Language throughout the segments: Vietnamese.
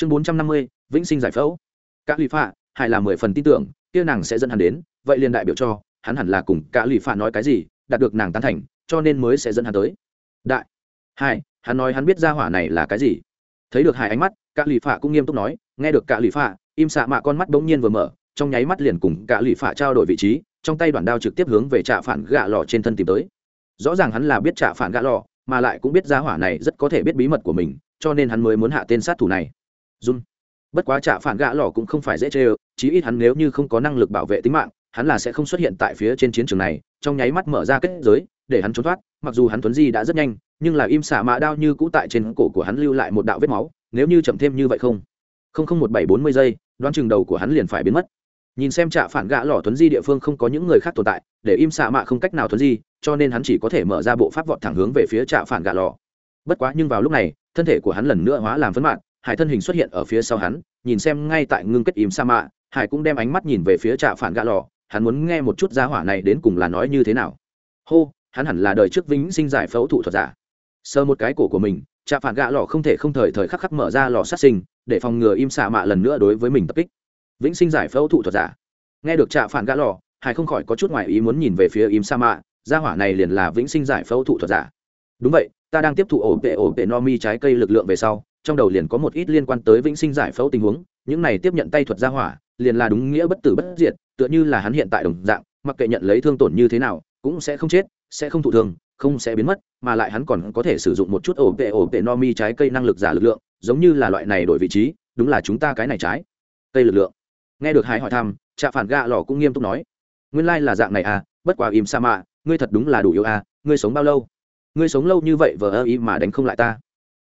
chương bốn trăm năm mươi, vĩnh sinh giải phẫu. Cả lì phạ hay là mười phần tin tưởng, kia nàng sẽ dẫn hắn đến, vậy liền đại biểu cho, hắn hẳn là cùng cả lì phạ nói cái gì, đạt được nàng tán thành, cho nên mới sẽ dẫn hắn tới. Đại, hai, hắn nói hắn biết ra hỏa này là cái gì. Thấy được hai ánh mắt, cả lì phạ cũng nghiêm túc nói, nghe được cả lì phạ, im xạ mạ con mắt bỗng nhiên vừa mở, trong nháy mắt liền cùng cả lì phạ trao đổi vị trí, trong tay đoạn đao trực tiếp hướng về trạ phản gạ lò trên thân tìm tới. Rõ ràng hắn là biết trạ phản gạ lò, mà lại cũng biết ra hỏa này rất có thể biết bí mật của mình, cho nên hắn mới muốn hạ tên sát thủ này run bất quá trả phản gã lò cũng không phải dễ chơi chí ít hắn nếu như không có năng lực bảo vệ tính mạng, hắn là sẽ không xuất hiện tại phía trên chiến trường này, trong nháy mắt mở ra kết giới, để hắn trốn thoát, mặc dù hắn tuấn di đã rất nhanh, nhưng là im xả mạ đao như cũ tại trên cổ của hắn lưu lại một đạo vết máu, nếu như chậm thêm như vậy không? Không không một bảy bốn mươi giây, đoán chừng đầu của hắn liền phải biến mất. Nhìn xem trạ phản gã lò tuấn di địa phương không có những người khác tồn tại, để im xạ mạ không cách nào tuấn di, cho nên hắn chỉ có thể mở ra bộ pháp vọt thẳng hướng về phía trạ phản gã lò. Bất quá nhưng vào lúc này, thân thể của hắn lần nữa hóa làm phấn mạng hải thân hình xuất hiện ở phía sau hắn, nhìn xem ngay tại ngưng kết im sa mạ, hải cũng đem ánh mắt nhìn về phía trạ phản gã lò, hắn muốn nghe một chút giá hỏa này đến cùng là nói như thế nào. Hô, hắn hẳn là đời trước vĩnh sinh giải phẫu thủ thuật giả. Sờ một cái cổ của mình, trạ phản gã lò không thể không thời thời khắc khắc mở ra lò sát sinh, để phòng ngừa im Sa mạ lần nữa đối với mình tập kích. Vĩnh sinh giải phẫu thủ thuật giả. Nghe được trạ phản gã lò, hải không khỏi có chút ngoài ý muốn nhìn về phía im sa mạ, gia hỏa này liền là vĩnh sinh giải phẫu thủ thuật giả. Đúng vậy, ta đang tiếp thụ ổ tệ ổ tệ no mi trái cây lực lượng về sau trong đầu liền có một ít liên quan tới vĩnh sinh giải phẫu tình huống, những này tiếp nhận tay thuật gia hỏa, liền là đúng nghĩa bất tử bất diệt, tựa như là hắn hiện tại đồng dạng, mặc kệ nhận lấy thương tổn như thế nào, cũng sẽ không chết, sẽ không thụ thương, không sẽ biến mất, mà lại hắn còn có thể sử dụng một chút ổ vệ ổ vệ no mi trái cây năng lực giả lực lượng, giống như là loại này đổi vị trí, đúng là chúng ta cái này trái. Cây lực lượng. Nghe được hai hỏi thăm, trạ phản gạ lò cũng nghiêm túc nói, nguyên lai là dạng này à bất quả im sa mạ, ngươi thật đúng là đủ yêu à ngươi sống bao lâu? Ngươi sống lâu như vậy vờ ơ ý mà đánh không lại ta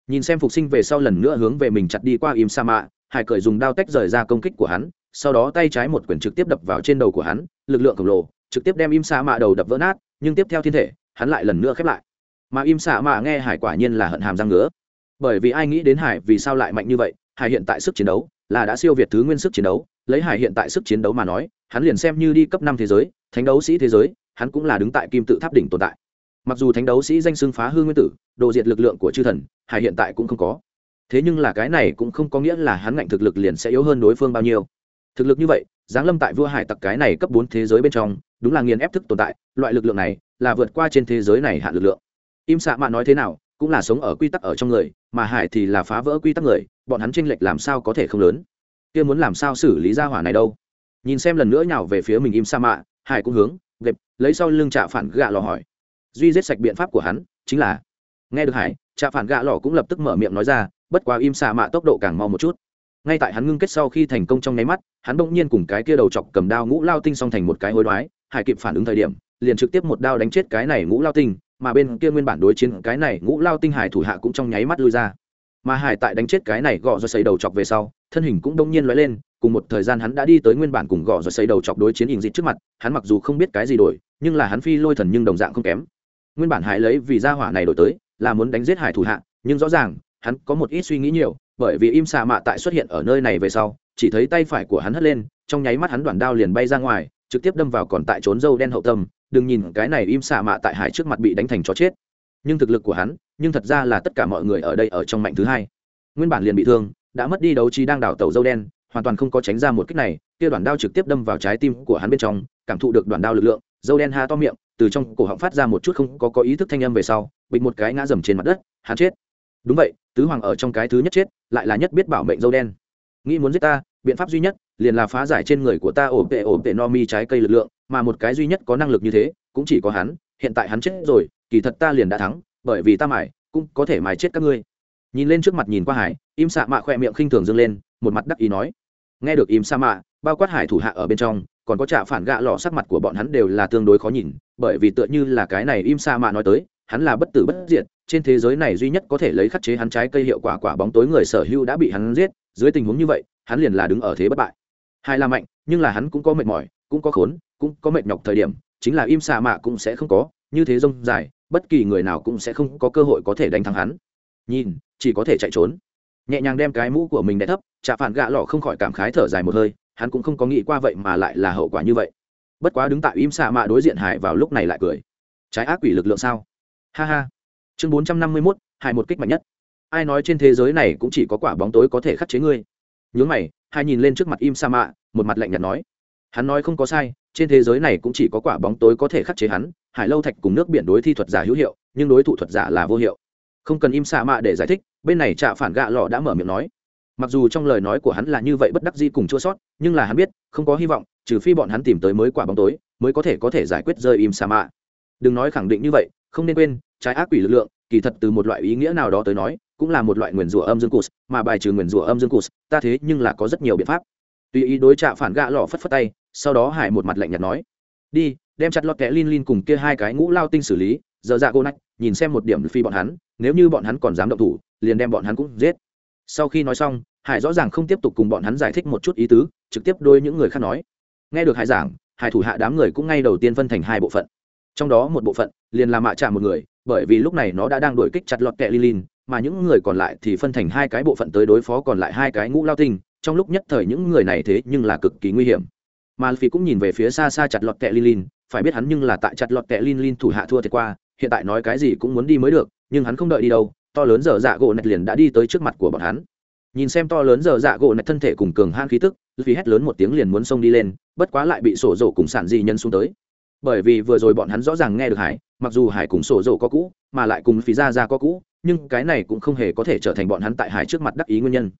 nhìn xem phục sinh về sau lần nữa hướng về mình chặt đi qua im sa mạ, hải cởi dùng đao tách rời ra công kích của hắn, sau đó tay trái một quyển trực tiếp đập vào trên đầu của hắn, lực lượng khổng lồ trực tiếp đem im sa mạ đầu đập vỡ nát, nhưng tiếp theo thiên thể, hắn lại lần nữa khép lại. Mà im sa mạ nghe hải quả nhiên là hận hàm răng ngứa. Bởi vì ai nghĩ đến hải vì sao lại mạnh như vậy, hải hiện tại sức chiến đấu là đã siêu việt thứ nguyên sức chiến đấu, lấy hải hiện tại sức chiến đấu mà nói, hắn liền xem như đi cấp năm thế giới, thánh đấu sĩ thế giới, hắn cũng là đứng tại kim tự tháp đỉnh tồn tại mặc dù thánh đấu sĩ danh xưng phá hư nguyên tử, độ diệt lực lượng của chư thần hải hiện tại cũng không có. Thế nhưng là cái này cũng không có nghĩa là hắn ngạnh thực lực liền sẽ yếu hơn đối phương bao nhiêu. Thực lực như vậy, giáng lâm tại vua hải tặc cái này cấp bốn thế giới bên trong, đúng là nghiền ép thức tồn tại, loại lực lượng này là vượt qua trên thế giới này hạn lực lượng. Im xạ mạ nói thế nào, cũng là sống ở quy tắc ở trong người, mà hải thì là phá vỡ quy tắc người, bọn hắn tranh lệch làm sao có thể không lớn? Kia muốn làm sao xử lý ra hỏa này đâu? Nhìn xem lần nữa nhào về phía mình im sa mạ hải cũng hướng, gệp, lấy sau lưng trạ phản gạ lò hỏi duy giết sạch biện pháp của hắn, chính là, nghe được hải, trạ phản gạ lò cũng lập tức mở miệng nói ra, bất quá im xạ mạ tốc độ càng mau một chút. Ngay tại hắn ngưng kết sau khi thành công trong nháy mắt, hắn bỗng nhiên cùng cái kia đầu chọc cầm đao ngũ lao tinh xong thành một cái hối đoái, hải kịp phản ứng thời điểm, liền trực tiếp một đao đánh chết cái này ngũ lao tinh, mà bên kia nguyên bản đối chiến cái này ngũ lao tinh hải thủ hạ cũng trong nháy mắt lui ra. Mà hải tại đánh chết cái này gọ do xây đầu chọc về sau, thân hình cũng đông nhiên lóe lên, cùng một thời gian hắn đã đi tới nguyên bản cùng gọ do xây đầu chọc đối chiến hình dịch trước mặt, hắn mặc dù không biết cái gì đổi, nhưng là hắn phi lôi thần nhưng đồng dạng không kém nguyên bản hải lấy vì gia hỏa này đổi tới, là muốn đánh giết hải thủ hạ, nhưng rõ ràng, hắn có một ít suy nghĩ nhiều, bởi vì im xạ mạ tại xuất hiện ở nơi này về sau, chỉ thấy tay phải của hắn hất lên, trong nháy mắt hắn đoạn đao liền bay ra ngoài, trực tiếp đâm vào còn tại trốn dâu đen hậu tâm, đừng nhìn cái này im xạ mạ tại hải trước mặt bị đánh thành chó chết. Nhưng thực lực của hắn, nhưng thật ra là tất cả mọi người ở đây ở trong mạnh thứ hai. Nguyên bản liền bị thương, đã mất đi đấu trí đang đảo tàu dâu đen, hoàn toàn không có tránh ra một kích này, kia đoạn đao trực tiếp đâm vào trái tim của hắn bên trong, cảm thụ được đoạn đao lực lượng, dâu đen ha to miệng từ trong cổ họng phát ra một chút không có có ý thức thanh âm về sau, bịch một cái ngã dầm trên mặt đất, hắn chết. Đúng vậy, tứ hoàng ở trong cái thứ nhất chết, lại là nhất biết bảo mệnh dâu đen. Nghĩ muốn giết ta, biện pháp duy nhất, liền là phá giải trên người của ta ổn tệ ổn tệ no mi trái cây lực lượng, mà một cái duy nhất có năng lực như thế, cũng chỉ có hắn, hiện tại hắn chết rồi, kỳ thật ta liền đã thắng, bởi vì ta mải, cũng có thể mài chết các ngươi. Nhìn lên trước mặt nhìn qua hải, im xạ mạ khoe miệng khinh thường dâng lên, một mặt đắc ý nói. Nghe được im sa mạ, bao quát hải thủ hạ ở bên trong còn có trả phản gạ lọ sắc mặt của bọn hắn đều là tương đối khó nhìn, bởi vì tựa như là cái này im sa mạ nói tới, hắn là bất tử bất diệt, trên thế giới này duy nhất có thể lấy khắc chế hắn trái cây hiệu quả quả bóng tối người sở hữu đã bị hắn giết, dưới tình huống như vậy, hắn liền là đứng ở thế bất bại. Hai là mạnh, nhưng là hắn cũng có mệt mỏi, cũng có khốn, cũng có mệt nhọc thời điểm, chính là im sa mạ cũng sẽ không có, như thế rông dài, bất kỳ người nào cũng sẽ không có cơ hội có thể đánh thắng hắn. Nhìn, chỉ có thể chạy trốn. Nhẹ nhàng đem cái mũ của mình đ thấp chạ phản gạ lọ không khỏi cảm khái thở dài một hơi hắn cũng không có nghĩ qua vậy mà lại là hậu quả như vậy. Bất quá đứng tại im xạ mạ đối diện hải vào lúc này lại cười. Trái ác quỷ lực lượng sao? Ha ha. Chương bốn trăm năm mươi mốt, hải một kích mạnh nhất. Ai nói trên thế giới này cũng chỉ có quả bóng tối có thể khắc chế ngươi? Nhớ mày hai nhìn lên trước mặt im sa mạ, một mặt lạnh nhạt nói. Hắn nói không có sai, trên thế giới này cũng chỉ có quả bóng tối có thể khắc chế hắn, hải lâu thạch cùng nước biển đối thi thuật giả hữu hiệu, nhưng đối thủ thuật giả là vô hiệu. Không cần im sa mạ để giải thích, bên này trạ phản gạ lọ đã mở miệng nói mặc dù trong lời nói của hắn là như vậy bất đắc di cùng chua sót, nhưng là hắn biết, không có hy vọng, trừ phi bọn hắn tìm tới mới quả bóng tối, mới có thể có thể giải quyết rơi im sa mạ. Đừng nói khẳng định như vậy, không nên quên, trái ác quỷ lực lượng, kỳ thật từ một loại ý nghĩa nào đó tới nói, cũng là một loại nguyền rủa âm dương cụt, mà bài trừ nguyền rủa âm dương cụt, ta thế nhưng là có rất nhiều biện pháp. Tùy ý đối trạ phản gạ lọ phất phất tay, sau đó hải một mặt lạnh nhạt nói, đi, đem chặt lọt kẽ lin lin cùng kia hai cái ngũ lao tinh xử lý, giờ dạ gô nách, nhìn xem một điểm phi bọn hắn, nếu như bọn hắn còn dám động thủ, liền đem bọn hắn cũng giết sau khi nói xong, hải rõ ràng không tiếp tục cùng bọn hắn giải thích một chút ý tứ, trực tiếp đôi những người khác nói. Nghe được hải giảng, hải thủ hạ đám người cũng ngay đầu tiên phân thành hai bộ phận. Trong đó một bộ phận liền là mạ trả một người, bởi vì lúc này nó đã đang đuổi kích chặt lọt kẹ lilin, mà những người còn lại thì phân thành hai cái bộ phận tới đối phó còn lại hai cái ngũ lao tinh, trong lúc nhất thời những người này thế nhưng là cực kỳ nguy hiểm. Mà phi cũng nhìn về phía xa xa chặt lọt kẹ lilin, phải biết hắn nhưng là tại chặt lọt kẹ lilin thủ hạ thua thiệt qua, hiện tại nói cái gì cũng muốn đi mới được, nhưng hắn không đợi đi đâu to lớn dở dạ gỗ nạch liền đã đi tới trước mặt của bọn hắn. Nhìn xem to lớn dở dạ gỗ nạch thân thể cùng cường han khí tức vì hét lớn một tiếng liền muốn xông đi lên, bất quá lại bị sổ rổ cùng sản di nhân xuống tới. Bởi vì vừa rồi bọn hắn rõ ràng nghe được hải, mặc dù hải cùng sổ rổ có cũ, mà lại cùng phí ra ra có cũ, nhưng cái này cũng không hề có thể trở thành bọn hắn tại hải trước mặt đắc ý nguyên nhân.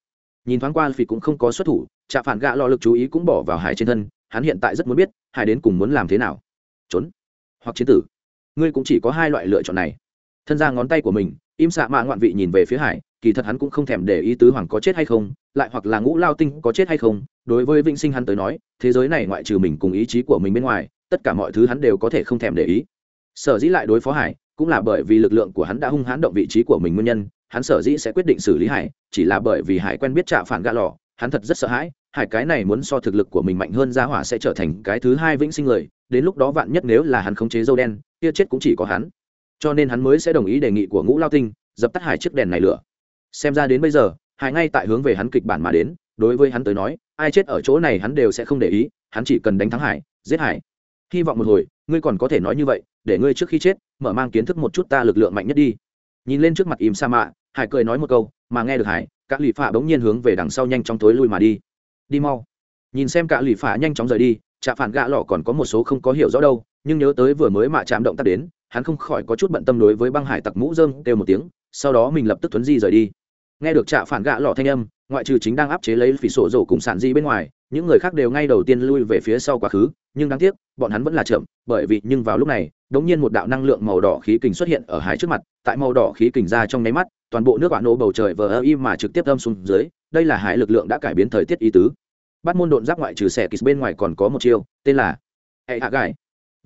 Nhìn thoáng qua phí cũng không có xuất thủ, trạ phản gạ lo lực chú ý cũng bỏ vào hải trên thân, hắn hiện tại rất muốn biết, hải đến cùng muốn làm thế nào. Trốn. Hoặc chiến tử. Ngươi cũng chỉ có hai loại lựa chọn này. Thân ra ngón tay của mình im xạ mạ ngoạn vị nhìn về phía hải, kỳ thật hắn cũng không thèm để ý tứ hoàng có chết hay không, lại hoặc là ngũ lao tinh có chết hay không. Đối với vĩnh sinh hắn tới nói, thế giới này ngoại trừ mình cùng ý chí của mình bên ngoài, tất cả mọi thứ hắn đều có thể không thèm để ý. Sở dĩ lại đối phó hải, cũng là bởi vì lực lượng của hắn đã hung hãn động vị trí của mình nguyên nhân, hắn sở dĩ sẽ quyết định xử lý hải, chỉ là bởi vì hải quen biết trả phản gạ lò hắn thật rất sợ hãi, hải cái này muốn so thực lực của mình mạnh hơn ra hỏa sẽ trở thành cái thứ hai vĩnh sinh người, đến lúc đó vạn nhất nếu là hắn khống chế dâu đen, kia chết cũng chỉ có hắn cho nên hắn mới sẽ đồng ý đề nghị của ngũ lao tinh, dập tắt hải chiếc đèn này lửa. Xem ra đến bây giờ hải ngay tại hướng về hắn kịch bản mà đến, đối với hắn tới nói, ai chết ở chỗ này hắn đều sẽ không để ý, hắn chỉ cần đánh thắng hải, giết hải. Hy vọng một hồi, ngươi còn có thể nói như vậy, để ngươi trước khi chết, mở mang kiến thức một chút ta lực lượng mạnh nhất đi. Nhìn lên trước mặt im sa mạ hải cười nói một câu, mà nghe được hải các lụy phạ bỗng nhiên hướng về đằng sau nhanh chóng tối lui mà đi. Đi mau. Nhìn xem cả lụy phạ nhanh chóng rời đi chạ phản gạ lọ còn có một số không có hiểu rõ đâu, nhưng nhớ tới vừa mới mạ chạm động tác đến hắn không khỏi có chút bận tâm đối với băng hải tặc mũ dơm kêu một tiếng, sau đó mình lập tức thuấn di rời đi. Nghe được trạ phản gạ lọ thanh âm, ngoại trừ chính đang áp chế lấy phỉ sổ rổ cùng sản di bên ngoài, những người khác đều ngay đầu tiên lui về phía sau quá khứ, nhưng đáng tiếc, bọn hắn vẫn là chậm, bởi vì nhưng vào lúc này, đống nhiên một đạo năng lượng màu đỏ khí kình xuất hiện ở hải trước mặt, tại màu đỏ khí kình ra trong nháy mắt, toàn bộ nước bạn nổ bầu trời vờ ơ im mà trực tiếp âm xuống dưới, đây là hải lực lượng đã cải biến thời tiết ý tứ. Bắt môn độn giáp ngoại trừ xẻ kịch bên ngoài còn có một chiêu, tên là hệ hạ gải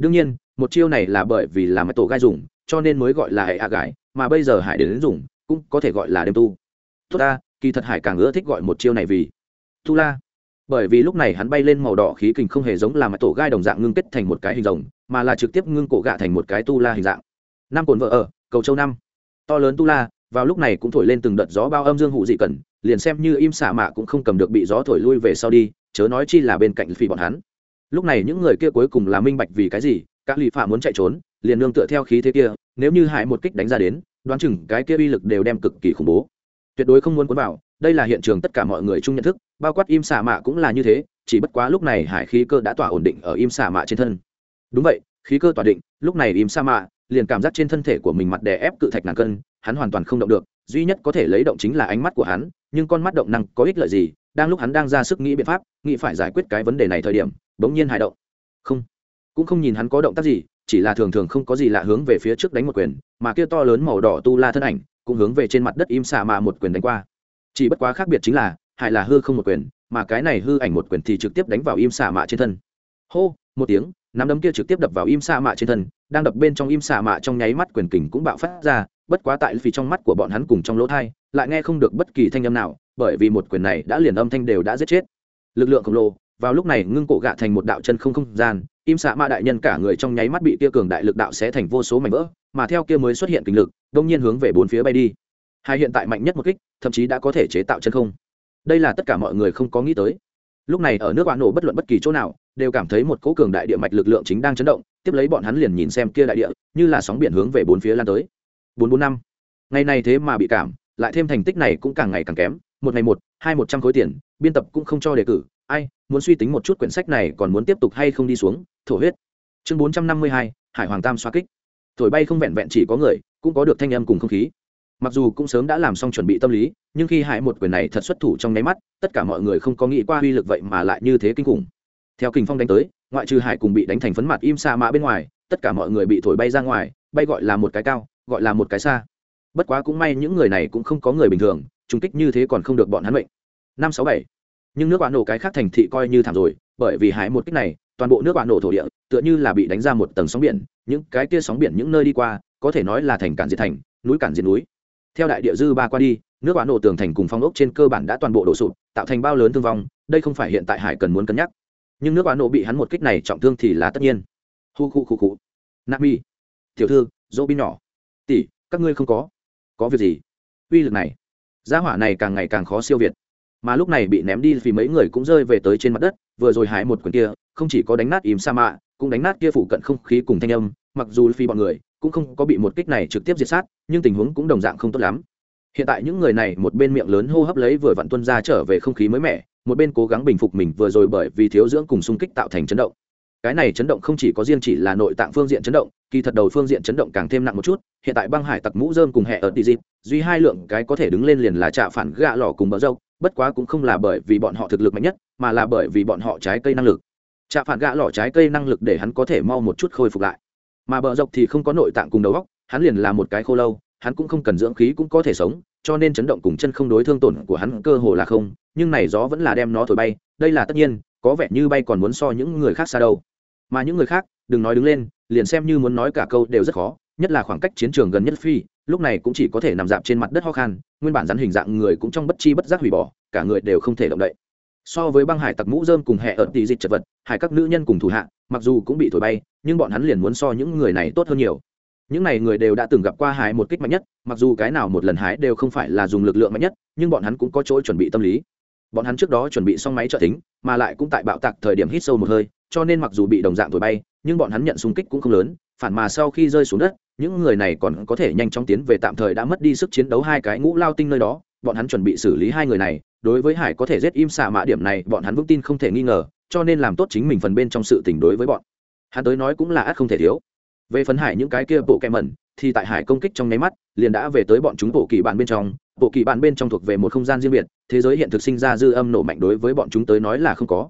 đương nhiên một chiêu này là bởi vì là mái tổ gai dùng, cho nên mới gọi là hệ hạ gải mà bây giờ hải đến dùng, cũng có thể gọi là đêm tu. Tốt ta, kỳ thật hải càng ưa thích gọi một chiêu này vì tu la. Bởi vì lúc này hắn bay lên màu đỏ khí kình không hề giống là mái tổ gai đồng dạng ngưng kết thành một cái hình rồng, mà là trực tiếp ngưng cổ gạ thành một cái tu la hình dạng. Năm cồn vợ ở, cầu châu năm. To lớn tu la, vào lúc này cũng thổi lên từng đợt gió bao âm dương hụ dị cần liền xem như im xả mạ cũng không cầm được bị gió thổi lui về sau đi, chớ nói chi là bên cạnh phi bọn hắn. Lúc này những người kia cuối cùng là minh bạch vì cái gì các lì phạ muốn chạy trốn, liền nương tựa theo khí thế kia, nếu như hải một kích đánh ra đến, đoán chừng cái kia uy lực đều đem cực kỳ khủng bố. Tuyệt đối không muốn cuốn vào, đây là hiện trường tất cả mọi người chung nhận thức, bao quát im xả mạ cũng là như thế, chỉ bất quá lúc này hải khí cơ đã tỏa ổn định ở im xả mạ trên thân. Đúng vậy, khí cơ tỏa định, lúc này im xả mạ liền cảm giác trên thân thể của mình mặt đè ép cự thạch ngàn cân, hắn hoàn toàn không động được, duy nhất có thể lấy động chính là ánh mắt của hắn, nhưng con mắt động năng có ích lợi gì, đang lúc hắn đang ra sức nghĩ biện pháp, nghĩ phải giải quyết cái vấn đề này thời điểm, bỗng nhiên hải động. Không cũng không nhìn hắn có động tác gì, chỉ là thường thường không có gì lạ hướng về phía trước đánh một quyền, mà kia to lớn màu đỏ tu la thân ảnh cũng hướng về trên mặt đất im xả mà một quyền đánh qua. Chỉ bất quá khác biệt chính là hải là hư không một quyền, mà cái này hư ảnh một quyền thì trực tiếp đánh vào im xả mạ trên thân. Hô, một tiếng, nắm đấm kia trực tiếp đập vào im xả mạ trên thân, đang đập bên trong im xả mạ trong nháy mắt quyền kình cũng bạo phát ra, bất quá tại vì trong mắt của bọn hắn cùng trong lỗ thai, lại nghe không được bất kỳ thanh âm nào, bởi vì một quyền này đã liền âm thanh đều đã giết chết. Lực lượng khổng lồ, vào lúc này ngưng cổ gạ thành một đạo chân không không gian im xạ ma đại nhân cả người trong nháy mắt bị kia cường đại lực đạo sẽ thành vô số mảnh vỡ, mà theo kia mới xuất hiện kình lực, đông nhiên hướng về bốn phía bay đi. Hai hiện tại mạnh nhất một kích, thậm chí đã có thể chế tạo chân không. Đây là tất cả mọi người không có nghĩ tới. Lúc này ở nước bạn nổ bất luận bất kỳ chỗ nào, đều cảm thấy một cỗ cường đại địa mạch lực lượng chính đang chấn động, tiếp lấy bọn hắn liền nhìn xem kia đại địa, như là sóng biển hướng về bốn phía lan tới. Bốn bốn năm. Ngày này thế mà bị cảm, lại thêm thành tích này cũng càng ngày càng kém, một ngày một, hai một trăm khối tiền, biên tập cũng không cho đề cử ai, muốn suy tính một chút quyển sách này còn muốn tiếp tục hay không đi xuống, thổ huyết. Chương bốn trăm năm mươi hai, hải hoàng tam xoa kích. Thổi bay không vẹn vẹn chỉ có người, cũng có được thanh âm cùng không khí. Mặc dù cũng sớm đã làm xong chuẩn bị tâm lý, nhưng khi hải một quyền này thật xuất thủ trong nháy mắt, tất cả mọi người không có nghĩ qua uy lực vậy mà lại như thế kinh khủng. Theo kình phong đánh tới, ngoại trừ hải cùng bị đánh thành phấn mặt im xa mã bên ngoài, tất cả mọi người bị thổi bay ra ngoài, bay gọi là một cái cao, gọi là một cái xa. Bất quá cũng may những người này cũng không có người bình thường, trùng kích như thế còn không được bọn hắn mệnh. Năm sáu bảy nhưng nước bạn nổ cái khác thành thị coi như thảm rồi, bởi vì hải một kích này, toàn bộ nước bạn nổ thổ địa, tựa như là bị đánh ra một tầng sóng biển, những cái kia sóng biển những nơi đi qua, có thể nói là thành cản diệt thành, núi cản diệt núi. Theo đại địa dư ba qua đi, nước bạn nổ tường thành cùng phong ốc trên cơ bản đã toàn bộ đổ sụp, tạo thành bao lớn thương vong, đây không phải hiện tại hải cần muốn cân nhắc. Nhưng nước bạn nổ bị hắn một kích này trọng thương thì là tất nhiên. Hu khu khu khu. Nami tiểu thư, dỗ bin nhỏ. Tỷ, các ngươi không có. Có việc gì? Uy lực này. Gia hỏa này càng ngày càng khó siêu việt mà lúc này bị ném đi vì mấy người cũng rơi về tới trên mặt đất, vừa rồi hái một quyền kia, không chỉ có đánh nát im sa mạ cũng đánh nát kia phủ cận không khí cùng thanh âm, mặc dù phi bọn người cũng không có bị một kích này trực tiếp diệt sát, nhưng tình huống cũng đồng dạng không tốt lắm. Hiện tại những người này một bên miệng lớn hô hấp lấy vừa vặn tuân ra trở về không khí mới mẻ, một bên cố gắng bình phục mình vừa rồi bởi vì thiếu dưỡng cùng xung kích tạo thành chấn động. Cái này chấn động không chỉ có riêng chỉ là nội tạng phương diện chấn động, kỳ thật đầu phương diện chấn động càng thêm nặng một chút, hiện tại băng hải tặc mũ dơm cùng hệ ở tỷ dịp, duy hai lượng cái có thể đứng lên liền là trạ phản gạ lò cùng bờ dâu bất quá cũng không là bởi vì bọn họ thực lực mạnh nhất, mà là bởi vì bọn họ trái cây năng lực. Trạ phản gạ lỏ trái cây năng lực để hắn có thể mau một chút khôi phục lại. Mà bờ dọc thì không có nội tạng cùng đầu góc hắn liền là một cái khô lâu, hắn cũng không cần dưỡng khí cũng có thể sống, cho nên chấn động cùng chân không đối thương tổn của hắn cơ hồ là không, nhưng này gió vẫn là đem nó thổi bay, đây là tất nhiên, có vẻ như bay còn muốn so những người khác xa đâu. Mà những người khác, đừng nói đứng lên, liền xem như muốn nói cả câu đều rất khó, nhất là khoảng cách chiến trường gần nhất phi lúc này cũng chỉ có thể nằm dạp trên mặt đất ho khan, nguyên bản rắn hình dạng người cũng trong bất chi bất giác hủy bỏ, cả người đều không thể động đậy. So với băng hải tặc mũ dơm cùng hệ ở tỷ dịch chật vật, hải các nữ nhân cùng thủ hạ, mặc dù cũng bị thổi bay, nhưng bọn hắn liền muốn so những người này tốt hơn nhiều. Những này người đều đã từng gặp qua hải một kích mạnh nhất, mặc dù cái nào một lần hải đều không phải là dùng lực lượng mạnh nhất, nhưng bọn hắn cũng có chỗ chuẩn bị tâm lý. Bọn hắn trước đó chuẩn bị xong máy trợ tính mà lại cũng tại bạo tạc thời điểm hít sâu một hơi, cho nên mặc dù bị đồng dạng thổi bay, nhưng bọn hắn nhận xung kích cũng không lớn phản mà sau khi rơi xuống đất, những người này còn có thể nhanh chóng tiến về tạm thời đã mất đi sức chiến đấu hai cái ngũ lao tinh nơi đó, bọn hắn chuẩn bị xử lý hai người này, đối với hải có thể giết im xạ mạ điểm này, bọn hắn vững tin không thể nghi ngờ, cho nên làm tốt chính mình phần bên trong sự tình đối với bọn. Hắn tới nói cũng là ắt không thể thiếu. Về phần hải những cái kia bộ kẹm mẩn thì tại hải công kích trong nháy mắt, liền đã về tới bọn chúng bộ kỳ bản bên trong. Bộ kỳ bản bên trong thuộc về một không gian riêng biệt, thế giới hiện thực sinh ra dư âm nổ mạnh đối với bọn chúng tới nói là không có.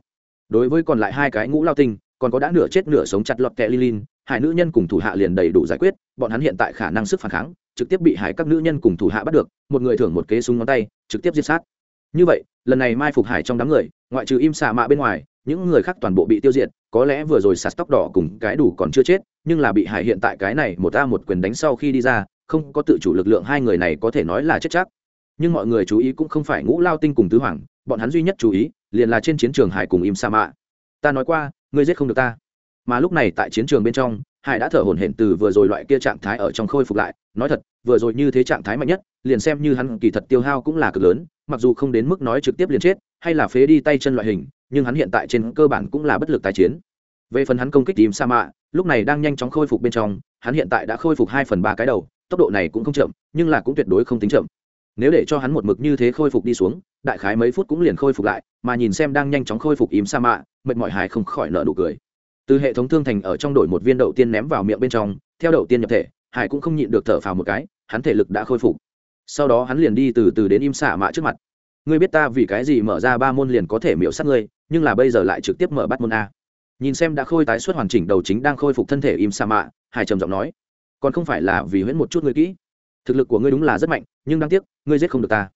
Đối với còn lại hai cái ngũ lao tinh, còn có đã nửa chết nửa sống chặt lọt kẹ lilin hải nữ nhân cùng thủ hạ liền đầy đủ giải quyết, bọn hắn hiện tại khả năng sức phản kháng, trực tiếp bị hải các nữ nhân cùng thủ hạ bắt được, một người thưởng một kế súng ngón tay, trực tiếp giết sát. Như vậy, lần này mai phục hải trong đám người, ngoại trừ im xạ mạ bên ngoài, những người khác toàn bộ bị tiêu diệt, có lẽ vừa rồi sạt tóc đỏ cùng cái đủ còn chưa chết, nhưng là bị hải hiện tại cái này một ta một quyền đánh sau khi đi ra, không có tự chủ lực lượng hai người này có thể nói là chết chắc. Nhưng mọi người chú ý cũng không phải ngũ lao tinh cùng tứ hoàng, bọn hắn duy nhất chú ý, liền là trên chiến trường hải cùng im sa mạ. Ta nói qua, ngươi giết không được ta mà lúc này tại chiến trường bên trong, hải đã thở hổn hển từ vừa rồi loại kia trạng thái ở trong khôi phục lại. Nói thật, vừa rồi như thế trạng thái mạnh nhất, liền xem như hắn kỳ thật tiêu hao cũng là cực lớn, mặc dù không đến mức nói trực tiếp liền chết, hay là phế đi tay chân loại hình, nhưng hắn hiện tại trên cơ bản cũng là bất lực tái chiến. Về phần hắn công kích tìm sa mạ lúc này đang nhanh chóng khôi phục bên trong, hắn hiện tại đã khôi phục hai phần ba cái đầu, tốc độ này cũng không chậm, nhưng là cũng tuyệt đối không tính chậm. Nếu để cho hắn một mực như thế khôi phục đi xuống, đại khái mấy phút cũng liền khôi phục lại, mà nhìn xem đang nhanh chóng khôi phục im sa mạ mệt mỏi hải không khỏi nợ nụ cười từ hệ thống thương thành ở trong đổi một viên đậu tiên ném vào miệng bên trong, theo đậu tiên nhập thể, hải cũng không nhịn được thở phào một cái, hắn thể lực đã khôi phục. Sau đó hắn liền đi từ từ đến im xạ mạ trước mặt. Ngươi biết ta vì cái gì mở ra ba môn liền có thể miễu sát ngươi, nhưng là bây giờ lại trực tiếp mở bắt môn a. Nhìn xem đã khôi tái xuất hoàn chỉnh đầu chính đang khôi phục thân thể im sa mạ, hải trầm giọng nói, còn không phải là vì huyễn một chút ngươi kỹ. Thực lực của ngươi đúng là rất mạnh, nhưng đáng tiếc, ngươi giết không được ta.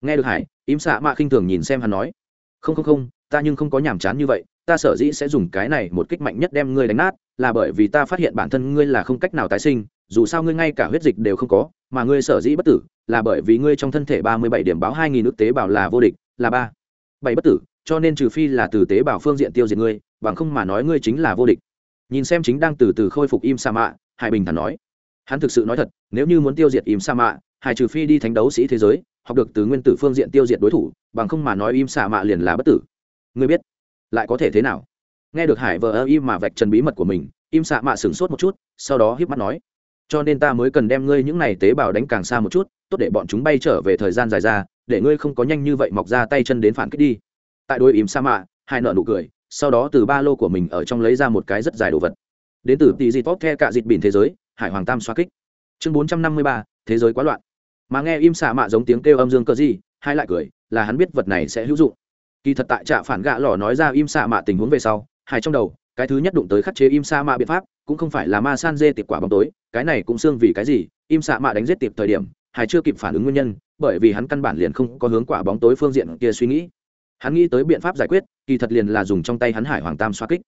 Nghe được hải, im xạ mạ khinh thường nhìn xem hắn nói, không không không ta nhưng không có nhàm chán như vậy, ta sở dĩ sẽ dùng cái này một kích mạnh nhất đem ngươi đánh nát, là bởi vì ta phát hiện bản thân ngươi là không cách nào tái sinh, dù sao ngươi ngay cả huyết dịch đều không có, mà ngươi sở dĩ bất tử, là bởi vì ngươi trong thân thể ba mươi bảy điểm báo hai nghìn ước tế bào là vô địch, là ba bảy bất tử, cho nên trừ phi là từ tế bào phương diện tiêu diệt ngươi, bằng không mà nói ngươi chính là vô địch. Nhìn xem chính đang từ từ khôi phục im sa mạ, hải bình thản nói. Hắn thực sự nói thật, nếu như muốn tiêu diệt im sa mạ, hải trừ phi đi thánh đấu sĩ thế giới, học được từ nguyên tử phương diện tiêu diệt đối thủ, bằng không mà nói im sa mạ liền là bất tử ngươi biết, lại có thể thế nào? Nghe được hải vờ ơ im mà vạch trần bí mật của mình, im sa mạ sửng sốt một chút, sau đó híp mắt nói, cho nên ta mới cần đem ngươi những này tế bào đánh càng xa một chút, tốt để bọn chúng bay trở về thời gian dài ra, để ngươi không có nhanh như vậy mọc ra tay chân đến phản kích đi. Tại đôi Im sa mạ, hai nợ nụ cười, sau đó từ ba lô của mình ở trong lấy ra một cái rất dài đồ vật. Đến từ tỷ di tốt the cả dịt bỉn thế giới, hải hoàng tam xoa kích. Chương bốn trăm năm mươi ba, thế giới quá loạn. Mà nghe im xạ mạ giống tiếng kêu âm dương cơ gì, hai lại cười, là hắn biết vật này sẽ hữu dụng kỳ thật tại trạ phản gạ lò nói ra im sa mạ tình huống về sau hai trong đầu, cái thứ nhất đụng tới khắc chế im sa mạ biện pháp, cũng không phải là ma san dê tiệp quả bóng tối, cái này cũng xương vì cái gì, im sa mạ đánh giết tiệp thời điểm hải chưa kịp phản ứng nguyên nhân, bởi vì hắn căn bản liền không có hướng quả bóng tối phương diện kia suy nghĩ. Hắn nghĩ tới biện pháp giải quyết, kỳ thật liền là dùng trong tay hắn hải hoàng tam xoa kích.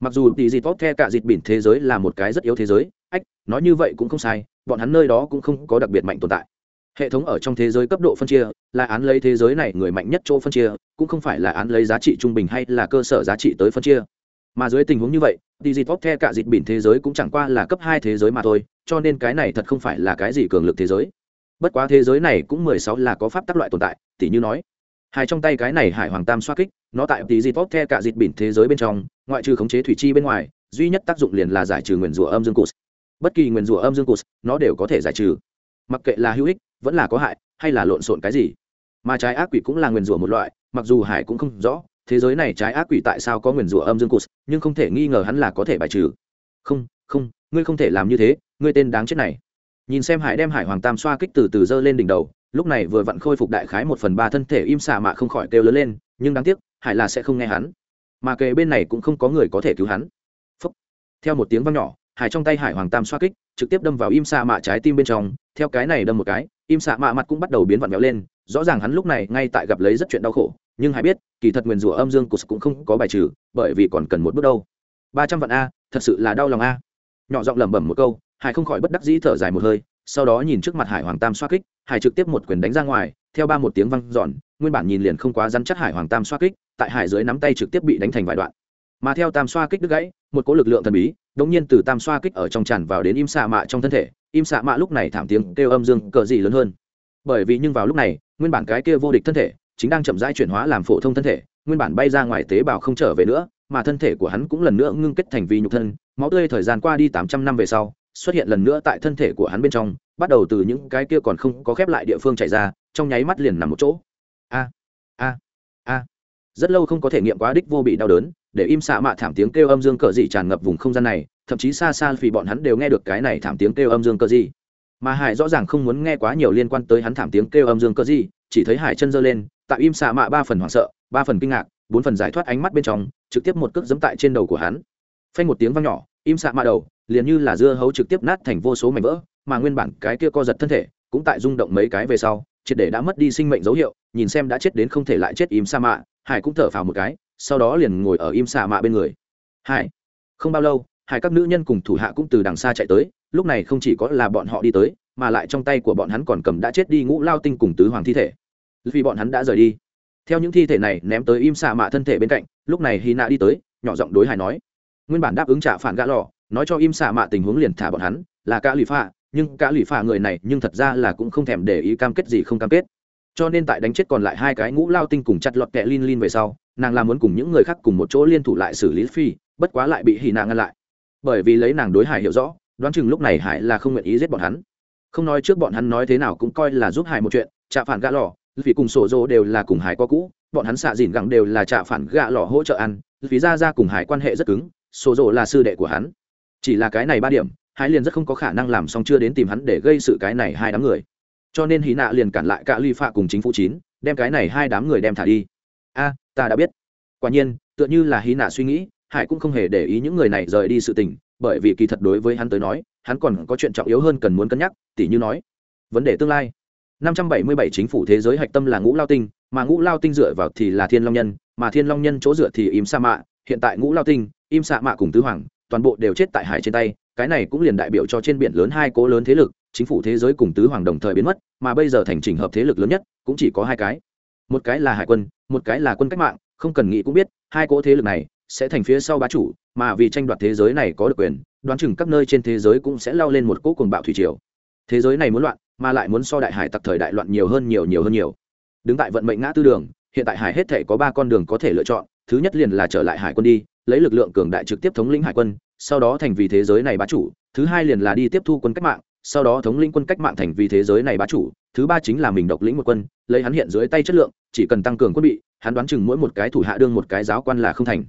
Mặc dù tỷ dịt tốt the cả dịt bỉn thế giới là một cái rất yếu thế giới, ách, nói như vậy cũng không sai, bọn hắn nơi đó cũng không có đặc biệt mạnh tồn tại hệ thống ở trong thế giới cấp độ phân chia, là án lấy thế giới này người mạnh nhất chỗ phân chia, cũng không phải là án lấy giá trị trung bình hay là cơ sở giá trị tới phân chia. Mà dưới tình huống như vậy tỷ dịp tốt the cả dịt bỉn thế giới cũng chẳng qua là cấp hai thế giới mà thôi, cho nên cái này thật không phải là cái gì cường lực thế giới. Bất quá thế giới này cũng mười sáu là có pháp tắc loại tồn tại, Tỉ như nói, hai trong tay cái này hải hoàng tam xoa kích, nó tại tỷ dịp tốt the cả dịt bỉn thế giới bên trong, ngoại trừ khống chế thủy chi bên ngoài, duy nhất tác dụng liền là giải trừ nguyền rủa âm dương cụt bất kỳ nguyền rủa âm dương cụt nó đều có thể giải trừ. Mặc kệ là hữu ích vẫn là có hại hay là lộn xộn cái gì? Mà trái ác quỷ cũng là nguyền rủa một loại, mặc dù hải cũng không rõ, thế giới này trái ác quỷ tại sao có nguyền rủa âm dương cụt, nhưng không thể nghi ngờ hắn là có thể bài trừ. Không không, ngươi không thể làm như thế, ngươi tên đáng chết này. Nhìn xem hải đem hải hoàng tam xoa kích từ từ dơ lên đỉnh đầu, lúc này vừa vặn khôi phục đại khái một phần ba thân thể im xạ mạ không khỏi kêu lớn lên, nhưng đáng tiếc, hải là sẽ không nghe hắn. Mà kề bên này cũng không có người có thể cứu hắn. Phúc. theo một tiếng vang nhỏ hải trong tay hải hoàng tam xoa kích, trực tiếp đâm vào im xạ mạ trái tim bên trong. Theo cái này đâm một cái, im xạ mạ mặt cũng bắt đầu biến vặn vẹo lên. Rõ ràng hắn lúc này ngay tại gặp lấy rất chuyện đau khổ, nhưng hải biết, kỳ thật nguyền rủa âm dương của cũng không có bài trừ, bởi vì còn cần một bước đâu. Ba trăm vạn a, thật sự là đau lòng a. Nhỏ giọng lẩm bẩm một câu, hải không khỏi bất đắc dĩ thở dài một hơi, sau đó nhìn trước mặt hải hoàng tam xoa kích, hải trực tiếp một quyền đánh ra ngoài, theo ba một tiếng văng giòn nguyên bản nhìn liền không quá rắn chắc hải hoàng tam xoa kích, tại hải dưới nắm tay trực tiếp bị đánh thành vài đoạn. Mà theo tam xoa kích đứt gãy một cỗ lực lượng thần bí đống nhiên từ tam xoa kích ở trong tràn vào đến im xạ mạ trong thân thể. Im xạ mạ lúc này thảm tiếng kêu âm dương, cờ gì lớn hơn. Bởi vì nhưng vào lúc này, nguyên bản cái kia vô địch thân thể chính đang chậm rãi chuyển hóa làm phổ thông thân thể, nguyên bản bay ra ngoài tế bào không trở về nữa, mà thân thể của hắn cũng lần nữa ngưng kết thành vi nhục thân. Máu tươi thời gian qua đi tám trăm năm về sau, xuất hiện lần nữa tại thân thể của hắn bên trong, bắt đầu từ những cái kia còn không có khép lại địa phương chạy ra, trong nháy mắt liền nằm một chỗ. A a a. Rất lâu không có thể nghiệm quá đích vô bị đau đớn để im xạ mạ thảm tiếng kêu âm dương cờ dị tràn ngập vùng không gian này, thậm chí xa xa vì bọn hắn đều nghe được cái này thảm tiếng kêu âm dương cờ dị. Mà hải rõ ràng không muốn nghe quá nhiều liên quan tới hắn thảm tiếng kêu âm dương cờ dị, chỉ thấy hải chân giơ lên, tạo im xạ mạ ba phần hoảng sợ, ba phần kinh ngạc, bốn phần giải thoát ánh mắt bên trong, trực tiếp một cước giẫm tại trên đầu của hắn. Phanh một tiếng vang nhỏ, im xạ mạ đầu liền như là dưa hấu trực tiếp nát thành vô số mảnh vỡ, mà nguyên bản cái kia co giật thân thể cũng tại rung động mấy cái về sau, triệt để đã mất đi sinh mệnh dấu hiệu, nhìn xem đã chết đến không thể lại chết im sa mạ, hải cũng thở phào một cái sau đó liền ngồi ở im xạ mạ bên người. Hải, không bao lâu, hải các nữ nhân cùng thủ hạ cũng từ đằng xa chạy tới, lúc này không chỉ có là bọn họ đi tới, mà lại trong tay của bọn hắn còn cầm đã chết đi ngũ lao tinh cùng tứ hoàng thi thể. Vì bọn hắn đã rời đi. Theo những thi thể này ném tới im xạ mạ thân thể bên cạnh, lúc này hy nạ đi tới, nhỏ giọng đối hải nói. Nguyên bản đáp ứng trả phản gã lò, nói cho im xạ mạ tình huống liền thả bọn hắn, là cả lụy pha nhưng cả lụy pha người này nhưng thật ra là cũng không thèm để ý cam kết gì không cam kết cho nên tại đánh chết còn lại hai cái ngũ lao tinh cùng chặt lọt kẹ lin lin về sau, nàng làm muốn cùng những người khác cùng một chỗ liên thủ lại xử lý phi, bất quá lại bị hì nàng ngăn lại. Bởi vì lấy nàng đối hải hiểu rõ, đoán chừng lúc này hải là không nguyện ý giết bọn hắn. Không nói trước bọn hắn nói thế nào cũng coi là giúp hải một chuyện chạ phản gã lò vì cùng sổ dô đều là cùng hải có cũ, bọn hắn xạ dìn gẳng đều là chạ phản gã lò hỗ trợ ăn, vì ra ra cùng hải quan hệ rất cứng, sổ dô là sư đệ của hắn. Chỉ là cái này ba điểm, hải liền rất không có khả năng làm xong chưa đến tìm hắn để gây sự cái này hai đám người cho nên hí nạ liền cản lại cả ly phạ cùng chính phủ chín, đem cái này hai đám người đem thả đi. A, ta đã biết. Quả nhiên, tựa như là hí nạ suy nghĩ, hải cũng không hề để ý những người này rời đi sự tình, bởi vì kỳ thật đối với hắn tới nói, hắn còn có chuyện trọng yếu hơn cần muốn cân nhắc, tỉ như nói, vấn đề tương lai. 577 chính phủ thế giới hạch tâm là ngũ lao tinh, mà ngũ lao tinh dựa vào thì là thiên long nhân, mà thiên long nhân chỗ dựa thì im sa mạ, hiện tại ngũ lao tinh, im sa mạ cùng tứ hoàng, toàn bộ đều chết tại hải trên tay, cái này cũng liền đại biểu cho trên biển lớn hai cố lớn thế lực chính phủ thế giới cùng tứ hoàng đồng thời biến mất, mà bây giờ thành trình hợp thế lực lớn nhất cũng chỉ có hai cái. Một cái là hải quân, một cái là quân cách mạng, không cần nghĩ cũng biết, hai cỗ thế lực này sẽ thành phía sau bá chủ, mà vì tranh đoạt thế giới này có được quyền, đoán chừng các nơi trên thế giới cũng sẽ lao lên một cỗ cuồng bạo thủy triều. Thế giới này muốn loạn, mà lại muốn so đại hải tặc thời đại loạn nhiều hơn nhiều nhiều hơn nhiều. Đứng tại vận mệnh ngã tư đường, hiện tại hải hết thể có ba con đường có thể lựa chọn, thứ nhất liền là trở lại hải quân đi, lấy lực lượng cường đại trực tiếp thống lĩnh hải quân, sau đó thành vì thế giới này bá chủ, thứ hai liền là đi tiếp thu quân cách mạng sau đó thống lĩnh quân cách mạng thành vì thế giới này bá chủ, thứ ba chính là mình độc lĩnh một quân, lấy hắn hiện dưới tay chất lượng, chỉ cần tăng cường quân bị, hắn đoán chừng mỗi một cái thủ hạ đương một cái giáo quan là không thành.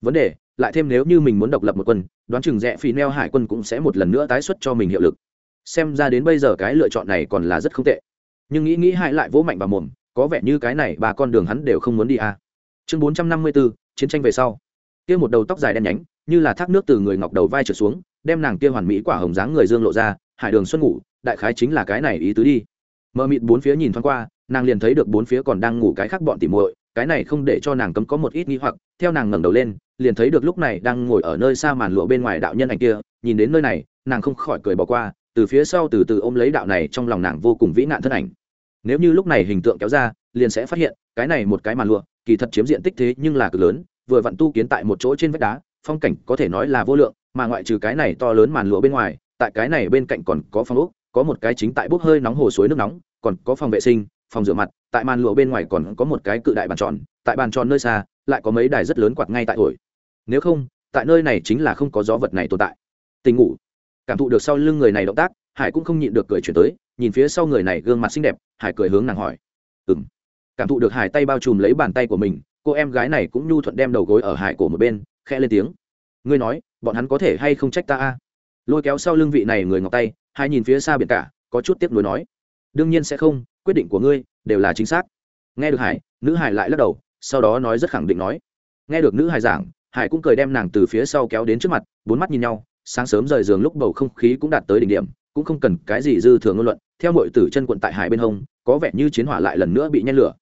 Vấn đề, lại thêm nếu như mình muốn độc lập một quân, đoán chừng rẽ phi neo hải quân cũng sẽ một lần nữa tái xuất cho mình hiệu lực. Xem ra đến bây giờ cái lựa chọn này còn là rất không tệ. Nhưng nghĩ nghĩ hại lại vỗ mạnh vào mồm, có vẻ như cái này ba con đường hắn đều không muốn đi à. chương bốn trăm năm mươi bốn chiến tranh về sau. Kia một đầu tóc dài đen nhánh, như là thác nước từ người ngọc đầu vai trở xuống, đem nàng kia hoàn mỹ quả hồng dáng người dương lộ ra hải đường xuân ngủ, đại khái chính là cái này ý tứ đi. Mờ mịt bốn phía nhìn thoáng qua, nàng liền thấy được bốn phía còn đang ngủ cái khác bọn tỉ muội, cái này không để cho nàng cấm có một ít nghi hoặc, theo nàng ngẩng đầu lên, liền thấy được lúc này đang ngồi ở nơi xa màn lụa bên ngoài đạo nhân ảnh kia, nhìn đến nơi này, nàng không khỏi cười bỏ qua, từ phía sau từ từ ôm lấy đạo này trong lòng nàng vô cùng vĩ nạn thân ảnh. Nếu như lúc này hình tượng kéo ra, liền sẽ phát hiện, cái này một cái màn lụa, kỳ thật chiếm diện tích thế nhưng là cực lớn, vừa vặn tu kiến tại một chỗ trên vách đá, phong cảnh có thể nói là vô lượng, mà ngoại trừ cái này to lớn màn lụa bên ngoài tại cái này bên cạnh còn có phòng ốc, có một cái chính tại bốc hơi nóng hồ suối nước nóng, còn có phòng vệ sinh, phòng rửa mặt, tại màn lụa bên ngoài còn có một cái cự đại bàn tròn, tại bàn tròn nơi xa, lại có mấy đài rất lớn quạt ngay tại thổi. Nếu không, tại nơi này chính là không có gió vật này tồn tại. Tình ngủ. Cảm thụ được sau lưng người này động tác, hải cũng không nhịn được cười chuyển tới, nhìn phía sau người này gương mặt xinh đẹp, hải cười hướng nàng hỏi. Ừ m cảm thụ được hải tay bao trùm lấy bàn tay của mình, cô em gái này cũng nhu thuận đem đầu gối ở hải cổ một bên, khẽ lên tiếng. Ngươi nói, bọn hắn có thể hay không trách ta a? Lôi kéo sau lưng vị này người ngọc tay, hai nhìn phía xa biển cả, có chút tiếc nuối nói, đương nhiên sẽ không, quyết định của ngươi đều là chính xác. Nghe được hải, nữ hải lại lắc đầu, sau đó nói rất khẳng định nói, nghe được nữ hải giảng, hải cũng cười đem nàng từ phía sau kéo đến trước mặt, bốn mắt nhìn nhau, sáng sớm rời giường lúc bầu không khí cũng đạt tới đỉnh điểm, cũng không cần cái gì dư thừa ngôn luận, theo mọi tử chân quận tại hải bên hông, có vẻ như chiến hỏa lại lần nữa bị nhen lửa.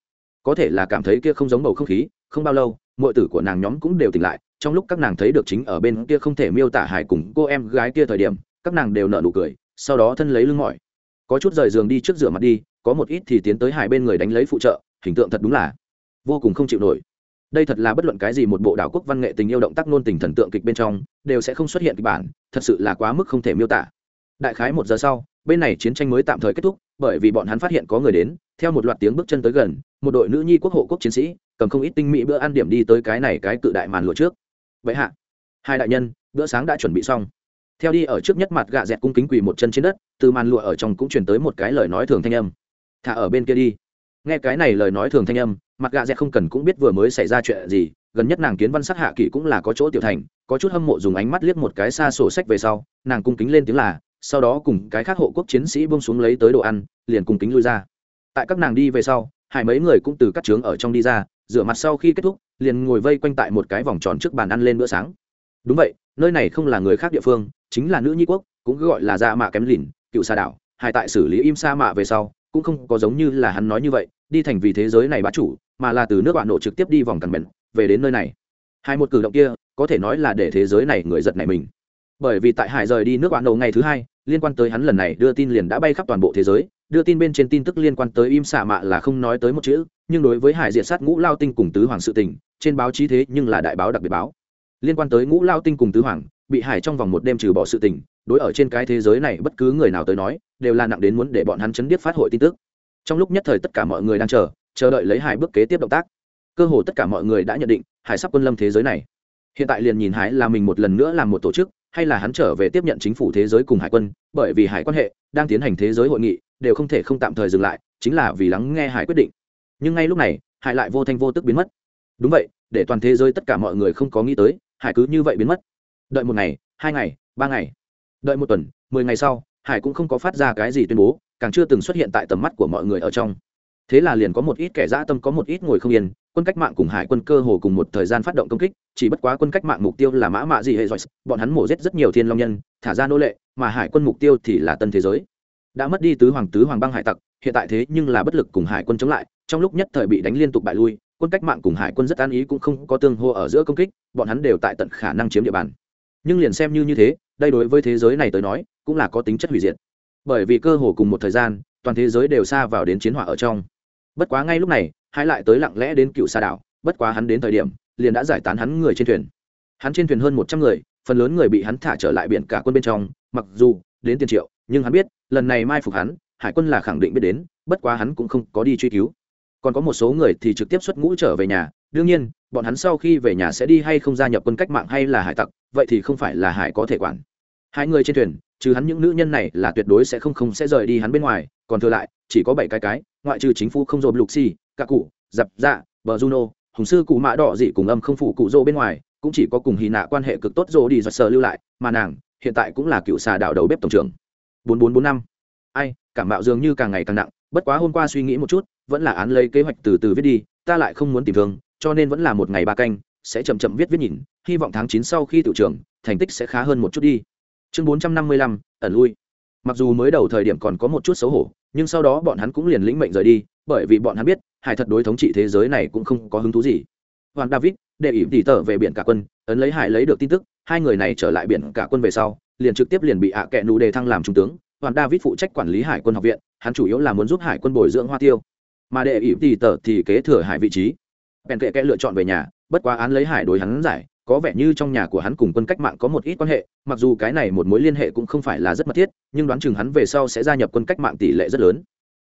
Có thể là cảm thấy kia không giống bầu không khí, không bao lâu, mọi tử của nàng nhóm cũng đều tỉnh lại trong lúc các nàng thấy được chính ở bên kia không thể miêu tả hải cùng cô em gái kia thời điểm, các nàng đều nở nụ cười, sau đó thân lấy lưng mỏi. Có chút rời giường đi trước rửa mặt đi, có một ít thì tiến tới hải bên người đánh lấy phụ trợ, hình tượng thật đúng là vô cùng không chịu nổi. Đây thật là bất luận cái gì một bộ đảo quốc văn nghệ tình yêu động tác nôn tình thần tượng kịch bên trong, đều sẽ không xuất hiện kịch bản, thật sự là quá mức không thể miêu tả. Đại khái một giờ sau, bên này chiến tranh mới tạm thời kết thúc, bởi vì bọn hắn phát hiện có người đến, theo một loạt tiếng bước chân tới gần, một đội nữ nhi quốc hộ quốc chiến sĩ, cầm không ít tinh mỹ bữa ăn điểm đi tới cái này cái cự đại màn lụa trước vậy hạ. Hai đại nhân, bữa sáng đã chuẩn bị xong. Theo đi ở trước nhất mặt gạ dẹt cung kính quỳ một chân trên đất, từ màn lụa ở trong cũng truyền tới một cái lời nói thường thanh âm. Thả ở bên kia đi. Nghe cái này lời nói thường thanh âm, mặt gạ dẹt không cần cũng biết vừa mới xảy ra chuyện gì, gần nhất nàng kiến văn sắc hạ kỷ cũng là có chỗ tiểu thành, có chút hâm mộ dùng ánh mắt liếc một cái xa sổ sách về sau, nàng cung kính lên tiếng là, sau đó cùng cái khác hộ quốc chiến sĩ bông xuống lấy tới đồ ăn, liền cung kính lui ra. Tại các nàng đi về sau, hai mấy người cũng từ các trướng ở trong đi ra, rửa mặt sau khi kết thúc liền ngồi vây quanh tại một cái vòng tròn trước bàn ăn lên bữa sáng. Đúng vậy, nơi này không là người khác địa phương, chính là nữ nhi quốc, cũng gọi là dạ mạ kém lìn, cựu xa đảo. Hai tại xử lý im sa mạ về sau, cũng không có giống như là hắn nói như vậy, đi thành vì thế giới này bá chủ, mà là từ nước bạn nổ trực tiếp đi vòng cằn bẩn về đến nơi này. Hai một cử động kia, có thể nói là để thế giới này người giật này mình. Bởi vì tại hải rời đi nước bạn nổ ngày thứ hai, liên quan tới hắn lần này đưa tin liền đã bay khắp toàn bộ thế giới, đưa tin bên trên tin tức liên quan tới im xạ mạ là không nói tới một chữ nhưng đối với hải diệt sát ngũ lao tinh cùng tứ hoàng sự tình, trên báo chí thế nhưng là đại báo đặc biệt báo. Liên quan tới ngũ lao tinh cùng tứ hoàng, bị hải trong vòng một đêm trừ bỏ sự tình, đối ở trên cái thế giới này bất cứ người nào tới nói, đều là nặng đến muốn để bọn hắn chấn điếc phát hội tin tức. Trong lúc nhất thời tất cả mọi người đang chờ chờ đợi lấy hải bước kế tiếp động tác. Cơ hồ tất cả mọi người đã nhận định, hải sắp quân lâm thế giới này. Hiện tại liền nhìn hải là mình một lần nữa làm một tổ chức, hay là hắn trở về tiếp nhận chính phủ thế giới cùng hải quân, bởi vì hải quan hệ, đang tiến hành thế giới hội nghị, đều không thể không tạm thời dừng lại, chính là vì lắng nghe hải quyết định nhưng ngay lúc này, hải lại vô thanh vô tức biến mất. Đúng vậy, để toàn thế giới tất cả mọi người không có nghĩ tới, hải cứ như vậy biến mất. Đợi một ngày, hai ngày, ba ngày. Đợi một tuần, mười ngày sau, hải cũng không có phát ra cái gì tuyên bố, càng chưa từng xuất hiện tại tầm mắt của mọi người ở trong. Thế là liền có một ít kẻ dã tâm có một ít ngồi không yên, quân cách mạng cùng hải quân cơ hồ cùng một thời gian phát động công kích, chỉ bất quá quân cách mạng mục tiêu là mã mạ gì hệ giỏi bọn hắn mổ giết rất nhiều thiên long nhân, thả ra nô lệ, mà hải quân mục tiêu thì là tân thế giới. Đã mất đi tứ hoàng tứ hoàng băng hải tặc, hiện tại thế nhưng là bất lực cùng hải quân chống lại trong lúc nhất thời bị đánh liên tục bại lui, quân cách mạng cùng hải quân rất an ý cũng không có tương hô ở giữa công kích, bọn hắn đều tại tận khả năng chiếm địa bàn. Nhưng liền xem như như thế, đây đối với thế giới này tới nói, cũng là có tính chất hủy diệt. Bởi vì cơ hồ cùng một thời gian, toàn thế giới đều xa vào đến chiến hỏa ở trong. Bất quá ngay lúc này hai lại tới lặng lẽ đến cựu xa đảo, bất quá hắn đến thời điểm, liền đã giải tán hắn người trên thuyền. Hắn trên thuyền hơn một trăm người, phần lớn người bị hắn thả trở lại biển cả quân bên trong, mặc dù đến tiền triệu, nhưng hắn biết, lần này mai phục hắn, hải quân là khẳng định biết đến, bất quá hắn cũng không có đi truy cứu còn có một số người thì trực tiếp xuất ngũ trở về nhà. Đương nhiên, bọn hắn sau khi về nhà sẽ đi hay không gia nhập quân cách mạng hay là hải tặc, vậy thì không phải là hải có thể quản. Hai người trên thuyền, trừ hắn những nữ nhân này là tuyệt đối sẽ không không sẽ rời đi hắn bên ngoài, còn thừa lại, chỉ có bảy cái cái, ngoại trừ chính phủ không dồn lục xì các cụ, dập dạ bờ juno, hùng sư cụ mã đỏ dị cùng âm không phụ cụ dô bên ngoài, cũng chỉ có cùng hy nạ quan hệ cực tốt dô đi do sờ lưu lại, mà nàng, hiện tại cũng là cựu xà đạo đầu bếp tổng trưởng. Bốn bốn bốn năm. Ai, cảm mạo dường như càng ngày càng nặng bất quá hôm qua suy nghĩ một chút, vẫn là án lấy kế hoạch từ từ viết đi, ta lại không muốn tìm thương, cho nên vẫn là một ngày ba canh, sẽ chậm chậm viết viết nhìn, hy vọng tháng chín sau khi tự trưởng, thành tích sẽ khá hơn một chút đi. Chương bốn trăm năm mươi lăm, ẩn lui. Mặc dù mới đầu thời điểm còn có một chút xấu hổ, nhưng sau đó bọn hắn cũng liền lĩnh mệnh rời đi, bởi vì bọn hắn biết, hải thật đối thống trị thế giới này cũng không có hứng thú gì. Hoàng david đệ ỷ tỉ tở về biển cả quân, ấn lấy hải lấy được tin tức, hai người này trở lại biển cả quân về sau, liền trực tiếp liền bị ạ à kẹ nụ đề thăng làm trung tướng hoàn david phụ trách quản lý hải quân học viện, hắn chủ yếu là muốn giúp hải quân bồi dưỡng hoa tiêu. Mà để ỷ tỉ tở thì kế thừa hải vị trí. Bèn kệ kẽ lựa chọn về nhà, bất quá án lấy hải đối hắn giải, có vẻ như trong nhà của hắn cùng quân cách mạng có một ít quan hệ, mặc dù cái này một mối liên hệ cũng không phải là rất mật thiết, nhưng đoán chừng hắn về sau sẽ gia nhập quân cách mạng tỷ lệ rất lớn.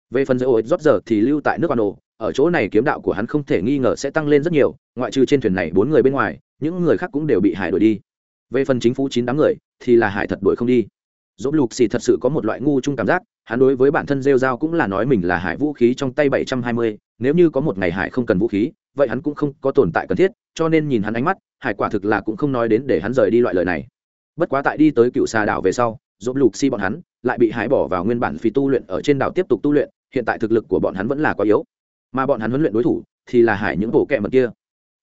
Về phần dây ô rót giờ thì lưu tại nước quan ổ ở chỗ này kiếm đạo của hắn không thể nghi ngờ sẽ tăng lên rất nhiều, ngoại trừ trên thuyền này bốn người bên ngoài, những người khác cũng đều bị hải đuổi đi. Về phần chính phủ chín đám người, thì là hải thật đuổi không đi dỗ lục xì thật sự có một loại ngu chung cảm giác, hắn đối với bản thân rêu dao cũng là nói mình là hải vũ khí trong tay bảy trăm hai mươi, nếu như có một ngày hải không cần vũ khí, vậy hắn cũng không có tồn tại cần thiết, cho nên nhìn hắn ánh mắt, hải quả thực là cũng không nói đến để hắn rời đi loại lời này. Bất quá tại đi tới cựu xà đảo về sau dỗ lục xì bọn hắn lại bị hải bỏ vào nguyên bản phi tu luyện ở trên đảo tiếp tục tu luyện, hiện tại thực lực của bọn hắn vẫn là quá yếu. Mà bọn hắn huấn luyện đối thủ thì là hải những bộ kẹ mật kia.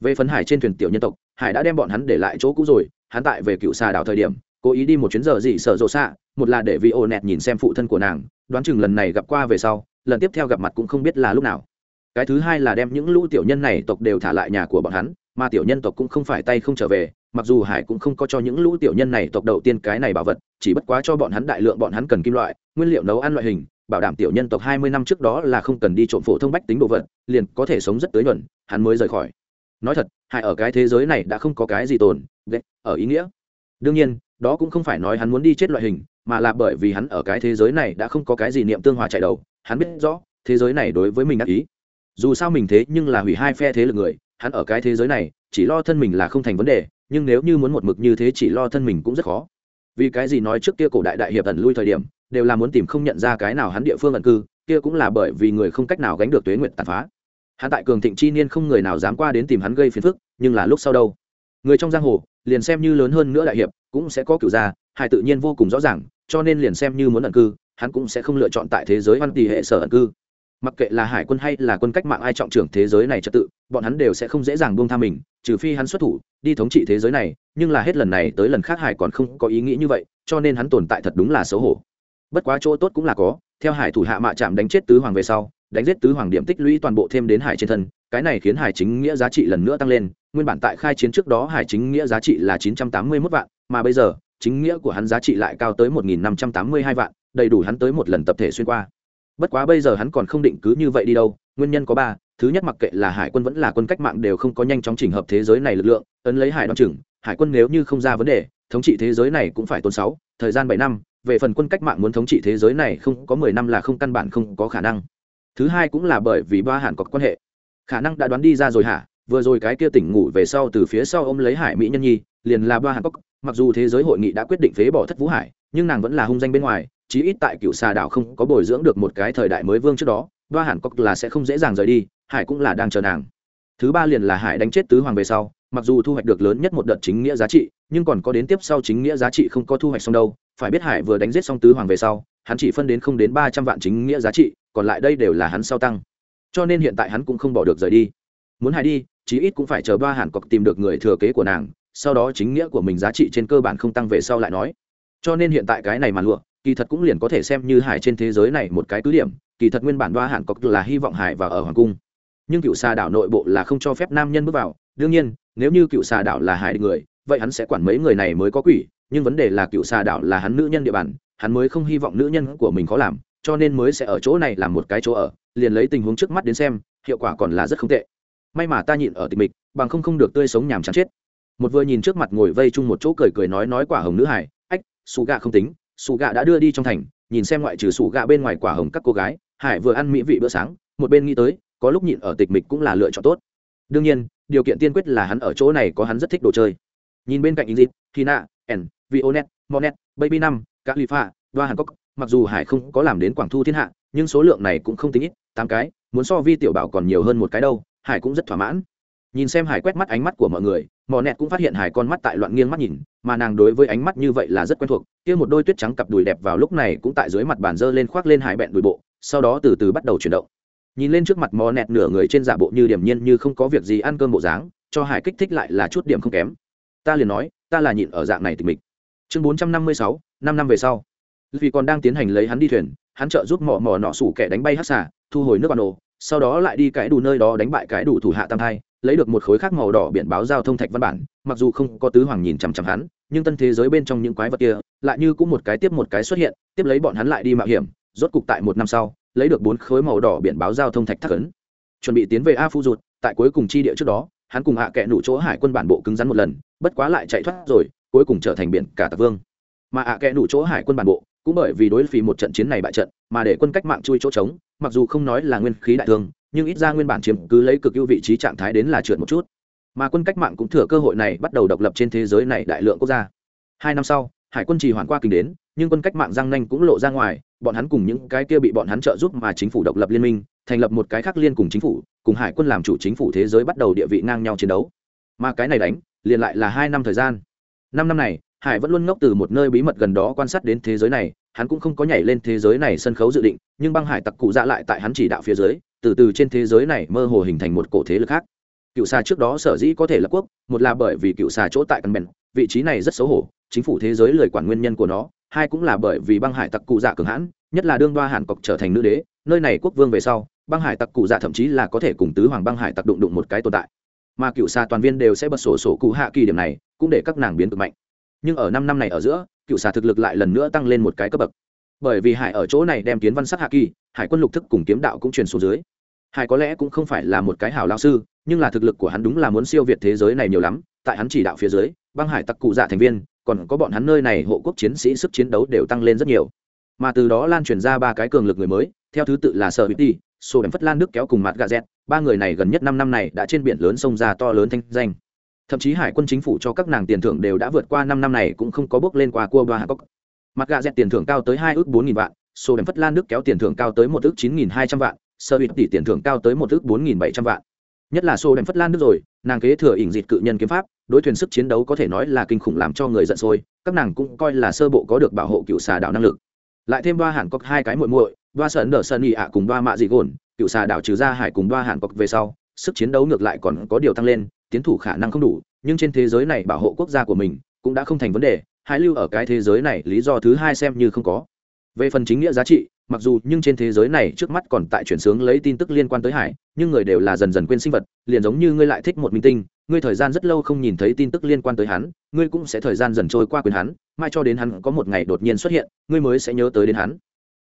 Về phấn hải trên thuyền tiểu nhân tộc, hải đã đem bọn hắn để lại chỗ cũ rồi, hắn tại về cựu xà đảo thời điểm cố ý đi một chuyến giờ gì sợ rộ xạ, một là để vì ô nẹt nhìn xem phụ thân của nàng, đoán chừng lần này gặp qua về sau, lần tiếp theo gặp mặt cũng không biết là lúc nào. Cái thứ hai là đem những lũ tiểu nhân này tộc đều thả lại nhà của bọn hắn, mà tiểu nhân tộc cũng không phải tay không trở về, mặc dù hải cũng không có cho những lũ tiểu nhân này tộc đầu tiên cái này bảo vật, chỉ bất quá cho bọn hắn đại lượng bọn hắn cần kim loại, nguyên liệu nấu ăn loại hình, bảo đảm tiểu nhân tộc hai mươi năm trước đó là không cần đi trộm phổ thông bách tính đồ vật, liền có thể sống rất tới nhuận, hắn mới rời khỏi. Nói thật, hải ở cái thế giới này đã không có cái gì tồn ở ý nghĩa. Đương nhiên đó cũng không phải nói hắn muốn đi chết loại hình, mà là bởi vì hắn ở cái thế giới này đã không có cái gì niệm tương hòa chạy đầu, hắn biết rõ, thế giới này đối với mình ác ý. Dù sao mình thế nhưng là hủy hai phe thế lực người, hắn ở cái thế giới này, chỉ lo thân mình là không thành vấn đề, nhưng nếu như muốn một mực như thế chỉ lo thân mình cũng rất khó. Vì cái gì nói trước kia cổ đại đại hiệp ẩn lui thời điểm, đều là muốn tìm không nhận ra cái nào hắn địa phương ẩn cư, kia cũng là bởi vì người không cách nào gánh được tuế nguyện tàn phá. Hắn tại cường thịnh chi niên không người nào dám qua đến tìm hắn gây phiền phức, nhưng là lúc sau đâu? Người trong giang hồ, liền xem như lớn hơn nữa đại hiệp cũng sẽ có cựu gia hải tự nhiên vô cùng rõ ràng, cho nên liền xem như muốn ẩn cư, hắn cũng sẽ không lựa chọn tại thế giới văn tỷ hệ sở ẩn cư. Mặc kệ là hải quân hay là quân cách mạng ai trọng trưởng thế giới này trật tự, bọn hắn đều sẽ không dễ dàng buông tha mình, trừ phi hắn xuất thủ, đi thống trị thế giới này, nhưng là hết lần này tới lần khác hải còn không có ý nghĩ như vậy, cho nên hắn tồn tại thật đúng là xấu hổ. Bất quá chỗ tốt cũng là có, theo hải thủ hạ mạ chạm đánh chết tứ hoàng về sau, đánh giết tứ hoàng điểm tích lũy toàn bộ thêm đến hải trên thân cái này khiến hải chính nghĩa giá trị lần nữa tăng lên, nguyên bản tại khai chiến trước đó hải chính nghĩa giá trị là chín trăm tám mươi mốt vạn, mà bây giờ, chính nghĩa của hắn giá trị lại cao tới một nghìn năm trăm tám mươi hai vạn, đầy đủ hắn tới một lần tập thể xuyên qua. Bất quá bây giờ hắn còn không định cứ như vậy đi đâu, nguyên nhân có ba, thứ nhất mặc kệ là hải quân vẫn là quân cách mạng đều không có nhanh chóng chỉnh hợp thế giới này lực lượng, ấn lấy hải đ o chừng, hải quân nếu như không ra vấn đề, thống trị thế giới này cũng phải tốn sáu, thời gian bảy năm, về phần quân cách mạng muốn thống trị thế giới này không có mười năm là không căn bản không có khả năng. Thứ hai cũng là bởi vì ba hàn có quan hệ khả năng đã đoán đi ra rồi hả? Vừa rồi cái kia tỉnh ngủ về sau từ phía sau ôm lấy hải mỹ nhân nhi, liền là ba hàn cốc mặc dù thế giới hội nghị đã quyết định phế bỏ thất vũ hải, nhưng nàng vẫn là hung danh bên ngoài, chí ít tại cựu xà đảo không có bồi dưỡng được một cái thời đại mới vương trước đó, ba hàn cốc là sẽ không dễ dàng rời đi, hải cũng là đang chờ nàng. Thứ ba liền là hải đánh chết tứ hoàng về sau, mặc dù thu hoạch được lớn nhất một đợt chính nghĩa giá trị, nhưng còn có đến tiếp sau chính nghĩa giá trị không có thu hoạch xong đâu, phải biết hải vừa đánh giết xong tứ hoàng về sau, hắn chỉ phân đến không đến ba trăm vạn chính nghĩa giá trị, còn lại đây đều là hắn sau tăng cho nên hiện tại hắn cũng không bỏ được rời đi. Muốn hải đi, chí ít cũng phải chờ ba hàn cọc tìm được người thừa kế của nàng, sau đó chính nghĩa của mình giá trị trên cơ bản không tăng về sau lại nói. Cho nên hiện tại cái này mà lụa, kỳ thật cũng liền có thể xem như hải trên thế giới này một cái cứ điểm, kỳ thật nguyên bản ba hàn cọc là hy vọng hải vào ở hoàng cung. Nhưng cựu xà đảo nội bộ là không cho phép nam nhân bước vào, đương nhiên, nếu như cựu xà đảo là hải người, vậy hắn sẽ quản mấy người này mới có quỷ, nhưng vấn đề là cựu xà đảo là hắn nữ nhân địa bàn, hắn mới không hy vọng nữ nhân của mình có làm cho nên mới sẽ ở chỗ này làm một cái chỗ ở liền lấy tình huống trước mắt đến xem hiệu quả còn là rất không tệ. May mà ta nhịn ở tịch mịch bằng không không được tươi sống nhàm chán chết. Một vừa nhìn trước mặt ngồi vây chung một chỗ cười cười nói nói quả hồng nữ hải ách xù gạ không tính xù gạ đã đưa đi trong thành nhìn xem ngoại trừ xù gạ bên ngoài quả hồng các cô gái hải vừa ăn mỹ vị bữa sáng một bên nghĩ tới có lúc nhịn ở tịch mịch cũng là lựa chọn tốt. Đương nhiên điều kiện tiên quyết là hắn ở chỗ này có hắn rất thích đồ chơi. Nhìn bên cạnh ý dịp tina n Vionet, Monet, Baby năm các ly a và hàn cốc mặc dù hải không có làm đến quảng thu thiên hạ, nhưng số lượng này cũng không tính ít, tám cái, muốn so vi tiểu bảo còn nhiều hơn một cái đâu, hải cũng rất thỏa mãn. Nhìn xem hải quét mắt ánh mắt của mọi người, mò nẹt cũng phát hiện hải con mắt tại loạn nghiêng mắt nhìn, mà nàng đối với ánh mắt như vậy là rất quen thuộc, kia một đôi tuyết trắng cặp đùi đẹp vào lúc này cũng tại dưới mặt bàn dơ lên khoác lên hải bẹn đùi bộ, sau đó từ từ bắt đầu chuyển động. Nhìn lên trước mặt mò nẹt nửa người trên giả bộ như điểm nhiên như không có việc gì ăn cơm bộ dáng, cho hải kích thích lại là chút điểm không kém. Ta liền nói, ta là nhịn ở dạng này thì mình chương bốn trăm năm mươi sáu, năm năm về sau vì còn đang tiến hành lấy hắn đi thuyền, hắn trợ giúp mò mỏ nọ sủ kẻ đánh bay hát xả thu hồi nước bà nổ, sau đó lại đi cái đủ nơi đó đánh bại cái đủ thủ hạ tam thai, lấy được một khối khác màu đỏ biển báo giao thông thạch văn bản, mặc dù không có tứ hoàng nhìn chằm chằm hắn, nhưng tân thế giới bên trong những quái vật kia, lại như cũng một cái tiếp một cái xuất hiện, tiếp lấy bọn hắn lại đi mạo hiểm, rốt cục tại một năm sau, lấy được bốn khối màu đỏ biển báo giao thông thạch thắc ấn. Chuẩn bị tiến về a phu ruột, tại cuối cùng chi địa trước đó, hắn cùng hạ kẹ nụ chỗ hải quân bản bộ cứng rắn một lần, bất quá lại chạy thoát rồi, cuối cùng trở thành biển cả tạc vương. Mà hạ kẹ nụ chỗ hải quân bản bộ cũng bởi vì đối phí một trận chiến này bại trận, mà để quân cách mạng chui chỗ trống, mặc dù không nói là nguyên khí đại thương, nhưng ít ra nguyên bản chiếm cứ lấy cực ưu vị trí trạng thái đến là trượt một chút. Mà quân cách mạng cũng thừa cơ hội này bắt đầu độc lập trên thế giới này đại lượng quốc gia. Hai năm sau, hải quân trì hoàn qua kinh đến, nhưng quân cách mạng giang nanh cũng lộ ra ngoài, bọn hắn cùng những cái kia bị bọn hắn trợ giúp mà chính phủ độc lập liên minh, thành lập một cái khác liên cùng chính phủ, cùng hải quân làm chủ chính phủ thế giới bắt đầu địa vị ngang nhau chiến đấu. Mà cái này đánh, liền lại là hai năm thời gian. Năm năm này hải vẫn luôn ngốc từ một nơi bí mật gần đó quan sát đến thế giới này, hắn cũng không có nhảy lên thế giới này sân khấu dự định, nhưng băng hải tặc cụ dạ lại tại hắn chỉ đạo phía dưới, từ từ trên thế giới này mơ hồ hình thành một cổ thế lực khác. Cựu xà trước đó sở dĩ có thể lập quốc, một là bởi vì cựu xà chỗ tại căn bèn vị trí này rất xấu hổ, chính phủ thế giới lời quản nguyên nhân của nó, hai cũng là bởi vì băng hải tặc cụ dạ cường hãn, nhất là đương đoa hàn cọc trở thành nữ đế, nơi này quốc vương về sau, băng hải tặc cụ dạ thậm chí là có thể cùng tứ hoàng băng hải tặc đụng đụng một cái tồn tại. Mà cựu xà toàn viên đều sẽ bật sổ sổ cụ hạ kỳ điểm này, cũng để các nàng biến cực mạnh nhưng ở năm năm này ở giữa, cựu xà thực lực lại lần nữa tăng lên một cái cấp bậc. Bởi vì hải ở chỗ này đem kiến văn sắc hạ kỳ, hải quân lục thức cùng kiếm đạo cũng truyền xuống dưới. Hải có lẽ cũng không phải là một cái hảo lao sư, nhưng là thực lực của hắn đúng là muốn siêu việt thế giới này nhiều lắm, tại hắn chỉ đạo phía dưới, băng hải tặc cụ dạ thành viên, còn có bọn hắn nơi này hộ quốc chiến sĩ sức chiến đấu đều tăng lên rất nhiều. Mà từ đó lan truyền ra ba cái cường lực người mới, theo thứ tự là sở hữu ti sô đèm phất lan nước kéo cùng mặt gà dẹt, ba người này gần nhất năm năm này đã trên biển lớn sông ra to lớn thanh danh thậm chí hải quân chính phủ cho các nàng tiền thưởng đều đã vượt qua năm năm này cũng không có bước lên qua cua ba hạng cốc. Mặt gà dẹt tiền thưởng cao tới hai ước bốn nghìn vạn sô đèm phất lan nước kéo tiền thưởng cao tới một ước chín nghìn hai trăm vạn, sơ hữu tỷ tiền thưởng cao tới một ước bốn nghìn bảy trăm vạn. Nhất là sô đèm phất lan nước rồi, nàng kế thừa ỉnh dịt cự nhân kiếm pháp, đối thuyền sức chiến đấu có thể nói là kinh khủng làm cho người giận sôi, các nàng cũng coi là sơ bộ có được bảo hộ cựu xà đảo năng lực. Lại thêm ba hàn cốc hai cái muội muội ba sơn đờ sơn ị ạ cùng ba mạ dị gồn, cựu xà đảo trừ ra hải cùng ba hàn cốc về sau, sức chiến đấu ngược lại còn có điều tăng lên tiến thủ khả năng không đủ, nhưng trên thế giới này bảo hộ quốc gia của mình cũng đã không thành vấn đề hải lưu ở cái thế giới này lý do thứ hai xem như không có. Về phần chính nghĩa giá trị, mặc dù nhưng trên thế giới này trước mắt còn tại chuyển sướng lấy tin tức liên quan tới hải, nhưng người đều là dần dần quên sinh vật, liền giống như ngươi lại thích một minh tinh, ngươi thời gian rất lâu không nhìn thấy tin tức liên quan tới hắn, ngươi cũng sẽ thời gian dần trôi qua quyền hắn, mai cho đến hắn có một ngày đột nhiên xuất hiện, ngươi mới sẽ nhớ tới đến hắn.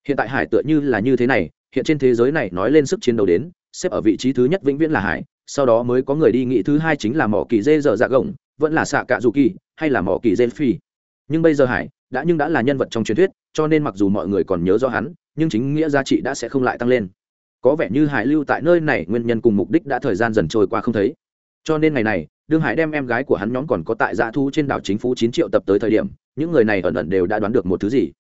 Hiện tại hải tựa như là như thế này, hiện trên thế giới này nói lên sức chiến đấu đến, xếp ở vị trí thứ nhất vĩnh viễn là hải sau đó mới có người đi nghĩ thứ hai chính là mỏ kỳ dê dở dạ gồng, vẫn là xạ cạ dù kỳ hay là mỏ kỳ dê phi. Nhưng bây giờ hải đã nhưng đã là nhân vật trong truyền thuyết, cho nên mặc dù mọi người còn nhớ rõ hắn, nhưng chính nghĩa giá trị đã sẽ không lại tăng lên. Có vẻ như hải lưu tại nơi này nguyên nhân cùng mục đích đã thời gian dần trôi qua không thấy. Cho nên ngày này, đương hải đem em gái của hắn nhóm còn có tại dạ thu trên đảo chính phủ chín triệu tập tới thời điểm, những người này ẩn ẩn đều đã đoán được một thứ gì.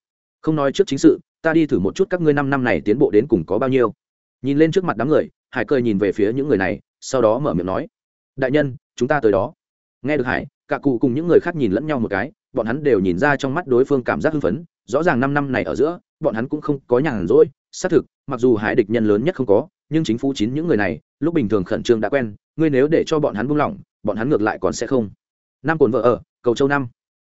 Không nói trước chính sự, ta đi thử một chút các ngươi năm năm này tiến bộ đến cùng có bao nhiêu. Nhìn lên trước mặt đám người, hải cười nhìn về phía những người này sau đó mở miệng nói, đại nhân, chúng ta tới đó. Nghe được hải, cả cụ cùng những người khác nhìn lẫn nhau một cái, bọn hắn đều nhìn ra trong mắt đối phương cảm giác hưng phấn, rõ ràng năm năm này ở giữa, bọn hắn cũng không có nhàn rỗi, xác thực, mặc dù hải địch nhân lớn nhất không có, nhưng chính phủ chín những người này, lúc bình thường khẩn trương đã quen, ngươi nếu để cho bọn hắn buông lỏng, bọn hắn ngược lại còn sẽ không. Năm cồn vợ ở, cầu châu năm.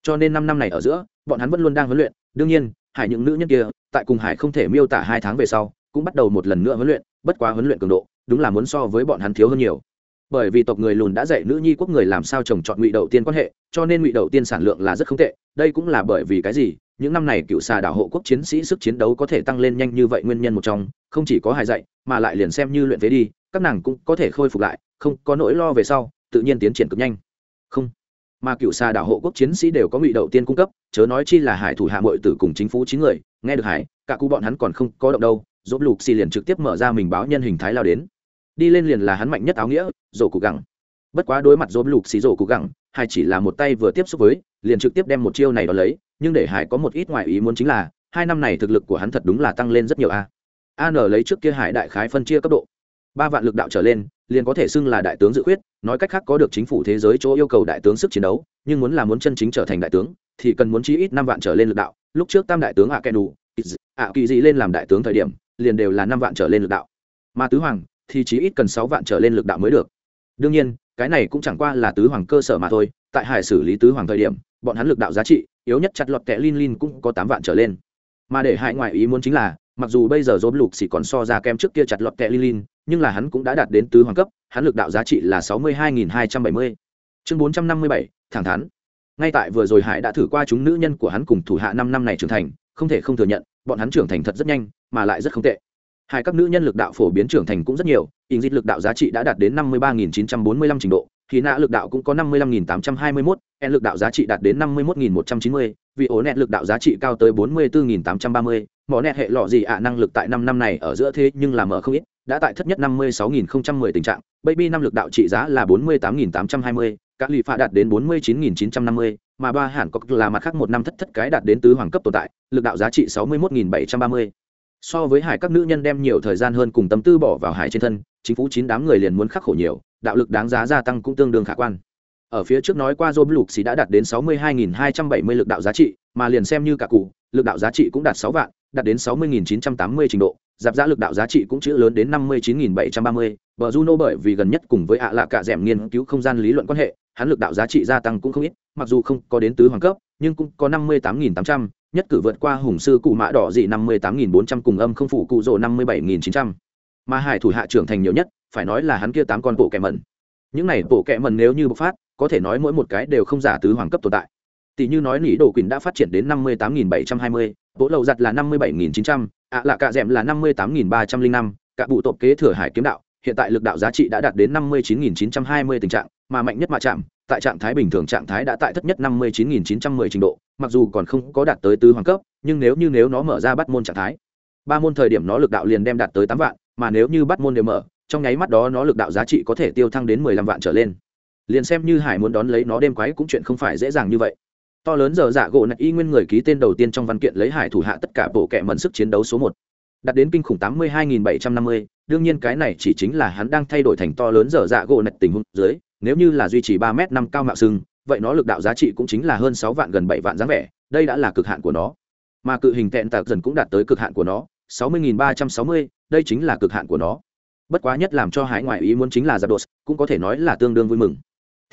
Cho nên năm năm này ở giữa, bọn hắn vẫn luôn đang huấn luyện, đương nhiên, hải những nữ nhân kia, tại cùng hải không thể miêu tả hai tháng về sau, cũng bắt đầu một lần nữa huấn luyện, bất quá huấn luyện cường độ đúng là muốn so với bọn hắn thiếu hơn nhiều. Bởi vì tộc người lùn đã dạy nữ nhi quốc người làm sao trồng trọt ngụy đầu tiên quan hệ, cho nên ngụy đầu tiên sản lượng là rất không tệ, đây cũng là bởi vì cái gì? Những năm này cựu xà đảo hộ quốc chiến sĩ sức chiến đấu có thể tăng lên nhanh như vậy nguyên nhân một trong, không chỉ có hài dạy, mà lại liền xem như luyện phế đi, các nàng cũng có thể khôi phục lại, không có nỗi lo về sau, tự nhiên tiến triển cực nhanh. Không. Mà cựu xà đảo hộ quốc chiến sĩ đều có ngụy đầu tiên cung cấp, chớ nói chi là hải thủ hạ mội tử cùng chính phủ chín người, nghe được hải, cả cụ bọn hắn còn không có động đâu dốt lục xì liền trực tiếp mở ra mình báo nhân hình thái lao đến đi lên liền là hắn mạnh nhất áo nghĩa, rổ cụ gẳng. Bất quá đối mặt dốm lục xì rổ cụ gẳng hải chỉ là một tay vừa tiếp xúc với, liền trực tiếp đem một chiêu này đó lấy, nhưng để hải có một ít ngoại ý muốn chính là, hai năm này thực lực của hắn thật đúng là tăng lên rất nhiều a. An lấy trước kia hải đại khái phân chia cấp độ. Ba vạn lực đạo trở lên, liền có thể xưng là đại tướng dự khuyết, nói cách khác có được chính phủ thế giới chỗ yêu cầu đại tướng sức chiến đấu, nhưng muốn là muốn chân chính trở thành đại tướng, thì cần muốn chí ít năm vạn trở lên lực đạo. Lúc trước tam đại tướng ạ kẻ đủ ạ kỳ dị lên làm đại tướng thời điểm, liền đều là năm vạn trở lên lực đạo. Mà tứ hoàng thì chí ít cần sáu vạn trở lên lực đạo mới được. Đương nhiên, cái này cũng chẳng qua là tứ hoàng cơ sở mà thôi, tại hải xử lý tứ hoàng thời điểm, bọn hắn lực đạo giá trị, yếu nhất chặt lọt kẹ lin lin cũng có tám vạn trở lên. Mà để hại ngoại ý muốn chính là, mặc dù bây giờ dốt lục chỉ còn so ra kem trước kia chặt lọt kẹ lin lin, nhưng là hắn cũng đã đạt đến tứ hoàng cấp, hắn lực đạo giá trị là sáu mươi hai nghìn hai trăm bảy mươi. Chương bốn trăm năm mươi bảy, thẳng thắn. Ngay tại vừa rồi hải đã thử qua chúng nữ nhân của hắn cùng thủ hạ năm năm này trưởng thành, không thể không thừa nhận, bọn hắn trưởng thành thật rất nhanh, mà lại rất không tệ hai các nữ nhân lực đạo phổ biến trưởng thành cũng rất nhiều in dịch lực đạo giá trị đã đạt đến năm mươi ba nghìn chín trăm bốn mươi lăm trình độ thì nạ lực đạo cũng có năm mươi lăm nghìn tám trăm hai mươi mốt, en lực đạo giá trị đạt đến năm mươi mốt nghìn một trăm chín mươi vị ổ nẹt lực đạo giá trị cao tới bốn mươi bốn nghìn tám trăm ba mươi, mỏ nẹt hệ lọ gì ạ, năng lực tại năm năm này ở giữa thế nhưng làm mở không ít, đã tại thất nhất năm mươi sáu nghìn không trăm mười tình trạng, baby năm lực đạo trị giá là bốn mươi tám nghìn tám trăm hai mươi các lì phạ đạt đến bốn mươi chín nghìn chín trăm năm mươi, mà ba hẳn có là mặt khác một năm thất thất cái đạt đến tứ hoàng cấp tồn tại, lực đạo giá trị sáu mươi một nghìn bảy trăm ba mươi so với hải các nữ nhân đem nhiều thời gian hơn cùng tâm tư bỏ vào hải trên thân chính phủ chín đám người liền muốn khắc khổ nhiều đạo lực đáng giá gia tăng cũng tương đương khả quan. Ở phía trước nói qua job lục xì đã đạt đến 62.270 lực đạo giá trị mà liền xem như cả cụ lực đạo giá trị cũng đạt 6 vạn đạt đến 60.980 trình độ giáp giá lực đạo giá trị cũng chữ lớn đến 59.730, bờ Juno bởi vì gần nhất cùng với ạ à lạ cả dẻm nghiên cứu không gian lý luận quan hệ, hắn lực đạo giá trị gia tăng cũng không ít, mặc dù không có đến tứ hoàng cấp, nhưng cũng có 58.800, nhất cử vượt qua hùng sư cụ mã đỏ dị năm mươi tám nghìn bốn trăm cùng âm không phủ cụ rỗ năm mươi bảy nghìn chín trăm. Mà hải thủ hạ trưởng thành nhiều nhất, phải nói là hắn kia tám con bộ kẹ mẩn. Những này bộ kẹ mẩn nếu như bộc phát, có thể nói mỗi một cái đều không giả tứ hoàng cấp tồn tại. Tỷ như nói nỉ đồ quỳnh đã phát triển đến năm mươi tám nghìn bảy trăm hai mươi, bộ lầu giặt là năm mươi bảy nghìn chín trăm, ạ lạ cạ d là năm mươi tám nghìn ba trăm linh năm, cả vụ tộp kế thừa hải kiếm đạo, hiện tại lực đạo giá trị đã đạt đến năm mươi chín nghìn chín trăm hai mươi tình trạng mà mạnh nhất mạ chạm, tại trạng thái bình thường trạng thái đã tại thất nhất năm mươi chín nghìn chín trăm mười trình độ, mặc dù còn không có đạt tới tứ hoàng cấp, nhưng nếu như nếu nó mở ra bắt môn trạng thái, ba môn thời điểm nó lực đạo liền đem đạt tới tám vạn, mà nếu như bắt môn đều mở, trong nháy mắt đó nó lực đạo giá trị có thể tiêu thăng đến mười lăm vạn trở lên. Liền xem như hải muốn đón lấy nó đêm quái cũng chuyện không phải dễ dàng như vậy. To lớn giờ dạ gỗ nạch y nguyên người ký tên đầu tiên trong văn kiện lấy hải thủ hạ tất cả bộ kệ mẫn sức chiến đấu số một. Đạt đến kinh khủng tám mươi hai nghìn bảy trăm năm mươi, đương nhiên cái này chỉ chính là hắn đang thay đổi thành to lớn giờ dạ gỗ nạch tình huống dưới nếu như là duy trì ba m năm cao mạo sưng vậy nó lực đạo giá trị cũng chính là hơn sáu vạn gần bảy vạn dáng vẻ, đây đã là cực hạn của nó. Mà cự hình tẹn tạc dần cũng đạt tới cực hạn của nó, sáu mươi nghìn ba trăm sáu mươi, đây chính là cực hạn của nó. Bất quá nhất làm cho hải ngoại ý muốn chính là giáp đột cũng có thể nói là tương đương vui mừng.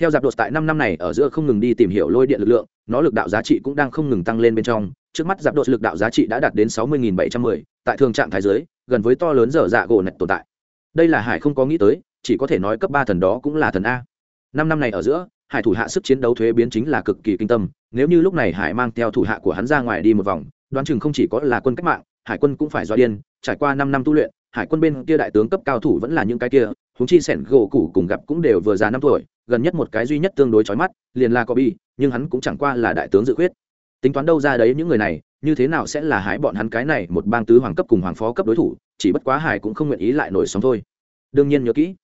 Theo giáp đột tại năm năm này ở giữa không ngừng đi tìm hiểu lôi điện lực lượng, nó lực đạo giá trị cũng đang không ngừng tăng lên bên trong. Trước mắt giáp đột lực đạo giá trị đã đạt đến sáu mươi nghìn bảy trăm mười, tại thường trạng thái giới gần với to lớn dở dạ gỗ nạch tồn tại. Đây là hải không có nghĩ tới, chỉ có thể nói cấp ba thần đó cũng là thần a năm năm này ở giữa, hải thủ hạ sức chiến đấu thuế biến chính là cực kỳ kinh tâm, nếu như lúc này hải mang theo thủ hạ của hắn ra ngoài đi một vòng, đoán chừng không chỉ có là quân cách mạng, hải quân cũng phải do điên, trải qua năm năm tu luyện, hải quân bên kia đại tướng cấp cao thủ vẫn là những cái kia húng chi sẻn gỗ cũ cùng gặp cũng đều vừa già năm tuổi, gần nhất một cái duy nhất tương đối chói mắt, liền là có bi nhưng hắn cũng chẳng qua là đại tướng dự khuyết. Tính toán đâu ra đấy những người này, như thế nào sẽ là hải bọn hắn cái này một bang tứ hoàng cấp cùng hoàng phó cấp đối thủ, chỉ bất quá hải cũng không nguyện ý lại nổi sóng thôi. Đương nhiên nhớ kỹ,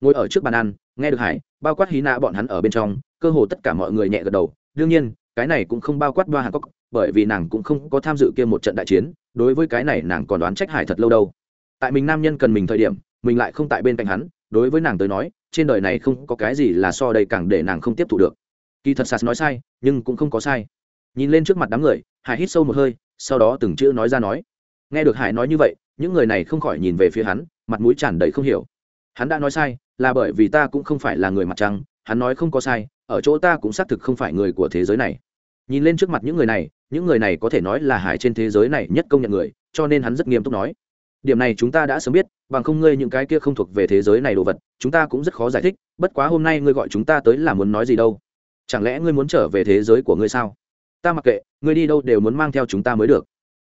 ngồi ở trước bàn ăn, nghe được hải bao quát hí nạ bọn hắn ở bên trong, cơ hồ tất cả mọi người nhẹ gật đầu. Đương nhiên, cái này cũng không bao quát đoa hàn cốc, bởi vì nàng cũng không có tham dự kia một trận đại chiến, đối với cái này nàng còn đoán trách hải thật lâu đâu. Tại mình nam nhân cần mình thời điểm, mình lại không tại bên cạnh hắn, đối với nàng tới nói, trên đời này không có cái gì là so đây càng để nàng không tiếp thu được. Kỳ thật sas nói sai, nhưng cũng không có sai. Nhìn lên trước mặt đám người, hải hít sâu một hơi, sau đó từng chữ nói ra nói. Nghe được hải nói như vậy, những người này không khỏi nhìn về phía hắn, mặt mũi tràn đầy không hiểu. Hắn đã nói sai là bởi vì ta cũng không phải là người mặt trăng, hắn nói không có sai, ở chỗ ta cũng xác thực không phải người của thế giới này. Nhìn lên trước mặt những người này, những người này có thể nói là hải trên thế giới này nhất công nhận người, cho nên hắn rất nghiêm túc nói. Điểm này chúng ta đã sớm biết, bằng không ngươi những cái kia không thuộc về thế giới này đồ vật, chúng ta cũng rất khó giải thích, bất quá hôm nay ngươi gọi chúng ta tới là muốn nói gì đâu? Chẳng lẽ ngươi muốn trở về thế giới của ngươi sao? Ta mặc kệ, ngươi đi đâu đều muốn mang theo chúng ta mới được.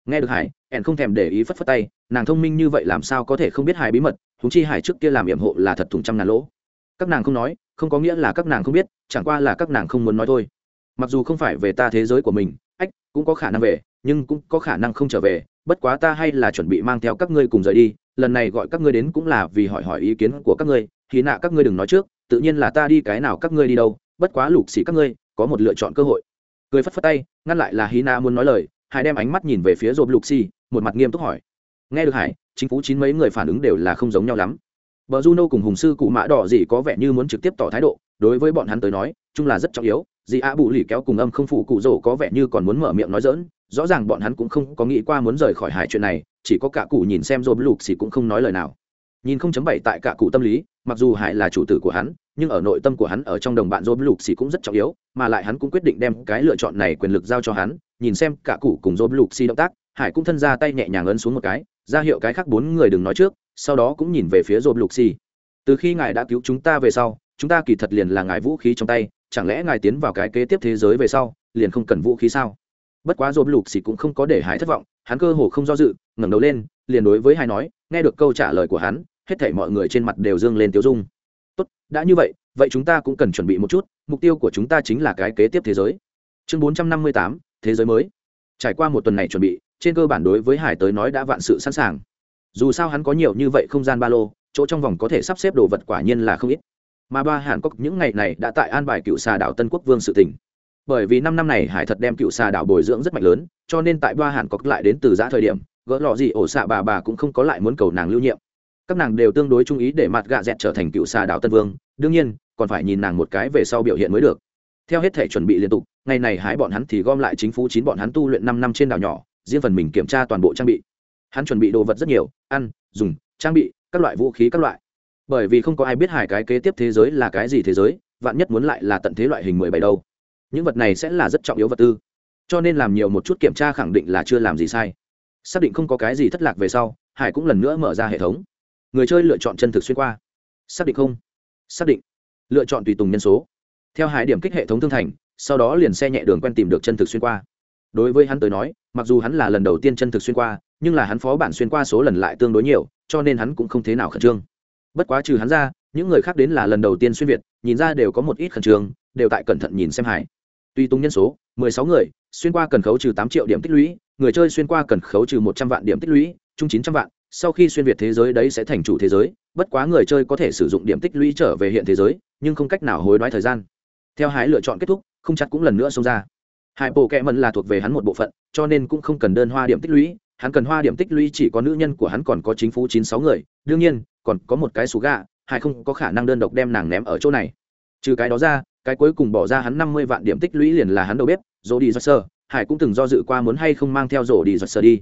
Nghe được hải, ẻn không thèm để ý phất phất tay, nàng thông minh như vậy làm sao có thể không biết hải bí mật húng chi hải trước kia làm yểm hộ là thật thùng trăm ngàn lỗ. Các nàng không nói, không có nghĩa là các nàng không biết, chẳng qua là các nàng không muốn nói thôi. Mặc dù không phải về ta thế giới của mình, ách, cũng có khả năng về, nhưng cũng có khả năng không trở về, bất quá ta hay là chuẩn bị mang theo các ngươi cùng rời đi, lần này gọi các ngươi đến cũng là vì hỏi hỏi ý kiến của các ngươi, thì nạ các ngươi đừng nói trước, tự nhiên là ta đi cái nào các ngươi đi đâu, bất quá lục xỉ các ngươi, có một lựa chọn cơ hội. Cười phất phất tay, ngăn lại là hí na muốn nói lời, hải đem ánh mắt nhìn về phía rộp lục xì một mặt nghiêm túc hỏi. Nghe được hải chính phủ chín mấy người phản ứng đều là không giống nhau lắm Bờ Juno cùng Hùng sư cụ mã đỏ gì có vẻ như muốn trực tiếp tỏ thái độ, đối với bọn hắn tới nói, chung là rất trọng yếu, dì a bụ lì kéo cùng âm không phụ cụ rổ có vẻ như còn muốn mở miệng nói dỡn, rõ ràng bọn hắn cũng không có nghĩ qua muốn rời khỏi hải chuyện này, chỉ có cả cụ nhìn xem rồi lục xì cũng không nói lời nào. Nhìn không chấm bảy tại cả cụ tâm lý, mặc dù hải là chủ tử của hắn, nhưng ở nội tâm của hắn ở trong đồng bạn rồi lục xì cũng rất trọng yếu, mà lại hắn cũng quyết định đem cái lựa chọn này quyền lực giao cho hắn, nhìn xem cả cụ cùng rồi lục xì động tác, hải cũng thân ra tay nhẹ nhàng ấn xuống một cái, ra hiệu cái khác bốn người đừng nói trước, sau đó cũng nhìn về phía rộp lục xì. Từ khi ngài đã cứu chúng ta về sau chúng ta kỳ thật liền là ngài vũ khí trong tay chẳng lẽ ngài tiến vào cái kế tiếp thế giới về sau liền không cần vũ khí sao? Bất quá rộp lục xì cũng không có để hải thất vọng hắn cơ hồ không do dự ngẩng đầu lên liền đối với hải nói nghe được câu trả lời của hắn hết thảy mọi người trên mặt đều dương lên tiêu dung. Tốt đã như vậy vậy chúng ta cũng cần chuẩn bị một chút mục tiêu của chúng ta chính là cái kế tiếp thế giới. Chương bốn trăm năm mươi tám thế giới mới trải qua một tuần này chuẩn bị, trên cơ bản đối với hải tới nói đã vạn sự sẵn sàng. Dù sao hắn có nhiều như vậy không gian ba lô, chỗ trong vòng có thể sắp xếp đồ vật quả nhiên là không ít. Mà ba hàn cốc những ngày này đã tại an bài cựu xà đảo tân quốc vương sự tỉnh. Bởi vì năm năm này hải thật đem cựu xà đảo bồi dưỡng rất mạnh lớn, cho nên tại ba hàn cốc lại đến từ giã thời điểm, gỡ lọ gì ổ xạ bà bà cũng không có lại muốn cầu nàng lưu nhiệm. Các nàng đều tương đối trung ý để mặt gạ dẹt trở thành cựu xà đảo tân vương, đương nhiên, còn phải nhìn nàng một cái về sau biểu hiện mới được. Theo hết thể chuẩn bị liên tục ngày này hái bọn hắn thì gom lại chính phủ chín bọn hắn tu luyện năm năm trên đảo nhỏ, riêng phần mình kiểm tra toàn bộ trang bị. Hắn chuẩn bị đồ vật rất nhiều, ăn, dùng, trang bị, các loại vũ khí các loại. Bởi vì không có ai biết hải cái kế tiếp thế giới là cái gì thế giới, vạn nhất muốn lại là tận thế loại hình mười bảy đâu. Những vật này sẽ là rất trọng yếu vật tư. Cho nên làm nhiều một chút kiểm tra khẳng định là chưa làm gì sai. Xác định không có cái gì thất lạc về sau, hải cũng lần nữa mở ra hệ thống. Người chơi lựa chọn chân thực xuyên qua. Xác định không? Xác định. Lựa chọn tùy tùng nhân số. Theo hải điểm kích hệ thống thương thành sau đó liền xe nhẹ đường quen tìm được chân thực xuyên qua. Đối với hắn tới nói, mặc dù hắn là lần đầu tiên chân thực xuyên qua, nhưng là hắn phó bản xuyên qua số lần lại tương đối nhiều, cho nên hắn cũng không thế nào khẩn trương. Bất quá trừ hắn ra, những người khác đến là lần đầu tiên xuyên việt, nhìn ra đều có một ít khẩn trương, đều tại cẩn thận nhìn xem hải tuy tung nhân số, mười sáu người, xuyên qua cần khấu trừ tám triệu điểm tích lũy, người chơi xuyên qua cần khấu trừ một trăm vạn điểm tích lũy, chung chín trăm vạn, sau khi xuyên việt thế giới đấy sẽ thành chủ thế giới, bất quá người chơi có thể sử dụng điểm tích lũy trở về hiện thế giới, nhưng không cách nào hối đoái thời gian. Theo hải lựa chọn kết thúc không chặt cũng lần nữa xông ra. Hải bộ kẹ mần là thuộc về hắn một bộ phận, cho nên cũng không cần đơn hoa điểm tích lũy. Hắn cần hoa điểm tích lũy chỉ có nữ nhân của hắn còn có chính phủ chín sáu người, đương nhiên, còn có một cái số gà, hải không có khả năng đơn độc đem nàng ném ở chỗ này. Trừ cái đó ra, cái cuối cùng bỏ ra hắn năm mươi vạn điểm tích lũy liền là hắn đầu bếp rổ đi do sơ. Hải cũng từng do dự qua muốn hay không mang theo rổ đi giật sơ đi.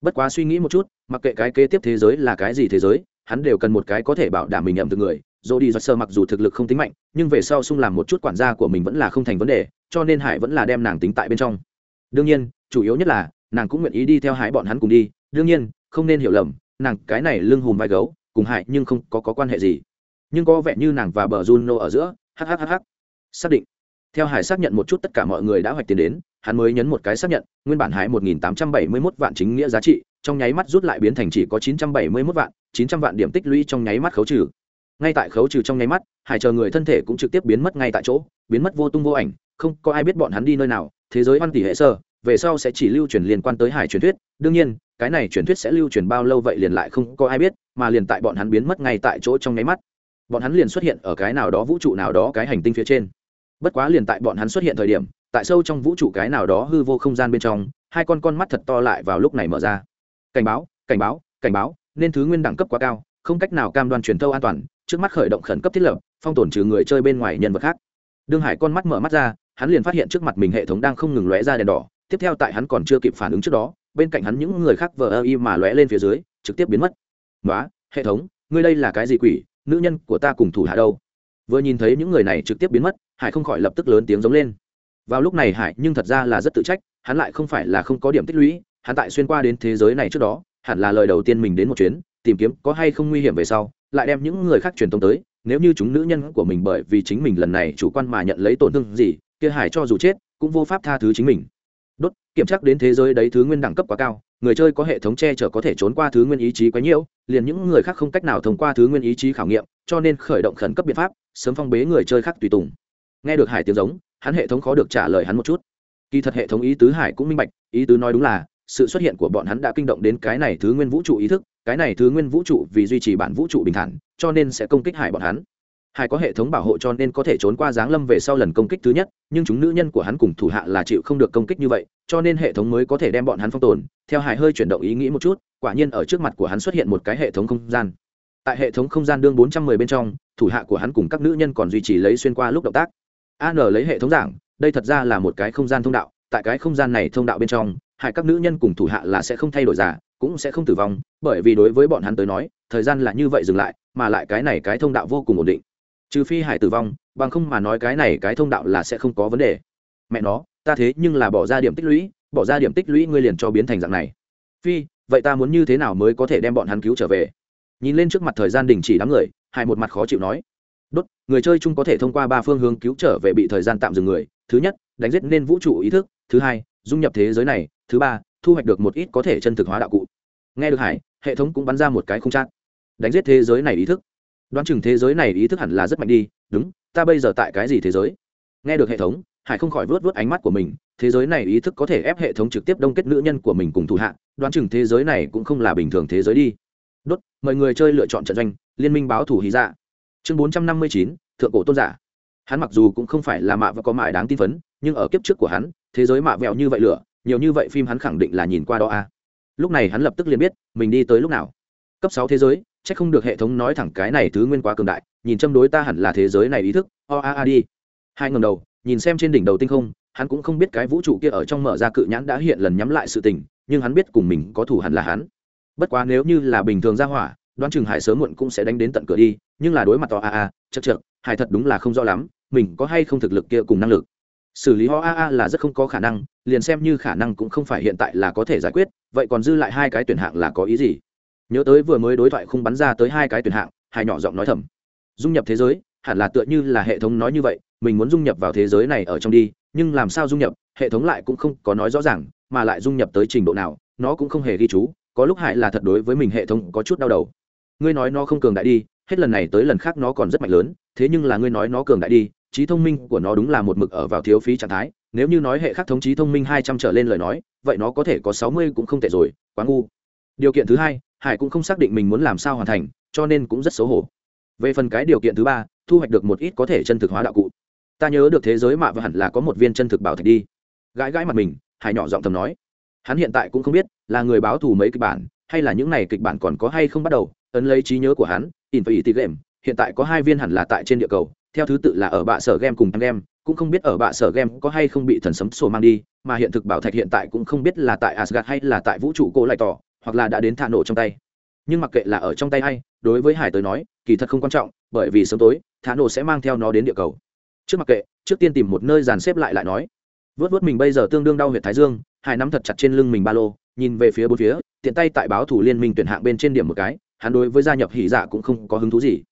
Bất quá suy nghĩ một chút, mặc kệ cái kế tiếp thế giới là cái gì thế giới, hắn đều cần một cái có thể bảo đảm mình nhậm từ người rổ đi do sơ mặc dù thực lực không tính mạnh nhưng về sau sung làm một chút quản gia của mình vẫn là không thành vấn đề cho nên hải vẫn là đem nàng tính tại bên trong. Đương nhiên chủ yếu nhất là nàng cũng nguyện ý đi theo hải bọn hắn cùng đi. Đương nhiên không nên hiểu lầm nàng cái này lưng hùm vai gấu cùng hải nhưng không có, có quan hệ gì. Nhưng có vẻ như nàng và bờ juno ở giữa hhhh xác định. Theo hải xác nhận một chút tất cả mọi người đã hoạch tiền đến hắn mới nhấn một cái xác nhận nguyên bản hải một nghìn tám trăm bảy mươi mốt vạn chính nghĩa giá trị trong nháy mắt rút lại biến thành chỉ có chín trăm bảy mươi mốt vạn chín trăm vạn điểm tích lũy trong nháy mắt khấu trừ ngay tại khấu trừ trong nháy mắt, hải chờ người thân thể cũng trực tiếp biến mất ngay tại chỗ, biến mất vô tung vô ảnh, không có ai biết bọn hắn đi nơi nào, thế giới văn tỷ hệ sơ về sau sẽ chỉ lưu truyền liên quan tới hải truyền thuyết, đương nhiên, cái này truyền thuyết sẽ lưu truyền bao lâu vậy liền lại không có ai biết, mà liền tại bọn hắn biến mất ngay tại chỗ trong nháy mắt, bọn hắn liền xuất hiện ở cái nào đó vũ trụ nào đó cái hành tinh phía trên. Bất quá liền tại bọn hắn xuất hiện thời điểm, tại sâu trong vũ trụ cái nào đó hư vô không gian bên trong, hai con con mắt thật to lại vào lúc này mở ra. Cảnh báo cảnh báo cảnh báo, nên thứ nguyên đẳng cấp quá cao, không cách nào cam đoan truyền thâu an toàn trước mắt khởi động khẩn cấp thiết lập, phong tổn trừ người chơi bên ngoài nhân vật khác. Đương hải con mắt mở mắt ra, hắn liền phát hiện trước mặt mình hệ thống đang không ngừng lóe ra đèn đỏ, tiếp theo tại hắn còn chưa kịp phản ứng trước đó, bên cạnh hắn những người khác vờ ơ y mà lóe lên phía dưới, trực tiếp biến mất. Nói hệ thống, ngươi đây là cái gì quỷ? Nữ nhân của ta cùng thủ hạ đâu? Vừa nhìn thấy những người này trực tiếp biến mất, hải không khỏi lập tức lớn tiếng giống lên. Vào lúc này hải nhưng thật ra là rất tự trách, hắn lại không phải là không có điểm tích lũy, hắn tại xuyên qua đến thế giới này trước đó, hẳn là lời đầu tiên mình đến một chuyến tìm kiếm có hay không nguy hiểm về sau, lại đem những người khác truyền thông tới, nếu như chúng nữ nhân của mình bởi vì chính mình lần này chủ quan mà nhận lấy tổn thương gì, kia hải cho dù chết, cũng vô pháp tha thứ chính mình. Đốt, kiểm tra đến thế giới đấy thứ nguyên đẳng cấp quá cao, người chơi có hệ thống che chở có thể trốn qua thứ nguyên ý chí quá nhiễu liền những người khác không cách nào thông qua thứ nguyên ý chí khảo nghiệm, cho nên khởi động khẩn cấp biện pháp, sớm phong bế người chơi khác tùy tùng. Nghe được hải tiếng giống, hắn hệ thống khó được trả lời hắn một chút. Kỳ thật hệ thống ý tứ hải cũng minh bạch, ý tứ nói đúng là, sự xuất hiện của bọn hắn đã kinh động đến cái này thứ nguyên vũ trụ ý thức cái này thứ nguyên vũ trụ vì duy trì bản vũ trụ bình thản, cho nên sẽ công kích hải bọn hắn. Hải có hệ thống bảo hộ cho nên có thể trốn qua giáng lâm về sau lần công kích thứ nhất, nhưng chúng nữ nhân của hắn cùng thủ hạ là chịu không được công kích như vậy, cho nên hệ thống mới có thể đem bọn hắn phong tồn. Theo hải hơi chuyển động ý nghĩ một chút, quả nhiên ở trước mặt của hắn xuất hiện một cái hệ thống không gian. Tại hệ thống không gian đương bốn trăm mười bên trong, thủ hạ của hắn cùng các nữ nhân còn duy trì lấy xuyên qua lúc động tác. An lấy hệ thống giảng, đây thật ra là một cái không gian thông đạo tại cái không gian này thông đạo bên trong hải các nữ nhân cùng thủ hạ là sẽ không thay đổi giả cũng sẽ không tử vong, bởi vì đối với bọn hắn tới nói, thời gian là như vậy dừng lại, mà lại cái này cái thông đạo vô cùng ổn định. Trừ phi hải tử vong, bằng không mà nói cái này cái thông đạo là sẽ không có vấn đề. Mẹ nó, ta thế nhưng là bỏ ra điểm tích lũy, bỏ ra điểm tích lũy ngươi liền cho biến thành dạng này. Phi, vậy ta muốn như thế nào mới có thể đem bọn hắn cứu trở về? Nhìn lên trước mặt thời gian đình chỉ đám người, hải một mặt khó chịu nói. Đốt, người chơi chung có thể thông qua ba phương hướng cứu trở về bị thời gian tạm dừng người. Thứ nhất đánh giết nên vũ trụ ý thức, thứ hai, dung nhập thế giới này, thứ ba, thu hoạch được một ít có thể chân thực hóa đạo cụ. Nghe được hải, hệ thống cũng bắn ra một cái không chát. Đánh giết thế giới này ý thức. Đoán chừng thế giới này ý thức hẳn là rất mạnh đi, đúng, ta bây giờ tại cái gì thế giới? Nghe được hệ thống, hải không khỏi vớt vớt ánh mắt của mình, thế giới này ý thức có thể ép hệ thống trực tiếp đông kết nữ nhân của mình cùng thủ hạ, đoán chừng thế giới này cũng không là bình thường thế giới đi. Đốt, mời người chơi lựa chọn trận doanh, liên minh báo thủ hí dạ. Chương bốn trăm năm mươi chín, thượng cổ tôn giả. Hắn mặc dù cũng không phải là mạ và có mại đáng tin phấn nhưng ở kiếp trước của hắn, thế giới mạ vẹo như vậy lửa, nhiều như vậy phim hắn khẳng định là nhìn qua đó a lúc này hắn lập tức liền biết, mình đi tới lúc nào. Cấp sáu thế giới c h ắ c không được hệ thống nói thẳng cái này thứ nguyên quá cường đại, nhìn châm đối ta hẳn là thế giới này ý thức. O a a đi. Hai ngầm đầu, nhìn xem trên đỉnh đầu tinh không, hắn cũng không biết cái vũ trụ kia ở trong mở ra cự nhãn đã hiện lần nhắm lại sự tình, nhưng hắn biết cùng mình có thủ hẳn là hắn. Bất quá nếu như là bình thường ra hỏa, đoán chừng hải sớm muộn cũng sẽ đánh đến tận cửa đi, nhưng là đối mặt to a a chật chật hải thật đúng là không rõ lắm, mình có hay không thực lực kia cùng năng lực xử lý ho a a là rất không có khả năng, liền xem như khả năng cũng không phải hiện tại là có thể giải quyết, vậy còn dư lại hai cái tuyển hạng là có ý gì? Nhớ tới vừa mới đối thoại không bắn ra tới hai cái tuyển hạng, hải nhỏ giọng nói thầm. Dung nhập thế giới, hẳn là tựa như là hệ thống nói như vậy, mình muốn dung nhập vào thế giới này ở trong đi, nhưng làm sao dung nhập, hệ thống lại cũng không có nói rõ ràng, mà lại dung nhập tới trình độ nào, nó cũng không hề ghi chú, có lúc hại là thật đối với mình hệ thống có chút đau đầu. Ngươi nói nó không cường đại đi, hết lần này tới lần khác nó còn rất mạnh lớn, thế nhưng là ngươi nói nó cường đại đi trí thông minh của nó đúng là một mực ở vào thiếu phí trạng thái. Nếu như nói hệ khác thống trí thông minh hai trăm trở lên lời nói, vậy nó có thể có sáu mươi cũng không tệ rồi, quá ngu. Điều kiện thứ hai, hải cũng không xác định mình muốn làm sao hoàn thành, cho nên cũng rất xấu hổ. Về phần cái điều kiện thứ ba, thu hoạch được một ít có thể chân thực hóa đạo cụ. Ta nhớ được thế giới mạ và hẳn là có một viên chân thực bảo thạch đi. Gãi gãi mặt mình, hải nhỏ giọng thầm nói. Hắn hiện tại cũng không biết là người báo thù mấy kịch bản, hay là những này kịch bản còn có hay không bắt đầu. Ấn lấy trí nhớ của hắn, in phải ý game, hiện tại có hai viên hẳn là tại trên địa cầu theo thứ tự là ở bạ sở game cùng game, cũng không biết ở bạ sở game có hay không bị thần sấm sổ mang đi, mà hiện thực bảo thạch hiện tại cũng không biết là tại asgad hay là tại vũ trụ cô lại tỏ, hoặc là đã đến thả nổ trong tay. Nhưng mặc kệ là ở trong tay hay đối với hải tới nói, kỳ thật không quan trọng, bởi vì sớm tối, thả nổ sẽ mang theo nó đến địa cầu. Trước mặc kệ, trước tiên tìm một nơi dàn xếp lại lại nói. Vớt vớt mình bây giờ tương đương đau huyệt thái dương hải nắm thật chặt trên lưng mình ba lô, nhìn về phía bốn phía, tiện tay tại báo thủ liên minh tuyển hạng bên trên điểm một cái, hắn đối với gia nhập hỉ dạ cũng không có hứng thú gì.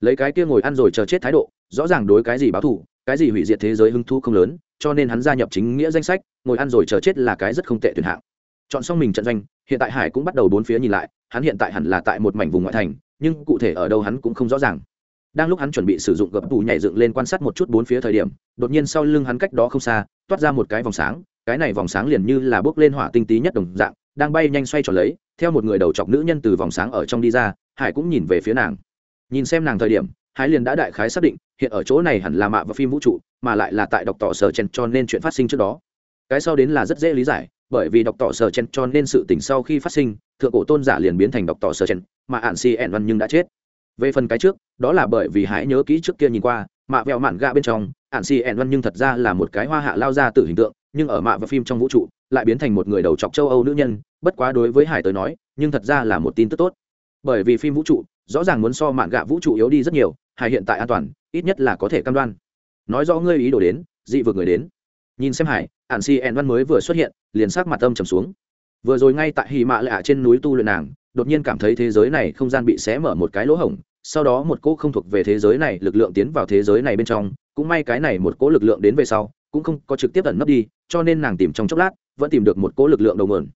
Lấy cái kia ngồi ăn rồi chờ chết thái độ rõ ràng đối cái gì báo thủ cái gì hủy diệt thế giới hứng thú không lớn, cho nên hắn gia nhập chính nghĩa danh sách, ngồi ăn rồi chờ chết là cái rất không tệ tuyển hạng. Chọn xong mình trận doanh, hiện tại hải cũng bắt đầu bốn phía nhìn lại, hắn hiện tại hẳn là tại một mảnh vùng ngoại thành, nhưng cụ thể ở đâu hắn cũng không rõ ràng. Đang lúc hắn chuẩn bị sử dụng gập tủ nhảy dựng lên quan sát một chút bốn phía thời điểm, đột nhiên sau lưng hắn cách đó không xa, toát ra một cái vòng sáng, cái này vòng sáng liền như là bước lên hỏa tinh tí nhất đồng dạng, đang bay nhanh xoay tròn lấy, theo một người đầu chọc nữ nhân từ vòng sáng ở trong đi ra, hải cũng nhìn về phía nàng. Nhìn xem nàng thời điểm hải liền đã đại khái xác định, hiện ở chỗ này hẳn là mạ và phim vũ trụ, mà lại là tại đọc tỏ sở chen cho nên chuyện phát sinh trước đó. Cái sau đến là rất dễ lý giải, bởi vì đọc tỏ sở chen cho nên sự tình sau khi phát sinh, thượng cổ tôn giả liền biến thành đọc tỏ sở chen, mà ạn si ẻn văn nhưng đã chết. Về phần cái trước, đó là bởi vì hải nhớ kỹ trước kia nhìn qua, mạ vẹo mạn gạ bên trong, ạn si ẻn văn nhưng thật ra là một cái hoa hạ lao ra từ hình tượng, nhưng ở mạ và phim trong vũ trụ, lại biến thành một người đầu chọc châu âu nữ nhân, bất quá đối với hải tới nói, nhưng thật ra là một tin tức tốt. Bởi vì phim vũ trụ rõ ràng muốn so mạn gạ vũ trụ yếu đi rất nhiều hải hiện tại an toàn, ít nhất là có thể cam đoan. Nói rõ ngươi ý đồ đến, dị vượt người đến. Nhìn xem hải, ạn si ẹn văn mới vừa xuất hiện, liền sắc mặt âm trầm xuống. Vừa rồi ngay tại hì mạ lạ trên núi tu luyện nàng, đột nhiên cảm thấy thế giới này không gian bị xé mở một cái lỗ hổng, sau đó một cỗ không thuộc về thế giới này lực lượng tiến vào thế giới này bên trong, cũng may cái này một cỗ lực lượng đến về sau, cũng không có trực tiếp ẩn nấp đi, cho nên nàng tìm trong chốc lát, vẫn tìm được một cỗ lực lượng đầu mượn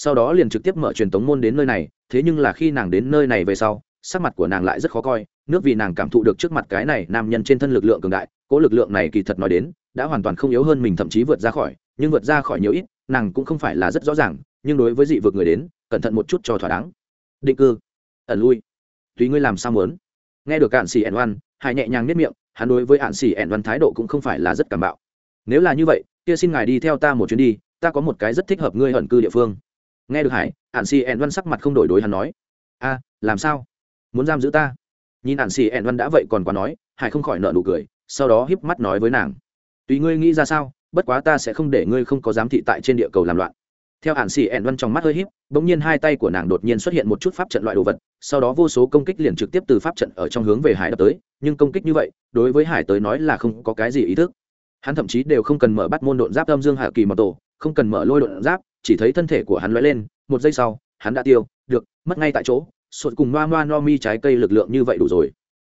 sau đó liền trực tiếp mở truyền tống môn đến nơi này, thế nhưng là khi nàng đến nơi này về sau sắc mặt của nàng lại rất khó coi, nước vì nàng cảm thụ được trước mặt cái này nam nhân trên thân lực lượng cường đại, cố lực lượng này kỳ thật nói đến, đã hoàn toàn không yếu hơn mình thậm chí vượt ra khỏi, nhưng vượt ra khỏi nhiều ít, nàng cũng không phải là rất rõ ràng, nhưng đối với dị vượt người đến, cẩn thận một chút cho thỏa đáng. Định cư. Ẩn lui. Tùy ngươi làm sao muốn. Nghe được cạn xì ẩn oan, hải nhẹ nhàng nếp miệng, hắn đối với hạn xì ẹn oan thái độ cũng không phải là rất cảm bạo. Nếu là như vậy, kia xin ngài đi theo ta một chuyến đi, ta có một cái rất thích hợp ngươi ẩn cư địa phương. Nghe được hải hạn xì ẹn oan sắc mặt không đổi đối hắn nói. A, làm sao? Muốn giam giữ ta? Nhìn ạn xỉ ẹn văn đã vậy còn quá nói, hải không khỏi nợ nụ cười, sau đó híp mắt nói với nàng. Tùy ngươi nghĩ ra sao, bất quá ta sẽ không để ngươi không có giám thị tại trên địa cầu làm loạn. Theo ạn xỉ ẹn văn trong mắt hơi híp, bỗng nhiên hai tay của nàng đột nhiên xuất hiện một chút pháp trận loại đồ vật, sau đó vô số công kích liền trực tiếp từ pháp trận ở trong hướng về hải đập tới, nhưng công kích như vậy, đối với hải tới nói là không có cái gì ý thức. Hắn thậm chí đều không cần mở bắt môn độn giáp âm dương hạ kỳ mật tổ, không cần mở lôi độn giáp, chỉ thấy thân thể của hắn lóe lên, một giây sau, hắn đã tiêu, được, mất ngay tại chỗ sột cùng ma ma no mi trái cây lực lượng như vậy đủ rồi.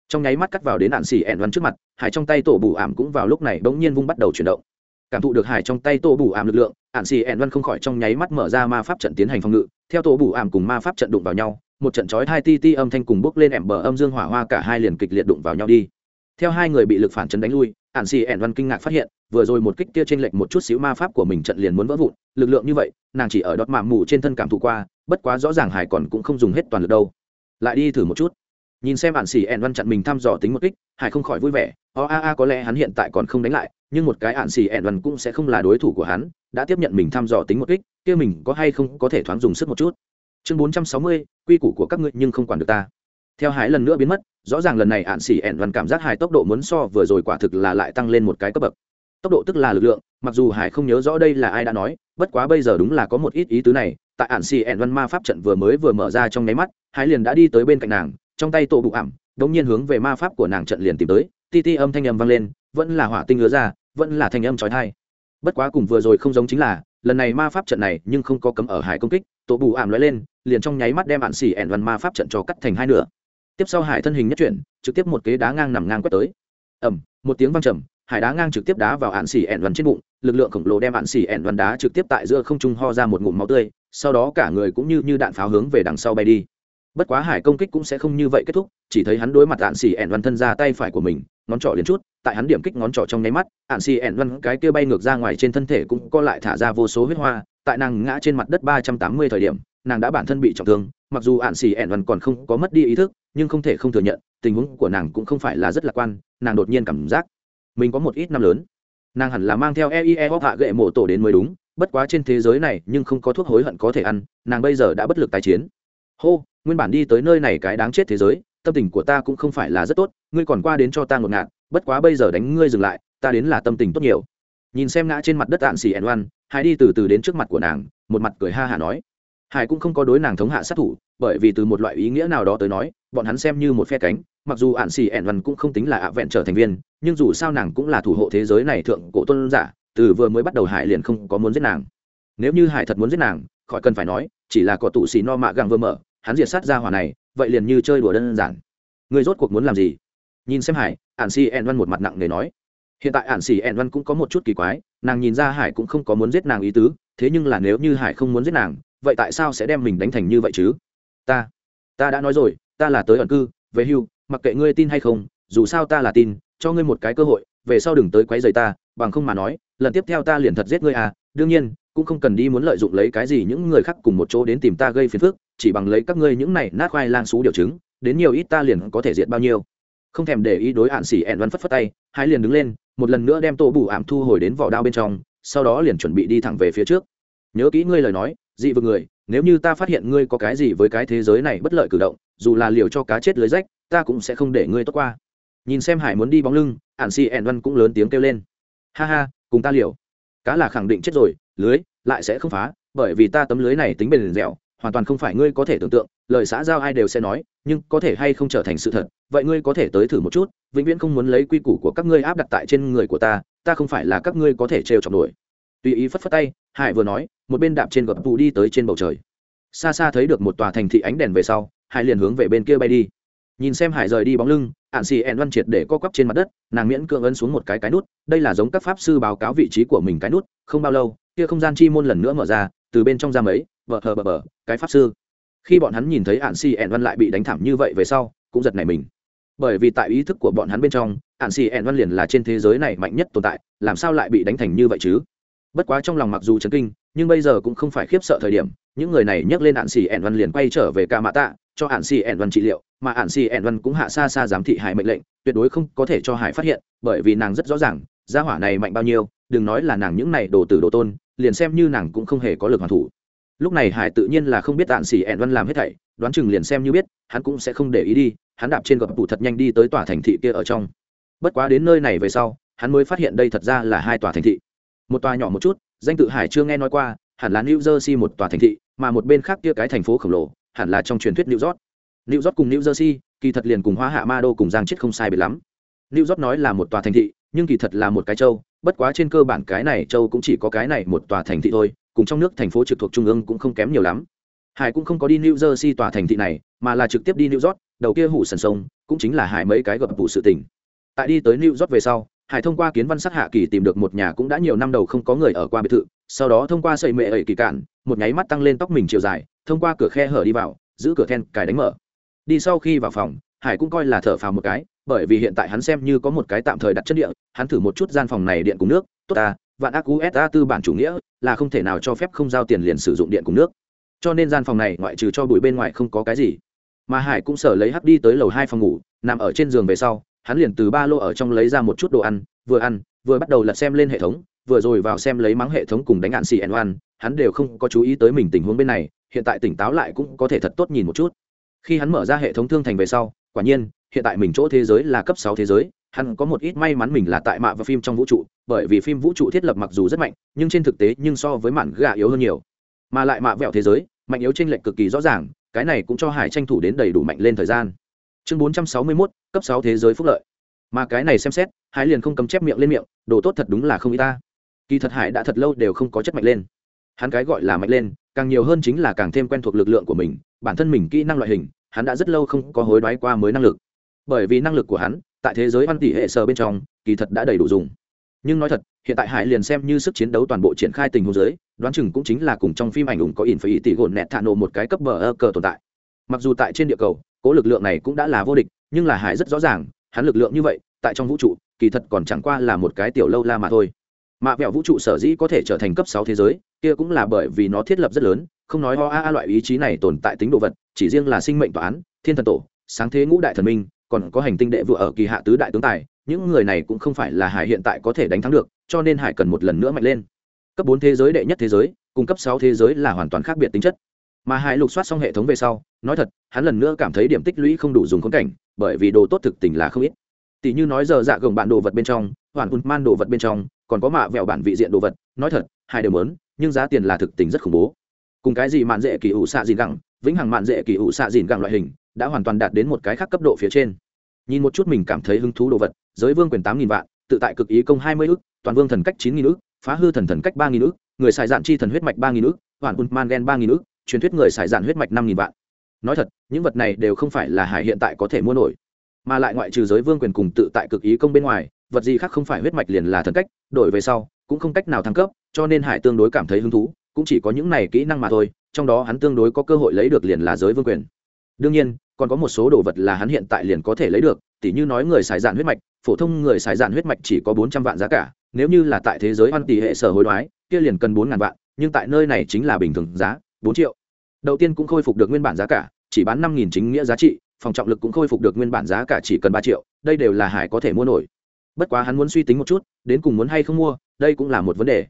Trong nháy mắt cắt vào đến nạn xỉ ẹn văn trước mặt, hải trong tay tổ bù ảm cũng vào lúc này bỗng nhiên vung bắt đầu chuyển động. Cảm thụ được hải trong tay tổ bù ảm lực lượng ạn xỉ ẹn văn không khỏi trong nháy mắt mở ra ma pháp trận tiến hành phòng ngự. Theo tổ bù ảm cùng ma pháp trận đụng vào nhau, một trận chói hai ti ti âm thanh cùng bốc lên ẻm bờ âm dương hỏa hoa cả hai liền kịch liệt đụng vào nhau đi. Theo hai người bị lực phản chấn đánh lui ạn xì ẻn văn kinh ngạc phát hiện, vừa rồi một kích kia trên lệch một chút xíu ma pháp của mình trận liền muốn vỡ vụn. Lực lượng như vậy, nàng chỉ ở đọt mạm mù trên thân cảm thụ qua bất quá rõ ràng hải còn cũng không dùng hết toàn lực đâu. Lại đi thử một chút. Nhìn xem ạn xỉ ẹn văn chặn mình thăm dò tính một kích, hải không khỏi vui vẻ. O a a, có lẽ hắn hiện tại còn không đánh lại, nhưng một cái ạn xỉ ẹn văn cũng sẽ không là đối thủ của hắn, đã tiếp nhận mình thăm dò tính một kích, kia mình có hay không có thể thoáng dùng sức một chút. Chương bốn trăm sáu mươi, quy củ của các ngươi nhưng không quản được ta. Theo hải lần nữa biến mất, rõ ràng lần này ạn xỉ ẹn văn cảm giác hải tốc độ muốn so vừa rồi quả thực là lại tăng lên một cái cấp bậc. Tốc độ tức là lực lượng, mặc dù hải không nhớ rõ đây là ai đã nói bất quá bây giờ đúng là có một ít ý tứ này, tại ạn xì ẹn văn ma pháp trận vừa mới vừa mở ra trong nháy mắt, hải liền đã đi tới bên cạnh nàng, trong tay tổ bụ ảm, đống nhiên hướng về ma pháp của nàng trận liền tìm tới, ti ti âm thanh âm vang lên, vẫn là hỏa tinh ngứa ra, vẫn là thanh âm trói thai bất quá cùng vừa rồi không giống chính là, lần này ma pháp trận này nhưng không có cấm ở hải công kích, tổ bù ảm lóe lên, liền trong nháy mắt đem ạn xỉ ẹn văn ma pháp trận cho cắt thành hai nửa. Tiếp sau hải thân hình nhất chuyển, trực tiếp một kế đá ngang nằm ngang quét tới. Ẩm một tiếng văng trầm hải đá ngang trực tiếp đá vào hạn xỉ ẹn vằn trên bụng, lực lượng khổng lồ đem hạn xỉ ẹn vằn đá trực tiếp tại giữa không trung ho ra một ngụm máu tươi, sau đó cả người cũng như như đạn pháo hướng về đằng sau bay đi. Bất quá hải công kích cũng sẽ không như vậy kết thúc, chỉ thấy hắn đối mặt hạn xỉ ẹn vằn thân ra tay phải của mình, ngón trỏ liền chút, tại hắn điểm kích ngón trỏ trong nháy mắt hạn xỉ ẹn vằn cái kia bay ngược ra ngoài trên thân thể cũng co lại thả ra vô số huyết hoa, tại nàng ngã trên mặt đất ba trăm tám mươi thời điểm, nàng đã bản thân bị trọng thương, mặc dù ạn xỉ ẹn vằn còn không có mất đi ý thức, nhưng không thể không thừa nhận, tình huống của nàng cũng không phải là rất lạc quan, nàng đột nhiên cảm giác mình có một ít năm lớn. Nàng hẳn là mang theo eie hóc hạ gậy mộ tổ đến mới đúng, bất quá trên thế giới này nhưng không có thuốc hối hận có thể ăn, nàng bây giờ đã bất lực tái chiến. Hô, nguyên bản đi tới nơi này cái đáng chết thế giới, tâm tình của ta cũng không phải là rất tốt, ngươi còn qua đến cho ta ngột ngạt, bất quá bây giờ đánh ngươi dừng lại, ta đến là tâm tình tốt nhiều. Nhìn xem ngã trên mặt đất ạn xì ẻn oan, hải đi từ từ đến trước mặt của nàng, một mặt cười ha hả nói. Hải cũng không có đối nàng thống hạ sát thủ, bởi vì từ một loại ý nghĩa nào đó tới nói, bọn hắn xem như một phe cánh mặc dù ạn xì ẻn văn cũng không tính là ạ vẹn trở thành viên, nhưng dù sao nàng cũng là thủ hộ thế giới này thượng cổ tôn giả, từ vừa mới bắt đầu hải liền không có muốn giết nàng. Nếu như hải thật muốn giết nàng, khỏi cần phải nói, chỉ là có tụ xì no mạ găng vừa mở, hắn diệt sát ra hỏa này, vậy liền như chơi đùa đơn giản. Người rốt cuộc muốn làm gì? Nhìn xem hải, ạn xì ẻn văn một mặt nặng nề nói. Hiện tại ạn xì ẻn văn cũng có một chút kỳ quái, nàng nhìn ra hải cũng không có muốn giết nàng ý tứ, thế nhưng là nếu như hải không muốn giết nàng, vậy tại sao sẽ đem mình đánh thành như vậy chứ? Ta ta đã nói rồi, ta là tới ẩn cư, về hưu mặc kệ ngươi tin hay không, dù sao ta là tin, cho ngươi một cái cơ hội, về sau đừng tới quấy rầy ta, bằng không mà nói, lần tiếp theo ta liền thật giết ngươi à. Đương nhiên, cũng không cần đi muốn lợi dụng lấy cái gì những người khác cùng một chỗ đến tìm ta gây phiền phức, chỉ bằng lấy các ngươi những này nát khoai lang xú điều chứng, đến nhiều ít ta liền có thể diệt bao nhiêu. Không thèm để ý đối hạn xỉ ẹn văn phất phất tay, hai liền đứng lên, một lần nữa đem tổ bù ảm thu hồi đến vỏ đao bên trong, sau đó liền chuẩn bị đi thẳng về phía trước. Nhớ kỹ ngươi lời nói, dị vực người, nếu như ta phát hiện ngươi có cái gì với cái thế giới này bất lợi cử động, dù là liều cho cá chết lưới rách ta cũng sẽ không để ngươi tốt qua. Nhìn xem hải muốn đi bóng lưng ạn xì ẻn văn cũng lớn tiếng kêu lên. Ha ha, cùng ta liều. Cá là khẳng định chết rồi, lưới lại sẽ không phá, bởi vì ta tấm lưới này tính bền dẻo, hoàn toàn không phải ngươi có thể tưởng tượng, lời xã giao ai đều sẽ nói, nhưng có thể hay không trở thành sự thật, vậy ngươi có thể tới thử một chút, vĩnh viễn không muốn lấy quy củ của các ngươi áp đặt tại trên người của ta ta không phải là các ngươi có thể trêu chọc nổi. Tùy ý phất phất tay, hải vừa nói, một bên đạp trên gập vụ đi tới trên bầu trời. Xa xa thấy được một tòa thành thị ánh đèn về sau, hải liền hướng về bên kia bay đi nhìn xem hải rời đi bóng lưng ạn xì ẹn văn triệt để co quắp trên mặt đất, nàng miễn cưỡng ấn xuống một cái cái nút, đây là giống các pháp sư báo cáo vị trí của mình cái nút, không bao lâu, kia không gian chi môn lần nữa mở ra, từ bên trong ra mấy vợ hờ bờ bờ, cái pháp sư. Khi bọn hắn nhìn thấy ạn xì ẹn văn lại bị đánh thảm như vậy về sau, cũng giật nảy mình. Bởi vì tại ý thức của bọn hắn bên trong ạn xì ẹn văn liền là trên thế giới này mạnh nhất tồn tại, làm sao lại bị đánh thành như vậy chứ? Bất quá trong lòng mặc dù chấn kinh, nhưng bây giờ cũng không phải khiếp sợ thời điểm, những người này nhắc lên ạn xì ẹn văn liền quay trở về ca mã tạ cho hạn xì ẻn văn trị liệu, mà hạn xì ẻn văn cũng hạ xa xa giám thị hải mệnh lệnh, tuyệt đối không có thể cho hải phát hiện, bởi vì nàng rất rõ ràng, gia hỏa này mạnh bao nhiêu, đừng nói là nàng những này đồ tử đồ tôn, liền xem như nàng cũng không hề có lực hoàn thủ. Lúc này hải tự nhiên là không biết hạn xì ẻn văn làm hết thảy, đoán chừng liền xem như biết, hắn cũng sẽ không để ý đi, hắn đạp trên gập tủ thật nhanh đi tới tòa thành thị kia ở trong. Bất quá đến nơi này về sau, hắn mới phát hiện đây thật ra là hai tòa thành thị. Một tòa nhỏ một chút, danh tự hải chưa nghe nói qua, hẳn là new jersey một tòa thành thị, mà một bên khác kia cái thành phố khổng lồ hẳn là trong truyền thuyết new york. New york cùng new jersey, kỳ thật liền cùng hoa hạ ma đô cùng giang chết không sai biệt lắm. New york nói là một tòa thành thị, nhưng kỳ thật là một cái châu, bất quá trên cơ bản cái này châu cũng chỉ có cái này một tòa thành thị thôi, cùng trong nước thành phố trực thuộc trung ương cũng không kém nhiều lắm. Hải cũng không có đi new jersey tòa thành thị này, mà là trực tiếp đi new york, đầu kia hủ sần sông, cũng chính là hải mấy cái gặp vụ sự tình. Tại đi tới new york về sau, hải thông qua kiến văn sắc hạ kỳ tìm được một nhà cũng đã nhiều năm đầu không có người ở qua biệt thự, sau đó thông qua sợi mẹ ẩy kỳ cạn, một nháy mắt tăng lên tóc mình chiều dài thông qua cửa khe hở đi vào, giữ cửa then, cài đánh mở. Đi sau khi vào phòng, hải cũng coi là thở phào một cái, bởi vì hiện tại hắn xem như có một cái tạm thời đặt chất địa, hắn thử một chút gian phòng này điện cùng nước, tốt ta vạn ác usa tư bản chủ nghĩa, là không thể nào cho phép không giao tiền liền sử dụng điện cùng nước. Cho nên gian phòng này, ngoại trừ cho bụi bên ngoài không có cái gì. Mà hải cũng sở lấy hắc đi tới lầu hai phòng ngủ, nằm ở trên giường về sau, hắn liền từ ba lô ở trong lấy ra một chút đồ ăn, vừa ăn, vừa bắt đầu lật xem lên hệ thống, vừa rồi vào xem lấy mắng hệ thống cùng đánh hạn xì ẩn oan, hắn đều không có chú ý tới mình tình huống bên này hiện tại tỉnh táo lại cũng có thể thật tốt nhìn một chút. Khi hắn mở ra hệ thống thương thành về sau, quả nhiên, hiện tại mình chỗ thế giới là cấp sáu thế giới, hắn có một ít may mắn mình là tại mạ và phim trong vũ trụ, bởi vì phim vũ trụ thiết lập mặc dù rất mạnh, nhưng trên thực tế nhưng so với mạn gà yếu hơn nhiều. Mà lại mạ vẹo thế giới, mạnh yếu tranh lệch cực kỳ rõ ràng, cái này cũng cho hải tranh thủ đến đầy đủ mạnh lên thời gian. Chương bốn trăm sáu mươi mốt, cấp sáu thế giới phúc lợi. Mà cái này xem xét, hải liền không cấm chép miệng lên miệng, đồ tốt thật đúng là không y ta. Kỳ thật hải đã thật lâu đều không có chất mạnh lên hắn cái gọi là mạnh lên, càng nhiều hơn chính là càng thêm quen thuộc lực lượng của mình, bản thân mình kỹ năng loại hình, hắn đã rất lâu không có hối đoái qua mới năng lực. Bởi vì năng lực của hắn, tại thế giới văn tỷ hệ sơ bên trong, kỳ thật đã đầy đủ dùng. Nhưng nói thật, hiện tại hải liền xem như sức chiến đấu toàn bộ triển khai tình huống giới đoán chừng cũng chính là cùng trong phim ảnh ủng có ỉn phải ý tỷ gồn nẹt thả nổ một cái cấp bờ ơ cờ tồn tại. Mặc dù tại trên địa cầu, cố lực lượng này cũng đã là vô địch, nhưng là hải rất rõ ràng, hắn lực lượng như vậy, tại trong vũ trụ, kỳ thật còn chẳng qua là một cái tiểu lâu la mà thôi. Mạ vẹo vũ trụ sở dĩ có thể trở thành cấp sáu thế giới kia cũng là bởi vì nó thiết lập rất lớn, không nói ho a a loại ý chí này tồn tại tính đồ vật, chỉ riêng là sinh mệnh tòa án, thiên thần tổ, sáng thế ngũ đại thần minh, còn có hành tinh đệ vừa ở kỳ hạ tứ đại tướng tài, những người này cũng không phải là hải hiện tại có thể đánh thắng được, cho nên hải cần một lần nữa mạnh lên. Cấp bốn thế giới đệ nhất thế giới, cùng cấp sáu thế giới là hoàn toàn khác biệt tính chất. Mà hải lục soát xong hệ thống về sau, nói thật, hắn lần nữa cảm thấy điểm tích lũy không đủ dùng khốn cảnh, bởi vì đồ tốt thực tình là không ít. Tỷ như nói giờ dạ gồng bạn đồ vật bên trong, hoàn hùn man đồ vật bên trong, còn có mạ vẹo bản vị diện đồ vật, nói thật hai đều lớn nhưng giá tiền là thực tình rất khủng bố. Cùng cái gì mạn dễ kỳ ủ xạ dìn gẳng vĩnh hằng mạn dễ kỳ ủ xạ dìn gẳng loại hình, đã hoàn toàn đạt đến một cái khác cấp độ phía trên. Nhìn một chút mình cảm thấy hứng thú đồ vật, giới vương quyền tám nghìn vạn, tự tại cực ý công hai mươi ước toàn vương thần cách chín nghìn ước phá hư thần thần cách ba nghìn ước người xài dạn chi thần huyết mạch ba nghìn ước hoàn un man gen ba nghìn ước truyền thuyết người xài dạn huyết mạch năm nghìn vạn. Nói thật, những vật này đều không phải là hải hiện tại có thể mua nổi, mà lại ngoại trừ giới vương quyền cùng tự tại cực ý công bên ngoài, vật gì khác không phải huyết mạch liền là thần cách, đổi về sau, cũng không cách nào thăng cấp cho nên hải tương đối cảm thấy hứng thú, cũng chỉ có những này kỹ năng mà thôi, trong đó hắn tương đối có cơ hội lấy được liền là giới vương quyền. Đương nhiên, còn có một số đồ vật là hắn hiện tại liền có thể lấy được, tỉ như nói người xài dạn huyết mạch, phổ thông người xài dạn huyết mạch chỉ có bốn trăm vạn giá cả, nếu như là tại thế giới hoan tỷ hệ sở hối đoái, kia liền cần bốn ngàn vạn, nhưng tại nơi này chính là bình thường giá, bốn triệu. Đầu tiên cũng khôi phục được nguyên bản giá cả, chỉ bán năm nghìn chính nghĩa giá trị, phòng trọng lực cũng khôi phục được nguyên bản giá cả chỉ cần ba triệu, đây đều là hải có thể mua nổi. Bất quá hắn muốn suy tính một chút, đến cùng muốn hay không mua, đây cũng là một vấn đề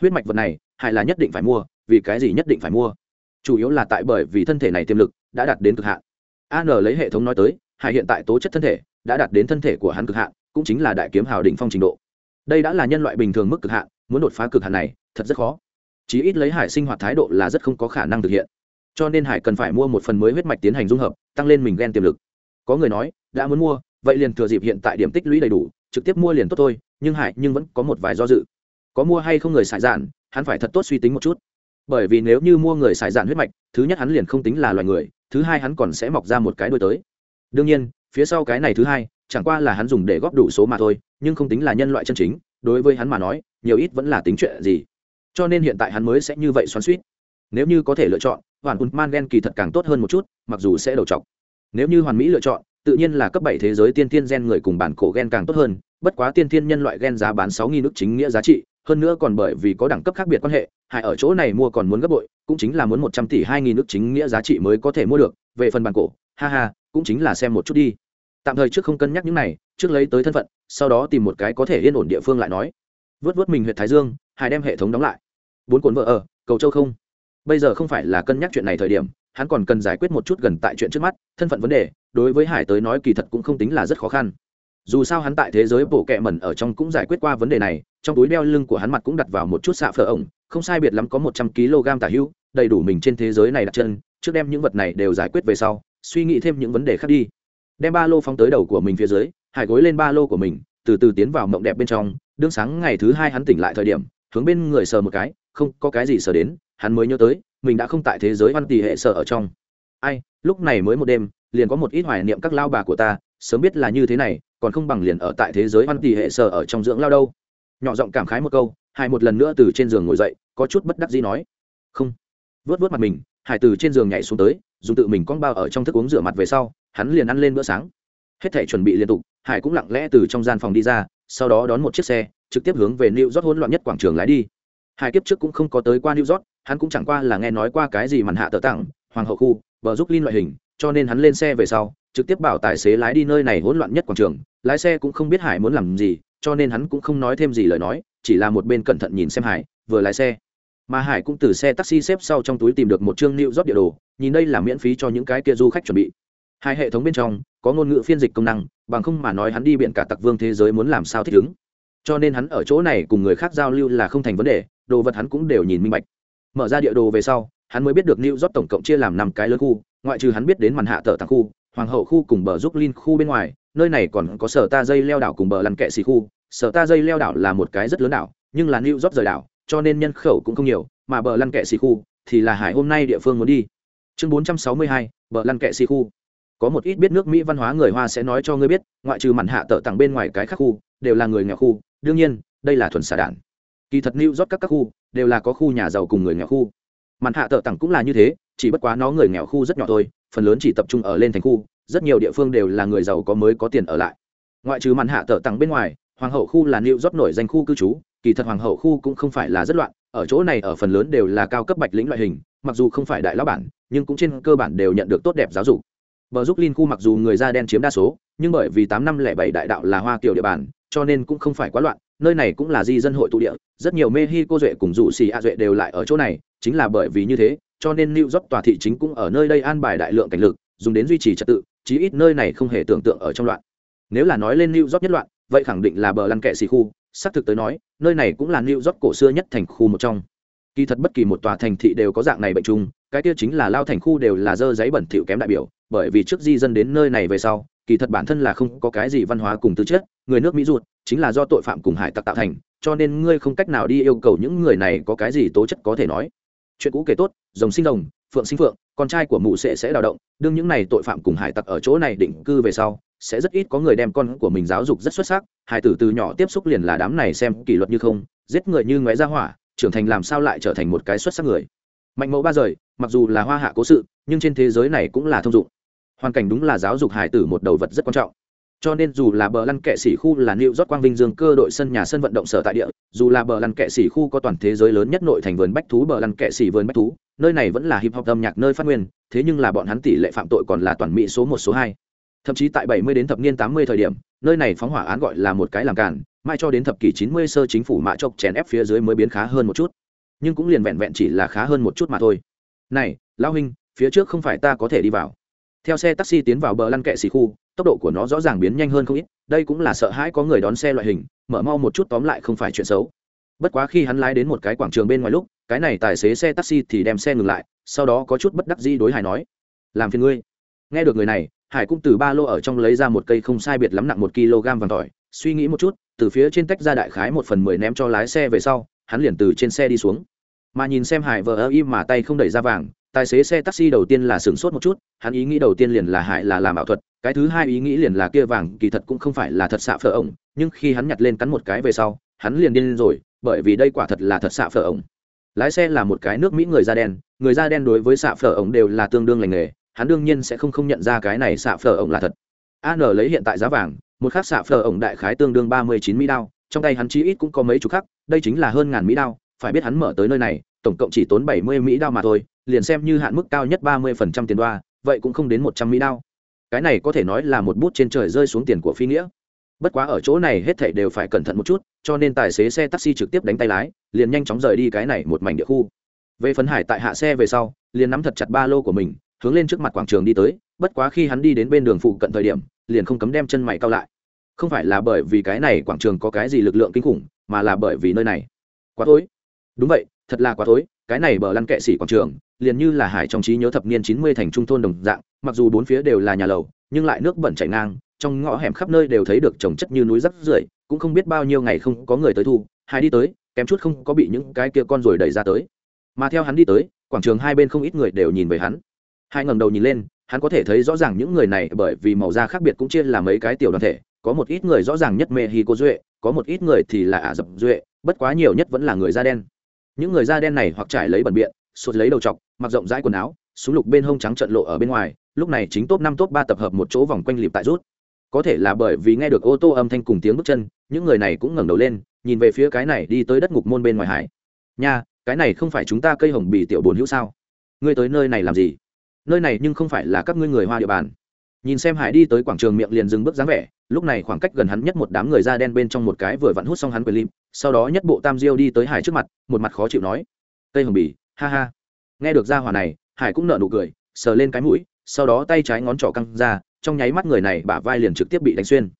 huyết mạch vật này hải là nhất định phải mua, vì cái gì nhất định phải mua? Chủ yếu là tại bởi vì thân thể này tiềm lực đã đạt đến cực hạn. An lấy hệ thống nói tới hải hiện tại tố chất thân thể đã đạt đến thân thể của hắn cực hạn, cũng chính là đại kiếm hào đỉnh phong trình độ. Đây đã là nhân loại bình thường mức cực hạn, muốn đột phá cực hạn này, thật rất khó. Chí ít lấy hải sinh hoạt thái độ là rất không có khả năng thực hiện. Cho nên hải cần phải mua một phần mới huyết mạch tiến hành dung hợp, tăng lên mình ghen tiềm lực. Có người nói, đã muốn mua, vậy liền thừa dịp hiện tại điểm tích lũy đầy đủ, trực tiếp mua liền tốt thôi, nhưng hải nhưng vẫn có một vài do dự có mua hay không người xài dạn, hắn phải thật tốt suy tính một chút. Bởi vì nếu như mua người xài dạn huyết mạch, thứ nhất hắn liền không tính là loài người, thứ hai hắn còn sẽ mọc ra một cái đôi tới. Đương nhiên, phía sau cái này thứ hai, chẳng qua là hắn dùng để góp đủ số mà thôi, nhưng không tính là nhân loại chân chính, đối với hắn mà nói, nhiều ít vẫn là tính chuyện gì. Cho nên hiện tại hắn mới sẽ như vậy xoắn suýt nếu như có thể lựa chọn, hoàn hùn man gen kỳ thật càng tốt hơn một chút, mặc dù sẽ đầu t nếu như hoàn mỹ lựa chọn, tự nhiên là cấp bảy thế giới tiên tiên gen người cùng bản cổ gen càng tốt hơn, bất quá tiên tiên nhân loại gen giá bán sáu nghìn nước chính nghĩa giá trị hơn nữa còn bởi vì có đẳng cấp khác biệt quan hệ hại ở chỗ này mua còn muốn gấp bội, cũng chính là muốn một trăm tỷ hai nghìn nước chính nghĩa giá trị mới có thể mua được, về phần bàn cổ, ha ha, cũng chính là xem một chút đi. Tạm thời trước không cân nhắc những này, trước lấy tới thân phận, sau đó tìm một cái có thể yên ổn địa phương lại nói. Vớt vớt mình huyện thái dương, hải đem hệ thống đóng lại. Bốn cuốn vợ ở, cầu châu không. Bây giờ không phải là cân nhắc chuyện này thời điểm, hắn còn cần giải quyết một chút gần tại chuyện trước mắt, thân phận vấn đề, đối với hải tới nói kỳ thật cũng không tính là rất khó khăn. Dù sao hắn tại thế giới bổ kẹ mẩn ở trong cũng giải quyết qua vấn đề này trong túi đeo lưng của hắn mặt cũng đặt vào một chút xạ phở ổng, không sai biệt lắm có một trăm kg tả hữu đầy đủ mình trên thế giới này đặt chân, trước đem những vật này đều giải quyết về sau, suy nghĩ thêm những vấn đề khác đi. Đem ba lô phóng tới đầu của mình phía dưới, hải gối lên ba lô của mình, từ từ tiến vào mộng đẹp bên trong, đương sáng ngày thứ hai hắn tỉnh lại thời điểm, hướng bên người sờ một cái, không có cái gì sờ đến, hắn mới nhớ tới, mình đã không tại thế giới văn tỷ hệ sở ở trong. Ai, lúc này mới một đêm, liền có một ít hoài niệm các lao bà của ta, sớm biết là như thế này, còn không bằng liền ở tại thế giới văn tỷ hệ sở ở trong dưỡng lao đâu nhỏ giọng cảm khái một câu, hải một lần nữa từ trên giường ngồi dậy, có chút bất đắc gì nói. Không. Vớt vớt mặt mình, hải từ trên giường nhảy xuống tới, dùng tự mình con bao ở trong thức uống rửa mặt về sau, hắn liền ăn lên bữa sáng. Hết thể chuẩn bị liên tục, hải cũng lặng lẽ từ trong gian phòng đi ra, sau đó đón một chiếc xe, trực tiếp hướng về new york hỗn loạn nhất quảng trường lái đi. Hải kiếp trước cũng không có tới qua new york, hắn cũng chẳng qua là nghe nói qua cái gì màn hạ tờ tặng, hoàng hậu khu, bờ giúp linh loại hình, cho nên hắn lên xe về sau, trực tiếp bảo tài xế lái đi nơi này hỗn loạn nhất quảng trường. Lái xe cũng không biết hải muốn làm gì cho nên hắn cũng không nói thêm gì lời nói, chỉ là một bên cẩn thận nhìn xem hải, vừa lái xe. Mà hải cũng từ xe taxi xếp sau trong túi tìm được một chương nịu rót địa đồ, nhìn đây là miễn phí cho những cái kia du khách chuẩn bị. Hai hệ thống bên trong, có ngôn ngữ phiên dịch công năng, bằng không mà nói hắn đi biện cả tặc vương thế giới muốn làm sao thích ứng. Cho nên hắn ở chỗ này cùng người khác giao lưu là không thành vấn đề, đồ vật hắn cũng đều nhìn minh bạch. Mở ra địa đồ về sau, hắn mới biết được new york tổng cộng chia làm năm cái lớn khu, ngoại trừ hắn biết đến màn hạ tờ tặng khu hoàng hậu khu cùng bờ giúp linh khu bên ngoài nơi này còn có sở ta dây leo đảo cùng bờ lăn kệ xì khu. Sở ta dây leo đảo là một cái rất lớn đảo nhưng là new york rời đảo cho nên nhân khẩu cũng không nhiều mà bờ lăn kệ xì khu thì là hải hôm nay địa phương muốn đi. Chương 462, bờ lăn kệ xì khu. Có một ít biết nước mỹ văn hóa người hoa sẽ nói cho ngươi biết ngoại trừ mặn hạ tợ tặng bên ngoài cái khác khu đều là người nghèo khu. Đương nhiên đây là thuần xả đản kỳ thật new york các các khu đều là có khu nhà giàu cùng người nghèo khu. Mặn hạ tợ tặng cũng là như thế chỉ bất quá nó người nghèo khu rất nhỏ thôi, phần lớn chỉ tập trung ở lên thành khu, rất nhiều địa phương đều là người giàu có mới có tiền ở lại. Ngoại trừ màn hạ tờ tặng bên ngoài, hoàng hậu khu là new rót nổi danh khu cư trú, kỳ thật hoàng hậu khu cũng không phải là rất loạn, ở chỗ này ở phần lớn đều là cao cấp bạch lĩnh loại hình, mặc dù không phải đại lão bản, nhưng cũng trên cơ bản đều nhận được tốt đẹp giáo dục. Bờ giúp linh khu mặc dù người da đen chiếm đa số, nhưng bởi vì tám năm lẻ bảy đại đạo là hoa kiểu địa bàn, cho nên cũng không phải quá loạn, nơi này cũng là di dân hội tụ địa, rất nhiều mê hi cô duệ cùng dụ xì a duệ đều lại ở chỗ này, chính là bởi vì như thế cho nên new york tòa thị chính cũng ở nơi đây an bài đại lượng cảnh lực, dùng đến duy trì trật tự, chí ít nơi này không hề tưởng tượng ở trong loạn. Nếu là nói lên new york nhất loạn, vậy khẳng định là bờ lăn kệ xì khu, xác thực tới nói, nơi này cũng là new york cổ xưa nhất thành khu một trong. Kỳ thật bất kỳ một tòa thành thị đều có dạng này bệnh chung, cái kia chính là lao thành khu đều là dơ giấy bẩn thỉu kém đại biểu, bởi vì trước di dân đến nơi này về sau, kỳ thật bản thân là không có cái gì văn hóa cùng tư chất, người nước mỹ ruột, chính là do tội phạm cùng hải tặc tạo thành, cho nên ngươi không cách nào đi yêu cầu những người này có cái gì tố chất có thể nói. Chuyện cũ kể tốt rồng sinh rồng phượng sinh phượng con trai của mụ sẽ sẽ đào động đương những này tội phạm cùng hải tặc ở chỗ này định cư về sau sẽ rất ít có người đem con của mình giáo dục rất xuất sắc. Hải tử từ nhỏ tiếp xúc liền là đám này xem kỷ luật như không giết người như ngoé ra hỏa trưởng thành làm sao lại trở thành một cái xuất sắc người. Mạnh mẫu ba rời mặc dù là hoa hạ cố sự nhưng trên thế giới này cũng là thông dụng. Hoàn cảnh đúng là giáo dục hải tử một đầu vật rất quan trọng. Cho nên dù là bờ lăn kệ sĩ khu là New York Quang Vinh Dương cơ đội sân nhà sân vận động sở tại địa, dù là bờ lăn kệ sĩ khu có toàn thế giới lớn nhất nội thành vườn bách thú bờ lăn kệ sĩ vườn bách thú, nơi này vẫn là hip hop âm nhạc nơi phát nguyên, thế nhưng là bọn hắn tỷ lệ phạm tội còn là toàn mỹ số một số hai. Thậm chí tại 70 đến thập niên 80 thời điểm, nơi này phóng hỏa án gọi là một cái làm cản, mai cho đến thập kỷ 90 sơ chính phủ mạ chọc chèn ép phía dưới mới biến khá hơn một chút. Nhưng cũng liền vẹn vẹn chỉ là khá hơn một chút mà thôi. Này, lão huynh, phía trước không phải ta có thể đi vào theo xe taxi tiến vào bờ lăn kệ xì khu tốc độ của nó rõ ràng biến nhanh hơn không ít đây cũng là sợ hãi có người đón xe loại hình mở mau một chút tóm lại không phải chuyện xấu bất quá khi hắn lái đến một cái quảng trường bên ngoài lúc cái này tài xế xe taxi thì đem xe ngừng lại, sau đó có chút bất đắc dĩ đối hải nói, làm phiền ngươi. Nghe được người này, hải cũng từ ba lô ở trong lấy ra một cây không sai biệt lắm nặng một kg vàng tỏi, suy nghĩ một chút, từ phía trên tách ra đại khái một phần mười ném cho lái xe về sau, hắn liền từ trên xe đi xuống. Mà nhìn xem hải vờ ơ im mà tay không đẩy ra vàng, tài xế xe taxi đầu tiên là sửng sốt một chút, hắn ý nghĩ đầu tiên liền là hại là làm ảo thuật, cái thứ hai ý nghĩ liền là kia vàng kỳ thật cũng không phải là thật xạ phở ổng, nhưng khi hắn nhặt lên cắn một cái về sau, hắn liền điên rồi, bởi vì đây quả thật là thật xạ phở ổng lái xe là một cái nước mỹ người da đen, người da đen đối với xạ phở ổng đều là tương đương lành nghề, hắn đương nhiên sẽ không không nhận ra cái này xạ phở ổng là thật. An lấy hiện tại giá vàng, một khắc xạ phở ổng đại khái tương đương ba mươi chín mỹ đao, trong tay hắn chí ít cũng có mấy chục khắc, đây chính là hơn ngàn mỹ đao, phải biết hắn mở tới nơi này, tổng cộng chỉ tốn bảy mươi mỹ đao mà thôi, liền xem như hạn mức cao nhất ba mươi phần trăm tiền đoa, vậy cũng không đến một trăm mỹ đao. Cái này có thể nói là một bút trên trời rơi xuống tiền của phi nghĩa bất quá ở chỗ này hết thảy đều phải cẩn thận một chút, cho nên tài xế xe taxi trực tiếp đánh tay lái, liền nhanh chóng rời đi cái này một mảnh địa khu. Về phấn hải tại hạ xe về sau, liền nắm thật chặt ba lô của mình, hướng lên trước mặt quảng trường đi tới, bất quá khi hắn đi đến bên đường phụ cận thời điểm, liền không cấm đem chân mày cao lại. Không phải là bởi vì cái này quảng trường có cái gì lực lượng kinh khủng, mà là bởi vì nơi này. Quá tối đúng vậy, thật là quá tối cái này bờ lăn kệ xỉ quảng trường, liền như là hải trong trí nhớ thập niên chín mươi thành trung thôn đồng dạng, mặc dù bốn phía đều là nhà lầu nhưng lại nước bẩn chảy ngang, trong ngõ hẻm khắp nơi đều thấy được trồng chất như núi rắc rưởi, cũng không biết bao nhiêu ngày không có người tới thu, hai đi tới, kém chút không có bị những cái kia con rồi đẩy ra tới. Mà theo hắn đi tới, quảng trường hai bên không ít người đều nhìn về hắn. Hai ngẩng đầu nhìn lên, hắn có thể thấy rõ ràng những người này bởi vì màu da khác biệt cũng chia là mấy cái tiểu đoàn thể, có một ít người rõ ràng nhất mê hi cô duệ, có một ít người thì là ả dập duệ, bất quá nhiều nhất vẫn là người da đen. Những người da đen này hoặc trải lấy bẩn biện, sụt lấy đầu trọc, mặc rộng rãi quần áo, súng lục bên hông trắng trận lộ ở bên ngoài lúc này chính top năm top ba tập hợp một chỗ vòng quanh lịp tại rút. Có thể là bởi vì nghe được ô tô âm thanh cùng tiếng bước chân, những người này cũng ngẩng đầu lên, nhìn về phía cái này đi tới đất ngục môn bên ngoài hải. Nha, cái này không phải chúng ta cây hồng bì tiểu bồn hữu sao? Ngươi tới nơi này làm gì? Nơi này nhưng không phải là các ngươi người hoa địa bàn. Nhìn xem hải đi tới quảng trường miệng liền dừng bước dáng vẻ, lúc này khoảng cách gần hắn nhất một đám người da đen bên trong một cái vừa vặn hút xong hắn quyền lim sau đó nhất bộ tam diêu đi tới hải trước mặt, một mặt khó chịu nói, cây hồng bì, ha ha. Nghe được ra hòa này, hải cũng nở nụ cười, sờ lên cái mũi sau đó tay trái ngón trỏ căng ra, trong nháy mắt người này bả vai liền trực tiếp bị đánh xuyên.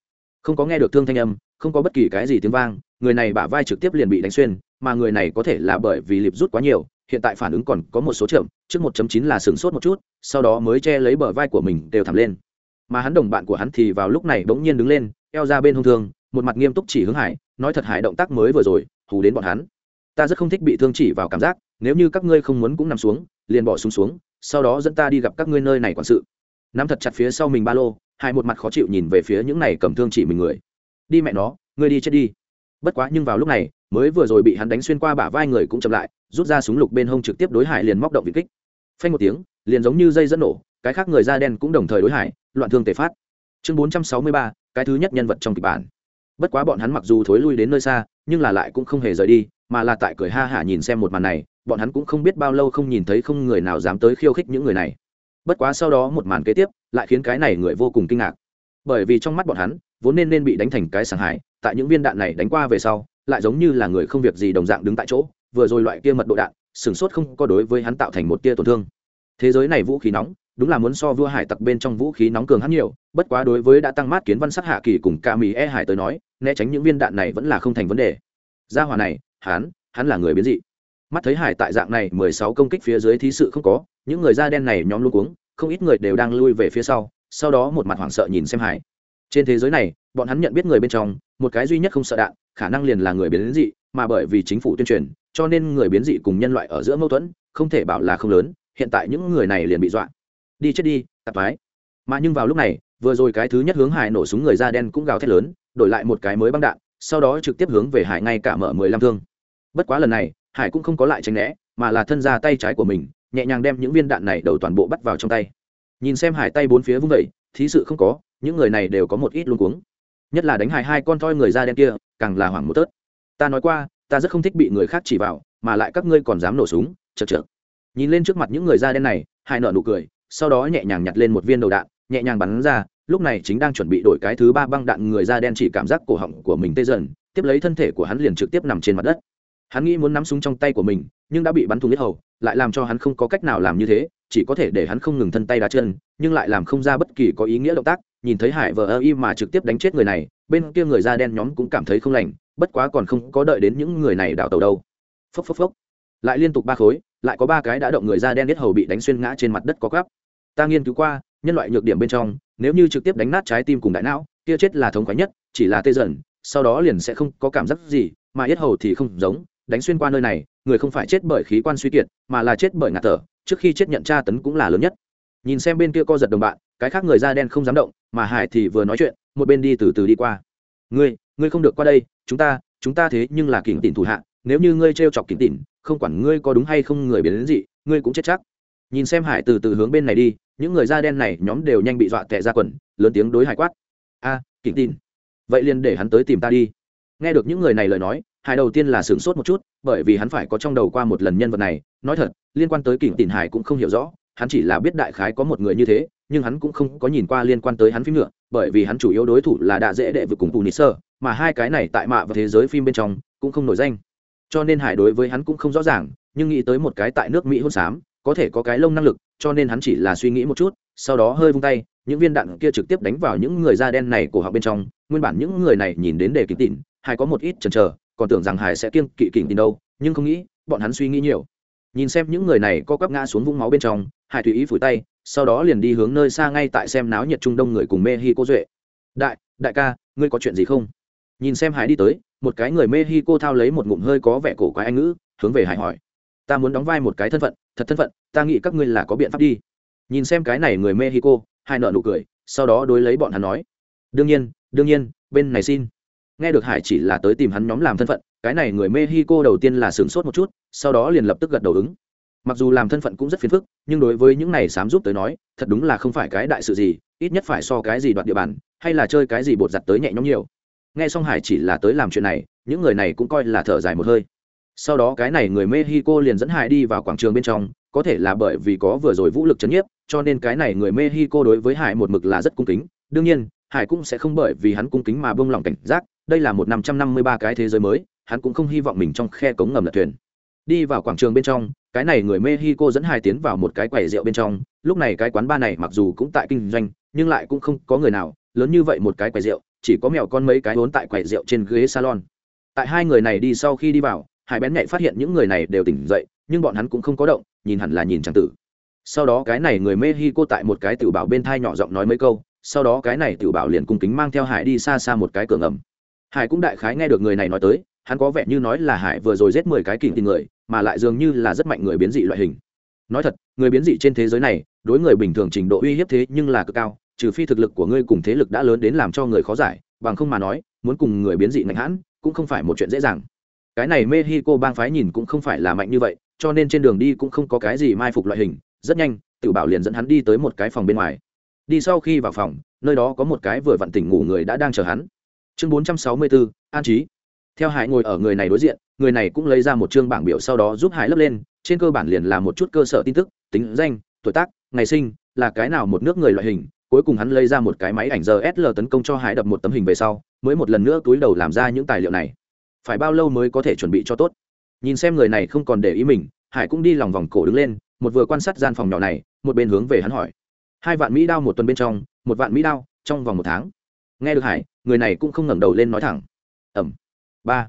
Không có nghe được thương thanh âm, không có bất kỳ cái gì tiếng vang, người này bả vai trực tiếp liền bị đánh xuyên, mà người này có thể là bởi vì lịp rút quá nhiều, hiện tại phản ứng còn có một số chậm, trước 1.9 là sửng sốt một chút, sau đó mới che lấy bờ vai của mình đều thẳng lên. Mà hắn đồng bạn của hắn thì vào lúc này bỗng nhiên đứng lên, eo ra bên hông thương, một mặt nghiêm túc chỉ hướng hải, nói thật hải động tác mới vừa rồi, hù đến bọn hắn. Ta rất không thích bị thương chỉ vào cảm giác, nếu như các ngươi không muốn cũng nằm xuống, liền bỏ xuống xuống sau đó dẫn ta đi gặp các ngươi nơi này quản sự. Nắm thật chặt phía sau mình ba lô, hai một mặt khó chịu nhìn về phía những này cầm thương chỉ mình người. Đi mẹ nó, ngươi đi chết đi. Bất quá nhưng vào lúc này, mới vừa rồi bị hắn đánh xuyên qua bả vai người cũng chậm lại, rút ra súng lục bên hông trực tiếp đối hải liền móc động vị kích. Phanh một tiếng, liền giống như dây dẫn nổ, cái khác người da đen cũng đồng thời đối hải, loạn thương tề phát. Chương bốn trăm sáu mươi ba, cái thứ nhất nhân vật trong kịch bản. Bất quá bọn hắn mặc dù thối lui đến nơi xa, nhưng là lại cũng không hề rời đi, mà là tại cười ha hả nhìn xem một màn này bọn hắn cũng không biết bao lâu không nhìn thấy không người nào dám tới khiêu khích những người này. Bất quá sau đó một màn kế tiếp, lại khiến cái này người vô cùng kinh ngạc. Bởi vì trong mắt bọn hắn, vốn nên nên bị đánh thành cái sàng hải tại những viên đạn này đánh qua về sau, lại giống như là người không việc gì đồng dạng đứng tại chỗ, vừa rồi loại kia mật độ đạn sửng sốt không có đối với hắn tạo thành một tia tổn thương. Thế giới này vũ khí nóng, đúng là muốn so vua hải tặc bên trong vũ khí nóng cường hắn nhiều, bất quá đối với đã tăng mát kiến văn sắc hạ kỳ cùng ca mỹ e hải tới nói, né tránh những viên đạn này vẫn là không thành vấn đề. Gia hòa này, hắn hắn là người biến dị mắt thấy hải tại dạng này mười sáu công kích phía dưới thí sự không có, những người da đen này nhóm luôn cuống, không ít người đều đang lui về phía sau sau đó một mặt hoảng sợ nhìn xem hải. Trên thế giới này, bọn hắn nhận biết người bên trong, một cái duy nhất không sợ đạn, khả năng liền là người biến dị, mà bởi vì chính phủ tuyên truyền, cho nên người biến dị cùng nhân loại ở giữa mâu thuẫn, không thể bảo là không lớn, hiện tại những người này liền bị dọa. Đi chết đi, tạp thái mà nhưng vào lúc này, vừa rồi cái thứ nhất hướng hải nổ súng người da đen cũng gào thét lớn, đổi lại một cái mới băng đạn, sau đó trực tiếp hướng về hải ngay cả mở mười lăm thương. Bất quá lần này hải cũng không có lại tránh né, mà là thân ra tay trái của mình, nhẹ nhàng đem những viên đạn này đầu toàn bộ bắt vào trong tay. Nhìn xem hải tay bốn phía vung vẩy thí sự không có, những người này đều có một ít luôn cuống. Nhất là đánh hải hai con thoi người da đen kia, càng là hoảng một tớt. Ta nói qua, ta rất không thích bị người khác chỉ vào, mà lại các ngươi còn dám nổ súng, chật chật nhìn lên trước mặt những người da đen này, hải nợ nụ cười, sau đó nhẹ nhàng nhặt lên một viên đầu đạn, nhẹ nhàng bắn ra, lúc này chính đang chuẩn bị đổi cái thứ ba băng đạn người da đen chỉ cảm giác cổ họng của mình tê dần, tiếp lấy thân thể của hắn liền trực tiếp nằm trên mặt đất hắn nghĩ muốn nắm súng trong tay của mình, nhưng đã bị bắn thùng nhất hầu, lại làm cho hắn không có cách nào làm như thế, chỉ có thể để hắn không ngừng thân tay đá chân, nhưng lại làm không ra bất kỳ có ý nghĩa động tác. Nhìn thấy hải vờ ơ y mà trực tiếp đánh chết người này, bên kia người da đen nhóm cũng cảm thấy không lành, bất quá còn không có đợi đến những người này đào tàu đâu. Phốc phốc phốc. Lại liên tục ba khối, lại có ba cái đã động người da đen biết hầu bị đánh xuyên ngã trên mặt đất có gắp ta nghiên cứu qua, nhân loại nhược điểm bên trong, nếu như trực tiếp đánh nát trái tim cùng đại não, kia chết là thống khoái nhất, chỉ là tê dần, sau đó liền sẽ không có cảm giác gì, mà yết hầu thì không giống đánh xuyên qua nơi này người không phải chết bởi khí quan suy kiệt mà là chết bởi ngạt thở trước khi chết nhận tra tấn cũng là lớn nhất. Nhìn xem bên kia co giật đồng bạn cái khác người da đen không dám động mà hải thì vừa nói chuyện một bên đi từ từ đi qua. Ngươi ngươi không được qua đây chúng ta chúng ta thế nhưng là kỉnh tỉn thủ hạ nếu như ngươi t chọc kỉnh tỉn không quản ngươi có đúng hay không người biến đến gì ngươi cũng chết chắc. Nhìn xem hải từ từ hướng bên này đi những người da đen này nhóm đều nhanh bị dọa tệ ra quần lớn tiếng đối hải quát. A à, kỉnh tin vậy liền để hắn tới tìm ta đi. Nghe được những người này lời nói hải đầu tiên là sửng sốt một chút, bởi vì hắn phải có trong đầu qua một lần nhân vật này. Nói thật, liên quan tới kỉnh tỉn hải cũng không hiểu rõ, hắn chỉ là biết đại khái có một người như thế, nhưng hắn cũng không có nhìn qua liên quan tới hắn phim nữa, bởi vì hắn chủ yếu đối thủ là đạ dễ đệ vực cùng tù nị sơ mà hai cái này tại mạ và thế giới phim bên trong cũng không nổi danh. Cho nên hải đối với hắn cũng không rõ ràng, nhưng nghĩ tới một cái tại nước mỹ hôn xám, có thể có cái lông năng lực, cho nên hắn chỉ là suy nghĩ một chút, sau đó hơi vung tay, những viên đạn kia trực tiếp đánh vào những người da đen này của họ bên trong. Nguyên bản những người này nhìn đến để kín tịn hải có một ít chần chờ còn tưởng rằng hải sẽ kiêng kỵ kỉnh tin đâu, nhưng không nghĩ, bọn hắn suy nghĩ nhiều. Nhìn xem những người này co quắp ngã xuống vũng máu bên trong, hải tùy ý phủi tay, sau đó liền đi hướng nơi xa ngay tại xem náo nhiệt trung đông người cùng mê hi cô duệ. Đại đại ca, ngươi có chuyện gì không? Nhìn xem hải đi tới, một cái người mê hi cô thao lấy một ngụm hơi có vẻ cổ quái anh ngữ, hướng về hải hỏi. Ta muốn đóng vai một cái thân phận, thật thân phận, ta nghĩ các ngươi là có biện pháp đi. Nhìn xem cái này người mexico hai nợ nụ cười, sau đó đối lấy bọn hắn nói. Đương nhiên đương nhiên, bên này xin nghe được hải chỉ là tới tìm hắn nhóm làm thân phận, cái này người mexico đầu tiên là sửng sốt một chút, sau đó liền lập tức gật đầu ứng. Mặc dù làm thân phận cũng rất phiền phức, nhưng đối với những này sám giúp tới nói, thật đúng là không phải cái đại sự gì, ít nhất phải so cái gì đoạt địa bàn, hay là chơi cái gì bột giặt tới nhẹ nhõm nhiều. Nghe xong hải chỉ là tới làm chuyện này, những người này cũng coi là thở dài một hơi. Sau đó cái này người mexico liền dẫn hải đi vào quảng trường bên trong, có thể là bởi vì có vừa rồi vũ lực chấn nhiếp, cho nên cái này người mexico đối với hải một mực là rất cung kính. Đương nhiên hải cũng sẽ không bởi vì hắn cung kính mà bông lòng cảnh giác, đây là một năm trăm năm mươi ba cái thế giới mới, hắn cũng không hy vọng mình trong khe cống ngầm lật thuyền. Đi vào quảng trường bên trong, cái này người mexico dẫn hải tiến vào một cái quầy rượu bên trong, lúc này cái quán bar này mặc dù cũng tại kinh doanh, nhưng lại cũng không có người nào, lớn như vậy một cái quầy rượu, chỉ có mèo con mấy cái vốn tại quầy rượu trên ghế salon. Tại hai người này đi sau khi đi vào, hải bén nhạy phát hiện những người này đều tỉnh dậy, nhưng bọn hắn cũng không có động, nhìn hẳn là nhìn trang tử. Sau đó cái này người mexico tại một cái tiểu bảo bên thai nhỏ giọng nói mấy câu sau đó cái này tiểu bảo liền cung kính mang theo hải đi xa xa một cái cửa ngầm. Hải cũng đại khái nghe được người này nói tới, hắn có vẻ như nói là hải vừa rồi giết mười cái kình tình người, mà lại dường như là rất mạnh người biến dị loại hình. Nói thật, người biến dị trên thế giới này, đối người bình thường trình độ uy hiếp thế nhưng là cực cao, trừ phi thực lực của ngươi cùng thế lực đã lớn đến làm cho người khó giải, bằng không mà nói, muốn cùng người biến dị mạnh hãn, cũng không phải một chuyện dễ dàng. Cái này mexico bang phái nhìn cũng không phải là mạnh như vậy, cho nên trên đường đi cũng không có cái gì mai phục loại hình. Rất nhanh tự bảo liền dẫn hắn đi tới một cái phòng bên ngoài đi sau khi vào phòng, nơi đó có một cái vừa vặn tỉnh ngủ người đã đang chờ hắn. Chương bốn trăm sáu mươi bốn an trí. Theo hải ngồi ở người này đối diện, người này cũng lấy ra một chương bảng biểu sau đó giúp hải lấp lên, trên cơ bản liền là một chút cơ sở tin tức, tính danh, tuổi tác, ngày sinh, là cái nào một nước người loại hình. Cuối cùng hắn lấy ra một cái máy ảnh rsl tấn công cho hải đập một tấm hình về sau, mới một lần nữa túi đầu làm ra những tài liệu này. Phải bao lâu mới có thể chuẩn bị cho tốt? Nhìn xem người này không còn để ý mình, hải cũng đi lòng vòng cổ đứng lên, một vừa quan sát gian phòng nhỏ này, một bên hướng về hắn hỏi hai vạn mỹ đao một tuần bên trong, một vạn mỹ đao trong vòng một tháng. Nghe được hải, người này cũng không ngẩng đầu lên nói thẳng. Ẩm ba.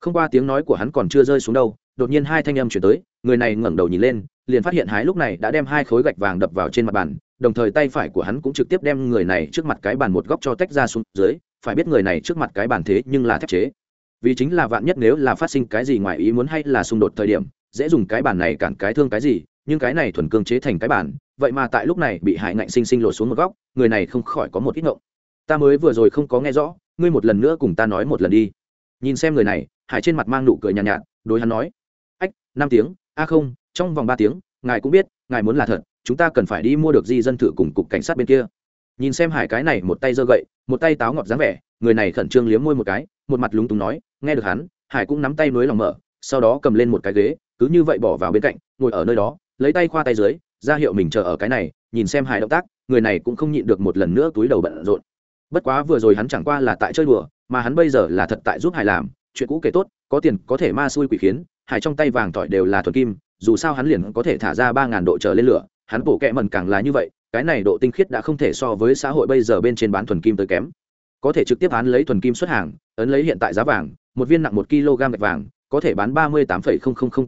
Không qua tiếng nói của hắn còn chưa rơi xuống đâu, đột nhiên hai thanh âm chuyển tới, người này ngẩng đầu nhìn lên, liền phát hiện hái lúc này đã đem hai khối gạch vàng đập vào trên mặt bàn, đồng thời tay phải của hắn cũng trực tiếp đem người này trước mặt cái bàn một góc cho tách ra xuống dưới, phải biết người này trước mặt cái bàn thế nhưng là thép chế. Vì chính là vạn nhất nếu là phát sinh cái gì ngoài ý muốn hay là xung đột thời điểm, dễ dùng cái bàn này cản cái thương cái gì, nhưng cái này thuần cương chế thành cái bàn vậy mà tại lúc này bị hại ngạnh sinh sinh lột xuống một góc người này không khỏi có một ít ngộng. Ta mới vừa rồi không có nghe rõ ngươi một lần nữa cùng ta nói một lần đi. Nhìn xem người này hải trên mặt mang nụ cười nhàn nhạt, nhạt đối hắn nói ách năm tiếng a không trong vòng ba tiếng ngài cũng biết ngài muốn là thật chúng ta cần phải đi mua được di dân thử cùng cục cảnh sát bên kia. Nhìn xem hải cái này một tay giơ gậy một tay táo ngọt dáng vẻ người này khẩn trương liếm môi một cái một mặt lúng túng nói nghe được hắn hải cũng nắm tay nối lòng mở sau đó cầm lên một cái ghế cứ như vậy bỏ vào bên cạnh ngồi ở nơi đó lấy tay khoa tay dưới ra hiệu mình chờ ở cái này, nhìn xem hải động tác, người này cũng không nhịn được một lần nữa túi đầu bận rộn. Bất quá vừa rồi hắn chẳng qua là tại chơi đùa, mà hắn bây giờ là thật tại giúp hải làm, chuyện cũ kể tốt, có tiền, có thể ma xui quỷ khiến hải trong tay vàng tỏi đều là thuần kim, dù sao hắn liền có thể thả ra ba ngàn độ trở lên lửa, hắn bổ kẹ mần càng là như vậy, cái này độ tinh khiết đã không thể so với xã hội bây giờ bên trên bán thuần kim tới kém. Có thể trực tiếp hắn lấy thuần kim xuất hàng, ấn lấy hiện tại giá vàng, một viên nặng một kg gạch vàng, có thể bán ba mươi tám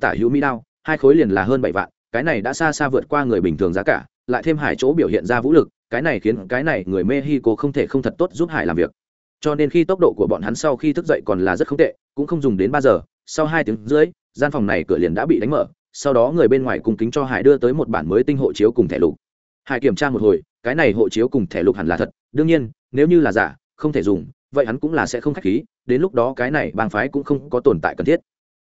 tả hữu mỹ đao, hai khối liền là hơn bảy vạn cái này đã xa xa vượt qua người bình thường giá cả, lại thêm hải chỗ biểu hiện ra vũ lực, cái này khiến cái này người mexico không thể không thật tốt giúp hải làm việc. Cho nên khi tốc độ của bọn hắn sau khi thức dậy còn là rất không tệ, cũng không dùng đến ba giờ, sau hai tiếng rưỡi, gian phòng này cửa liền đã bị đánh mở, sau đó người bên ngoài cùng kính cho hải đưa tới một bản mới tinh hộ chiếu cùng thẻ lục. Hải kiểm tra một hồi, cái này hộ chiếu cùng thẻ lục hẳn là thật, đương nhiên, nếu như là giả, không thể dùng, vậy hắn cũng là sẽ không khách khí, đến lúc đó cái này bang phái cũng không có tồn tại cần thiết.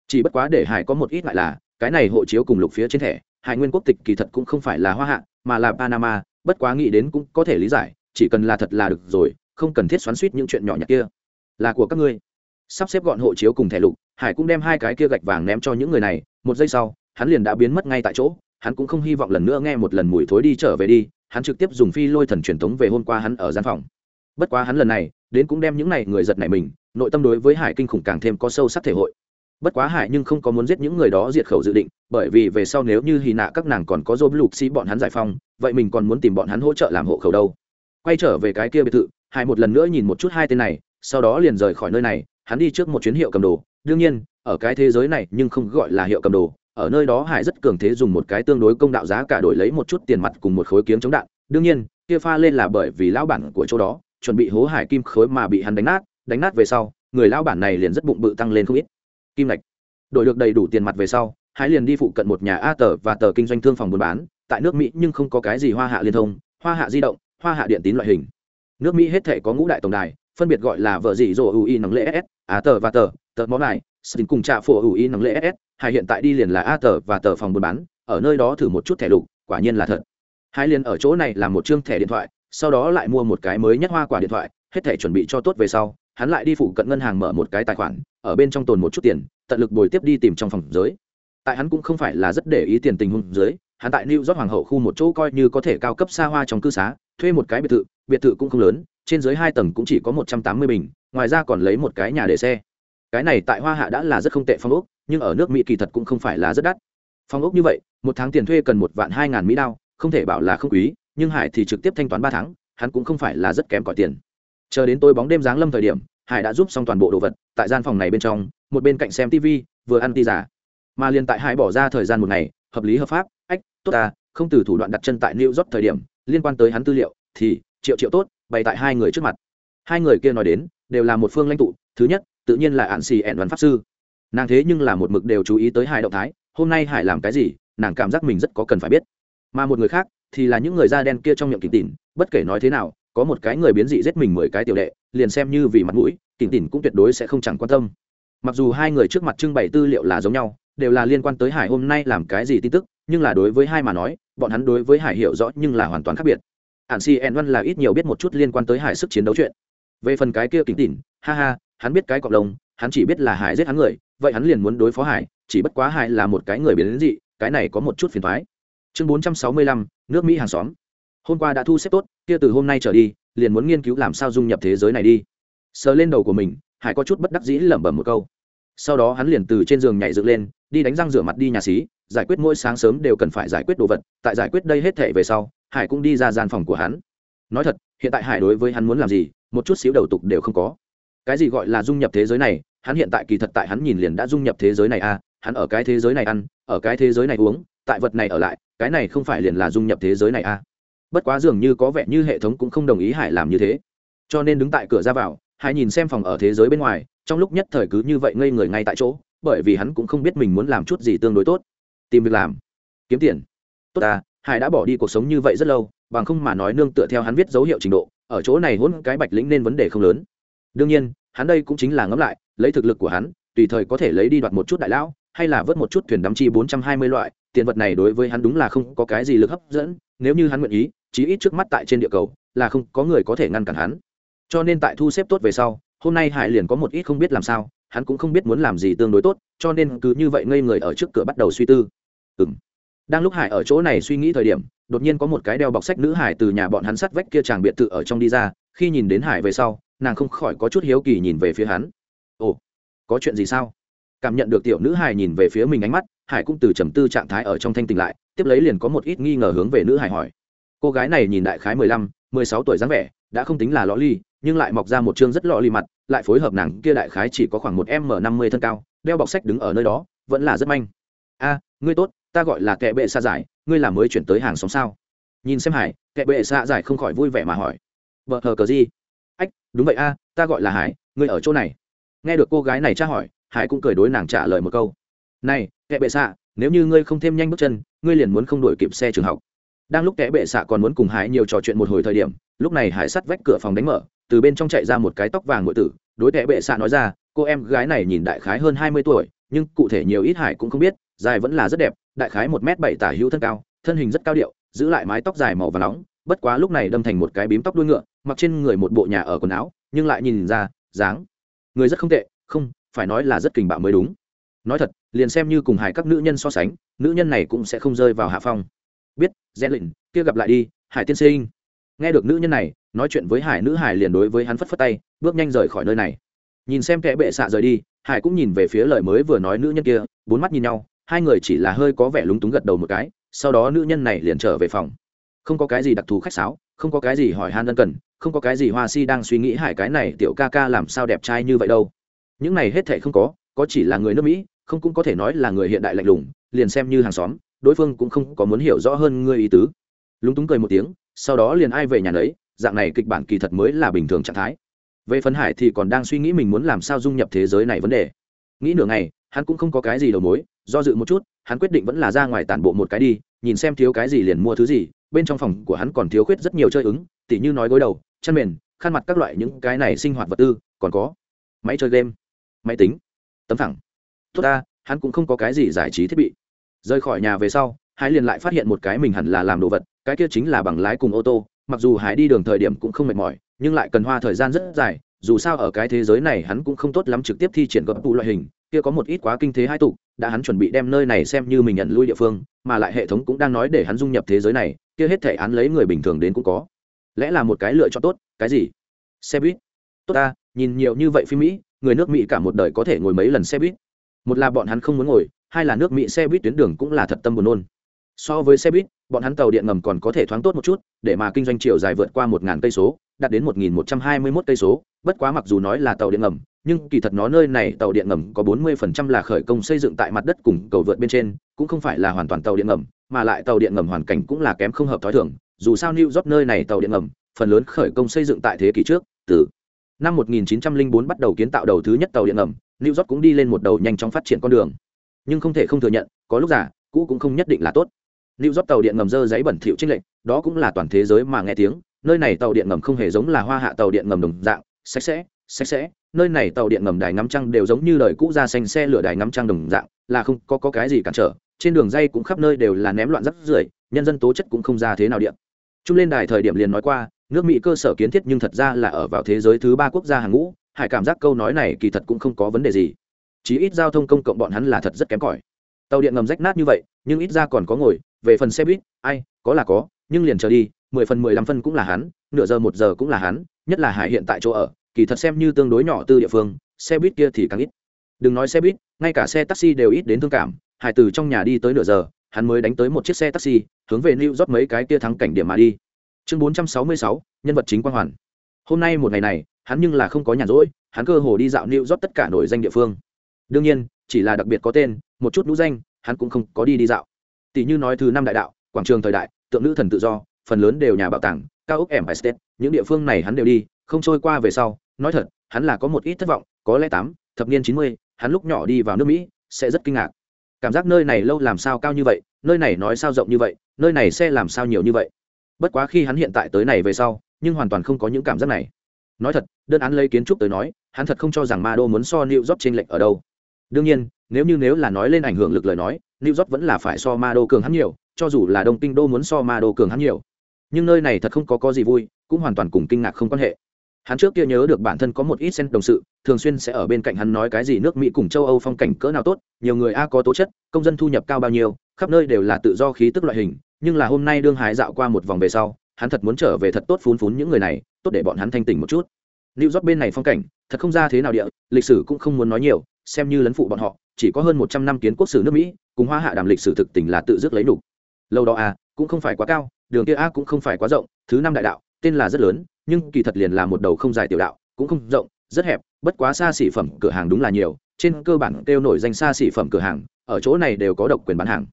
Chỉ bất quá để hải có một ít lại là, cái này hộ chiếu cùng lục phía trên thẻ hải nguyên quốc tịch kỳ thật cũng không phải là hoa hạ, mà là panama, bất quá nghĩ đến cũng có thể lý giải, chỉ cần là thật là được rồi, không cần thiết xoắn suýt những chuyện nhỏ nhặt kia. Là của các ngươi. Sắp xếp gọn hộ chiếu cùng thẻ lục, hải cũng đem hai cái kia gạch vàng ném cho những người này, một giây sau, hắn liền đã biến mất ngay tại chỗ, hắn cũng không hy vọng lần nữa nghe một lần mùi thối đi trở về đi, hắn trực tiếp dùng phi lôi thần truyền thống về hôm qua hắn ở gian phòng. Bất quá hắn lần này, đến cũng đem những này người giật này mình, nội tâm đối với hải kinh khủng càng thêm có sâu sắc thể hội bất quá hải nhưng không có muốn giết những người đó diệt khẩu dự định, bởi vì về sau nếu như hy nạ các nàng còn có dô lục xi bọn hắn giải phong vậy mình còn muốn tìm bọn hắn hỗ trợ làm hộ khẩu đâu. Quay trở về cái kia biệt thự, hải một lần nữa nhìn một chút hai tên này, sau đó liền rời khỏi nơi này, hắn đi trước một chuyến hiệu cầm đồ. Đương nhiên, ở cái thế giới này nhưng không gọi là hiệu cầm đồ. Ở nơi đó hải rất cường thế dùng một cái tương đối công đạo giá cả đổi lấy một chút tiền mặt cùng một khối kiếm chống đạn. Đương nhiên, kia pha lên là bởi vì lão bản của chỗ đó, chuẩn bị hố hải kim khối mà bị hắn đánh nát. Đánh nát về sau, người lão bản này liền rất bụng bự tăng lên không ít kim lạch. Đổi được đầy đủ tiền mặt về sau hãy liền đi phụ cận một nhà a tờ và tờ kinh doanh thương phòng buôn bán, tại nước mỹ nhưng không có cái gì hoa hạ liên thông, hoa hạ di động, hoa hạ điện tín loại hình. Nước mỹ hết thể có ngũ đại tổng đài, phân biệt gọi là vợ dị dỗ ui nắng lễ ss a tờ và tờ tờ món này xin cùng trạ phổ ui nắng lễ ss hải hiện tại đi liền là a tờ và tờ phòng buôn bán, ở nơi đó thử một chút thẻ lục, quả nhiên là thật. Hai liền ở chỗ này làm một chương thẻ điện thoại, sau đó lại mua một cái mới nhất hoa quả điện thoại, hết thẻ chuẩn bị cho tốt về sau, hắn lại đi phụ cận ngân hàng mở một cái tài khoản ở bên trong tồn một chút tiền, tận lực bồi tiếp đi tìm trong phòng giới. Tại hắn cũng không phải là rất để ý tiền tình huống dưới hắn tại new york hoàng hậu khu một chỗ coi như có thể cao cấp xa hoa trong cư xá, thuê một cái biệt thự biệt thự cũng không lớn, trên dưới hai tầng cũng chỉ có một trăm tám mươi bình, ngoài ra còn lấy một cái nhà để xe. Cái này tại hoa hạ đã là rất không tệ phong ốc, nhưng ở nước mỹ kỳ thật cũng không phải là rất đắt. Phong ốc như vậy, một tháng tiền thuê cần một vạn hai ngàn mỹ đao, không thể bảo là không quý, nhưng hải thì trực tiếp thanh toán ba tháng, hắn cũng không phải là rất kém cỏi tiền. Chờ đến tối bóng đêm giáng lâm thời điểm hải đã giúp xong toàn bộ đồ vật, tại gian phòng này bên trong, một bên cạnh xem tv vừa ăn ti giả. Mà liền tại hải bỏ ra thời gian một ngày, hợp lý hợp pháp, ách, tốt ta, không từ thủ đoạn đặt chân tại new york thời điểm, liên quan tới hắn tư liệu, thì, triệu triệu tốt, bày tại hai người trước mặt. Hai người kia nói đến, đều là một phương lãnh tụ, thứ nhất, tự nhiên là ạn xì ẹn văn pháp sư. Nàng thế nhưng là một mực đều chú ý tới hải động thái, hôm nay hải làm cái gì, nàng cảm giác mình rất có cần phải biết. Mà một người khác, thì là những người da đen kia trong miệng kỉnh tỉn, bất kể nói thế nào có một cái người biến dị giết mình mười cái tiểu đệ, liền xem như vì mặt mũi tỉnh tỉnh cũng tuyệt đối sẽ không chẳng quan tâm. Mặc dù hai người trước mặt trưng bày tư liệu là giống nhau, đều là liên quan tới hải hôm nay làm cái gì tin tức, nhưng là đối với hai mà nói, bọn hắn đối với hải hiểu rõ nhưng là hoàn toàn khác biệt. Ạn si en văn là ít nhiều biết một chút liên quan tới hải sức chiến đấu chuyện. Về phần cái kia kính tỉn ha ha, hắn biết cái cộng đồng hắn chỉ biết là hải giết hắn người, vậy hắn liền muốn đối phó hải, chỉ bất quá hải là một cái người biến dị, cái này có một chút phiền thoái chương bốn trăm sáu mươi lăm, nước mỹ hàng xóm. Hôm qua đã thu xếp tốt kia từ hôm nay trở đi, liền muốn nghiên cứu làm sao dung nhập thế giới này đi. Sờ lên đầu của mình, hải có chút bất đắc dĩ lẩm bẩm một câu. Sau đó hắn liền từ trên giường nhảy dựng lên, đi đánh răng rửa mặt đi nhà xí, giải quyết mỗi sáng sớm đều cần phải giải quyết đồ vật, tại giải quyết đây hết thể về sau, hải cũng đi ra gian phòng của hắn. Nói thật, hiện tại hải đối với hắn muốn làm gì, một chút xíu đầu tục đều không có. Cái gì gọi là dung nhập thế giới này, hắn hiện tại kỳ thật tại hắn nhìn liền đã dung nhập thế giới này à hắn ở cái thế giới này ăn, ở cái thế giới này uống, tại vật này ở lại, cái này không phải liền là dung nhập thế giới này à bất quá dường như có vẻ như hệ thống cũng không đồng ý hải làm như thế. Cho nên đứng tại cửa ra vào, hải nhìn xem phòng ở thế giới bên ngoài, trong lúc nhất thời cứ như vậy ngây người ngay tại chỗ, bởi vì hắn cũng không biết mình muốn làm chút gì tương đối tốt. Tìm việc làm. Kiếm tiền. Tốt ta, hải đã bỏ đi cuộc sống như vậy rất lâu, bằng không mà nói nương tựa theo hắn viết dấu hiệu trình độ, ở chỗ này hôn cái bạch lĩnh nên vấn đề không lớn. Đương nhiên, hắn đây cũng chính là ngẫm lại, lấy thực lực của hắn, tùy thời có thể lấy đi đoạt một chút đại lão, hay là vớt một chút thuyền đắm chi bốn trăm hai mươi loại, tiền vật này đối với hắn đúng là không có cái gì lực hấp dẫn nếu như hắn nguyện ý, chí ít trước mắt tại trên địa cầu, là không có người có thể ngăn cản hắn. Cho nên tại thu xếp tốt về sau, hôm nay hải liền có một ít không biết làm sao, hắn cũng không biết muốn làm gì tương đối tốt, cho nên cứ như vậy ngây người ở trước cửa bắt đầu suy tư. Ừ đang lúc hải ở chỗ này suy nghĩ thời điểm, đột nhiên có một cái đeo bọc sách nữ hải từ nhà bọn hắn sắt vách kia chàng biệt thự ở trong đi ra, khi nhìn đến hải về sau, nàng không khỏi có chút hiếu kỳ nhìn về phía hắn. Ồ, có chuyện gì sao? Cảm nhận được tiểu nữ hải nhìn về phía mình ánh mắt hải cũng từ trầm tư trạng thái ở trong thanh tình lại, tiếp lấy liền có một ít nghi ngờ hướng về nữ hải hỏi. Cô gái này nhìn đại khái mười lăm, mười sáu tuổi dáng vẻ, đã không tính là lõ ly, nhưng lại mọc ra một chương rất lọ ly mặt, lại phối hợp nàng kia đại khái chỉ có khoảng một m năm mươi thân cao, đeo bọc sách đứng ở nơi đó, vẫn là rất manh. A, ngươi tốt, ta gọi là kệ bệ xa giải, ngươi là mới chuyển tới hàng xóm sao? Nhìn xem hải, kệ bệ xa giải không khỏi vui vẻ mà hỏi. Vợ hờ cờ gì? Ách, đúng vậy a, ta gọi là hải, ngươi ở chỗ này. Nghe được cô gái này tra hỏi, hải cũng cười đối nàng trả lời một câu này kệ bệ xạ, nếu như ngươi không thêm nhanh bước chân, ngươi liền muốn không đổi kịp xe trường học. Đang lúc kẻ bệ xạ còn muốn cùng hải nhiều trò chuyện một hồi thời điểm, lúc này hải sắt vách cửa phòng đánh mở, từ bên trong chạy ra một cái tóc vàng ngụy tử, đối kẻ bệ xạ nói ra, cô em gái này nhìn đại khái hơn hai mươi tuổi, nhưng cụ thể nhiều ít hải cũng không biết, dài vẫn là rất đẹp, đại khái một m bảy tả hữu thân cao, thân hình rất cao điệu, giữ lại mái tóc dài màu và nóng, bất quá lúc này đâm thành một cái bím tóc đuôi ngựa, mặc trên người một bộ nhà ở quần áo, nhưng lại nhìn ra, dáng, người rất không tệ, không, phải nói là rất kình bạo mới đúng. Nói thật liền xem như cùng hải các nữ nhân so sánh, nữ nhân này cũng sẽ không rơi vào hạ phong. Biết rẽ lịnh, kia gặp lại đi, hải tiên sinh. Nghe được nữ nhân này, nói chuyện với hải nữ hải liền đối với hắn phất phất tay, bước nhanh rời khỏi nơi này. Nhìn xem kẻ bệ xạ rời đi, hải cũng nhìn về phía lời mới vừa nói nữ nhân kia, bốn mắt nhìn nhau, hai người chỉ là hơi có vẻ lúng túng gật đầu một cái, sau đó nữ nhân này liền trở về phòng. Không có cái gì đặc thù khách sáo, không có cái gì hỏi han ân cần, không có cái gì hoa si đang suy nghĩ hải cái này tiểu ca ca làm sao đẹp trai như vậy đâu. Những này hết thệ không có có chỉ là người nước mỹ không cũng có thể nói là người hiện đại lạnh lùng, liền xem như hàng xóm, đối phương cũng không có muốn hiểu rõ hơn ngươi ý tứ. Lúng túng cười một tiếng, sau đó liền ai về nhà lấy dạng này kịch bản kỳ thật mới là bình thường trạng thái. Về phấn hải thì còn đang suy nghĩ mình muốn làm sao dung nhập thế giới này vấn đề. Nghĩ nửa ngày, hắn cũng không có cái gì đầu mối, do dự một chút, hắn quyết định vẫn là ra ngoài tản bộ một cái đi, nhìn xem thiếu cái gì liền mua thứ gì, bên trong phòng của hắn còn thiếu khuyết rất nhiều chơi ứng, tỉ như nói gối đầu chăn mền, khăn mặt các loại những cái này sinh hoạt vật tư, còn có máy chơi game, máy tính, tấm thẳng tốt ta, hắn cũng không có cái gì giải trí thiết bị. Rời khỏi nhà về sau, hải liền lại phát hiện một cái mình hẳn là làm đồ vật, cái kia chính là bằng lái cùng ô tô. Mặc dù hải đi đường thời điểm cũng không mệt mỏi, nhưng lại cần hoa thời gian rất dài, dù sao ở cái thế giới này hắn cũng không tốt lắm trực tiếp thi triển gấp tụ loại hình. Kia có một ít quá kinh thế hai tục, đã hắn chuẩn bị đem nơi này xem như mình nhận lui địa phương, mà lại hệ thống cũng đang nói để hắn dung nhập thế giới này, kia hết thể án lấy người bình thường đến cũng có. Lẽ là một cái lựa chọn tốt, cái gì? Xe buýt. Tốt ta, nhìn nhiều như vậy phim mỹ, người nước mỹ cả một đời có thể ngồi mấy lần xe buýt một là bọn hắn không muốn ngồi, hai là nước mỹ xe buýt tuyến đường cũng là thật tâm buồn nôn. So với xe buýt, bọn hắn tàu điện ngầm còn có thể thoáng tốt một chút, để mà kinh doanh chiều dài vượt qua một ngàn cây số, đạt đến một nghìn một trăm hai mươi mốt cây số. Bất quá mặc dù nói là tàu điện ngầm, nhưng kỳ thật nó nơi này tàu điện ngầm có bốn mươi phần trăm là khởi công xây dựng tại mặt đất cùng cầu vượt bên trên, cũng không phải là hoàn toàn tàu điện ngầm, mà lại tàu điện ngầm hoàn cảnh cũng là kém không hợp t h ó i thường. Dù sao new york nơi này tàu điện ngầm, phần lớn khởi công xây dựng tại thế kỷ trước, từ năm 1904 bắt đầu kiến tạo đầu thứ nhất tàu điện ngầm new york cũng đi lên một đầu nhanh chóng phát triển con đường. Nhưng không thể không thừa nhận có lúc giả cũ cũng không nhất định là tốt. New York tàu điện ngầm dơ giấy bẩn thỉu trinh lệnh, đó cũng là toàn thế giới mà nghe tiếng, nơi này tàu điện ngầm không hề giống là hoa hạ tàu điện ngầm đồng dạng, sạch sẽ, sạch sẽ, nơi này tàu điện ngầm đài ngắm trăng đều giống như đời cũ ra xanh xe lửa đài ngắm trăng đồng dạng, là không có có cái gì cản trở, trên đường dây cũng khắp nơi đều là ném loạn rất rưởi, nhân dân tố chất cũng không ra thế nào điện. Trung lên đài thời điểm liền nói qua, nước Mỹ cơ sở kiến thiết nhưng thật ra là ở vào thế giới thứ ba quốc gia hàng ngũ, hải cảm giác câu nói này kỳ thật cũng không có vấn đề gì. Chí ít giao thông công cộng bọn hắn là thật rất kém cỏi. Tàu điện ngầm rách nát như vậy, nhưng ít ra còn có ngồi, về phần xe buýt ai có là có nhưng liền chờ đi mười phần mười lăm phân cũng là hắn nửa giờ một giờ cũng là hắn nhất là hải hiện tại chỗ ở kỳ thật xem như tương đối nhỏ tư địa phương xe buýt kia thì càng ít đừng nói xe buýt ngay cả xe taxi đều ít đến thương cảm hải từ trong nhà đi tới nửa giờ hắn mới đánh tới một chiếc xe taxi hướng về new rót mấy cái kia thắng cảnh điểm mà đi chương bốn trăm sáu mươi sáu nhân vật chính quang hoàn hôm nay một ngày này hắn nhưng là không có nhàn rỗi, hắn cơ hồ đi dạo new rót tất cả nổi danh địa phương. Đương nhiên, chỉ là đặc biệt có tên, một chút nũ danh, hắn cũng không có đi đi dạo. Tỷ như nói thứ năm đại đạo, quảng trường thời đại, tượng nữ thần tự do, phần lớn đều nhà bảo tàng, cao ốc em state, những địa phương này hắn đều đi, không trôi qua về sau, nói thật, hắn là có một ít thất vọng, có lẽ tám, thập niên chín mươi, hắn lúc nhỏ đi vào nước mỹ, sẽ rất kinh ngạc. Cảm giác nơi này lâu làm sao cao như vậy, nơi này nói sao rộng như vậy, nơi này xe làm sao nhiều như vậy. Bất quá khi hắn hiện tại tới này về sau, nhưng hoàn toàn không có những cảm giác này nói thật, đơn án lấy kiến trúc tới nói, hắn thật không cho rằng ma đô muốn so new york trên lệnh ở đâu. Đương nhiên, nếu như nếu là nói lên ảnh hưởng lực lời nói, new job vẫn là phải so ma đô cường hắn nhiều, cho dù là đông kinh đô muốn so ma đô cường hắn nhiều. Nhưng nơi này thật không có có gì vui, cũng hoàn toàn cùng kinh ngạc không quan hệ. Hắn trước kia nhớ được bản thân có một ít sen đồng sự, thường xuyên sẽ ở bên cạnh hắn nói cái gì nước mỹ cùng châu âu phong cảnh cỡ nào tốt, nhiều người a có tố chất, công dân thu nhập cao bao nhiêu, khắp nơi đều là tự do khí tức loại hình, nhưng là hôm nay đương hái dạo qua một vòng về sau hắn thật muốn trở về thật tốt phún phún những người này tốt để bọn hắn thanh tỉnh một chút Lưu Rót bên này phong cảnh, thật không ra thế nào địa, lịch sử cũng không muốn nói nhiều, xem như lấn phụ bọn họ, chỉ có hơn một trăm năm kiến quốc sử nước Mỹ, cùng Hoa Hạ đàm lịch sử thực tình là tự dứt lấy đủ. Lâu đó a, cũng không phải quá cao, đường kia a cũng không phải quá rộng, thứ năm đại đạo, tên là rất lớn, nhưng kỳ thật liền là một đầu không dài tiểu đạo, cũng không rộng, rất hẹp, bất quá xa xỉ phẩm cửa hàng đúng là nhiều, trên cơ bản kêu nổi danh xa xỉ phẩm cửa hàng, ở chỗ này đều có độc quyền bán hàng.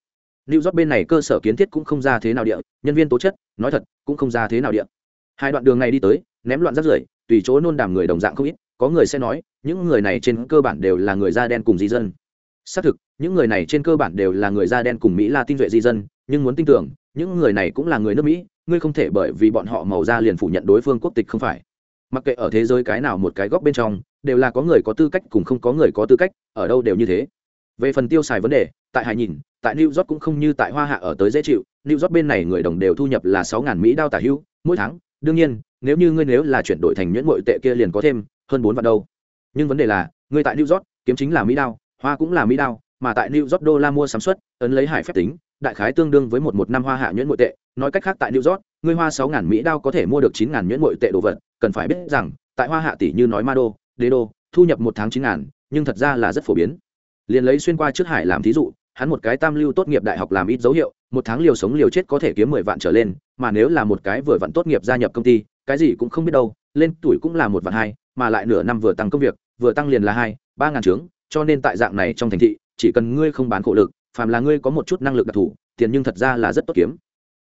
New York bên này cơ sở kiến thiết cũng không ra thế nào địa, nhân viên tố chất, nói thật, cũng không ra thế nào địa. Hai đoạn đường này đi tới, ném loạn rác rưởi, tùy chỗ nôn đàm người đồng dạng không ít có người sẽ nói những người này trên cơ bản đều là người da đen cùng di dân. Xác thực những người này trên cơ bản đều là người da đen cùng mỹ la tin duệ di dân nhưng muốn tin tưởng những người này cũng là người nước mỹ ngươi không thể bởi vì bọn họ màu da liền phủ nhận đối phương quốc tịch không phải. Mặc kệ ở thế giới cái nào một cái góc bên trong đều là có người có tư cách cùng không có người có tư cách ở đâu đều như thế. Về phần tiêu xài vấn đề tại hải nhìn tại new york cũng không như tại hoa hạ ở tới dễ chịu. New york bên này người đồng đều thu nhập là sáu mỹ đao tả hữu, mỗi tháng. Đương nhiên, nếu như ngươi nếu là chuyển đổi thành nhuyễn mội tệ kia liền có thêm hơn bốn vạn đâu. Nhưng vấn đề là, ngươi tại new york, kiếm chính là mỹ đao, hoa cũng là mỹ đao, mà tại new york đô la mua sắm suất, ấn lấy hải phép tính, đại khái tương đương với một một năm hoa hạ nhuyễn nội tệ. Nói cách khác tại new york, ngươi hoa sáu ngàn mỹ đao có thể mua được chín ngàn nhuyễn nội tệ đồ vật. Cần phải biết rằng, tại hoa hạ tỷ như nói ma đô đế đô, thu nhập một tháng chín ngàn, nhưng thật ra là rất phổ biến. Liền lấy xuyên qua trước hải làm thí dụ hắn một cái tam lưu tốt nghiệp đại học làm ít dấu hiệu, một tháng liều sống liều chết có thể kiếm mười vạn trở lên, mà nếu là một cái vừa vặn tốt nghiệp gia nhập công ty, cái gì cũng không biết đâu, lên tuổi cũng là một vạn hai, mà lại nửa năm vừa tăng công việc, vừa tăng liền là hai, ba ngàn trướng, cho nên tại dạng này trong thành thị, chỉ cần ngươi không bán khổ lực, phàm là ngươi có một chút năng lực đặc thù, tiền nhưng thật ra là rất tốt kiếm.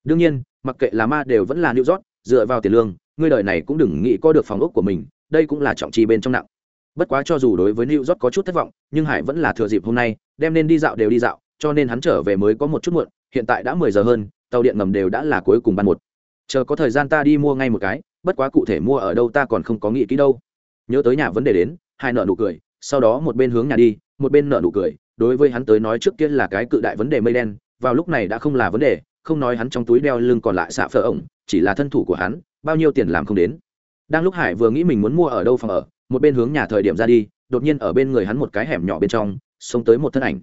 Đương nhiên, mặc kệ là ma đều vẫn là new rót dựa vào tiền lương, ngươi đời này cũng đừng nghĩ có được phòng ốc của mình, đây cũng là trọng trì bên trong nặng bất quá cho dù đối với new york có chút thất vọng, nhưng hải vẫn là thừa dịp hôm nay, đem nên đi dạo đều đi dạo, cho nên hắn trở về mới có một chút muộn, hiện tại đã mười giờ hơn, tàu điện ngầm đều đã là cuối cùng ban một. Chờ có thời gian ta đi mua ngay một cái, bất quá cụ thể mua ở đâu ta còn không có nghĩ kỹ đâu. Nhớ tới nhà vấn đề đến hai nợ nụ cười, sau đó một bên hướng nhà đi, một bên nợ nụ cười, đối với hắn tới nói trước kia là cái cự đại vấn đề mây đen, vào lúc này đã không là vấn đề, không nói hắn trong túi đeo lưng còn lại xạ phở ổng, chỉ là thân thủ của hắn, bao nhiêu tiền làm không đến. Đang lúc hải vừa nghĩ mình muốn mua ở đâu phòng ở một bên hướng nhà thời điểm ra đi, đột nhiên ở bên người hắn một cái hẻm nhỏ bên trong, xông tới một thân ảnh.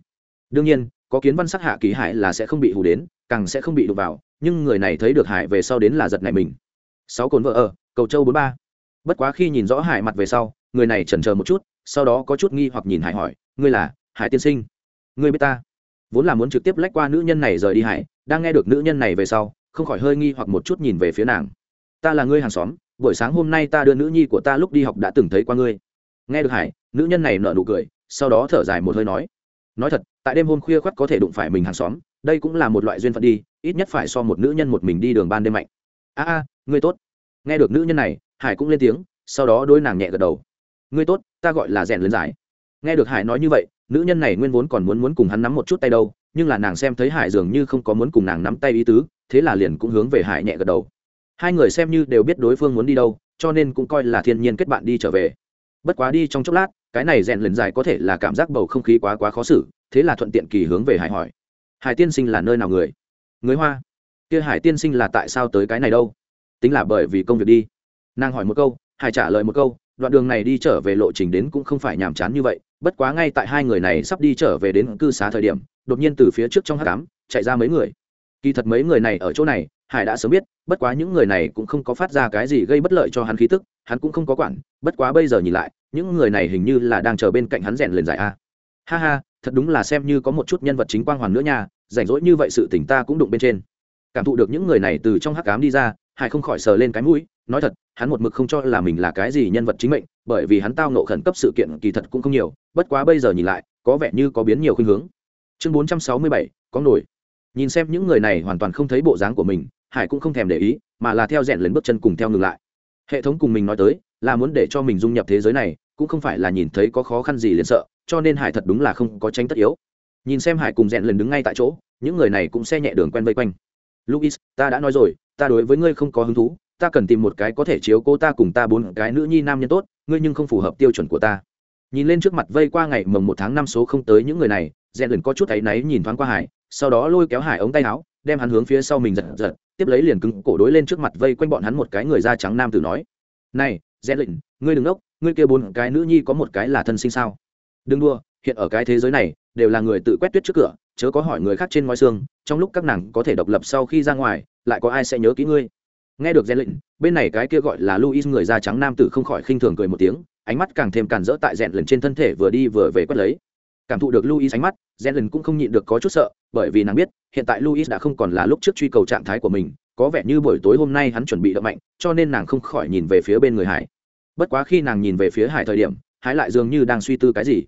Đương nhiên, có kiến văn sắc hạ ký hải là sẽ không bị hù đến, càng sẽ không bị đụng vào, nhưng người này thấy được hải về sau đến là giật này mình. Sáu cồn vợ ở, cầu châu bốn ba. Bất quá khi nhìn rõ hải mặt về sau, người này chần chờ một chút, sau đó có chút nghi hoặc nhìn hải hỏi, ngươi là hải tiên sinh? Ngươi biết ta? Vốn là muốn trực tiếp lách qua nữ nhân này rời đi hải, đang nghe được nữ nhân này về sau, không khỏi hơi nghi hoặc một chút nhìn về phía nàng. Ta là ngươi hàng xóm buổi sáng hôm nay ta đưa nữ nhi của ta lúc đi học đã từng thấy qua ngươi. Nghe được hải, nữ nhân này nở nụ cười, sau đó thở dài một hơi nói. Nói thật, tại đêm hôm khuya khoắt có thể đụng phải mình hàng xóm, đây cũng là một loại duyên phận đi, ít nhất phải so một nữ nhân một mình đi đường ban đêm mạnh. A a, ngươi tốt. Nghe được nữ nhân này, hải cũng lên tiếng, sau đó đôi nàng nhẹ gật đầu. Ngươi tốt, ta gọi là rèn lớn giải. Nghe được hải nói như vậy, nữ nhân này nguyên vốn còn muốn muốn cùng hắn nắm một chút tay đâu, nhưng là nàng xem thấy hải dường như không có muốn cùng nàng nắm tay ý tứ, thế là liền cũng hướng về hải nhẹ gật đầu hai người xem như đều biết đối phương muốn đi đâu, cho nên cũng coi là thiên nhiên kết bạn đi trở về. Bất quá đi trong chốc lát, cái này rèn lần dài có thể là cảm giác bầu không khí quá quá khó xử, thế là thuận tiện kỳ hướng về hải hỏi. Hải tiên sinh là nơi nào người? Người hoa. Kia hải tiên sinh là tại sao tới cái này đâu? Tính là bởi vì công việc đi. Nàng hỏi một câu, hải trả lời một câu, đoạn đường này đi trở về lộ trình đến cũng không phải nhàm chán như vậy, bất quá ngay tại hai người này sắp đi trở về đến cư xá thời điểm, đột nhiên từ phía trước trong h tám chạy ra mấy người. Kỳ thật mấy người này ở chỗ này hải đã sớm biết, bất quá những người này cũng không có phát ra cái gì gây bất lợi cho hắn khí tức, hắn cũng không có quản, bất quá bây giờ nhìn lại, những người này hình như là đang chờ bên cạnh hắn rèn lên giải a. Ha ha, thật đúng là xem như có một chút nhân vật chính quang hoàn nữa nha, rảnh rỗi như vậy sự tỉnh ta cũng đụng bên trên. Cảm thụ được những người này từ trong hắc cám đi ra, hải không khỏi sờ lên cái mũi, nói thật, hắn một mực không cho là mình là cái gì nhân vật chính mệnh, bởi vì hắn tao nộ khẩn cấp sự kiện kỳ thật cũng không nhiều, bất quá bây giờ nhìn lại, có vẻ như có biến nhiều khuynh hướng. Chương bốn trăm sáu mươi bảy, có nổi. Nhìn xem những người này hoàn toàn không thấy bộ dáng của mình hải cũng không thèm để ý, mà là theo rèn lần bước chân cùng theo ngừng lại. Hệ thống cùng mình nói tới, là muốn để cho mình dung nhập thế giới này, cũng không phải là nhìn thấy có khó khăn gì liền sợ, cho nên hải thật đúng là không có tránh tất yếu. Nhìn xem hải cùng rèn lần đứng ngay tại chỗ, những người này cũng xe nhẹ đường quen vây quanh. Luis, ta đã nói rồi, ta đối với ngươi không có hứng thú, ta cần tìm một cái có thể chiếu cô ta cùng ta bốn cái nữ nhi nam nhân tốt, ngươi nhưng không phù hợp tiêu chuẩn của ta. Nhìn lên trước mặt vây qua ngày mồng một tháng năm số không tới những người này, rèn lần có chút áy náy nhìn thoáng qua hải, sau đó lôi kéo hải ống tay áo đem hắn hướng phía sau mình giật giật, tiếp lấy liền cứng cổ đối lên trước mặt vây quanh bọn hắn một cái người da trắng nam tử nói, này rèn lệnh, ngươi đừng ốc, ngươi kia bốn cái nữ nhi có một cái là thân sinh sao? Đừng đua hiện ở cái thế giới này, đều là người tự quét tuyết trước cửa, chớ có hỏi người khác trên ngoài xương, trong lúc các nàng có thể độc lập sau khi ra ngoài, lại có ai sẽ nhớ kỹ ngươi? Nghe được rèn lệnh, bên này cái kia gọi là luis người da trắng nam tử không khỏi khinh thường cười một tiếng, ánh mắt càng thêm càn rỡ tại rèn lần trên thân thể vừa đi vừa về quét lấy cảm thụ được luis ánh mắt rèn cũng không nhịn được có chút sợ, bởi vì nàng biết, hiện tại luis đã không còn là lúc trước truy cầu trạng thái của mình, có vẻ như buổi tối hôm nay hắn chuẩn bị đậm mạnh, cho nên nàng không khỏi nhìn về phía bên người hải. Bất quá khi nàng nhìn về phía hải thời điểm, hải lại dường như đang suy tư cái gì.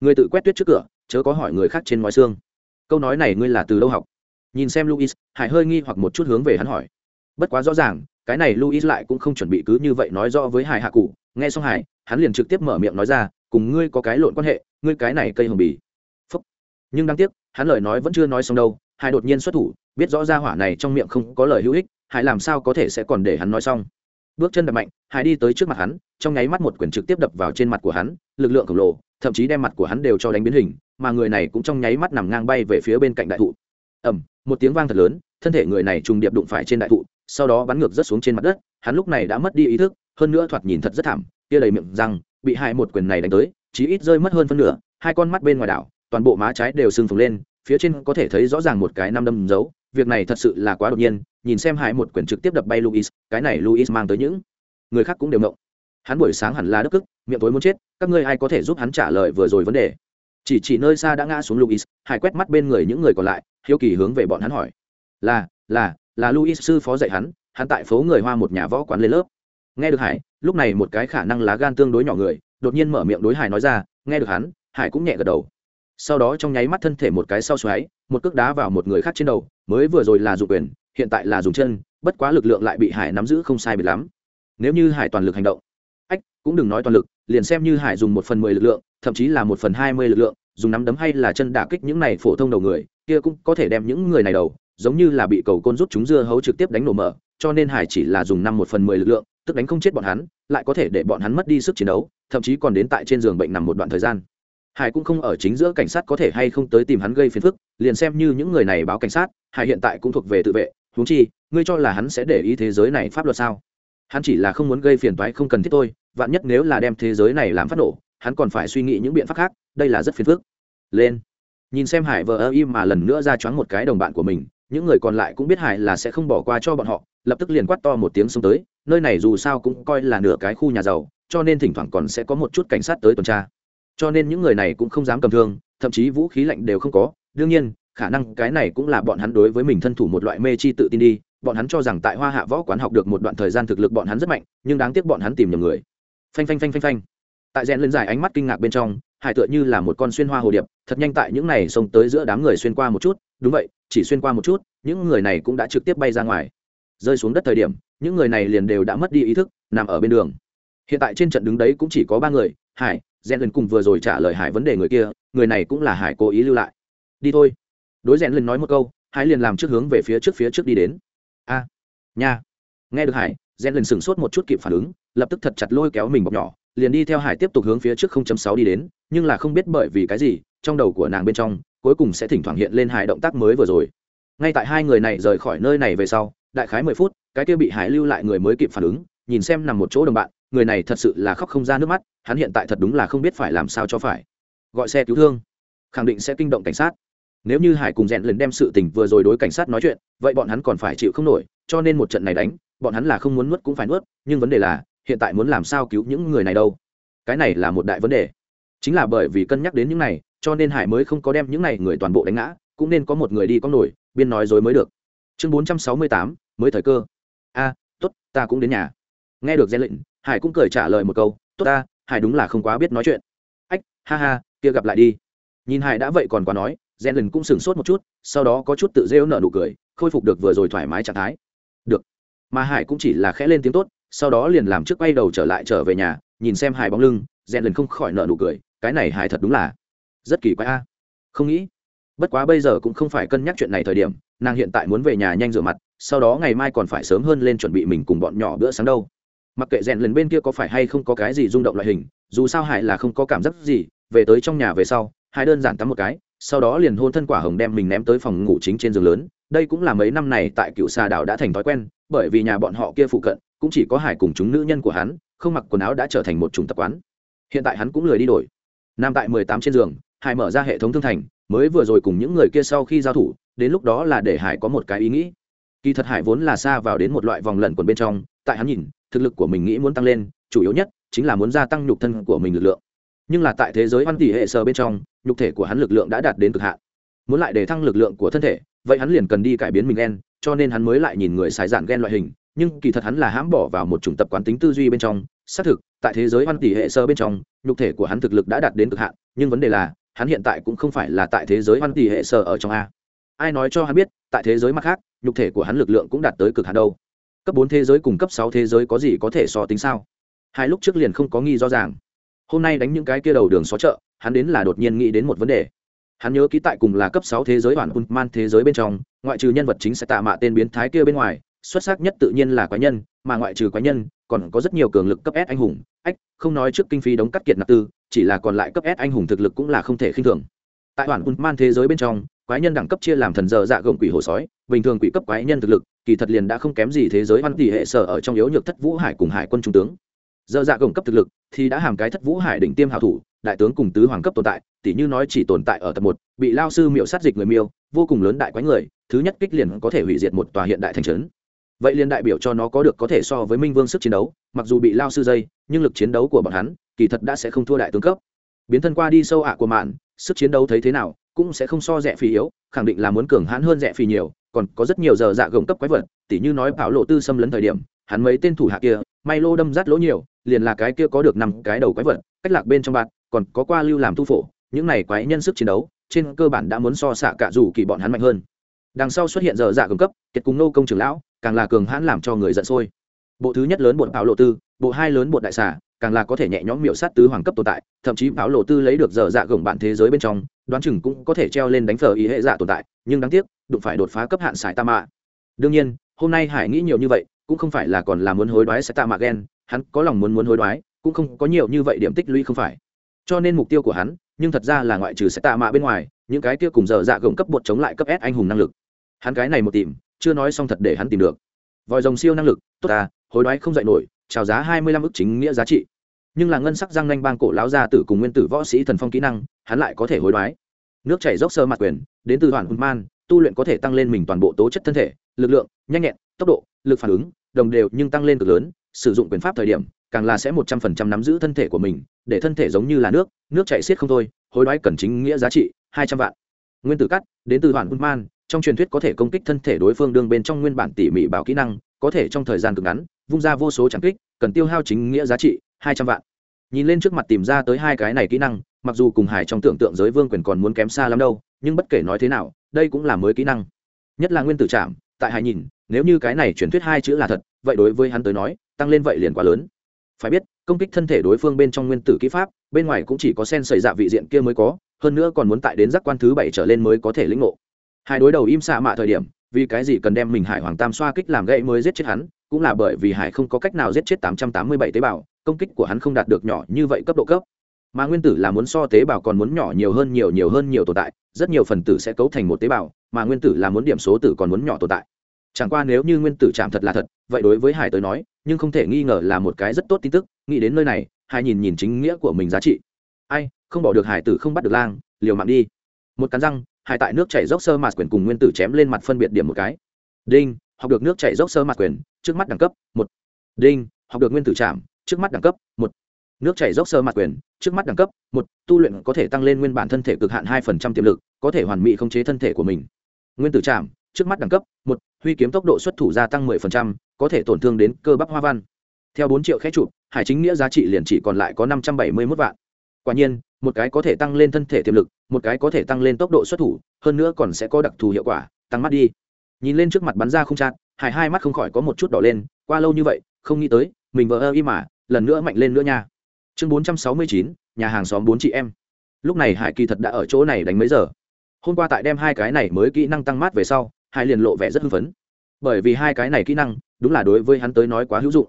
Người tự quét tuyết trước cửa, chớ có hỏi người khác trên ngoài xương. Câu nói này ngươi là từ đâu học? Nhìn xem luis hải hơi nghi hoặc một chút hướng về hắn hỏi. Bất quá rõ ràng, cái này luis lại cũng không chuẩn bị cứ như vậy nói rõ với hải hạ cụ. Nghe xong hải, hắn liền trực tiếp mở miệng nói ra, cùng ngươi có cái lộn quan hệ ngươi cái này cây hồng bì. Phúc. nhưng đáng tiếc, hắn lời nói vẫn chưa nói xong đâu, hải đột nhiên xuất thủ, biết rõ ra hỏa này trong miệng không có lời hữu ích, hải làm sao có thể sẽ còn để hắn nói xong. Bước chân đập mạnh, hải đi tới trước mặt hắn, trong nháy mắt một quyển trực tiếp đập vào trên mặt của hắn, lực lượng khổng lồ, thậm chí đem mặt của hắn đều cho đánh biến hình, mà người này cũng trong nháy mắt nằm ngang bay về phía bên cạnh đại thụ. Ẩm một tiếng vang thật lớn, thân thể người này trùng điệp đụng phải trên đại thụ, sau đó bắn ngược rất xuống trên mặt đất, hắn lúc này đã mất đi ý thức, hơn nữa thoạt nhìn thật rất thảm, kia đầy miệng răng, bị hai một quyền này đánh tới chí ít rơi mất hơn phân nửa, hai con mắt bên ngoài đảo, toàn bộ má trái đều sưng phồng lên, phía trên có thể thấy rõ ràng một cái năm đâm dấu. Việc này thật sự là quá đột nhiên, nhìn xem hải một quyển trực tiếp đập bay luis cái này luis mang tới những người khác cũng đều ngộng. Hắn buổi sáng hẳn là đức ức miệng tối muốn chết, các ngươi ai có thể giúp hắn trả lời vừa rồi vấn đề? Chỉ chỉ nơi xa đã ngã xuống luis hải quét mắt bên người những người còn lại, hiếu kỳ hướng về bọn hắn hỏi. Là là là luis sư phó dạy hắn hắn tại phố người hoa một nhà võ quán lên lớp. Nghe được hải, lúc này một cái khả năng lá gan tương đối nhỏ người đột nhiên mở miệng đối hải nói ra, nghe được hắn, hải cũng nhẹ gật đầu. Sau đó trong nháy mắt thân thể một cái sau xoáy, một cước đá vào một người khác trên đầu, mới vừa rồi là dùng quyền, hiện tại là dùng chân, bất quá lực lượng lại bị hải nắm giữ không sai biệt lắm. Nếu như hải toàn lực hành động, ách, cũng đừng nói toàn lực, liền xem như hải dùng một phần mười lực lượng, thậm chí là một phần hai mươi lực lượng, dùng nắm đấm hay là chân đả kích những này phổ thông đầu người, kia cũng có thể đem những người này đầu, giống như là bị cầu côn rút chúng dưa hấu trực tiếp đánh nổ mở, cho nên hải chỉ là dùng năm một phần mười lực lượng, tức đánh không chết bọn hắn lại có thể để bọn hắn mất đi sức chiến đấu, thậm chí còn đến tại trên giường bệnh nằm một đoạn thời gian. Hải cũng không ở chính giữa cảnh sát có thể hay không tới tìm hắn gây phiền phức, liền xem như những người này báo cảnh sát, hải hiện tại cũng thuộc về tự vệ. Huống chi, ngươi cho là hắn sẽ để ý thế giới này pháp luật sao? Hắn chỉ là không muốn gây phiền toái không cần thiết tôi. vạn nhất nếu là đem thế giới này làm phát nổ, hắn còn phải suy nghĩ những biện pháp khác, đây là rất phiền phức. Lên. Nhìn xem hải vờ ơ im mà lần nữa ra choáng một cái đồng bạn của mình, những người còn lại cũng biết hải là sẽ không bỏ qua cho bọn họ lập tức liền quát to một tiếng xông tới, nơi này dù sao cũng coi là nửa cái khu nhà giàu, cho nên thỉnh thoảng còn sẽ có một chút cảnh sát tới tuần tra. Cho nên những người này cũng không dám cầm thương, thậm chí vũ khí lạnh đều không có. Đương nhiên, khả năng cái này cũng là bọn hắn đối với mình thân thủ một loại mê chi tự tin đi. Bọn hắn cho rằng tại hoa hạ võ quán học được một đoạn thời gian thực lực bọn hắn rất mạnh, nhưng đáng tiếc bọn hắn tìm nhầm người. Phanh phanh phanh phanh phanh. Tại rèn lên dài ánh mắt kinh ngạc bên trong, hải tựa như là một con xuyên hoa hồ điệp, thật nhanh tại những này xông tới giữa đám người xuyên qua một chút. Đúng vậy, chỉ xuyên qua một chút, những người này cũng đã trực tiếp bay ra ngoài rơi xuống đất thời điểm, những người này liền đều đã mất đi ý thức, nằm ở bên đường. Hiện tại trên trận đứng đấy cũng chỉ có ba người, hải rèn lần cùng vừa rồi trả lời hải vấn đề người kia, người này cũng là hải cố ý lưu lại. Đi thôi. Đối rèn lần nói một câu, hải liền làm trước hướng về phía trước phía trước đi đến. A, nha. Nghe được hải rèn lần sửng sốt một chút kịp phản ứng, lập tức thật chặt lôi kéo mình bọc nhỏ, liền đi theo hải tiếp tục hướng phía trước 0.6 đi đến, nhưng là không biết bởi vì cái gì, trong đầu của nàng bên trong, cuối cùng sẽ thỉnh thoảng hiện lên hải động tác mới vừa rồi. Ngay tại hai người này rời khỏi nơi này về sau đại khái mười phút cái kia bị hải lưu lại người mới kịp phản ứng nhìn xem nằm một chỗ đồng bạn người này thật sự là khóc không ra nước mắt hắn hiện tại thật đúng là không biết phải làm sao cho phải. Gọi xe cứu thương. Khẳng định sẽ kinh động cảnh sát. Nếu như hải cùng dẹn lần đem sự tình vừa rồi đối cảnh sát nói chuyện vậy bọn hắn còn phải chịu không nổi cho nên một trận này đánh bọn hắn là không muốn nuốt cũng phải nuốt nhưng vấn đề là hiện tại muốn làm sao cứu những người này đâu? Cái này là một đại vấn đề. Chính là bởi vì cân nhắc đến những này cho nên hải mới không có đem những này người toàn bộ đánh ngã cũng nên có một người đi có nổi biên nói dối mới được. Chương 468, mới thời cơ. A à, t ố t ta cũng đến nhà. Nghe được gen lệnh hải cũng cười trả lời một câu tốt ta hải đúng là không quá biết nói chuyện. Ách ha ha kia gặp lại đi. Nhìn hải đã vậy còn quá nói gen lệnh cũng sửng sốt một chút sau đó có chút tự rêu nợ nụ cười khôi phục được vừa rồi thoải mái trạng thái. Được. Mà hải cũng chỉ là khẽ lên tiếng tốt sau đó liền làm trước quay đầu trở lại trở về nhà nhìn xem hải bóng lưng gen lệnh không khỏi nợ nụ cười cái này hải thật đúng là rất kỳ quái a. Không nghĩ bất quá bây giờ cũng không phải cân nhắc chuyện này thời điểm nàng hiện tại muốn về nhà nhanh rửa mặt sau đó ngày mai còn phải sớm hơn lên chuẩn bị mình cùng bọn nhỏ bữa sáng đâu. Mặc kệ rèn lần bên kia có phải hay không có cái gì rung động loại hình, dù sao hải là không có cảm giác gì, về tới trong nhà về sau, hải đơn giản tắm một cái, sau đó liền hôn thân quả hồng đem mình ném tới phòng ngủ chính trên giường lớn. Đây cũng là mấy năm này tại cựu xà đảo đã thành thói quen, bởi vì nhà bọn họ kia phụ cận, cũng chỉ có hải cùng chúng nữ nhân của hắn, không mặc quần áo đã trở thành một chủng tập quán. Hiện tại hắn cũng lười đi đổi. Nằm tại mười tám trên giường, hải mở ra hệ thống thương thành, mới vừa rồi cùng những người kia sau khi giao thủ, đến lúc đó là để hải có một cái ý nghĩ kỳ thật hải vốn là xa vào đến một loại vòng lẩn quẩn bên trong, tại hắn nhìn, thực lực của mình nghĩ muốn tăng lên, chủ yếu nhất chính là muốn gia tăng nhục thân của mình lực lượng. Nhưng là tại thế giới văn tỷ hệ sơ bên trong, nhục thể của hắn lực lượng đã đạt đến cực hạn. Muốn lại để thăng lực lượng của thân thể, vậy hắn liền cần đi cải biến mình ghen cho nên hắn mới lại nhìn người xài dạn ghen loại hình, nhưng kỳ thật hắn là hãm bỏ vào một chủng tập quán tính tư duy bên trong. Xác thực, tại thế giới văn tỷ hệ sơ bên trong, nhục thể của hắn thực lực đã đạt đến cực hạn, nhưng vấn đề là, hắn hiện tại cũng không phải là tại thế giới văn tỷ hệ sơ ở trong a ai nói cho hắn biết, tại thế giới mặt khác, nhục thể của hắn lực lượng cũng đạt tới cực hạn đâu. Cấp bốn thế giới cùng cấp sáu thế giới có gì có thể so tính sao? Hai lúc trước liền không có nghi rõ ràng. Hôm nay đánh những cái kia đầu đường xó chợ, hắn đến là đột nhiên nghĩ đến một vấn đề. Hắn nhớ ký tại cùng là cấp sáu thế giới bản hoàn man thế giới bên trong, ngoại trừ nhân vật chính sẽ tạ mạ tên biến thái kia bên ngoài, xuất sắc nhất tự nhiên là quái nhân, mà ngoại trừ quái nhân, còn có rất nhiều cường lực cấp s anh hùng. Ách, không nói trước kinh phí đóng cắt kiệt nạp tư, chỉ là còn lại cấp s anh hùng thực lực cũng là không thể khinh thường. Tại bản hoàn man thế giới bên trong quái nhân đẳng cấp chia làm thần giờ dạ gồng quỷ hồ sói, bình thường quỷ cấp quái nhân thực lực, kỳ thật liền đã không kém gì thế giới văn tỷ hệ sở ở trong yếu nhược thất vũ hải cùng hải quân trung tướng. Giờ dạ gồng cấp thực lực thì đã hàm cái thất vũ hải đỉnh tiêm hảo thủ, đại tướng cùng tứ hoàng cấp tồn tại, tỉ như nói chỉ tồn tại ở tập một, bị lao sư miệu sát dịch người miêu, vô cùng lớn đại quái người, thứ nhất kích liền có thể hủy diệt một tòa hiện đại thành trấn. Vậy liền đại biểu cho nó có được có thể so với minh vương sức chiến đấu, mặc dù bị lao sư dây, nhưng lực chiến đấu của bọn hắn kỳ thật đã sẽ không thua đại tướng cấp. Biến thân qua đi sâu ạ của mạn, sức chiến đấu thấy thế nào cũng sẽ không so rẻ phì yếu, khẳng định là muốn cường hãn hơn rẻ phì nhiều, còn có rất nhiều giờ dạ gồng cấp quái vật, tỉ như nói bảo lộ tư xâm lấn thời điểm, hắn mấy tên thủ hạ kia, may lô đâm rát lỗ nhiều, liền là cái kia có được năm cái đầu quái vật, cách lạc bên trong bạn, còn có qua lưu làm thu phổ, những này quái nhân sức chiến đấu, trên cơ bản đã muốn so xạ cả dù kỳ bọn hắn mạnh hơn. Đằng sau xuất hiện giờ dạ gồng cấp, kiệt cùng nô công trưởng lão, càng là cường hãn làm cho người giận sôi. Bộ thứ nhất lớn bột bảo lộ tư, bộ hai lớn bột đại xà càng là có thể nhẹ nhõm miểu sát tứ hoàng cấp tồn tại, thậm chí báo lộ tư lấy được dở dạ gồng bạn thế giới bên trong, đoán chừng cũng có thể treo lên đánh phở ý hệ dạ tồn tại, nhưng đáng tiếc, đụng phải đột phá cấp hạn sải ta mạ đương nhiên, hôm nay hải nghĩ nhiều như vậy, cũng không phải là còn là muốn hối đoái sải ta mạ ghen hắn có lòng muốn muốn hối đoái, cũng không có nhiều như vậy điểm tích lũy không phải. Cho nên mục tiêu của hắn, nhưng thật ra là ngoại trừ sải ta mạ bên ngoài, những cái kia cùng dở dạ gồng cấp bột chống lại cấp s anh hùng năng lực. Hắn cái này một tìm, chưa nói xong thật để hắn tìm được. Vòi rồng siêu năng lực, tốt ta, hối đoái không dạy nổi trào giá hai mươi lăm ức chính nghĩa giá trị. Nhưng là ngân sắc răng nanh bang cổ lão gia tử cùng nguyên tử võ sĩ thần phong kỹ năng, hắn lại có thể hối đoái. Nước chảy dốc sơ mặt quyền, đến từ hoàn hùn man, tu luyện có thể tăng lên mình toàn bộ tố chất thân thể, lực lượng, nhanh nhẹn, tốc độ, lực phản ứng, đồng đều nhưng tăng lên cực lớn, sử dụng quyền pháp thời điểm, càng là sẽ một trăm phần trăm nắm giữ thân thể của mình, để thân thể giống như là nước nước chảy xiết không thôi, hối đoái cần chính nghĩa giá trị, hai trăm vạn. Nguyên tử cắt, đến từ hoàn hùn man, trong truyền thuyết có thể công kích thân thể đối phương đương bên trong nguyên bản tỉ mỉ bảo kỹ năng, có thể trong thời gian cực ngắn vung ra vô số trảm kích, cần tiêu hao chính nghĩa giá trị, hai trăm vạn. Nhìn lên trước mặt tìm ra tới hai cái này kỹ năng, mặc dù cùng hải trong tưởng tượng giới vương quyền còn muốn kém xa lắm đâu, nhưng bất kể nói thế nào, đây cũng là mới kỹ năng. Nhất là nguyên tử trạm tại hải nhìn, nếu như cái này truyền thuyết hai chữ là thật, vậy đối với hắn tới nói, tăng lên vậy liền quá lớn. Phải biết, công kích thân thể đối phương bên trong nguyên tử kỹ pháp, bên ngoài cũng chỉ có sen xảy dạ vị diện kia mới có, hơn nữa còn muốn tại đến giác quan thứ bảy trở lên mới có thể lĩnh ngộ. Hai đối đầu im xạ mạ thời điểm vì cái gì cần đem mình hải hoàng tam xoa kích làm gãy mới giết chết hắn, cũng là bởi vì hải không có cách nào giết chết tám trăm tám mươi bảy tế bào, công kích của hắn không đạt được nhỏ như vậy cấp độ cấp. Mà nguyên tử là muốn so tế bào còn muốn nhỏ nhiều hơn nhiều nhiều hơn nhiều tồn tại, rất nhiều phần tử sẽ cấu thành một tế bào, mà nguyên tử là muốn điểm số tử còn muốn nhỏ tồn tại. Chẳng qua nếu như nguyên tử chạm thật là thật, vậy đối với hải tới nói, nhưng không thể nghi ngờ là một cái rất tốt tin tức, nghĩ đến nơi này, hải nhìn nhìn chính nghĩa của mình giá trị. Ai, không bỏ được hải tử không bắt được lang, liều mạng đi. Một cắn răng hải tại nước chảy dốc sơ mạt quyền cùng nguyên tử chém lên mặt phân biệt điểm một cái. Đinh, học được nước chảy dốc sơ mạt quyền, trước mắt đẳng cấp, một. Đinh, học được nguyên tử chạm, trước mắt đẳng cấp, một. Nước chảy dốc sơ mặt quyền, trước mắt đẳng cấp, một. Tu luyện có thể tăng lên nguyên bản thân thể cực hạn hai phần trăm tiềm lực, có thể hoàn mỹ khống chế thân thể của mình. Nguyên tử chạm, trước mắt đẳng cấp, một. Huy kiếm tốc độ xuất thủ gia tăng mười phần trăm, có thể tổn thương đến cơ bắp hoa văn. Theo bốn triệu khé chụp, hải chính nghĩa giá trị liền chỉ còn lại có năm trăm bảy mươi mốt vạn quả nhiên, một cái có thể tăng lên thân thể tiềm lực, một cái có thể tăng lên tốc độ xuất thủ, hơn nữa còn sẽ có đặc thù hiệu quả, tăng mắt đi. Nhìn lên trước mặt bắn ra không chát hải hai mắt không khỏi có một chút đỏ lên, qua lâu như vậy, không nghĩ tới, mình vợ ơ y mà, lần nữa mạnh lên nữa nha. Chương bốn trăm sáu mươi chín, nhà hàng xóm bốn chị em. Lúc này hải kỳ thật đã ở chỗ này đánh mấy giờ? Hôm qua tại đem hai cái này mới kỹ năng tăng mát về sau, hải liền lộ vẻ rất hưng phấn. Bởi vì hai cái này kỹ năng, đúng là đối với hắn tới nói quá hữu dụng.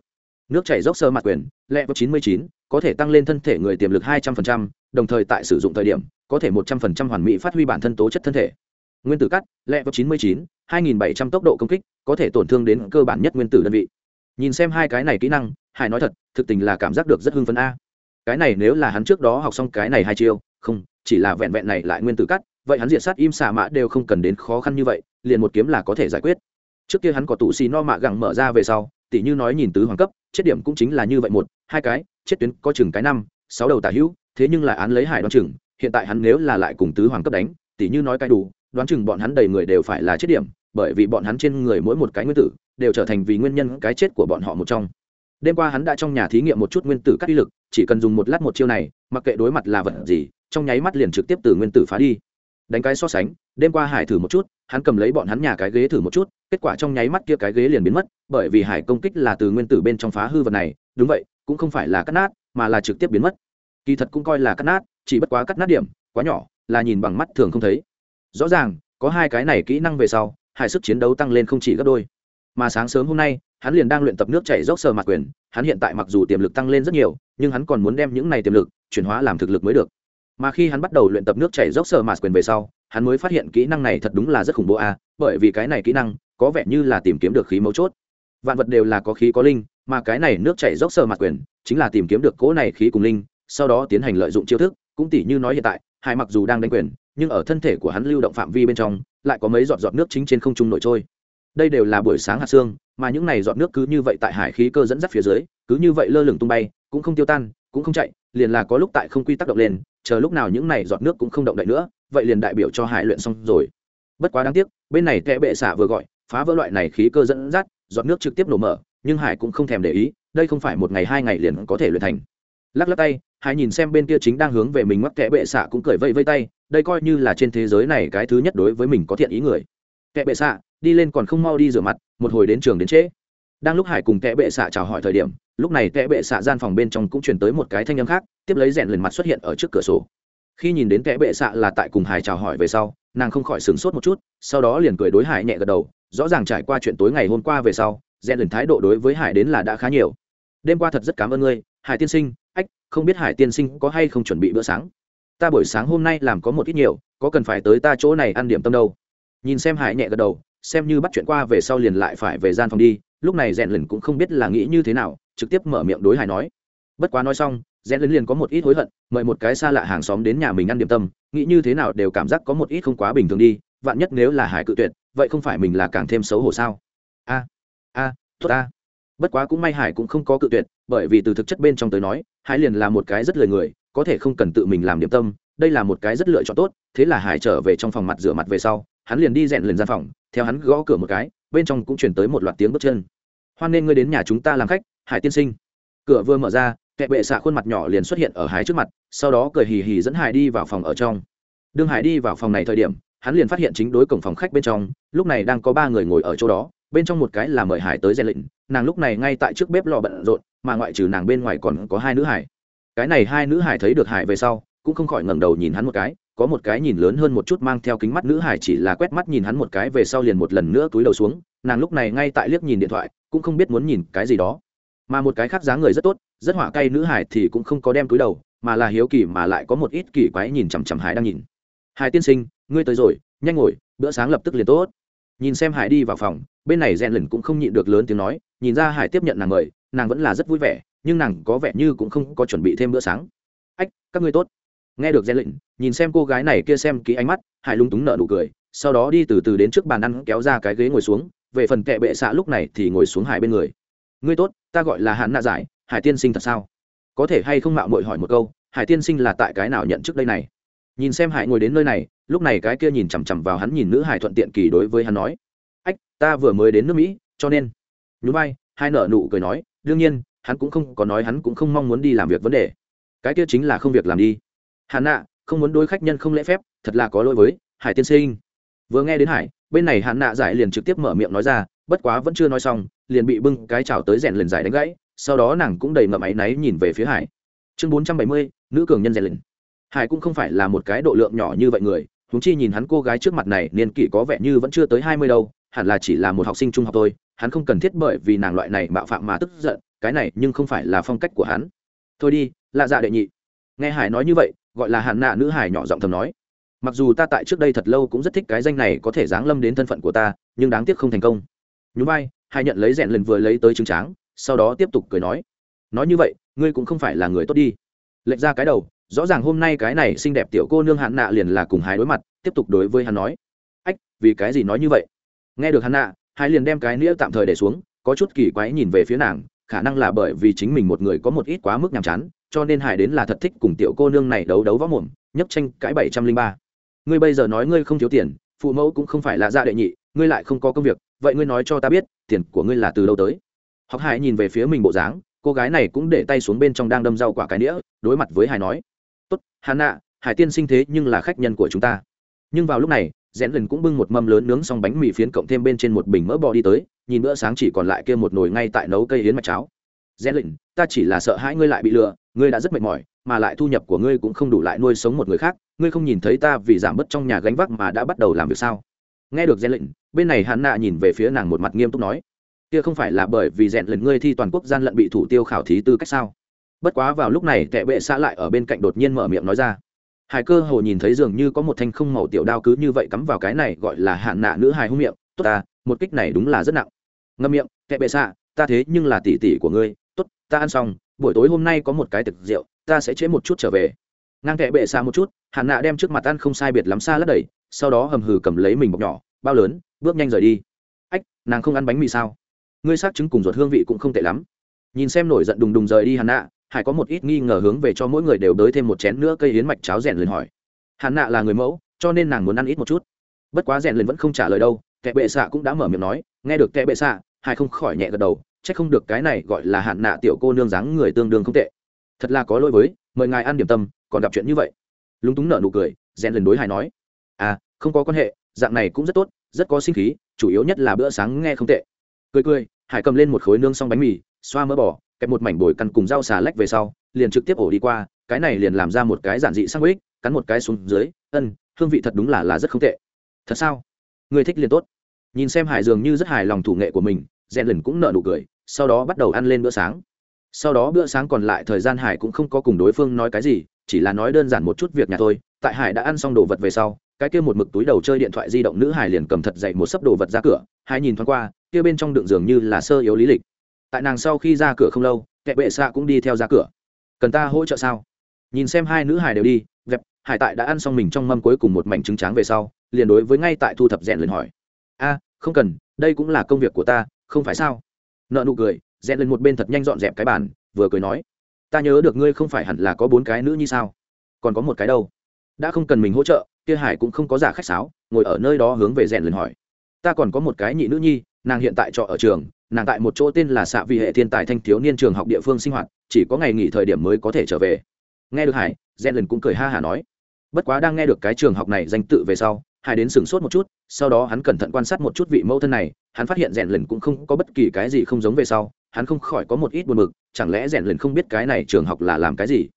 Nước chảy dốc sơ mặt quyền, lẹ vào chín mươi chín có thể tăng lên thân thể người tiềm lực hai trăm phần trăm, đồng thời tại sử dụng thời điểm, có thể một trăm phần trăm hoàn mỹ phát huy bản thân tố chất thân thể. Nguyên tử cắt lẹ vào chín mươi chín, hai nghìn bảy trăm tốc độ công kích, có thể tổn thương đến cơ bản nhất nguyên tử đơn vị. Nhìn xem hai cái này kỹ năng, hải nói thật, thực tình là cảm giác được rất hưng phấn a. Cái này nếu là hắn trước đó học xong cái này hai chiêu, không, chỉ là vẹn vẹn này lại nguyên tử cắt, vậy hắn diệt sát im xà mã đều không cần đến khó khăn như vậy, liền một kiếm là có thể giải quyết. Trước kia hắn có tụ xì no mạ gẳng mở ra về sau, tỉ như nói nhìn tứ hoàng cấp, chết điểm cũng chính là như vậy một, hai cái chết tuyến có chừng cái năm, sáu đầu tả hữu, thế nhưng lại án lấy hải đoán chừng, hiện tại hắn nếu là lại cùng tứ hoàng cấp đánh, tỉ như nói cái đủ, đoán chừng bọn hắn đầy người đều phải là chết điểm, bởi vì bọn hắn trên người mỗi một cái nguyên tử đều trở thành vì nguyên nhân cái chết của bọn họ một trong. Đêm qua hắn đã trong nhà thí nghiệm một chút nguyên tử cắt uy lực, chỉ cần dùng một lát một chiêu này, mặc kệ đối mặt là vật gì, trong nháy mắt liền trực tiếp từ nguyên tử phá đi. Đánh cái so sánh, đêm qua hải thử một chút, hắn cầm lấy bọn hắn nhà cái ghế thử một chút, kết quả trong nháy mắt kia cái ghế liền biến mất, bởi vì hải công kích là từ nguyên tử bên trong phá hư vật này, đúng vậy cũng không phải là cắt nát mà là trực tiếp biến mất. Kỳ thật cũng coi là cắt nát chỉ bất quá cắt nát điểm quá nhỏ là nhìn bằng mắt thường không thấy. Rõ ràng có hai cái này kỹ năng về sau hải sức chiến đấu tăng lên không chỉ gấp đôi. Mà sáng sớm hôm nay hắn liền đang luyện tập nước chảy dốc sờ mặt quyền hắn hiện tại mặc dù tiềm lực tăng lên rất nhiều nhưng hắn còn muốn đem những này tiềm lực chuyển hóa làm thực lực mới được. Mà khi hắn bắt đầu luyện tập nước chảy dốc sờ mặt quyền về sau hắn mới phát hiện kỹ năng này thật đúng là rất khủng bố a à, bởi vì cái này kỹ năng có vẻ như là tìm kiếm được khí mấu chốt. Vạn vật đều là có khí có linh mà cái này nước chảy dốc sờ mặt quyền, chính là tìm kiếm được cỗ này khí cùng linh, sau đó tiến hành lợi dụng chiêu thức, cũng tỷ như nói hiện tại hải mặc dù đang đánh quyền, nhưng ở thân thể của hắn lưu động phạm vi bên trong, lại có mấy giọt giọt nước chính trên không trung nổi trôi. Đây đều là buổi sáng hạt xương, mà những này giọt nước cứ như vậy tại hải khí cơ dẫn dắt phía dưới, cứ như vậy lơ lửng tung bay, cũng không tiêu tan, cũng không chạy, liền là có lúc tại không quy tắc động lên, chờ lúc nào những này giọt nước cũng không động đậy nữa, vậy liền đại biểu cho hải luyện xong rồi. Bất quá đáng tiếc, bên này kẽ bệ xả vừa gọi, phá vỡ loại này khí cơ dẫn dắt, giọt nước trực tiếp nổ mở nhưng hải cũng không thèm để ý, đây không phải một ngày hai ngày liền có thể luyện thành. Lắc lắc tay, hải nhìn xem bên kia chính đang hướng về mình mắc kẽ bệ xạ cũng cười vây vây tay, đây coi như là trên thế giới này cái thứ nhất đối với mình có thiện ý người. Kẽ bệ xạ, đi lên còn không mau đi rửa mặt, một hồi đến trường đến trễ. Đang lúc hải cùng kẽ bệ xạ chào hỏi thời điểm, lúc này kẽ bệ xạ gian phòng bên trong cũng chuyển tới một cái thanh âm khác, tiếp lấy rèn lần mặt xuất hiện ở trước cửa sổ. Khi nhìn đến kẽ bệ xạ là tại cùng hải chào hỏi về sau, nàng không khỏi sửng sốt một chút, sau đó liền cười đối hải nhẹ gật đầu, rõ ràng trải qua chuyện tối ngày hôm qua về sau rèn Luyện thái độ đối với hải đến là đã khá nhiều. Đêm qua thật rất cảm ơn ngươi, hải tiên sinh. Ách, không biết hải tiên sinh có hay không chuẩn bị bữa sáng? Ta buổi sáng hôm nay làm có một ít nhiều, có cần phải tới ta chỗ này ăn điểm tâm đâu. Nhìn xem hải nhẹ gật đầu, xem như bắt chuyện qua về sau liền lại phải về gian phòng đi. Lúc này rèn Luyện cũng không biết là nghĩ như thế nào, trực tiếp mở miệng đối hải nói. Bất quá nói xong, rèn Luyện liền có một ít hối hận, mời một cái xa lạ hàng xóm đến nhà mình ăn điểm tâm. Nghĩ như thế nào đều cảm giác có một ít không quá bình thường đi. Vạn nhất nếu là hải cự tuyệt, vậy không phải mình là càng thêm xấu hổ sao? A a, tốt a. Bất quá cũng may hải cũng không có cự tuyệt, bởi vì từ thực chất bên trong tới nói, hải liền là một cái rất lời người, có thể không cần tự mình làm điểm tâm, đây là một cái rất lựa chọn tốt, thế là hải trở về trong phòng mặt rửa mặt về sau, hắn liền đi rèn lên gian phòng, theo hắn gõ cửa một cái, bên trong cũng chuyển tới một loạt tiếng bước chân. Hoan nên ngươi đến nhà chúng ta làm khách, hải tiên sinh. Cửa vừa mở ra kệ bệ xạ khuôn mặt nhỏ liền xuất hiện ở hải trước mặt, sau đó cười hì hì dẫn hải đi vào phòng ở trong. Đương hải đi vào phòng này thời điểm, hắn liền phát hiện chính đối cổng phòng khách bên trong, lúc này đang có ba người ngồi ở chỗ đó bên trong một cái là mời hải tới rèn lịnh nàng lúc này ngay tại trước bếp lò bận rộn, mà ngoại trừ nàng bên ngoài còn có hai nữ hải. Cái này hai nữ hải thấy được hải về sau, cũng không khỏi ngẩng đầu nhìn hắn một cái, có một cái nhìn lớn hơn một chút mang theo kính mắt nữ hải chỉ là quét mắt nhìn hắn một cái về sau liền một lần nữa túi đầu xuống, nàng lúc này ngay tại liếc nhìn điện thoại, cũng không biết muốn nhìn cái gì đó. Mà một cái khác dáng người rất tốt, rất hỏa cay nữ hải thì cũng không có đem túi đầu, mà là hiếu kỳ mà lại có một ít kỳ quái nhìn chằm chằm hải đang nhìn. Hải tiên sinh, ngươi tới rồi, nhanh ngồi, bữa sáng lập tức liền tốt nhìn xem hải đi vào phòng, bên này rèn lần cũng không nhịn được lớn tiếng nói, nhìn ra hải tiếp nhận nàng mời, nàng vẫn là rất vui vẻ, nhưng nàng có vẻ như cũng không có chuẩn bị thêm bữa sáng. Ách, các ngươi tốt. Nghe được rèn lệnh nhìn xem cô gái này kia xem kỹ ánh mắt, hải lung túng nợ nụ cười, sau đó đi từ từ đến trước bàn ăn kéo ra cái ghế ngồi xuống, về phần kệ bệ xạ lúc này thì ngồi xuống hải bên người. Ngươi tốt, ta gọi là hạn nạ giải, hải tiên sinh thật sao? Có thể hay không mạo mội hỏi một câu, hải tiên sinh là tại cái nào nhận trước đây này? Nhìn xem hải ngồi đến nơi này lúc này cái kia nhìn chằm chằm vào hắn nhìn nữ hải thuận tiện kỳ đối với hắn nói, ách, ta vừa mới đến nước mỹ, cho nên. Nhún vai, hai nợ nụ cười nói, đương nhiên, hắn cũng không có nói hắn cũng không mong muốn đi làm việc vấn đề. Cái kia chính là không việc làm đi. Hắn nạ, không muốn đối khách nhân không lễ phép, thật là có lỗi với hải tiên sinh. Vừa nghe đến hải, bên này hắn nạ giải liền trực tiếp mở miệng nói ra, bất quá vẫn chưa nói xong, liền bị bưng cái chảo tới rèn lần giải đánh gãy, sau đó nàng cũng đầy ngậm áy náy nhìn về phía hải. Chương bốn trăm bảy mươi, nữ cường nhân rèn lần hải cũng không phải là một cái độ lượng nhỏ như vậy người huống chi nhìn hắn cô gái trước mặt này, niên kỷ có vẻ như vẫn chưa tới hai mươi đâu, hẳn là chỉ là một học sinh trung học thôi, hắn không cần thiết bởi vì nàng loại này mạo phạm mà tức giận, cái này nhưng không phải là phong cách của hắn. Thôi đi, lạ dạ đệ nhị. Nghe hải nói như vậy, gọi là hạn nạ nữ hải nhỏ giọng thầm nói. Mặc dù ta tại trước đây thật lâu cũng rất thích cái danh này có thể giáng lâm đến thân phận của ta, nhưng đáng tiếc không thành công. Nhún vai, hải nhận lấy rèn lần vừa lấy tới trứng tráng, sau đó tiếp tục cười nói. Nói như vậy, ngươi cũng không phải là người tốt đi lệch ra cái đầu, rõ ràng hôm nay cái này xinh đẹp tiểu cô nương hạn nạ liền là cùng hải đối mặt, tiếp tục đối với hắn nói. Ách, vì cái gì nói như vậy? Nghe được hắn nạ hải liền đem cái nĩa tạm thời để xuống, có chút kỳ quái nhìn về phía nàng, khả năng là bởi vì chính mình một người có một ít quá mức nhàm chán, cho nên hải đến là thật thích cùng tiểu cô nương này đấu đấu võ mồm, nhấp tranh cãi bảy trăm linh ba. Ngươi bây giờ nói ngươi không thiếu tiền, phụ mẫu cũng không phải là gia đệ nhị, ngươi lại không có công việc, vậy ngươi nói cho ta biết, tiền của ngươi là từ đâu tới? Học hải nhìn về phía mình bộ dáng cô gái này cũng để tay xuống bên trong đang đâm rau quả cái đĩa đối mặt với hải nói, tốt, hà nạ, hải tiên sinh thế nhưng là khách nhân của chúng ta. Nhưng vào lúc này rẽn lần cũng bưng một mâm lớn nướng xong bánh mì phiến cộng thêm bên trên một bình mỡ bò đi tới, nhìn bữa sáng chỉ còn lại kia một nồi ngay tại nấu cây yến mạch cháo. Rẽn lần ta chỉ là sợ hãi ngươi lại bị lừa, ngươi đã rất mệt mỏi, mà lại thu nhập của ngươi cũng không đủ lại nuôi sống một người khác, ngươi không nhìn thấy ta vì giảm bớt trong nhà gánh vác mà đã bắt đầu làm việc sao? Nghe được rẽn lệnh bên này hắn nạ nhìn về phía nàng một mặt nghiêm túc nói kia không phải là bởi vì rèn lần ngươi thi toàn quốc gian lận bị thủ tiêu khảo thí tư cách sao? Bất quá vào lúc này tệ bệ xã lại ở bên cạnh đột nhiên mở miệng nói ra. Hải cơ hồ nhìn thấy dường như có một thanh không màu tiểu đao cứ như vậy cắm vào cái này gọi là hạn nạ nữ hài hung miệng. Tốt ta, một kích này đúng là rất nặng. Ngâm miệng tệ bệ xạ ta thế nhưng là tỷ tỷ của ngươi. Tốt, ta ăn xong, buổi tối hôm nay có một cái thực rượu, ta sẽ chế một chút trở về. Ngang tệ bệ xa một chút hạn nạ đem trước mặt ăn không sai biệt lắm xa lất đầy, sau đó hầm hừ cầm lấy mình bọc nhỏ, bao lớn, bước nhanh rời đi. Ách, nàng không ăn bánh mì sao? Ngươi xác chứng cùng ruột hương vị cũng không tệ lắm. Nhìn xem nổi giận đùng đùng rời đi hàn nạ, hải có một ít nghi ngờ hướng về cho mỗi người đều đới thêm một chén nữa cây hiến mạch cháo rèn lên hỏi. Hàn nạ là người mẫu, cho nên nàng muốn ăn ít một chút. Bất quá rèn lên vẫn không trả lời đâu, kẻ bệ xạ cũng đã mở miệng nói, nghe được kẻ bệ xạ, hải không khỏi nhẹ gật đầu, chắc không được cái này gọi là hạn nạ tiểu cô nương dáng người tương đương không tệ. Thật là có lỗi với, mời ngài ăn điểm tâm, còn gặp chuyện như vậy. Lúng túng nợ nụ cười, rèn lần đối hải nói à không có quan hệ, dạng này cũng rất tốt, rất có sinh khí, chủ yếu nhất là bữa sáng nghe không tệ. Cười cười hải cầm lên một khối nương xong bánh mì, xoa mỡ bò, kẹp một mảnh bồi căn cùng rau xà lách về sau, liền trực tiếp ổ đi qua, cái này liền làm ra một cái giản dị sang ích cắn một cái xuống dưới, ân, hương vị thật đúng là là rất không tệ. Thật sao? Người thích liền tốt. Nhìn xem hải dường như rất hài lòng thủ nghệ của mình rèn lần cũng nợ nụ cười, sau đó bắt đầu ăn lên bữa sáng. Sau đó bữa sáng còn lại thời gian hải cũng không có cùng đối phương nói cái gì, chỉ là nói đơn giản một chút việc nhà thôi. Tại hải đã ăn xong đồ vật về sau, cái kia một mực túi đầu chơi điện thoại di động nữ hải liền cầm thật dậy một sấp đồ vật ra cửa hai nhìn thoáng qua, kia bên trong đựng dường như là sơ yếu lý lịch. Tại nàng sau khi ra cửa không lâu kệ bệ xạ cũng đi theo ra cửa. Cần ta hỗ trợ sao? Nhìn xem hai nữ hải đều đi, vẹp, hải tại đã ăn xong mình trong mâm cuối cùng một mảnh trứng tráng về sau, liền đối với ngay tại thu thập rèn liền hỏi. A, không cần, đây cũng là công việc của ta, không phải sao? Nợ nụ cười, rèn lên một bên thật nhanh dọn dẹp cái bàn, vừa cười nói. Ta nhớ được ngươi không phải hẳn là có bốn cái nữ như sao? Còn có một cái đâu? Đã không cần mình hỗ trợ, kia hải cũng không có giả khách sáo, ngồi ở nơi đó hướng về rèn lên hỏi ta còn có một cái nhị nữ nhi, nàng hiện tại trọ ở trường, nàng tại một chỗ tên là xạ vì hệ thiên tài thanh thiếu niên trường học địa phương sinh hoạt, chỉ có ngày nghỉ thời điểm mới có thể trở về. Nghe được hải rèn lần cũng cười ha hả nói. Bất quá đang nghe được cái trường học này danh tự về sau, hải đến sửng sốt một chút, sau đó hắn cẩn thận quan sát một chút vị mẫu thân này, hắn phát hiện rèn lần cũng không có bất kỳ cái gì không giống về sau, hắn không khỏi có một ít buồn mực chẳng lẽ rèn lần không biết cái này trường học là làm cái gì?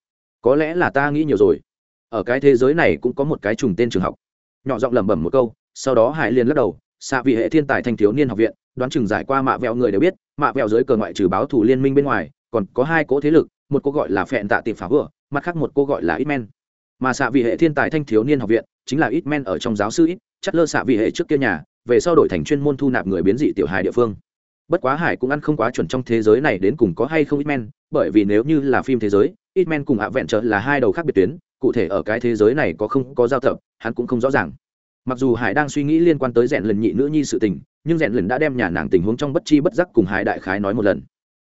Có lẽ là ta nghĩ nhiều rồi. Ở cái thế giới này cũng có một cái trùng tên trường học. Nhỏ giọng lẩm bẩm một câu, sau đó hải liền lắc đầu xạ vị hệ thiên tài thanh thiếu niên học viện, đoán chừng giải qua mạ vẹo người đều biết, mạ vẹo dưới cờ ngoại trừ báo thủ liên minh bên ngoài, còn có hai cỗ thế lực, một cô gọi là phẹn tạ tiệp phá vừa mặt khác một cô gọi là ít men. Mà xạ vị hệ thiên tài thanh thiếu niên học viện chính là ít men ở trong giáo sư ít, chất lơ xạ vị hệ trước kia nhà, về sau đổi thành chuyên môn thu nạp người biến dị tiểu hài địa phương. Bất quá hải cũng ăn không quá chuẩn trong thế giới này đến cùng có hay không ít men, bởi vì nếu như là phim thế giới, ít men cùng hạ vẹn trở là hai đầu khác biệt tuyến, cụ thể ở cái thế giới này có không có giao thập hắn cũng không rõ ràng mặc dù hải đang suy nghĩ liên quan tới rèn lần nhị nữ nhi sự tình, nhưng rèn lần đã đem nhà nàng tình huống trong bất chi bất giác cùng hải đại khái nói một lần.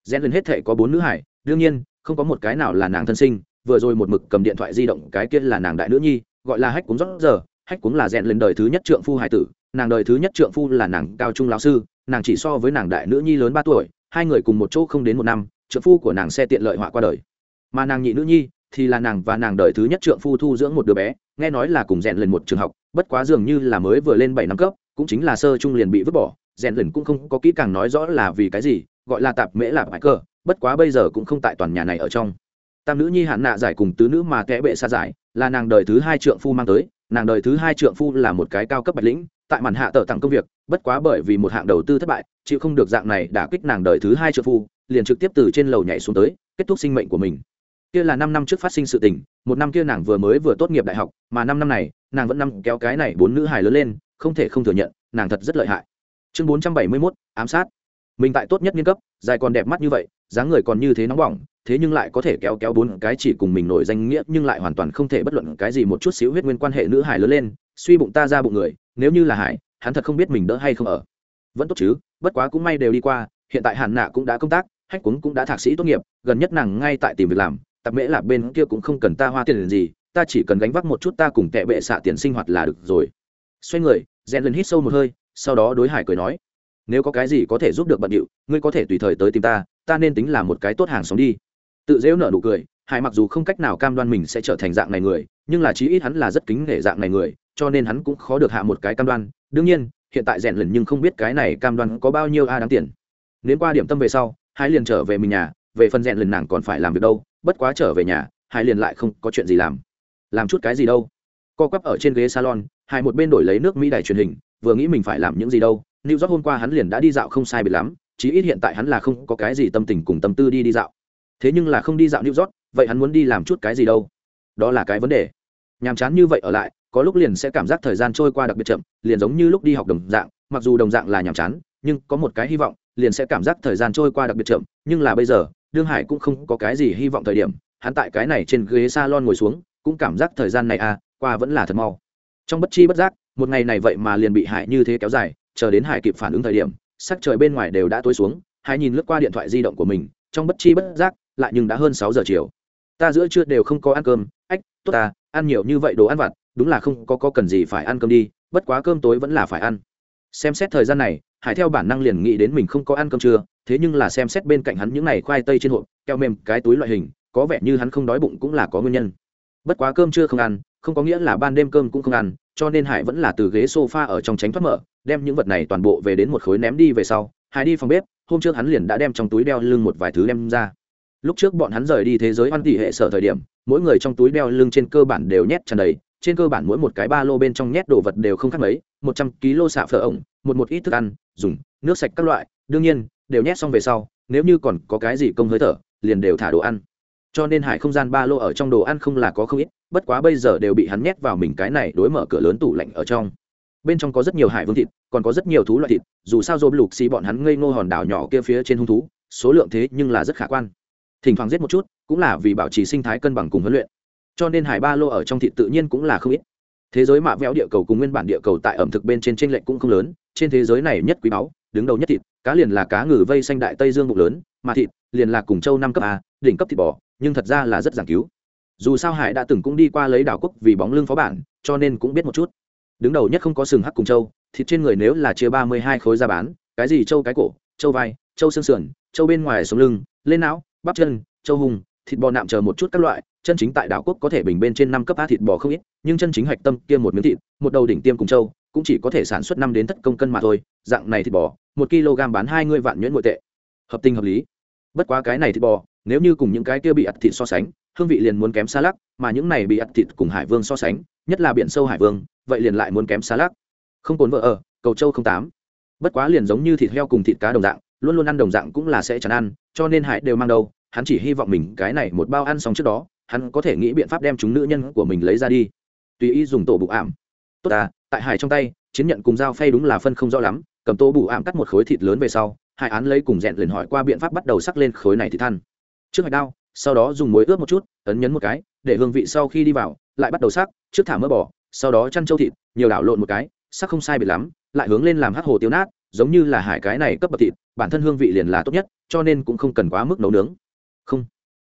Rèn lần hết thể có bốn nữ hải, đương nhiên, không có một cái nào là nàng thân sinh, vừa rồi một mực cầm điện thoại di động cái kia là nàng đại nữ nhi, gọi là hách cúng rót giờ, hách cúng là rèn lần đời thứ nhất trượng phu hải tử, nàng đời thứ nhất trượng phu là nàng cao trung lão sư, nàng chỉ so với nàng đại nữ nhi lớn ba tuổi, hai người cùng một chỗ không đến một năm, trượng phu của nàng xe tiện lợi họa qua đời. Mà nàng nhị nữ nhi thì là nàng và nàng đời thứ nhất trượng phu thu dưỡng một đứa bé, nghe nói là cùng rèn lần một trường học bất quá dường như là mới vừa lên bảy năm cấp, cũng chính là sơ trung liền bị vứt bỏ, rèn lần cũng không có kỹ càng nói rõ là vì cái gì, gọi là tạp mễ lạp hải cơ, bất quá bây giờ cũng không tại toàn nhà này ở trong. Tam nữ nhi hạn nạ giải cùng tứ nữ mà kẽ bệ xa giải, là nàng đời thứ hai trượng phu mang tới, nàng đời thứ hai trượng phu là một cái cao cấp bạch lĩnh, tại màn hạ tờ tặng công việc, bất quá bởi vì một hạng đầu tư thất bại, chịu không được dạng này đã kích nàng đời thứ hai trượng phu, liền trực tiếp từ trên lầu nhảy xuống tới, kết thúc sinh mệnh của mình. Kia là năm năm trước phát sinh sự tình, một năm kia nàng vừa mới vừa tốt nghiệp đại học, mà năm năm này nàng vẫn năm kéo cái này bốn nữ hài lớn lên, không thể không thừa nhận, nàng thật rất lợi hại. Chương bốn trăm bảy mươi mốt, ám sát. Mình tại tốt nhất nghiên cấp, dài còn đẹp mắt như vậy, dáng người còn như thế nóng bỏng, thế nhưng lại có thể kéo kéo bốn cái chỉ cùng mình nổi danh nghĩa, nhưng lại hoàn toàn không thể bất luận cái gì một chút xíu huyết nguyên quan hệ nữ hải lớn lên, suy bụng ta ra bụng người, nếu như là hải hắn thật không biết mình đỡ hay không ở. Vẫn tốt chứ, bất quá cũng may đều đi qua, hiện tại hàn nạ cũng đã công tác, hách cuống cũng đã thạc sĩ tốt nghiệp, gần nhất nàng ngay tại tìm việc làm, tập mễ là bên kia cũng không cần ta hoa tiền gì ta chỉ cần gánh vác một chút ta cùng tệ bệ xạ tiền sinh hoạt là được rồi. Xoay người rèn lần hít sâu một hơi, sau đó đối hải cười nói, nếu có cái gì có thể giúp được bận điệu, ngươi có thể tùy thời tới tìm ta ta nên tính là một cái tốt hàng sống đi. Tự dễu nợ nụ cười, hải mặc dù không cách nào cam đoan mình sẽ trở thành dạng này người, nhưng là chí ít hắn là rất kính nể dạng này người, cho nên hắn cũng khó được hạ một cái cam đoan. Đương nhiên, hiện tại rèn lần nhưng không biết cái này cam đoan có bao nhiêu a à đáng tiền. Nếu qua điểm tâm về sau hai liền trở về mình nhà, về phần rèn lần nàng còn phải làm việc đâu, bất quá trở về nhà hai liền lại không có chuyện gì làm làm chút cái gì đâu co quắp ở trên ghế salon hai một bên đổi lấy nước mỹ đài truyền hình vừa nghĩ mình phải làm những gì đâu New York hôm qua hắn liền đã đi dạo không sai biệt lắm, chí ít hiện tại hắn là không có cái gì tâm tình cùng tâm tư đi đi dạo. Thế nhưng là không đi dạo New York, vậy hắn muốn đi làm chút cái gì đâu? Đó là cái vấn đề. Nhàm chán như vậy ở lại, có lúc liền sẽ cảm giác thời gian trôi qua đặc biệt chậm, liền giống như lúc đi học đồng dạng, mặc dù đồng dạng là nhàm chán, nhưng có một cái hy vọng, liền sẽ cảm giác thời gian trôi qua đặc biệt chậm, nhưng là bây giờ, Đương Hải cũng không có cái gì hy vọng thời điểm, hắn tại cái này trên ghế salon ngồi xuống, cũng cảm giác thời gian này à qua vẫn là thật mau. Trong bất chi bất giác một ngày này vậy mà liền bị hải như thế kéo dài chờ đến hải kịp phản ứng thời điểm sắc trời bên ngoài đều đã tối xuống hải nhìn lướt qua điện thoại di động của mình trong bất chi bất giác lại nhưng đã hơn sáu giờ chiều. Ta giữa trưa đều không có ăn cơm ách tốt ta ăn nhiều như vậy đồ ăn vặt đúng là không có, có cần gì phải ăn cơm đi bất quá cơm tối vẫn là phải ăn. Xem xét thời gian này hải theo bản năng liền nghĩ đến mình không có ăn cơm trưa thế nhưng là xem xét bên cạnh hắn những n à y khoai tây trên hộp keo mềm cái túi loại hình có vẻ như hắn không đói bụng cũng là có nguyên nhân bất quá cơm chưa không ăn, không có nghĩa là ban đêm cơm cũng không ăn, cho nên hải vẫn là từ ghế s o f a ở trong tránh thoát mở, đem những vật này toàn bộ về đến một khối ném đi về sau, hải đi phòng bếp, hôm trước hắn liền đã đem trong túi đeo lưng một vài thứ đem ra. Lúc trước bọn hắn rời đi thế giới hoan tỷ hệ sở thời điểm, mỗi người trong túi đeo lưng trên cơ bản đều nhét tràn đầy, trên cơ bản mỗi một cái ba lô bên trong nhét đồ vật đều không khác mấy, một trăm kg xạ phở ổng, một một ít thức ăn, dùng, nước sạch các loại, đương nhiên, đều nhét xong về sau, nếu như còn có cái gì công hơi thở, liền đều thả đồ ăn cho nên hải không gian ba lô ở trong đồ ăn không là có không ít, bất quá bây giờ đều bị hắn nhét vào mình cái này đối mở cửa lớn tủ lạnh ở trong. Bên trong có rất nhiều hải vương thịt, còn có rất nhiều thú loại thịt, dù sao dôm lục xì bọn hắn ngây ngô hòn đảo nhỏ kia phía trên hung thú, số lượng thế nhưng là rất khả quan. Thỉnh thoảng giết một chút, cũng là vì bảo trì sinh thái cân bằng cùng huấn luyện. Cho nên hải ba lô ở trong thịt tự nhiên cũng là không ít. Thế giới mạ véo địa cầu cùng nguyên bản địa cầu tại ẩm thực bên trên t r ê n lệch cũng không lớn, trên thế giới này nhất quý báu, đứng đầu nhất thịt, cá liền là cá ngừ vây xanh đại tây dương bụng lớn, mà thịt liền là cùng châu năm cấp a, đỉnh cấp thịt bò nhưng thật ra là rất giảng cứu. Dù sao hải đã từng cũng đi qua lấy đảo quốc vì bóng lưng phó bản, cho nên cũng biết một chút. Đứng đầu nhất không có sừng hắc cùng châu, thịt trên người nếu là chia ba mươi hai khối ra bán, cái gì châu cái cổ, châu vai, châu xương sườn, châu bên ngoài sống lưng, lên não, bắp chân, châu hùng, thịt bò nạm chờ một chút các loại, chân chính tại đảo quốc có thể bình bên trên năm cấp a thịt bò không ít, nhưng chân chính hạch tâm kia một miếng thịt, một đầu đỉnh tiêm cùng châu, cũng chỉ có thể sản xuất năm đến thất công cân mà thôi, dạng này thịt bò, một kg bán hai mươi vạn nhuyễn nội tệ. Hợp tình hợp lý. Bất quá cái này thịt bò nếu như cùng những cái kia bị ặt thịt so sánh, hương vị liền muốn kém xa lắc, mà những này bị ặt thịt cùng hải vương so sánh, nhất là biển sâu hải vương, vậy liền lại muốn kém xa lắc. Không cồn vợ ở, cầu châu không tám. Bất quá liền giống như thịt heo cùng thịt cá đồng dạng, luôn luôn ăn đồng dạng cũng là sẽ chẳng ăn, cho nên hải đều mang đâu hắn chỉ hy vọng mình cái này một bao ăn xong trước đó, hắn có thể nghĩ biện pháp đem chúng nữ nhân của mình lấy ra đi. Tùy ý dùng tổ bụ ảm. Tốt à tại hải trong tay, chiến nhận cùng dao phay đúng là phân không rõ lắm, cầm tô bụ ảm cắt một khối thịt lớn về sau, hải án lấy cùng rèn liền hỏi qua biện pháp bắt đầu sắc lên khối này thì than trước hạch đao, sau đó dùng muối ướp một chút, ấn nhấn một cái, để hương vị sau khi đi vào, lại bắt đầu sắc, trước thả mỡ bỏ sau đó chăn trâu thịt, nhiều đảo lộn một cái, sắc không sai biệt lắm, lại hướng lên làm hắc hồ tiêu nát, giống như là hải cái này cấp bậc thịt, bản thân hương vị liền là tốt nhất, cho nên cũng không cần quá mức nấu nướng. Không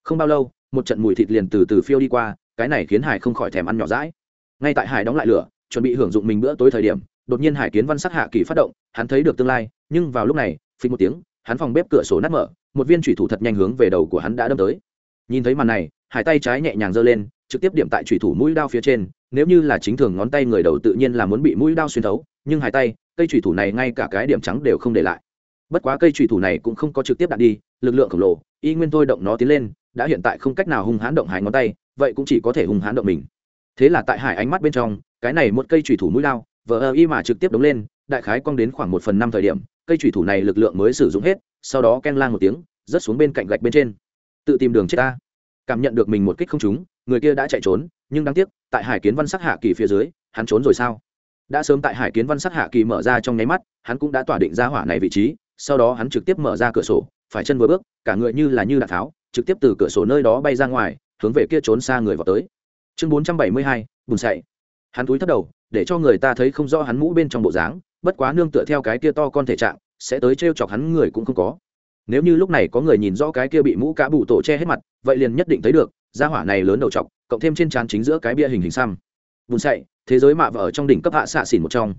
không bao lâu, một trận mùi thịt liền từ từ phiêu đi qua, cái này khiến hải không khỏi thèm ăn nhỏ rãi ngay tại hải đóng lại lửa, chuẩn bị hưởng dụng mình bữa tối thời điểm, đột nhiên hải kiến văn sắc hạ kỳ phát động, hắn thấy được tương lai, nhưng vào lúc này phí một tiếng, hắn phòng bếp cửa sổ nát mở một viên thủy thủ thật nhanh hướng về đầu của hắn đã đâm tới. Nhìn thấy màn này hải tay trái nhẹ nhàng giơ lên, trực tiếp điểm tại thủy thủ mũi đao phía trên, nếu như là chính thường ngón tay người đầu tự nhiên là muốn bị mũi đao xuyên thấu, nhưng hải tay, cây thủy thủ này ngay cả cái điểm trắng đều không để lại. Bất quá cây thủy thủ này cũng không có trực tiếp đạn đi, lực lượng khổng lồ, y nguyên thôi động nó tiến lên, đã hiện tại không cách nào hung hãn động hải ngón tay, vậy cũng chỉ có thể hung hãn động mình. Thế là tại hải ánh mắt bên trong, cái này một cây thủy thủ mũi lao vờ ơ y mà trực tiếp đống lên, đại khái cong đến khoảng một phần năm thời điểm, cây thủy thủ này lực lượng mới sử dụng hết sau đó ken lang một tiếng, rớt xuống bên cạnh gạch bên trên. Tự tìm đường chết ta. Cảm nhận được mình một kích không trúng, người kia đã chạy trốn, nhưng đáng tiếc, tại hải kiến văn sắc hạ kỳ phía dưới, hắn trốn rồi sao? Đã sớm tại hải kiến văn sắc hạ kỳ mở ra trong nháy mắt, hắn cũng đã tỏa định ra hỏa này vị trí, sau đó hắn trực tiếp mở ra cửa sổ, phải chân vừa bước, cả người như là như đạn tháo, trực tiếp từ cửa sổ nơi đó bay ra ngoài, hướng về kia trốn xa người vào tới. Chương bốn trăm bảy mươi hai bùn sậy hắn túi thấp đầu, để cho người ta thấy không rõ hắn mũ bên trong bộ dáng, bất quá nương tựa theo cái kia to con thể trạng sẽ tới t r e o chọc hắn người cũng không có. Nếu như lúc này có người nhìn rõ cái kia bị mũ cá bụ tổ che hết mặt, vậy liền nhất định thấy được, gia hỏa này lớn đầu chọc, cộng thêm trên trán chính giữa cái bia hình hình xăm. Bùn sậy, thế giới mạ vợ ở trong đỉnh cấp hạ xạ xỉn một trong.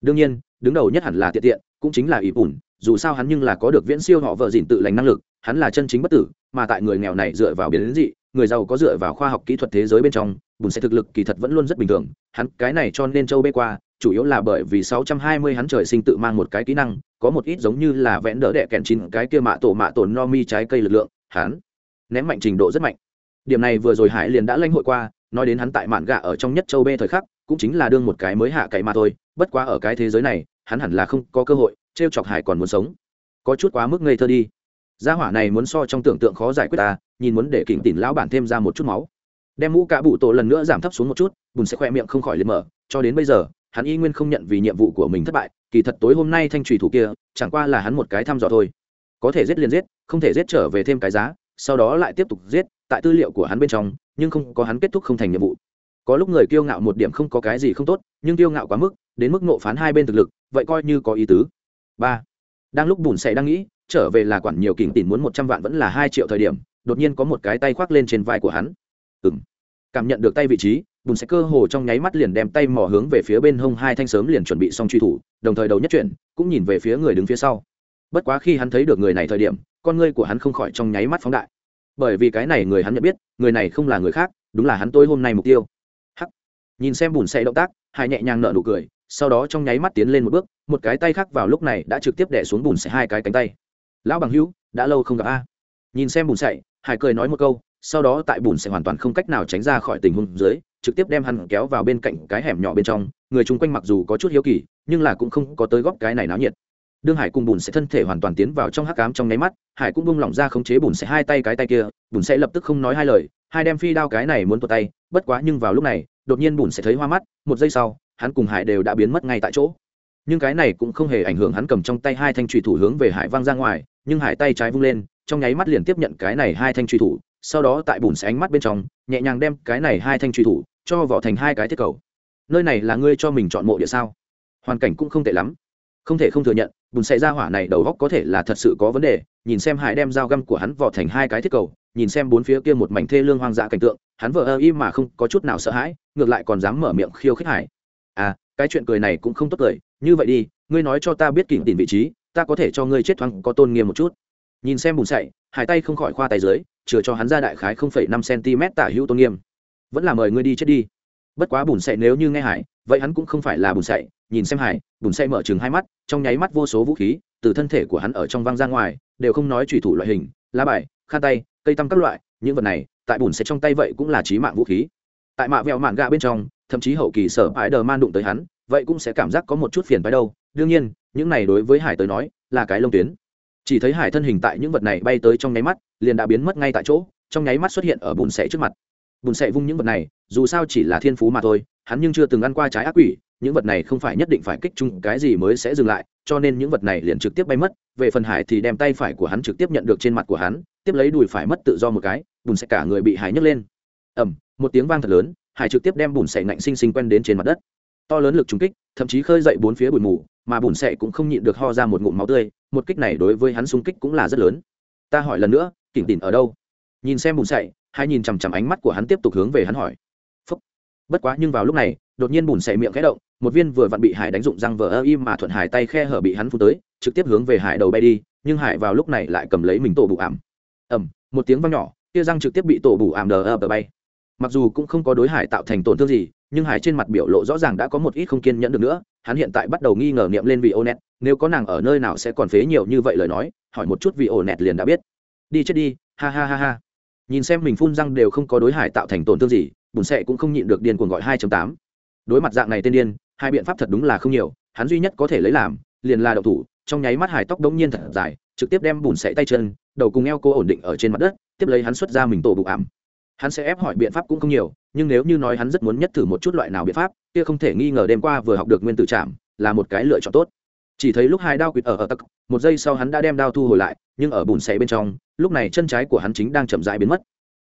Đương nhiên, đứng đầu nhất hẳn là tiện tiện, cũng chính là ỷ bùn, dù sao hắn nhưng là có được viễn siêu họ vợ dìn tự lành năng lực, hắn là chân chính bất tử, mà tại người nghèo này dựa vào biến đến dị, người giàu có dựa vào khoa học kỹ thuật thế giới bên trong, bùn sẽ thực lực kỳ thật vẫn luôn rất bình thường, hắn cái này cho nên châu bê qua, chủ yếu là bởi vì 620 hắn trời sinh tự mang một cái kỹ năng có một ít giống như là vẽn đỡ đẻ kẹn chín cái kia mạ tổ mạ tổn no mi trái cây lực lượng, hắn ném mạnh trình độ rất mạnh. Điểm này vừa rồi hải liền đã lãnh hội qua, nói đến hắn tại mạn gạ ở trong nhất châu bê thời khắc, cũng chính là đương một cái mới hạ cậy mà thôi, bất quá ở cái thế giới này, hắn hẳn là không có cơ hội t chọc hải còn muốn sống. Có chút quá mức ngây thơ đi. Gia hỏa này muốn so trong tưởng tượng khó giải quyết ta, nhìn muốn để kỉnh tỉn lão bản thêm ra một chút máu. Đem mũ cả bụ tổ lần nữa giảm thấp xuống một chút, bùn sẽ khoe miệng không khỏi liệt mở, cho đến bây giờ, hắn y nguyên không nhận vì nhiệm vụ của mình thất bại kỳ thật tối hôm nay thanh trùy thủ kia, chẳng qua là hắn một cái thăm dò thôi. Có thể giết liền giết, không thể giết trở về thêm cái giá, sau đó lại tiếp tục giết, tại tư liệu của hắn bên trong, nhưng không có hắn kết thúc không thành nhiệm vụ. Có lúc người kiêu ngạo một điểm không có cái gì không tốt, nhưng kiêu ngạo quá mức, đến mức nộ phán hai bên thực lực, vậy coi như có ý tứ. Ba. Đang lúc bùn xẻ đang nghĩ, trở về là quản nhiều kỉnh tỉn muốn một trăm vạn vẫn là hai triệu thời điểm, đột nhiên có một cái tay khoác lên trên vai của hắn. Ừng cảm nhận được tay vị trí bùn sẽ cơ hồ trong nháy mắt liền đem tay mò hướng về phía bên hông hai thanh sớm liền chuẩn bị xong truy thủ, đồng thời đầu nhất chuyển, cũng nhìn về phía người đứng phía sau. Bất quá khi hắn thấy được người này thời điểm, con ngươi của hắn không khỏi trong nháy mắt phóng đại. Bởi vì cái này người hắn nhận biết, người này không là người khác, đúng là hắn tôi hôm nay mục tiêu. Hắc. Nhìn xem bùn xe động tác, hai nhẹ nhàng nở nụ cười, sau đó trong nháy mắt tiến lên một bước, một cái tay khác vào lúc này đã trực tiếp đẻ xuống bùn xe hai cái cánh tay. Lão bằng hữu, đã lâu không gặp a. Nhìn xem bùn sậy hải cười nói một câu, sau đó tại bùn sẽ hoàn toàn không cách nào tránh ra khỏi tình huống dưới trực tiếp đem hắn kéo vào bên cạnh cái hẻm nhỏ bên trong, người chung quanh mặc dù có chút hiếu kỳ, nhưng là cũng không có tới góp cái này náo nhiệt. Đương hải cùng bùn sẽ thân thể hoàn toàn tiến vào trong hắc cám trong nháy mắt, hải cũng bung lỏng ra khống chế bùn sẽ hai tay cái tay kia, bùn sẽ lập tức không nói hai lời, hai đem phi đao cái này muốn tuột tay, bất quá nhưng vào lúc này, đột nhiên bùn sẽ thấy hoa mắt, một giây sau, hắn cùng hải đều đã biến mất ngay tại chỗ. Nhưng cái này cũng không hề ảnh hưởng hắn cầm trong tay hai thanh trùy thủ hướng về hải văng ra ngoài, nhưng hải tay trái vung lên, trong nháy mắt liền tiếp nhận cái này hai thanh truy thủ, sau đó tại bùn sẽ ánh mắt bên trong, nhẹ nhàng đem cái này hai thanh truy thủ cho vỏ thành hai cái thiết cầu. Nơi này là ngươi cho mình chọn mộ địa sao? Hoàn cảnh cũng không tệ lắm. Không thể không thừa nhận, bùn xé ra hỏa này đầu góc có thể là thật sự có vấn đề, nhìn xem hải đem dao găm của hắn vỏ thành hai cái thiết cầu, nhìn xem bốn phía kia một mảnh thê lương hoang dã cảnh tượng, hắn vợ ơ im mà không có chút nào sợ hãi, ngược lại còn dám mở miệng khiêu khích hải. À cái chuyện cười này cũng không tốt cười, như vậy đi, ngươi nói cho ta biết kỉnh tìm vị trí, ta có thể cho ngươi chết thoáng có tôn nghiêm một chút. Nhìn xem bùn sậy hải tay không khỏi khoa tay dưới, chừa cho hắn ra đại khái không phẩy năm cm tả hữu tôn nghiêm vẫn là mời ngươi đi chết đi. Bất quá bùn sậy nếu như nghe hải, vậy hắn cũng không phải là bùn sậy nhìn xem hải, bùn sậy mở chừng hai mắt, trong nháy mắt vô số vũ khí từ thân thể của hắn ở trong văng ra ngoài, đều không nói trùy thủ loại hình, lá bài khan tay, cây tăm các loại, những vật này, tại bùn sậy trong tay vậy cũng là trí mạng vũ khí. Tại mạ vẹo mạn gạ bên trong, thậm chí hậu kỳ sở ái đờ man đụng tới hắn, vậy cũng sẽ cảm giác có một chút phiền phái đâu. Đương nhiên, những này đối với hải tới nói, là cái lông tuyến. Chỉ thấy hải thân hình tại những vật này bay tới trong nháy mắt, liền đã biến mất ngay tại chỗ, trong nháy mắt xuất hiện ở bùn sệ trước mặt bùn sệ vung những vật này, dù sao chỉ là thiên phú mà thôi, hắn nhưng chưa từng ăn qua trái ác quỷ, những vật này không phải nhất định phải kích chung, cái gì mới sẽ dừng lại, cho nên những vật này liền trực tiếp bay mất, về phần hải thì đem tay phải của hắn trực tiếp nhận được trên mặt của hắn, tiếp lấy đùi phải mất tự do một cái, bùn sệ cả người bị hải nhấc lên. Ẩm một tiếng vang thật lớn, hải trực tiếp đem bùn sệ nạnh sinh sinh quen đến trên mặt đất. To lớn lực trúng kích, thậm chí khơi dậy bốn phía bụi mù, mà bùn sệ cũng không nhịn được ho ra một ngụm máu tươi, một kích này đối với hắn xung kích cũng là rất lớn. Ta hỏi lần nữa, kỉnh tỉn ở đâu? Nhìn xem bùn sậy hai nhìn chằm chằm ánh mắt của hắn tiếp tục hướng về hắn hỏi. Phúc. bất quá nhưng vào lúc này, đột nhiên bùn xẻ miệng khẽ động, một viên vừa vặn bị hải đánh dụng răng vờ ơ im mà thuận hải tay khe hở bị hắn phun tới, trực tiếp hướng về hải đầu bay đi, nhưng hải vào lúc này lại cầm lấy mình tổ bụ ảm. Ẩm một tiếng vang nhỏ kia răng trực tiếp bị tổ bụ ảm đờ ơ bay. Mặc dù cũng không có đối hải tạo thành tổn thương gì, nhưng hải trên mặt biểu lộ rõ ràng đã có một ít không kiên nhẫn được nữa, hắn hiện tại bắt đầu nghi ngờ niệm lên vị ô nẹt, nếu có nàng ở nơi nào sẽ còn phế nhiều như vậy lời nói, hỏi một chút vị ô nẹt liền đã biết. Đi chết đi, ha ha ha ha nhìn xem mình phun răng đều không có đối hải tạo thành tổn thương gì, bùn sệ cũng không nhịn được điên cuồng gọi hai tám. Đối mặt dạng này tên điên, hai biện pháp thật đúng là không nhiều, hắn duy nhất có thể lấy làm, liền là đậu thủ, trong nháy mắt hải tóc đống nhiên thật dài, trực tiếp đem bùn sệ tay chân, đầu cùng eo cô ổn định ở trên mặt đất, tiếp lấy hắn xuất ra mình tổ bụng ảm. Hắn sẽ ép hỏi biện pháp cũng không nhiều, nhưng nếu như nói hắn rất muốn nhất thử một chút loại nào biện pháp, kia không thể nghi ngờ đêm qua vừa học được nguyên tử chạm là một cái lựa chọn tốt. Chỉ thấy lúc hai đao quỵt ở ở tắc, một giây sau hắn đã đem đao thu hồi lại, nhưng ở bùn xẻ bên trong lúc này chân trái của hắn chính đang chậm rãi biến mất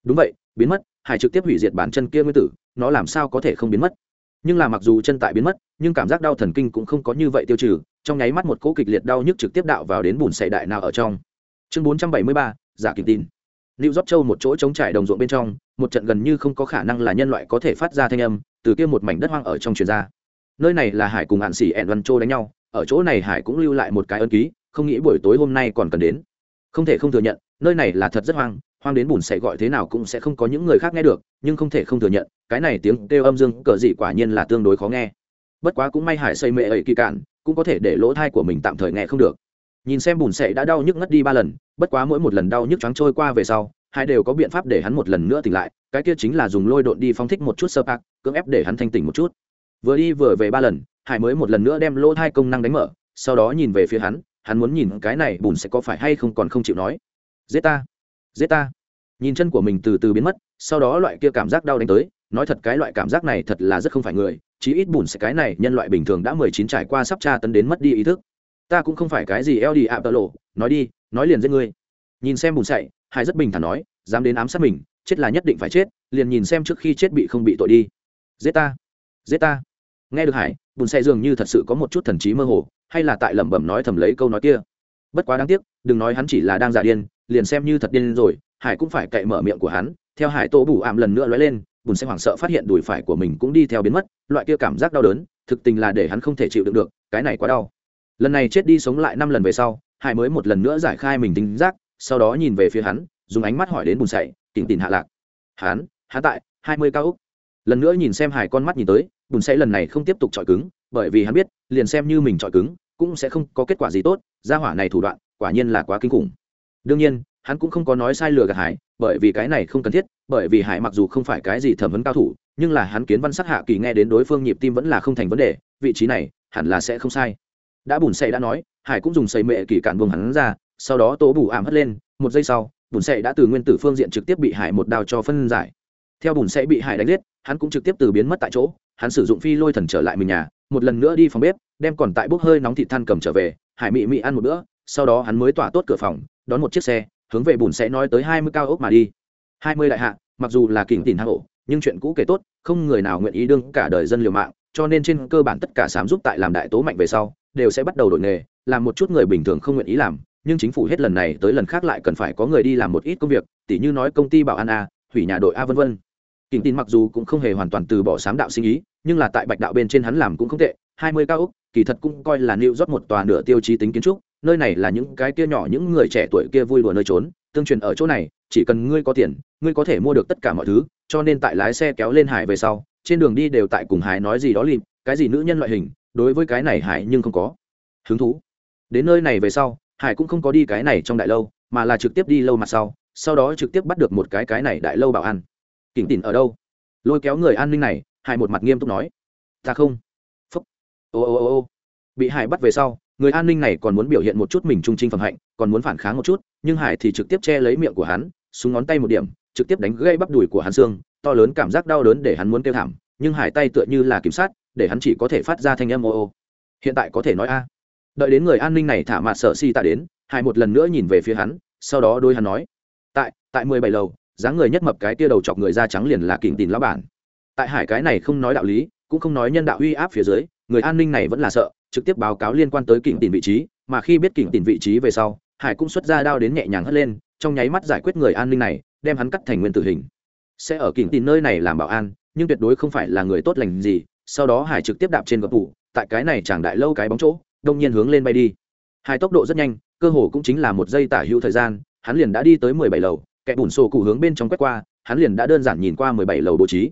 đúng vậy biến mất hải trực tiếp hủy diệt bản chân kia nguyên tử nó làm sao có thể không biến mất nhưng là mặc dù chân tại biến mất nhưng cảm giác đau thần kinh cũng không có như vậy tiêu trừ trong nháy mắt một cỗ kịch liệt đau nhức trực tiếp đạo vào đến bùn sậy đại nào ở trong chương bốn trăm bảy mươi ba giả kịp tin Lưu Giót Châu một chỗ trống trải đồng ruộng bên trong, một trận gần như không có khả năng là nhân loại có thể phát ra thanh âm, từ kia một mảnh đất hoang ở trong truyền ra. Nơi này là Hải cùng hạn Sĩ ẻn Văn Châu đánh nhau, ở chỗ này Hải cũng lưu lại một cái ấn ký, không nghĩ buổi tối hôm nay còn cần đến. Không thể không thừa nhận, nơi này là thật rất hoang, hoang đến bùn sẽ gọi thế nào cũng sẽ không có những người khác nghe được, nhưng không thể không thừa nhận, cái này tiếng kêu âm dương cờ gì quả nhiên là tương đối khó nghe. Bất quá cũng may Hải xây mẹ ấy kỳ cạn, cũng có thể để lỗ thai của mình tạm thời nghe không được. Nhìn xem bùn sệ đã đau nhức ngất đi ba lần bất quá mỗi một lần đau nhức trắng trôi qua về sau hai đều có biện pháp để hắn một lần nữa tỉnh lại cái kia chính là dùng lôi độn đi phóng thích một chút sơ pạc cưỡng ép để hắn thanh tỉnh một chút. Vừa đi vừa về ba lần hải mới một lần nữa đem lỗ thai công năng đánh mở sau đó nhìn về phía hắn hắn muốn nhìn cái này bùn sẽ có phải hay không còn không chịu nói giết ta giết ta. Nhìn chân của mình từ từ biến mất, sau đó loại kia cảm giác đau đánh tới, nói thật cái loại cảm giác này thật là rất không phải người, chí ít bùn sẽ cái này, nhân loại bình thường đã mười chín trải qua sắp tra tấn đến mất đi ý thức. Ta cũng không phải cái gì eo đi ạ tơ lộ nói đi, nói liền giết ngươi. Nhìn xem bùn sậy, hải rất bình thản nói, dám đến ám sát mình, chết là nhất định phải chết, liền nhìn xem trước khi chết bị không bị tội đi. Giết ta giết ta. Nghe được hải, bùn sậy dường như thật sự có một chút thần trí mơ hồ, hay là tại lẩm bẩm nói thầm lấy câu nói kia. Bất quá đáng tiếc, đừng nói hắn chỉ là đang giả điên liền xem như thật điên rồi, hải cũng phải cậy mở miệng của hắn, theo hải tô bù ảm lần nữa lóe lên, bùn sẽ hoảng sợ phát hiện đùi phải của mình cũng đi theo biến mất, loại kia cảm giác đau đớn, thực tình là để hắn không thể chịu đựng được, cái này quá đau. Lần này chết đi sống lại năm lần về sau, hải mới một lần nữa giải khai mình tính giác, sau đó nhìn về phía hắn, dùng ánh mắt hỏi đến bùn sậy, tỉnh tỉnh hạ lạc. Hắn hắn tại, hai mươi cao úc. Lần nữa nhìn xem hải con mắt nhìn tới, bùn sậy lần này không tiếp tục chọi cứng, bởi vì hắn biết, liền xem như mình chọi cứng, cũng sẽ không có kết quả gì tốt, gia hỏa này thủ đoạn, quả nhiên là quá kinh khủng đương nhiên, hắn cũng không có nói sai lừa gạt hải, bởi vì cái này không cần thiết, bởi vì hải mặc dù không phải cái gì thẩm vấn cao thủ, nhưng là hắn kiến văn sát hạ kỳ nghe đến đối phương nhịp tim vẫn là không thành vấn đề, vị trí này, hẳn là sẽ không sai. Đã bùn sậy đã nói, hải cũng dùng xây mệ kỳ cản buông hắn ra, sau đó tố bù ảm hất lên, một giây sau, bùn sậy đã từ nguyên tử phương diện trực tiếp bị hải một đao cho phân giải. Theo bùn sậy bị hải đánh giết, hắn cũng trực tiếp từ biến mất tại chỗ, hắn sử dụng phi lôi thần trở lại mình nhà, một lần nữa đi phòng bếp, đem còn tại bốc hơi nóng thịt than cầm trở về, hải mị mị ăn một bữa, sau đó hắn mới tỏa tốt cửa phòng đón một chiếc xe, hướng về bùn sẽ nói tới hai mươi cao ốc mà đi. Hai mươi đại hạ, mặc dù là kỉnh tìm hạ hổ nhưng chuyện cũ kể tốt, không người nào nguyện ý đương cả đời dân liều mạng, cho nên trên cơ bản tất cả sám giúp tại làm đại tố mạnh về sau, đều sẽ bắt đầu đổi nghề, làm một chút người bình thường không nguyện ý làm, nhưng chính phủ hết lần này tới lần khác lại cần phải có người đi làm một ít công việc, tỉ như nói công ty bảo an a, hủy nhà đội a vân vân. Kỉnh tin mặc dù cũng không hề hoàn toàn từ bỏ sám đạo sinh ý, nhưng là tại bạch đạo bên trên hắn làm cũng không tệ, hai mươi cao ốc, kỳ thật cũng coi là nịu rót một tòa nửa tiêu chí tính kiến trúc nơi này là những cái kia nhỏ những người trẻ tuổi kia vui đùa nơi trốn, tương truyền ở chỗ này, chỉ cần ngươi có tiền, ngươi có thể mua được tất cả mọi thứ, cho nên tại lái xe kéo lên hải về sau, trên đường đi đều tại cùng hải nói gì đó lìm cái gì nữ nhân loại hình, đối với cái này hải nhưng không có hứng thú. Đến nơi này về sau, hải cũng không có đi cái này trong đại lâu, mà là trực tiếp đi lâu mặt sau sau đó trực tiếp bắt được một cái cái này đại lâu bảo an kỉnh tỉn ở đâu? Lôi kéo người an ninh này, hải một mặt nghiêm túc nói. Ta không. Phúc. Ô ô ô ô. Bị hải bắt về sau người an ninh này còn muốn biểu hiện một chút mình trung trinh phẩm hạnh, còn muốn phản kháng một chút, nhưng hải thì trực tiếp che lấy miệng của hắn, súng ngón tay một điểm, trực tiếp đánh gây bắp đùi của hắn xương, to lớn cảm giác đau đớn để hắn muốn kêu thảm, nhưng hải tay tựa như là kiểm sát, để hắn chỉ có thể phát ra thanh âm ô ô. Hiện tại có thể nói a. Đợi đến người an ninh này thả mặt sợ si tạ đến, hải một lần nữa nhìn về phía hắn, sau đó đôi hắn nói, tại tại mười bảy lầu, dáng người nhất mập cái tia đầu chọc người da trắng liền là kỉnh tìm lão bản. Tại hải cái này không nói đạo lý, cũng không nói nhân đạo uy áp phía dưới, người an ninh này vẫn là sợ trực tiếp báo cáo liên quan tới kỉnh tìm vị trí, mà khi biết kỉnh tìm vị trí về sau, hải cũng xuất ra đao đến nhẹ nhàng hất lên, trong nháy mắt giải quyết người an ninh này, đem hắn cắt thành nguyên tử hình. Sẽ ở kỉnh tìm nơi này làm bảo an, nhưng tuyệt đối không phải là người tốt lành gì. Sau đó hải trực tiếp đạp trên gập phủ tại cái này chẳng đại lâu cái bóng chỗ, đông nhiên hướng lên bay đi. Hải tốc độ rất nhanh, cơ hồ cũng chính là một giây tả hữu thời gian, hắn liền đã đi tới mười bảy lầu, kẻ bùn sổ cụ hướng bên trong quét qua, hắn liền đã đơn giản nhìn qua mười bảy lầu bố trí.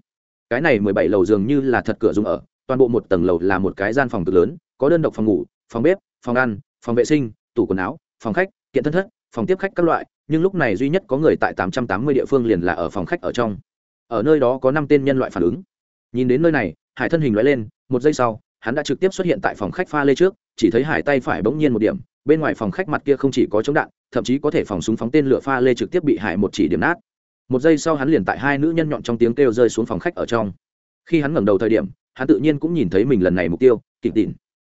Cái này mười bảy lầu dường như là thật cửa dùng ở, toàn bộ một tầng lầu là một cái gian phòng cực lớn có đơn độc phòng ngủ, phòng bếp, phòng ăn, phòng vệ sinh, tủ quần áo, phòng khách, kiện thân thất, phòng tiếp khách các loại, nhưng lúc này duy nhất có người tại tám trăm tám mươi địa phương liền là ở phòng khách ở trong. Ở nơi đó có năm tên nhân loại phản ứng. Nhìn đến nơi này, hải thân hình loại lên, một giây sau, hắn đã trực tiếp xuất hiện tại phòng khách pha lê trước, chỉ thấy hải tay phải bỗng nhiên một điểm, bên ngoài phòng khách mặt kia không chỉ có chống đạn, thậm chí có thể phòng súng phóng tên lửa pha lê trực tiếp bị hải một chỉ điểm nát. Một giây sau hắn liền tại hai nữ nhân nhọn trong tiếng kêu rơi xuống phòng khách ở trong. Khi hắn ngẩng đầu thời điểm, hắn tự nhiên cũng nhìn thấy mình lần này mục tiêu kịch tịn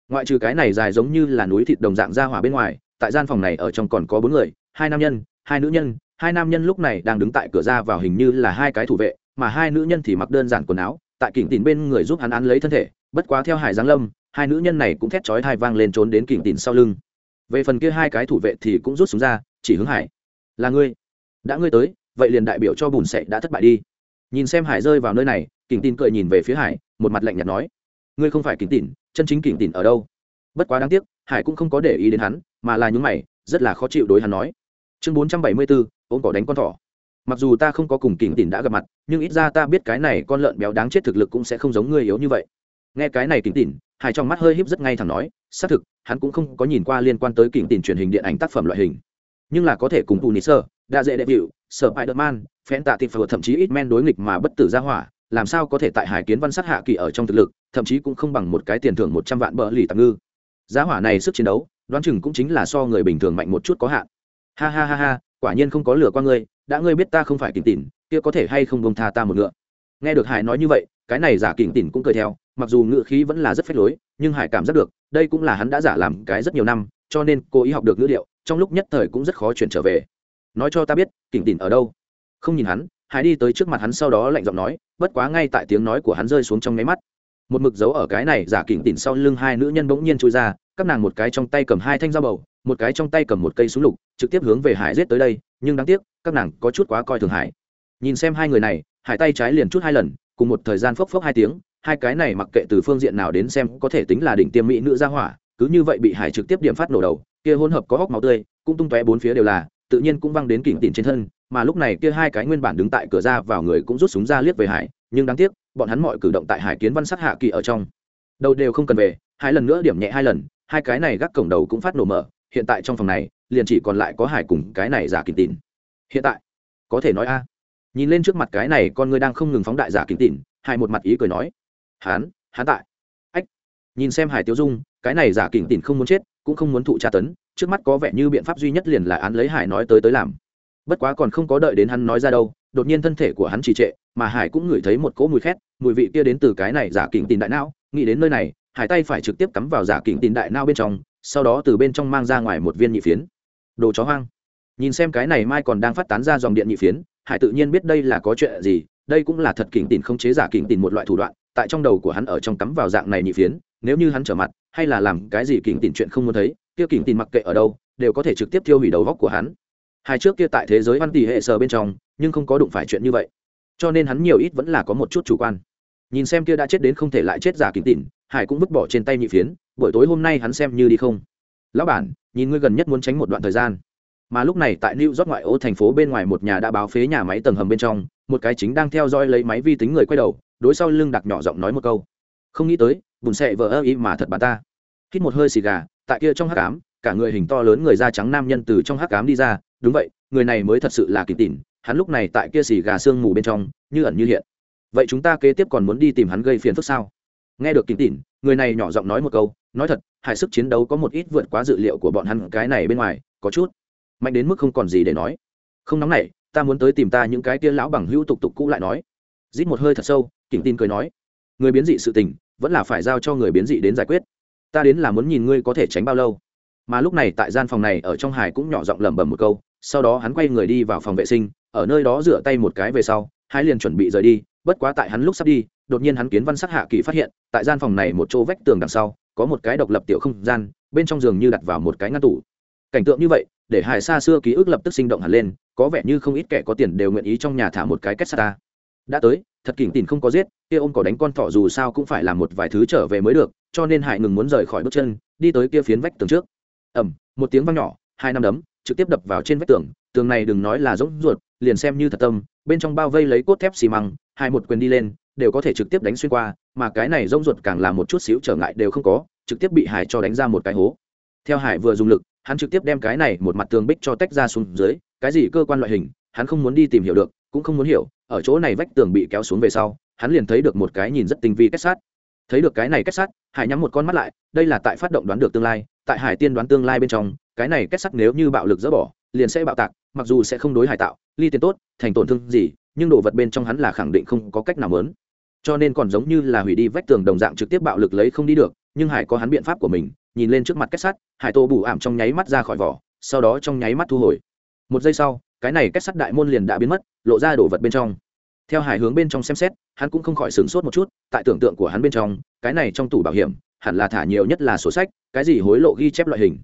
ngoại trừ cái này dài giống như là núi thịt đồng dạng ra hỏa bên ngoài, tại gian phòng này ở trong còn có bốn người, hai nam nhân, hai nữ nhân. Hai nam nhân lúc này đang đứng tại cửa ra vào hình như là hai cái thủ vệ, mà hai nữ nhân thì mặc đơn giản quần áo. Tại kỉnh tìn bên người giúp hắn án lấy thân thể, bất quá theo hải giáng lâm, hai nữ nhân này cũng thét chói thai vang lên trốn đến kỉnh tìn sau lưng. Về phần kia hai cái thủ vệ thì cũng rút xuống ra, chỉ hướng hải. Là ngươi? Đã ngươi tới, vậy liền đại biểu cho bùn sệ đã thất bại đi. Nhìn xem hải rơi vào nơi này, kỉnh tin cười nhìn về phía hải, một mặt lạnh nhạt nói ngươi không phải kỉnh tỉn, chân chính kỉnh tỉn ở đâu? Bất quá đáng tiếc, hải cũng không có để ý đến hắn, mà là những mày, rất là khó chịu đối hắn nói. Chương bốn trăm bảy mươi bốn ôm cỏ đánh con thỏ. Mặc dù ta không có cùng kỉnh tỉn đã gặp mặt, nhưng ít ra ta biết cái này con lợn béo đáng chết thực lực cũng sẽ không giống ngươi yếu như vậy. Nghe cái này kỉnh tỉn, hải trong mắt hơi híp rất ngay thẳng nói, xác thực, hắn cũng không có nhìn qua liên quan tới kỉnh tỉn truyền hình điện ảnh tác phẩm loại hình. Nhưng là có thể cùng tù nị sơ đa dễ đệ vịu sở spider man phen tạ tịp phở thậm chí ít men đối nghịch mà bất tử ra hỏa, làm sao có thể tại hải kiến văn sát hạ kỳ ở trong thực lực thậm chí cũng không bằng một cái tiền thưởng một trăm vạn bờ lì tạm ngư. Giá hỏa này sức chiến đấu, đoán chừng cũng chính là so người bình thường mạnh một chút có hạn. Ha ha ha ha, quả nhiên không có lửa qua ngươi, đã ngươi biết ta không phải kỉnh tỉn, kia có thể hay không bông tha ta một ngựa? Nghe được hải nói như vậy, cái này giả kỉnh tỉn cũng cười theo, mặc dù ngựa khí vẫn là rất phách lối, nhưng hải cảm giác được, đây cũng là hắn đã giả làm cái rất nhiều năm, cho nên cô ý học được ngữ liệu trong lúc nhất thời cũng rất khó chuyển trở về. Nói cho ta biết, kỉnh tỉn ở đâu? Không nhìn hắn, hải đi tới trước mặt hắn sau đó lạnh giọng nói, bất quá ngay tại tiếng nói của hắn rơi xuống trong nháy mắt một mực dấu ở cái này giả kỉnh tỉn sau lưng hai nữ nhân bỗng nhiên trôi ra, các nàng một cái trong tay cầm hai thanh dao bầu, một cái trong tay cầm một cây súng lục, trực tiếp hướng về hải rết tới đây, nhưng đáng tiếc, các nàng có chút quá coi thường hải. Nhìn xem hai người này, hải tay trái liền chút hai lần, cùng một thời gian phốc phốc hai tiếng, hai cái này mặc kệ từ phương diện nào đến xem có thể tính là đỉnh tiêm mỹ nữ gia hỏa, cứ như vậy bị hải trực tiếp điểm phát nổ đầu, kia hỗn hợp có hốc máu tươi, cũng tung tóe bốn phía đều là, tự nhiên cũng văng đến kỉnh tỉn trên thân, mà lúc này kia hai cái nguyên bản đứng tại cửa ra vào người cũng rút súng ra liếc về hải, nhưng đáng tiếc bọn hắn mọi cử động tại hải kiến văn sắc hạ kỳ ở trong. Đầu đều không cần về, hai lần nữa điểm nhẹ hai lần, hai cái này gác cổng đầu cũng phát nổ mở, hiện tại trong phòng này, liền chỉ còn lại có hải cùng cái này giả kín tỉn. Hiện tại, có thể nói a. Nhìn lên trước mặt cái này con người đang không ngừng phóng đại giả kín tỉn, hải một mặt ý cười nói hán hán tại. Ách, nhìn xem hải tiêu dung, cái này giả kín tỉn không muốn chết, cũng không muốn thụ tra tấn, trước mắt có vẻ như biện pháp duy nhất liền là án lấy hải nói tới tới làm. Bất quá còn không có đợi đến hắn nói ra đâu, đột nhiên thân thể của hắn trì trệ, mà hải cũng ngửi thấy một cỗ mùi khét mùi vị kia đến từ cái này giả kỉnh tin đại não, nghĩ đến nơi này hải tay phải trực tiếp cắm vào giả kỉnh tin đại não bên trong, sau đó từ bên trong mang ra ngoài một viên nhị phiến. Đồ chó hoang. Nhìn xem cái này mai còn đang phát tán ra dòng điện nhị phiến, hải tự nhiên biết đây là có chuyện gì, đây cũng là thật kỉnh tin không chế giả kỉnh tin một loại thủ đoạn, tại trong đầu của hắn ở trong cắm vào dạng này nhị phiến, nếu như hắn trở mặt, hay là làm cái gì kỉnh tin chuyện không muốn thấy, kia kỉnh tin mặc kệ ở đâu, đều có thể trực tiếp tiêu hủy đầu góc của hắn. Hai trước kia tại thế giới văn tỷ hệ sờ bên trong, nhưng không có đụng phải chuyện như vậy cho nên hắn nhiều ít vẫn là có một chút chủ quan. Nhìn xem kia đã chết đến không thể lại chết giả kín tỉn hải cũng vứt bỏ trên tay nhị phiến, buổi tối hôm nay hắn xem như đi không? Lão bản, nhìn ngươi gần nhất muốn tránh một đoạn thời gian. Mà lúc này tại new york ngoại ô thành phố bên ngoài một nhà đã báo phế nhà máy tầng hầm bên trong, một cái chính đang theo dõi lấy máy vi tính người quay đầu, đối sau lưng đặc nhỏ giọng nói một câu, không nghĩ tới, bùn sệ vỡ ơ ý mà thật bà ta. Hít một hơi xì gà, tại kia trong hắc cám cả người hình to lớn người da trắng nam nhân từ trong hắc cám đi ra, đúng vậy, người này mới thật sự là kịp tỉn hắn lúc này tại kia xì gà sương mù bên trong, như ẩn như hiện. Vậy chúng ta kế tiếp còn muốn đi tìm hắn gây phiền phức sao? Nghe được kín tỉn, người này nhỏ giọng nói một câu, nói thật, hải sức chiến đấu có một ít vượt quá dự liệu của bọn hắn cái này bên ngoài, có chút mạnh đến mức không còn gì để nói. Không nóng này ta muốn tới tìm ta những cái tia lão bằng hữu tục tục cũ lại nói. Rít một hơi thật sâu kỉnh tin cười nói, người biến dị sự tình, vẫn là phải giao cho người biến dị đến giải quyết. Ta đến là muốn nhìn ngươi có thể tránh bao lâu. Mà lúc này tại gian phòng này ở trong hải cũng nhỏ giọng lẩm bẩm một câu sau đó hắn quay người đi vào phòng vệ sinh, ở nơi đó rửa tay một cái về sau, hai liền chuẩn bị rời đi, bất quá tại hắn lúc sắp đi, đột nhiên hắn kiến văn sắc hạ kỳ phát hiện, tại gian phòng này một chỗ vách tường đằng sau, có một cái độc lập tiểu không gian, bên trong giường như đặt vào một cái ngăn tủ. Cảnh tượng như vậy, để hải xa xưa ký ức lập tức sinh động hẳn lên, có vẻ như không ít kẻ có tiền đều nguyện ý trong nhà thả một cái kết sata đã tới, thật kỉnh tìm không có giết, kia ôm cỏ đánh con thỏ dù sao cũng phải làm một vài thứ trở về mới được, cho nên hải ngừng muốn rời khỏi bước chân, đi tới kia phiến vách tường trước. Ẩm một tiếng vang nhỏ, hai năm đấm trực tiếp đập vào trên vách tường tường này đừng nói là rỗng ruột, liền xem như thật tâm, bên trong bao vây lấy cốt thép xi măng, hai một quyền đi lên, đều có thể trực tiếp đánh xuyên qua, mà cái này rỗng ruột càng là một chút xíu trở ngại đều không có, trực tiếp bị hải cho đánh ra một cái hố. Theo hải vừa dùng lực, hắn trực tiếp đem cái này một mặt tường bích cho tách ra xuống dưới, cái gì cơ quan loại hình, hắn không muốn đi tìm hiểu được, cũng không muốn hiểu, ở chỗ này vách tường bị kéo xuống về sau, hắn liền thấy được một cái nhìn rất tinh vi kết sát. Thấy được cái này kết sát, hải nhắm một con mắt lại, đây là tại phát động đoán được tương lai, tại hải tiên đoán tương lai bên trong cái này kết sắt nếu như bạo lực dỡ bỏ, liền sẽ bạo tạc, mặc dù sẽ không đối hải tạo, ly tiền tốt, thành tổn thương gì, nhưng đồ vật bên trong hắn là khẳng định không có cách nào lớn cho nên còn giống như là hủy đi vách tường đồng dạng trực tiếp bạo lực lấy không đi được, nhưng hải có hắn biện pháp của mình, nhìn lên trước mặt kết sắt, hải tô bù ảm trong nháy mắt ra khỏi vỏ, sau đó trong nháy mắt thu hồi. Một giây sau, cái này kết sắt đại môn liền đã biến mất, lộ ra đồ vật bên trong. Theo hải hướng bên trong xem xét, hắn cũng không khỏi sửng sốt một chút, tại tưởng tượng của hắn bên trong, cái này trong tủ bảo hiểm, hẳn là thả nhiều nhất là sổ sách, cái gì hối lộ ghi chép loại hình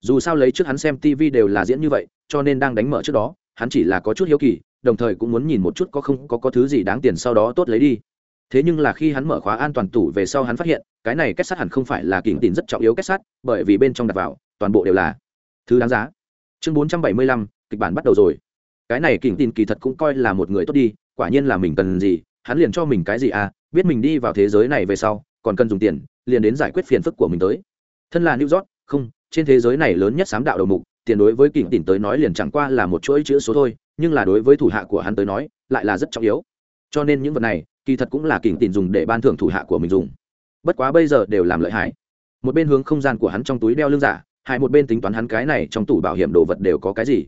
dù sao lấy trước hắn xem tv đều là diễn như vậy cho nên đang đánh mở trước đó hắn chỉ là có chút hiếu kỳ đồng thời cũng muốn nhìn một chút có không có, có thứ gì đáng tiền sau đó tốt lấy đi. Thế nhưng là khi hắn mở khóa an toàn tủ về sau hắn phát hiện cái này kết sắt hẳn không phải là kỉnh tin rất trọng yếu kết sắt bởi vì bên trong đặt vào toàn bộ đều là thứ đáng giá. Chương bốn trăm bảy mươi lăm kịch bản bắt đầu rồi. Cái này kỉnh tin kỳ thật cũng coi là một người tốt đi quả nhiên là mình cần gì hắn liền cho mình cái gì à biết mình đi vào thế giới này về sau còn cần dùng tiền liền đến giải quyết phiền phức của mình tới. Thân là new york không trên thế giới này lớn nhất sám đạo đầu mục, tiền đối với kỉnh tỉnh tới nói liền chẳng qua là một chuỗi chữ số thôi, nhưng là đối với thủ hạ của hắn tới nói, lại là rất trọng yếu. Cho nên những vật này, kỳ thật cũng là kỉnh tỉnh dùng để ban thưởng thủ hạ của mình dùng. Bất quá bây giờ đều làm lợi hại. Một bên hướng không gian của hắn trong túi đeo lưng giả, hai một bên tính toán hắn cái này trong tủ bảo hiểm đồ vật đều có cái gì.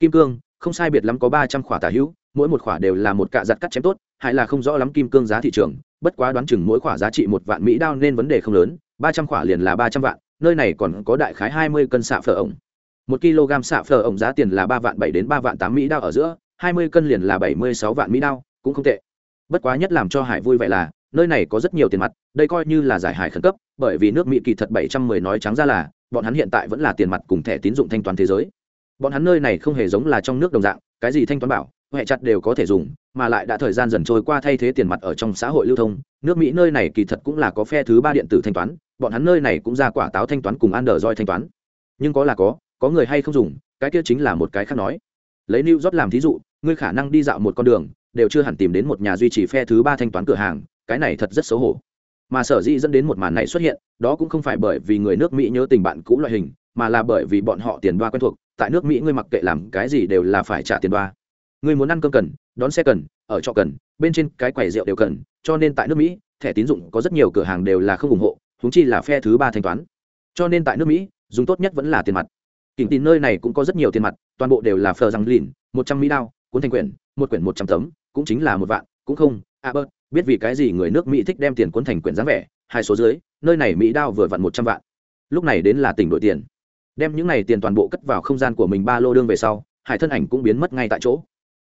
Kim cương, không sai biệt lắm có ba trăm khỏa tả hữu, mỗi một khỏa đều là một cạ giặt cắt chém tốt hay là không rõ lắm kim cương giá thị trường, bất quá đoán chừng mỗi khỏa giá trị một vạn mỹ đao nên vấn đề không lớn, ba trăm khỏa liền là ba trăm vạn nơi này còn có đại khái hai mươi cân xạ phở ổng. Một kg xạ phở ổng giá tiền là ba vạn bảy đến ba vạn tám mỹ đao ở giữa, hai mươi cân liền là bảy mươi sáu vạn mỹ đao, cũng không tệ. Bất quá nhất làm cho hải vui vẻ là, nơi này có rất nhiều tiền mặt, đây coi như là giải hải khẩn cấp, bởi vì nước mỹ kỳ thật bảy trăm mười nói trắng ra là, bọn hắn hiện tại vẫn là tiền mặt cùng thẻ tín dụng thanh toán thế giới. Bọn hắn nơi này không hề giống là trong nước đồng dạng, cái gì thanh toán bảo huệ chặt đều có thể dùng, mà lại đã thời gian dần trôi qua thay thế tiền mặt ở trong xã hội lưu thông, nước mỹ nơi này kỳ thật cũng là có phe thứ ba điện tử thanh toán bọn hắn nơi này cũng ra quả táo thanh toán cùng ăn đờ roi thanh toán. Nhưng có là có có người hay không dùng, cái kia chính là một cái khác nói. Lấy new job làm thí dụ, ngươi khả năng đi dạo một con đường, đều chưa hẳn tìm đến một nhà duy trì phe thứ ba thanh toán cửa hàng, cái này thật rất xấu hổ. Mà sở dĩ dẫn đến một màn này xuất hiện, đó cũng không phải bởi vì người nước mỹ nhớ tình bạn cũ loại hình, mà là bởi vì bọn họ tiền đoa quen thuộc, tại nước mỹ ngươi mặc kệ làm cái gì đều là phải trả tiền đoa. Ngươi muốn ăn cơm cần, đón xe cần, ở trọ cần, bên trên cái quầy rượu đều cần, cho nên tại nước mỹ, thẻ tín dụng có rất nhiều cửa hàng đều là không ủng hộ huống chi là phe thứ ba thanh toán. Cho nên tại nước mỹ, dùng tốt nhất vẫn là tiền mặt. Kỉnh tin nơi này cũng có rất nhiều tiền mặt, toàn bộ đều là phờ răng lìn, một trăm mỹ đao, cuốn thành quyển, một quyển một trăm tấm, cũng chính là một vạn, cũng không a à bớt, biết vì cái gì người nước mỹ thích đem tiền cuốn thành quyển dáng vẻ, hai số dưới, nơi này mỹ đao vừa vặn một trăm vạn. Lúc này đến là tỉnh đội tiền. Đem những này tiền toàn bộ cất vào không gian của mình ba lô đương về sau, hải thân ảnh cũng biến mất ngay tại chỗ.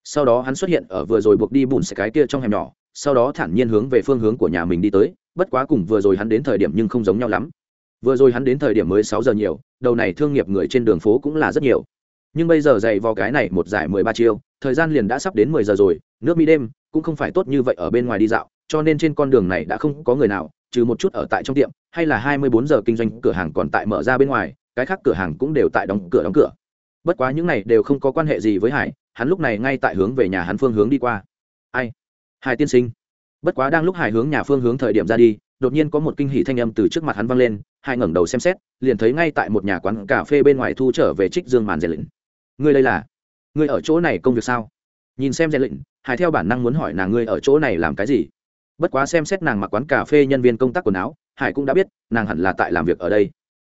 Sau đó hắn xuất hiện ở vừa rồi buộc đi bùn xe cái kia trong hẻm nhỏ, sau đó thản nhiên hướng về phương hướng của nhà mình đi tới bất quá cùng vừa rồi hắn đến thời điểm nhưng không giống nhau lắm. Vừa rồi hắn đến thời điểm mới sáu giờ nhiều, đầu này thương nghiệp người trên đường phố cũng là rất nhiều. Nhưng bây giờ dày vào cái này một giải mười ba chiêu, thời gian liền đã sắp đến mười giờ rồi, nước mỹ đêm cũng không phải tốt như vậy ở bên ngoài đi dạo, cho nên trên con đường này đã không có người nào, trừ một chút ở tại trong tiệm, hay là hai mươi bốn giờ kinh doanh, cửa hàng còn tại mở ra bên ngoài, cái khác cửa hàng cũng đều tại đóng cửa đóng cửa. Bất quá những này đều không có quan hệ gì với hải, hắn lúc này ngay tại hướng về nhà hắn phương hướng đi qua. Ai? Hải tiên sinh bất quá đang lúc hải hướng nhà phương hướng thời điểm ra đi, đột nhiên có một kinh hỷ thanh âm từ trước mặt hắn vang lên, hai ngẩng đầu xem xét, liền thấy ngay tại một nhà quán cà phê bên ngoài thu trở về trích dương màn rèn lịnh ngươi đây là, ngươi ở chỗ này công việc sao? Nhìn xem rèn lịnh hải theo bản năng muốn hỏi nàng ngươi ở chỗ này làm cái gì. Bất quá xem xét nàng mặc quán cà phê nhân viên công tác quần áo, hải cũng đã biết, nàng hẳn là tại làm việc ở đây.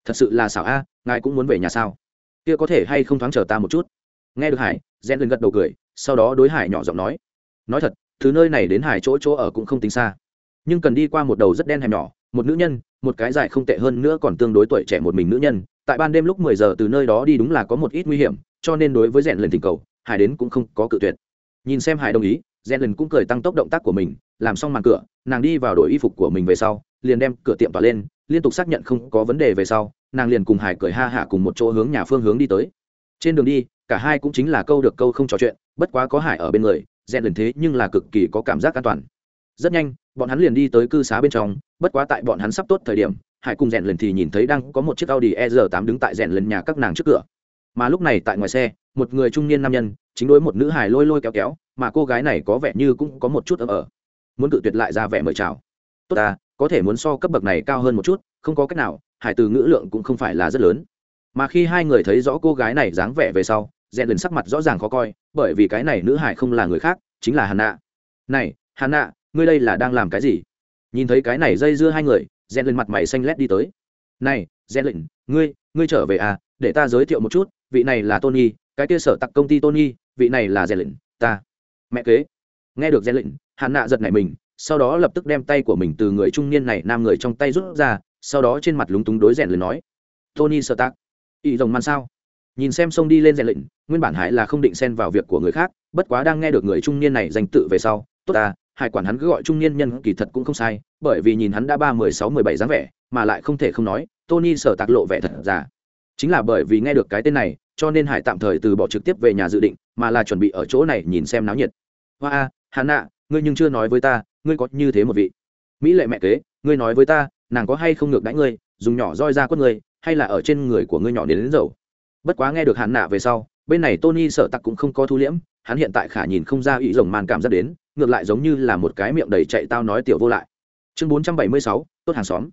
Thật sự là xảo a, ngài cũng muốn về nhà sao? Kia có thể hay không thoáng chờ ta một chút? Nghe được hải, rèn lịnh gật đầu cười, sau đó đối hải nhỏ giọng nói nói thật từ nơi này đến hải chỗ chỗ ở cũng không tính xa. Nhưng cần đi qua một đầu rất đen hẻm nhỏ, một nữ nhân, một cái dài không tệ hơn nữa còn tương đối tuổi trẻ một mình nữ nhân. Tại ban đêm lúc mười giờ từ nơi đó đi đúng là có một ít nguy hiểm, cho nên đối với rèn lần tình cầu, hải đến cũng không có cự tuyệt. Nhìn xem hải đồng ý, rèn lần cũng cười tăng tốc động tác của mình, làm xong màn cửa, nàng đi vào đổi y phục của mình về sau, liền đem cửa tiệm tỏa lên, liên tục xác nhận không có vấn đề về sau, nàng liền cùng hải cười ha hạ cùng một chỗ hướng nhà phương hướng đi tới. Trên đường đi, cả hai cũng chính là câu được câu không trò chuyện, bất quá có hải ở bên người rèn lần thế nhưng là cực kỳ có cảm giác an toàn. Rất nhanh, bọn hắn liền đi tới cư xá bên trong, bất quá tại bọn hắn sắp tốt thời điểm, hải cùng rèn lần thì nhìn thấy đang có một chiếc audi e r 8 đứng tại rèn lần nhà các nàng trước cửa. Mà lúc này tại ngoài xe, một người trung niên nam nhân, chính đối một nữ hải lôi lôi kéo kéo, mà cô gái này có vẻ như cũng có một chút ở ở muốn cự tuyệt lại ra vẻ mời chào. Tốt ta, có thể muốn so cấp bậc này cao hơn một chút, không có cách nào, hải từ ngữ lượng cũng không phải là rất lớn. Mà khi hai người thấy rõ cô gái này dáng vẻ về sau rèn lần sắc mặt rõ ràng khó coi, bởi vì cái này nữ hải không là người khác, chính là hà nạ này hà nạ ngươi đây là đang làm cái gì? Nhìn thấy cái này dây dưa hai người rèn lần mặt mày xanh lét đi tới. Này rèn lần ngươi ngươi trở về à? Để ta giới thiệu một chút, vị này là tony, cái kia sở tặc công ty tony, vị này là rèn lần ta. Mẹ kế. Nghe được rèn lần hàn nạ giật nảy mình, sau đó lập tức đem tay của mình từ người trung niên này nam người trong tay rút ra, sau đó trên mặt lúng túng đối rèn lần nói, tony sở tặc ý rồng man sao? Nhìn xem sông đi lên rèn lệnh nguyên bản hải là không định xen vào việc của người khác bất quá đang nghe được người trung niên này danh tự về sau tốt ta hải quản hắn cứ gọi trung niên nhân kỳ thật cũng không sai bởi vì nhìn hắn đã ba mười sáu mười bảy dáng vẻ mà lại không thể không nói tony sở tạc lộ vẻ thật giả chính là bởi vì nghe được cái tên này cho nên hải tạm thời từ bỏ trực tiếp về nhà dự định mà là chuẩn bị ở chỗ này nhìn xem náo nhiệt. Hoa a hà nạ ngươi nhưng chưa nói với ta ngươi có như thế một vị. Mỹ lệ mẹ kế ngươi nói với ta nàng có hay không ngược đãi ngươi dùng nhỏ roi ra quất ngươi hay là ở trên người của ngươi nhỏ đến, đến dầu? Bất quá nghe được hạn nạ về sau, bên này tony sợ tặc cũng không có thu liễm, hắn hiện tại khả nhìn không ra ý rồng màn cảm giác đến, ngược lại giống như là một cái miệng đầy chạy tao nói tiểu vô lại. Chương bốn trăm bảy mươi sáu, tốt hàng xóm.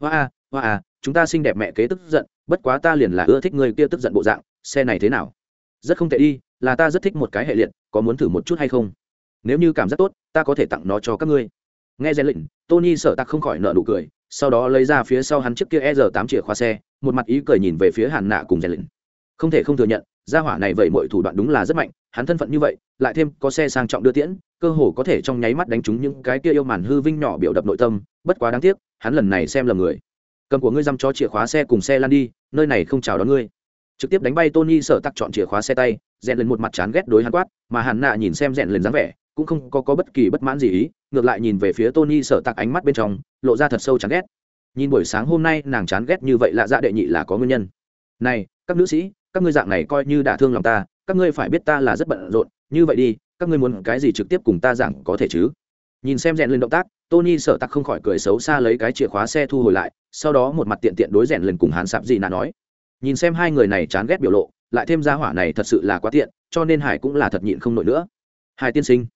Hoa a hoa a, chúng ta xinh đẹp mẹ kế tức giận, bất quá ta liền là ưa thích người kia tức giận bộ dạng, xe này thế nào? Rất không tệ đi, là ta rất thích một cái hệ liệt, có muốn thử một chút hay không? Nếu như cảm giác tốt, ta có thể tặng nó cho các ngươi. Nghe rèn lệnh, tony sợ tặc không khỏi nợ nụ cười, sau đó lấy ra phía sau hắn chiếc kia e r tám chìa khóa xe, một mặt ý cười nhìn về phía hàn nạ cùng rèn lệnh không thể không thừa nhận gia hỏa này vậy mọi thủ đoạn đúng là rất mạnh hắn thân phận như vậy lại thêm có xe sang trọng đưa tiễn cơ hồ có thể trong nháy mắt đánh trúng những cái kia yêu màn hư vinh nhỏ biểu đập nội tâm bất quá đáng tiếc hắn lần này xem lầm người. Cầm của ngươi dăm cho chìa khóa xe cùng xe lan đi nơi này không chào đón ngươi. Trực tiếp đánh bay tony sợ tặc chọn chìa khóa xe tay rèn lên một mặt chán ghét đối hắn quát mà hàn nạ nhìn xem rèn lên dáng vẻ cũng không có, có bất kỳ bất mãn gì ý ngược lại nhìn về phía tony sợ tặc ánh mắt bên trong lộ ra thật sâu chán ghét. Nhìn buổi sáng hôm nay nàng chán ghét như vậy lạ dạ đệ nhị là có nguyên nhân. Này các nữ sĩ các ngươi dạng này coi như đả thương lòng ta, các ngươi phải biết ta là rất bận rộn, như vậy đi, các ngươi muốn cái gì trực tiếp cùng ta giảng có thể chứ? Nhìn xem rèn lên động tác, tony sợ tặc không khỏi cười xấu xa lấy cái chìa khóa xe thu hồi lại, sau đó một mặt tiện tiện đối rèn lên cùng hắn sạp gì nà nói. Nhìn xem hai người này chán ghét biểu lộ, lại thêm ra hỏa này thật sự là quá tiện, cho nên hải cũng là thật nhịn không nổi nữa. Hai tiên sinh.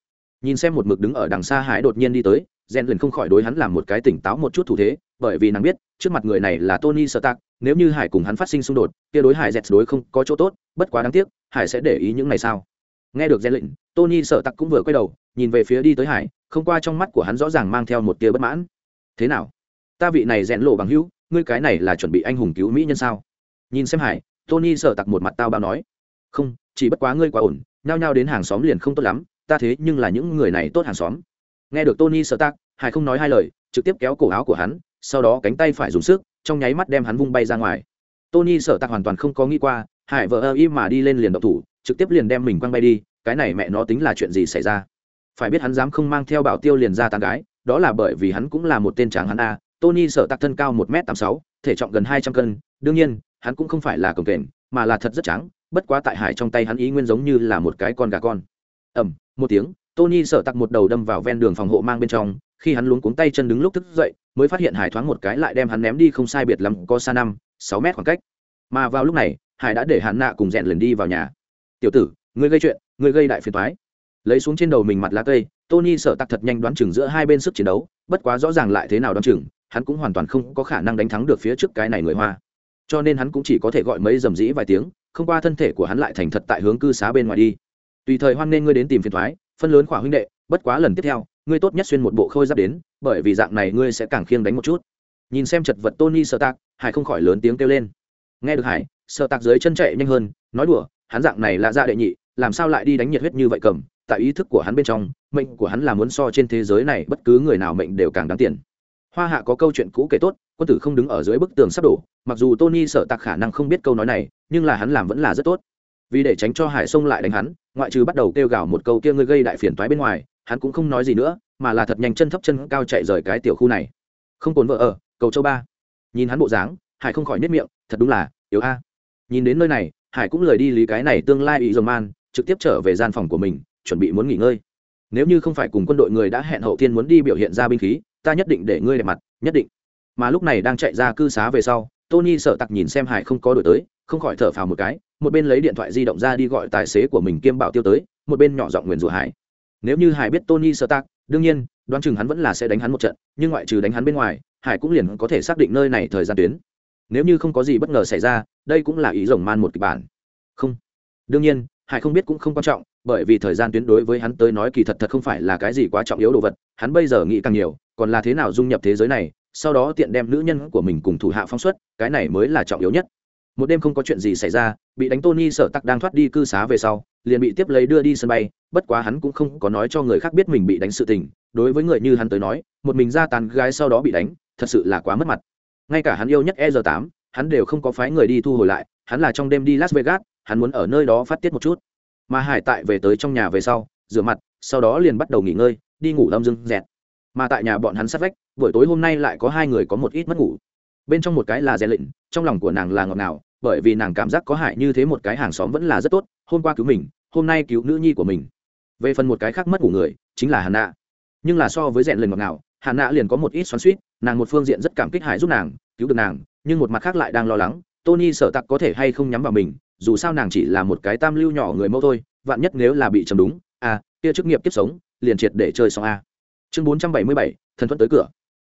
Nhìn xem một mực đứng ở đằng xa hải đột nhiên đi tới, rèn liền không khỏi đối hắn làm một cái tỉnh táo một chút thủ thế, bởi vì nàng biết, trước mặt người này là tony sợ tạc nếu như hải cùng hắn phát sinh xung đột, kia đối hải dẹt đối không có chỗ tốt, bất quá đáng tiếc, hải sẽ để ý những này sao? Nghe được rèn lệnh, tony sợ tặc cũng vừa quay đầu, nhìn về phía đi tới hải, không qua trong mắt của hắn rõ ràng mang theo một tia bất mãn. Thế nào? Ta vị này rèn lộ bằng hữu, ngươi cái này là chuẩn bị anh hùng cứu mỹ nhân sao? Nhìn xem hải, tony sợ tặc một mặt tao bao nói. Không, chỉ bất quá ngươi quá ổn, nhao nhao đến hàng xóm liền không tốt lắm, ta thế nhưng là những người này tốt hàng xóm. Nghe được tony sợ tặc, hải không nói hai lời, trực tiếp kéo cổ áo của hắn, sau đó cánh tay phải dùng sức trong nháy mắt đem hắn vung bay ra ngoài. Tony sợ tạc hoàn toàn không có nghĩ qua, hải vợ ơ y mà đi lên liền độc thủ, trực tiếp liền đem mình quăng bay đi, cái này mẹ nó tính là chuyện gì xảy ra? Phải biết hắn dám không mang theo bảo tiêu liền ra tàn gái, đó là bởi vì hắn cũng là một tên tráng hắn a, tony sợ tạc thân cao một m tám sáu, thể trọng gần hai trăm cân, đương nhiên, hắn cũng không phải là cồng kềnh mà là thật rất trắng bất quá tại hải trong tay hắn ý nguyên giống như là một cái con gà con. Ẩm một tiếng, tony sợ tặc một đầu đâm vào ven đường phòng hộ mang bên trong khi hắn luống cuống tay chân đứng lúc thức dậy, mới phát hiện hải thoáng một cái lại đem hắn ném đi không sai biệt lắm, có xa năm, sáu mét khoảng cách. Mà vào lúc này, hải đã để hắn nạ cùng rèn lần đi vào nhà. Tiểu tử, ngươi gây chuyện, ngươi gây đại phiền thoái lấy xuống trên đầu mình mặt lá cây, tony sợ tặc thật nhanh đoán chừng giữa hai bên sức chiến đấu, bất quá rõ ràng lại thế nào đoán chừng, hắn cũng hoàn toàn không có khả năng đánh thắng được phía trước cái này người hoa. Cho nên hắn cũng chỉ có thể gọi mấy dầm dĩ vài tiếng, không qua thân thể của hắn lại thành thật tại hướng cư xá bên ngoài đi. Tùy thời hoan nên ngươi đến tìm phiền thoái phân lớn khỏa huynh đệ, bất quá lần tiếp theo ngươi tốt nhất xuyên một bộ khôi giáp đến, bởi vì dạng này ngươi sẽ càng khiêng đánh một chút. Nhìn xem chật vật tony sợ tạc hải không khỏi lớn tiếng kêu lên. Nghe được hải sợ tạc dưới chân chạy nhanh hơn, nói đùa, hắn dạng này là dạ đệ nhị, làm sao lại đi đánh nhiệt huyết như vậy cầm, tại ý thức của hắn bên trong, mệnh của hắn là muốn so trên thế giới này bất cứ người nào mệnh đều càng đáng tiền. Hoa hạ có câu chuyện cũ kể tốt, quân tử không đứng ở dưới bức tường sắp đổ, mặc dù tony sợ tặc khả năng không biết câu nói này, nhưng là hắn làm vẫn là rất tốt. Vì để tránh cho hải sông lại đánh hắn, ngoại trừ bắt đầu kêu gào một câu kia ngươi gây đại phiền toái bên ngoài hắn cũng không nói gì nữa, mà là thật nhanh chân thấp chân cao chạy rời cái tiểu khu này. Không cồn vợ ở, cầu châu ba. Nhìn hắn bộ dáng, hải không khỏi nếp miệng, thật đúng là, yếu a. Nhìn đến nơi này, hải cũng lời đi lý cái này tương lai ý dồn man, trực tiếp trở về gian phòng của mình, chuẩn bị muốn nghỉ ngơi. Nếu như không phải cùng quân đội người đã hẹn hậu thiên muốn đi biểu hiện ra binh khí, ta nhất định để ngươi đẹp mặt, nhất định. Mà lúc này đang chạy ra cư xá về sau, tony sợ tặc nhìn xem hải không có đổi tới, không khỏi thở phào một cái, một bên lấy điện thoại di động ra đi gọi tài xế của mình kiêm bảo tiêu tới, một bên nhỏ giọng nguyền rủa hải nếu như hải biết tony sợ tác đương nhiên đoán chừng hắn vẫn là sẽ đánh hắn một trận nhưng ngoại trừ đánh hắn bên ngoài hải cũng liền có thể xác định nơi này thời gian tuyến. Nếu như không có gì bất ngờ xảy ra đây cũng là ý rồng man một kịch bản. Không. Đương nhiên hải không biết cũng không quan trọng bởi vì thời gian tuyến đối với hắn tới nói kỳ thật thật không phải là cái gì quá trọng yếu đồ vật hắn bây giờ nghĩ càng nhiều còn là thế nào dung nhập thế giới này sau đó tiện đem nữ nhân của mình cùng thủ hạ phóng xuất, cái này mới là trọng yếu nhất. Một đêm không có chuyện gì xảy ra bị đánh tony sợ tắc đang thoát đi cư xá về sau liền bị tiếp lấy đưa đi sân bay, bất quá hắn cũng không có nói cho người khác biết mình bị đánh sự tình, đối với người như hắn tới nói, một mình ra tàn gái sau đó bị đánh, thật sự là quá mất mặt. Ngay cả hắn yêu nhất e r 8 hắn đều không có phái người đi thu hồi lại, hắn là trong đêm đi las vegas, hắn muốn ở nơi đó phát tiết một chút. Mà hải tại về tới trong nhà về sau, rửa mặt, sau đó liền bắt đầu nghỉ ngơi, đi ngủ lâm dưng dẹt. Mà tại nhà bọn hắn sát vách, buổi tối hôm nay lại có hai người có một ít mất ngủ. Bên trong một cái là rèn lịnh, trong lòng của nàng là ngọt ngào bởi vì nàng cảm giác có hại như thế một cái hàng xóm vẫn là rất tốt, hôm qua cứu mình, hôm nay cứu nữ nhi của mình. Về phần một cái khác mất của người, chính là hà nạ. Nhưng là so với rèn lần ngọt ngào hà nạ liền có một ít xoắn suýt nàng một phương diện rất cảm kích hải giúp nàng, cứu được nàng, nhưng một mặt khác lại đang lo lắng, tony sợ tặc có thể hay không nhắm vào mình, dù sao nàng chỉ là một cái tam lưu nhỏ người mẫu thôi, vạn nhất nếu là bị chầm đúng à kia chức nghiệp kiếp sống, liền triệt để chơi xong a. Chương bốn trăm bảy mươi bảy, thần thuận tới cửa.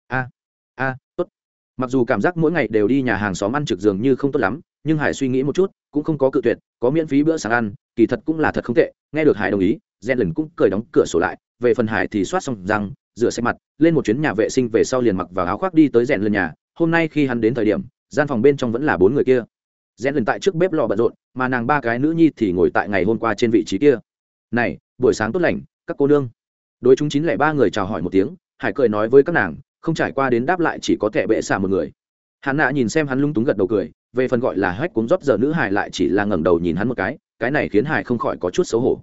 A a mặc dù cảm giác mỗi ngày đều đi nhà hàng xóm ăn trực dường như không tốt lắm, nhưng hải suy nghĩ một chút, cũng không có cự tuyệt, có miễn phí bữa sáng ăn, kỳ thật cũng là thật không tệ, nghe được hải đồng ý gen lần cũng cởi đóng cửa sổ lại, về phần hải thì soát xong răng, rửa xe mặt, lên một chuyến nhà vệ sinh về sau liền mặc vào áo khoác đi tới rèn lần nhà. Hôm nay khi hắn đến thời điểm, gian phòng bên trong vẫn là bốn người kia. Rèn lần tại trước bếp lò bận rộn, mà nàng ba cái nữ nhi thì ngồi tại ngày hôm qua trên vị trí kia. Này, buổi sáng tốt lành, các cô nương. Đối chúng chín lẻ ba người chào hỏi một tiếng, hải cười nói với các nàng không trải qua đến đáp lại chỉ có thể bệ xạ một người. Hắn nạ nhìn xem hắn lung túng gật đầu cười, về phần gọi là hách cuốn rót giờ nữ hải lại chỉ là ngẩng đầu nhìn hắn một cái cái này khiến hải không khỏi có chút xấu hổ.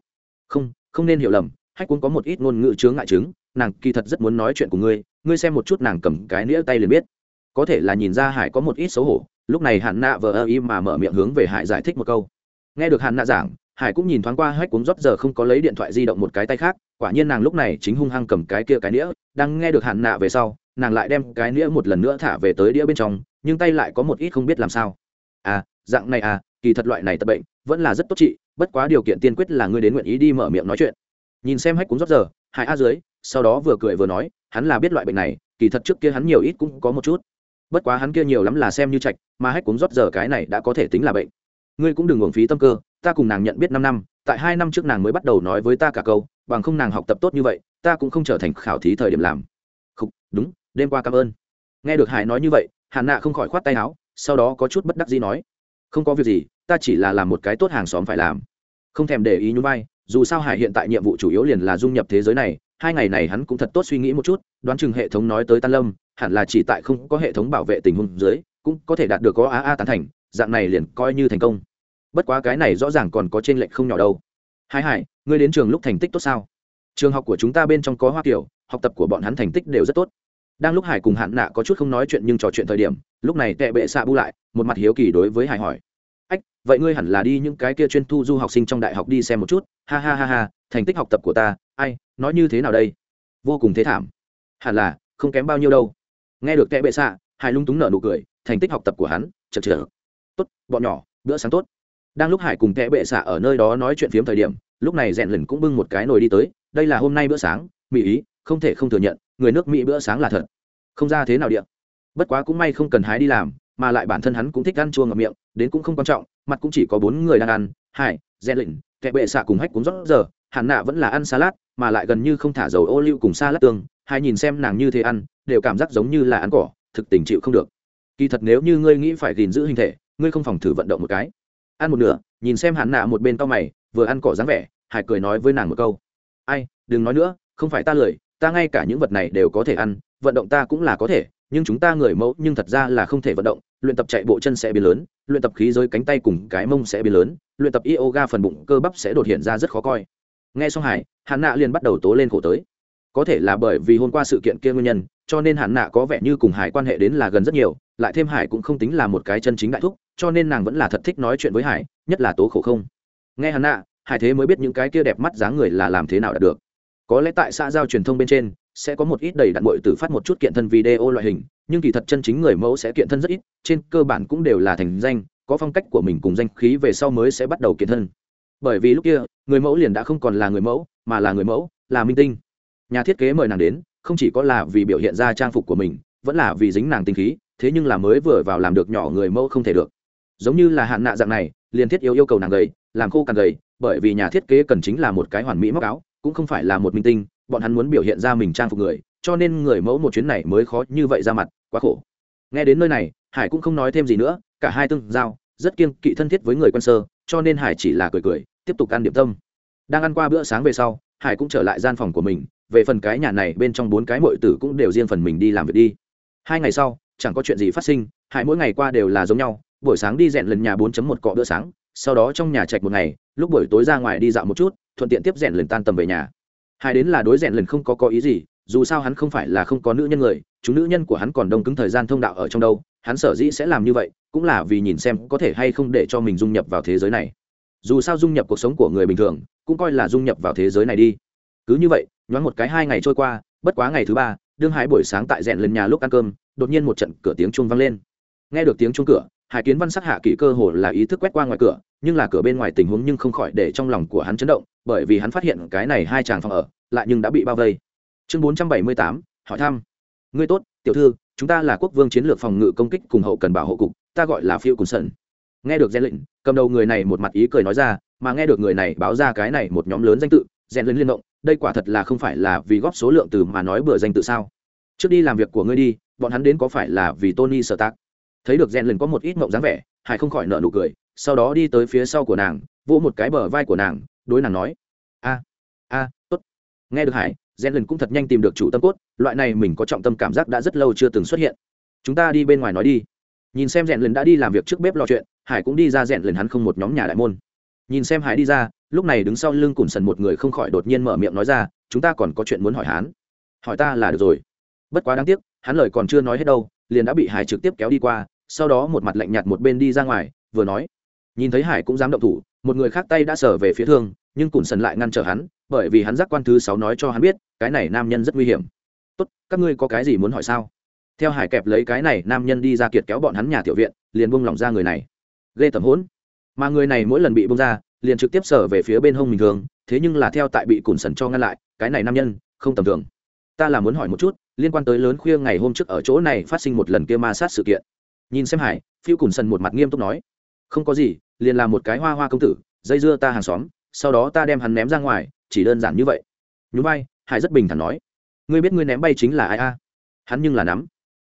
Không không nên hiểu lầm, hách cuốn có một ít ngôn ngữ chướng ngại chứng, nàng kỳ thật rất muốn nói chuyện của ngươi ngươi xem một chút nàng cầm cái nĩa tay liền biết. Có thể là nhìn ra hải có một ít xấu hổ, lúc này hạn nạ vờ ơ im mà mở miệng hướng về hải giải thích một câu. Nghe được hạn nạ giảng hải cũng nhìn thoáng qua hách cuốn rót giờ không có lấy điện thoại di động một cái tay khác, quả nhiên nàng lúc này chính hung hăng cầm cái kia cái nĩa, đang nghe được hạn nạ về sau nàng lại đem cái nĩa một lần nữa thả về tới đĩa bên trong, nhưng tay lại có một ít không biết làm sao. À dạng này à kỳ thật loại này tập bệnh vẫn là rất tốt trị, bất quá điều kiện tiên quyết là ngươi đến nguyện ý đi mở miệng nói chuyện. Nhìn xem hách cúng rót giờ hải a dưới, sau đó vừa cười vừa nói, hắn là biết loại bệnh này, kỳ thật trước kia hắn nhiều ít cũng có một chút. Bất quá hắn kia nhiều lắm là xem như trạch, mà hách cúng rót giờ cái này đã có thể tính là bệnh. Ngươi cũng đừng uổng phí tâm cơ, ta cùng nàng nhận biết năm năm, tại hai năm trước nàng mới bắt đầu nói với ta cả câu, bằng không nàng học tập tốt như vậy, ta cũng không trở thành khảo thí thời điểm làm. Không đúng đêm qua cảm ơn. Nghe được hải nói như vậy, hàn nạ không khỏi khoát tay áo, sau đó có chút bất đắc dĩ nói, không có việc gì, ta chỉ là làm một cái tốt hàng xóm phải làm. Không thèm để ý nhún vai, dù sao hải hiện tại nhiệm vụ chủ yếu liền là dung nhập thế giới này, hai ngày này hắn cũng thật tốt suy nghĩ một chút, đoán chừng hệ thống nói tới tan lâm, hẳn là chỉ tại không có hệ thống bảo vệ tình huống dưới, cũng có thể đạt được có a a tán thành, dạng này liền coi như thành công. Bất quá cái này rõ ràng còn có trên lệnh không nhỏ đâu. Hai hải, ngươi đến trường lúc thành tích tốt sao? Trường học của chúng ta bên trong có hoa kiểu học tập của bọn hắn thành tích đều rất tốt đang lúc hải cùng hạn nạ có chút không nói chuyện nhưng trò chuyện thời điểm, lúc này tệ bệ xạ bu lại, một mặt hiếu kỳ đối với hải hỏi. Ách, vậy ngươi hẳn là đi những cái kia chuyên thu du học sinh trong đại học đi xem một chút. Ha ha ha ha, thành tích học tập của ta, ai, nói như thế nào đây? Vô cùng thế thảm. Hẳn là, không kém bao nhiêu đâu. Nghe được tệ bệ xạ, hải lung túng nở nụ cười, thành tích học tập của hắn, chật chật tốt, bọn nhỏ, bữa sáng tốt. Đang lúc hải cùng tệ bệ xạ ở nơi đó nói chuyện phiếm thời điểm, lúc này rèn lần cũng bưng một cái nồi đi tới. Đây là hôm nay bữa sáng mỹ ý không thể không thừa nhận, người nước mỹ bữa sáng là thật. Không ra thế nào điện bất quá cũng may không cần hái đi làm, mà lại bản thân hắn cũng thích ăn chua ngậm miệng, đến cũng không quan trọng, mặt cũng chỉ có bốn người đang ăn hải rèn lịnh, kẻ bệ xạ cùng hách cũng rót giờ hạn nạ vẫn là ăn salad, mà lại gần như không thả dầu ô liu cùng salad tương, hai nhìn xem nàng như thế ăn, đều cảm giác giống như là ăn cỏ, thực tình chịu không được. Kỳ thật nếu như ngươi nghĩ phải gìn giữ hình thể, ngươi không phòng thử vận động một cái. Ăn một nửa, nhìn xem hạn nạ một bên tao mày, vừa ăn cỏ dáng vẻ, hải cười nói với nàng một câu. Ai, đừng nói nữa, không phải ta lười ta ngay cả những vật này đều có thể ăn, vận động ta cũng là có thể, nhưng chúng ta người mẫu nhưng thật ra là không thể vận động, luyện tập chạy bộ chân sẽ biến lớn, luyện tập khí giới cánh tay cùng cái mông sẽ biến lớn, luyện tập yoga phần bụng cơ bắp sẽ đột hiện ra rất khó coi. Nghe xong hải hạn nạ liền bắt đầu tố lên khổ tới. Có thể là bởi vì hôm qua sự kiện kia nguyên nhân, cho nên hạn nạ có vẻ như cùng hải quan hệ đến là gần rất nhiều, lại thêm hải cũng không tính là một cái chân chính đại thúc, cho nên nàng vẫn là thật thích nói chuyện với hải, nhất là tố khổ không. Nghe hạn nạ, hải thế mới biết những cái kia đẹp mắt dáng người là làm thế nào đạt được có lẽ tại xã giao truyền thông bên trên, sẽ có một ít đầy đặn bội tử phát một chút kiện thân video loại hình, nhưng kỳ thật chân chính người mẫu sẽ kiện thân rất ít, trên cơ bản cũng đều là thành danh, có phong cách của mình cùng danh khí về sau mới sẽ bắt đầu kiện thân. Bởi vì lúc kia, người mẫu liền đã không còn là người mẫu, mà là người mẫu, là minh tinh. Nhà thiết kế mời nàng đến, không chỉ có là vì biểu hiện ra trang phục của mình, vẫn là vì dính nàng tinh khí, thế nhưng là mới vừa vào làm được nhỏ người mẫu không thể được. Giống như là hạn nạ dạng này, liền thiết yếu yêu cầu nàng gầy, làm khô càng gầy, bởi vì nhà thiết kế cần chính là một cái hoàn mỹ móc áo cũng không phải là một minh tinh, bọn hắn muốn biểu hiện ra mình trang phục người, cho nên người mẫu một chuyến này mới khó như vậy ra mặt, quá khổ. Nghe đến nơi này, hải cũng không nói thêm gì nữa, cả hai tương giao, rất kiêng kỵ thân thiết với người quân sơ, cho nên hải chỉ là cười cười, tiếp tục ăn điểm tâm. Đang ăn qua bữa sáng về sau, hải cũng trở lại gian phòng của mình, về phần cái nhà này bên trong bốn cái mội tử cũng đều riêng phần mình đi làm việc đi. Hai ngày sau, chẳng có chuyện gì phát sinh, hải mỗi ngày qua đều là giống nhau, buổi sáng đi rèn lần nhà bốn một cọ bữa sáng, sau đó trong nhà trạch một ngày, lúc buổi tối ra ngoài đi dạo một chút thuận tiện tiếp rèn lần tan tầm về nhà. Hai đến là đối rèn lần không có có ý gì, dù sao hắn không phải là không có nữ nhân người, chúng nữ nhân của hắn còn đông cứng thời gian thông đạo ở trong đâu, hắn sở dĩ sẽ làm như vậy, cũng là vì nhìn xem có thể hay không để cho mình dung nhập vào thế giới này. Dù sao dung nhập cuộc sống của người bình thường, cũng coi là dung nhập vào thế giới này đi. Cứ như vậy, nhoáng một cái hai ngày trôi qua, bất quá ngày thứ ba, đương hải buổi sáng tại rèn lần nhà lúc ăn cơm, đột nhiên một trận cửa tiếng chuông vang lên. Nghe được tiếng chuông cửa hải kiến văn sắc hạ kỹ cơ hồ là ý thức quét qua ngoài cửa, nhưng là cửa bên ngoài tình huống nhưng không khỏi để trong lòng của hắn chấn động, bởi vì hắn phát hiện cái này hai chàng phòng ở, lại nhưng đã bị bao vây. Chương bốn trăm bảy mươi tám, hỏi thăm. Ngươi tốt, tiểu thư, chúng ta là quốc vương chiến lược phòng ngự công kích cùng hậu cần bảo hộ cục, ta gọi là phiêu cùng sân nghe được gen lệnh, cầm đầu người này một mặt ý cười nói ra, mà nghe được người này báo ra cái này một nhóm lớn danh tự, gen lên liên động, đây quả thật là không phải là vì góp số lượng từ mà nói bừa danh tự sao. Trước đi làm việc của ngươi đi, bọn hắn đến có phải là vì tony sợ tác thấy được rèn lần có một ít mộng dáng vẻ, hải không khỏi nợ nụ cười, sau đó đi tới phía sau của nàng, vỗ một cái bờ vai của nàng, đối nàng nói, a a, tốt. Nghe được hải, rèn lần cũng thật nhanh tìm được chủ tâm cốt, loại này mình có trọng tâm cảm giác đã rất lâu chưa từng xuất hiện. Chúng ta đi bên ngoài nói đi. Nhìn xem rèn lần đã đi làm việc trước bếp lò chuyện, hải cũng đi ra rèn lần hắn không một nhóm nhà đại môn. Nhìn xem hải đi ra, lúc này đứng sau lưng cùn sần một người không khỏi đột nhiên mở miệng nói ra, chúng ta còn có chuyện muốn hỏi hắn. Hỏi ta là được rồi. Bất quá đáng tiếc, hắn lời còn chưa nói hết đâu liền đã bị hải trực tiếp kéo đi qua, sau đó một mặt lạnh nhạt một bên đi ra ngoài, vừa nói, nhìn thấy hải cũng dám động thủ, một người khác tay đã sở về phía thương, nhưng cùn sần lại ngăn trở hắn, bởi vì hắn giác quan thứ sáu nói cho hắn biết, cái này nam nhân rất nguy hiểm. Tốt, các ngươi có cái gì muốn hỏi sao? Theo hải kẹp lấy cái này nam nhân đi ra kiệt kéo bọn hắn nhà tiểu viện, liền buông lỏng ra người này. Ghê tầm hỗn. Mà người này mỗi lần bị bông ra, liền trực tiếp sở về phía bên hông bình thường, thế nhưng là theo tại bị cùn sần cho ngăn lại, cái này nam nhân, không tầm thường. Ta là muốn hỏi một chút liên quan tới lớn khuya ngày hôm trước ở chỗ này phát sinh một lần kia ma sát sự kiện. Nhìn xem hải, phiêu cùn sần một mặt nghiêm túc nói, không có gì, liền là một cái hoa hoa công tử, dây dưa ta hàng xóm, sau đó ta đem hắn ném ra ngoài, chỉ đơn giản như vậy. Nhún bay hải rất bình thản nói, ngươi biết ngươi ném bay chính là ai a? Hắn nhưng là nắm.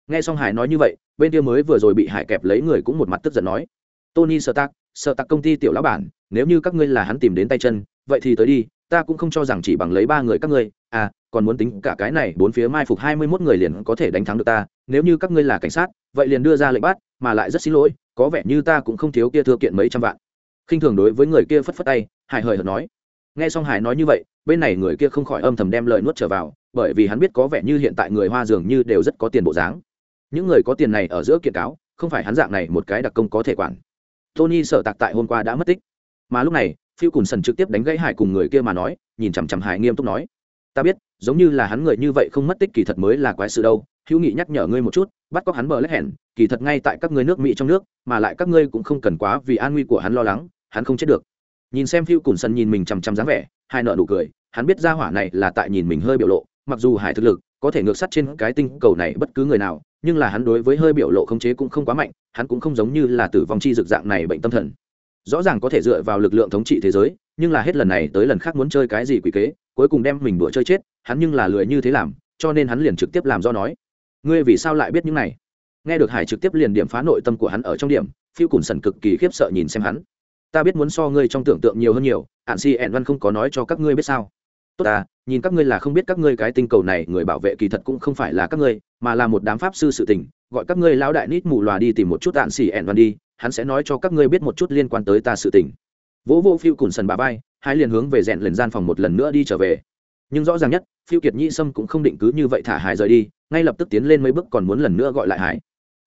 Nghe xong hải nói như vậy, bên kia mới vừa rồi bị hải kẹp lấy người cũng một mặt tức giận nói, tony sợ tạc sợ tạc công ty tiểu lão bản, nếu như các ngươi là hắn tìm đến tay chân, vậy thì tới đi ta cũng không cho rằng chỉ bằng lấy ba người các ngươi à còn muốn tính cả cái này, bốn phía mai phục hai mươi mốt người liền có thể đánh thắng được ta, nếu như các ngươi là cảnh sát, vậy liền đưa ra lệnh bắt, mà lại rất xin lỗi, có vẻ như ta cũng không thiếu kia thưa kiện mấy trăm vạn. Khinh thường đối với người kia phất phất tay, hải hời hợt nói. Nghe xong hải nói như vậy, bên này người kia không khỏi âm thầm đem lời nuốt trở vào, bởi vì hắn biết có vẻ như hiện tại người hoa dường như đều rất có tiền bộ dáng. Những người có tiền này ở giữa kiện cáo, không phải hắn dạng này một cái đặc công có thể quản. Tony sợ tạc tại hôm qua đã mất tích. Mà lúc này phiêu cùn sần trực tiếp đánh gãy hải cùng người kia mà nói, nhìn chằm chằm hải nghiêm túc nói, ta biết, giống như là hắn người như vậy không mất tích kỳ thật mới là quái sự đâu, hữu nghị nhắc nhở ngươi một chút, bắt cóc hắn bờ lách hẻn, kỳ thật ngay tại các ngươi nước mỹ trong nước, mà lại các ngươi cũng không cần quá vì an nguy của hắn lo lắng, hắn không chết được. Nhìn xem phiêu cùn sần nhìn mình chằm chằm dáng vẻ hai nợ nụ cười, hắn biết ra hỏa này là tại nhìn mình hơi biểu lộ, mặc dù hải thực lực có thể ngược sắt trên cái tinh cầu này bất cứ người nào, nhưng là hắn đối với hơi biểu lộ khống chế cũng không quá mạnh, hắn cũng không giống như là tử vong chi dược dạng này bệnh tâm thần rõ ràng có thể dựa vào lực lượng thống trị thế giới, nhưng là hết lần này tới lần khác muốn chơi cái gì quỷ kế, cuối cùng đem mình đùa chơi chết, hắn nhưng là lười như thế làm, cho nên hắn liền trực tiếp làm do nói. Ngươi vì sao lại biết những này? Nghe được hải trực tiếp liền điểm phá nội tâm của hắn ở trong điểm, phiêu cùn sần cực kỳ khiếp sợ nhìn xem hắn. Ta biết muốn so ngươi trong tưởng tượng nhiều hơn nhiều hạn si ẹn văn không có nói cho các ngươi biết sao. Tốt à nhìn các ngươi là không biết các ngươi cái tinh cầu này, người bảo vệ kỳ thật cũng không phải là các ngươi, mà là một đám pháp sư sự tình, gọi các ngươi lão đại nít mù lòa đi tìm một chút hạn si ẹn văn đi hắn sẽ nói cho các ngươi biết một chút liên quan tới ta sự tình. Vỗ vô phiêu cùn sần bà vai, hai liền hướng về rèn lần gian phòng một lần nữa đi trở về. Nhưng rõ ràng nhất, phiêu kiệt nhĩ sâm cũng không định cứ như vậy thả hải rời đi, ngay lập tức tiến lên mấy bước còn muốn lần nữa gọi lại hải.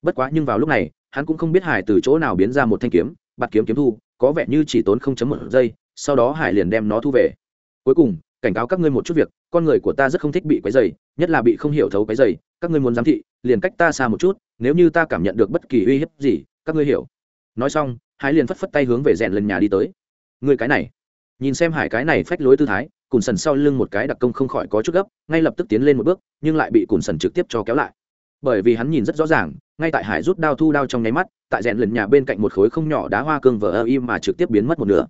Bất quá nhưng vào lúc này, hắn cũng không biết hải từ chỗ nào biến ra một thanh kiếm, bạt kiếm kiếm thu, có vẻ như chỉ tốn không chấm một giây, sau đó hải liền đem nó thu về. Cuối cùng, cảnh cáo các ngươi một chút việc, con người của ta rất không thích bị quấy dày nhất là bị không hiểu thấu quấy dày các ngươi muốn giám thị, liền cách ta xa một chút, nếu như ta cảm nhận được bất kỳ uy hiếp gì, các ngươi hiểu nói xong, hải liền phất phất tay hướng về rèn lần nhà đi tới. Người cái này. Nhìn xem hải cái này phách lối tư thái, cùn sần sau lưng một cái đặc công không khỏi có chút gấp, ngay lập tức tiến lên một bước, nhưng lại bị cùn sần trực tiếp cho kéo lại. Bởi vì hắn nhìn rất rõ ràng, ngay tại hải rút đao thu đao trong nháy mắt, tại rèn lần nhà bên cạnh một khối không nhỏ đá hoa cương vờ ơ im mà trực tiếp biến mất một nửa.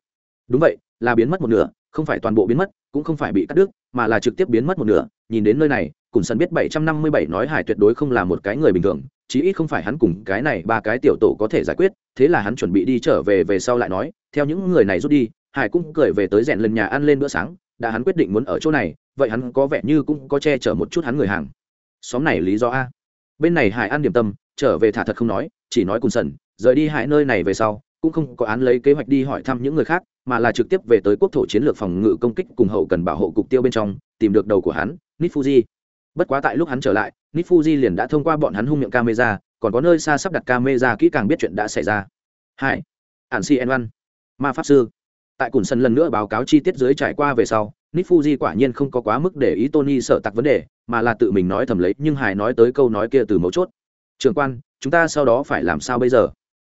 Đúng vậy, là biến mất một nửa, không phải toàn bộ biến mất, cũng không phải bị cắt đứt, mà là trực tiếp biến mất một nửa. Nhìn đến nơi này, cùn sần biết bảy trăm năm mươi bảy nói hải tuyệt đối không là một cái người bình thường, chí ít không phải hắn cùng cái này ba cái tiểu tổ có thể giải quyết thế là hắn chuẩn bị đi trở về về sau lại nói, theo những người này rút đi, hải cũng cười về tới rèn lần nhà ăn lên bữa sáng, đã hắn quyết định muốn ở chỗ này, vậy hắn có vẻ như cũng có che chở một chút hắn người hàng. Xóm này lý do a. Bên này hải ăn điểm tâm, trở về thả thật không nói, chỉ nói cùng sần, rời đi hải nơi này về sau, cũng không có án lấy kế hoạch đi hỏi thăm những người khác, mà là trực tiếp về tới quốc thổ chiến lược phòng ngự công kích cùng hậu cần bảo hộ cục tiêu bên trong, tìm được đầu của hắn nít fuji bất quá tại lúc hắn trở lại nít fuji liền đã thông qua bọn hắn hung miệng camera còn có nơi xa sắp đặt camera kỹ càng biết chuyện đã xảy ra. Hai ạn si en văn ma pháp sư. Tại cùn Sơn lần nữa báo cáo chi tiết dưới trải qua về sau nít quả nhiên không có quá mức để ý tony sợ tặc vấn đề mà là tự mình nói thầm lấy nhưng hải nói tới câu nói kia từ mấu chốt. Trưởng quan chúng ta sau đó phải làm sao bây giờ?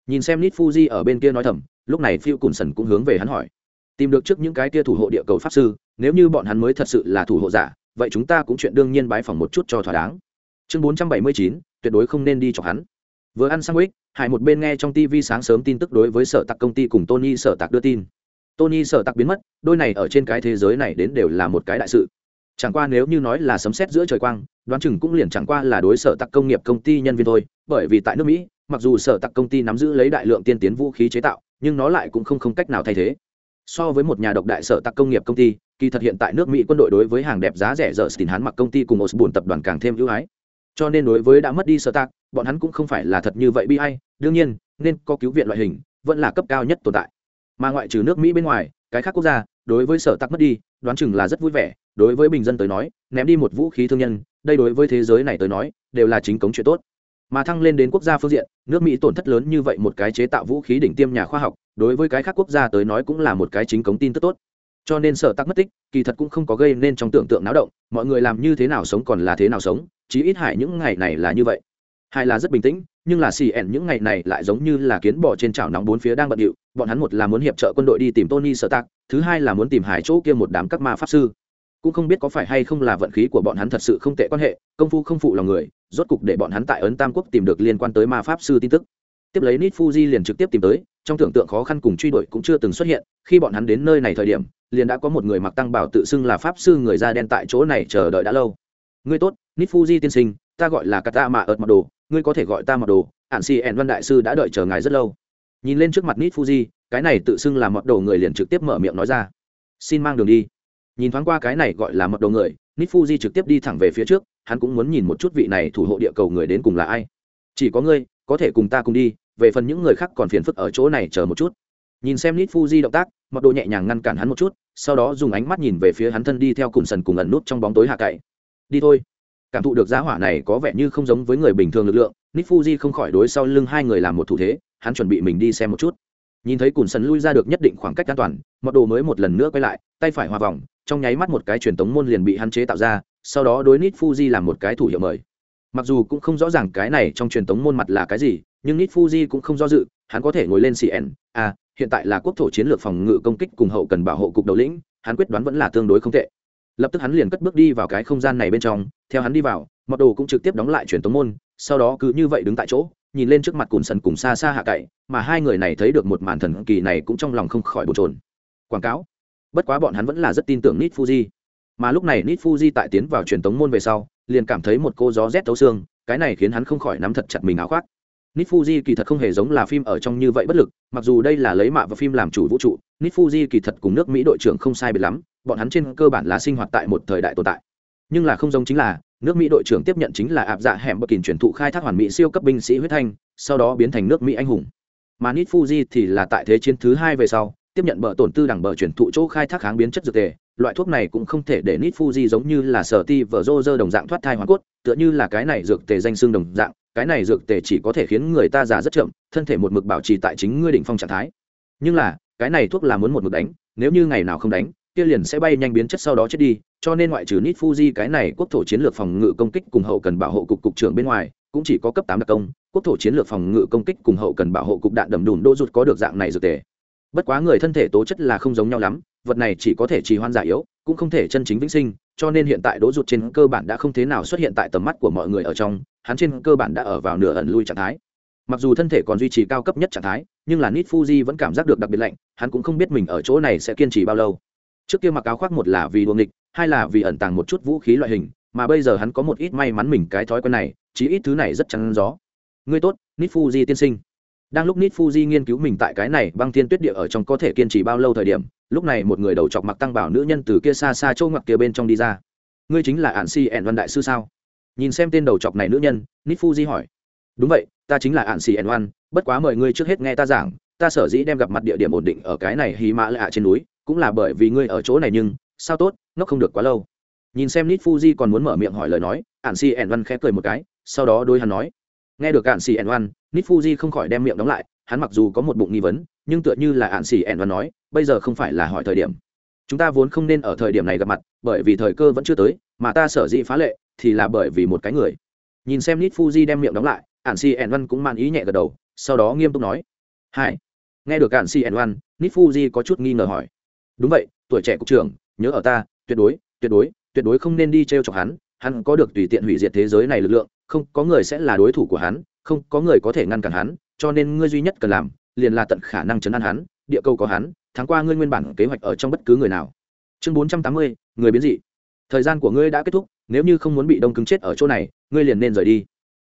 Nhìn xem nít ở bên kia nói thầm lúc này phiêu cùn Sơn cũng hướng về hắn hỏi. Tìm được trước những cái kia thủ hộ địa cầu pháp sư nếu như bọn hắn mới thật sự là thủ hộ giả vậy chúng ta cũng chuyện đương nhiên bái phòng một chút cho thỏa đáng. Chương 479, tuyệt đối không nên đi chọc hắn. Vừa ăn sang ích hải một bên nghe trong tv sáng sớm tin tức đối với sở tặc công ty cùng tony sở tặc đưa tin. Tony sở tặc biến mất, đôi này ở trên cái thế giới này đến đều là một cái đại sự. Chẳng qua nếu như nói là sấm xét giữa trời quang, đoán chừng cũng liền chẳng qua là đối sở tặc công nghiệp công ty nhân viên thôi, bởi vì tại nước mỹ, mặc dù sở tặc công ty nắm giữ lấy đại lượng tiên tiến vũ khí chế tạo, nhưng nó lại cũng không không cách nào thay thế. So với một nhà độc đại sở tặc công nghiệp công ty, kỳ thật hiện tại nước mỹ quân đội đối với hàng đẹp giá rẻ giờ xin hắn mặc công ty cùng osborne tập đoàn càng thêm ưu ái cho nên đối với đã mất đi sở tạc, bọn hắn cũng không phải là thật như vậy bi hay đương nhiên nên có cứu viện loại hình vẫn là cấp cao nhất tồn tại. Mà ngoại trừ nước mỹ bên ngoài cái khác quốc gia đối với sở tắc mất đi đoán chừng là rất vui vẻ đối với bình dân tới nói ném đi một vũ khí thương nhân đây đối với thế giới này tới nói đều là chính cống chuyện tốt. Mà thăng lên đến quốc gia phương diện nước mỹ tổn thất lớn như vậy một cái chế tạo vũ khí đỉnh tiêm nhà khoa học đối với cái khác quốc gia tới nói cũng là một cái chính cống tin tức tốt cho nên sở tắc mất tích, kỳ thật cũng không có gây nên trong tưởng tượng náo động, mọi người làm như thế nào sống còn là thế nào sống, chí ít hải những ngày này là như vậy. Hai là rất bình tĩnh, nhưng là xì ẻn những ngày này lại giống như là kiến bò trên chảo nóng bốn phía đang bận điệu, bọn hắn một là muốn hiệp trợ quân đội đi tìm tony sở tạc, thứ hai là muốn tìm hải chỗ kia một đám các ma pháp sư. Cũng không biết có phải hay không là vận khí của bọn hắn thật sự không tệ quan hệ, công phu không phụ lòng người, rốt cục để bọn hắn tại ấn tam quốc tìm được liên quan tới ma pháp sư tin tức tiếp lấy nít fuji liền trực tiếp tìm tới, trong tưởng tượng khó khăn cùng truy đuổi cũng chưa từng xuất hiện, khi bọn hắn đến nơi này thời điểm, liền đã có một người mặc tăng bảo tự xưng là pháp sư người da đen tại chỗ này chờ đợi đã lâu. Ngươi tốt nít fuji tiên sinh, ta gọi là kata mà ợt mặc đồ, ngươi có thể gọi ta mặc đồ ạn si ẻn văn đại sư đã đợi chờ ngài rất lâu. Nhìn lên trước mặt nít fuji, cái này tự xưng là mặc đồ người liền trực tiếp mở miệng nói ra. Xin mang đường đi. Nhìn thoáng qua cái này gọi là mặc đồ người nít fuji trực tiếp đi thẳng về phía trước, hắn cũng muốn nhìn một chút vị này thủ hộ địa cầu người đến cùng là ai. Chỉ có ngươi có thể cùng ta cùng đi, về phần những người khác còn phiền phức ở chỗ này chờ một chút. Nhìn xem nít fuji động tác Mặc đồ nhẹ nhàng ngăn cản hắn một chút, sau đó dùng ánh mắt nhìn về phía hắn thân đi theo cùng sần cùng ẩn nút trong bóng tối hạ cậy. Đi thôi. Cảm thụ được giá hỏa này có vẻ như không giống với người bình thường lực lượng nít fuji không khỏi đối sau lưng hai người làm một thủ thế, hắn chuẩn bị mình đi xem một chút. Nhìn thấy cùn sần lui ra được nhất định khoảng cách an toàn Mặc đồ mới một lần nữa quay lại, tay phải hòa vòng, trong nháy mắt một cái truyền tống môn liền bị hắn chế tạo ra, sau đó đối nít fuji làm một cái thủ hiệu mời mặc dù cũng không rõ ràng cái này trong truyền thống môn mặt là cái gì, nhưng nít fuji cũng không do dự, hắn có thể ngồi lên cn à hiện tại là quốc thổ chiến lược phòng ngự công kích cùng hậu cần bảo hộ cục đầu lĩnh, hắn quyết đoán vẫn là tương đối không tệ. Lập tức hắn liền cất bước đi vào cái không gian này bên trong, theo hắn đi vào mật đồ cũng trực tiếp đóng lại truyền thống môn, sau đó cứ như vậy đứng tại chỗ, nhìn lên trước mặt cùn sần cùng xa xa hạ cậy, mà hai người này thấy được một màn thần kỳ này cũng trong lòng không khỏi bồn trồn quảng cáo. Bất quá bọn hắn vẫn là rất tin tưởng nít fuji mà lúc này nít fuji tại tiến vào truyền thống môn về sau liền cảm thấy một cô gió rét thấu xương, cái này khiến hắn không khỏi nắm thật chặt mình áo khoác. Nít fuji kỳ thật không hề giống là phim ở trong như vậy bất lực, mặc dù đây là lấy mạ và phim làm chủ vũ trụ nít fuji kỳ thật cùng nước mỹ đội trưởng không sai biệt lắm, bọn hắn trên cơ bản là sinh hoạt tại một thời đại tồn tại. Nhưng là không giống chính là, nước mỹ đội trưởng tiếp nhận chính là áp dạ hẻm bất kỳ chuyển thụ khai thác hoàn mỹ siêu cấp binh sĩ huyết thanh, sau đó biến thành nước mỹ anh hùng. Mà nít fuji thì là tại thế chiến thứ hai về sau tiếp nhận bờ tổn tư đẳng bờ chuyển thụ chỗ khai thác kháng biến chất dược tề, loại thuốc này cũng không thể để nít fuji giống như là sở ti vở rô rơ đồng dạng thoát thai hoàn cốt, tựa như là cái này dược tề danh xương đồng dạng, cái này dược tề chỉ có thể khiến người ta già rất chậm, thân thể một mực bảo trì tại chính ngươi đỉnh phong trạng thái. Nhưng là, cái này thuốc là muốn một mực đánh, nếu như ngày nào không đánh, kia liền sẽ bay nhanh biến chất sau đó chết đi, cho nên ngoại trừ nít fuji cái này quốc thổ chiến lược phòng ngự công kích cùng hậu cần bảo hộ cục cục trưởng bên ngoài, cũng chỉ có cấp tám đặc công, quốc thổ chiến lược phòng ngự công kích cùng hậu cần bảo hộ cục đạn đầm đùn đô rụt có được dạng này dược tề bất quá người thân thể tố chất là không giống nhau lắm, vật này chỉ có thể trì hoan giả yếu, cũng không thể chân chính vĩnh sinh, cho nên hiện tại đỗ rụt trên cơ bản đã không thế nào xuất hiện tại tầm mắt của mọi người ở trong, hắn trên cơ bản đã ở vào nửa ẩn lui trạng thái. Mặc dù thân thể còn duy trì cao cấp nhất trạng thái, nhưng là nít fuji vẫn cảm giác được đặc biệt lạnh, hắn cũng không biết mình ở chỗ này sẽ kiên trì bao lâu. Trước kia mặc áo khoác một là vì đuồng nghịch, hai là vì ẩn tàng một chút vũ khí loại hình, mà bây giờ hắn có một ít may mắn mình cái thói quen này, chí ít thứ này rất chắn gió. Ngươi tốt nít fuji tiên sinh đang lúc nít fuji nghiên cứu mình tại cái này băng thiên tuyết địa ở trong có thể kiên trì bao lâu thời điểm, lúc này một người đầu chọc mặc tăng bảo nữ nhân từ kia xa xa châu ngoặc kia bên trong đi ra. Ngươi chính là ạn si ẻn văn đại sư sao? Nhìn xem tên đầu chọc này nữ nhân nít fuji hỏi. Đúng vậy, ta chính là ạn si ẻn văn bất quá mời ngươi trước hết nghe ta giảng, ta sở dĩ đem gặp mặt địa điểm ổn định ở cái này hy mã lạ trên núi, cũng là bởi vì ngươi ở chỗ này nhưng, sao tốt, nó không được quá lâu. Nhìn xem nít fuji còn muốn mở miệng hỏi lời nói ạn si ẻn văn khẽ cười một cái, sau đó đôi hắn nói. Nghe được ạn si ẻn văn nít fuji không khỏi đem miệng đóng lại, hắn mặc dù có một bụng nghi vấn, nhưng tựa như là ạn si ẻn và nói, bây giờ không phải là hỏi thời điểm. Chúng ta vốn không nên ở thời điểm này gặp mặt, bởi vì thời cơ vẫn chưa tới, mà ta sở dĩ phá lệ, thì là bởi vì một cái người. Nhìn xem nít fuji đem miệng đóng lại, ạn si ẻn văn cũng mang ý nhẹ gật đầu, sau đó nghiêm túc nói, hai. Nghe được ạn si ẻn văn nít fuji có chút nghi ngờ hỏi, đúng vậy, tuổi trẻ cục trưởng, nhớ ở ta, tuyệt đối tuyệt đối tuyệt đối không nên đi t r e o chọc hắn hắn có được tùy tiện hủy diệt thế giới này lực lượng, không, có người sẽ là đối thủ của hắn không có người có thể ngăn cản hắn, cho nên ngươi duy nhất cần làm, liền là tận khả năng chấn an hắn, địa cầu có hắn tháng qua ngươi nguyên bản kế hoạch ở trong bất cứ người nào. Chương bốn trăm tám mươi, người biến dị. Thời gian của ngươi đã kết thúc, nếu như không muốn bị đông cứng chết ở chỗ này, ngươi liền nên rời đi.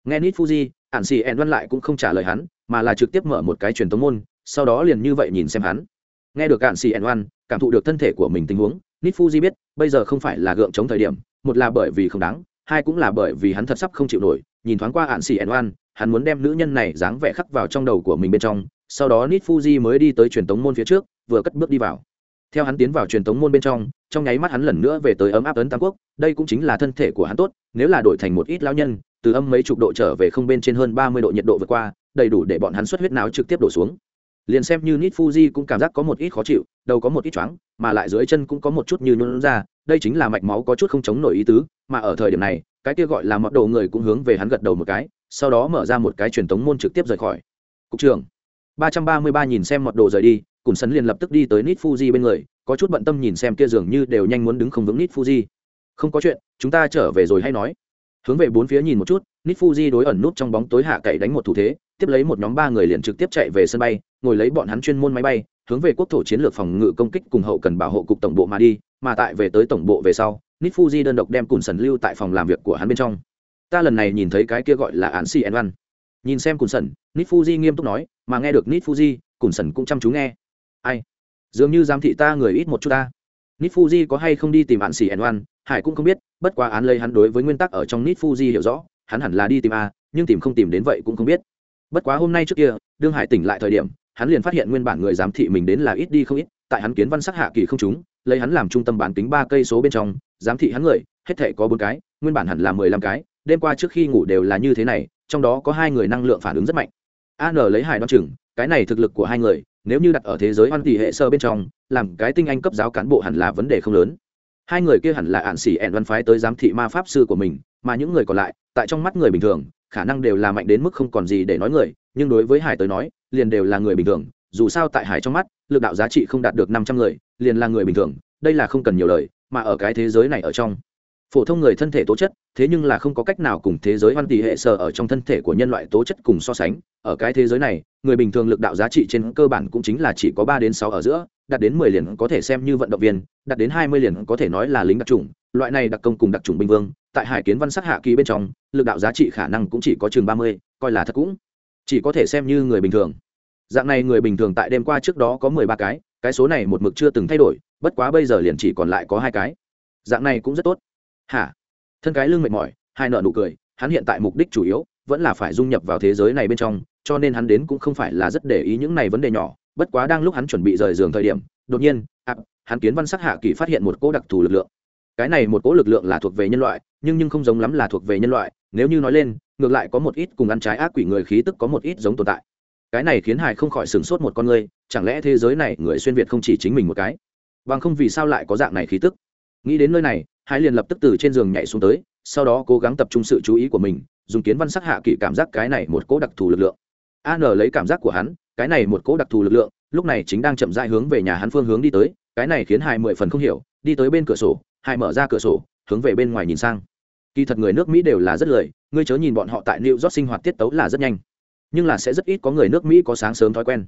Nghe nít fuji ạn xì ẹn văn lại cũng không trả lời hắn, mà là trực tiếp mở một cái truyền tống môn, sau đó liền như vậy nhìn xem hắn. Nghe được ạn xì ẹn văn, cảm thụ được thân thể của mình tình huống nít fuji biết, bây giờ không phải là gượng chống thời điểm, một là bởi vì không đáng, hai cũng là bởi vì hắn thật sắp không chịu nổi, nhìn thoáng qua ạn xì ẹn văn hắn muốn đem nữ nhân này dáng vẻ khắc vào trong đầu của mình bên trong, sau đó nít fuji mới đi tới truyền tống môn phía trước, vừa cất bước đi vào. Theo hắn tiến vào truyền tống môn bên trong trong nháy mắt hắn lần nữa về tới ấm áp ấn tam quốc, đây cũng chính là thân thể của hắn tốt, nếu là đổi thành một ít lao nhân, từ âm mấy chục độ trở về không bên trên hơn ba mươi độ nhiệt độ vượt qua, đầy đủ để bọn hắn xuất huyết não trực tiếp đổ xuống liền xem như nít fuji cũng cảm giác có một ít khó chịu, đầu có một ít choáng, mà lại dưới chân cũng có một chút như nôn ra, đây chính là mạch máu có chút không chống nổi ý tứ, mà ở thời điểm này, cái kia gọi là mọt đồ người cũng hướng về hắn gật đầu một cái, sau đó mở ra một cái truyền tống môn trực tiếp rời khỏi. Cục trưởng, ba trăm ba mươi ba nhìn xem mọt đồ rời đi cùng sấn liền lập tức đi tới nít fuji bên người, có chút bận tâm nhìn xem kia dường như đều nhanh muốn đứng không vững nít fuji. Không có chuyện, chúng ta trở về rồi hay nói. Hướng về bốn phía nhìn một chút nít fuji đối ẩn nút trong bóng tối hạ cậy đánh một thủ thế tiếp lấy một nhóm ba người liền trực tiếp chạy về sân bay, ngồi lấy bọn hắn chuyên môn máy bay, hướng về quốc thổ chiến lược phòng ngự công kích cùng hậu cần bảo hộ cục tổng bộ mà đi, mà tại về tới tổng bộ về sau nít fuji đơn độc đem cùn sần lưu tại phòng làm việc của hắn bên trong. Ta lần này nhìn thấy cái kia gọi là án si en văn nhìn xem cùn sần nít fuji nghiêm túc nói, mà nghe được nít fuji cùn sần cũng chăm chú nghe. Ai? Dường như giám thị ta người ít một chút ta. Nít fuji có hay không đi tìm án si en văn hải cũng không biết, bất quá án lấy hắn đối với nguyên tắc ở trong nít fuji hiểu rõ, hắn hẳn là đi tìm a, nhưng tìm không tìm đến vậy cũng không biết bất quá hôm nay trước kia, đương hải tỉnh lại thời điểm, hắn liền phát hiện nguyên bản người giám thị mình đến là ít đi không ít, tại hắn kiến văn sắc hạ kỳ không chúng lấy hắn làm trung tâm bản tính ba cây số bên trong, giám thị hắn người, hết thể có bốn cái, nguyên bản hẳn là mười lăm cái, đêm qua trước khi ngủ đều là như thế này, trong đó có hai người năng lượng phản ứng rất mạnh. An lấy hải đ chừng, cái này thực lực của hai người, nếu như đặt ở thế giới hoan tỷ hệ sơ bên trong, làm cái tinh anh cấp giáo cán bộ hẳn là vấn đề không lớn. Hai người kia hẳn là ạn xỉ ẹn văn phái tới giám thị ma pháp sư của mình, mà những người còn lại, tại trong mắt người bình thường khả năng đều là mạnh đến mức không còn gì để nói người, nhưng đối với hải tới nói, liền đều là người bình thường, dù sao tại hải trong mắt, lực đạo giá trị không đạt được năm trăm người, liền là người bình thường, đây là không cần nhiều lời, mà ở cái thế giới này ở trong, phổ thông người thân thể tố chất, thế nhưng là không có cách nào cùng thế giới văn tỷ hệ sở ở trong thân thể của nhân loại tố chất cùng so sánh, ở cái thế giới này, người bình thường lực đạo giá trị trên cơ bản cũng chính là chỉ có ba đến sáu ở giữa, đạt đến mười liền có thể xem như vận động viên, đạt đến hai mươi liền có thể nói là lính đặc trùng loại này đặc công cùng đặc trùng binh vương tại hải kiến văn sắc hạ kỳ bên trong lực đạo giá trị khả năng cũng chỉ có chừng ba mươi coi là thật cũng chỉ có thể xem như người bình thường. Dạng này người bình thường tại đêm qua trước đó có mười ba cái cái số này một mực chưa từng thay đổi bất quá bây giờ liền chỉ còn lại có hai cái. Dạng này cũng rất tốt. Hả? Thân cái lưng mệt mỏi hai nợ nụ cười hắn hiện tại mục đích chủ yếu vẫn là phải dung nhập vào thế giới này bên trong cho nên hắn đến cũng không phải là rất để ý những này vấn đề nhỏ bất quá đang lúc hắn chuẩn bị rời giường thời điểm đột nhiên à, hắn kiến văn sắc hạ kỳ phát hiện một cô đặc thù lực lượng cái này một cỗ lực lượng là thuộc về nhân loại, nhưng nhưng không giống lắm là thuộc về nhân loại. Nếu như nói lên, ngược lại có một ít cùng ăn trái ác quỷ người khí tức có một ít giống tồn tại. Cái này khiến hải không khỏi sửng sốt một con người, chẳng lẽ thế giới này người xuyên việt không chỉ chính mình một cái? Bằng không vì sao lại có dạng này khí tức? Nghĩ đến nơi này, hải liền lập tức từ trên giường nhảy xuống tới, sau đó cố gắng tập trung sự chú ý của mình, dùng kiến văn sắc hạ kỵ cảm giác cái này một cỗ đặc thù lực lượng. An lấy cảm giác của hắn, cái này một cỗ đặc thù lực lượng, lúc này chính đang chậm rãi hướng về nhà hắn phương hướng đi tới, cái này khiến hải mười phần không hiểu, đi tới bên cửa sổ hải mở ra cửa sổ, hướng về bên ngoài nhìn sang. Kỳ thật người nước mỹ đều là rất lười, ngươi chớ nhìn bọn họ tại new york sinh hoạt tiết tấu là rất nhanh. Nhưng là sẽ rất ít có người nước mỹ có sáng sớm thói quen.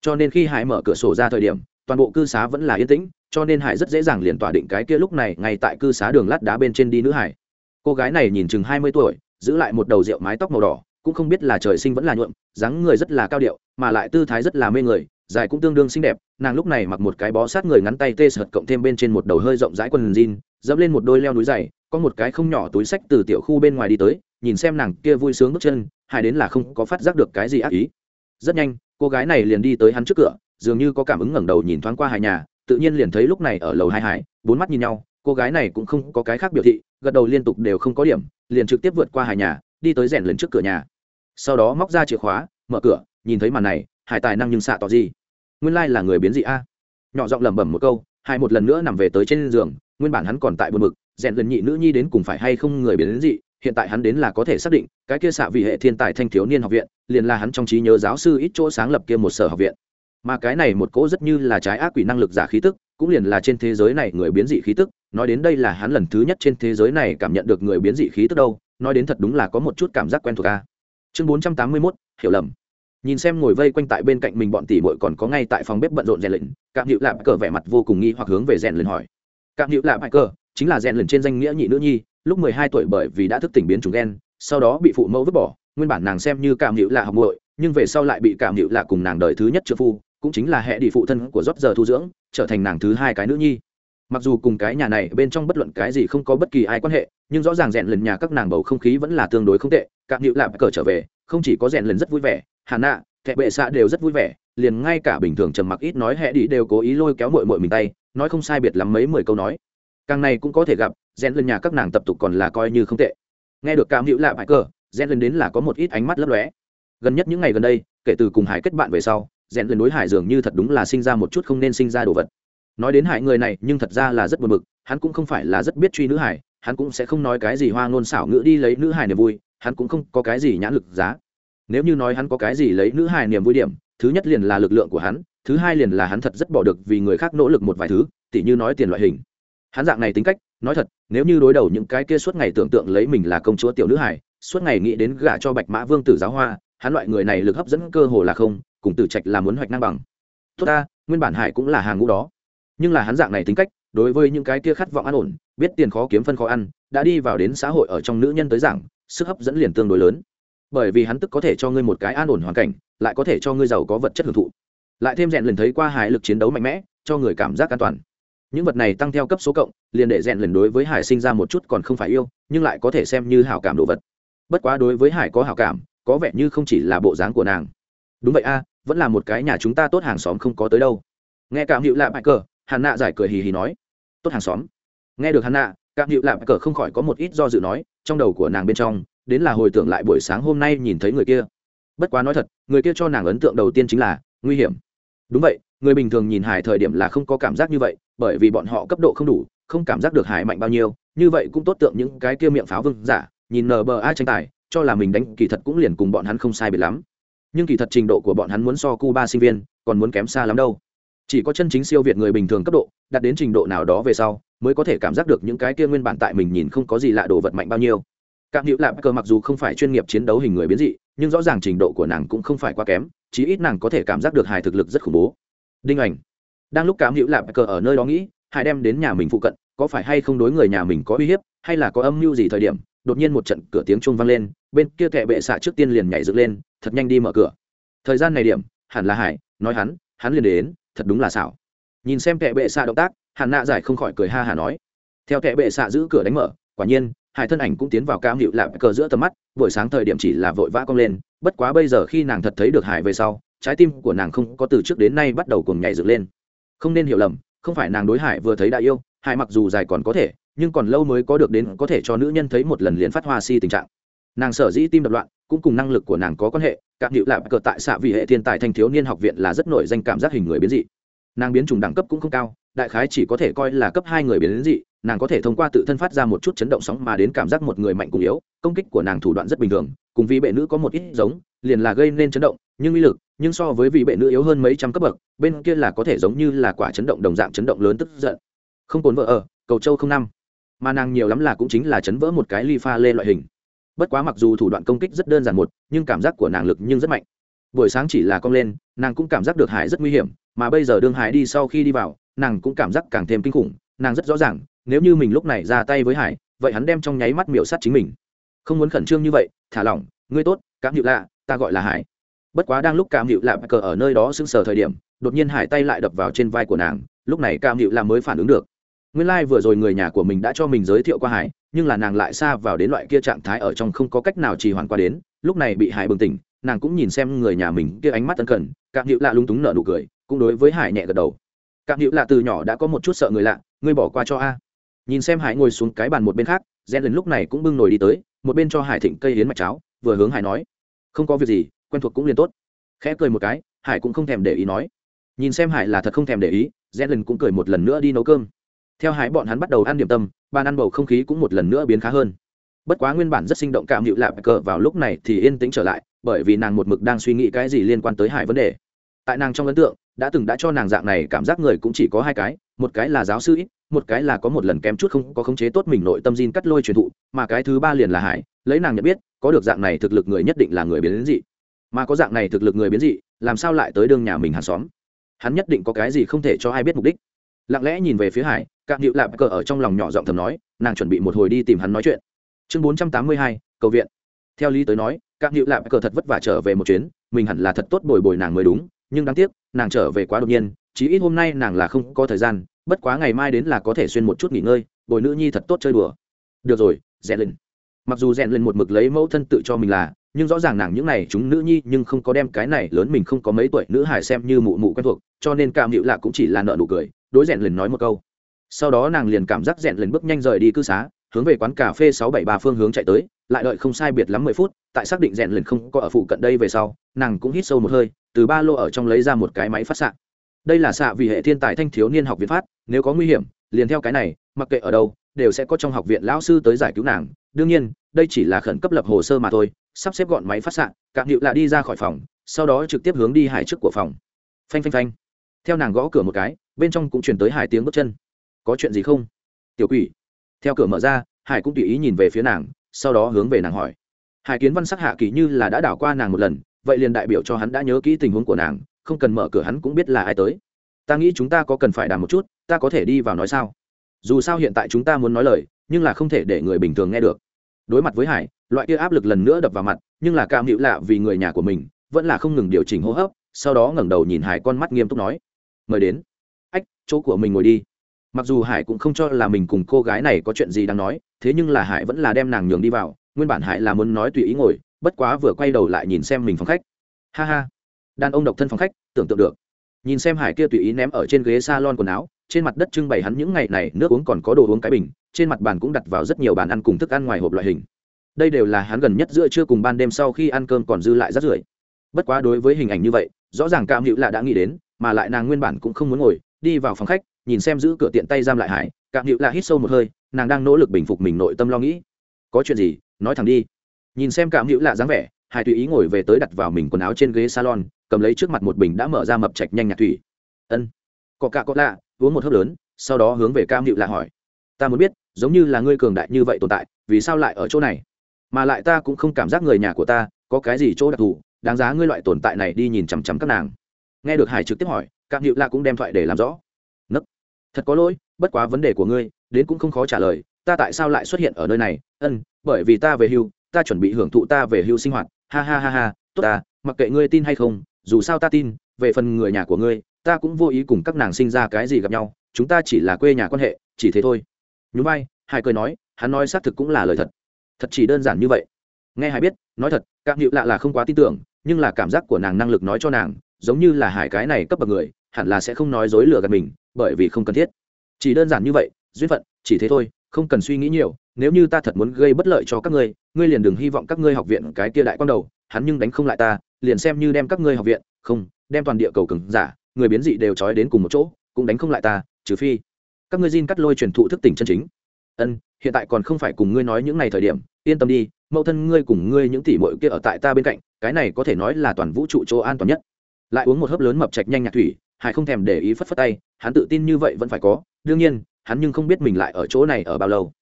Cho nên khi hải mở cửa sổ ra thời điểm, toàn bộ cư xá vẫn là yên tĩnh, cho nên hải rất dễ dàng liền tỏa định cái kia lúc này ngay tại cư xá đường lát đá bên trên đi nữ hải. Cô gái này nhìn chừng hai mươi tuổi, giữ lại một đầu rượu mái tóc màu đỏ, cũng không biết là trời sinh vẫn là nhuộm, dáng người rất là cao điệu, mà lại tư thái rất là mê người dài cũng tương đương xinh đẹp, nàng lúc này mặc một cái bó sát người ngắn tay tê sợt cộng thêm bên trên một đầu hơi rộng rãi quần jean, dẫm lên một đôi leo núi dày, có một cái không nhỏ túi sách từ tiểu khu bên ngoài đi tới, nhìn xem nàng kia vui sướng bước chân, hai đến là không có phát giác được cái gì ác ý. Rất nhanh, cô gái này liền đi tới hắn trước cửa, dường như có cảm ứng ngẩng đầu nhìn thoáng qua hải nhà, tự nhiên liền thấy lúc này ở lầu hai hải bốn mắt nhìn nhau, cô gái này cũng không có cái khác biểu thị, gật đầu liên tục đều không có điểm, liền trực tiếp vượt qua hải nhà, đi tới rèn lần trước cửa nhà. Sau đó móc ra chìa khóa, mở cửa, nhìn thấy màn này hải tài năng nhưng xạ tỏ gì? Nguyên lai là người biến dị a. Nhỏ giọng lẩm bẩm một câu, hai một lần nữa nằm về tới trên giường, nguyên bản hắn còn tại buồn bực, rèn lần nhị nữ nhi đến cùng phải hay không người biến dị, hiện tại hắn đến là có thể xác định, cái kia xạ vị hệ thiên tài thanh thiếu niên học viện, liền là hắn trong trí nhớ giáo sư ít chỗ sáng lập kia một sở học viện. Mà cái này một cỗ rất như là trái ác quỷ năng lực giả khí tức, cũng liền là trên thế giới này người biến dị khí tức, nói đến đây là hắn lần thứ nhất trên thế giới này cảm nhận được người biến dị khí tức đâu, nói đến thật đúng là có một chút cảm giác quen thuộc a. Chương bốn trăm tám mươi mốt, hiểu lầm nhìn xem ngồi vây quanh tại bên cạnh mình bọn tỷ muội còn có ngay tại phòng bếp bận rộn rèn lệnh cạm hữu lạp cờ vẻ mặt vô cùng nghi hoặc hướng về rèn lần hỏi. Cạm hữu lạp cờ, chính là rèn lần trên danh nghĩa nhị nữ nhi, lúc mười hai tuổi bởi vì đã thức tỉnh biến chủng gen, sau đó bị phụ mẫu vứt bỏ, nguyên bản nàng xem như cảm hữu lạ học muội, nhưng về sau lại bị cảm hữu lạ cùng nàng đời thứ nhất trợ phu, cũng chính là hệ đi phụ thân của rót giờ thu dưỡng, trở thành nàng thứ hai cái nữ nhi. Mặc dù cùng cái nhà này bên trong bất luận cái gì không có bất kỳ ai quan hệ, nhưng rõ ràng rèn lần nhà các nàng bầu không khí vẫn là tương đối không tệ cảm hữu lạp cờ trở về, không chỉ có rèn lần rất vui vẻ hà nạ kẻ bệ xạ đều rất vui vẻ, liền ngay cả bình thường trầm mặc ít nói hẹ đi đều cố ý lôi kéo mội mội mình tay, nói không sai biệt lắm mấy mười câu nói. Càng này cũng có thể gặp rèn lên nhà các nàng tập tục còn là coi như không tệ. Nghe được cảm hữu lạ bại cờ rèn lên đến là có một ít ánh mắt lấp lóe. Gần nhất những ngày gần đây, kể từ cùng hải kết bạn về sau rèn lên đối hải dường như thật đúng là sinh ra một chút không nên sinh ra đồ vật. Nói đến hải người này, nhưng thật ra là rất buồn bực, hắn cũng không phải là rất biết truy nữ hải, hắn cũng sẽ không nói cái gì hoa ngôn xảo ngữ đi lấy nữ hải niềm vui, hắn cũng không có cái gì nhãn lực giá nếu như nói hắn có cái gì lấy nữ hài niềm vui điểm, thứ nhất liền là lực lượng của hắn, thứ hai liền là hắn thật rất bỏ được vì người khác nỗ lực một vài thứ, tỉ như nói tiền loại hình. Hắn dạng này tính cách, nói thật, nếu như đối đầu những cái kia suốt ngày tưởng tượng lấy mình là công chúa tiểu nữ hải suốt ngày nghĩ đến gả cho bạch mã vương tử giáo hoa, hắn loại người này lực hấp dẫn cơ hồ là không, cùng tử trạch là muốn hoạch năng bằng. Tốt ta, nguyên bản hải cũng là hàng ngũ đó. Nhưng là hắn dạng này tính cách, đối với những cái kia khát vọng an ổn, biết tiền khó kiếm phân khó ăn, đã đi vào đến xã hội ở trong nữ nhân tới giảng, sức hấp dẫn liền tương đối lớn bởi vì hắn tức có thể cho ngươi một cái an ổn hoàn cảnh, lại có thể cho ngươi giàu có vật chất hưởng thụ. Lại thêm rèn lần thấy qua hải lực chiến đấu mạnh mẽ, cho người cảm giác an toàn. Những vật này tăng theo cấp số cộng, liền để rèn lần đối với hải sinh ra một chút còn không phải yêu, nhưng lại có thể xem như hảo cảm đồ vật. Bất quá đối với hải có hảo cảm, có vẻ như không chỉ là bộ dáng của nàng. Đúng vậy a, vẫn là một cái nhà chúng ta tốt hàng xóm không có tới đâu. Nghe cảm hiệu lạ bại cờ, hàn nạ giải cười hì hì nói. Tốt hàng xóm. Nghe được hàn nạ, cảm hiệu lạ bại cờ không khỏi có một ít do dự nói, trong đầu của nàng bên trong đến là hồi tưởng lại buổi sáng hôm nay nhìn thấy người kia. Bất quá nói thật, người kia cho nàng ấn tượng đầu tiên chính là nguy hiểm. Đúng vậy, người bình thường nhìn hải thời điểm là không có cảm giác như vậy, bởi vì bọn họ cấp độ không đủ, không cảm giác được hải mạnh bao nhiêu, như vậy cũng tốt tượng những cái kia miệng pháo vương giả, nhìn nở bờ ai tranh tài, cho là mình đánh kỳ thật cũng liền cùng bọn hắn không sai biệt lắm. Nhưng kỳ thật trình độ của bọn hắn muốn so cuba sinh viên, còn muốn kém xa lắm đâu. Chỉ có chân chính siêu việt người bình thường cấp độ, đạt đến trình độ nào đó về sau, mới có thể cảm giác được những cái kia nguyên bản tại mình nhìn không có gì lạ đồ vật mạnh bao nhiêu cảm hữu lạp cơ mặc dù không phải chuyên nghiệp chiến đấu hình người biến dị, nhưng rõ ràng trình độ của nàng cũng không phải quá kém, chí ít nàng có thể cảm giác được hài thực lực rất khủng bố. Đinh ảnh, đang lúc cảm hữu lạp cơ ở nơi đó nghĩ hải đem đến nhà mình phụ cận, có phải hay không đối người nhà mình có uy hiếp, hay là có âm mưu gì thời điểm, đột nhiên một trận cửa tiếng chuông vang lên, bên kia kệ bệ xạ trước tiên liền nhảy dựng lên, thật nhanh đi mở cửa. Thời gian này điểm, hẳn là hải, nói hắn hắn liền đến, thật đúng là xảo. Nhìn xem kệ bệ xạ động tác, hàn nạ giải không khỏi cười ha hà nói. Theo kệ bệ xạ giữ cửa đánh mở, quả nhiên hải thân ảnh cũng tiến vào cam hiệu lạp cờ giữa tầm mắt, buổi sáng thời điểm chỉ là vội vã cong lên, bất quá bây giờ khi nàng thật thấy được hải về sau, trái tim của nàng không có từ trước đến nay bắt đầu cùng nhảy dựng lên. Không nên hiểu lầm, không phải nàng đối hải vừa thấy đã yêu, hải mặc dù dài còn có thể, nhưng còn lâu mới có được đến có thể cho nữ nhân thấy một lần liền phát hoa si tình trạng. Nàng sở dĩ tim đập loạn, cũng cùng năng lực của nàng có quan hệ Cảm hiệu lạp cờ tại xạ vì hệ thiên tài thanh thiếu niên học viện là rất nổi danh cảm giác hình người biến dị. Nàng biến chủng đẳng cấp cũng không cao, đại khái chỉ có thể coi là cấp hai người biến dị nàng có thể thông qua tự thân phát ra một chút chấn động sóng mà đến cảm giác một người mạnh cùng yếu, công kích của nàng thủ đoạn rất bình thường, cùng vị bệ nữ có một ít giống, liền là gây nên chấn động, nhưng uy lực, nhưng so với vị bệ nữ yếu hơn mấy trăm cấp bậc, bên kia là có thể giống như là quả chấn động đồng dạng chấn động lớn tức giận. Không cồn vợ ở, cầu châu không năm. Mà nàng nhiều lắm là cũng chính là chấn vỡ một cái ly pha lê loại hình. Bất quá mặc dù thủ đoạn công kích rất đơn giản một, nhưng cảm giác của nàng lực nhưng rất mạnh. Buổi sáng chỉ là cong lên, nàng cũng cảm giác được hải rất nguy hiểm, mà bây giờ đương hải đi sau khi đi vào, nàng cũng cảm giác càng thêm kinh khủng, nàng rất rõ ràng nếu như mình lúc này ra tay với hải, vậy hắn đem trong nháy mắt miểu sát chính mình. Không muốn khẩn trương như vậy, thả lỏng, ngươi tốt cảm hiệu lạ, ta gọi là hải. Bất quá đang lúc cảm hiệu lạ cờ ở nơi đó sững sờ thời điểm, đột nhiên hải tay lại đập vào trên vai của nàng, lúc này cảm hiệu lạ mới phản ứng được. Nguyên lai、like、vừa rồi người nhà của mình đã cho mình giới thiệu qua hải, nhưng là nàng lại xa vào đến loại kia trạng thái ở trong không có cách nào trì hoãn qua đến, lúc này bị hải bừng tỉnh, nàng cũng nhìn xem người nhà mình kia ánh mắt ân cần cảm hiệu lạ lung túng nở nụ cười, cũng đối với hải nhẹ gật đầu. Cảm hiệu lạ từ nhỏ đã có một chút sợ người lạ, ngươi bỏ qua cho a nhìn xem hải ngồi xuống cái bàn một bên khác, gen lần lúc này cũng bưng nồi đi tới, một bên cho hải thịnh cây hiến mạch cháo, vừa hướng hải nói, không có việc gì, quen thuộc cũng liền tốt. Khẽ cười một cái, hải cũng không thèm để ý nói. Nhìn xem hải là thật không thèm để ý, gen lần cũng cười một lần nữa đi nấu cơm. Theo hải bọn hắn bắt đầu ăn điểm tâm, bàn ăn bầu không khí cũng một lần nữa biến khá hơn. Bất quá nguyên bản rất sinh động cảm nhịu lạp cờ vào lúc này thì yên tĩnh trở lại, bởi vì nàng một mực đang suy nghĩ cái gì liên quan tới hải vấn đề tại nàng trong ấn tượng đã từng đã cho nàng dạng này cảm giác người cũng chỉ có hai cái một cái là giáo sư ít một cái là có một lần kém chút không có khống chế tốt mình nội tâm Jin cắt lôi truyền thụ, mà cái thứ ba liền là Hải, lấy nàng nhận biết, có được dạng này thực lực người nhất định là người biến dị. Mà có dạng này thực lực người biến dị, làm sao lại tới đương nhà mình hàng xóm? Hắn nhất định có cái gì không thể cho ai biết mục đích. Lặng lẽ nhìn về phía Hải, Cạm Diệu Lạp cờ ở trong lòng nhỏ giọng thầm nói, nàng chuẩn bị một hồi đi tìm hắn nói chuyện. Chương 482, cầu viện. Theo lý tới nói, Cạm Diệu Lạp cờ thật vất vả trở về một chuyến, mình hẳn là thật tốt bồi bồi nàng mới đúng, nhưng đáng tiếc, nàng trở về quá đột nhiên, chí ít hôm nay nàng là không có thời gian, bất quá ngày mai đến là có thể xuyên một chút nghỉ ngơi bồi nữ nhi thật tốt chơi đùa. Được rồi rèn lên mặc dù rèn lên một mực lấy mẫu thân tự cho mình là nhưng rõ ràng nàng những này chúng nữ nhi nhưng không có đem cái này lớn mình không có mấy tuổi nữ hải xem như mụ mụ quen thuộc cho nên cảm hữu lạ cũng chỉ là nợ nụ cười đối rèn lên nói một câu. Sau đó nàng liền cảm giác rèn lên bước nhanh rời đi cư xá hướng về quán cà phê sáu bảy ba phương hướng chạy tới lại đợi không sai biệt lắm mười phút, tại xác định rèn liền không có ở phụ cận đây về sau, nàng cũng hít sâu một hơi, từ ba lô ở trong lấy ra một cái máy phát xạ. Đây là xạ vì hệ thiên tài thanh thiếu niên học viện phát, nếu có nguy hiểm, liền theo cái này, mặc kệ ở đâu, đều sẽ có trong học viện lão sư tới giải cứu nàng. Đương nhiên, đây chỉ là khẩn cấp lập hồ sơ mà thôi, sắp xếp gọn máy phát xạ, cạm hiệu là đi ra khỏi phòng, sau đó trực tiếp hướng đi hải trước của phòng. Phanh phanh phanh. Theo nàng gõ cửa một cái, bên trong cũng chuyển tới hải tiếng bước chân. Có chuyện gì không? Tiểu quỷ. Theo cửa mở ra, hải cũng tùy ý nhìn về phía nàng sau đó hướng về nàng hỏi. Hải kiến văn sắc hạ kỳ như là đã đảo qua nàng một lần, vậy liền đại biểu cho hắn đã nhớ kỹ tình huống của nàng, không cần mở cửa hắn cũng biết là ai tới. Ta nghĩ chúng ta có cần phải đàm một chút, ta có thể đi vào nói sao? Dù sao hiện tại chúng ta muốn nói lời, nhưng là không thể để người bình thường nghe được. Đối mặt với hải, loại kia áp lực lần nữa đập vào mặt, nhưng là cảm hữu lạ vì người nhà của mình, vẫn là không ngừng điều chỉnh hô hấp, sau đó ngẩng đầu nhìn hải con mắt nghiêm túc nói, mời đến. Ách, chỗ của mình ngồi đi mặc dù hải cũng không cho là mình cùng cô gái này có chuyện gì đang nói, thế nhưng là hải vẫn là đem nàng nhường đi vào, nguyên bản hải là muốn nói tùy ý ngồi, bất quá vừa quay đầu lại nhìn xem mình phòng khách. Ha ha, đàn ông độc thân phòng khách, tưởng tượng được. Nhìn xem hải kia tùy ý ném ở trên ghế s a lon quần áo, trên mặt đất trưng bày hắn những ngày này nước uống còn có đồ uống cái bình, trên mặt bàn cũng đặt vào rất nhiều bàn ăn cùng thức ăn ngoài hộp loại hình. Đây đều là hắn gần nhất giữa trưa cùng ban đêm sau khi ăn cơm còn dư lại rất rưởi. Bất quá đối với hình ảnh như vậy, rõ ràng cam hữu là đã nghĩ đến, mà lại nàng nguyên bản cũng không muốn ngồi, đi vào phòng khách nhìn xem giữ cửa tiện tay giam lại hải Cạm hữu là hít sâu một hơi, nàng đang nỗ lực bình phục mình nội tâm lo nghĩ. Có chuyện gì? Nói thẳng đi. Nhìn xem Cạm hữu là dáng vẻ, hải tùy ý ngồi về tới đặt vào mình quần áo trên ghế salon, cầm lấy trước mặt một bình đã mở ra mập chạch nhanh nhạt thủy. Ân. Có cạ có lạ, uống một hớp lớn, sau đó hướng về cam hữu là hỏi. Ta muốn biết, giống như là ngươi cường đại như vậy tồn tại, vì sao lại ở chỗ này? Mà lại ta cũng không cảm giác người nhà của ta có cái gì chỗ đặc thù, đáng giá ngươi loại tồn tại này đi nhìn chằm chằm các nàng. Nghe được hải trực tiếp hỏi cam hữu là cũng đem thoại để làm rõ thật có lỗi, bất quá vấn đề của ngươi, đến cũng không khó trả lời, ta tại sao lại xuất hiện ở nơi này? Ân, bởi vì ta về hưu, ta chuẩn bị hưởng thụ ta về hưu sinh hoạt. Ha ha ha ha, tốt ta, mặc kệ ngươi tin hay không, dù sao ta tin, về phần người nhà của ngươi, ta cũng vô ý cùng các nàng sinh ra cái gì gặp nhau, chúng ta chỉ là quê nhà quan hệ, chỉ thế thôi. Nhún vai, hải cười nói, hắn nói xác thực cũng là lời thật. Thật chỉ đơn giản như vậy. Nghe hải biết, nói thật các hiệu lạ là không quá tin tưởng, nhưng là cảm giác của nàng năng lực nói cho nàng, giống như là hải cái này cấp bậc người, hẳn là sẽ không nói dối lừa gạt mình bởi vì không cần thiết. Chỉ đơn giản như vậy, duyên phận, chỉ thế thôi, không cần suy nghĩ nhiều, nếu như ta thật muốn gây bất lợi cho các ngươi ngươi liền đừng hy vọng các ngươi học viện cái kia đại quang đầu, hắn nhưng đánh không lại ta, liền xem như đem các ngươi học viện, không, đem toàn địa cầu cứng, giả, người biến dị đều trói đến cùng một chỗ, cũng đánh không lại ta, trừ phi các ngươi xin cắt lôi truyền thụ thức tỉnh chân chính. Ân, hiện tại còn không phải cùng ngươi nói những ngày thời điểm, yên tâm đi, mẫu thân ngươi cùng ngươi những tỷ muội kia ở tại ta bên cạnh, cái này có thể nói là toàn vũ trụ chỗ an toàn nhất. Lại uống một hớp lớn mập trạch nhanh nhạc thủy hải không thèm để ý phất phất tay, hắn tự tin như vậy vẫn phải có, đương nhiên, hắn nhưng không biết mình lại ở chỗ này ở bao lâu.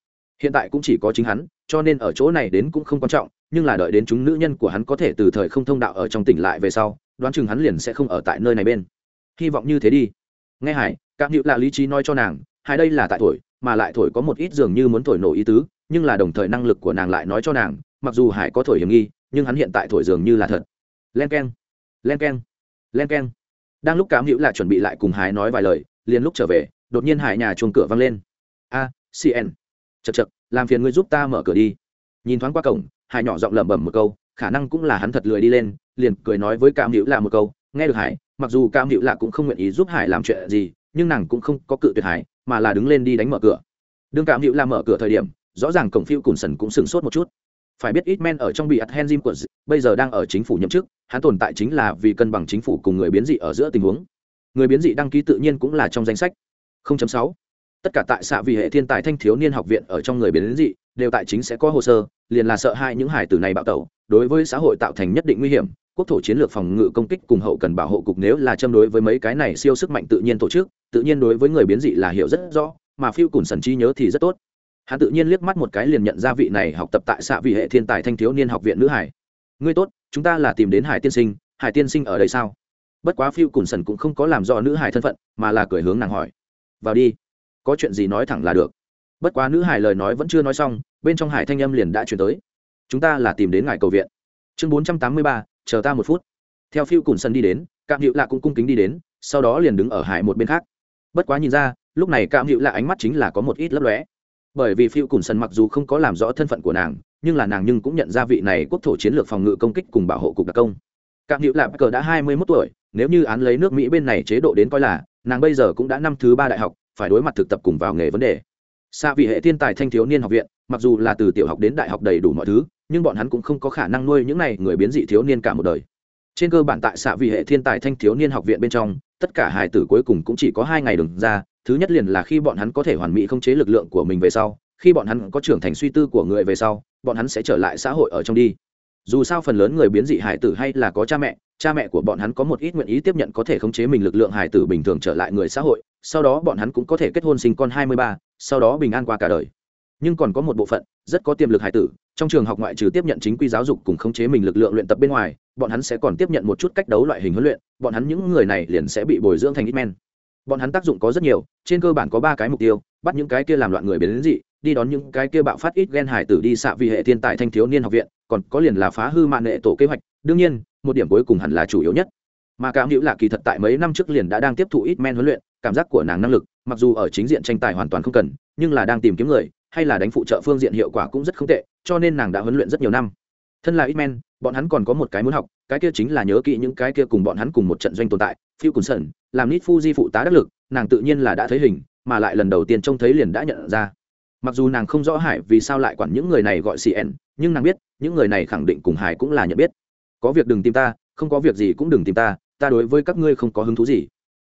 Hiện tại cũng chỉ có chính hắn, cho nên ở chỗ này đến cũng không quan trọng, nhưng là đợi đến chúng nữ nhân của hắn có thể từ thời không thông đạo ở trong tỉnh lại về sau, đoán chừng hắn liền sẽ không ở tại nơi này bên. Hy vọng như thế đi. Nghe hải, các hữu là lý trí nói cho nàng, hải đây là tại thổi mà lại thổi có một ít dường như muốn thổi nổ ý tứ, nhưng là đồng thời năng lực của nàng lại nói cho nàng, mặc dù hải có thổi hiểm nghi, nhưng hắn hiện tại thổi dường như là thật. Len k e n len k e n len k e n đang lúc cám hữu là chuẩn bị lại cùng hải nói vài lời, liền lúc trở về, đột nhiên hải nhà chuồng cửa văng lên. A cn chật chật làm phiền ngươi giúp ta mở cửa đi. Nhìn thoáng qua cổng, hải nhỏ giọng lẩm bẩm một câu, khả năng cũng là hắn thật lười đi lên, liền cười nói với cam hữu là một câu, nghe được hải, mặc dù cam hữu lạ cũng không nguyện ý giúp hải làm chuyện gì, nhưng nàng cũng không có cự tuyệt hải, mà là đứng lên đi đánh mở cửa. Đương cam hữu là mở cửa thời điểm, rõ ràng cổng phiêu cùn sần cũng sừng sốt một chút phải biết ít men ở trong bị ắt henzim của bây giờ đang ở chính phủ nhậm chức, hắn tồn tại chính là vì cân bằng chính phủ cùng người biến dị ở giữa tình huống. Người biến dị đăng ký tự nhiên cũng là trong danh sách. 0.6 tất cả tại xạ vì hệ thiên tài thanh thiếu niên học viện ở trong người biến dị, đều tại chính sẽ có hồ sơ, liền là sợ hai những hải tử này bạo tẩu, đối với xã hội tạo thành nhất định nguy hiểm, quốc thổ chiến lược phòng ngự công kích cùng hậu cần bảo hộ cục nếu là châm đối với mấy cái này siêu sức mạnh tự nhiên tổ chức, tự nhiên đối với người biến dị là hiểu rất rõ, mà phiêu cùn sần chi nhớ thì rất tốt hắn tự nhiên liếc mắt một cái liền nhận ra vị này học tập tại xạ vị hệ thiên tài thanh thiếu niên học viện nữ hải. Ngươi tốt, chúng ta là tìm đến hải tiên sinh, hải tiên sinh ở đây sao? Bất quá phiêu cùng sần cũng không có làm rõ nữ hải thân phận, mà là cười hướng nàng hỏi. Vào đi, có chuyện gì nói thẳng là được. Bất quá nữ hải lời nói vẫn chưa nói xong, bên trong hải thanh âm liền đã chuyển tới. Chúng ta là tìm đến ngài cầu viện. Chương bốn trăm tám mươi ba, chờ ta một phút. Theo phiêu cùng sân đi đến, cạm hiệu lạ cũng cung kính đi đến, sau đó liền đứng ở hải một bên khác. Bất quá nhìn ra, lúc này cạm hiệu lạ ánh mắt chính là có một ít lấp lóe bởi vì phiêu cùn sân mặc dù không có làm rõ thân phận của nàng, nhưng là nàng nhưng cũng nhận ra vị này quốc thổ chiến lược phòng ngự công kích cùng bảo hộ cục đặc công. Các hữu lạp cờ đã hai mươi mốt tuổi, nếu như án lấy nước mỹ bên này chế độ đến coi là, nàng bây giờ cũng đã năm thứ ba đại học, phải đối mặt thực tập cùng vào nghề vấn đề. Xa vị hệ thiên tài thanh thiếu niên học viện, mặc dù là từ tiểu học đến đại học đầy đủ mọi thứ, nhưng bọn hắn cũng không có khả năng nuôi những này người biến dị thiếu niên cả một đời. Trên cơ bản tại xạ vị hệ thiên tài thanh thiếu niên học viện bên trong, tất cả hài tử cuối cùng cũng chỉ có hai ngày đừng ra thứ nhất liền là khi bọn hắn có thể hoàn mỹ không chế lực lượng của mình về sau, khi bọn hắn có trưởng thành suy tư của người về sau, bọn hắn sẽ trở lại xã hội ở trong đi. Dù sao phần lớn người biến dị hải tử hay là có cha mẹ cha mẹ của bọn hắn có một ít nguyện ý tiếp nhận có thể khống chế mình lực lượng hải tử bình thường trở lại người xã hội, sau đó bọn hắn cũng có thể kết hôn sinh con hai mươi ba, sau đó bình an qua cả đời. Nhưng còn có một bộ phận, rất có tiềm lực hải tử, trong trường học ngoại trừ tiếp nhận chính quy giáo dục cùng khống chế mình lực lượng luyện tập bên ngoài, bọn hắn sẽ còn tiếp nhận một chút cách đấu loại hình huấn luyện, bọn hắn những người này liền sẽ bị bồi dưỡng thành ít men bọn hắn tác dụng có rất nhiều, trên cơ bản có ba cái mục tiêu, bắt những cái kia làm loạn người biến đến dị, đi đón những cái kia bạo phát ít ghen hải tử đi xạ vì hệ thiên tài thanh thiếu niên học viện, còn có liền là phá hư mạng nghệ tổ kế hoạch. Đương nhiên, một điểm cuối cùng hẳn là chủ yếu nhất. Mà cảm hữu là kỳ thật tại mấy năm trước liền đã đang tiếp thụ ít men huấn luyện, cảm giác của nàng năng lực, mặc dù ở chính diện tranh tài hoàn toàn không cần, nhưng là đang tìm kiếm người, hay là đánh phụ trợ phương diện hiệu quả cũng rất không tệ, cho nên nàng đã huấn luyện rất nhiều năm. Thân là ít men, bọn hắn còn có một cái muốn học, cái kia chính là nhớ kỹ những cái kia cùng bọn hắn cùng một trận doanh tồn tại phiêu cùng sẩn làm nít fuji phụ tá đắc lực, nàng tự nhiên là đã thấy hình, mà lại lần đầu tiên trông thấy liền đã nhận ra. Mặc dù nàng không rõ hải vì sao lại quản những người này gọi cn nhưng nàng biết, những người này khẳng định cùng hải cũng là nhận biết. Có việc đừng tìm ta, không có việc gì cũng đừng tìm ta ta đối với các ngươi không có hứng thú gì.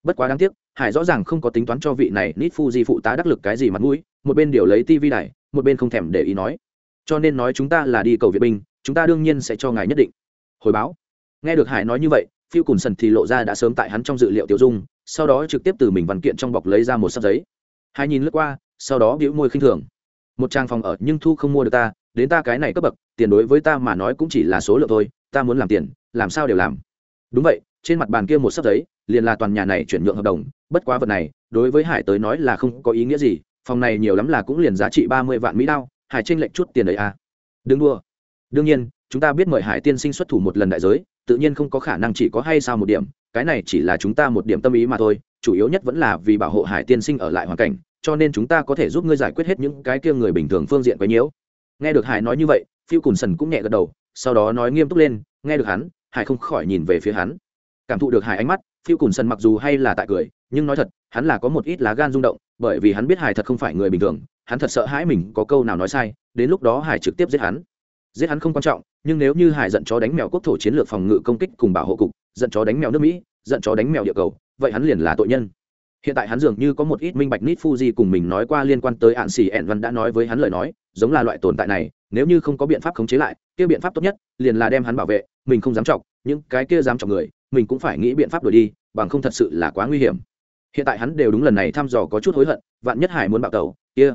Bất quá đáng tiếc, hải rõ ràng không có tính toán cho vị này nít fuji phụ tá đắc lực cái gì mặt mũi, một bên điều lấy tivi này một bên không thèm để ý nói. Cho nên nói chúng ta là đi cầu viện binh, chúng ta đương nhiên sẽ cho ngài nhất định. Hồi báo. Nghe được hải nói như vậy phiêu cùn sần thì lộ ra đã sớm tại hắn trong dự liệu tiểu dung, sau đó trực tiếp từ mình văn kiện trong bọc lấy ra một sắp giấy. Hai nhìn lướt qua, sau đó bĩu môi khinh thường. Một trang phòng ở, nhưng thu không mua được ta, đến ta cái này cấp bậc, tiền đối với ta mà nói cũng chỉ là số lượng thôi, ta muốn làm tiền, làm sao đều làm. Đúng vậy, trên mặt bàn kia một sắp giấy, liền là toàn nhà này chuyển nhượng hợp đồng, bất quá vật này, đối với hải tới nói là không có ý nghĩa gì, phòng này nhiều lắm là cũng liền giá trị ba mươi vạn mỹ đao, hải tranh lệch chút tiền đấy à. Đừng đua đương nhiên chúng ta biết mời hải tiên sinh xuất thủ một lần đại giới, tự nhiên không có khả năng chỉ có hay sao một điểm, cái này chỉ là chúng ta một điểm tâm ý mà thôi, chủ yếu nhất vẫn là vì bảo hộ hải tiên sinh ở lại hoàn cảnh, cho nên chúng ta có thể giúp ngươi giải quyết hết những cái kia người bình thường phương diện quấy nhiễu. Nghe được hải nói như vậy, phiêu cùn sần cũng nhẹ gật đầu, sau đó nói nghiêm túc lên, nghe được hắn, hải không khỏi nhìn về phía hắn. Cảm thụ được hải ánh mắt, phiêu cùn sần mặc dù hay là tại cười, nhưng nói thật, hắn là có một ít lá gan rung động, bởi vì hắn biết hải thật không phải người bình thường, hắn thật sợ hãi mình có câu nào nói sai, đến lúc đó hải trực tiếp giết hắn giết hắn không quan trọng, nhưng nếu như hải giận chó đánh mèo quốc thổ chiến lược phòng ngự công kích cùng bảo hộ cục, giận chó đánh mèo nước mỹ, giận chó đánh mèo địa cầu, vậy hắn liền là tội nhân. Hiện tại hắn dường như có một ít minh bạch nít fuji cùng mình nói qua liên quan tới hạn xì ẹn văn đã nói với hắn lời nói, giống là loại tồn tại này, nếu như không có biện pháp khống chế lại, kia biện pháp tốt nhất liền là đem hắn bảo vệ, mình không dám chọc, những cái kia dám chọc người, mình cũng phải nghĩ biện pháp đuổi đi, bằng không thật sự là quá nguy hiểm. Hiện tại hắn đều đúng lần này thăm dò có chút hối hận, vạn nhất hải muốn bạo tàu kia.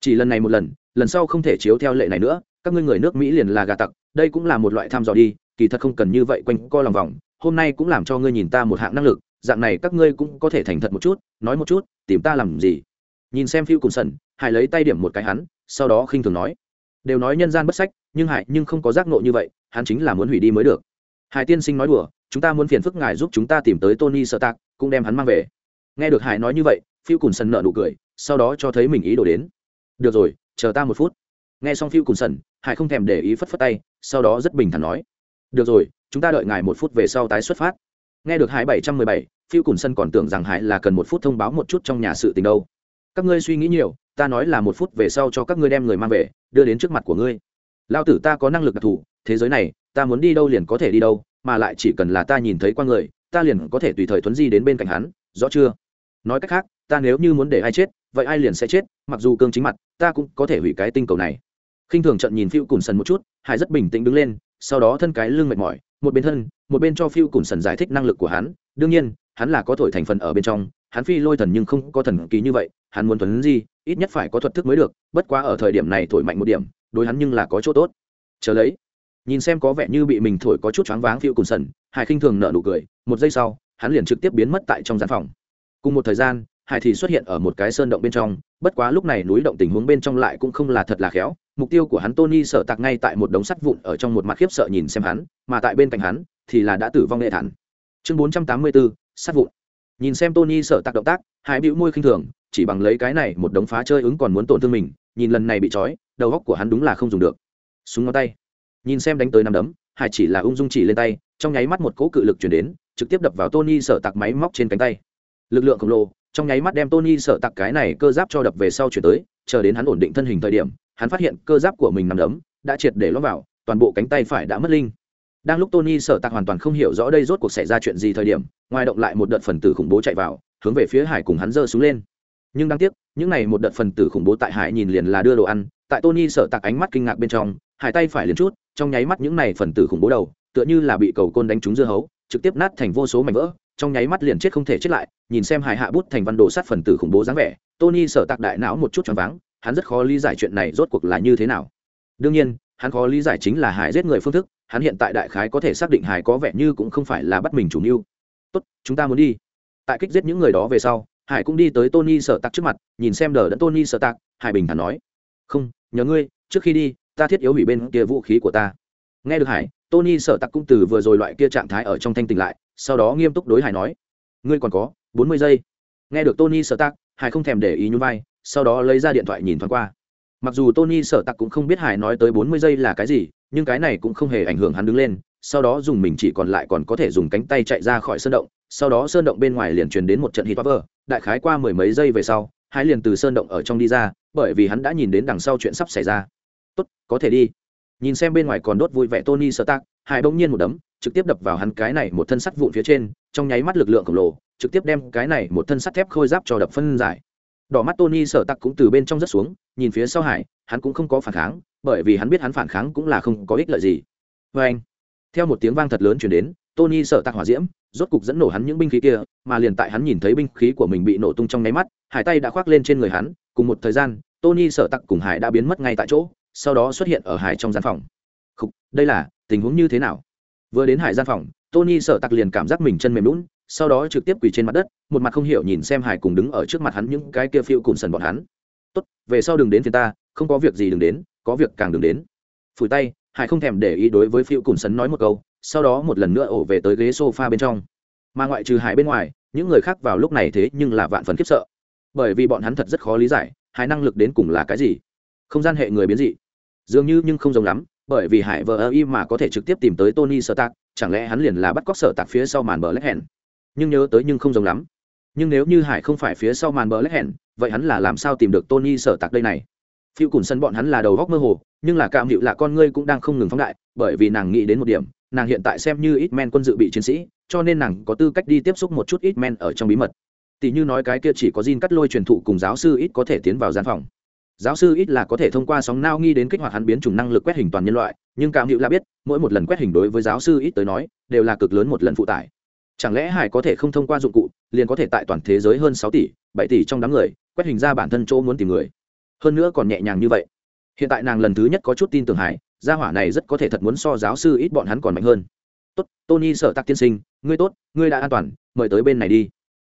Chỉ lần này một lần lần sau không thể chiếu theo lệ này nữa các ngươi người nước mỹ liền là gà tặc, đây cũng là một loại tham dò đi, kỳ thật không cần như vậy quanh co lòng vòng, hôm nay cũng làm cho ngươi nhìn ta một hạng năng lực, dạng này các ngươi cũng có thể thành thật một chút, nói một chút, tìm ta làm gì? Nhìn xem phiêu cùng sần hải lấy tay điểm một cái hắn, sau đó khinh thường nói, đều nói nhân gian bất sách, nhưng hải nhưng không có giác nộ như vậy, hắn chính là muốn hủy đi mới được. Hải tiên sinh nói đùa, chúng ta muốn phiền phức ngài giúp chúng ta tìm tới tony sợ tạc cũng đem hắn mang về. Nghe được hải nói như vậy phiêu cùng sần nợ nụ cười, sau đó cho thấy mình ý đồ đến. Được rồi, chờ ta một phút. Nghe xong phiêu cùng sần hải không thèm để ý phất phất tay, sau đó rất bình thản nói. Được rồi, chúng ta đợi ngài một phút về sau tái xuất phát. Nghe được hải bảy trăm mười bảy, phiêu cùn sân còn tưởng rằng hải là cần một phút thông báo một chút trong nhà sự tình đâu. Các ngươi suy nghĩ nhiều, ta nói là một phút về sau cho các ngươi đem người mang về, đưa đến trước mặt của ngươi. Lao tử ta có năng lực đặc thù, thế giới này, ta muốn đi đâu liền có thể đi đâu, mà lại chỉ cần là ta nhìn thấy qua người, ta liền có thể tùy thời thuấn di đến bên cạnh hắn, rõ chưa? Nói cách khác, ta nếu như muốn để ai chết, vậy ai liền sẽ chết, mặc dù cương chính mặt, ta cũng có thể hủy cái tinh cầu này khinh thường trận nhìn phiêu cùn sần một chút, hải rất bình tĩnh đứng lên, sau đó thân cái lưng mệt mỏi, một bên thân, một bên cho phiêu cùn sần giải thích năng lực của hắn. Đương nhiên, hắn là có thổi thành phần ở bên trong, hắn phi lôi thần nhưng không có thần kỳ như vậy, hắn muốn thuấn gì, ít nhất phải có thuật thức mới được, bất quá ở thời điểm này thổi mạnh một điểm, đối hắn nhưng là có chỗ tốt. Chờ lấy, nhìn xem có vẻ như bị mình thổi có chút choáng váng phiêu cùn sần, hải khinh thường nở nụ cười, một giây sau, hắn liền trực tiếp biến mất tại trong gian phòng. Cùng một thời gian, hải thì xuất hiện ở một cái sơn động bên trong, bất quá lúc này núi động tình huống bên trong lại cũng không là thật là khéo mục tiêu của hắn tony sợ tạc ngay tại một đống sắt vụn ở trong một mặt khiếp sợ nhìn xem hắn, mà tại bên cạnh hắn thì là đã tử vong nghệ thản. Chương bốn trăm tám mươi bốn sắt vụn. Nhìn xem tony sợ tạc động tác Hải bĩu môi khinh thường, chỉ bằng lấy cái này một đống phá chơi ứng còn muốn tổn thương mình, nhìn lần này bị trói, đầu góc của hắn đúng là không dùng được. Súng ngón tay. Nhìn xem đánh tới năm đấm hải chỉ là ung dung chỉ lên tay, trong nháy mắt một cỗ cự lực truyền đến, trực tiếp đập vào tony sợ Tạc máy móc trên cánh tay. Lực lượng khổng lồ, trong nháy mắt đem tony sợ Tạc cái này cơ giáp cho đập về sau chuyển tới, chờ đến hắn ổn định thân hình thời điểm hắn phát hiện cơ giáp của mình nằm đấm, đã triệt để lót vào, toàn bộ cánh tay phải đã mất linh. Đang lúc tony sợ tạc hoàn toàn không hiểu rõ đây rốt cuộc xảy ra chuyện gì thời điểm, ngoài động lại một đợt phần tử khủng bố chạy vào, hướng về phía hải cùng hắn giơ xuống lên. Nhưng đáng tiếc, những này một đợt phần tử khủng bố tại hải nhìn liền là đưa đồ ăn, tại tony sợ tạc ánh mắt kinh ngạc bên trong, hải tay phải liền chút, trong nháy mắt những này phần tử khủng bố đầu, tựa như là bị cầu côn đánh trúng dưa hấu, trực tiếp nát thành vô số mảnh vỡ, trong nháy mắt liền chết không thể chết lại, nhìn xem hải hạ bút thành văn đồ sát phần tử khủng bố dáng vẻ, tony sợ tạc đại não một chút choáng váng hắn rất khó lý giải chuyện này rốt cuộc là như thế nào. Đương nhiên, hắn khó lý giải chính là hải giết người phương thức, hắn hiện tại đại khái có thể xác định hải có vẻ như cũng không phải là bắt mình chủ mưu. Tốt, chúng ta muốn đi. Tại kích giết những người đó về sau, hải cũng đi tới tony sợ tặc trước mặt, nhìn xem đờ đẫn tony sợ tặc hải bình thản nói, không nhớ ngươi, trước khi đi, ta thiết yếu hủy bên kia vũ khí của ta. Nghe được hải, tony sợ tặc cũng từ vừa rồi loại kia trạng thái ở trong thanh tỉnh lại, sau đó nghiêm túc đối hải nói, ngươi còn có bốn mươi giây. Nghe được tony sợ tặc hải không thèm để ý nhún vai sau đó lấy ra điện thoại nhìn thoáng qua. Mặc dù tony sở tặc cũng không biết hải nói tới bốn mươi giây là cái gì, nhưng cái này cũng không hề ảnh hưởng hắn đứng lên, sau đó dùng mình chỉ còn lại còn có thể dùng cánh tay chạy ra khỏi sơn động, sau đó sơn động bên ngoài liền truyền đến một trận hít vỡ đại khái qua mười mấy giây về sau hai liền từ sơn động ở trong đi ra, bởi vì hắn đã nhìn đến đằng sau chuyện sắp xảy ra. Tốt, có thể đi. Nhìn xem bên ngoài còn đốt vui vẻ tony sơ tác hai bỗng nhiên một đấm, trực tiếp đập vào hắn cái này một thân sắt vụn phía trên, trong nháy mắt lực lượng khổng lồ, trực tiếp đem cái này một thân sắt thép khôi giáp cho đập phân giải đỏ mắt tony sở tặc cũng từ bên trong rất xuống nhìn phía sau hải hắn cũng không có phản kháng bởi vì hắn biết hắn phản kháng cũng là không có ích lợi gì. Vê anh theo một tiếng vang thật lớn chuyển đến tony sở tặc hỏa diễm rốt cục dẫn nổ hắn những binh khí kia mà liền tại hắn nhìn thấy binh khí của mình bị nổ tung trong nháy mắt hải tay đã khoác lên trên người hắn cùng một thời gian tony sở tặc cùng hải đã biến mất ngay tại chỗ sau đó xuất hiện ở hải trong gian phòng. Khúc, đây là tình huống như thế nào? Vừa đến hải gian phòng tony sở tặc liền cảm giác mình chân mềm lún sau đó trực tiếp quỳ trên mặt đất, một mặt không hiểu nhìn xem hải cùng đứng ở trước mặt hắn những cái kia phiêu cùng sần bọn hắn. Tốt, về sau đừng đến phiền ta, không có việc gì đừng đến, có việc càng đừng đến. Phủi tay, hải không thèm để ý đối với phiêu cùng sấn nói một câu, sau đó một lần nữa ổ về tới ghế sofa bên trong. Mà ngoại trừ hải bên ngoài, những người khác vào lúc này thế nhưng là vạn phần khiếp sợ. Bởi vì bọn hắn thật rất khó lý giải, hải năng lực đến cùng là cái gì. Không gian hệ người biến dị. Dường như nhưng không giống lắm, bởi vì hải vờ ơ y mà có thể trực tiếp tìm tới tony sơ tạc chẳng lẽ hắn liền là bắt cóc sở tạc phía sau màn bờ lách hẹn nhưng nhớ tới nhưng không giống lắm. Nhưng nếu như hải không phải phía sau màn bờ lách hẹn, vậy hắn là làm sao tìm được tony sở tạc đây này? Phiêu cùn sân bọn hắn là đầu góc mơ hồ, nhưng là cảm hiệu là con ngươi cũng đang không ngừng phóng đại, bởi vì nàng nghĩ đến một điểm, nàng hiện tại xem như ít men quân dự bị chiến sĩ, cho nên nàng có tư cách đi tiếp xúc một chút ít men ở trong bí mật. Tỷ như nói cái kia chỉ có Jin cắt lôi truyền thụ cùng giáo sư ít có thể tiến vào gian phòng. Giáo sư ít là có thể thông qua sóng nao nghi đến kích hoạt hắn biến chủng năng lực quét hình toàn nhân loại, nhưng cảm hữu là biết, mỗi một lần quét hình đối với giáo sư ít tới nói, đều là cực lớn một lần phụ tải chẳng lẽ hải có thể không thông qua dụng cụ, liền có thể tại toàn thế giới hơn sáu tỷ, bảy tỷ trong đám người, quét hình ra bản thân chỗ muốn tìm người? Hơn nữa còn nhẹ nhàng như vậy. Hiện tại nàng lần thứ nhất có chút tin tưởng hải, gia hỏa này rất có thể thật muốn so giáo sư ít bọn hắn còn mạnh hơn. Tốt, tony sợ tắc tiên sinh, ngươi tốt, ngươi đã an toàn, mời tới bên này đi.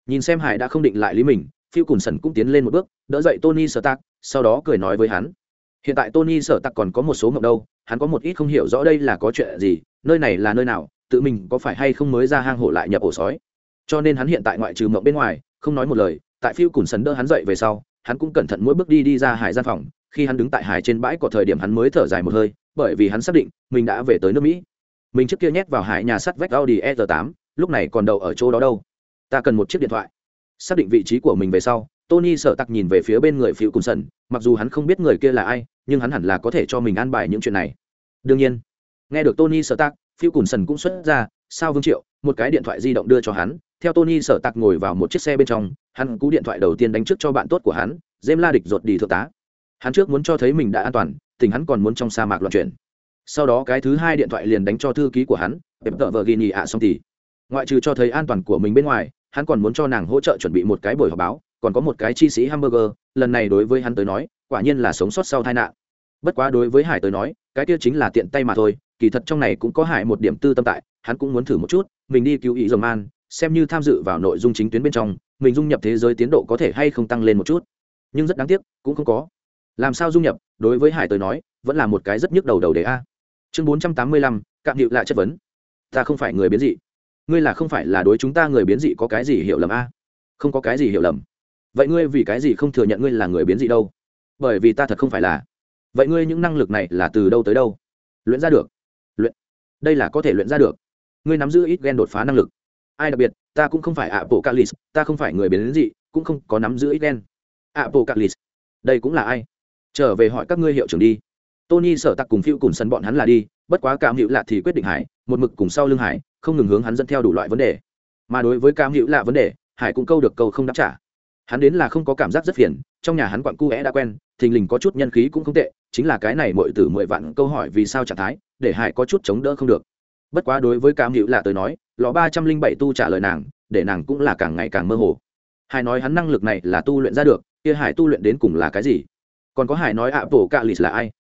Nhìn xem hải đã không định lại lý mình phiêu cùn sần cũng tiến lên một bước, đỡ dậy tony sợ tắc sau đó cười nói với hắn. Hiện tại tony sợ tắc còn có một số mộng đâu, hắn có một ít không hiểu rõ đây là có chuyện gì, nơi này là nơi nào tự mình có phải hay không mới ra hang hổ lại nhập ổ sói. Cho nên hắn hiện tại ngoại trừ mộng bên ngoài, không nói một lời, tại phiêu cùn sần đỡ hắn dậy về sau, hắn cũng cẩn thận mỗi bước đi đi ra hải gian phòng, khi hắn đứng tại hải trên bãi có thời điểm hắn mới thở dài một hơi, bởi vì hắn xác định, mình đã về tới nước mỹ. Mình trước kia nhét vào hải nhà sắt vách audi e r 8 lúc này còn đậu ở chỗ đó đâu? Ta cần một chiếc điện thoại. Xác định vị trí của mình về sau, tony sợ tặc nhìn về phía bên người phiêu cùn sần mặc dù hắn không biết người kia là ai, nhưng hắn hẳn là có thể cho mình an bài những chuyện này. Đương nhiên, nghe được tony sợ tặc phiêu Cùn sần cũng xuất ra, sao vương triệu, một cái điện thoại di động đưa cho hắn, theo tony Sở tặc ngồi vào một chiếc xe bên trong, hắn cú điện thoại đầu tiên đánh trước cho bạn tốt của hắn dêm la địch ruột đi thượng tá. Hắn trước muốn cho thấy mình đã an toàn, tình hắn còn muốn trong sa mạc loạn chuyển. Sau đó cái thứ hai điện thoại liền đánh cho thư ký của hắn đẹp tợ vợ ghi nhì ạ xong thì. Ngoại trừ cho thấy an toàn của mình bên ngoài, hắn còn muốn cho nàng hỗ trợ chuẩn bị một cái buổi họp báo, còn có một cái chi sĩ hamburger, lần này đối với hắn tới nói, quả nhiên là sống sót sau tai nạn. Bất quá đối với hải tới nói, cái kia chính là tiện tay mà thôi kỳ thật trong này cũng có hại một điểm tư tâm tại, hắn cũng muốn thử một chút, mình đi cứu ý dòng man, xem như tham dự vào nội dung chính tuyến bên trong, mình dung nhập thế giới tiến độ có thể hay không tăng lên một chút. Nhưng rất đáng tiếc, cũng không có. Làm sao dung nhập, đối với hải tới nói, vẫn là một cái rất nhức đầu đầu đề a. Chương bốn trăm tám mươi lăm cạm hiệu lại chất vấn. Ta không phải người biến dị. Ngươi là không phải là đối chúng ta người biến dị có cái gì hiểu lầm a? Không có cái gì hiểu lầm. Vậy ngươi vì cái gì không thừa nhận ngươi là người biến dị đâu? Bởi vì ta thật không phải là. Vậy ngươi những năng lực này là từ đâu tới đâu? Luyện ra được đây là có thể luyện ra được. Ngươi nắm giữ ít gen đột phá năng lực. Ai đặc biệt, ta cũng không phải ạ bộ calis ta không phải người biến dị, cũng không có nắm giữ ít gen. Ạ bộ calis đây cũng là ai? Trở về hỏi các ngươi hiệu trưởng đi. Tony sở tặc cùng phiêu cùng sân bọn hắn là đi, bất quá cảm hữu lạ thì quyết định hải, một mực cùng sau lưng hải, không ngừng hướng hắn dẫn theo đủ loại vấn đề. Mà đối với cảm hữu lạ vấn đề, hải cũng câu được câu không đáp trả. Hắn đến là không có cảm giác rất phiền, trong nhà hắn quặn cu é đã quen, thình lình có chút nhân khí cũng không tệ, chính là cái này mọi từ mười vạn câu hỏi vì sao trạng thái để hải có chút chống đỡ không được. Bất quá đối với cam hữu lạ tới nói lò ba trăm linh bảy tu trả lời nàng, để nàng cũng là càng ngày càng mơ hồ. Hải nói hắn năng lực này là tu luyện ra được, kia hải tu luyện đến cùng là cái gì? Còn có hải nói ạ, bổ cạ lì là ai?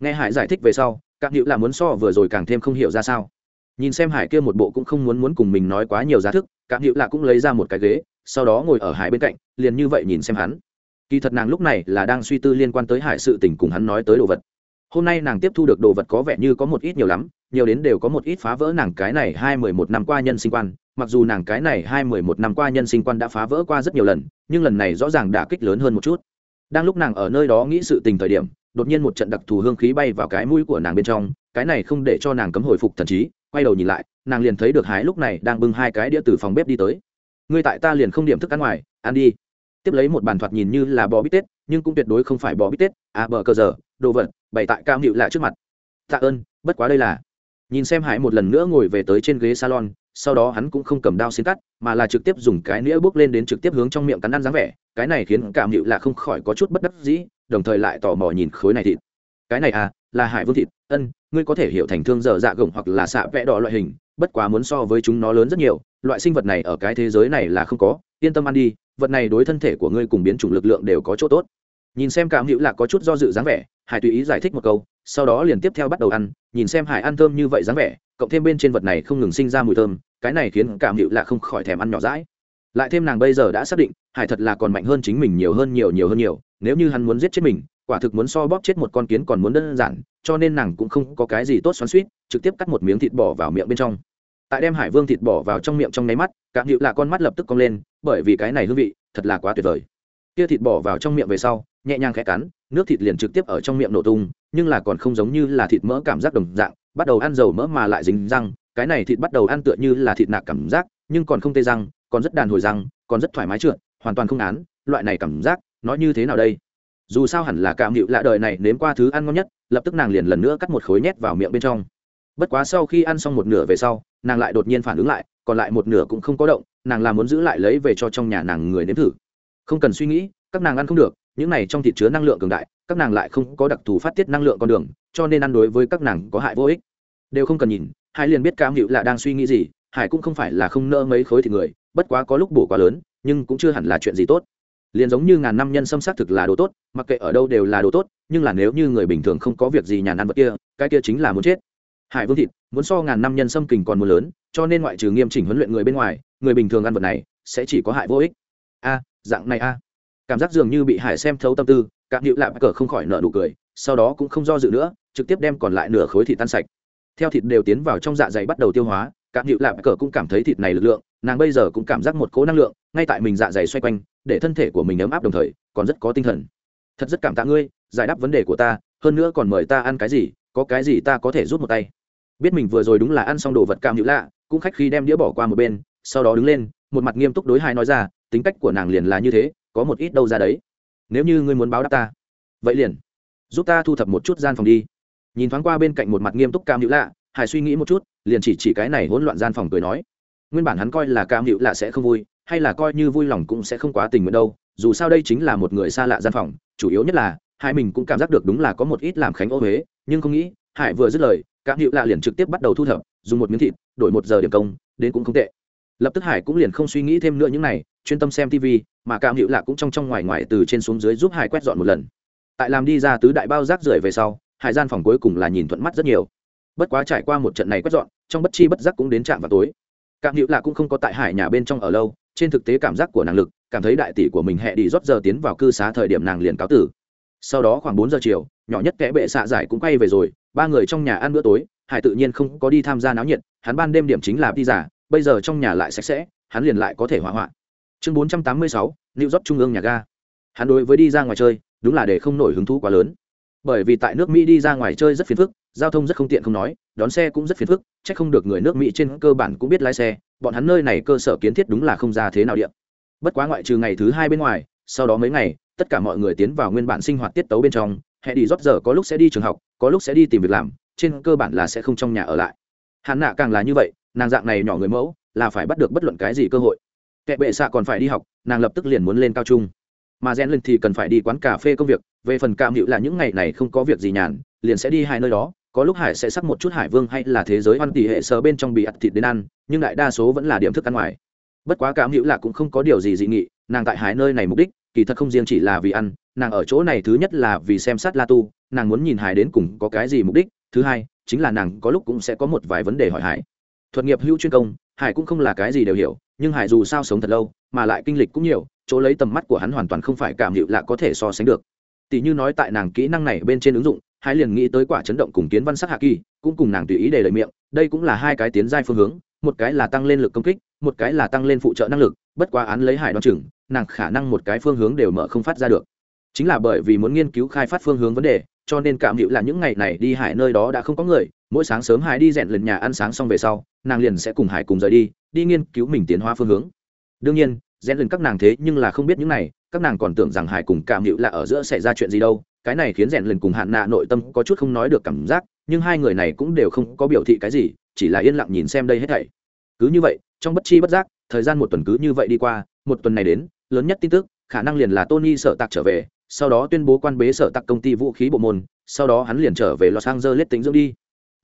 Nghe hải giải thích về sau cam hữu là muốn so vừa rồi càng thêm không hiểu ra sao. Nhìn xem hải kia một bộ cũng không muốn muốn cùng mình nói quá nhiều giá thức cam hữu là cũng lấy ra một cái ghế, sau đó ngồi ở hải bên cạnh, liền như vậy nhìn xem hắn. Kỳ thật nàng lúc này là đang suy tư liên quan tới hải sự tình cùng hắn nói tới đồ vật hôm nay nàng tiếp thu được đồ vật có vẻ như có một ít nhiều lắm, nhiều đến đều có một ít phá vỡ nàng cái này hai mười một năm qua nhân sinh quan. Mặc dù nàng cái này hai mười một năm qua nhân sinh quan đã phá vỡ qua rất nhiều lần, nhưng lần này rõ ràng đả kích lớn hơn một chút. Đang lúc nàng ở nơi đó nghĩ sự tình thời điểm, đột nhiên một trận đặc thù hương khí bay vào cái mũi của nàng bên trong, cái này không để cho nàng cấm hồi phục thần trí, quay đầu nhìn lại, nàng liền thấy được hái lúc này đang bưng hai cái đĩa từ phòng bếp đi tới. Ngươi tại ta liền không điểm thức ăn ngoài, ăn đi. Tiếp lấy một bàn thoạt nhìn như là bò bít tết nhưng cũng tuyệt đối không phải bò bít tết à bờ cờ giờ, đồ vật, bày tại cao hiệu lạ trước mặt. Tạ ơn, bất quá đây là. Nhìn xem hải một lần nữa ngồi về tới trên ghế salon, sau đó hắn cũng không cầm đao xin cắt, mà là trực tiếp dùng cái nĩa bước lên đến trực tiếp hướng trong miệng cắn ăn dáng vẻ, cái này khiến cảm hiệu là không khỏi có chút bất đắc dĩ, đồng thời lại tò mò nhìn khối này thịt. Cái này à là hải vương thịt, ân, ngươi có thể hiểu thành thương dở dạ gồng hoặc là xạ vẽ đỏ loại hình, bất quá muốn so với chúng nó lớn rất nhiều, loại sinh vật này ở cái thế giới này là không có, yên tâm ăn đi, vật này đối thân thể của ngươi cùng biến chủng lực lượng đều có chỗ tốt nhìn xem cảm hữu lạc có chút do dự dáng vẻ, hải tùy ý giải thích một câu, sau đó liền tiếp theo bắt đầu ăn, nhìn xem hải ăn thơm như vậy dáng vẻ, cộng thêm bên trên vật này không ngừng sinh ra mùi thơm, cái này khiến cảm hữu lạc không khỏi thèm ăn nhỏ rãi lại thêm nàng bây giờ đã xác định, hải thật là còn mạnh hơn chính mình nhiều hơn nhiều nhiều hơn nhiều, nếu như hắn muốn giết chết mình, quả thực muốn so bóp chết một con kiến còn muốn đơn giản, cho nên nàng cũng không có cái gì tốt xoắn suýt trực tiếp cắt một miếng thịt bỏ vào miệng bên trong. Tại đem hải vương thịt bỏ vào trong miệng trong nháy mắt cảm hiệu là con mắt lập tức cong lên, bởi vì cái này hương vị thật là quá tuyệt vời. Kia thịt bỏ vào trong miệng về sau nhẹ nhàng khẽ cắn, nước thịt liền trực tiếp ở trong miệng nổ tung, nhưng là còn không giống như là thịt mỡ cảm giác đồng dạng, bắt đầu ăn dầu mỡ mà lại dính răng, cái này thịt bắt đầu ăn tựa như là thịt nạc cảm giác, nhưng còn không tê răng, còn rất đàn hồi răng, còn rất thoải mái trượt, hoàn toàn không án, loại này cảm giác, nói như thế nào đây? Dù sao hẳn là cảm hiệu lạ đời này nếm qua thứ ăn ngon nhất, lập tức nàng liền lần nữa cắt một khối nhét vào miệng bên trong. Bất quá sau khi ăn xong một nửa về sau, nàng lại đột nhiên phản ứng lại, còn lại một nửa cũng không có động, nàng là muốn giữ lại lấy về cho trong nhà nàng người nếm thử. Không cần suy nghĩ, các nàng ăn không được những này trong thịt chứa năng lượng cường đại, các nàng lại không có đặc thù phát tiết năng lượng con đường, cho nên ăn đối với các nàng có hại vô ích. Đều không cần nhìn, Hải liền biết cam hữu là đang suy nghĩ gì, hải cũng không phải là không nỡ mấy khối thịt người, bất quá có lúc bổ quá lớn, nhưng cũng chưa hẳn là chuyện gì tốt. Liền giống như ngàn năm nhân xâm xác thực là đồ tốt, mặc kệ ở đâu đều là đồ tốt, nhưng là nếu như người bình thường không có việc gì nhàn ăn vật kia, cái kia chính là muốn chết. Hải vương thịt, muốn so ngàn năm nhân xâm kình còn muốn lớn, cho nên ngoại trừ nghiêm chỉnh huấn luyện người bên ngoài, người bình thường ăn vật này, sẽ chỉ có hại vô ích. A, dạng này a cảm giác dường như bị hải xem thấu tâm tư cạm hữu lạp cờ không khỏi nợ nụ cười, sau đó cũng không do dự nữa, trực tiếp đem còn lại nửa khối thịt tan sạch. Theo thịt đều tiến vào trong dạ dày bắt đầu tiêu hóa cạm hữu lạp cờ cũng cảm thấy thịt này lực lượng, nàng bây giờ cũng cảm giác một cố năng lượng, ngay tại mình dạ dày xoay quanh, để thân thể của mình ấm áp đồng thời, còn rất có tinh thần. Thật rất cảm tạ ngươi, giải đáp vấn đề của ta, hơn nữa còn mời ta ăn cái gì, có cái gì ta có thể rút một tay. Biết mình vừa rồi đúng là ăn xong đồ vật cạm hữu lạ cũng khách khi đem đĩa bỏ qua một bên, sau đó đứng lên, một mặt nghiêm túc đối hai nói ra, tính cách của nàng liền là như thế có một ít đâu ra đấy. Nếu như ngươi muốn báo đáp ta, vậy liền giúp ta thu thập một chút gian phòng đi. Nhìn thoáng qua bên cạnh một mặt nghiêm túc cam hữu lạ, hải suy nghĩ một chút, liền chỉ chỉ cái này hỗn loạn gian phòng cười nói. Nguyên bản hắn coi là cam hữu lạ sẽ không vui, hay là coi như vui lòng cũng sẽ không quá tình nguyện đâu, dù sao đây chính là một người xa lạ gian phòng, chủ yếu nhất là hai mình cũng cảm giác được đúng là có một ít làm khánh ô huế, nhưng không nghĩ, hải vừa dứt lời, cam hữu lạ liền trực tiếp bắt đầu thu thập, dùng một miếng thịt, đổi một giờ điểm công, đến cũng không tệ lập tức hải cũng liền không suy nghĩ thêm nữa những này, chuyên tâm xem tv mà cảm hữu lạ cũng trong trong ngoài ngoài từ trên xuống dưới giúp hải quét dọn một lần. Tại làm đi ra tứ đại bao rác rưởi về sau, hải gian phòng cuối cùng là nhìn thuận mắt rất nhiều. Bất quá trải qua một trận này quét dọn, trong bất chi bất giác cũng đến trạm vào tối. Cảm hữu lạ cũng không có tại hải nhà bên trong ở lâu, trên thực tế cảm giác của nàng lực, cảm thấy đại tỷ của mình hẹ đi rót giờ tiến vào cư xá thời điểm nàng liền cáo tử. Sau đó khoảng bốn giờ chiều, nhỏ nhất kẽ bệ xạ giải cũng quay về rồi, ba người trong nhà ăn bữa tối, hải tự nhiên không có đi tham gia náo nhiệt, hắn ban đêm điểm chính là đi giả bây giờ trong nhà lại sạch sẽ, hắn liền lại có thể hỏa hoạn. Chương bốn trăm tám mươi sáu, new york trung ương nhà ga. Hắn đối với đi ra ngoài chơi, đúng là để không nổi hứng thú quá lớn. Bởi vì tại nước mỹ đi ra ngoài chơi rất phiền phức, giao thông rất không tiện không nói, đón xe cũng rất phiền phức c h ắ c không được người nước mỹ trên cơ bản cũng biết lái xe, bọn hắn nơi này cơ sở kiến thiết đúng là không ra thế nào điện bất quá ngoại trừ ngày thứ hai bên ngoài, sau đó mấy ngày, tất cả mọi người tiến vào nguyên bản sinh hoạt tiết tấu bên trong hẹ đi rót giờ có lúc sẽ đi trường học, có lúc sẽ đi tìm việc làm, trên cơ bản là sẽ không trong nhà ở lại. Hạn nạ càng là như vậy nàng dạng này nhỏ người mẫu là phải bắt được bất luận cái gì cơ hội. Kệ bệ xạ còn phải đi học, nàng lập tức liền muốn lên cao trung. Mà rèn lên thì cần phải đi quán cà phê công việc, về phần cam hữu là những ngày này không có việc gì nhàn, liền sẽ đi hai nơi đó, có lúc hải sẽ sắc một chút hải vương hay là thế giới hoan tỷ hệ sờ bên trong bị ặt thịt đến ăn, nhưng đại đa số vẫn là điểm thức ăn ngoài. Bất quá cam hữu là cũng không có điều gì dị nghị, nàng tại hải nơi này mục đích, kỳ thật không riêng chỉ là vì ăn, nàng ở chỗ này thứ nhất là vì xem sát la tu, nàng muốn nhìn hải đến cùng có cái gì mục đích, thứ hai, chính là nàng có lúc cũng sẽ có một vài vấn đề hỏi hải thuật nghiệp hữu chuyên công, hải cũng không là cái gì đều hiểu, nhưng hải dù sao sống thật lâu, mà lại kinh lịch cũng nhiều, chỗ lấy tầm mắt của hắn hoàn toàn không phải cảm hiệu lạ có thể so sánh được. Tỷ như nói tại nàng kỹ năng này bên trên ứng dụng, hải liền nghĩ tới quả chấn động cùng kiến văn sắc hạ kỳ, cũng cùng nàng tùy ý để lời miệng, đây cũng là hai cái tiến giai phương hướng, một cái là tăng lên lực công kích, một cái là tăng lên phụ trợ năng lực, bất quá án lấy hải đoan chừng, nàng khả năng một cái phương hướng đều mở không phát ra được. Chính là bởi vì muốn nghiên cứu khai phát phương hướng vấn đề, cho nên cảm hiệu là những ngày này đi hải nơi đó đã không có người, mỗi sáng sớm hải đi rèn lần nhà ăn sáng xong về sau nàng liền sẽ cùng hải cùng rời đi đi nghiên cứu mình tiến hóa phương hướng. Đương nhiên, rèn lần các nàng thế nhưng là không biết những này, các nàng còn tưởng rằng hải cùng cảm hữu là ở giữa xảy ra chuyện gì đâu, cái này khiến rèn lần cùng hạn nạ nội tâm có chút không nói được cảm giác, nhưng hai người này cũng đều không có biểu thị cái gì, chỉ là yên lặng nhìn xem đây hết thảy. Cứ như vậy, trong bất chi bất giác, thời gian một tuần cứ như vậy đi qua, một tuần này đến, lớn nhất tin tức, khả năng liền là tony sợ tạc trở về, sau đó tuyên bố quan bế sở tặc công ty vũ khí bộ môn, sau đó hắn liền trở về los angeles tính dưỡng đi.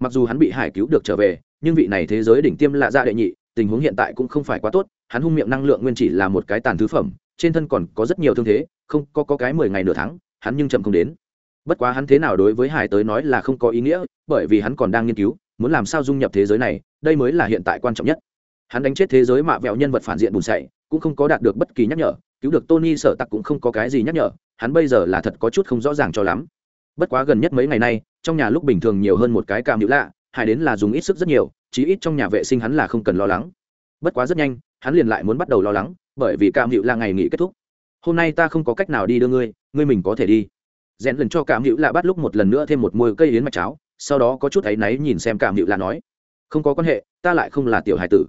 Mặc dù hắn bị hải cứu được trở về nhưng vị này thế giới đỉnh tiêm lạ ra đệ nhị tình huống hiện tại cũng không phải quá tốt hắn hung miệng năng lượng nguyên chỉ là một cái tàn thứ phẩm trên thân còn có rất nhiều thương thế không có, có cái mười ngày nửa tháng hắn nhưng chậm không đến. Bất quá hắn thế nào đối với hải tới nói là không có ý nghĩa bởi vì hắn còn đang nghiên cứu muốn làm sao dung nhập thế giới này đây mới là hiện tại quan trọng nhất. Hắn đánh chết thế giới mạ vẹo nhân vật phản diện bùn sậy cũng không có đạt được bất kỳ nhắc nhở cứu được tony sở tặc cũng không có cái gì nhắc nhở hắn bây giờ là thật có chút không rõ ràng cho lắm. Bất quá gần nhất mấy ngày nay trong nhà lúc bình thường nhiều hơn một cái cảm hữu lạ hải đến là dùng ít sức rất nhiều, chí ít trong nhà vệ sinh hắn là không cần lo lắng. Bất quá rất nhanh, hắn liền lại muốn bắt đầu lo lắng, bởi vì cảm hữu là ngày nghỉ kết thúc. Hôm nay ta không có cách nào đi đưa ngươi ngươi mình có thể đi. Rèn lần cho cảm hữu là bắt lúc một lần nữa thêm một môi cây yến mạch cháo, sau đó có chút áy náy nhìn xem cảm hữu là nói, không có quan hệ, ta lại không là tiểu hải tử.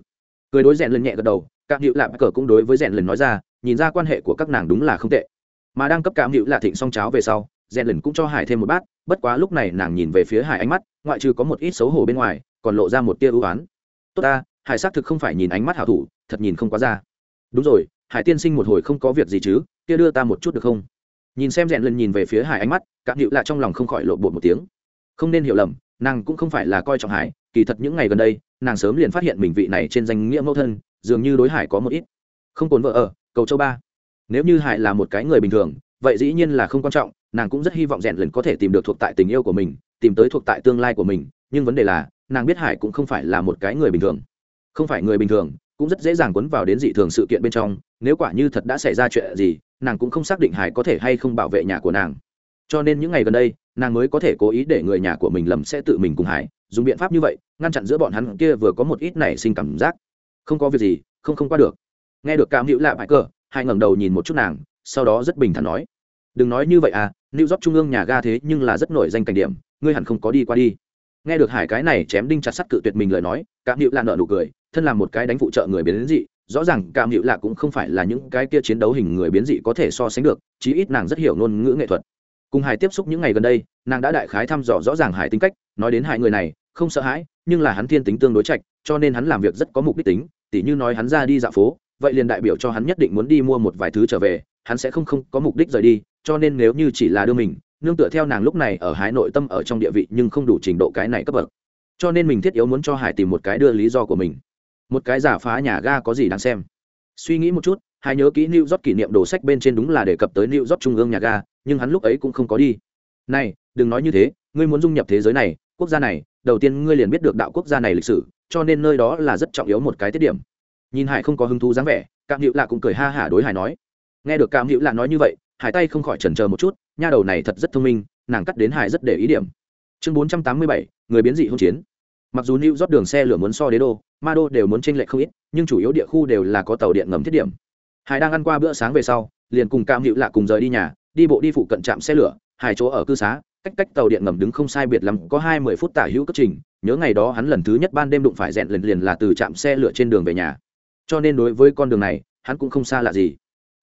Cười đối rèn lần nhẹ gật đầu cảm hữu lạ cờ cũng đối với rèn lần nói ra, nhìn ra quan hệ của các nàng đúng là không tệ. Mà đang cấp cảm hữu là thịnh xong cháo về sau rèn lần cũng cho hải thêm một bát, bất quá lúc này nàng nhìn về phía hải ánh mắt, ngoại trừ có một ít xấu hổ bên ngoài, còn lộ ra một tia ưu oán tốt ta, hải xác thực không phải nhìn ánh mắt hảo thủ, thật nhìn không quá ra. Đúng rồi, hải tiên sinh một hồi không có việc gì chứ, kia đưa ta một chút được không? Nhìn xem rèn lần nhìn về phía hải ánh mắt cảm hiệu lại trong lòng không khỏi lộ bột một tiếng. Không nên hiểu lầm, nàng cũng không phải là coi trọng hải, kỳ thật những ngày gần đây, nàng sớm liền phát hiện mình vị này trên danh nghĩa mẫu thân, dường như đối hải có một ít không cồn vợ ở, cầu châu ba. Nếu như hải là một cái người bình thường, vậy dĩ nhiên là không quan trọng nàng cũng rất hy vọng rèn lần có thể tìm được thuộc tại tình yêu của mình, tìm tới thuộc tại tương lai của mình, nhưng vấn đề là, nàng biết hải cũng không phải là một cái người bình thường. Không phải người bình thường, cũng rất dễ dàng quấn vào đến dị thường sự kiện bên trong, nếu quả như thật đã xảy ra chuyện gì, nàng cũng không xác định hải có thể hay không bảo vệ nhà của nàng. Cho nên những ngày gần đây, nàng mới có thể cố ý để người nhà của mình lầm sẽ tự mình cùng hải, dùng biện pháp như vậy, ngăn chặn giữa bọn hắn kia vừa có một ít nảy sinh cảm giác. Không có việc gì, không không qua được. Nghe được cảm hữu lạ bại cờ, Hải ngẩng đầu nhìn một chút nàng, sau đó rất bình thản nói, đừng nói như vậy à new york trung ương nhà ga thế nhưng là rất nổi danh cảnh điểm, ngươi hẳn không có đi qua đi. Nghe được hải cái này chém đinh chặt sắt cự tuyệt mình lời nói cảm hữu là nở nụ cười, thân làm một cái đánh phụ trợ người biến dị, rõ ràng cảm hữu là cũng không phải là những cái kia chiến đấu hình người biến dị có thể so sánh được, chí ít nàng rất hiểu ngôn ngữ nghệ thuật. Cùng hải tiếp xúc những ngày gần đây, nàng đã đại khái thăm dò rõ ràng hải tính cách, nói đến hai người này, không sợ hãi, nhưng là hắn thiên tính tương đối trạch, cho nên hắn làm việc rất có mục đích tính, tỉ như nói hắn ra đi dạo phố, vậy liền đại biểu cho hắn nhất định muốn đi mua một vài thứ trở về, hắn sẽ không không có mục đích rời đi cho nên nếu như chỉ là đưa mình, nương tựa theo nàng lúc này ở Hải nội tâm ở trong địa vị nhưng không đủ trình độ cái này cấp bậc. Cho nên mình thiết yếu muốn cho hải tìm một cái đưa lý do của mình. Một cái giả phá nhà ga có gì đáng xem? Suy nghĩ một chút, hải nhớ kỹ new york kỷ niệm đồ sách bên trên đúng là đề cập tới new york trung ương nhà ga, nhưng hắn lúc ấy cũng không có đi. Này, đừng nói như thế, ngươi muốn dung nhập thế giới này, quốc gia này, đầu tiên ngươi liền biết được đạo quốc gia này lịch sử, cho nên nơi đó là rất trọng yếu một cái tiết điểm. Nhìn hải không có hứng thú dáng vẻ cảm hữu lạ cũng cười ha hả đối hải nói. Nghe được cảm hữu lạ nói như vậy hải tay không khỏi chần chờ một chút, nha đầu này thật rất thông minh, nàng cắt đến hải rất để ý điểm. Chương bốn trăm tám mươi bảy, người biến dị hỗn chiến. Mặc dù new rót đường xe lửa muốn so đế đô, ma đô đều muốn tranh lệch không ít, nhưng chủ yếu địa khu đều là có tàu điện ngầm thiết điểm. Hải đang ăn qua bữa sáng về sau, liền cùng cam hữu lạ cùng rời đi nhà, đi bộ đi phụ cận trạm xe lửa, hải chỗ ở cư xá, cách cách tàu điện ngầm đứng không sai biệt lắm, có hai mươi phút tả hữu cất trình, nhớ ngày đó hắn lần thứ nhất ban đêm đụng phải rèn lần liền là từ trạm xe lửa trên đường về nhà. Cho nên đối với con đường này, hắn cũng không xa lạ gì.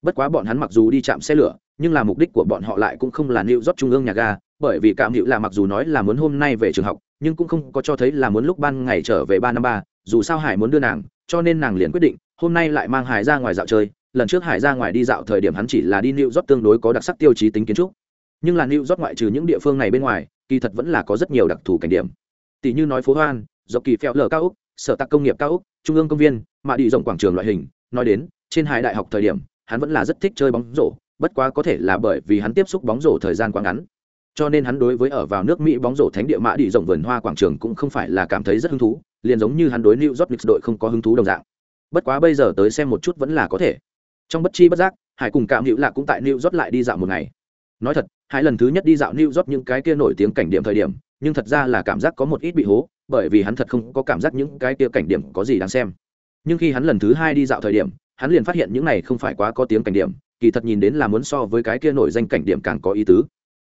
Bất quá bọn hắn mặc dù đi chạm xe lửa nhưng là mục đích của bọn họ lại cũng không là nịu rót trung ương nhà ga, bởi vì cảm hữu là mặc dù nói là muốn hôm nay về trường học, nhưng cũng không có cho thấy là muốn lúc ban ngày trở về ba năm ba, dù sao hải muốn đưa nàng, cho nên nàng liền quyết định, hôm nay lại mang hải ra ngoài dạo chơi, lần trước hải ra ngoài đi dạo thời điểm hắn chỉ là đi nịu rót tương đối có đặc sắc tiêu chí tính kiến trúc. Nhưng là nịu rót ngoại trừ những địa phương này bên ngoài, kỳ thật vẫn là có rất nhiều đặc thù cảnh điểm. Tỷ như nói phố hoan, dọc kỳ phèo lở cao úc, sở tạc công nghiệp cao úc, trung ương công viên, mà đi rộng quảng trường loại hình, nói đến, trên hải đại học thời điểm, hắn vẫn là rất thích chơi bóng rổ bất quá có thể là bởi vì hắn tiếp xúc bóng rổ thời gian quá ngắn. Cho nên hắn đối với ở vào nước mỹ bóng rổ thánh địa mã đi rộng vườn hoa quảng trường cũng không phải là cảm thấy rất hứng thú, liền giống như hắn đối new york Knicks đội không có hứng thú đồng dạng. Bất quá bây giờ tới xem một chút vẫn là có thể. Trong bất chi bất giác, hải cùng cảm hữu lạc cũng tại new york lại đi dạo một ngày. Nói thật, hai lần thứ nhất đi dạo new york những cái kia nổi tiếng cảnh điểm thời điểm, nhưng thật ra là cảm giác có một ít bị hố, bởi vì hắn thật không có cảm giác những cái kia cảnh điểm có gì đáng xem. Nhưng khi hắn lần thứ hai đi dạo thời điểm, hắn liền phát hiện những này không phải quá có tiếng cảnh điểm kỳ thật nhìn đến là muốn so với cái kia nổi danh cảnh điểm càng có ý tứ.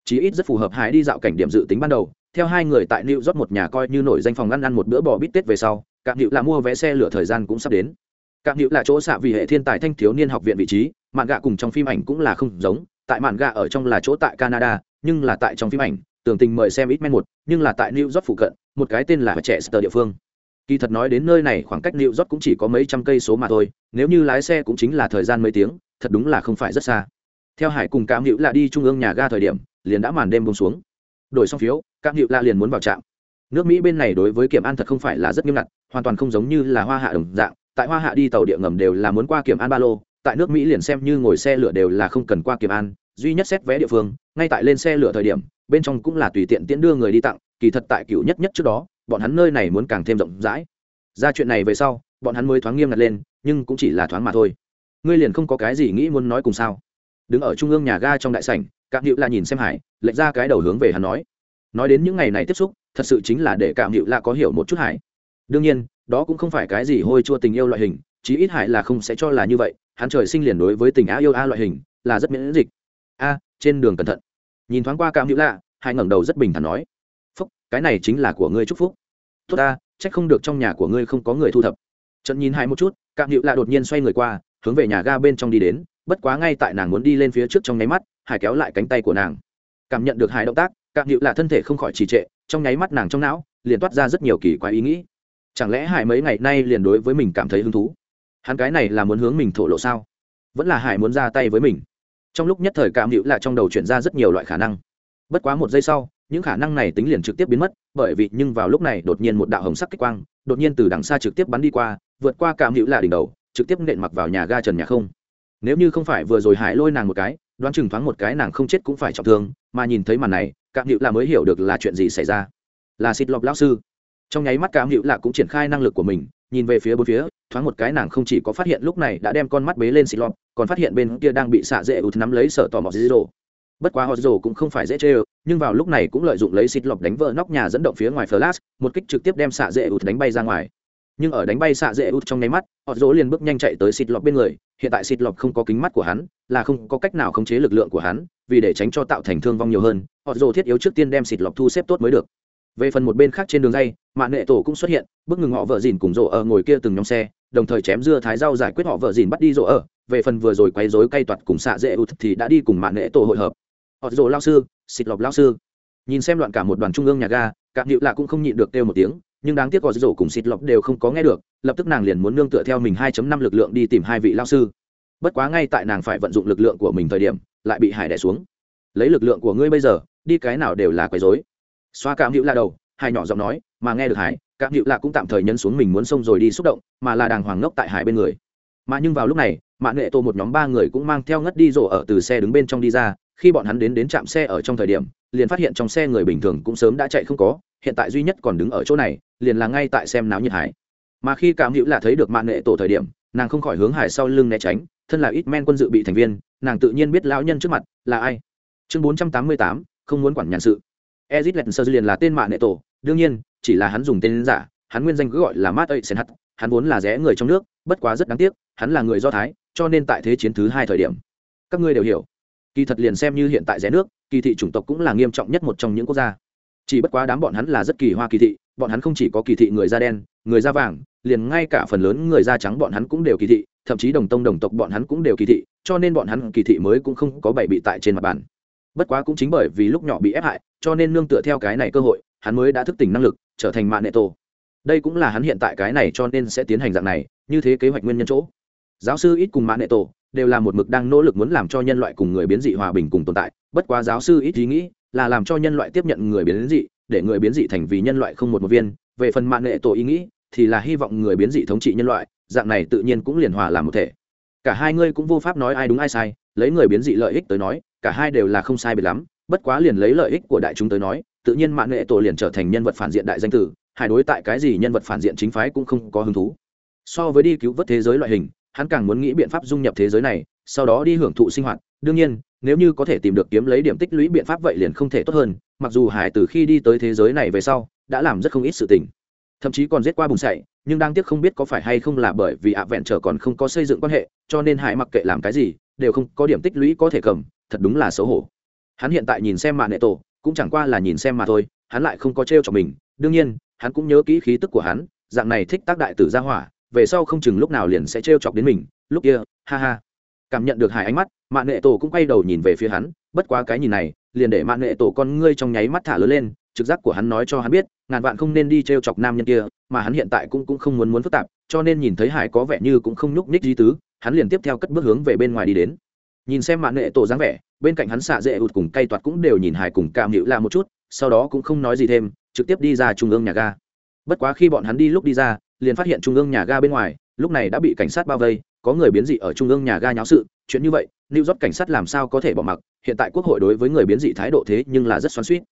Chí ít rất phù hợp hải đi dạo cảnh điểm dự tính ban đầu, theo hai người tại new york một nhà coi như nổi danh phòng ăn ăn một bữa bò bít tết về sau cạm hữu là mua vé xe lửa thời gian cũng sắp đến. Cạm hữu là chỗ xạ vì hệ thiên tài thanh thiếu niên học viện vị trí, mạn gạ cùng trong phim ảnh cũng là không giống, tại mạn gạ ở trong là chỗ tại canada, nhưng là tại trong phim ảnh, tưởng tình mời xem ít men một, nhưng là tại new york phụ cận, một cái tên là trẻ sơ địa phương. Kỳ thật nói đến nơi này khoảng cách new york cũng chỉ có mấy trăm cây số mà thôi, nếu như lái xe cũng chính là thời gian mấy tiếng thật đúng là không phải rất xa. Theo hải cùng cảm hữu là đi trung ương nhà ga thời điểm, liền đã màn đêm bông xuống. Đổi xong phiếu cảm hữu là liền muốn vào trạm. Nước mỹ bên này đối với kiểm an thật không phải là rất nghiêm ngặt, hoàn toàn không giống như là hoa hạ đồng dạng. Tại hoa hạ đi tàu địa ngầm đều là muốn qua kiểm an ba lô, tại nước mỹ liền xem như ngồi xe lửa đều là không cần qua kiểm an, duy nhất xét vé địa phương, ngay tại lên xe lửa thời điểm, bên trong cũng là tùy tiện tiễn đưa người đi tặng, kỳ thật tại cựu nhất nhất trước đó, bọn hắn nơi này muốn càng thêm rộng rãi. Ra chuyện này về sau, bọn hắn mới thoáng nghiêm ngặt lên, nhưng cũng chỉ là thoáng mà thôi ngươi liền không có cái gì nghĩ muốn nói cùng sao? Đứng ở trung ương nhà ga trong đại sảnh, cạm hữu là nhìn xem hải lệnh ra cái đầu hướng về hắn nói. Nói đến những ngày này tiếp xúc, thật sự chính là để cạm hữu là có hiểu một chút hải. Đương nhiên, đó cũng không phải cái gì hôi chua tình yêu loại hình, chí ít hải là không sẽ cho là như vậy, hắn trời sinh liền đối với tình á yêu a loại hình, là rất miễn dịch. A, trên đường cẩn thận. Nhìn thoáng qua cạm hữu lạ, hải ngẩng đầu rất bình thản nói. Phúc, cái này chính là của ngươi chúc phúc. Tốt ta trách không được trong nhà của ngươi không có người thu thập. Trận nhìn Hải một chút, cạm hữu lạ đột nhiên xoay người qua hướng về nhà ga bên trong đi đến, bất quá ngay tại nàng muốn đi lên phía trước trong nháy mắt, hải kéo lại cánh tay của nàng. Cảm nhận được hải động tác, cạm hiệu lạ thân thể không khỏi trì trệ, trong nháy mắt nàng trong não, liền toát ra rất nhiều kỳ quái ý nghĩ. Chẳng lẽ hải mấy ngày nay liền đối với mình cảm thấy hứng thú? Hắn cái này là muốn hướng mình thổ lộ sao? Vẫn là hải muốn ra tay với mình? Trong lúc nhất thời cảm hữu lạ trong đầu chuyển ra rất nhiều loại khả năng. Bất quá một giây sau, những khả năng này tính liền trực tiếp biến mất, bởi vì nhưng vào lúc này đột nhiên một đạo hồng sắc kích quang, đột nhiên từ đằng xa trực tiếp bắn đi qua, vượt qua cảm hữu lạ đỉnh đầu trực tiếp nện mặc vào nhà ga trần nhà không. Nếu như không phải vừa rồi hải lôi nàng một cái, đoán chừng thoáng một cái nàng không chết cũng phải trọng thương, mà nhìn thấy màn này cảm hữu là mới hiểu được là chuyện gì xảy ra. Là xịt lọc lão sư. Trong nháy mắt cảm hữu là cũng triển khai năng lực của mình, nhìn về phía bốn phía, thoáng một cái nàng không chỉ có phát hiện lúc này đã đem con mắt bế lên xịt lọc còn phát hiện bên kia đang bị xạ dễ ụt nắm lấy sợ tò mò dí rồ bất quá họ dồ cũng không phải dễ chê nhưng vào lúc này cũng lợi dụng lấy xịt lọc đánh vỡ nóc nhà dẫn động phía ngoài flash, một kích trực tiếp đem xạ dễ ụt đánh bay ra ngoài nhưng ở đánh bay xạ dễ út trong nháy mắt, họ dỗ liền bước nhanh chạy tới xịt lọc bên người, hiện tại xịt lọc không có kính mắt của hắn, là không có cách nào khống chế lực lượng của hắn, vì để tránh cho tạo thành thương vong nhiều hơn, họ dỗ thiết yếu trước tiên đem xịt lọc thu xếp tốt mới được. Về phần một bên khác trên đường dây mạng nghệ tổ cũng xuất hiện, bước ngừng họ vợ dìn cùng rỗ ở ngồi kia từng nhóm xe, đồng thời chém dưa thái rau giải quyết họ vợ dìn bắt đi rỗ ở. Về phần vừa rồi quay rối cay toặt cùng xạ dễ út thì đã đi cùng mạng nghệ tổ hội hợp. Họ dỗ lao sư, xịt lọc lao sư. Nhìn xem loạn cả một đoàn trung ương nhà ga cạm hiệu lạ cũng không nhịn được kêu một tiếng nhưng đáng tiếc có rổ cùng xịt lọc đều không có nghe được, lập tức nàng liền muốn nương tựa theo mình 2.5 lực lượng đi tìm hai vị lao sư. Bất quá ngay tại nàng phải vận dụng lực lượng của mình thời điểm, lại bị hải đẻ xuống. Lấy lực lượng của ngươi bây giờ, đi cái nào đều là quấy rối. Xoa cảm hữu là đầu, hải nhỏ giọng nói, mà nghe được hải cảm hữu là cũng tạm thời nhân xuống mình muốn xông rồi đi xúc động, mà là đàng hoàng ngốc tại hải bên người. Mà nhưng vào lúc này mạng nghệ tô một nhóm ba người cũng mang theo ngất đi rổ ở từ xe đứng bên trong đi ra, khi bọn hắn đến đến trạm xe ở trong thời điểm, liền phát hiện trong xe người bình thường cũng sớm đã chạy không có, hiện tại duy nhất còn đứng ở chỗ này liền là ngay tại xem náo nhiệt hải. Mà khi cảm hữu là thấy được mạng nghệ tổ thời điểm, nàng không khỏi hướng hải sau lưng né tránh, thân là ít men quân dự bị thành viên, nàng tự nhiên biết lão nhân trước mặt là ai. Chương bốn trăm tám mươi tám, không muốn quản nhàn sự. Ezit lẹt sơ liền là tên mạng nghệ tổ, đương nhiên, chỉ là hắn dùng tên giả, hắn nguyên danh cứ gọi là mát ây sen hắt hắn vốn là rẽ người trong nước, bất quá rất đáng tiếc, hắn là người do thái, cho nên tại thế chiến thứ hai thời điểm, các ngươi đều hiểu. Kỳ thật liền xem như hiện tại rẽ nước, kỳ thị chủng tộc cũng là nghiêm trọng nhất một trong những quốc gia. Chỉ bất quá đám bọn hắn là rất kỳ hoa kỳ thị bọn hắn không chỉ có kỳ thị người da đen, người da vàng, liền ngay cả phần lớn người da trắng bọn hắn cũng đều kỳ thị, thậm chí đồng tông đồng tộc bọn hắn cũng đều kỳ thị, cho nên bọn hắn kỳ thị mới cũng không có bảy bị tại trên mặt bàn. Bất quá cũng chính bởi vì lúc nhỏ bị ép hại, cho nên nương tựa theo cái này cơ hội, hắn mới đã thức tỉnh năng lực, trở thành mạng nệ tổ. Đây cũng là hắn hiện tại cái này cho nên sẽ tiến hành dạng này, như thế kế hoạch nguyên nhân chỗ. Giáo sư ít cùng mạng nệ tổ đều là một mực đang nỗ lực muốn làm cho nhân loại cùng người biến dị hòa bình cùng tồn tại, bất quá giáo sư ít ý nghĩ là làm cho nhân loại tiếp nhận người biến dị để người biến dị thành vì nhân loại không một một viên. Về phần mạng nghệ tổ ý nghĩ, thì là hy vọng người biến dị thống trị nhân loại, dạng này tự nhiên cũng liền hòa làm một thể. Cả hai ngươi cũng vô pháp nói ai đúng ai sai, lấy người biến dị lợi ích tới nói, cả hai đều là không sai biệt lắm, bất quá liền lấy lợi ích của đại chúng tới nói, tự nhiên mạng nghệ tổ liền trở thành nhân vật phản diện đại danh tử hải đối tại cái gì nhân vật phản diện chính phái cũng không có hứng thú. So với đi cứu vớt thế giới loại hình, hắn càng muốn nghĩ biện pháp dung nhập thế giới này, sau đó đi hưởng thụ sinh hoạt. Đương nhiên, nếu như có thể tìm được kiếm lấy điểm tích lũy biện pháp vậy liền không thể tốt hơn mặc dù hải từ khi đi tới thế giới này về sau, đã làm rất không ít sự tình. Thậm chí còn giết qua bùng sậy, nhưng đang tiếc không biết có phải hay không là bởi vì ạ vẹn trở còn không có xây dựng quan hệ, cho nên hải mặc kệ làm cái gì, đều không có điểm tích lũy có thể cầm, thật đúng là xấu hổ. Hắn hiện tại nhìn xem mạ nệ tổ, cũng chẳng qua là nhìn xem mà thôi, hắn lại không có trêu cho mình. Đương nhiên, hắn cũng nhớ kỹ khí tức của hắn, dạng này thích tác đại tử gia hỏa, về sau không chừng lúc nào liền sẽ trêu chọc đến mình. Lúc kia, ha ha. Cảm nhận được hải ánh mắt mạng nệ tổ cũng quay đầu nhìn về phía hắn, bất quá cái nhìn này liền để mạng nghệ tổ con ngươi trong nháy mắt thả lớn lên, trực giác của hắn nói cho hắn biết, ngàn vạn không nên đi t r e o chọc nam nhân kia, mà hắn hiện tại cũng cũng không muốn muốn phức tạp, cho nên nhìn thấy hải có vẻ như cũng không nhúc nhích di tứ, hắn liền tiếp theo cất bước hướng về bên ngoài đi đến. Nhìn xem mạng nghệ tổ dáng vẻ, bên cạnh hắn xạ dễ ụt cùng cay toạt cũng đều nhìn hải cùng cảm hữu la một chút, sau đó cũng không nói gì thêm, trực tiếp đi ra trung ương nhà ga. Bất quá khi bọn hắn đi lúc đi ra, liền phát hiện trung ương nhà ga bên ngoài, lúc này đã bị cảnh sát bao vây, có người biến dị ở trung ương nhà ga nháo sự chuyện như vậy lưu york cảnh sát làm sao có thể bỏ mặc? Hiện tại quốc hội đối với người biến dị thái độ thế nhưng là rất xoắn suýt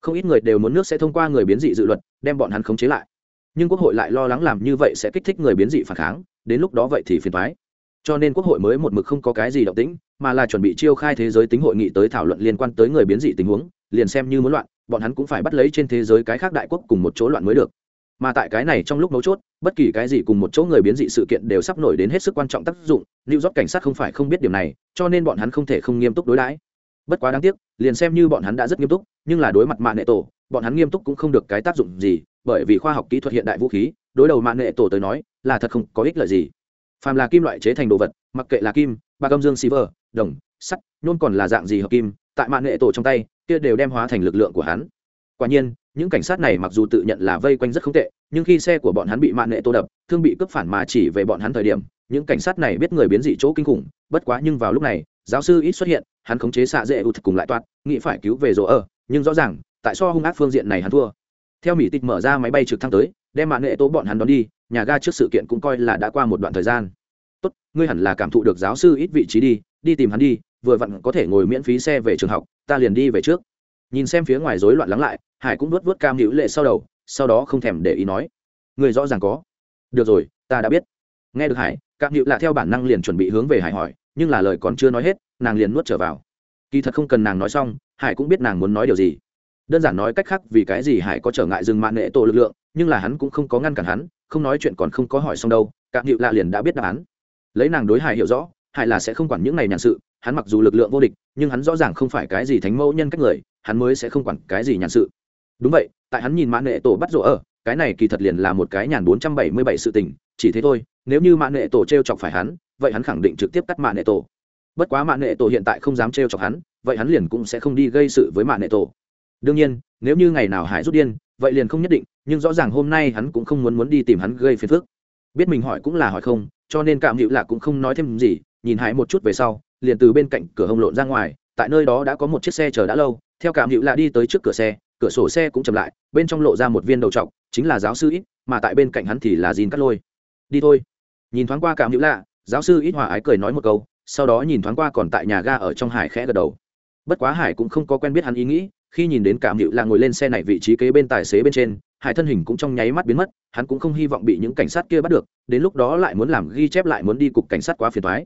không ít người đều muốn nước sẽ thông qua người biến dị dự luật, đem bọn hắn khống chế lại. Nhưng quốc hội lại lo lắng làm như vậy sẽ kích thích người biến dị phản kháng, đến lúc đó vậy thì phiền thoái cho nên quốc hội mới một mực không có cái gì động tĩnh, mà là chuẩn bị chiêu khai thế giới tính hội nghị tới thảo luận liên quan tới người biến dị tình huống, liền xem như muốn loạn, bọn hắn cũng phải bắt lấy trên thế giới cái khác đại quốc cùng một chỗ loạn mới được mà tại cái này trong lúc mấu chốt, bất kỳ cái gì cùng một chỗ người biến dị sự kiện đều sắp nổi đến hết sức quan trọng tác dụng lưu rót cảnh sát không phải không biết điều này, cho nên bọn hắn không thể không nghiêm túc đối đãi. Bất quá đáng tiếc, liền xem như bọn hắn đã rất nghiêm túc, nhưng là đối mặt mạng nệ tổ, bọn hắn nghiêm túc cũng không được cái tác dụng gì, bởi vì khoa học kỹ thuật hiện đại vũ khí, đối đầu mạng nệ tổ tới nói, là thật không có ích lợi gì. Phàm là kim loại chế thành đồ vật, mặc kệ là kim bạc âm dương silver, đồng, sắt nhôn còn là dạng gì hợp kim, tại mạng nệ tổ trong tay, kia đều đem hóa thành lực lượng của hắn. Quả nhiên những cảnh sát này mặc dù tự nhận là vây quanh rất không tệ, nhưng khi xe của bọn hắn bị mạng nệ tô đập, thương bị cướp phản mà chỉ về bọn hắn thời điểm, những cảnh sát này biết người biến dị chỗ kinh khủng, bất quá nhưng vào lúc này, giáo sư ít xuất hiện, hắn khống chế xạ dễ ụt cùng lại toát nghĩ phải cứu về rỗ ở, nhưng rõ ràng, tại sao hung ác phương diện này hắn thua. Theo mỹ tịch mở ra máy bay trực thăng tới, đem mạng nệ tố bọn hắn đón đi, nhà ga trước sự kiện cũng coi là đã qua một đoạn thời gian. Tốt, ngươi hẳn là cảm thụ được giáo sư ít vị trí đi đi tìm hắn đi, vừa vặn có thể ngồi miễn phí xe về trường học, ta liền đi về trước. Nhìn xem phía ngoài rối loạn lắng lại hải cũng nuốt vớt cam hữu lệ sau đầu, sau đó không thèm để ý nói, người rõ ràng có. Được rồi, ta đã biết. Nghe được hải, cam hữu lạ theo bản năng liền chuẩn bị hướng về hải hỏi, nhưng là lời còn chưa nói hết, nàng liền nuốt trở vào. Kỳ thật không cần nàng nói xong, hải cũng biết nàng muốn nói điều gì. Đơn giản nói cách khác, vì cái gì hải có trở ngại dừng mạng nghệ tổ lực lượng, nhưng là hắn cũng không có ngăn cản hắn, không nói chuyện còn không có hỏi xong đâu cạm hiệu lạ liền đã biết đáp án. Lấy nàng đối hải hiểu rõ, hải là sẽ không quản những này nhàn sự, hắn mặc dù lực lượng vô địch, nhưng hắn rõ ràng không phải cái gì thánh mẫu nhân cách người, hắn mới sẽ không quản cái gì nhàn sự đúng vậy, tại hắn nhìn mã nệ tổ bắt rỗ ở, cái này kỳ thật liền là một cái nhàn bốn trăm bảy mươi bảy sự tình, chỉ thế thôi, nếu như mã nệ tổ t r e o chọc phải hắn, vậy hắn khẳng định trực tiếp cắt mã nệ tổ. Bất quá mã nệ tổ hiện tại không dám t r e o chọc hắn, vậy hắn liền cũng sẽ không đi gây sự với mã nệ tổ. Đương nhiên, nếu như ngày nào hải rút điên, vậy liền không nhất định, nhưng rõ ràng hôm nay hắn cũng không muốn muốn đi tìm hắn gây phiền phức. Biết mình hỏi cũng là hỏi không, cho nên cảm hữu là cũng không nói thêm gì, nhìn hải một chút về sau, liền từ bên cạnh cửa hông lộn ra ngoài, tại nơi đó đã có một chiếc xe chờ đã lâu, theo cảm hữu là đi tới trước cửa xe cửa sổ xe cũng chậm lại, bên trong lộ ra một viên đầu trọc, chính là giáo sư ít mà tại bên cạnh hắn thì là dìn cắt lôi. Đi thôi. Nhìn thoáng qua cảm hữu lạ, giáo sư ít hòa ái cười nói một câu, sau đó nhìn thoáng qua còn tại nhà ga ở trong hải khẽ gật đầu. Bất quá hải cũng không có quen biết hắn ý nghĩ, khi nhìn đến cảm hữu lạ ngồi lên xe này vị trí kế bên tài xế bên trên, hải thân hình cũng trong nháy mắt biến mất, hắn cũng không hy vọng bị những cảnh sát kia bắt được, đến lúc đó lại muốn làm ghi chép lại muốn đi cục cảnh sát quá phiền thoái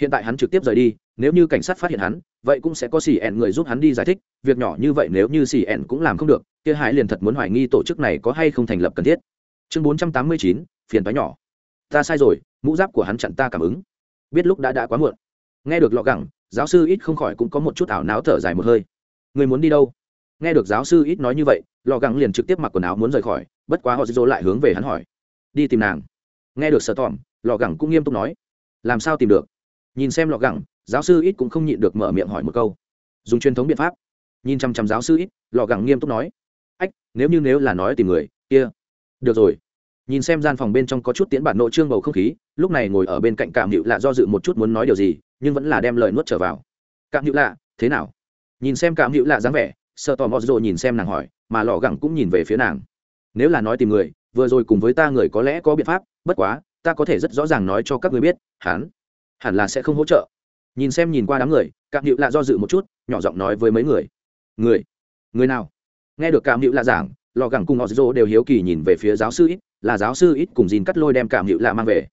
hiện tại hắn trực tiếp rời đi, nếu như cảnh sát phát hiện hắn vậy cũng sẽ có xì ẹn người giúp hắn đi giải thích, việc nhỏ như vậy nếu như xì ẹn cũng làm không được, kia hải liền thật muốn hoài nghi tổ chức này có hay không thành lập cần thiết. Chương bốn trăm tám mươi chín, phiền thoái nhỏ. Ta sai rồi, mũ giáp của hắn chặn ta cảm ứng. Biết lúc đã đã quá muộn. Nghe được lọ gẳng, giáo sư ít không khỏi cũng có một chút ảo não thở dài một hơi. Người muốn đi đâu? Nghe được giáo sư ít nói như vậy, lọ gẳng liền trực tiếp mặc quần áo muốn rời khỏi, bất quá họ dỗ lại hướng về hắn hỏi. Đi tìm nàng. Nghe được sợ tỏm lọ gẳng cũng nghiêm túc nói. Làm sao tìm được? Nhìn xem lọ gẳng giáo sư ít cũng không nhịn được mở miệng hỏi một câu. Dùng truyền thống biện pháp. Nhìn chăm chăm giáo sư ít, lò gẳng nghiêm túc nói. Ách, nếu như nếu là nói tìm người, kia. Được rồi. Nhìn xem gian phòng bên trong có chút tiễn bản nội trương bầu không khí, lúc này ngồi ở bên cạnh cảm hữu lạ do dự một chút muốn nói điều gì, nhưng vẫn là đem lời nuốt trở vào. Cảm hữu lạ, thế nào? Nhìn xem cảm hữu lạ dáng vẻ sợ tò mò rồi nhìn xem nàng hỏi, mà lò gẳng cũng nhìn về phía nàng. Nếu là nói tìm người, vừa rồi cùng với ta người có lẽ có biện pháp, bất quá, ta có thể rất rõ ràng nói cho các người biết, hắn, hẳn là sẽ không hỗ trợ nhìn xem nhìn qua đám người, Cạm hữu lạ do dự một chút, nhỏ giọng nói với mấy người. Người người nào? Nghe được Cạm hữu lạ giảng, lò gẳng cùng họ dô đều hiếu kỳ nhìn về phía giáo sư ít, là giáo sư ít cùng dìn cắt lôi đem Cạm hữu lạ mang về.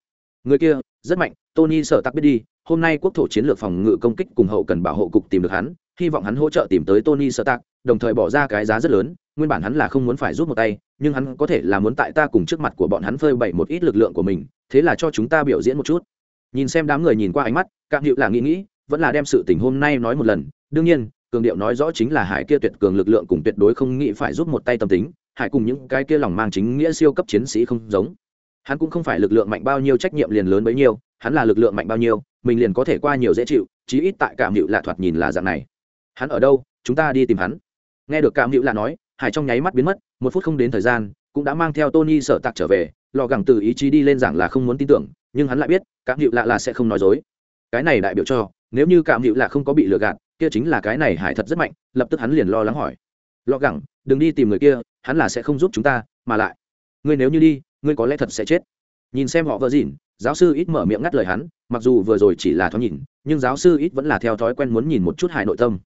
Người kia, rất mạnh, tony sợ tắc biết đi, hôm nay quốc thổ chiến lược phòng ngự công kích cùng hậu cần bảo hộ cục tìm được hắn, hy vọng hắn hỗ trợ tìm tới tony sợ tắc đồng thời bỏ ra cái giá rất lớn, nguyên bản hắn là không muốn phải rút một tay, nhưng hắn có thể là muốn tại ta cùng trước mặt của bọn hắn phơi bày một ít lực lượng của mình, thế là cho chúng ta biểu diễn một chút nhìn xem đám người nhìn qua ánh mắt, Cạm hiệu là nghĩ nghĩ, vẫn là đem sự tình hôm nay nói một lần. Đương nhiên, cường điệu nói rõ chính là hải kia tuyệt cường lực lượng cùng tuyệt đối không nghĩ phải giúp một tay tâm tính, hải cùng những cái kia lòng mang chính nghĩa siêu cấp chiến sĩ không giống. Hắn cũng không phải lực lượng mạnh bao nhiêu trách nhiệm liền lớn bấy nhiêu, hắn là lực lượng mạnh bao nhiêu, mình liền có thể qua nhiều dễ chịu, chí ít tại cảm hiệu lạ thoạt nhìn là dạng này. Hắn ở đâu? Chúng ta đi tìm hắn. Nghe được cảm hiệu lạ nói, hải trong nháy mắt biến mất, một phút không đến thời gian, cũng đã mang theo tony sở tạc trở về, lò gẳng từ ý chí đi lên giảng là không muốn tin tưởng nhưng hắn lại biết cảm hiệu lạ là sẽ không nói dối. Cái này đại biểu cho, nếu như cảm hiệu lạ không có bị lừa gạt, kia chính là cái này hải thật rất mạnh, lập tức hắn liền lo lắng hỏi. Lo gẳng, đừng đi tìm người kia, hắn là sẽ không giúp chúng ta, mà lại, ngươi nếu như đi, ngươi có lẽ thật sẽ chết. Nhìn xem họ vợ dịn, giáo sư ít mở miệng ngắt lời hắn, mặc dù vừa rồi chỉ là thoáng nhìn, nhưng giáo sư ít vẫn là theo thói quen muốn nhìn một chút hải nội tâm.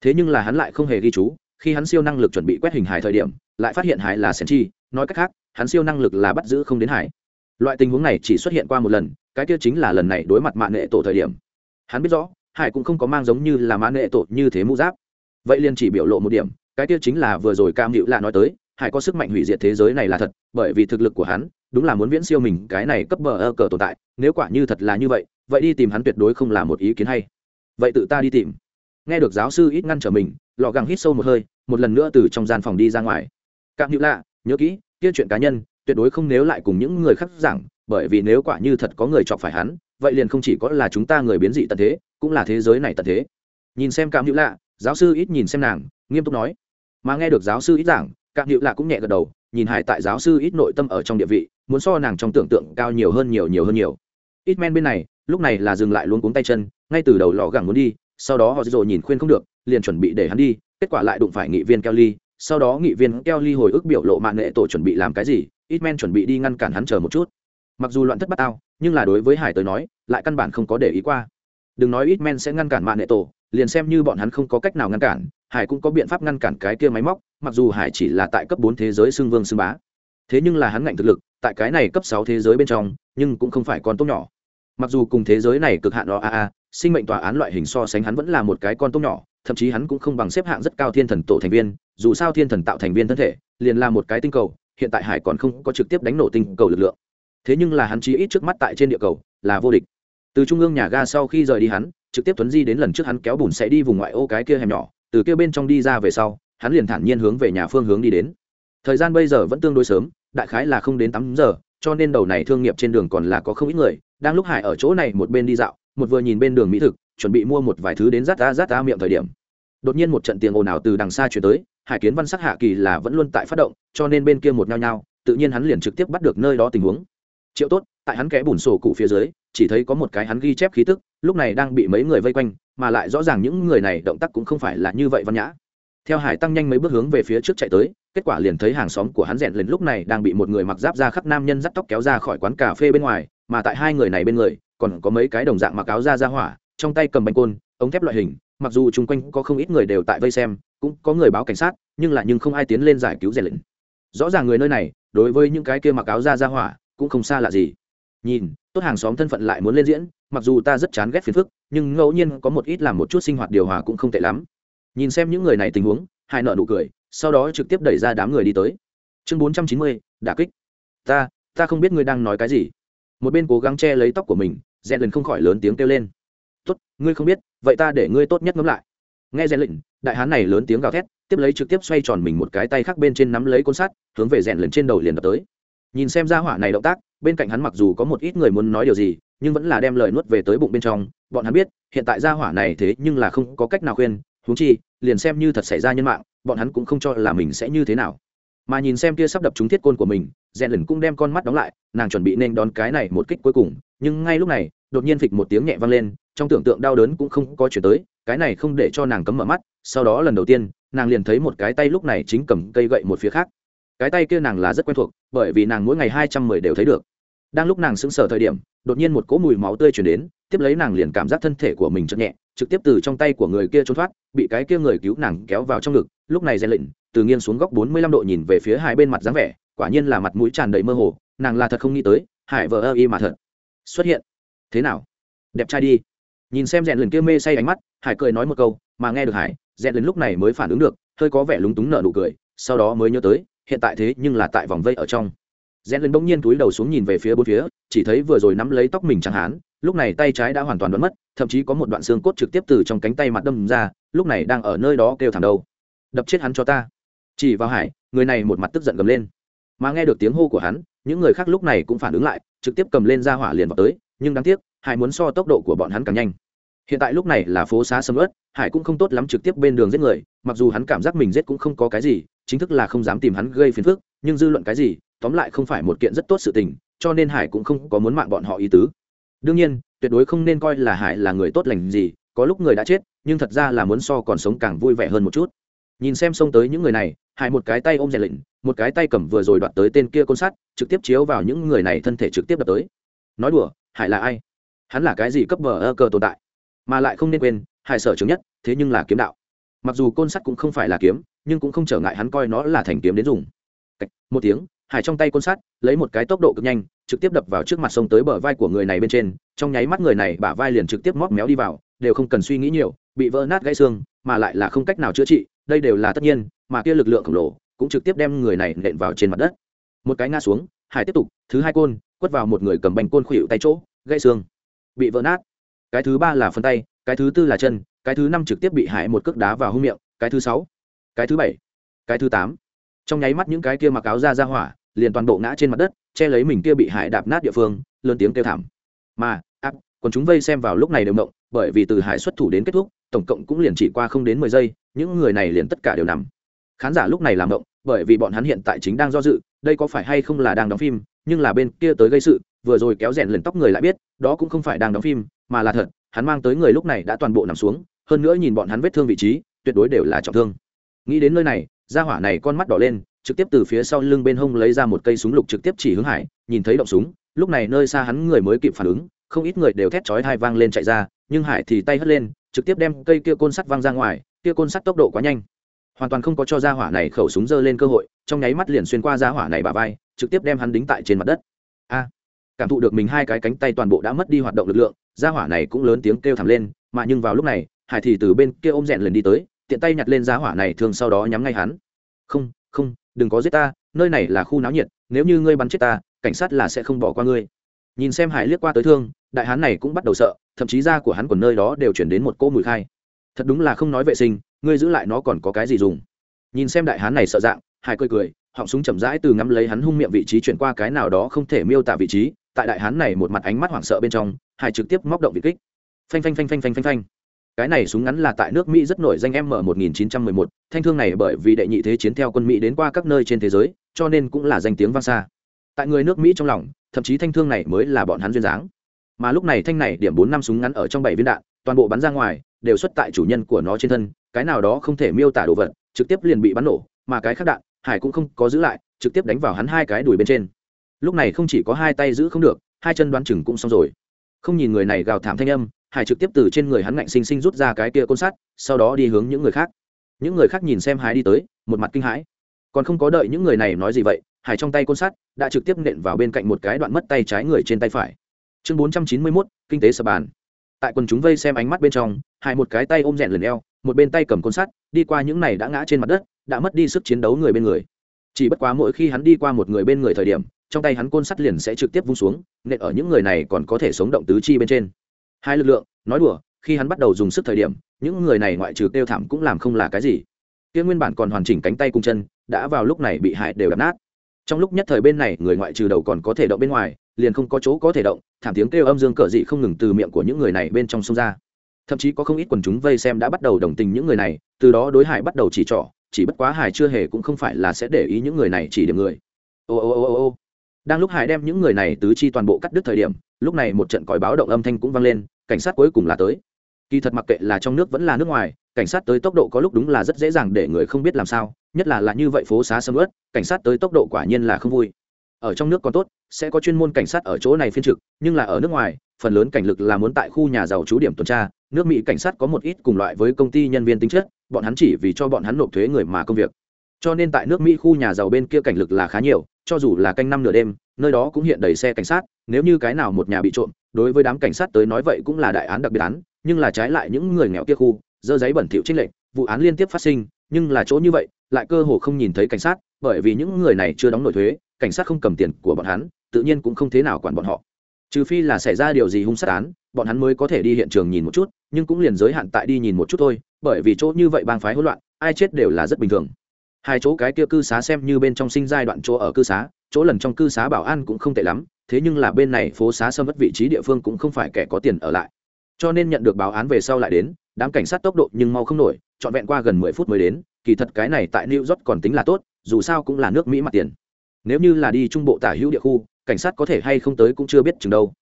Thế nhưng là hắn lại không hề ghi chú, khi hắn siêu năng lực chuẩn bị quét hình hải thời điểm, lại phát hiện hải là sen chi nói cách khác, hắn siêu năng lực là bắt giữ không đến hải loại tình huống này chỉ xuất hiện qua một lần, cái kia chính là lần này đối mặt mạng nghệ tổ thời điểm. Hắn biết rõ, hải cũng không có mang giống như là mạng nghệ tổ như thế mũ giáp. Vậy liền chỉ biểu lộ một điểm, cái kia chính là vừa rồi cam hữu lạ nói tới, hải có sức mạnh hủy diệt thế giới này là thật, bởi vì thực lực của hắn, đúng là muốn viễn siêu mình, cái này cấp bờ ơ cờ tồn tại, nếu quả như thật là như vậy vậy đi tìm hắn tuyệt đối không là một ý kiến hay. Vậy tự ta đi tìm. Nghe được giáo sư ít ngăn trở mình lò gàng hít sâu một hơi, một lần nữa từ trong gian phòng đi ra ngoài. Cạm hữu lạ, nhớ kỹ, kia chuyện cá nhân tuyệt đối không nếu lại cùng những người khác giảng, bởi vì nếu quả như thật có người chọc phải hắn, vậy liền không chỉ có là chúng ta người biến dị tận thế, cũng là thế giới này tận thế. Nhìn xem cảm hữu lạ, giáo sư ít nhìn xem nàng, nghiêm túc nói. Mà nghe được giáo sư ít giảng cảm hữu lạ cũng nhẹ gật đầu, nhìn hải tại giáo sư ít nội tâm ở trong địa vị, muốn so nàng trong tưởng tượng cao nhiều hơn nhiều nhiều hơn nhiều. Ít men bên này, lúc này là dừng lại luôn cuống tay chân, ngay từ đầu lò gẳng muốn đi, sau đó họ dội nhìn khuyên không được, liền chuẩn bị để hắn đi, kết quả lại đụng phải nghị viên kelly, sau đó nghị viên kelly hồi ức biểu lộ mạng nghệ tổ chuẩn bị làm cái gì ít men chuẩn bị đi ngăn cản hắn chờ một chút. Mặc dù loạn thất bát tao nhưng là đối với hải tới nói, lại căn bản không có để ý qua. Đừng nói ít men sẽ ngăn cản mạng nệ tổ, liền xem như bọn hắn không có cách nào ngăn cản, hải cũng có biện pháp ngăn cản cái kia máy móc, mặc dù hải chỉ là tại cấp bốn thế giới xưng vương xưng bá. Thế nhưng là hắn ngạnh thực lực, tại cái này cấp sáu thế giới bên trong, nhưng cũng không phải con tốt nhỏ. Mặc dù cùng thế giới này cực hạn o a a, sinh mệnh tòa án loại hình so sánh hắn vẫn là một cái con tốt nhỏ, thậm chí hắn cũng không bằng xếp hạng rất cao thiên thần tổ thành viên, dù sao thiên thần tạo thành viên thân thể, liền là một cái tinh cầu hiện tại hải còn không có trực tiếp đánh nổ tinh cầu lực lượng. Thế nhưng là hắn chí ít trước mắt tại trên địa cầu là vô địch. Từ trung ương nhà ga sau khi rời đi hắn, trực tiếp tuấn di đến lần trước hắn kéo bùn sẽ đi vùng ngoại ô cái kia hẻm nhỏ, từ kia bên trong đi ra về sau, hắn liền thản nhiên hướng về nhà phương hướng đi đến. Thời gian bây giờ vẫn tương đối sớm, đại khái là không đến tám giờ, cho nên đầu này thương nghiệp trên đường còn là có không ít người, đang lúc hải ở chỗ này một bên đi dạo, một vừa nhìn bên đường mỹ thực, chuẩn bị mua một vài thứ đến rát ra rát ra miệng thời điểm. Đột nhiên một trận tiền ồn ào từ đằng xa chuyển tới hải kiến văn sắc hạ kỳ là vẫn luôn tại phát động, cho nên bên kia một nhao nhao, tự nhiên hắn liền trực tiếp bắt được nơi đó tình huống. Triệu tốt, tại hắn kẽ bùn sổ cụ phía dưới, chỉ thấy có một cái hắn ghi chép khí tức, lúc này đang bị mấy người vây quanh, mà lại rõ ràng những người này động tác cũng không phải là như vậy văn nhã. Theo hải tăng nhanh mấy bước hướng về phía trước chạy tới, kết quả liền thấy hàng xóm của hắn rèn lên lúc này đang bị một người mặc giáp ra khắp nam nhân dắt tóc kéo ra khỏi quán cà phê bên ngoài, mà tại hai người này bên người, còn có mấy cái đồng dạng mặc áo da ra hỏa, trong tay cầm bánh côn, ống thép loại hình, mặc dù chung quanh có không ít người đều tại vây xem cũng có người báo cảnh sát, nhưng lại nhưng không ai tiến lên giải cứu rèn lệnh rõ ràng người nơi này, đối với những cái kia mặc áo ra ra hỏa, cũng không xa lạ gì. Nhìn, tốt hàng xóm thân phận lại muốn lên diễn, mặc dù ta rất chán ghét phiền phức, nhưng ngẫu nhiên có một ít làm một chút sinh hoạt điều hòa cũng không tệ lắm. Nhìn xem những người này tình huống hai nợ nụ cười, sau đó trực tiếp đẩy ra đám người đi tới. Chương bốn trăm chín mươi, đả kích. Ta ta không biết ngươi đang nói cái gì. Một bên cố gắng che lấy tóc của mình, rèn lần không khỏi lớn tiếng kêu lên. Tốt, ngươi không biết, vậy ta để ngươi tốt nhất ngẫm lại. Nghe rèn lệnh đại hán này lớn tiếng gào thét, tiếp lấy trực tiếp xoay tròn mình một cái tay khác bên trên nắm lấy côn sắt, hướng về rèn lần trên đầu liền đập tới. Nhìn xem ra hỏa này động tác, bên cạnh hắn mặc dù có một ít người muốn nói điều gì, nhưng vẫn là đem lời nuốt về tới bụng bên trong. Bọn hắn biết, hiện tại ra hỏa này thế nhưng là không có cách nào khuyên, huống chi, liền xem như thật xảy ra nhân mạng, bọn hắn cũng không cho là mình sẽ như thế nào. Mà nhìn xem kia sắp đập trúng thiết côn của mình, rèn lần cũng đem con mắt đóng lại, nàng chuẩn bị nên đón cái này một kích cuối cùng, nhưng ngay lúc này, đột nhiên phịch một tiếng nhẹ vang lên, trong tưởng tượng đau đớn cũng không có chuyển tới, cái này không để cho nàng cấm mở mắt sau đó lần đầu tiên, nàng liền thấy một cái tay lúc này chính cầm cây gậy một phía khác. Cái tay kia nàng là rất quen thuộc, bởi vì nàng mỗi ngày hai trăm mười đều thấy được. Đang lúc nàng sững sờ thời điểm, đột nhiên một cỗ mùi máu tươi chuyển đến, tiếp lấy nàng liền cảm giác thân thể của mình chậm nhẹ, trực tiếp từ trong tay của người kia trốn thoát, bị cái kia người cứu nàng kéo vào trong ngực, lúc này rèn lịnh từ nghiêng xuống góc bốn mươi lăm độ nhìn về phía hai bên mặt dáng vẻ, quả nhiên là mặt mũi tràn đầy mơ hồ, nàng là thật không nghĩ tới, hải vợ ơ y mà thật xuất hiện. Thế nào? Đẹp trai đi. Nhìn xem rèn lần kia mê say ánh mắt, hải cười nói một câu, mà nghe được hải rèn lên lúc này mới phản ứng được, hơi có vẻ lúng túng nở nụ cười, sau đó mới nhớ tới, hiện tại thế nhưng là tại vòng vây ở trong. Rèn lên bỗng nhiên túi đầu xuống nhìn về phía bốn phía, chỉ thấy vừa rồi nắm lấy tóc mình chẳng hán, lúc này tay trái đã hoàn toàn đoán mất, thậm chí có một đoạn xương cốt trực tiếp từ trong cánh tay mặt đâm ra, lúc này đang ở nơi đó kêu thẳng đầu. đập chết hắn cho ta. Chỉ vào hải, người này một mặt tức giận gầm lên. Mà nghe được tiếng hô của hắn, những người khác lúc này cũng phản ứng lại, trực tiếp cầm lên ra hỏa liền vào tới, nhưng đáng tiếc, hải muốn so tốc độ của bọn hắn càng nhanh hiện tại lúc này là phố xá sầm ớt hải cũng không tốt lắm trực tiếp bên đường giết người, mặc dù hắn cảm giác mình giết cũng không có cái gì, chính thức là không dám tìm hắn gây phiền phức, nhưng dư luận cái gì, tóm lại không phải một kiện rất tốt sự tình, cho nên hải cũng không có muốn mạng bọn họ ý tứ. Đương nhiên, tuyệt đối không nên coi là hải là người tốt lành gì, có lúc người đã chết, nhưng thật ra là muốn so còn sống càng vui vẻ hơn một chút. Nhìn xem xông tới những người này, hải một cái tay ôm rèn lịnh một cái tay cầm vừa rồi đoạt tới tên kia côn sắt, trực tiếp chiếu vào những người này thân thể trực tiếp đập tới. Nói đùa, hải là ai? Hắn là cái gì cấp bờ ơ cờ tồn tại? Mà lại không nên quên, hải sở chứng nhất, thế nhưng là kiếm đạo. Mặc dù côn sắt cũng không phải là kiếm, nhưng cũng không trở ngại hắn coi nó là thành kiếm đến dùng. Một tiếng, hải trong tay côn sắt, lấy một cái tốc độ cực nhanh, trực tiếp đập vào trước mặt sông tới bờ vai của người này bên trên, trong nháy mắt người này bả vai liền trực tiếp móc méo đi vào, đều không cần suy nghĩ nhiều, bị vỡ nát gãy xương, mà lại là không cách nào chữa trị, đây đều là tất nhiên, mà kia lực lượng khổng lồ cũng trực tiếp đem người này nện vào trên mặt đất. Một cái ngã xuống, hải tiếp tục, thứ hai côn, quất vào một người cầm bành côn khuỵu tay chỗ, gãy xương. Bị vỡ nát cái thứ ba là phân tay, cái thứ tư là chân, cái thứ năm trực tiếp bị hải một cước đá vào hung miệng, cái thứ sáu, cái thứ bảy, cái thứ tám. Trong nháy mắt những cái kia mặc áo ra ra hỏa, liền toàn bộ ngã trên mặt đất, che lấy mình kia bị hải đạp nát địa phương, lớn tiếng kêu thảm. Mà áp còn chúng vây xem vào lúc này đều động, bởi vì từ hải xuất thủ đến kết thúc, tổng cộng cũng liền chỉ qua không đến mười giây, những người này liền tất cả đều nằm. Khán giả lúc này làm động, bởi vì bọn hắn hiện tại chính đang do dự, đây có phải hay không là đang đóng phim, nhưng là bên kia tới gây sự, vừa rồi kéo rèn lần tóc người lại biết, đó cũng không phải đang đóng phim mà là thật, hắn mang tới người lúc này đã toàn bộ nằm xuống, hơn nữa nhìn bọn hắn vết thương vị trí, tuyệt đối đều là trọng thương. Nghĩ đến nơi này ra hỏa này con mắt đỏ lên, trực tiếp từ phía sau lưng bên hông lấy ra một cây súng lục trực tiếp chỉ hướng hải, nhìn thấy động súng, lúc này nơi xa hắn người mới kịp phản ứng, không ít người đều thét chói hai vang lên chạy ra, nhưng hải thì tay hất lên, trực tiếp đem cây kia côn sắt văng ra ngoài, kia côn sắt tốc độ quá nhanh. Hoàn toàn không có cho ra hỏa này khẩu súng giơ lên cơ hội, trong nháy mắt liền xuyên qua ra hỏa này bà vai, trực tiếp đem hắn đính tại trên mặt đất. A, cảm thụ được mình hai cái cánh tay toàn bộ đã mất đi hoạt động lực lượng gia hỏa này cũng lớn tiếng kêu thảm lên, mà nhưng vào lúc này, hải thì từ bên kia ôm rèn lần đi tới, tiện tay nhặt lên giá hỏa này thường sau đó nhắm ngay hắn. Không không, đừng có giết ta, nơi này là khu náo nhiệt, nếu như ngươi bắn chết ta, cảnh sát là sẽ không bỏ qua ngươi. Nhìn xem hải liếc qua tới thương, đại hán này cũng bắt đầu sợ, thậm chí da của hắn còn nơi đó đều chuyển đến một cỗ mùi khai. Thật đúng là không nói vệ sinh, ngươi giữ lại nó còn có cái gì dùng? Nhìn xem đại hán này sợ dạng, hải cười cười, họng súng chậm rãi từ ngắm lấy hắn hung miệng vị trí chuyển qua cái nào đó không thể miêu tả vị trí, tại đại hán này một mặt ánh mắt hoảng sợ bên trong hải trực tiếp móc động vị kích. Phanh phanh phanh phanh phanh phanh phanh. Cái này súng ngắn là tại nước mỹ rất nổi danh m 1911 thanh thương này bởi vì đệ nhị thế chiến theo quân mỹ đến qua các nơi trên thế giới, cho nên cũng là danh tiếng vang xa. Tại người nước mỹ trong lòng, thậm chí thanh thương này mới là bọn hắn duyên dáng. Mà lúc này thanh này điểm bốn năm súng ngắn ở trong bảy viên đạn, toàn bộ bắn ra ngoài, đều xuất tại chủ nhân của nó trên thân, cái nào đó không thể miêu tả đồ vật, trực tiếp liền bị bắn nổ, mà cái khác đạn, hải cũng không có giữ lại, trực tiếp đánh vào hắn hai cái đùi bên trên. Lúc này không chỉ có hai tay giữ không được, hai chân đoán chừng cũng xong rồi không nhìn người này gào thảm thanh âm, hải trực tiếp từ trên người hắn ngạnh sinh sinh rút ra cái kia côn sắt, sau đó đi hướng những người khác. Những người khác nhìn xem hải đi tới, một mặt kinh hãi. Còn không có đợi những người này nói gì vậy, hải trong tay côn sắt đã trực tiếp nện vào bên cạnh một cái đoạn mất tay trái người trên tay phải. Chương bốn trăm chín mươi mốt, kinh tế sập bàn. Tại quần chúng vây xem ánh mắt bên trong, hải một cái tay ôm rèn lần eo, một bên tay cầm côn sắt, đi qua những này đã ngã trên mặt đất, đã mất đi sức chiến đấu người bên người. Chỉ bất quá mỗi khi hắn đi qua một người bên người thời điểm trong tay hắn côn sắt liền sẽ trực tiếp vung xuống nện ở những người này còn có thể sống động tứ chi bên trên. Hai lực lượng, nói đùa, khi hắn bắt đầu dùng sức thời điểm, những người này ngoại trừ kêu thảm cũng làm không là cái gì. Kia nguyên bản còn hoàn chỉnh cánh tay cùng chân, đã vào lúc này bị hại đều đập nát. Trong lúc nhất thời bên này, người ngoại trừ đầu còn có thể động bên ngoài, liền không có chỗ có thể động, thảm tiếng kêu âm dương cờ dị không ngừng từ miệng của những người này bên trong sông ra. Thậm chí có không ít quần chúng vây xem đã bắt đầu đồng tình những người này, từ đó đối hải bắt đầu chỉ trỏ, chỉ bất quá hải chưa hề cũng không phải là sẽ để ý những người này chỉ điểm người. Ô ô ô ô ô đang lúc hải đem những người này tứ chi toàn bộ cắt đứt thời điểm, lúc này một trận còi báo động âm thanh cũng vang lên, cảnh sát cuối cùng là tới. Kỳ thật mặc kệ là trong nước vẫn là nước ngoài, cảnh sát tới tốc độ có lúc đúng là rất dễ dàng để người không biết làm sao, nhất là là như vậy phố xá sầm ớt cảnh sát tới tốc độ quả nhiên là không vui. Ở trong nước còn tốt, sẽ có chuyên môn cảnh sát ở chỗ này phiên trực, nhưng là ở nước ngoài, phần lớn cảnh lực là muốn tại khu nhà giàu trú điểm tuần tra, nước mỹ cảnh sát có một ít cùng loại với công ty nhân viên tính chất, bọn hắn chỉ vì cho bọn hắn nộp thuế người mà công việc. Cho nên tại nước mỹ khu nhà giàu bên kia cảnh lực là khá nhiều cho dù là canh năm nửa đêm, nơi đó cũng hiện đầy xe cảnh sát, nếu như cái nào một nhà bị trộm, đối với đám cảnh sát tới nói vậy cũng là đại án đặc biệt án, nhưng là trái lại những người nghèo kia khu, dơ giấy bẩn thỉu trích lệnh vụ án liên tiếp phát sinh, nhưng là chỗ như vậy, lại cơ hồ không nhìn thấy cảnh sát, bởi vì những người này chưa đóng nổi thuế, cảnh sát không cầm tiền của bọn hắn, tự nhiên cũng không thế nào quản bọn họ. Trừ phi là xảy ra điều gì hung sát án, bọn hắn mới có thể đi hiện trường nhìn một chút, nhưng cũng liền giới hạn tại đi nhìn một chút thôi, bởi vì chỗ như vậy bang phái hỗn loạn, ai chết đều là rất bình thường hai chỗ cái kia cư xá xem như bên trong sinh giai đoạn chỗ ở cư xá, chỗ lần trong cư xá bảo an cũng không tệ lắm, thế nhưng là bên này phố xá sâm mất vị trí địa phương cũng không phải kẻ có tiền ở lại. Cho nên nhận được báo án về sau lại đến, đám cảnh sát tốc độ nhưng mau không nổi, trọn vẹn qua gần mười phút mới đến, kỳ thật cái này tại new york còn tính là tốt, dù sao cũng là nước mỹ mặt tiền. Nếu như là đi trung bộ tả hữu địa khu, cảnh sát có thể hay không tới cũng chưa biết chừng đâu.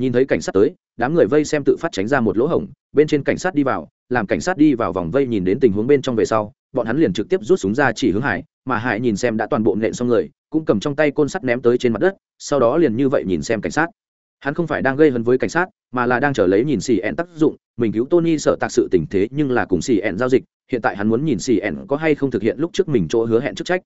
Nhìn thấy cảnh sát tới, đám người vây xem tự phát tránh ra một lỗ hổng, bên trên cảnh sát đi vào, làm cảnh sát đi vào vòng vây nhìn đến tình huống bên trong về sau bọn hắn liền trực tiếp rút súng ra chỉ hướng hải, mà hải nhìn xem đã toàn bộ nện xong người, cũng cầm trong tay côn sắt ném tới trên mặt đất, sau đó liền như vậy nhìn xem cảnh sát. Hắn không phải đang gây hấn với cảnh sát, mà là đang chờ lấy nhìn xì ẹn tác dụng, mình cứu tony sợ tạc sự tình thế nhưng là cùng xì ẹn giao dịch, hiện tại hắn muốn nhìn xì ẹn có hay không thực hiện lúc trước mình chỗ hứa hẹn chức trách.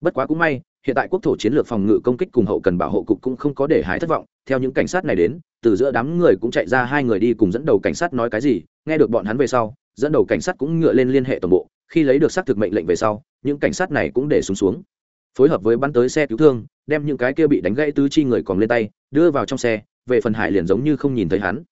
Bất quá cũng may, hiện tại quốc thổ chiến lược phòng ngự công kích cùng hậu cần bảo hộ cục cũng không có để hải thất vọng, theo những cảnh sát này đến, từ giữa đám người cũng chạy ra hai người đi cùng dẫn đầu cảnh sát nói cái gì, nghe được bọn hắn về sau, dẫn đầu cảnh sát cũng ngựa lên liên hệ toàn bộ khi lấy được xác thực mệnh lệnh về sau, những cảnh sát này cũng để xuống xuống. Phối hợp với bắn tới xe cứu thương, đem những cái kia bị đánh gãy tứ chi người còn lên tay, đưa vào trong xe, về phần hải liền giống như không nhìn thấy hắn.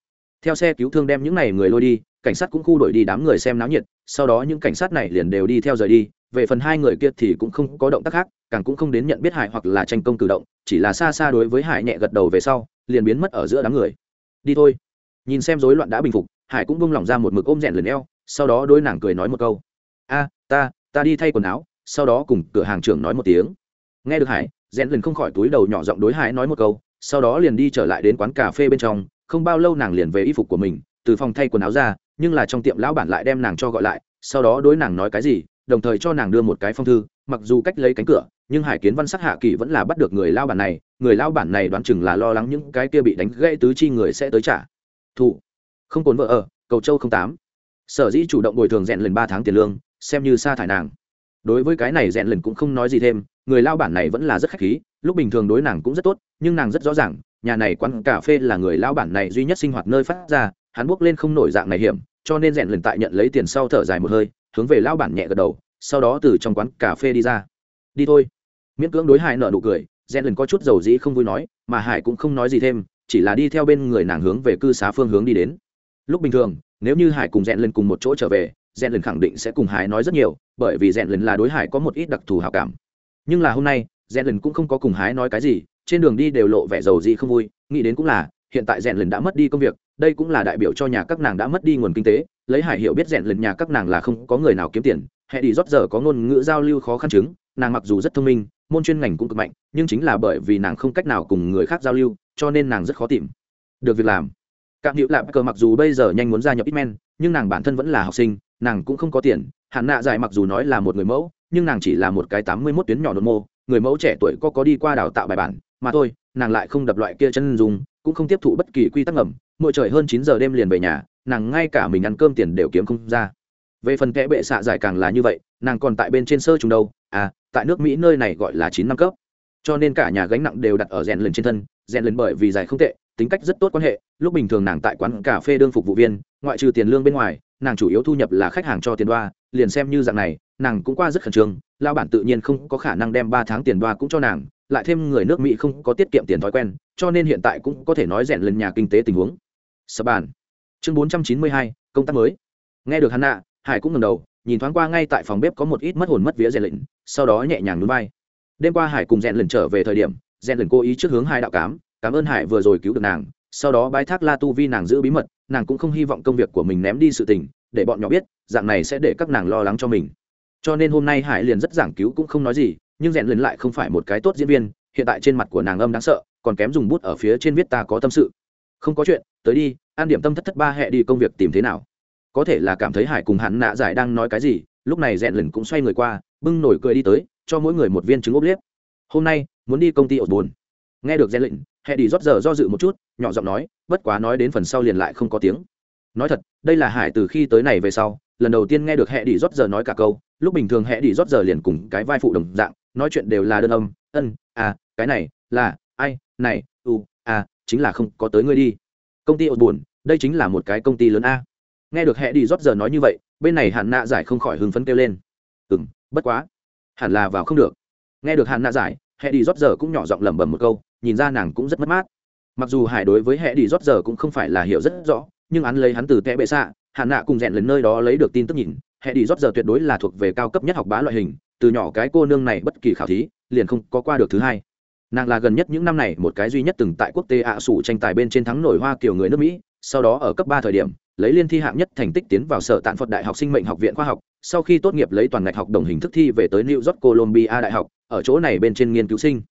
Theo xe cứu thương đem những này người lôi đi, cảnh sát cũng khu đổi đi đám người xem náo nhiệt, sau đó những cảnh sát này liền đều đi theo rời đi, về phần hai người kia thì cũng không có động tác khác, càng cũng không đến nhận biết hải hoặc là tranh công cử động, chỉ là xa xa đối với hải nhẹ gật đầu về sau, liền biến mất ở giữa đám người. Đi thôi. Nhìn xem rối loạn đã bình phục, hải cũng bông lỏng ra một mực ôm rèn lần eo, sau đó đôi nàng cười nói một câu a ta ta đi thay quần áo sau đó cùng cửa hàng trưởng nói một tiếng. Nghe được hải rèn lần không khỏi túi đầu nhỏ giọng đối hải nói một câu sau đó liền đi trở lại đến quán cà phê bên trong không bao lâu nàng liền về y phục của mình từ phòng thay quần áo ra nhưng là trong tiệm lão bản lại đem nàng cho gọi lại sau đó đối nàng nói cái gì đồng thời cho nàng đưa một cái phong thư mặc dù cách lấy cánh cửa nhưng hải kiến văn sắc hạ kỳ vẫn là bắt được người lao bản này người lao bản này đoán chừng là lo lắng những cái kia bị đánh gãy tứ chi người sẽ tới trả. Thù, không cồn vợ ở cầu châu không tám. Sở dĩ chủ động bồi thường rèn lần ba tháng tiền lương xem như sa thải nàng. Đối với cái này rèn lần cũng không nói gì thêm, người lao bản này vẫn là rất khách khí, lúc bình thường đối nàng cũng rất tốt, nhưng nàng rất rõ ràng, nhà này quán cà phê là người lao bản này duy nhất sinh hoạt nơi phát ra, hắn bước lên không nổi dạng này hiểm, cho nên rèn lần tại nhận lấy tiền sau thở dài một hơi, hướng về lao bản nhẹ gật đầu, sau đó từ trong quán cà phê đi ra. Đi thôi. Miễn cưỡng đối hải nợ nụ cười, rèn lần có chút dầu dĩ không vui nói, mà hải cũng không nói gì thêm, chỉ là đi theo bên người nàng hướng về cư xá phương hướng đi đến. Lúc bình thường, nếu như hải cùng rèn lần cùng một chỗ trở về rèn lần khẳng định sẽ cùng hải nói rất nhiều, bởi vì rèn lần là đối hải có một ít đặc thù hào cảm. Nhưng là hôm nay rèn lần cũng không có cùng hải nói cái gì, trên đường đi đều lộ vẻ dầu gì không vui, nghĩ đến cũng là, hiện tại rèn lần đã mất đi công việc, đây cũng là đại biểu cho nhà các nàng đã mất đi nguồn kinh tế, lấy hải hiểu biết rèn lần nhà các nàng là không có người nào kiếm tiền, hệ đi rót giờ có ngôn ngữ giao lưu khó khăn chứng, nàng mặc dù rất thông minh, môn chuyên ngành cũng cực mạnh, nhưng chính là bởi vì nàng không cách nào cùng người khác giao lưu, cho nên nàng rất khó tìm được việc làm. Cạm hiệu lạp cờ mặc dù bây giờ nhanh muốn gia nhập ít men nhưng nàng bản thân vẫn là học sinh nàng cũng không có tiền hạn nạ dài mặc dù nói là một người mẫu, nhưng nàng chỉ là một cái tám mươi mốt tuyến nhỏ nội mô, người mẫu trẻ tuổi có có đi qua đào tạo bài bản, mà thôi, nàng lại không đập loại kia chân dùng cũng không tiếp thụ bất kỳ quy tắc ngầm, mỗi trời hơn chín giờ đêm liền về nhà, nàng ngay cả mình ăn cơm tiền đều kiếm không ra. Về phần kẽ bệ xạ giải càng là như vậy, nàng còn tại bên trên sơ trùng đâu à tại nước mỹ nơi này gọi là chín năm cấp. Cho nên cả nhà gánh nặng đều đặt ở rèn lần trên thân, rèn lần bởi vì giải không tệ, tính cách rất tốt quan hệ, lúc bình thường nàng tại quán cà phê đương phục vụ viên, ngoại trừ tiền lương bên ngoài nàng chủ yếu thu nhập là khách hàng cho tiền đoa, liền xem như dạng này, nàng cũng qua rất khẩn trương lao bản tự nhiên không có khả năng đem ba tháng tiền đoa cũng cho nàng, lại thêm người nước mỹ không có tiết kiệm tiền thói quen, cho nên hiện tại cũng có thể nói rèn lần nhà kinh tế tình huống. Sập bàn. Chương bốn trăm chín mươi hai, công tác mới. Nghe được hắn nạ hải cũng ngầm đầu, nhìn thoáng qua ngay tại phòng bếp có một ít mất hồn mất vía rèn lệnh sau đó nhẹ nhàng núi bay đêm qua hải cùng rèn lần trở về thời điểm, rèn lần cố ý trước hướng hai đạo cám, cảm ơn hải vừa rồi cứu được nàng, sau đó bái thác la tu vi nàng giữ bí mật nàng cũng không hy vọng công việc của mình ném đi sự tình, để bọn nhỏ biết, dạng này sẽ để các nàng lo lắng cho mình. Cho nên hôm nay hải liền rất giảng cứu cũng không nói gì, nhưng rèn lần lại không phải một cái tốt diễn viên, hiện tại trên mặt của nàng âm đáng sợ, còn kém dùng bút ở phía trên viết ta có tâm sự. Không có chuyện, tới đi, an điểm tâm thất thất ba hẹ đi công việc tìm thế nào. Có thể là cảm thấy hải cùng hắn nạ giải đang nói cái gì, lúc này rèn lần cũng xoay người qua, bưng nổi cười đi tới, cho mỗi người một viên trứng ốp liếp. Hôm nay, muốn đi công ty ột buồn. Nghe được rèn lệnh Hệ đi rót giờ do dự một chút, nhỏ giọng nói, bất quá nói đến phần sau liền lại không có tiếng. Nói thật, đây là hải từ khi tới này về sau, lần đầu tiên nghe được Hệ đi rót giờ nói cả câu, lúc bình thường Hệ đi rót giờ liền cùng cái vai phụ đồng dạng, nói chuyện đều là đơn âm, ân à cái này là ai, này, u à chính là không có tới ngươi đi. Công ty ột buồn, đây chính là một cái công ty lớn a. Nghe được Hệ đi rót giờ nói như vậy, bên này hạn nạ giải không khỏi hưng phấn kêu lên. Ừ m bất quá, hẳn là vào không được. Nghe được hạn nạ giải Hệ đi rót giờ cũng nhỏ giọng lẩm bẩm một câu nhìn ra nàng cũng rất mất mát. Mặc dù hải đối với hệ đi rót giờ cũng không phải là hiểu rất rõ, nhưng hắn lấy hắn từ tệ bệ xạ hạn nạ cùng rèn lần nơi đó lấy được tin tức nhìn Hệ đi rót giờ tuyệt đối là thuộc về cao cấp nhất học bá loại hình, từ nhỏ cái cô nương này bất kỳ khảo thí, liền không có qua được thứ hai. Nàng là gần nhất những năm này một cái duy nhất từng tại quốc tế ạ à sủ tranh tài bên trên thắng nổi hoa kiểu người nước mỹ, sau đó ở cấp ba thời điểm, lấy liên thi hạng nhất thành tích tiến vào sở tạn phật đại học sinh mệnh học viện khoa học, sau khi tốt nghiệp lấy toàn ngạch học đồng hình thức thi về tới new york Columbia đại học, ở chỗ này bên trên nghiên cứu sinh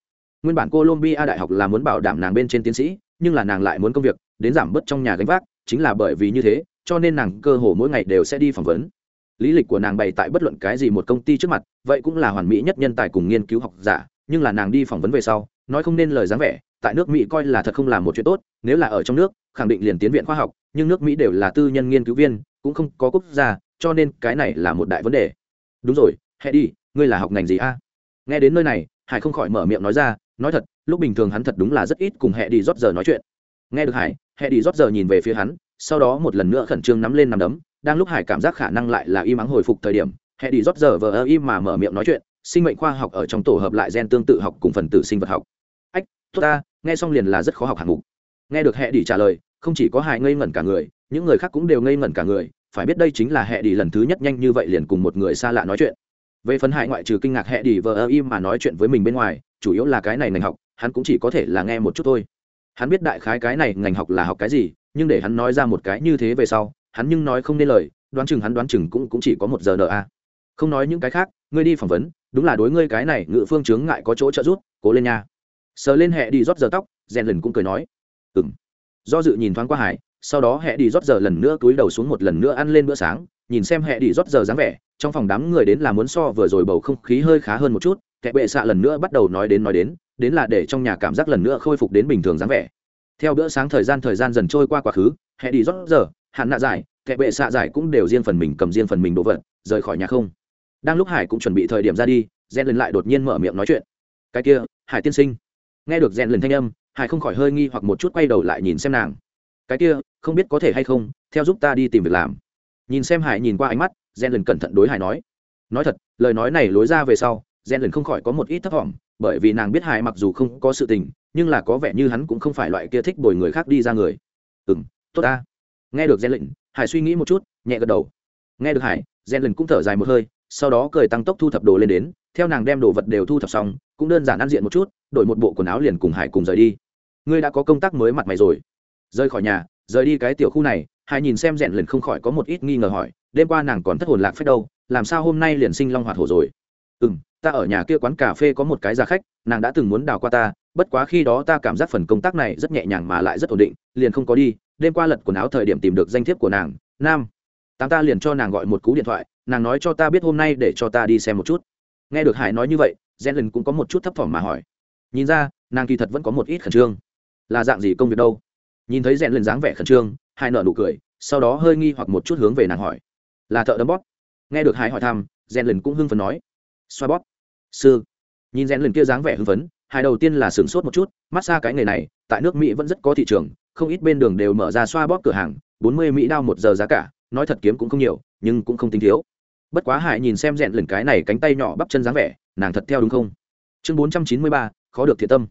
nguyên bản colombia đại học là muốn bảo đảm nàng bên trên tiến sĩ, nhưng là nàng lại muốn công việc, đến giảm bớt trong nhà gánh vác, chính là bởi vì như thế, cho nên nàng cơ hồ mỗi ngày đều sẽ đi phỏng vấn. Lý lịch của nàng bày tại bất luận cái gì một công ty trước mặt, vậy cũng là hoàn mỹ nhất nhân tài cùng nghiên cứu học giả, nhưng là nàng đi phỏng vấn về sau, nói không nên lời dáng vẻ, tại nước mỹ coi là thật không làm một chuyện tốt, nếu là ở trong nước, khẳng định liền tiến viện khoa học, nhưng nước mỹ đều là tư nhân nghiên cứu viên, cũng không có quốc gia, cho nên cái này là một đại vấn đề. Đúng rồi hãy đi ngươi là học ngành gì a? Nghe đến nơi này, hải không khỏi mở miệng nói ra nói thật, lúc bình thường hắn thật đúng là rất ít cùng hệ đi rót giờ nói chuyện. Nghe được hải hệ đi rót giờ nhìn về phía hắn, sau đó một lần nữa khẩn trương nắm lên nằm đấm, đang lúc hải cảm giác khả năng lại là im ắng hồi phục thời điểm hệ đi rót giờ vờ ơ im mà mở miệng nói chuyện, sinh mệnh khoa học ở trong tổ hợp lại gen tương tự học cùng phần tử sinh vật học. Ách, tốt ta, nghe xong liền là rất khó học hạng mục. Nghe được hệ đi trả lời, không chỉ có hải ngây ngẩn cả người, những người khác cũng đều ngây ngẩn cả người, phải biết đây chính là hệ đi lần thứ nhất nhanh như vậy liền cùng một người xa lạ nói chuyện về phần hải ngoại trừ kinh ngạc hẹ đi vờ ơ im mà nói chuyện với mình bên ngoài chủ yếu là cái này ngành học hắn cũng chỉ có thể là nghe một chút thôi. Hắn biết đại khái cái này ngành học là học cái gì nhưng để hắn nói ra một cái như thế về sau hắn nhưng nói không nên lời đoán chừng hắn đoán chừng cũng, cũng chỉ có một giờ nợ a. Không nói những cái khác ngươi đi phỏng vấn đúng là đối ngươi cái này ngự phương chướng ngại có chỗ trợ giúp cố lên nha. Sờ lên hẹ đi rót giờ tóc rèn lần cũng cười nói. Ừ m do dự nhìn thoáng qua hải sau đó hẹ đi rót giờ lần nữa túi đầu xuống một lần nữa ăn lên bữa sáng, nhìn xem hẹ đi rót giờ dáng vẻ, trong phòng đám người đến là muốn so vừa rồi bầu không khí hơi khá hơn một chút, kẻ bệ xạ lần nữa bắt đầu nói đến nói đến đến là để trong nhà cảm giác lần nữa khôi phục đến bình thường dáng vẻ. Theo bữa sáng thời gian thời gian dần trôi qua quá khứ, hẹ đi rót giờ, hạn nạ giải, kẻ bệ xạ giải cũng đều riêng phần mình cầm riêng phần mình đồ vật, rời khỏi nhà không. Đang lúc hải cũng chuẩn bị thời điểm ra đi rèn lần lại đột nhiên mở miệng nói chuyện. Cái kia, hải tiên sinh. Nghe được rèn lần thanh âm, hải không khỏi hơi nghi hoặc một chút quay đầu lại nhìn xem nàng cái kia, không biết có thể hay không, theo giúp ta đi tìm việc làm. Nhìn xem hải nhìn qua ánh mắt gen lần cẩn thận đối hải nói. Nói thật, lời nói này lối ra về sau gen lần không khỏi có một ít thất vọng, bởi vì nàng biết hải mặc dù không có sự tình, nhưng là có vẻ như hắn cũng không phải loại kia thích bồi người khác đi ra người. Ừ m tốt ta. Nghe được gen lệnh hải suy nghĩ một chút, nhẹ gật đầu. Nghe được hải gen lần cũng thở dài một hơi, sau đó cười tăng tốc thu thập đồ lên đến, theo nàng đem đồ vật đều thu thập xong, cũng đơn giản ăn diện một chút, đổi một bộ quần áo liền cùng hải cùng rời đi. Ngươi đã có công tác mới mặt mày rồi rời khỏi nhà, rời đi cái tiểu khu này hải nhìn xem rèn lần không khỏi có một ít nghi ngờ hỏi, đêm qua nàng còn thất hồn lạc phép đâu, làm sao hôm nay liền sinh long hoạt hổ rồi? Ừ m ta ở nhà kia quán cà phê có một cái giá khách, nàng đã từng muốn đào qua ta, bất quá khi đó ta cảm giác phần công tác này rất nhẹ nhàng mà lại rất ổn định, liền không có đi, đêm qua lật quần áo thời điểm tìm được danh thiếp của nàng, nam. Tám ta liền cho nàng gọi một cú điện thoại, nàng nói cho ta biết hôm nay để cho ta đi xem một chút. Nghe được hải nói như vậy gen lần cũng có một chút thấp thỏm mà hỏi. Nhìn ra, nàng kỳ thật vẫn có một ít khẩn trương. Là dạng gì công việc đâu? Nhìn thấy rèn lên dáng vẻ khẩn trương, hai nợ nụ cười, sau đó hơi nghi hoặc một chút hướng về nàng hỏi. Là thợ đấm bóp nghe được hải hỏi thăm, rèn lần cũng hưng phấn nói. Xoa bóp. Sư. Nhìn rèn lần kia dáng vẻ hưng phấn, hai đầu tiên là sửng sốt một chút massage cái nghề này, tại nước mỹ vẫn rất có thị trường, không ít bên đường đều mở ra xoa bóp cửa hàng, bốn mươi mỹ đao một giờ giá cả, nói thật kiếm cũng không nhiều, nhưng cũng không tính thiếu. Bất quá hải nhìn xem rèn lần cái này cánh tay nhỏ bắp chân dáng vẻ, nàng thật theo đúng không? Chương bốn trăm chín mươi ba, khó được thiệt tâm.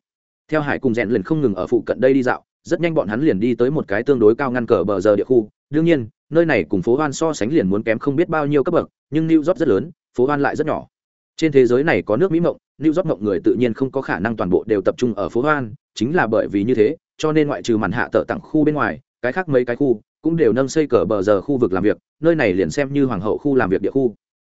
Theo hải cùng rèn lần không ngừng ở phụ cận đây đi dạo rất nhanh bọn hắn liền đi tới một cái tương đối cao ngăn cờ bờ giờ địa khu. Đương nhiên, nơi này cùng phố hoan so sánh liền muốn kém không biết bao nhiêu cấp bậc, nhưng new york rất lớn, phố hoan lại rất nhỏ. Trên thế giới này có nước mỹ mộng, new york mộng người tự nhiên không có khả năng toàn bộ đều tập trung ở phố hoan, chính là bởi vì như thế, cho nên ngoại trừ màn hạ tợ tặng khu bên ngoài, cái khác mấy cái khu cũng đều nâng xây cờ bờ giờ khu vực làm việc, nơi này liền xem như hoàng hậu khu làm việc địa khu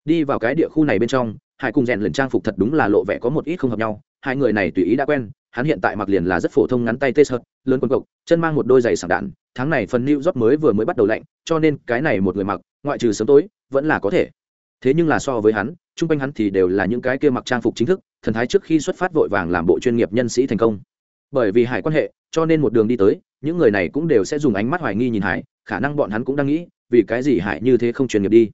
đi vào cái địa khu này bên trong hai cùng rèn lần trang phục thật đúng là lộ vẻ có một ít không hợp nhau. Hai người này tùy ý đã quen, hắn hiện tại mặc liền là rất phổ thông ngắn tay tê sợt lớn quần cộc, chân mang một đôi giày sảng đạn. Tháng này phần new job mới vừa mới bắt đầu lạnh, cho nên cái này một người mặc, ngoại trừ sớm tối, vẫn là có thể. Thế nhưng là so với hắn, chung quanh hắn thì đều là những cái kia mặc trang phục chính thức, thần thái trước khi xuất phát vội vàng làm bộ chuyên nghiệp nhân sĩ thành công. Bởi vì hải quan hệ, cho nên một đường đi tới, những người này cũng đều sẽ dùng ánh mắt hoài nghi nhìn hải, khả năng bọn hắn cũng đang nghĩ, vì cái gì hải như thế không chuyên nghiệp đi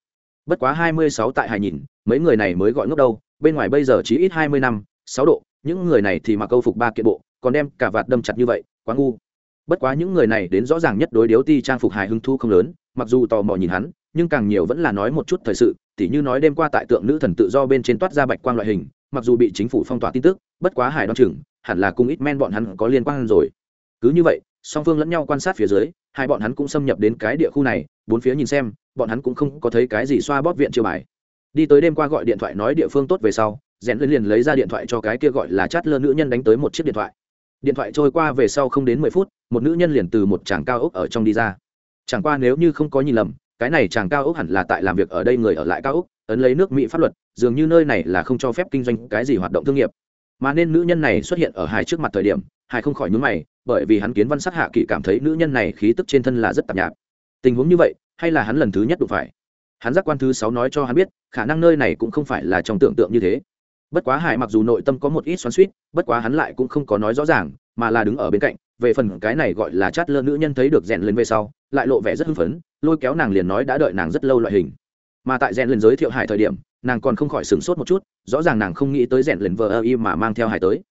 bất quá hai mươi sáu tại hải nhìn, mấy người này mới gọi ngốc đâu, bên ngoài bây giờ chỉ ít hai mươi năm, sáu độ, những người này thì mặc câu phục ba kiện bộ, còn đem cả vạt đâm chặt như vậy, quá ngu. Bất quá những người này đến rõ ràng nhất đối điếu ti trang phục hài hưng thu không lớn, mặc dù tò mò nhìn hắn, nhưng càng nhiều vẫn là nói một chút thời sự, tỉ như nói đêm qua tại tượng nữ thần tự do bên trên toát ra bạch quang loại hình, mặc dù bị chính phủ phong tỏa tin tức, bất quá hải đoan chừng, hẳn là cùng ít men bọn hắn có liên quan rồi cứ như vậy, song phương lẫn nhau quan sát phía dưới, hai bọn hắn cũng xâm nhập đến cái địa khu này, bốn phía nhìn xem, bọn hắn cũng không có thấy cái gì xoa bóp viện chiêu bài. Đi tới đêm qua gọi điện thoại nói địa phương tốt về sau, rèn liền lấy ra điện thoại cho cái kia gọi là chát lơ nữ nhân đánh tới một chiếc điện thoại. Điện thoại trôi qua về sau không đến mười phút, một nữ nhân liền từ một chàng cao ốc ở trong đi ra. Chẳng qua nếu như không có nhìn lầm, cái này chàng cao ốc hẳn là tại làm việc ở đây người ở lại cao ốc, ấn lấy nước mỹ pháp luật, dường như nơi này là không cho phép kinh doanh cái gì hoạt động thương nghiệp. Mà nên nữ nhân này xuất hiện ở hai trước mặt thời điểm Hải không khỏi nhún mày, bởi vì hắn kiến văn sát hạ kỵ cảm thấy nữ nhân này khí tức trên thân là rất tạp nhạp. Tình huống như vậy, hay là hắn lần thứ nhất đụng phải? Hắn giác quan thứ sáu nói cho hắn biết, khả năng nơi này cũng không phải là trong tưởng tượng như thế. Bất quá hải mặc dù nội tâm có một ít xoắn suýt bất quá hắn lại cũng không có nói rõ ràng, mà là đứng ở bên cạnh, về phần cái này gọi là chát lơ nữ nhân thấy được rèn lên về sau, lại lộ vẻ rất hưng phấn, lôi kéo nàng liền nói đã đợi nàng rất lâu loại hình. Mà tại rèn lên giới thiệu hải thời điểm, nàng còn không khỏi sửng sốt một chút, rõ ràng nàng không nghĩ tới rèn lên vờ ơ y mà mang theo hải tới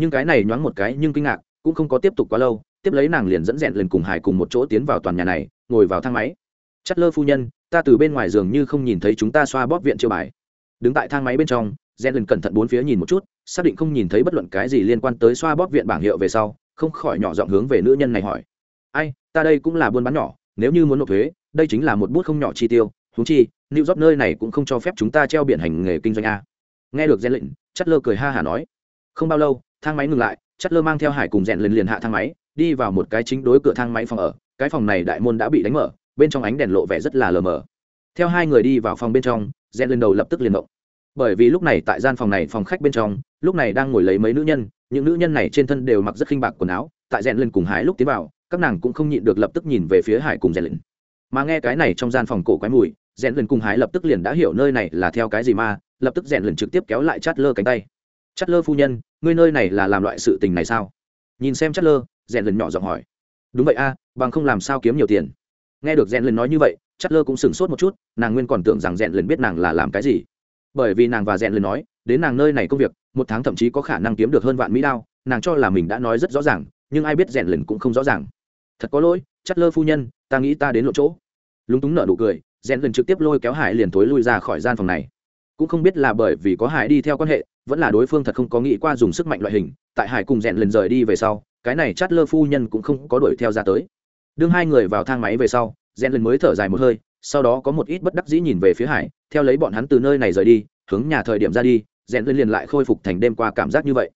nhưng cái này nhoáng một cái nhưng kinh ngạc, cũng không có tiếp tục quá lâu, tiếp lấy nàng liền dẫn dẹn lên cùng hải cùng một chỗ tiến vào toàn nhà này, ngồi vào thang máy. Chất lơ phu nhân, ta từ bên ngoài giường như không nhìn thấy chúng ta xoa bóp viện chiêu bài. Đứng tại thang máy bên trong, rèn lên cẩn thận bốn phía nhìn một chút, xác định không nhìn thấy bất luận cái gì liên quan tới xoa bóp viện bảng hiệu về sau, không khỏi nhỏ giọng hướng về nữ nhân này hỏi. Ai, ta đây cũng là buôn bán nhỏ, nếu như muốn nộp thuế, đây chính là một bút không nhỏ chi tiêu thú chi, new job nơi này cũng không cho phép chúng ta treo biển hành nghề kinh doanh a. Nghe được rèn lệnh, chất lơ cười ha hả nói không bao lâu, thang máy ngừng lại, chất lơ mang theo hải cùng rèn lên liền hạ thang máy, đi vào một cái chính đối cửa thang máy phòng ở. Cái phòng này đại môn đã bị đánh mở, bên trong ánh đèn lộ vẻ rất là lờ mờ. Theo hai người đi vào phòng bên trong, rèn lên đầu lập tức liền động. Bởi vì lúc này tại gian phòng này phòng khách bên trong, lúc này đang ngồi lấy mấy nữ nhân, những nữ nhân này trên thân đều mặc rất khinh bạc quần áo, tại rèn lên cùng hải lúc tiến vào, các nàng cũng không nhịn được lập tức nhìn về phía hải cùng rèn lên mà nghe cái này trong gian phòng cổ quái mùi, rèn lên cùng hải lập tức liền đã hiểu nơi này là theo cái gì mà, lập tức rèn lên trực tiếp kéo lại chát lơ cánh tay chát lơ phu nhân, ngươi nơi này là làm loại sự tình này sao? Nhìn xem chát lơ rèn lần nhỏ giọng hỏi. Đúng vậy a, bằng không làm sao kiếm nhiều tiền? Nghe được rèn lần nói như vậy chát lơ cũng sửng sốt một chút, nàng nguyên còn tưởng rằng rèn lần biết nàng là làm cái gì. Bởi vì nàng và rèn lần nói, đến nàng nơi này công việc, một tháng thậm chí có khả năng kiếm được hơn vạn mỹ đao, nàng cho là mình đã nói rất rõ ràng, nhưng ai biết rèn lần cũng không rõ ràng. Thật có lỗi chất lơ phu nhân, ta nghĩ ta đến lộ chỗ. Lúng túng nở nụ cười, rèn lần trực tiếp lôi kéo hải liền thối lui ra khỏi gian phòng này. Cũng không biết là bởi vì có hải đi theo quan hệ vẫn là đối phương thật không có nghĩ qua dùng sức mạnh loại hình, tại hải cùng rèn lần rời đi về sau, cái này chát lơ phu nhân cũng không có đuổi theo ra tới. Đương hai người vào thang máy về sau, rèn lần mới thở dài một hơi, sau đó có một ít bất đắc dĩ nhìn về phía hải, theo lấy bọn hắn từ nơi này rời đi, hướng nhà thời điểm ra đi, rèn lần liền lại khôi phục thành đêm qua cảm giác như vậy.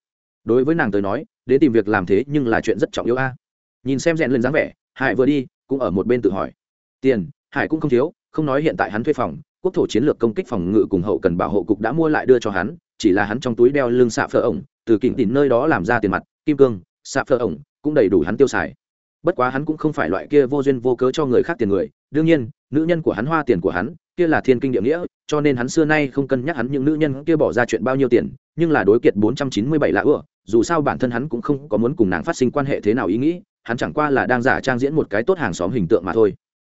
Đối với nàng tới nói, đến tìm việc làm thế nhưng là chuyện rất trọng yếu a. Nhìn xem rèn lần dáng vẻ, hải vừa đi, cũng ở một bên tự hỏi. Tiền, hải cũng không thiếu, không nói hiện tại hắn thuê phòng, quốc thổ chiến lược công kích phòng ngự cùng hậu cần bảo hộ cục đã mua lại đưa cho hắn chỉ là hắn trong túi đeo lưng xạ phở ổng, từ kỉnh tìm nơi đó làm ra tiền mặt, kim cương, xạ phở ổng, cũng đầy đủ hắn tiêu xài. Bất quá hắn cũng không phải loại kia vô duyên vô cớ cho người khác tiền người, đương nhiên, nữ nhân của hắn hoa tiền của hắn, kia là thiên kinh địa nghĩa, cho nên hắn xưa nay không cân nhắc hắn những nữ nhân kia bỏ ra chuyện bao nhiêu tiền, nhưng là đối kiệt bốn trăm chín mươi bảy lạ ưa, dù sao bản thân hắn cũng không có muốn cùng nàng phát sinh quan hệ thế nào ý nghĩ, hắn chẳng qua là đang giả trang diễn một cái tốt hàng xóm hình tượng mà thôi.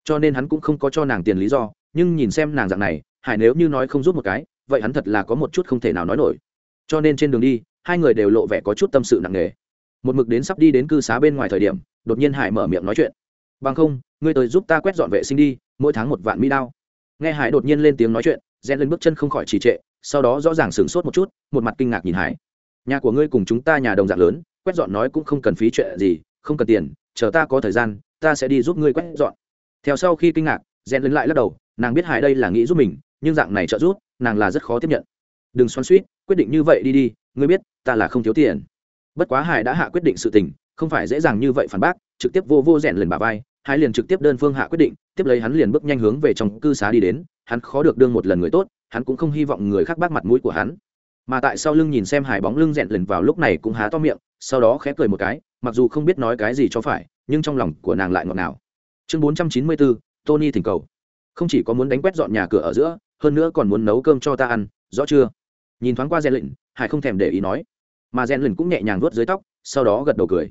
Cho nên hắn cũng không có cho nàng tiền lý do, nhưng nhìn xem nàng dạng này, hải nếu như nói không rút một cái vậy hắn thật là có một chút không thể nào nói nổi. Cho nên trên đường đi, hai người đều lộ vẻ có chút tâm sự nặng nề. Một mực đến sắp đi đến cư xá bên ngoài thời điểm, đột nhiên hải mở miệng nói chuyện. Bằng không, ngươi tới giúp ta quét dọn vệ sinh đi, mỗi tháng một vạn mỹ đao. Nghe hải đột nhiên lên tiếng nói chuyện rẽ lên bước chân không khỏi trì trệ, sau đó rõ ràng sửng sốt một chút, một mặt kinh ngạc nhìn hải. Nhà của ngươi cùng chúng ta nhà đồng dạng lớn, quét dọn nói cũng không cần phí chuyện gì, không cần tiền, chờ ta có thời gian, ta sẽ đi giúp ngươi quét dọn. Theo sau khi kinh ngạc rèn lên lại lắc đầu, nàng biết hải đây là nghĩ giúp mình nhưng dạng này trợ giúp, nàng là rất khó tiếp nhận. Đừng xoắn suýt, quyết định như vậy đi đi, ngươi biết, ta là không thiếu tiền. Bất quá hải đã hạ quyết định sự tình, không phải dễ dàng như vậy phản bác, trực tiếp vô vô rèn lần bà vai hải liền trực tiếp đơn phương hạ quyết định, tiếp lấy hắn liền bước nhanh hướng về trong cư xá đi đến, hắn khó được đương một lần người tốt, hắn cũng không hy vọng người khác bác mặt mũi của hắn. Mà tại sau lưng nhìn xem hải bóng lưng rèn lần vào lúc này cũng há to miệng, sau đó khẽ cười một cái, mặc dù không biết nói cái gì cho phải, nhưng trong lòng của nàng lại ngọt ngào. Chương bốn trăm chín mươi bốn, tony thỉnh cầu. Không chỉ có muốn đánh quét dọn nhà cửa ở giữa hơn nữa còn muốn nấu cơm cho ta ăn, rõ chưa? Nhìn thoáng qua rèn lịnh hải không thèm để ý nói. Mà rèn lịnh cũng nhẹ nhàng vuốt dưới tóc, sau đó gật đầu cười.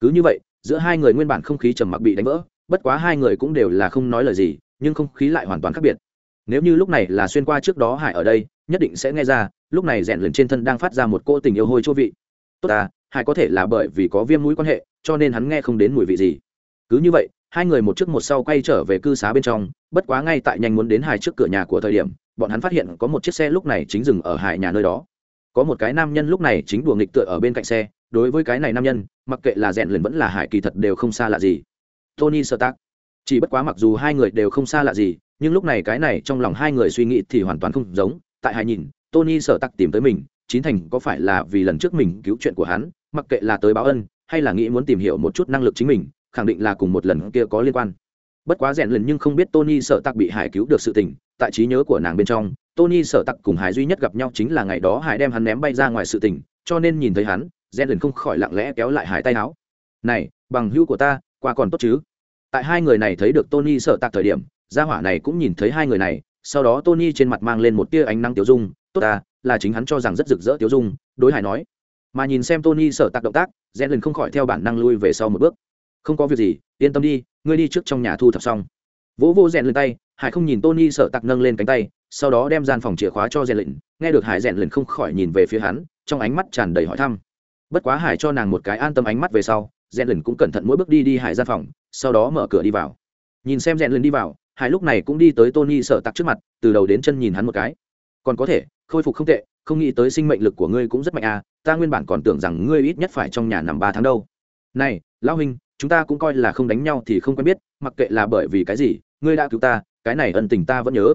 Cứ như vậy, giữa hai người nguyên bản không khí trầm mặc bị đánh vỡ, bất quá hai người cũng đều là không nói lời gì, nhưng không khí lại hoàn toàn khác biệt. Nếu như lúc này là xuyên qua trước đó hải ở đây, nhất định sẽ nghe ra, lúc này rèn lệnh trên thân đang phát ra một cô tình yêu hôi chua vị. Tốt à hải có thể là bởi vì có viêm mũi quan hệ, cho nên hắn nghe không đến mùi vị gì. Cứ như vậy hai người một trước một sau quay trở về cư xá bên trong, bất quá ngay tại nhanh muốn đến hai trước cửa nhà của thời điểm, bọn hắn phát hiện có một chiếc xe lúc này chính dừng ở hải nhà nơi đó. Có một cái nam nhân lúc này chính đùa nghịch tựa ở bên cạnh xe, đối với cái này nam nhân, mặc kệ là rèn lần vẫn là hải kỳ thật đều không xa lạ gì. Tony sơ tác chỉ bất quá mặc dù hai người đều không xa lạ gì, nhưng lúc này cái này trong lòng hai người suy nghĩ thì hoàn toàn không giống. Tại hai nhìn, tony sở tặc tìm tới mình, chín thành có phải là vì lần trước mình cứu chuyện của hắn, mặc kệ là tới báo ân, hay là nghĩ muốn tìm hiểu một chút năng lực chính mình khẳng định là cùng một lần kia có liên quan. Bất quá rèn lần nhưng không biết tony sợ tặc bị hải cứu được sự tình, tại trí nhớ của nàng bên trong, tony sợ tặc cùng hải duy nhất gặp nhau chính là ngày đó hải đem hắn ném bay ra ngoài sự tình, cho nên nhìn thấy hắn, rèn lần không khỏi lặng lẽ kéo lại hải tay áo. Này, bằng hữu của ta, qua còn tốt chứ? Tại hai người này thấy được tony sợ tặc thời điểm, gia hỏa này cũng nhìn thấy hai người này, sau đó tony trên mặt mang lên một tia ánh nắng tiêu dung, tốt ta, là chính hắn cho rằng rất rực rỡ tiêu dung, đối hải nói. Mà nhìn xem tony sợ tặc động tác, rèn lần không khỏi theo bản năng lui về sau một bước không có việc gì, yên tâm đi, ngươi đi trước trong nhà thu thập xong. Vỗ vô rèn lên tay, hải không nhìn tony sợ tặc nâng lên cánh tay, sau đó đem gian phòng chìa khóa cho rèn lịnh nghe được hải rèn lịnh không khỏi nhìn về phía hắn, trong ánh mắt tràn đầy hỏi thăm. Bất quá hải cho nàng một cái an tâm ánh mắt về sau, rèn lịnh cũng cẩn thận mỗi bước đi đi hải gian phòng, sau đó mở cửa đi vào. Nhìn xem rèn lịnh đi vào, hải lúc này cũng đi tới tony sợ tặc trước mặt, từ đầu đến chân nhìn hắn một cái. Còn có thể, khôi phục không tệ, không nghĩ tới sinh mệnh lực của ngươi cũng rất mạnh à ta nguyên bản còn tưởng rằng ngươi ít nhất phải trong nhà nằm ba tháng đâu này, lão huynh, chúng ta cũng coi là không đánh nhau thì không quen biết, mặc kệ là bởi vì cái gì, ngươi đã cứu ta, cái này ân tình ta vẫn nhớ.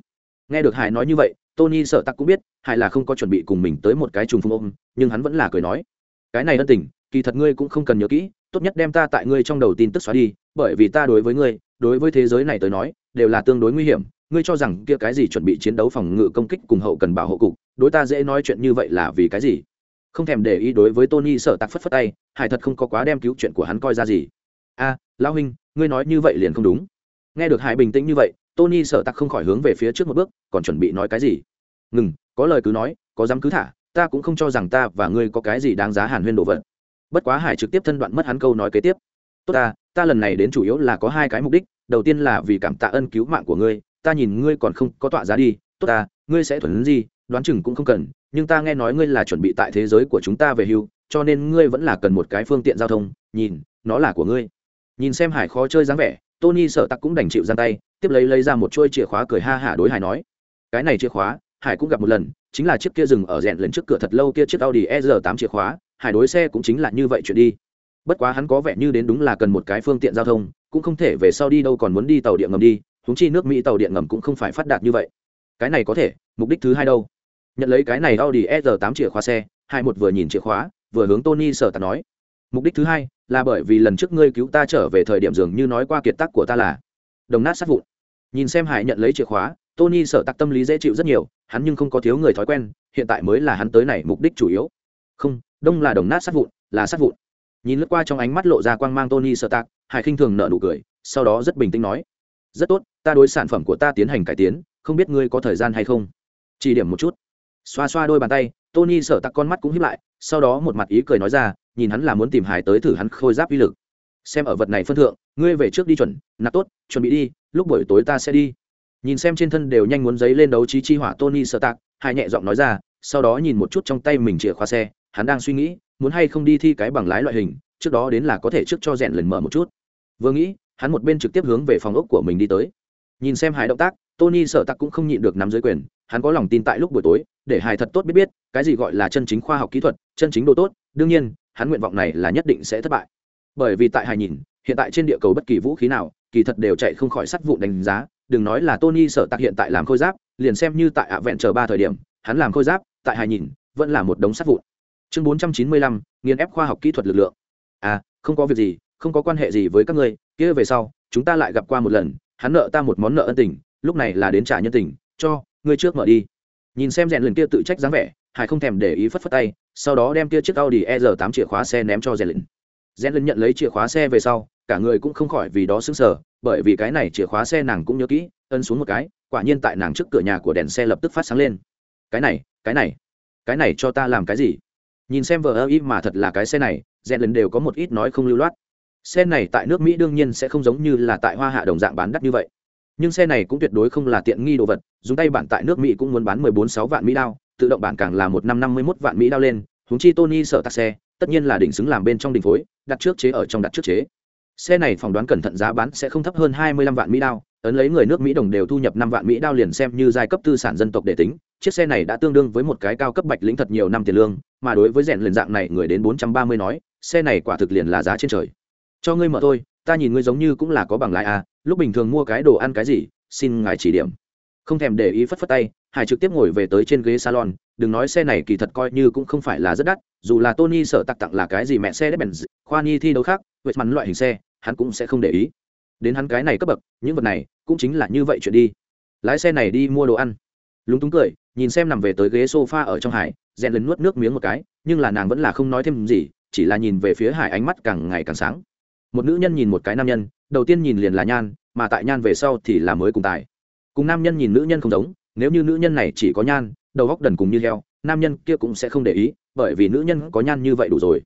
Nghe được hải nói như vậy, tony sợ tặc cũng biết, hải là không có chuẩn bị cùng mình tới một cái trùng phung ôm, nhưng hắn vẫn là cười nói. Cái này ân tình, kỳ thật ngươi cũng không cần nhớ kỹ, tốt nhất đem ta tại ngươi trong đầu tin tức xóa đi, bởi vì ta đối với ngươi, đối với thế giới này tới nói, đều là tương đối nguy hiểm, ngươi cho rằng kia cái gì chuẩn bị chiến đấu phòng ngự công kích cùng hậu cần bảo hộ cục, đối ta dễ nói chuyện như vậy là vì cái gì? Không thèm để ý đối với tony sợ tặc phất phất tay, hải thật không có quá đem cứu chuyện của hắn coi ra gì. A, lão huynh, ngươi nói như vậy liền không đúng. Nghe được hải bình tĩnh như vậy, tony sợ tặc không khỏi hướng về phía trước một bước, còn chuẩn bị nói cái gì? Ngừng, có lời cứ nói, có dám cứ thả, ta cũng không cho rằng ta và ngươi có cái gì đáng giá hàn huyên đồ vật. Bất quá hải trực tiếp thân đoạn mất hắn câu nói kế tiếp. Tốt ta ta lần này đến chủ yếu là có hai cái mục đích, đầu tiên là vì cảm tạ ân cứu mạng của ngươi, ta nhìn ngươi còn không có tọa giá đi, tốt ta, ngươi sẽ thuần gì, đoán chừng cũng không cần nhưng ta nghe nói ngươi là chuẩn bị tại thế giới của chúng ta về hưu, cho nên ngươi vẫn là cần một cái phương tiện giao thông, nhìn, nó là của ngươi. Nhìn xem hải khó chơi dáng vẻ, tony sợ tặc cũng đành chịu gian tay, tiếp lấy lấy ra một chuôi chìa khóa cười ha hả đối hải nói. Cái này chìa khóa, hải cũng gặp một lần, chính là chiếc kia dừng ở rèn lần trước cửa thật lâu kia chiếc audi e r 8 chìa khóa, hải đối xe cũng chính là như vậy chuyện đi. Bất quá hắn có vẻ như đến đúng là cần một cái phương tiện giao thông, cũng không thể về sau đi đâu còn muốn đi tàu điện ngầm đi húng chi nước mỹ tàu điện ngầm cũng không phải phát đạt như vậy. Cái này có thể, mục đích thứ hai đâu? Nhận lấy cái này audi e r 8 chìa khóa xe, hai một vừa nhìn chìa khóa, vừa hướng tony sở tạt nói, mục đích thứ hai là bởi vì lần trước ngươi cứu ta trở về thời điểm dường như nói qua kiệt tác của ta là đồng nát sát vụn. Nhìn xem hải nhận lấy chìa khóa, tony sở tặc tâm lý dễ chịu rất nhiều, hắn nhưng không có thiếu người thói quen, hiện tại mới là hắn tới này mục đích chủ yếu. Không, đông là đồng nát sát vụn, là sát vụn. Nhìn lướt qua trong ánh mắt lộ ra quang mang tony sở tặc hải khinh thường nợ nụ cười, sau đó rất bình tĩnh nói, rất tốt, ta đối sản phẩm của ta tiến hành cải tiến, không biết ngươi có thời gian hay không? Chỉ điểm một chút xoa xoa đôi bàn tay, tony sợ tặc con mắt cũng hiếp lại, sau đó một mặt ý cười nói ra, nhìn hắn là muốn tìm hải tới thử hắn khôi giáp uy lực. Xem ở vật này phân thượng, ngươi về trước đi chuẩn, nạp tốt, chuẩn bị đi, lúc buổi tối ta sẽ đi. Nhìn xem trên thân đều nhanh muốn giấy lên đấu trí chi hỏa tony sợ tạc hai nhẹ giọng nói ra, sau đó nhìn một chút trong tay mình chìa khóa xe, hắn đang suy nghĩ, muốn hay không đi thi cái bằng lái loại hình, trước đó đến là có thể trước cho rèn lần mở một chút. Vừa nghĩ, hắn một bên trực tiếp hướng về phòng ốc của mình đi tới. Nhìn xem hải động tác tony sợ tặc cũng không nhịn được nắm dưới quyền, hắn có lòng tin tại lúc buổi tối, để hải thật tốt biết biết, cái gì gọi là chân chính khoa học kỹ thuật, chân chính đồ tốt, đương nhiên, hắn nguyện vọng này là nhất định sẽ thất bại. Bởi vì tại hải nhìn, hiện tại trên địa cầu bất kỳ vũ khí nào, kỳ thật đều chạy không khỏi sắt vụn đánh giá, đừng nói là tony Sợ tạc hiện tại làm khôi giáp, liền xem như tại ạ vẹn chờ ba thời điểm, hắn làm khôi giáp, tại hải nhìn, vẫn là một đống sắt vụn. Chương bốn trăm chín mươi lăm nghiên ép khoa học kỹ thuật lực lượng. À không có việc gì, không có quan hệ gì với các ngươi, kia về sau, chúng ta lại gặp qua một lần, hắn nợ ta một món nợ ân tình lúc này là đến trả nhân tình, cho, ngươi trước mở đi. Nhìn xem rèn lần kia tự trách dáng vẻ, hải không thèm để ý phất phất tay, sau đó đem kia chiếc audi e r 8 chìa khóa xe ném cho rèn lần rèn lần nhận lấy chìa khóa xe về sau, cả người cũng không khỏi vì đó sững sờ, bởi vì cái này chìa khóa xe nàng cũng nhớ kỹ ân xuống một cái, quả nhiên tại nàng trước cửa nhà của đèn xe lập tức phát sáng lên. Cái này cái này cái này cho ta làm cái gì? Nhìn xem vờ ơ ý mà thật là cái xe này, rèn lần đều có một ít nói không lưu loát. Xe này tại nước mỹ đương nhiên sẽ không giống như là tại hoa hạ đồng dạng bán đắt như vậy nhưng xe này cũng tuyệt đối không là tiện nghi đồ vật, dùng tay bạn tại nước mỹ cũng muốn bán mười bốn sáu vạn mỹ đao, tự động bản càng là một năm năm mươi mốt vạn mỹ đao lên húng chi tony sợ tạc xe, tất nhiên là đỉnh xứng làm bên trong đình phối, đặt trước chế ở trong đặt trước chế. Xe này phỏng đoán cẩn thận giá bán sẽ không thấp hơn hai mươi lăm vạn mỹ đao, ấn lấy người nước mỹ đồng đều thu nhập năm vạn mỹ đao liền xem như giai cấp tư sản dân tộc để tính, chiếc xe này đã tương đương với một cái cao cấp bạch lĩnh thật nhiều năm tiền lương, mà đối với rèn liền dạng này người đến bốn trăm ba mươi nói, xe này quả thực liền là giá trên trời. Cho ngươi mở thôi ta nhìn ngươi giống như cũng là có bằng lái à lúc bình thường mua cái đồ ăn cái gì, xin ngài chỉ điểm. Không thèm để ý phất phất tay, hải trực tiếp ngồi về tới trên ghế salon, đừng nói xe này kỳ thật coi như cũng không phải là rất đắt, dù là tony sợ tặc tặng là cái gì mẹ xe đét bèn khoa nhi thi đấu khác, vượt mắn loại hình xe, hắn cũng sẽ không để ý. Đến hắn cái này cấp bậc, những vật này cũng chính là như vậy chuyện đi. Lái xe này đi mua đồ ăn. Lúng túng cười, nhìn xem nằm về tới ghế sofa ở trong hải, rèn lần nuốt nước miếng một cái, nhưng là nàng vẫn là không nói thêm gì, chỉ là nhìn về phía hải ánh mắt càng ngày càng sáng một nữ nhân nhìn một cái nam nhân, đầu tiên nhìn liền là nhan, mà tại nhan về sau thì là mới cùng tài. Cùng nam nhân nhìn nữ nhân không giống, nếu như nữ nhân này chỉ có nhan, đầu góc đần cùng như heo, nam nhân kia cũng sẽ không để ý, bởi vì nữ nhân có nhan như vậy đủ rồi.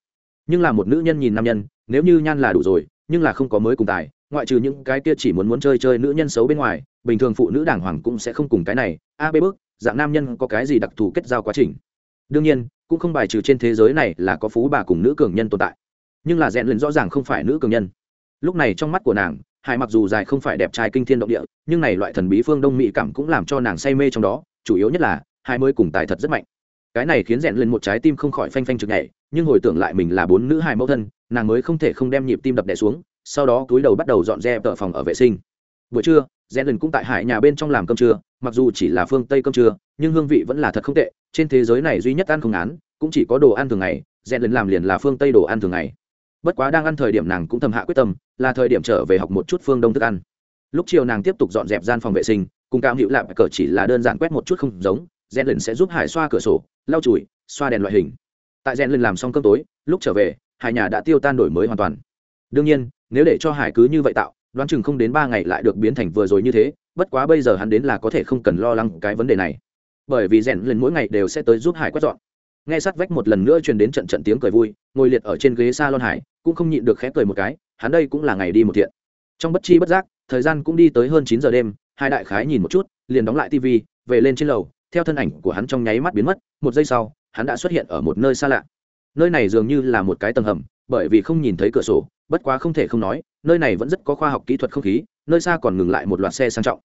Nhưng là một nữ nhân nhìn nam nhân, nếu như nhan là đủ rồi, nhưng là không có mới cùng tài, ngoại trừ những cái kia chỉ muốn muốn chơi chơi nữ nhân xấu bên ngoài, bình thường phụ nữ đàng hoàng cũng sẽ không cùng cái này. A bê bước, dạng nam nhân có cái gì đặc thù kết giao quá trình? Đương nhiên, cũng không bài trừ trên thế giới này là có phú bà cùng nữ cường nhân tồn tại nhưng là rèn lần rõ ràng không phải nữ cường nhân. Lúc này trong mắt của nàng, hải mặc dù dài không phải đẹp trai kinh thiên động địa, nhưng này loại thần bí phương đông mỹ cảm cũng làm cho nàng say mê trong đó, chủ yếu nhất là hai mới cùng tài thật rất mạnh. Cái này khiến rèn lên một trái tim không khỏi phanh phanh trực nhảy, nhưng hồi tưởng lại mình là bốn nữ hai mẫu thân, nàng mới không thể không đem nhịp tim đập đẻ xuống, sau đó túi đầu bắt đầu dọn dẹp tờ phòng ở vệ sinh. Buổi trưa, rèn lần cũng tại hải nhà bên trong làm cơm trưa, mặc dù chỉ là phương tây cơm trưa, nhưng hương vị vẫn là thật không tệ, trên thế giới này duy nhất ăn không án cũng chỉ có đồ ăn thường ngày, rèn lần làm liền là phương tây đồ ăn thường ngày bất quá đang ăn thời điểm nàng cũng thầm hạ quyết tâm, là thời điểm trở về học một chút phương đông thức ăn. Lúc chiều nàng tiếp tục dọn dẹp gian phòng vệ sinh, cùng cao hữu lạp cờ chỉ là đơn giản quét một chút không giống, rèn lần sẽ giúp hải xoa cửa sổ, lau chùi, xoa đèn loại hình. Tại rèn lần làm xong cơm tối, lúc trở về, hải nhà đã tiêu tan đổi mới hoàn toàn. Đương nhiên, nếu để cho hải cứ như vậy tạo, đoán chừng không đến ba ngày lại được biến thành vừa rồi như thế, bất quá bây giờ hắn đến là có thể không cần lo lắng cái vấn đề này. Bởi vì rèn lần mỗi ngày đều sẽ tới giúp hải quét dọn nghe sát vách một lần nữa truyền đến trận trận tiếng cười vui, ngồi liệt ở trên ghế s a lon hải, cũng không nhịn được khẽ cười một cái, hắn đây cũng là ngày đi một thiện. Trong bất chi bất giác, thời gian cũng đi tới hơn chín giờ đêm, hai đại khái nhìn một chút, liền đóng lại tv về lên trên lầu, theo thân ảnh của hắn trong nháy mắt biến mất, một giây sau, hắn đã xuất hiện ở một nơi xa lạ. Nơi này dường như là một cái tầng hầm, bởi vì không nhìn thấy cửa sổ, bất quá không thể không nói, nơi này vẫn rất có khoa học kỹ thuật không khí, nơi xa còn ngừng lại một loạt xe sang trọng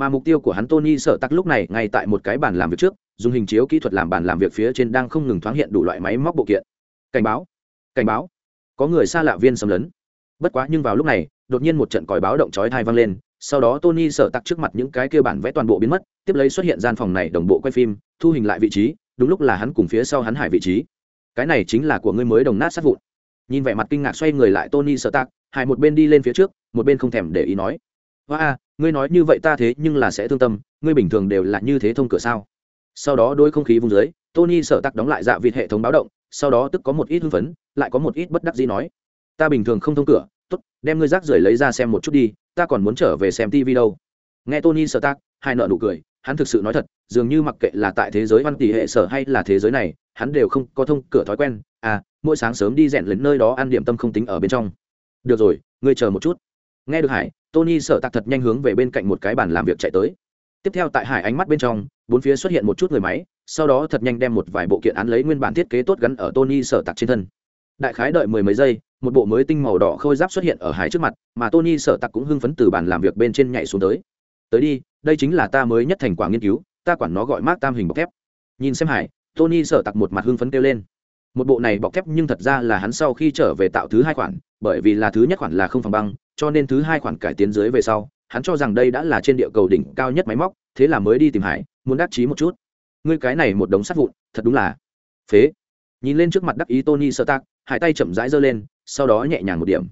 mà mục tiêu của hắn tony sợ tắc lúc này ngay tại một cái bàn làm việc trước, dùng hình chiếu kỹ thuật làm bàn làm việc phía trên đang không ngừng thoáng hiện đủ loại máy móc bộ kiện. Cảnh báo cảnh báo. Có người xa lạ viên xâm lấn. Bất quá nhưng vào lúc này, đột nhiên một trận còi báo động chói thai vang lên, sau đó tony sợ tắc trước mặt những cái kia bản vẽ toàn bộ biến mất, tiếp lấy xuất hiện gian phòng này đồng bộ quay phim, thu hình lại vị trí, đúng lúc là hắn cùng phía sau hắn hải vị trí. Cái này chính là của ngươi mới đồng nát sát vụn. Nhìn vẻ mặt kinh ngạc xoay người lại tony sợ tắc, hải một bên đi lên phía trước, một bên không thèm để ý nói. Hoa a ngươi nói như vậy ta thế nhưng là sẽ thương tâm, ngươi bình thường đều là như thế thông cửa sao? Sau đó đôi không khí vùng dưới, tony sợ tặc đóng lại dạ vịt hệ thống báo động, sau đó tức có một ít hưng phấn, lại có một ít bất đắc gì nói, ta bình thường không thông cửa, tốt, đem ngươi rác rưởi lấy ra xem một chút đi, ta còn muốn trở về xem tv đâu. Nghe tony sợ tặc, hai nợ nụ cười, hắn thực sự nói thật, dường như mặc kệ là tại thế giới văn tỷ hệ sở hay là thế giới này, hắn đều không có thông cửa thói quen à mỗi sáng sớm đi rèn lên nơi đó ăn điểm tâm không tính ở bên trong. Được rồi, ngươi chờ một chút. Nghe được hải tony sợ Tạc thật nhanh hướng về bên cạnh một cái bàn làm việc chạy tới. Tiếp theo tại hải ánh mắt bên trong, bốn phía xuất hiện một chút người máy, sau đó thật nhanh đem một vài bộ kiện án lấy nguyên bản thiết kế tốt gắn ở tony sở Tạc trên thân. Đại khái đợi mười mấy giây, một bộ mới tinh màu đỏ khôi giáp xuất hiện ở hải trước mặt, mà tony sở Tạc cũng hưng phấn từ bàn làm việc bên trên nhảy xuống tới. Tới đi, đây chính là ta mới nhất thành quả nghiên cứu, ta quản nó gọi mác tam hình bọc thép. Nhìn xem hải, tony sở tặc một mặt hưng phấn kêu lên. Một bộ này bọc thép nhưng thật ra là hắn sau khi trở về tạo thứ hai khoản, bởi vì là thứ nhất khoản là không phòng băng cho nên thứ hai khoản cải tiến dưới về sau, hắn cho rằng đây đã là trên địa cầu đỉnh cao nhất máy móc, thế là mới đi tìm hải, muốn đắc chí một chút. Ngươi cái này một đống sắt vụn, thật đúng là phế. Nhìn lên trước mặt đắc ý tony sơ tác hải tay chậm rãi giơ lên, sau đó nhẹ nhàng một điểm.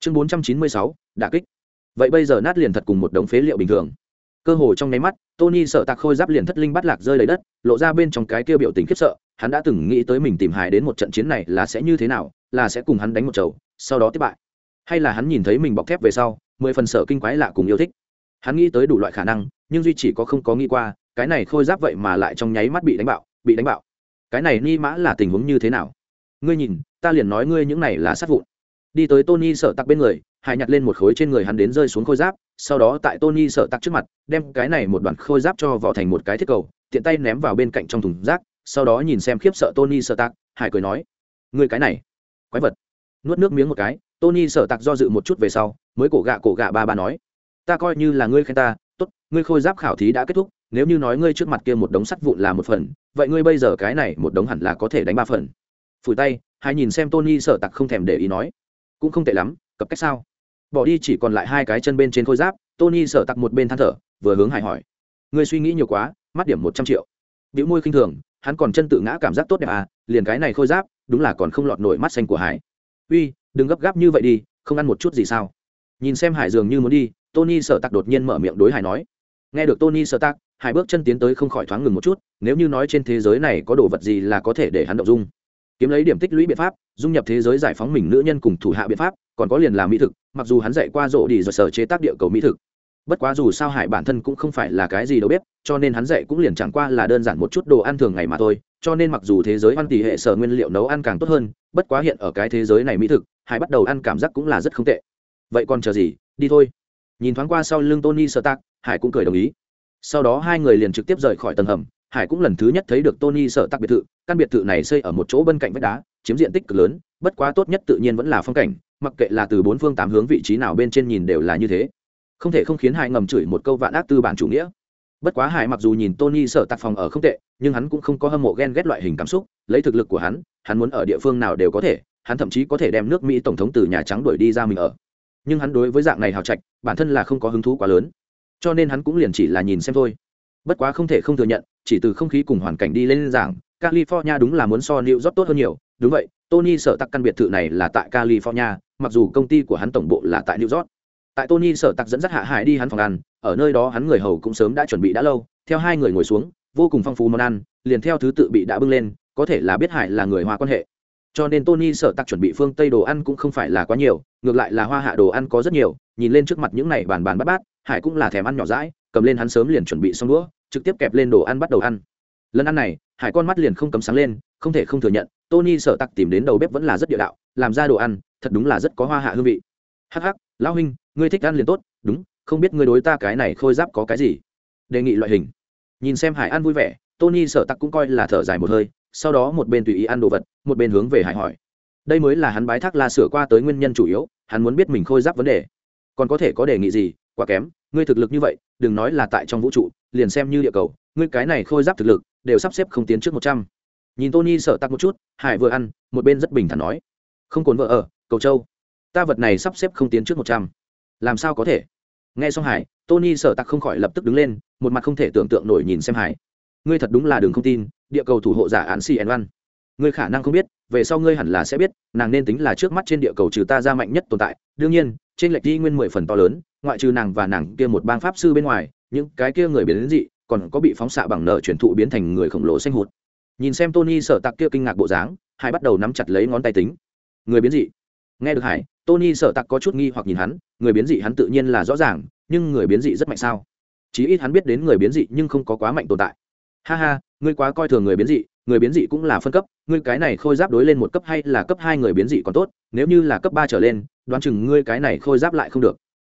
Chương bốn trăm chín mươi sáu đà kích. Vậy bây giờ nát liền thật cùng một đống phế liệu bình thường. Cơ hồ trong nháy mắt, tony sợ tạc khôi giáp liền thất linh bắt lạc rơi lấy đất, lộ ra bên trong cái kia biểu tình khiếp sợ, hắn đã từng nghĩ tới mình tìm hải đến một trận chiến này là sẽ như thế nào, là sẽ cùng hắn đánh một chầu, sau đó tiếp bại hay là hắn nhìn thấy mình bọc thép về sau, mười phần sợ kinh quái lạ cùng yêu thích. Hắn nghĩ tới đủ loại khả năng, nhưng duy chỉ có không có nghĩ qua, cái này khôi giáp vậy mà lại trong nháy mắt bị đánh bạo, bị đánh bạo. Cái này ni mã là tình huống như thế nào? Ngươi nhìn, ta liền nói ngươi những này là sát vụn. Đi tới tony sợ tặc bên người hải nhặt lên một khối trên người hắn đến rơi xuống khôi giáp, sau đó tại tony sợ tặc trước mặt, đem cái này một đoạn khôi giáp cho vào thành một cái thiết cầu, tiện tay ném vào bên cạnh trong thùng rác, sau đó nhìn xem khiếp sợ tony sợ tặc hải cười nói người cái này, quái vật. Nuốt nước miếng một cái tony sở tặc do dự một chút về sau, mới cổ gạ cổ gạ ba ba nói, ta coi như là ngươi khen ta, tốt, ngươi khôi giáp khảo thí đã kết thúc, nếu như nói ngươi trước mặt kia một đống sắt vụn là một phần, vậy ngươi bây giờ cái này một đống hẳn là có thể đánh ba phần. Phủi tay, hai nhìn xem tony sở tặc không thèm để ý nói, cũng không tệ lắm, cập cách sao? Bỏ đi chỉ còn lại hai cái chân bên trên khôi giáp, tony sở tặc một bên than thở, vừa hướng hải hỏi, ngươi suy nghĩ nhiều quá, mắt điểm một trăm triệu. Biểu môi khinh thường, hắn còn chân tự ngã cảm giác tốt đẹp à liền cái này khôi giáp, đúng là còn không lọt nổi mắt xanh của hải. Uy đừng gấp gáp như vậy đi, không ăn một chút gì sao? Nhìn xem hải dường như muốn đi, tony sợ tặc đột nhiên mở miệng đối hải nói. Nghe được tony sợ tặc hải bước chân tiến tới không khỏi thoáng ngừng một chút, nếu như nói trên thế giới này có đồ vật gì là có thể để hắn động dung? Kiếm lấy điểm tích lũy biện pháp, dung nhập thế giới giải phóng mình nữ nhân cùng thủ hạ biện pháp, còn có liền làm mỹ thực, mặc dù hắn dạy qua rộ đi rồi sở chế tác địa cầu mỹ thực. Bất quá dù sao hải bản thân cũng không phải là cái gì đâu biết cho nên hắn dạy cũng liền chẳng qua là đơn giản một chút đồ ăn thường ngày mà thôi, cho nên mặc dù thế giới văn tỷ hệ sở nguyên liệu nấu ăn càng tốt hơn, bất quá hiện ở cái thế giới này mỹ thực hải bắt đầu ăn cảm giác cũng là rất không tệ. Vậy còn chờ gì? Đi thôi. Nhìn thoáng qua sau lưng tony sơ tạc hải cũng cười đồng ý. Sau đó hai người liền trực tiếp rời khỏi tầng hầm. Hải cũng lần thứ nhất thấy được tony sợ tắc biệt thự. Căn biệt thự này xây ở một chỗ bên cạnh vách đá, chiếm diện tích cực lớn, bất quá tốt nhất tự nhiên vẫn là phong cảnh, mặc kệ là từ bốn phương tám hướng vị trí nào bên trên nhìn đều là như thế. Không thể không khiến hải ngầm chửi một câu vạn ác tư bản chủ nghĩa. Bất quá hải mặc dù nhìn tony sợ tạc phòng ở không tệ, nhưng hắn cũng không có hâm mộ ghen ghét loại hình cảm xúc. Lấy thực lực của hắn hắn muốn ở địa phương nào đều có thể hắn thậm chí có thể đem nước mỹ tổng thống từ nhà trắng đuổi đi ra mình ở. Nhưng hắn đối với dạng này hào trạch, bản thân là không có hứng thú quá lớn. Cho nên hắn cũng liền chỉ là nhìn xem thôi. Bất quá không thể không thừa nhận, chỉ từ không khí cùng hoàn cảnh đi lên giảng, california đúng là muốn so new york tốt hơn nhiều. Đúng vậy, tony sở tạc căn biệt thự này là tại california, mặc dù công ty của hắn tổng bộ là tại new york. Tại tony sở tặc dẫn dắt hạ hải đi hắn phòng ăn, ở nơi đó hắn người hầu cũng sớm đã chuẩn bị đã lâu, theo hai người ngồi xuống, vô cùng phong phú món ăn, liền theo thứ tự bị đã bưng lên, có thể là biết hải là người hoa quan hệ cho nên tony sở tặc chuẩn bị phương tây đồ ăn cũng không phải là quá nhiều, ngược lại là hoa hạ đồ ăn có rất nhiều, nhìn lên trước mặt những này bàn bàn bát bát, hải cũng là thèm ăn nhỏ rãi cầm lên hắn sớm liền chuẩn bị xong đũa, trực tiếp kẹp lên đồ ăn bắt đầu ăn. Lần ăn này, hải con mắt liền không cấm sáng lên, không thể không thừa nhận, tony sợ tặc tìm đến đầu bếp vẫn là rất địa đạo, làm ra đồ ăn, thật đúng là rất có hoa hạ hương vị. Hắc hắc, lão huynh, ngươi thích ăn liền tốt, đúng, không biết ngươi đối ta cái này khôi giáp có cái gì? Đề nghị loại hình. Nhìn xem hải ăn vui vẻ, tony sợ tặc cũng coi là thở dài một hơi sau đó một bên tùy ý ăn đồ vật, một bên hướng về hải hỏi. Đây mới là hắn bái thác la sửa qua tới nguyên nhân chủ yếu, hắn muốn biết mình khôi giáp vấn đề. Còn có thể có đề nghị gì? Quá kém, ngươi thực lực như vậy, đừng nói là tại trong vũ trụ, liền xem như địa cầu, ngươi cái này khôi giáp thực lực, đều sắp xếp không tiến trước một trăm. Nhìn tony sợ tắc một chút, hải vừa ăn, một bên rất bình thản nói. Không cồn vợ ở, cầu châu. Ta vật này sắp xếp không tiến trước một trăm. Làm sao có thể? Nghe xong hải, tony sợ tắc không khỏi lập tức đứng lên, một mặt không thể tưởng tượng nổi nhìn xem hải. Ngươi thật đúng là đường không tin địa cầu thủ hộ giả án cn văn ngươi khả năng không biết, về sau ngươi hẳn là sẽ biết, nàng nên tính là trước mắt trên địa cầu trừ ta ra mạnh nhất tồn tại. Đương nhiên, trên lệch đi nguyên mười phần to lớn, ngoại trừ nàng và nàng kia một bang pháp sư bên ngoài, những cái kia người biến đến dị còn có bị phóng xạ bằng nợ chuyển thụ biến thành người khổng lồ xanh hụt. Nhìn xem tony sở tặc kia kinh ngạc bộ dáng hải bắt đầu nắm chặt lấy ngón tay tính. Người biến dị. Nghe được hải, tony sở tặc có chút nghi hoặc nhìn hắn, người biến dị hắn tự nhiên là rõ ràng, nhưng người biến dị rất mạnh sao? Chí ít hắn biết đến người biến dị nhưng không có quá mạnh tồn tại. Ha ha ngươi quá coi thường người biến dị, người biến dị cũng là phân cấp, ngươi cái này khôi giáp đối lên một cấp hay là cấp hai người biến dị còn tốt, nếu như là cấp ba trở lên, đoán chừng ngươi cái này khôi giáp lại không được.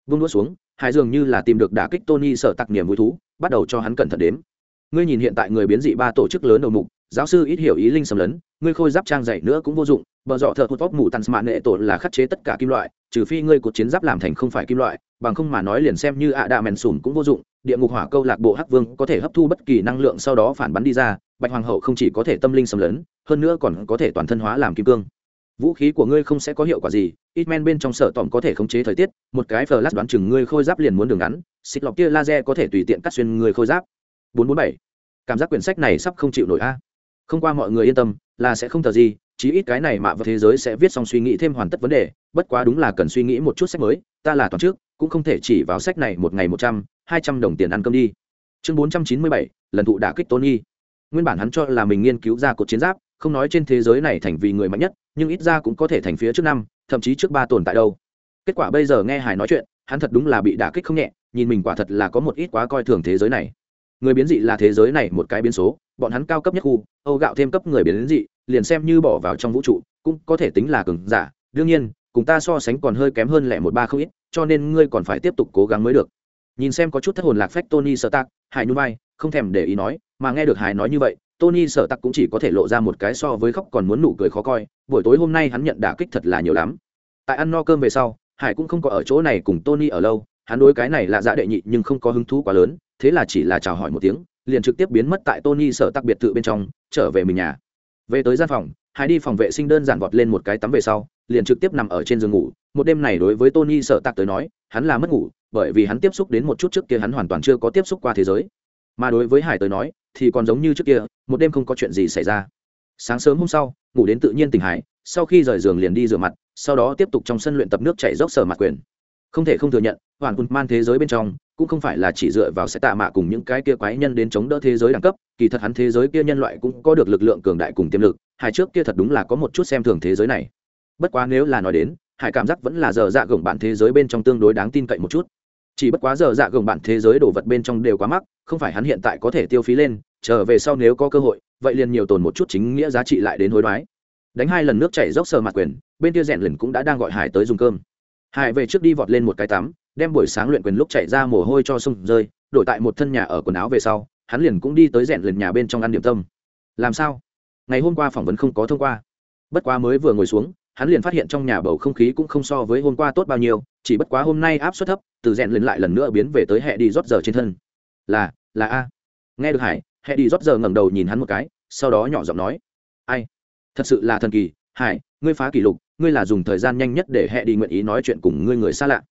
Vung đũa xuống, hải dường như là tìm được đả kích tony sở tặc niềm vui thú, bắt đầu cho hắn cẩn thận đếm. Ngươi nhìn hiện tại người biến dị ba tổ chức lớn đầu mục, giáo sư ít hiểu ý linh xâm lấn, ngươi khôi giáp trang dạy nữa cũng vô dụng, bờ dọ thợ hụt vóc mù tàn mạn nghệ tổ là khắc chế tất cả kim loại, trừ phi ngươi cột chiến giáp làm thành không phải kim loại, bằng không mà nói liền xem như ạ đạ mèn sùn cũng vô dụng địa ngục hỏa câu lạc bộ hắc vương có thể hấp thu bất kỳ năng lượng sau đó phản bắn đi ra, bạch hoàng hậu không chỉ có thể tâm linh xâm lấn, hơn nữa còn có thể toàn thân hóa làm kim cương. Vũ khí của ngươi không sẽ có hiệu quả gì ít men bên trong sở tỏm có thể khống chế thời tiết, một cái flash đoán chừng ngươi khôi giáp liền muốn đường ngắn xịt lọc kia laser có thể tùy tiện cắt xuyên người khôi giáp. 447. cảm giác quyển sách này sắp không chịu nổi a. Không qua mọi người yên tâm, là sẽ không thờ gì, chí ít cái này mà vào thế giới sẽ viết xong suy nghĩ thêm hoàn tất vấn đề, bất quá đúng là cần suy nghĩ một chút sách mới ta là toàn trước, cũng không thể chỉ vào sách này một ngày một trăm, hai trăm đồng tiền ăn cơm đi. Chương bốn trăm chín mươi bảy, lần thụ đả kích tony. Nguyên bản hắn cho là mình nghiên cứu ra cột chiến giáp, không nói trên thế giới này thành vì người mạnh nhất, nhưng ít ra cũng có thể thành phía trước năm, thậm chí trước ba tồn tại đâu. Kết quả bây giờ nghe hải nói chuyện, hắn thật đúng là bị đả kích không nhẹ, nhìn mình quả thật là có một ít quá coi thường thế giới này. Người biến dị là thế giới này một cái biến số, bọn hắn cao cấp nhất khu, âu gạo thêm cấp người biến dị, liền xem như bỏ vào trong vũ trụ, cũng có thể tính là cường giả. Đương nhiên cùng ta so sánh còn hơi kém hơn lẻ một ba không ít, cho nên ngươi còn phải tiếp tục cố gắng mới được. Nhìn xem có chút thất hồn lạc phách tony sợ tạc, hải nhung vai không thèm để ý nói, mà nghe được hải nói như vậy, tony sợ tạc cũng chỉ có thể lộ ra một cái so với khóc còn muốn nụ cười khó coi, buổi tối hôm nay hắn nhận đả kích thật là nhiều lắm. Tại ăn no cơm về sau, hải cũng không có ở chỗ này cùng tony ở lâu, hắn đối cái này là dạ đệ nhị nhưng không có hứng thú quá lớn, thế là chỉ là chào hỏi một tiếng, liền trực tiếp biến mất tại tony sợ tặc biệt thự bên trong, trở về mình nhà. Về tới gian phòng hải đi phòng vệ sinh đơn giản vọt lên một cái tắm về sau, liền trực tiếp nằm ở trên giường ngủ. Một đêm này đối với tony sợ tạc tới nói, hắn là mất ngủ, bởi vì hắn tiếp xúc đến một chút trước kia hắn hoàn toàn chưa có tiếp xúc qua thế giới. Mà đối với hải tới nói, thì còn giống như trước kia, một đêm không có chuyện gì xảy ra. Sáng sớm hôm sau, ngủ đến tự nhiên tỉnh hải, sau khi rời giường liền đi rửa mặt, sau đó tiếp tục trong sân luyện tập nước chảy dốc sở mặt quyền. Không thể không thừa nhận hoàn quân man thế giới bên trong, cũng không phải là chỉ dựa vào sẽ tạ mạ cùng những cái kia quái nhân đến chống đỡ thế giới đẳng cấp, kỳ thật hắn thế giới kia nhân loại cũng có được lực lượng cường đại cùng tiềm lực hải trước kia thật đúng là có một chút xem thường thế giới này. Bất quá nếu là nói đến, hải cảm giác vẫn là giờ dạ gồng bạn thế giới bên trong tương đối đáng tin cậy một chút. Chỉ bất quá giờ dạ gồng bạn thế giới đồ vật bên trong đều quá mắc, không phải hắn hiện tại có thể tiêu phí lên, trở về sau nếu có cơ hội, vậy liền nhiều tồn một chút chính nghĩa giá trị lại đến hối đoái. Đánh hai lần nước chảy dốc sờ mặt quyền, bên kia rèn lần cũng đã đang gọi hải tới dùng cơm. Hải về trước đi vọt lên một cái tắm, đem buổi sáng luyện quyền lúc chạy ra mồ hôi cho sông rơi, đổi tại một thân nhà ở quần áo về sau, hắn liền cũng đi tới rèn lần nhà bên trong ăn điểm tâm. Làm sao? Ngày hôm qua phỏng vấn không có thông qua. Bất quá mới vừa ngồi xuống, hắn liền phát hiện trong nhà bầu không khí cũng không so với hôm qua tốt bao nhiêu, chỉ bất quá hôm nay áp suất thấp, từ rèn lên lại lần nữa biến về tới hệ đi rót giờ trên thân. Là là a. Nghe được hải hệ đi rót giờ ngẩng đầu nhìn hắn một cái, sau đó nhỏ giọng nói. Ai? Thật sự là thần kỳ. Hải, ngươi phá kỷ lục, ngươi là dùng thời gian nhanh nhất để hệ đi nguyện ý nói chuyện cùng ngươi người xa lạ.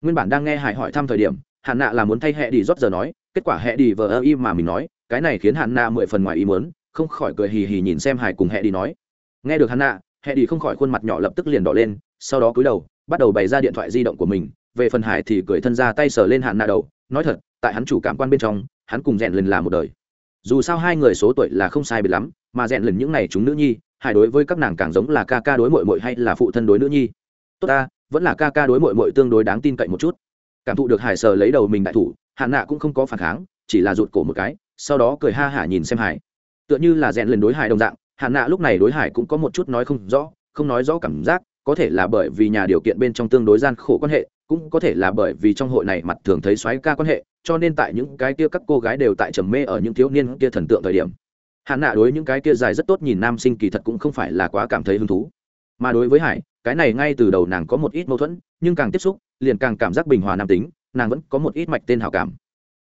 Nguyên bản đang nghe hải hỏi thăm thời điểm hạn nạ là muốn thay hệ đi rót giờ nói, kết quả hệ đi vờ ơ y mà mình nói, cái này khiến hạn nạ mười phần ngoài ý muốn không khỏi cười hì hì nhìn xem hải cùng hệ đi nói. Nghe được hắn nạ hệ đi không khỏi khuôn mặt nhỏ lập tức liền đỏ lên, sau đó cúi đầu, bắt đầu bày ra điện thoại di động của mình. Về phần hải thì cười thân ra tay sờ lên hạn nạ đầu, nói thật, tại hắn chủ cảm quan bên trong, hắn cùng rèn lần là một đời. Dù sao hai người số tuổi là không sai biệt lắm, mà rèn lần những n à y chúng nữ nhi, hải đối với các nàng càng giống là ca ca đối mội mội hay là phụ thân đối nữ nhi. Tốt ta, vẫn là ca ca đối mội mội tương đối đáng tin cậy một chút. Cảm thụ được hải sờ lấy đầu mình đại thủ, hạn nạ cũng không có phản kháng, chỉ là rụt cổ một cái, sau đó cười ha hả nhìn xem hải tựa như là rèn lên đối hải đồng dạng hạn nạ lúc này đối hải cũng có một chút nói không rõ, không nói rõ cảm giác, có thể là bởi vì nhà điều kiện bên trong tương đối gian khổ quan hệ, cũng có thể là bởi vì trong hội này mặt thường thấy xoáy ca quan hệ, cho nên tại những cái kia các cô gái đều tại trầm mê ở những thiếu niên kia thần tượng thời điểm. Hạn nạ đối những cái kia dài rất tốt nhìn nam sinh kỳ thật cũng không phải là quá cảm thấy hứng thú. Mà đối với hải, cái này ngay từ đầu nàng có một ít mâu thuẫn, nhưng càng tiếp xúc, liền càng cảm giác bình hòa nam tính, nàng vẫn có một ít mạch tên hào cảm.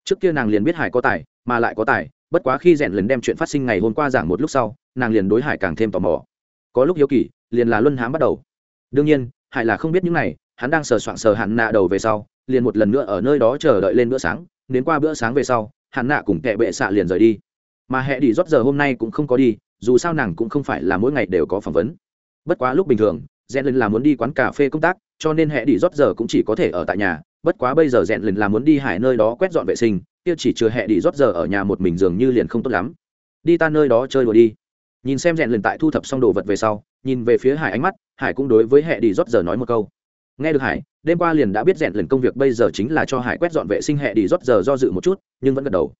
Trước kia nàng liền biết hải có tài, mà lại có tài bất quá khi rèn lần đem chuyện phát sinh ngày hôm qua giảng một lúc sau, nàng liền đối hải càng thêm tò mò. Có lúc hiếu kỳ, liền là luân hãm bắt đầu. Đương nhiên, hải là không biết những này, hắn đang sờ soạng sờ hạn nạ đầu về sau, liền một lần nữa ở nơi đó chờ đợi lên bữa sáng, đến qua bữa sáng về sau hạn nạ cùng kệ bệ xạ liền rời đi. Mà hệ đi rót giờ hôm nay cũng không có đi, dù sao nàng cũng không phải là mỗi ngày đều có phỏng vấn. Bất quá lúc bình thường rèn lần là muốn đi quán cà phê công tác, cho nên hệ đi rót giờ cũng chỉ có thể ở tại nhà bất quá bây giờ rèn lần là muốn đi hải nơi đó quét dọn vệ sinh, kia chỉ chưa hẹ đi rót giờ ở nhà một mình dường như liền không tốt lắm. Đi ta nơi đó chơi đùa đi. Nhìn xem rèn lần tại thu thập xong đồ vật về sau, nhìn về phía hải ánh mắt, hải cũng đối với hẹ đi rót giờ nói một câu. Nghe được hải, đêm qua liền đã biết rèn lần công việc bây giờ chính là cho hải quét dọn vệ sinh hệ đi rót giờ do dự một chút, nhưng vẫn gật đầu.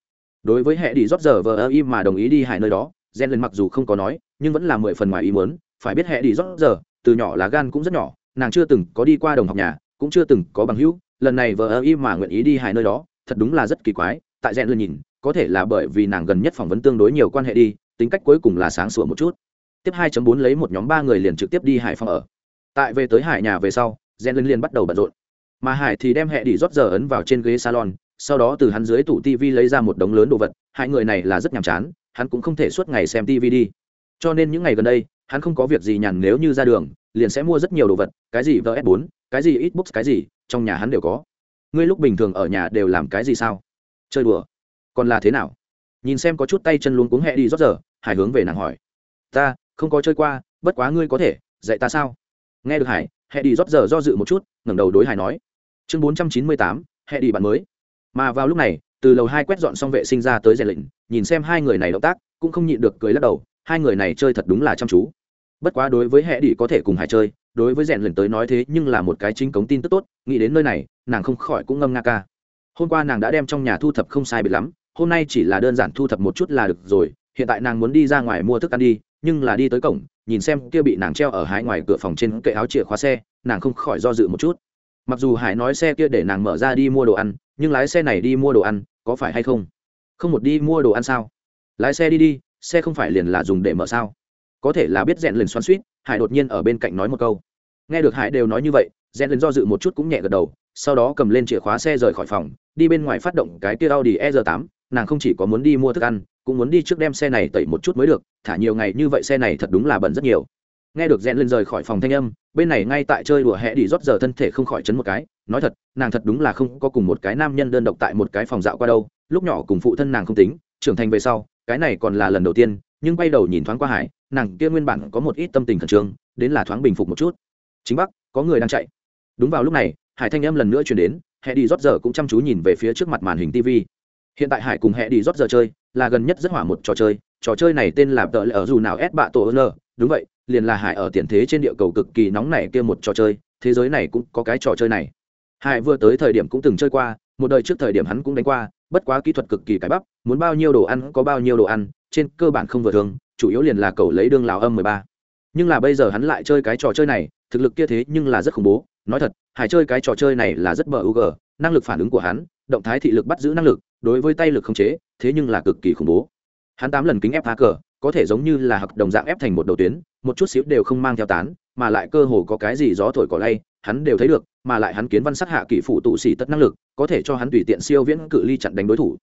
Đối với hệ đi rót giờ vờ ơ im mà đồng ý đi hải nơi đó, rèn lần mặc dù không có nói, nhưng vẫn là mười phần ngoài ý muốn, phải biết hệ đi rót giờ, từ nhỏ là gan cũng rất nhỏ, nàng chưa từng có đi qua đồng học nhà cũng chưa từng có bằng hữu, lần này vợ ơ y mà nguyện ý đi hải nơi đó, thật đúng là rất kỳ quái, tại rèn lần nhìn, có thể là bởi vì nàng gần nhất phỏng vấn tương đối nhiều quan hệ đi, tính cách cuối cùng là sáng sủa một chút. Tiếp 2.4 lấy một nhóm ba người liền trực tiếp đi hải phòng ở. Tại về tới hải nhà về sau, rèn lên liền bắt đầu bận rộn. Mà hải thì đem hệ đi rót giờ ấn vào trên ghế salon, sau đó từ hắn dưới tủ tv lấy ra một đống lớn đồ vật, hai người này là rất nhàm chán, hắn cũng không thể suốt ngày xem tv đi. Cho nên những ngày gần đây, hắn không có việc gì nhàn nếu như ra đường, liền sẽ mua rất nhiều đồ vật, cái gì vs 4 cái gì ít books, cái gì, trong nhà hắn đều có. Ngươi lúc bình thường ở nhà đều làm cái gì sao? Chơi đùa. Còn là thế nào? Nhìn xem có chút tay chân luôn cuống hẹ đi rót giờ, hải hướng về nàng hỏi. Ta, không có chơi qua, bất quá ngươi có thể, dạy ta sao? Nghe được hải, hẹ đi rót giờ do dự một chút, ngẩng đầu đối hải nói. Chương bốn trăm chín mươi tám, hẹ đi bạn mới. Mà vào lúc này, từ lầu hai quét dọn xong vệ sinh ra tới rèn lịnh nhìn xem hai người này động tác, cũng không nhịn được cười lắc đầu. Hai người này chơi thật đúng là chăm chú bất quá đối với hệ đi có thể cùng hải chơi, đối với rèn lần tới nói thế nhưng là một cái chính cống tin tức tốt, nghĩ đến nơi này, nàng không khỏi cũng ngâm nga ca. Hôm qua nàng đã đem trong nhà thu thập không sai biệt lắm, hôm nay chỉ là đơn giản thu thập một chút là được rồi, hiện tại nàng muốn đi ra ngoài mua thức ăn đi, nhưng là đi tới cổng, nhìn xem kia bị nàng treo ở hai ngoài cửa phòng trên kệ áo chìa khóa xe, nàng không khỏi do dự một chút. Mặc dù hải nói xe kia để nàng mở ra đi mua đồ ăn, nhưng lái xe này đi mua đồ ăn, có phải hay không? Không một đi mua đồ ăn sao? Lái xe đi đi, xe không phải liền là dùng để mở sao? Có thể là biết rèn lần xoắn suýt, hải đột nhiên ở bên cạnh nói một câu. Nghe được hải đều nói như vậy, rèn lần do dự một chút cũng nhẹ gật đầu, sau đó cầm lên chìa khóa xe rời khỏi phòng, đi bên ngoài phát động cái tia audi e r 8 nàng không chỉ có muốn đi mua thức ăn, cũng muốn đi trước đem xe này tẩy một chút mới được, thả nhiều ngày như vậy xe này thật đúng là bẩn rất nhiều. Nghe được rèn lên rời khỏi phòng thanh âm, bên này ngay tại chơi đùa hẹ đi rót giờ thân thể không khỏi chấn một cái, nói thật, nàng thật đúng là không có cùng một cái nam nhân đơn độc tại một cái phòng dạo qua đâu, lúc nhỏ cùng phụ thân nàng không tính, trưởng thành về sau, cái này còn là lần đầu tiên nhưng quay đầu nhìn thoáng qua hải, nàng kia nguyên bản có một ít tâm tình khẩn trương, đến là thoáng bình phục một chút. Chính bắc, có người đang chạy. Đúng vào lúc này, hải thanh âm lần nữa chuyển đến, hẹ đi rót giờ cũng chăm chú nhìn về phía trước mặt màn hình tv hiện tại hải cùng hẹ đi rót giờ chơi, là gần nhất rất hỏa một trò chơi trò chơi này tên là tờ lệ ở dù nào ép bạ tổ n đúng vậy, liền là hải ở tiền thế trên địa cầu cực kỳ nóng này kia một trò chơi, thế giới này cũng có cái trò chơi này. Hải vừa tới thời điểm cũng từng chơi qua, một đời trước thời điểm hắn cũng đánh qua, bất quá kỹ thuật cực kỳ cái bắp, muốn bao nhiêu đồ ăn có bao nhiêu đồ ăn trên cơ bản không vừa thường, chủ yếu liền là cầu lấy đương lào âm mười ba. Nhưng là bây giờ hắn lại chơi cái trò chơi này, thực lực kia thế nhưng là rất khủng bố. Nói thật hải chơi cái trò chơi này là rất bờ u g năng lực phản ứng của hắn, động thái thị lực bắt giữ năng lực, đối với tay lực không chế, thế nhưng là cực kỳ khủng bố. Hắn tám lần kính ép phá cờ, có thể giống như là hợp đồng dạng ép thành một đầu tuyến, một chút xíu đều không mang theo tán, mà lại cơ hồ có cái gì gió thổi cỏ lay, hắn đều thấy được, mà lại hắn kiến văn sát hạ kỷ phụ tụ xỉ tất năng lực, có thể cho hắn tùy tiện siêu viễn cự ly chặn đánh đối thủ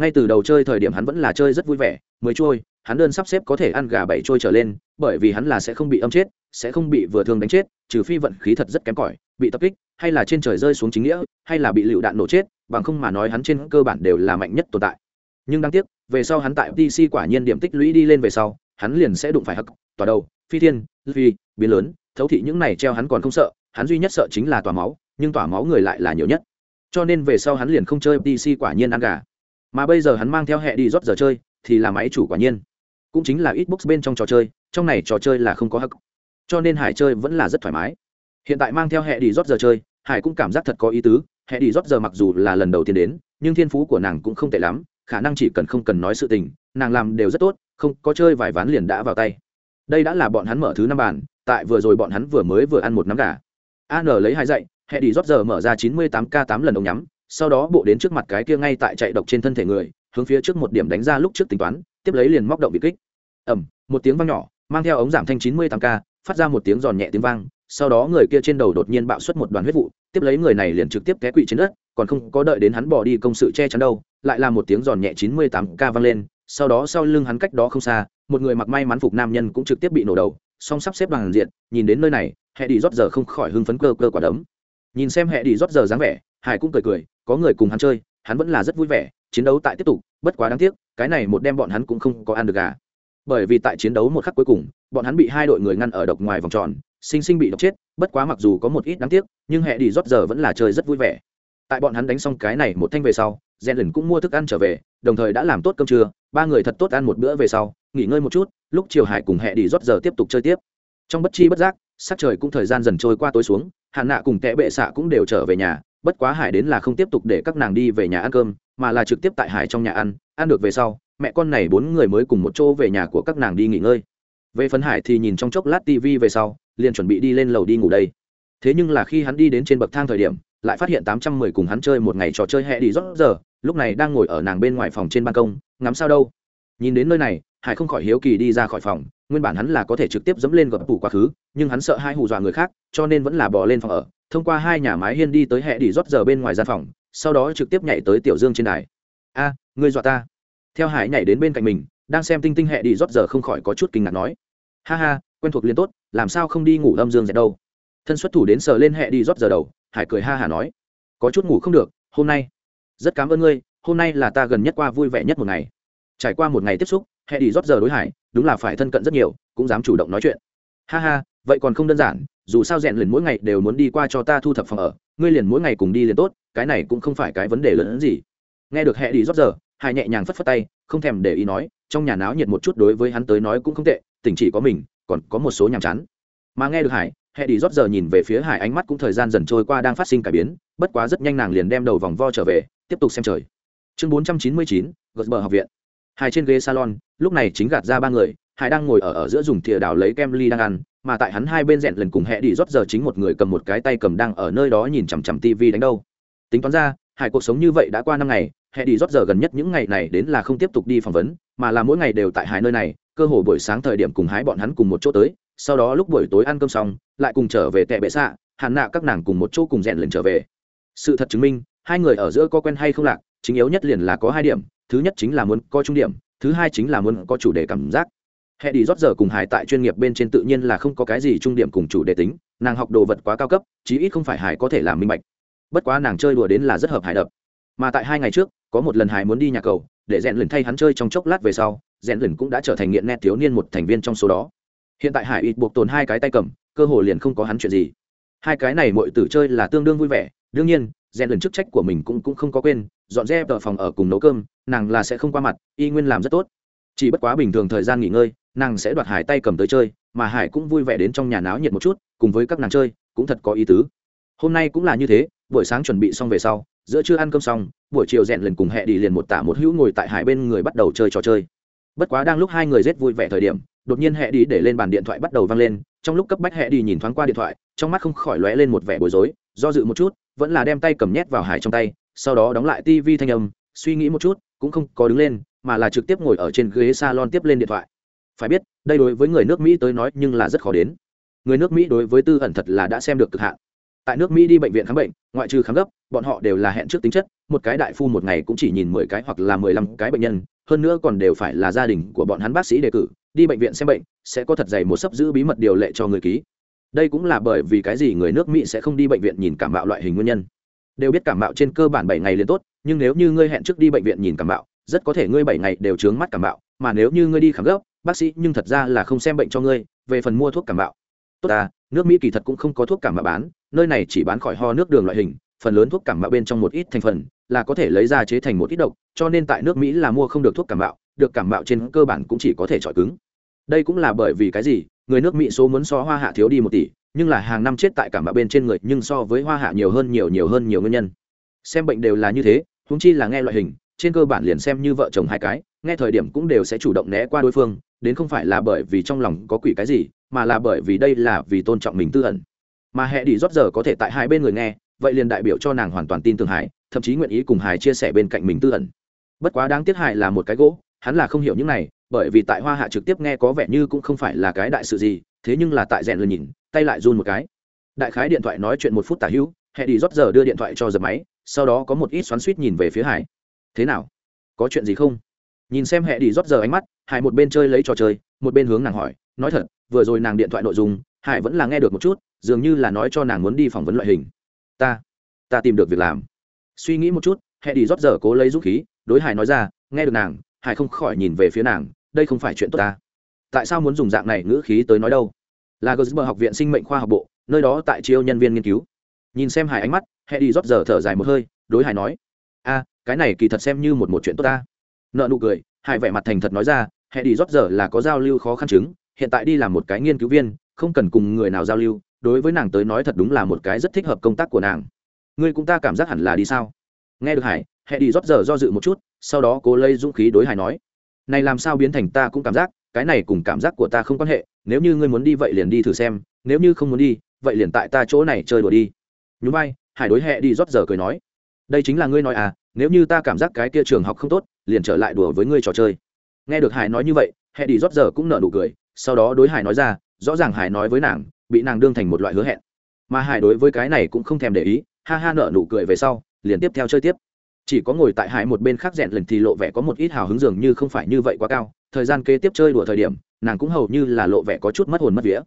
ngay từ đầu chơi thời điểm hắn vẫn là chơi rất vui vẻ, mới trôi, hắn đơn sắp xếp có thể ăn gà bảy trôi trở lên, bởi vì hắn là sẽ không bị âm chết, sẽ không bị vừa thương đánh chết, trừ phi vận khí thật rất kém cỏi, bị tập kích, hay là trên trời rơi xuống chính nghĩa, hay là bị lựu đạn nổ chết, bằng không mà nói hắn trên cơ bản đều là mạnh nhất tồn tại. Nhưng đáng tiếc, về sau hắn tại pc quả nhiên điểm tích lũy đi lên về sau, hắn liền sẽ đụng phải hắc tòa đầu, phi thiên, phi, biến lớn, thấu thị những này treo hắn còn không sợ, hắn duy nhất sợ chính là tỏa máu, nhưng tỏa máu người lại là nhiều nhất. Cho nên về sau hắn liền không chơi pc quả nhiên ăn gà mà bây giờ hắn mang theo hệ đi rót giờ chơi thì là máy chủ quả nhiên. Cũng chính là ít box bên trong trò chơi trong này trò chơi là không có hắc. Cho nên hải chơi vẫn là rất thoải mái. Hiện tại mang theo hệ đi rót giờ chơi hải cũng cảm giác thật có ý tứ. Hệ đi rót giờ mặc dù là lần đầu tiên đến nhưng thiên phú của nàng cũng không tệ lắm khả năng chỉ cần không cần nói sự tình nàng làm đều rất tốt không có chơi vài ván liền đã vào tay. Đây đã là bọn hắn mở thứ năm bàn tại vừa rồi bọn hắn vừa mới vừa ăn một nắm gà. An lấy hai dạy, hệ đi rót giờ mở ra chín mươi tám k tám lần ống nhắm sau đó bộ đến trước mặt cái kia ngay tại chạy độc trên thân thể người, hướng phía trước một điểm đánh ra lúc trước tính toán, tiếp lấy liền móc động bị kích. Ẩm một tiếng vang nhỏ, mang theo ống giảm thanh chín mươi tám k, phát ra một tiếng giòn nhẹ tiếng vang, sau đó người kia trên đầu đột nhiên bạo xuất một đoàn huyết vụ, tiếp lấy người này liền trực tiếp té quỵ trên đất, còn không có đợi đến hắn bỏ đi công sự che chắn đâu, lại là một tiếng giòn nhẹ chín mươi tám k vang lên, sau đó sau lưng hắn cách đó không xa, một người mặc may mắn phục nam nhân cũng trực tiếp bị nổ đầu, song sắp xếp bằng diện, nhìn đến nơi này hệ đi rót giờ không khỏi hưng phấn cơ cơ quả đấm. Nhìn xem hệ đi rót giờ dáng vẻ, hải cũng cười cười có người cùng hắn chơi, hắn vẫn là rất vui vẻ, chiến đấu tại tiếp tục, bất quá đáng tiếc, cái này một đem bọn hắn cũng không có ăn được gà. Bởi vì tại chiến đấu một khắc cuối cùng, bọn hắn bị hai đội người ngăn ở độc ngoài vòng tròn, sinh sinh bị độc chết, bất quá mặc dù có một ít đáng tiếc, nhưng hệ đi rót giờ vẫn là chơi rất vui vẻ. Tại bọn hắn đánh xong cái này một thanh về sau rèn lần cũng mua thức ăn trở về, đồng thời đã làm tốt cơm trưa, ba người thật tốt ăn một bữa về sau, nghỉ ngơi một chút, lúc chiều hải cùng hệ đi rót giờ tiếp tục chơi tiếp. Trong bất chi bất giác, sắc trời cũng thời gian dần trôi qua tối xuống hạn nạ cùng tệ bệ xạ cũng đều trở về nhà bất quá hải đến là không tiếp tục để các nàng đi về nhà ăn cơm, mà là trực tiếp tại hải trong nhà ăn ăn được về sau, mẹ con này bốn người mới cùng một chỗ về nhà của các nàng đi nghỉ ngơi. Về phần hải thì nhìn trong chốc lát tv về sau, liền chuẩn bị đi lên lầu đi ngủ đây. Thế nhưng là khi hắn đi đến trên bậc thang thời điểm, lại phát hiện tám trăm mười cùng hắn chơi một ngày trò chơi hẹ đi rót giờ, lúc này đang ngồi ở nàng bên ngoài phòng trên ban công, ngắm sao đâu. Nhìn đến nơi này, hải không khỏi hiếu kỳ đi ra khỏi phòng, nguyên bản hắn là có thể trực tiếp dẫm lên gập tủ quá khứ, nhưng hắn sợ hai hù dọa người khác, cho nên vẫn là bỏ lên phòng ở thông qua hai nhà mái hiên đi tới hệ đi rót giờ bên ngoài gian phòng, sau đó trực tiếp nhảy tới tiểu dương trên đài. A, ngươi dọa ta. Theo hải nhảy đến bên cạnh mình, đang xem tinh tinh hệ đi rót giờ không khỏi có chút kinh ngạc nói. Ha ha, quen thuộc liền tốt, làm sao không đi ngủ âm dương dẹt đâu? Thân xuất thủ đến sờ lên hệ đi rót giờ đầu, hải cười ha hả nói. Có chút ngủ không được, hôm nay rất cảm ơn ngươi, hôm nay là ta gần nhất qua vui vẻ nhất một ngày. Trải qua một ngày tiếp xúc hệ đi rót giờ đối hải, đúng là phải thân cận rất nhiều, cũng dám chủ động nói chuyện. Ha ha vậy còn không đơn giản, dù sao rèn liền mỗi ngày đều muốn đi qua cho ta thu thập phòng ở, ngươi liền mỗi ngày cùng đi liền tốt, cái này cũng không phải cái vấn đề lớn hơn gì. Nghe được hệ đi rót giờ hải nhẹ nhàng phất phất tay, không thèm để ý nói, trong nhà náo nhiệt một chút đối với hắn tới nói cũng không tệ, tỉnh chỉ có mình, còn có một số nhàm chán. Mà nghe được hải, hệ đi rót giờ nhìn về phía hải ánh mắt cũng thời gian dần trôi qua đang phát sinh cải biến, bất quá rất nhanh nàng liền đem đầu vòng vo trở về, tiếp tục xem trời. Chương bốn trăm chín mươi chín gật bờ học viện. Hải trên ghế salon, lúc này chính gạt ra ba người hải đang ngồi ở ở giữa dùng thìa đào lấy kem ly đang ăn, mà tại hắn hai bên rẽn lần cùng hẹ đi rót giờ chính một người cầm một cái tay cầm đang ở nơi đó nhìn chằm chằm tivi đánh đâu. Tính toán ra, hải cuộc sống như vậy đã qua năm ngày, hẹ đi rót giờ gần nhất những ngày này đến là không tiếp tục đi phỏng vấn, mà là mỗi ngày đều tại hải nơi này, cơ hồ buổi sáng thời điểm cùng hái bọn hắn cùng một chỗ tới, sau đó lúc buổi tối ăn cơm xong, lại cùng trở về tệ bệ xạ, hàn nạ các nàng cùng một chỗ cùng rèn lần trở về. Sự thật chứng minh, hai người ở giữa có quen hay không lạc, chính yếu nhất liền là có hai điểm, thứ nhất chính là muốn có trung điểm, thứ hai chính là muốn có chủ đề cảm giác hệ đi rót giờ cùng hải tại chuyên nghiệp bên trên tự nhiên là không có cái gì trung điểm cùng chủ đề tính, nàng học đồ vật quá cao cấp, chí ít không phải hải có thể làm minh bạch. Bất quá nàng chơi đùa đến là rất hợp hải đập. Mà tại hai ngày trước, có một lần hải muốn đi nhà cầu, để rèn lần thay hắn chơi trong chốc lát về sau, rèn lần cũng đã trở thành nghiện nét thiếu niên một thành viên trong số đó. Hiện tại hải ít buộc tồn hai cái tay cầm, cơ hồ liền không có hắn chuyện gì. Hai cái này mọi tử chơi là tương đương vui vẻ, đương nhiên, rèn lần chức trách của mình cũng cũng không có quên, dọn dẹp tờ phòng ở cùng nấu cơm, nàng là sẽ không qua mặt, y nguyên làm rất tốt chỉ bất quá bình thường thời gian nghỉ ngơi, nàng sẽ đoạt hải tay cầm tới chơi, mà hải cũng vui vẻ đến trong nhà náo nhiệt một chút, cùng với các nàng chơi, cũng thật có ý tứ. Hôm nay cũng là như thế, buổi sáng chuẩn bị xong về sau, giữa trưa ăn cơm xong, buổi chiều rèn lần cùng hẹ đi liền một tả một hữu ngồi tại hải bên người bắt đầu chơi trò chơi. Bất quá đang lúc hai người rét vui vẻ thời điểm, đột nhiên hẹ đi để lên bàn điện thoại bắt đầu vang lên, trong lúc cấp bách hẹ đi nhìn thoáng qua điện thoại, trong mắt không khỏi lóe lên một vẻ bối rối, do dự một chút, vẫn là đem tay cầm nhét vào hải trong tay, sau đó đóng lại tivi thanh âm, suy nghĩ một chút, cũng không có đứng lên mà là trực tiếp ngồi ở trên ghế salon tiếp lên điện thoại. Phải biết, đây đối với người nước mỹ tới nói nhưng là rất khó đến. Người nước mỹ đối với tư ẩn thật là đã xem được cực hạn. Tại nước mỹ đi bệnh viện khám bệnh, ngoại trừ khám gấp, bọn họ đều là hẹn trước tính chất, một cái đại phu một ngày cũng chỉ nhìn mười cái hoặc là mười lăm cái bệnh nhân, hơn nữa còn đều phải là gia đình của bọn hắn bác sĩ đề cử, đi bệnh viện xem bệnh, sẽ có thật dày một sấp giữ bí mật điều lệ cho người ký. Đây cũng là bởi vì cái gì người nước mỹ sẽ không đi bệnh viện nhìn cảm mạo loại hình nguyên nhân. Đều biết cảm mạo trên cơ bản bảy ngày liền tốt, nhưng nếu như ngươi hẹn trước đi bệnh viện nhìn cảm mạo rất có thể ngươi bảy ngày đều chướng mắt cảm mạo mà nếu như ngươi đi khám gấp, bác sĩ nhưng thật ra là không xem bệnh cho ngươi, về phần mua thuốc cảm mạo tốt à nước mỹ kỳ thật cũng không có thuốc cảm mạo bán, nơi này chỉ bán khỏi ho nước đường loại hình, phần lớn thuốc cảm mạo bên trong một ít thành phần là có thể lấy ra chế thành một ít độc, cho nên tại nước mỹ là mua không được thuốc cảm mạo được cảm mạo trên cơ bản cũng chỉ có thể chọi cứng. Đây cũng là bởi vì cái gì, người nước mỹ số muốn so hoa hạ thiếu đi một tỷ, nhưng là hàng năm chết tại cảm mạo bên trên người, nhưng so với hoa hạ nhiều hơn nhiều nhiều hơn nhiều nguyên nhân. Xem bệnh đều là như thế húng chi là nghe loại hình trên cơ bản liền xem như vợ chồng hai cái, nghe thời điểm cũng đều sẽ chủ động né qua đối phương, đến không phải là bởi vì trong lòng có quỷ cái gì, mà là bởi vì đây là vì tôn trọng mình tư ẩn. Mà hệ đi rót giờ có thể tại hai bên người nghe, vậy liền đại biểu cho nàng hoàn toàn tin tưởng hải, thậm chí nguyện ý cùng hải chia sẻ bên cạnh mình tư ẩn. Bất quá đáng tiếc hải là một cái gỗ, hắn là không hiểu những này, bởi vì tại hoa hạ trực tiếp nghe có vẻ như cũng không phải là cái đại sự gì, thế nhưng là tại rèn lừa nhìn, tay lại run một cái. Đại khái điện thoại nói chuyện một phút tả hữu hệ đi rót giờ đưa điện thoại cho giật máy, sau đó có một ít xoắn suýt nhìn về phía hải thế nào? Có chuyện gì không? Nhìn xem hệ đi rót giờ ánh mắt, hải một bên chơi lấy trò chơi, một bên hướng nàng hỏi, nói thật, vừa rồi nàng điện thoại nội dung, hải vẫn là nghe được một chút, dường như là nói cho nàng muốn đi phỏng vấn loại hình. Ta ta tìm được việc làm. Suy nghĩ một chút hệ đi rót giờ cố lấy dũng khí, đối hải nói ra, nghe được nàng, hải không khỏi nhìn về phía nàng, đây không phải chuyện tốt ta. Tại sao muốn dùng dạng này ngữ khí tới nói đâu? Là gờ học viện sinh mệnh khoa học bộ, nơi đó tại chiêu nhân viên nghiên cứu. Nhìn xem hải ánh mắt hệ đi rót giờ thở dài một hơi, đối hải nói cái này kỳ thật xem như một một chuyện tốt ta. Nợ nụ cười hải vẻ mặt thành thật nói ra hệ đi rót giờ là có giao lưu khó khăn chứng, hiện tại đi làm một cái nghiên cứu viên, không cần cùng người nào giao lưu, đối với nàng tới nói thật đúng là một cái rất thích hợp công tác của nàng. Ngươi cũng ta cảm giác hẳn là đi sao? Nghe được hải hệ đi rót giờ do dự một chút, sau đó cố lấy dũng khí đối hải nói, này làm sao biến thành ta cũng cảm giác, cái này cùng cảm giác của ta không quan hệ, nếu như ngươi muốn đi vậy liền đi thử xem, nếu như không muốn đi, vậy liền tại ta chỗ này chơi đùa đi. Nhún vai, hải đối hệ đi rót giờ cười nói, đây chính là ngươi nói à nếu như ta cảm giác cái kia trường học không tốt, liền trở lại đùa với ngươi trò chơi. Nghe được hải nói như vậy hệ đi rót giờ cũng nở nụ cười, sau đó đối hải nói ra, rõ ràng hải nói với nàng, bị nàng đương thành một loại hứa hẹn. Mà hải đối với cái này cũng không thèm để ý, ha ha nở nụ cười về sau, liền tiếp theo chơi tiếp. Chỉ có ngồi tại hải một bên khác rèn lần thì lộ vẻ có một ít hào hứng dường như không phải như vậy quá cao, thời gian kế tiếp chơi đùa thời điểm, nàng cũng hầu như là lộ vẻ có chút mất hồn mất vía.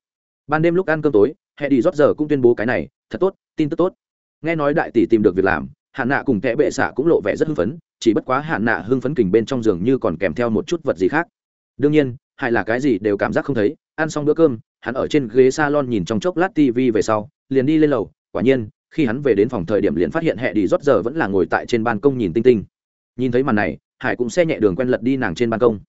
Ban đêm lúc ăn cơm tối hệ đi rót giờ cũng tuyên bố cái này, thật tốt, tin tức tốt. Nghe nói đại tỷ tìm được việc làm hạn nạ cùng kẽ bệ xạ cũng lộ vẻ rất hưng phấn, chỉ bất quá hạn nạ hưng phấn kình bên trong giường như còn kèm theo một chút vật gì khác. Đương nhiên, hại là cái gì đều cảm giác không thấy, ăn xong bữa cơm, hắn ở trên ghế salon nhìn trong chốc lát tv về sau, liền đi lên lầu, quả nhiên, khi hắn về đến phòng thời điểm liền phát hiện hệ đi rót giờ vẫn là ngồi tại trên ban công nhìn tinh tinh. Nhìn thấy màn này, hải cũng xe nhẹ đường quen lật đi nàng trên ban công.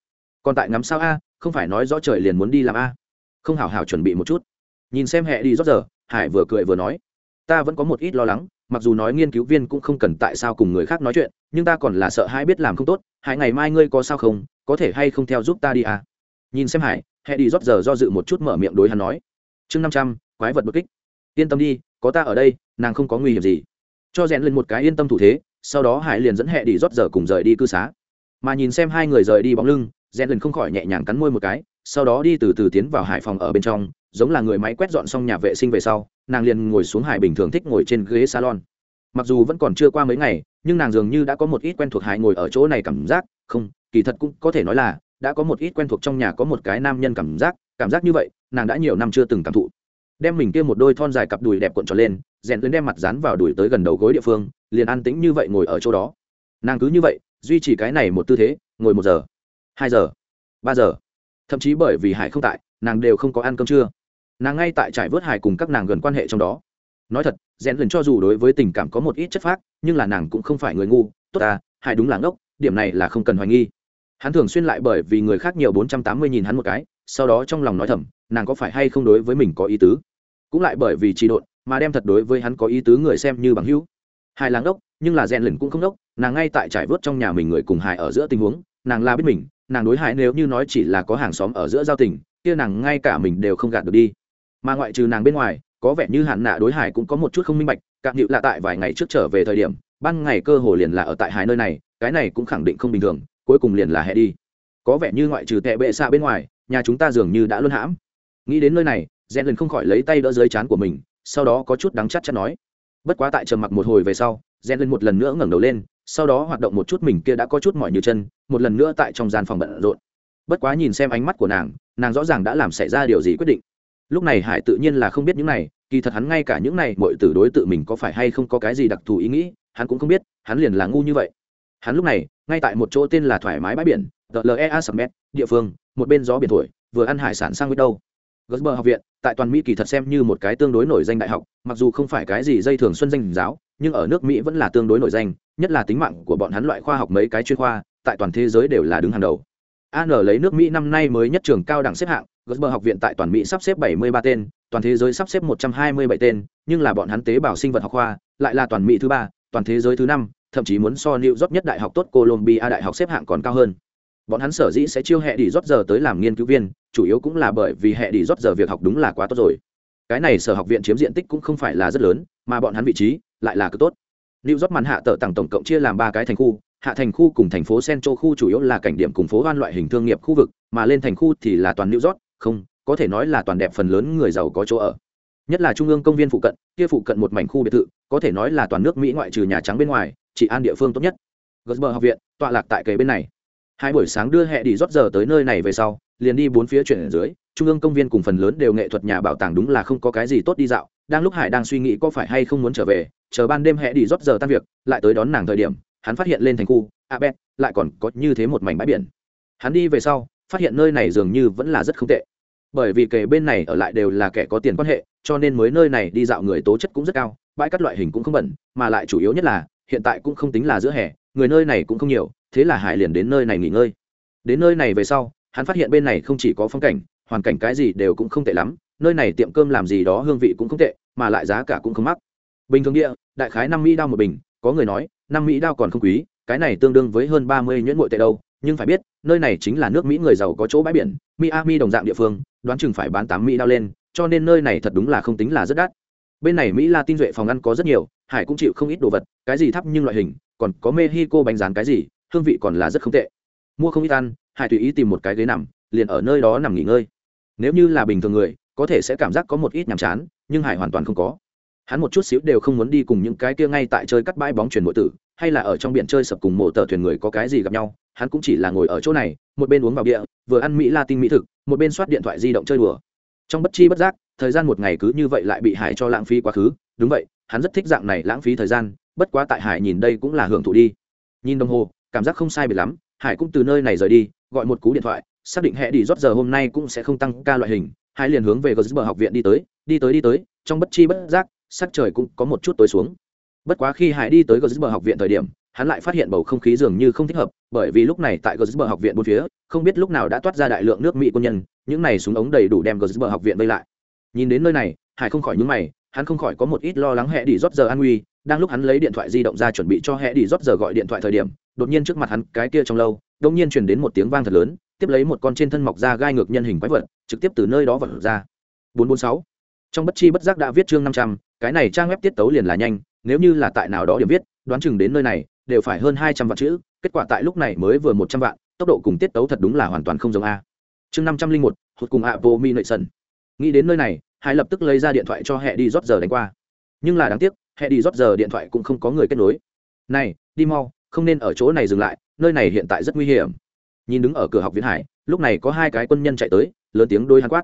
Còn tại ngắm sao a, không phải nói rõ trời liền muốn đi làm a. Không hảo hảo chuẩn bị một chút. Nhìn xem hệ đi rót giờ, hải vừa cười vừa nói, ta vẫn có một ít lo lắng mặc dù nói nghiên cứu viên cũng không cần tại sao cùng người khác nói chuyện, nhưng ta còn là sợ hai biết làm không tốt hải ngày mai ngươi có sao không, có thể hay không theo giúp ta đi à? Nhìn xem hải hệ đi rót giờ do dự một chút mở miệng đối hắn nói. Chương năm trăm, quái vật bất kích. Yên tâm đi, có ta ở đây, nàng không có nguy hiểm gì. Cho rèn lên một cái yên tâm thủ thế, sau đó hải liền dẫn hệ đi rót giờ cùng rời đi cư xá. Mà nhìn xem hai người rời đi bóng lưng, rèn lên không khỏi nhẹ nhàng cắn môi một cái, sau đó đi từ từ tiến vào hải phòng ở bên trong giống là người máy quét dọn xong nhà vệ sinh về sau, nàng liền ngồi xuống hải bình thường thích ngồi trên ghế salon. Mặc dù vẫn còn chưa qua mấy ngày, nhưng nàng dường như đã có một ít quen thuộc hải ngồi ở chỗ này cảm giác, không, kỳ thật cũng có thể nói là, đã có một ít quen thuộc trong nhà có một cái nam nhân cảm giác cảm giác như vậy, nàng đã nhiều năm chưa từng cảm thụ. Đem mình kia một đôi thon dài cặp đùi đẹp cuộn tròn lên, rèn tuyến đem mặt dán vào đùi tới gần đầu gối địa phương, liền an tĩnh như vậy ngồi ở chỗ đó. Nàng cứ như vậy, duy trì cái này một tư thế, ngồi một giờ, hai giờ, ba giờ. Thậm chí bởi vì hải không tại, nàng đều không có ăn cơm trưa nàng ngay tại trải vớt hải cùng các nàng gần quan hệ trong đó. Nói thật rèn lần cho dù đối với tình cảm có một ít chất phác, nhưng là nàng cũng không phải người ngu. Tốt ta hải đúng là ngốc, điểm này là không cần hoài nghi. Hắn thường xuyên lại bởi vì người khác nhiều bốn trăm tám mươi nhìn hắn một cái, sau đó trong lòng nói thầm, nàng có phải hay không đối với mình có ý tứ? Cũng lại bởi vì trị độn, mà đem thật đối với hắn có ý tứ người xem như bằng hữu. Hải làng đốc nhưng là rèn lần cũng không đốc, nàng ngay tại trải vớt trong nhà mình người cùng hải ở giữa tình huống, nàng là biết mình, nàng đối hải nếu như nói chỉ là có hàng xóm ở giữa giao tình, kia nàng ngay cả mình đều không gạt được đi mà ngoại trừ nàng bên ngoài, có vẻ như hạn nạ đối hải cũng có một chút không minh bạch cạn nhịu là tại vài ngày trước trở về thời điểm, ban ngày cơ hồ liền là ở tại hải nơi này, cái này cũng khẳng định không bình thường, cuối cùng liền là hẹ đi. Có vẻ như ngoại trừ tệ bệ xạ bên ngoài, nhà chúng ta dường như đã luôn hãm. Nghĩ đến nơi này rèn lần không khỏi lấy tay đỡ dưới chán của mình, sau đó có chút đắng chắc chắn nói. Bất quá tại trầm mặc một hồi về sau rèn lần một lần nữa ngẩng đầu lên, sau đó hoạt động một chút mình kia đã có chút mỏi như chân, một lần nữa tại trong gian phòng bận rộn. Bất quá nhìn xem ánh mắt của nàng nàng rõ ràng đã làm xảy ra điều gì quyết định lúc này hải tự nhiên là không biết những này kỳ thật hắn ngay cả những này mọi từ đối tự mình có phải hay không có cái gì đặc thù ý nghĩ hắn cũng không biết hắn liền là ngu như vậy hắn lúc này ngay tại một chỗ tên là thoải mái bãi biển lea summit địa phương một bên gió biển thổi vừa ăn hải sản sang biết đâu Gosber học viện tại toàn Mỹ kỳ thật xem như một cái tương đối nổi danh đại học, mặc dù không phải cái gì dây thường xuân danh giáo, nhưng ở nước Mỹ vẫn là tương đối nổi danh, nhất là tính mạng của bọn hắn loại khoa học mấy cái chuyên khoa, tại toàn thế giới đều là đứng hàng đầu. AN lấy nước Mỹ năm nay mới nhất trường cao đẳng xếp hạng, Gosber học viện tại toàn Mỹ sắp xếp 73 tên, toàn thế giới sắp xếp 127 tên, nhưng là bọn hắn tế bào sinh vật học khoa, lại là toàn Mỹ thứ ba, toàn thế giới thứ năm, thậm chí muốn so New York nhất đại học tốt Columbia đại học xếp hạng còn cao hơn. Bọn hắn sở dĩ sẽ chiêu hệ đi rót giờ tới làm nghiên cứu viên chủ yếu cũng là bởi vì hệ đi rót giờ việc học đúng là quá tốt rồi. Cái này sở học viện chiếm diện tích cũng không phải là rất lớn mà bọn hắn vị trí lại là cực tốt. New York màn hạ tở tầng tổng cộng chia làm ba cái thành khu, hạ thành khu cùng thành phố Central khu chủ yếu là cảnh điểm cùng phố hoan loại hình thương nghiệp khu vực, mà lên thành khu thì là toàn New York, không, có thể nói là toàn đẹp phần lớn người giàu có chỗ ở. Nhất là trung ương công viên phụ cận, kia phụ cận một mảnh khu biệt thự, có thể nói là toàn nước Mỹ ngoại trừ nhà trắng bên ngoài, chỉ an địa phương tốt nhất. Gosber học viện, tọa lạc tại kề bên này hai buổi sáng đưa hệ đi rót giờ tới nơi này về sau liền đi bốn phía chuyển ở dưới trung ương công viên cùng phần lớn đều nghệ thuật nhà bảo tàng đúng là không có cái gì tốt đi dạo đang lúc hải đang suy nghĩ có phải hay không muốn trở về chờ ban đêm hệ đi rót giờ tan việc lại tới đón nàng thời điểm hắn phát hiện lên thành khu abet lại còn có như thế một mảnh bãi biển hắn đi về sau phát hiện nơi này dường như vẫn là rất không tệ bởi vì kể bên này ở lại đều là kẻ có tiền quan hệ, cho nên mới nơi này đi dạo người tố chất cũng rất cao, bãi cắt loại hình cũng không bẩn, mà lại chủ yếu nhất là, hiện tại cũng không tính là giữa hè, người nơi này cũng không nhiều, thế là hải liền đến nơi này nghỉ ngơi. Đến nơi này về sau, hắn phát hiện bên này không chỉ có phong cảnh, hoàn cảnh cái gì đều cũng không tệ lắm, nơi này tiệm cơm làm gì đó hương vị cũng không tệ, mà lại giá cả cũng không mắc. Bình thường địa, đại khái năm mỹ đao một bình, có người nói, năm mỹ đao còn không quý, cái này tương đương với hơn ba mươi nhuyễn ngội tệ đâu, nhưng phải biết, nơi này chính là nước mỹ người giàu có chỗ bãi biển, miami đồng dạng địa phương đoán chừng phải bán tám mỹ đao lên, cho nên nơi này thật đúng là không tính là rất đắt. Bên này mỹ la tin duệ phòng ăn có rất nhiều, hải cũng chịu không ít đồ vật, cái gì thấp nhưng loại hình, còn có mexico bánh rán cái gì, hương vị còn là rất không tệ. Mua không ít ăn, hải tùy ý tìm một cái ghế nằm, liền ở nơi đó nằm nghỉ ngơi. Nếu như là bình thường người, có thể sẽ cảm giác có một ít nhàm chán, nhưng hải hoàn toàn không có. Hắn một chút xíu đều không muốn đi cùng những cái kia ngay tại chơi cắt bãi bóng chuyển nội tử, hay là ở trong biển chơi sập cùng mộ tờ thuyền người có cái gì gặp nhau, hắn cũng chỉ là ngồi ở chỗ này, một bên uống vào bia, vừa ăn mỹ la tinh mỹ thực một bên soát điện thoại di động chơi đùa. Trong bất chi bất giác, thời gian một ngày cứ như vậy lại bị hải cho lãng phí quá khứ. Đúng vậy, hắn rất thích dạng này lãng phí thời gian, bất quá tại hải nhìn đây cũng là hưởng thụ đi. Nhìn đồng hồ, cảm giác không sai biệt lắm, hải cũng từ nơi này rời đi, gọi một cú điện thoại, xác định hệ đi rót giờ hôm nay cũng sẽ không tăng ca loại hình. Hải liền hướng về bờ học viện đi tới đi tới đi tới, trong bất chi bất giác, sắc trời cũng có một chút tối xuống. Bất quá khi hải đi tới bờ học viện thời điểm hắn lại phát hiện bầu không khí dường như không thích hợp, bởi vì lúc này tại gờ học viện bốn phía, không biết lúc nào đã toát ra đại lượng nước mỹ quân nhân, những này súng ống đầy đủ đem gờ học viện vây lại. Nhìn đến nơi này, hải không khỏi nhúng mày, hắn không khỏi có một ít lo lắng hẹ đi rót giờ an nguy, đang lúc hắn lấy điện thoại di động ra chuẩn bị cho hẹ đi rót giờ gọi điện thoại thời điểm, đột nhiên trước mặt hắn cái kia trong lâu, đột nhiên truyền đến một tiếng vang thật lớn, tiếp lấy một con trên thân mọc ra gai ngược nhân hình quái vật, trực tiếp từ nơi đó vật ra. 446 trong bất chi bất giác đã viết chương 500, cái này trang web tiết tấu liền là nhanh nếu như là tại nào đó điểm viết đoán chừng đến nơi này đều phải hơn 200 vạn chữ kết quả tại lúc này mới vừa 100 vạn tốc độ cùng tiết tấu thật đúng là hoàn toàn không giống a. Chương 501, hụt cùng apple mi nội sân nghĩ đến nơi này hải lập tức lấy ra điện thoại cho hệ đi rót giờ đánh qua. Nhưng là đáng tiếc hệ đi rót giờ điện thoại cũng không có người kết nối. Này đi mau không nên ở chỗ này dừng lại nơi này hiện tại rất nguy hiểm. Nhìn đứng ở cửa học viện hải lúc này có hai cái quân nhân chạy tới lớn tiếng đôi hắn quát.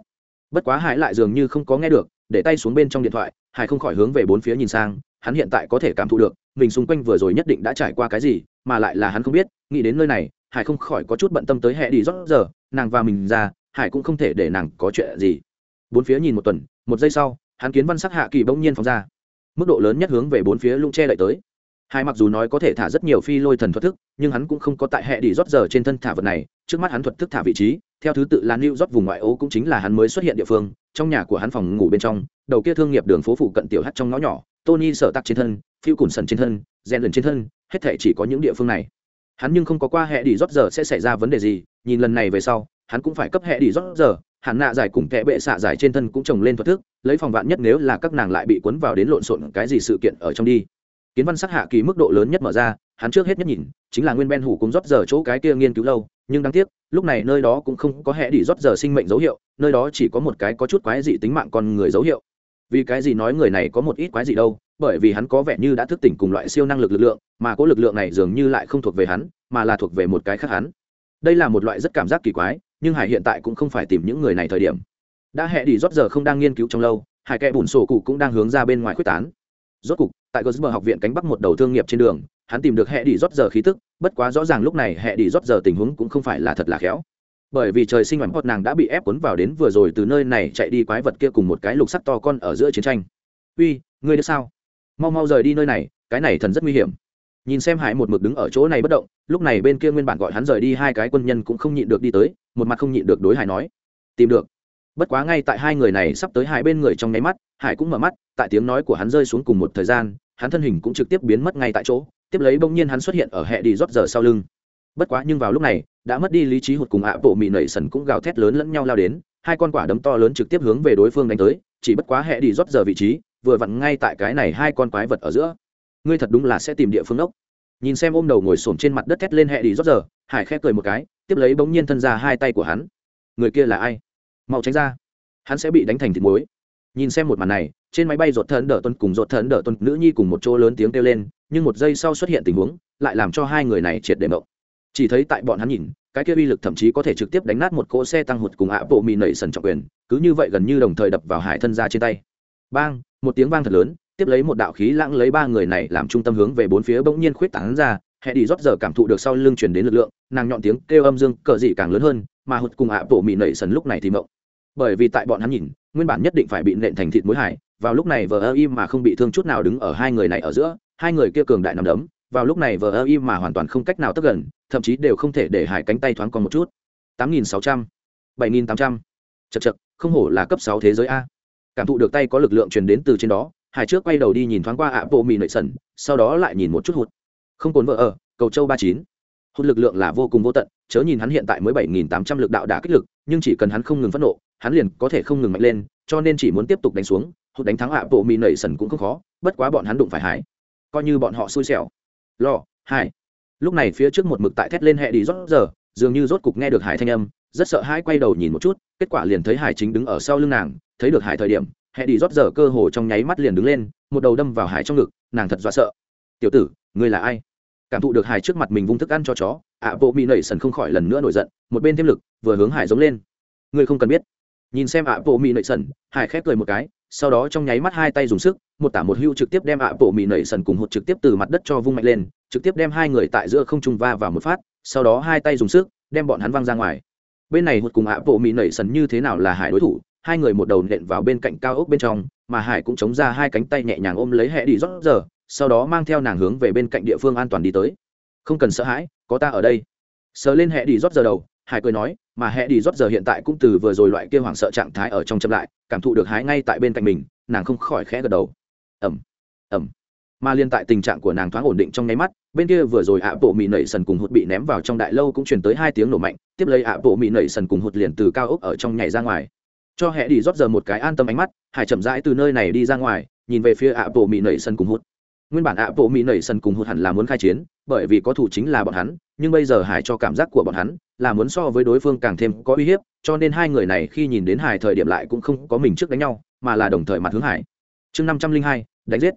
Bất quá hải lại dường như không có nghe được để tay xuống bên trong điện thoại, hải không khỏi hướng về bốn phía nhìn sang, hắn hiện tại có thể cảm thụ được, mình xung quanh vừa rồi nhất định đã trải qua cái gì, mà lại là hắn không biết, nghĩ đến nơi này, hải không khỏi có chút bận tâm tới hệ đi rót giờ, nàng và mình ra, hải cũng không thể để nàng có chuyện gì. Bốn phía nhìn một tuần, một giây sau, hắn kiến văn sắc hạ kỳ bỗng nhiên phóng ra. Mức độ lớn nhất hướng về bốn phía lung che đậy tới. Hai mặc dù nói có thể thả rất nhiều phi lôi thần thuật thức, nhưng hắn cũng không có tại hệ đi rót giờ trên thân thả vật này, trước mắt hắn thuật thức thả vị trí, theo thứ tự là lưu rót vùng ngoại ô cũng chính là hắn mới xuất hiện địa phương trong nhà của hắn phòng ngủ bên trong, đầu kia thương nghiệp đường phố phụ cận tiểu hắt trong ngõ nhỏ, tony sở tắc trên thân, phiêu cùn sần trên thân, rèn lần trên thân, hết thể chỉ có những địa phương này. Hắn nhưng không có qua hệ đi rót giờ sẽ xảy ra vấn đề gì, nhìn lần này về sau, hắn cũng phải cấp hệ đi rót giờ hạn nạ giải cùng kẽ bệ xạ giải trên thân cũng trồng lên thuật thức, lấy phòng vạn nhất nếu là các nàng lại bị cuốn vào đến lộn xộn cái gì sự kiện ở trong đi. Kiến văn sắc hạ kỳ mức độ lớn nhất mở ra, hắn trước hết nhất nhìn, chính là nguyên ben hủ cũng rót giờ chỗ cái kia nghiên cứu lâu nhưng đáng tiếc, lúc này nơi đó cũng không có hệ đi rót giờ sinh mệnh dấu hiệu, nơi đó chỉ có một cái có chút quái dị tính mạng con người dấu hiệu. Vì cái gì nói người này có một ít quái dị đâu? Bởi vì hắn có vẻ như đã thức tỉnh cùng loại siêu năng lực lực lượng, mà có lực lượng này dường như lại không thuộc về hắn, mà là thuộc về một cái khác hắn. Đây là một loại rất cảm giác kỳ quái, nhưng hải hiện tại cũng không phải tìm những người này thời điểm. Đã hẹ đi rót giờ không đang nghiên cứu trong lâu, hải kẽ bùn sổ cụ cũng đang hướng ra bên ngoài quyết tán. Rốt cục, tại gosber học viện cánh bắc một đầu thương nghiệp trên đường hắn tìm được hệ đi rót giờ khí tức, bất quá rõ ràng lúc này hệ đi rót giờ tình huống cũng không phải là thật là khéo. Bởi vì trời sinh hoành hot nàng đã bị ép cuốn vào đến vừa rồi từ nơi này chạy đi quái vật kia cùng một cái lục sắt to con ở giữa chiến tranh. Uy, ngươi đứa sao? Mau mau rời đi nơi này, cái này thần rất nguy hiểm. Nhìn xem hải một mực đứng ở chỗ này bất động, lúc này bên kia nguyên bản gọi hắn rời đi hai cái quân nhân cũng không nhịn được đi tới, một mặt không nhịn được đối hải nói, tìm được. Bất quá ngay tại hai người này sắp tới hai bên người trong nháy mắt, hải cũng mở mắt, tại tiếng nói của hắn rơi xuống cùng một thời gian, hắn thân hình cũng trực tiếp biến mất ngay tại chỗ tiếp lấy bỗng nhiên hắn xuất hiện ở hệ đi rót giờ sau lưng. Bất quá nhưng vào lúc này, đã mất đi lý trí hụt cùng ạ bộ mị nảy sần cũng gào thét lớn lẫn nhau lao đến, hai con quả đấm to lớn trực tiếp hướng về đối phương đánh tới, chỉ bất quá hệ đi rót giờ vị trí, vừa vặn ngay tại cái này hai con quái vật ở giữa. Ngươi thật đúng là sẽ tìm địa phương ốc nhìn xem ôm đầu ngồi xổm trên mặt đất thét lên hệ đi rót giờ, hải khẽ cười một cái, tiếp lấy bỗng nhiên thân ra hai tay của hắn. Người kia là ai? Mau tránh ra. Hắn sẽ bị đánh thành thịt muối. Nhìn xem một màn này, trên máy bay ruột thần đỡ tuân cùng ruột thần đỡ tuân nữ nhi cùng một chỗ lớn tiếng kêu lên nhưng một giây sau xuất hiện tình huống, lại làm cho hai người này triệt để mộng chỉ thấy tại bọn hắn nhìn, cái kia uy lực thậm chí có thể trực tiếp đánh nát một cỗ xe tăng hụt cùng ạ bộ mì nẩy sần trọng quyền, cứ như vậy gần như đồng thời đập vào hải thân ra trên tay. Bang, một tiếng vang thật lớn, tiếp lấy một đạo khí lãng lấy ba người này làm trung tâm hướng về bốn phía bỗng nhiên khuyết tán ra, hệ đi rót giờ cảm thụ được sau lưng chuyển đến lực lượng, nàng nhọn tiếng kêu âm dương, cờ dị càng lớn hơn, mà hụt cùng ạ bộ mì nẩy sần lúc này thì mộng bởi vì tại bọn hắn nhìn, nguyên bản nhất định phải bị nện thành thịt mối hải vào lúc này vờ ơ im mà không bị thương chút nào đứng ở hai người này ở giữa, hai người kia cường đại nằm đấm. Vào lúc này vờ ơ im mà hoàn toàn không cách nào tức gần, thậm chí đều không thể để hải cánh tay thoáng còn một chút. tám nghìn sáu trăm, bảy nghìn tám trăm. Chật chật không hổ là cấp sáu thế giới a. Cảm thụ được tay có lực lượng truyền đến từ trên đó hải trước quay đầu đi nhìn thoáng qua ạ bộ mì nội sần, sau đó lại nhìn một chút hụt. Không cồn vợ ở, cầu châu ba chín. Hụt lực lượng là vô cùng vô tận, chớ nhìn hắn hiện tại mới bảy nghìn tám trăm lực đạo đã kích lực, nhưng chỉ cần hắn không ngừng phẫn nộ, hắn liền có thể không ngừng mạnh lên, cho nên chỉ muốn tiếp tục đánh xuống hụt đánh thắng ạ, bộ mì nảy sần cũng không khó, bất quá bọn hắn đụng phải hải coi như bọn họ xui xẻo. Lo hải lúc này phía trước một mực tại thét lên hẹ đi rót giờ, dường như rốt cục nghe được hải thanh âm, rất sợ hãi quay đầu nhìn một chút, kết quả liền thấy hải chính đứng ở sau lưng nàng, thấy được hải thời điểm hẹ đi rót giờ cơ hồ trong nháy mắt liền đứng lên, một đầu đâm vào hải trong ngực, nàng thật dọa sợ. Tiểu tử, ngươi là ai? Cảm thụ được hải trước mặt mình vung thức ăn cho chó, ạ, bộ mỹ nảy sần không khỏi lần nữa nổi giận, một bên thêm lực, vừa hướng hải giống lên. Ngươi không cần biết. Nhìn xem ạ, bộ mỹ nảy sần, hải khép cười một cái sau đó trong nháy mắt hai tay dùng sức, một tả một hưu trực tiếp đem ạ bộ mì nảy sần cùng hụt trực tiếp từ mặt đất cho vung mạnh lên, trực tiếp đem hai người tại giữa không trung va vào một phát, sau đó hai tay dùng sức, đem bọn hắn văng ra ngoài. Bên này hụt cùng ạ bộ mì nảy sần như thế nào là hải đối thủ, hai người một đầu nện vào bên cạnh cao ốc bên trong, mà hải cũng chống ra hai cánh tay nhẹ nhàng ôm lấy hệ đi rót giờ, sau đó mang theo nàng hướng về bên cạnh địa phương an toàn đi tới. Không cần sợ hãi, có ta ở đây. Sờ lên hệ đi rót giờ đầu hải cười nói, mà hệ đi rót giờ hiện tại cũng từ vừa rồi loại kia hoảng sợ trạng thái ở trong chậm lại, cảm thụ được hái ngay tại bên cạnh mình, nàng không khỏi khẽ gật đầu. Ẩm ẩm mà liên tại tình trạng của nàng thoáng ổn định trong nháy mắt, bên kia vừa rồi ạ bộ mỹ nảy sần cùng hụt bị ném vào trong đại lâu cũng chuyển tới hai tiếng nổ mạnh, tiếp lấy ạ bộ mỹ nảy sần cùng hụt liền từ cao ốc ở trong nhảy ra ngoài. Cho hệ đi rót giờ một cái an tâm ánh mắt hải chậm rãi từ nơi này đi ra ngoài, nhìn về phía ạ bộ mỹ nảy sần cùng hụt nguyên bản ạ bộ mỹ nảy sân cùng hụt hẳn là muốn khai chiến, bởi vì có thủ chính là bọn hắn, nhưng bây giờ hải cho cảm giác của bọn hắn là muốn so với đối phương càng thêm có uy hiếp, cho nên hai người này khi nhìn đến hải thời điểm lại cũng không có mình trước đánh nhau, mà là đồng thời mặt hướng hải. Chương năm trăm linh hai, đánh giết.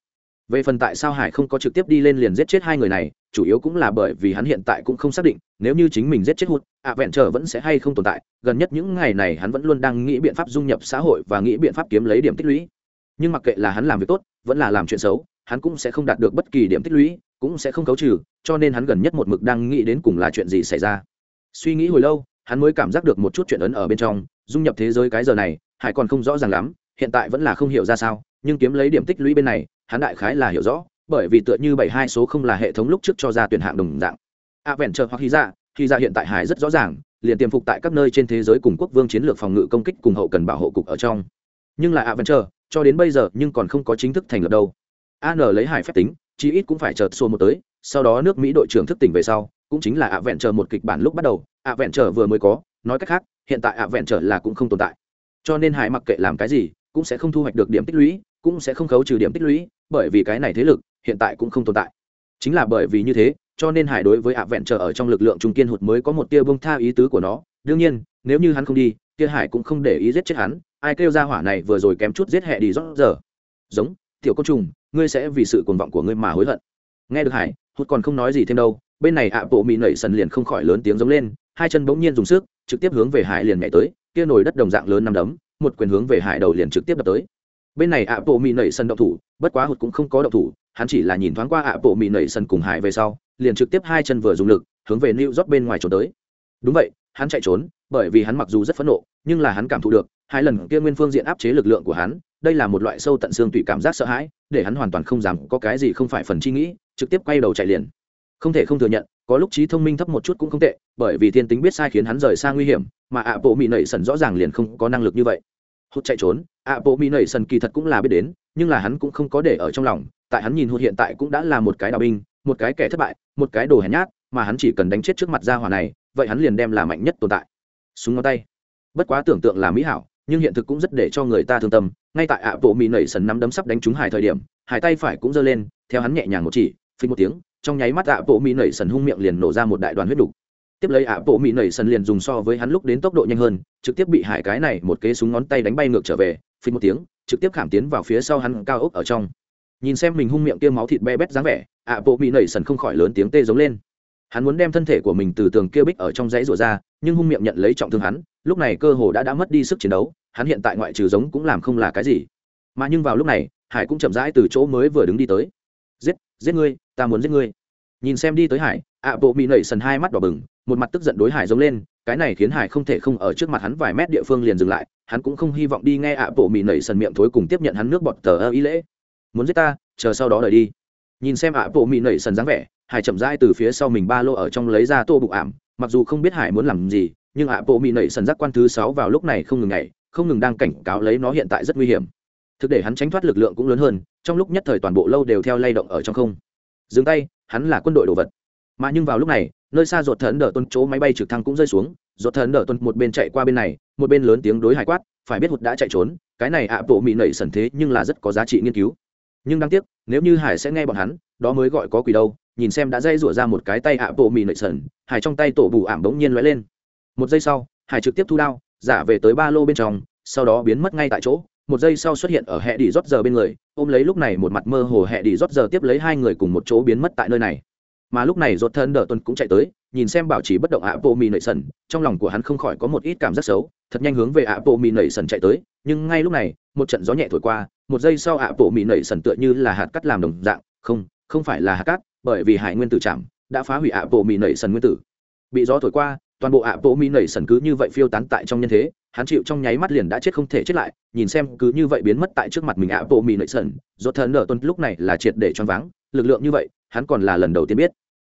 Về phần tại sao hải không có trực tiếp đi lên liền giết chết hai người này, chủ yếu cũng là bởi vì hắn hiện tại cũng không xác định, nếu như chính mình giết chết hụt, ạ vẹn trở vẫn sẽ hay không tồn tại, gần nhất những ngày này hắn vẫn luôn đang nghĩ biện pháp dung nhập xã hội và nghĩ biện pháp kiếm lấy điểm tích lũy. Nhưng mặc kệ là hắn làm việc tốt, vẫn là làm chuyện xấu hắn cũng sẽ không đạt được bất kỳ điểm tích lũy, cũng sẽ không khấu trừ, cho nên hắn gần nhất một mực đang nghĩ đến cùng là chuyện gì xảy ra. Suy nghĩ hồi lâu, hắn mới cảm giác được một chút chuyện ấn ở bên trong, dung nhập thế giới cái giờ này, hải còn không rõ ràng lắm, hiện tại vẫn là không hiểu ra sao, nhưng kiếm lấy điểm tích lũy bên này, hắn đại khái là hiểu rõ, bởi vì tựa như bảy hai số không là hệ thống lúc trước cho ra tuyển hạng đồng dạng. A vẹn chờ hoặc khi ra khi ra hiện tại hải rất rõ ràng, liền tiềm phục tại các nơi trên thế giới cùng quốc vương chiến lược phòng ngự công kích cùng hậu cần bảo hộ cục ở trong. Nhưng là a vẹn chờ cho đến bây giờ nhưng còn không có chính thức thành lập đâu an lấy hải phép tính, chí ít cũng phải chờ xô một tới, sau đó nước mỹ đội trưởng thức tỉnh về sau, cũng chính là ạ vẹn chờ một kịch bản lúc bắt đầu ạ vẹn chờ vừa mới có, nói cách khác, hiện tại ạ vẹn chờ là cũng không tồn tại. Cho nên hải mặc kệ làm cái gì, cũng sẽ không thu hoạch được điểm tích lũy, cũng sẽ không khấu trừ điểm tích lũy, bởi vì cái này thế lực, hiện tại cũng không tồn tại. Chính là bởi vì như thế, cho nên hải đối với ạ vẹn chờ ở trong lực lượng trung kiên hụt mới có một tia bông tha ý tứ của nó. Đương nhiên, nếu như hắn không đi, kia hải cũng không để ý giết chết hắn, ai kêu ra hỏa này vừa rồi kém chút giết hẹ đi rót giờ. Giống, tiểu côn trùng ngươi sẽ vì sự cuồng vọng của ngươi mà hối hận. Nghe được hải hụt còn không nói gì thêm đâu, bên này ạ, bộ mỹ nảy sần liền không khỏi lớn tiếng giống lên, hai chân bỗng nhiên dùng sức, trực tiếp hướng về hải liền nhảy tới, kia nổi đất đồng dạng lớn nằm đấm, một quyền hướng về hải đầu liền trực tiếp đập tới. Bên này ạ, bộ mỹ nảy sần động thủ, bất quá hụt cũng không có động thủ, hắn chỉ là nhìn thoáng qua ạ, bộ mỹ nảy sần cùng hải về sau, liền trực tiếp hai chân vừa dùng lực, hướng về new york bên ngoài trốn tới. Đúng vậy, hắn chạy trốn, bởi vì hắn mặc dù rất phẫn nộ, nhưng là hắn cảm thụ được hai lần kia nguyên phương diện áp chế lực lượng của hắn, đây là một loại sâu tận xương tùy cảm giác sợ hãi, để hắn hoàn toàn không dám có cái gì không phải phần chi nghĩ, trực tiếp quay đầu chạy liền. Không thể không thừa nhận, có lúc trí thông minh thấp một chút cũng không tệ, bởi vì thiên tính biết sai khiến hắn rời xa nguy hiểm, mà ạ bộ mỹ nảy sần rõ ràng liền không có năng lực như vậy. Hút chạy trốn, ạ bộ mỹ nảy sần kỳ thật cũng là biết đến, nhưng là hắn cũng không có để ở trong lòng, tại hắn nhìn hụt hiện tại cũng đã là một cái đạo binh, một cái kẻ thất bại, một cái đồ hèn nhát, mà hắn chỉ cần đánh chết trước mặt gia hỏa này, vậy hắn liền đem là mạnh nhất tồn tại. Súng ngón tay. Bất quá tưởng tượng là mỹ hảo nhưng hiện thực cũng rất để cho người ta thương tâm. Ngay tại ạ bộ mỹ nảy sần nắm đấm sắp đánh trúng hải thời điểm hải tay phải cũng giơ lên, theo hắn nhẹ nhàng một chỉ, phình một tiếng, trong nháy mắt ạ bộ mỹ nảy sần hung miệng liền nổ ra một đại đoàn huyết đục. Tiếp lấy ạ bộ mỹ nảy sần liền dùng so với hắn lúc đến tốc độ nhanh hơn, trực tiếp bị hải cái này một kế súng ngón tay đánh bay ngược trở về, phình một tiếng, trực tiếp khảm tiến vào phía sau hắn cao ốc ở trong. Nhìn xem mình hung miệng kia máu thịt be bét dáng vẻ ạ bộ mỹ nảy sần không khỏi lớn tiếng tê giống lên hắn muốn đem thân thể của mình từ tường kia bích ở trong dãy rủa ra, nhưng hung miệng nhận lấy trọng thương hắn, lúc này cơ hồ đã đã mất đi sức chiến đấu, hắn hiện tại ngoại trừ giống cũng làm không là cái gì. Mà nhưng vào lúc này, hải cũng chậm rãi từ chỗ mới vừa đứng đi tới. Giết giết ngươi, ta muốn giết ngươi. Nhìn xem đi tới hải ạ bộ mỹ nảy sần hai mắt đỏ bừng, một mặt tức giận đối hải giống lên, cái này khiến hải không thể không ở trước mặt hắn vài mét địa phương liền dừng lại, hắn cũng không hy vọng đi nghe ạ bộ mỹ nảy sần miệng thối cùng tiếp nhận hắn nước bọt tờ ơ ý lễ. Muốn giết ta, chờ sau đó đợi đi. Nhìn xem ạ bộ mỹ nảy sần dáng vẻ hải chậm rãi từ phía sau mình ba lô ở trong lấy ra tô bụng ảm, mặc dù không biết hải muốn làm gì, nhưng ạ bộ mỹ nảy sần giác quan thứ sáu vào lúc này không ngừng ngày không ngừng đang cảnh cáo lấy nó hiện tại rất nguy hiểm. Thực để hắn tránh thoát lực lượng cũng lớn hơn, trong lúc nhất thời toàn bộ lâu đều theo lay động ở trong không. Dừng tay, hắn là quân đội đồ vật. Mà nhưng vào lúc này, nơi xa ruột thần đỡ tuân chỗ máy bay trực thăng cũng rơi xuống, ruột thần đỡ tuân một bên chạy qua bên này, một bên lớn tiếng đối hải quát, phải biết hụt đã chạy trốn, cái này ạ bộ mỹ nảy sần thế nhưng là rất có giá trị nghiên cứu. Nhưng đáng tiếc, nếu như hải sẽ nghe bọn hắn, đó mới gọi có quỷ đâu nhìn xem đã dây rủa ra một cái tay ạ bộ mì nảy sần, hải trong tay tổ bù ảm bỗng nhiên lóe lên. Một giây sau, hải trực tiếp thu đao, giả về tới ba lô bên trong, sau đó biến mất ngay tại chỗ. Một giây sau xuất hiện ở hệ đi rót giờ bên người, ôm lấy lúc này một mặt mơ hồ hệ đi rót giờ tiếp lấy hai người cùng một chỗ biến mất tại nơi này. Mà lúc này rột thân đỡ tuần cũng chạy tới, nhìn xem bảo trì bất động ạ bộ mì nảy sần, trong lòng của hắn không khỏi có một ít cảm giác xấu, thật nhanh hướng về ạ bộ mì nảy sần chạy tới. Nhưng ngay lúc này, một trận gió nhẹ thổi qua, một giây sau ạ bộ mì nảy sần tựa như là hạt cắt làm đồng dạng. Không không phải là hạt cát bởi vì hải nguyên tử chạm đã phá hủy ạ bộ mì nảy sần nguyên tử. Bị gió thổi qua, toàn bộ ạ bộ mì nảy sần cứ như vậy phiêu tán tại trong nhân thế, hắn chịu trong nháy mắt liền đã chết không thể chết lại, nhìn xem cứ như vậy biến mất tại trước mặt mình ạ bộ mì nảy sần rốt thần nở tuần lúc này là triệt để choáng váng, lực lượng như vậy, hắn còn là lần đầu tiên biết.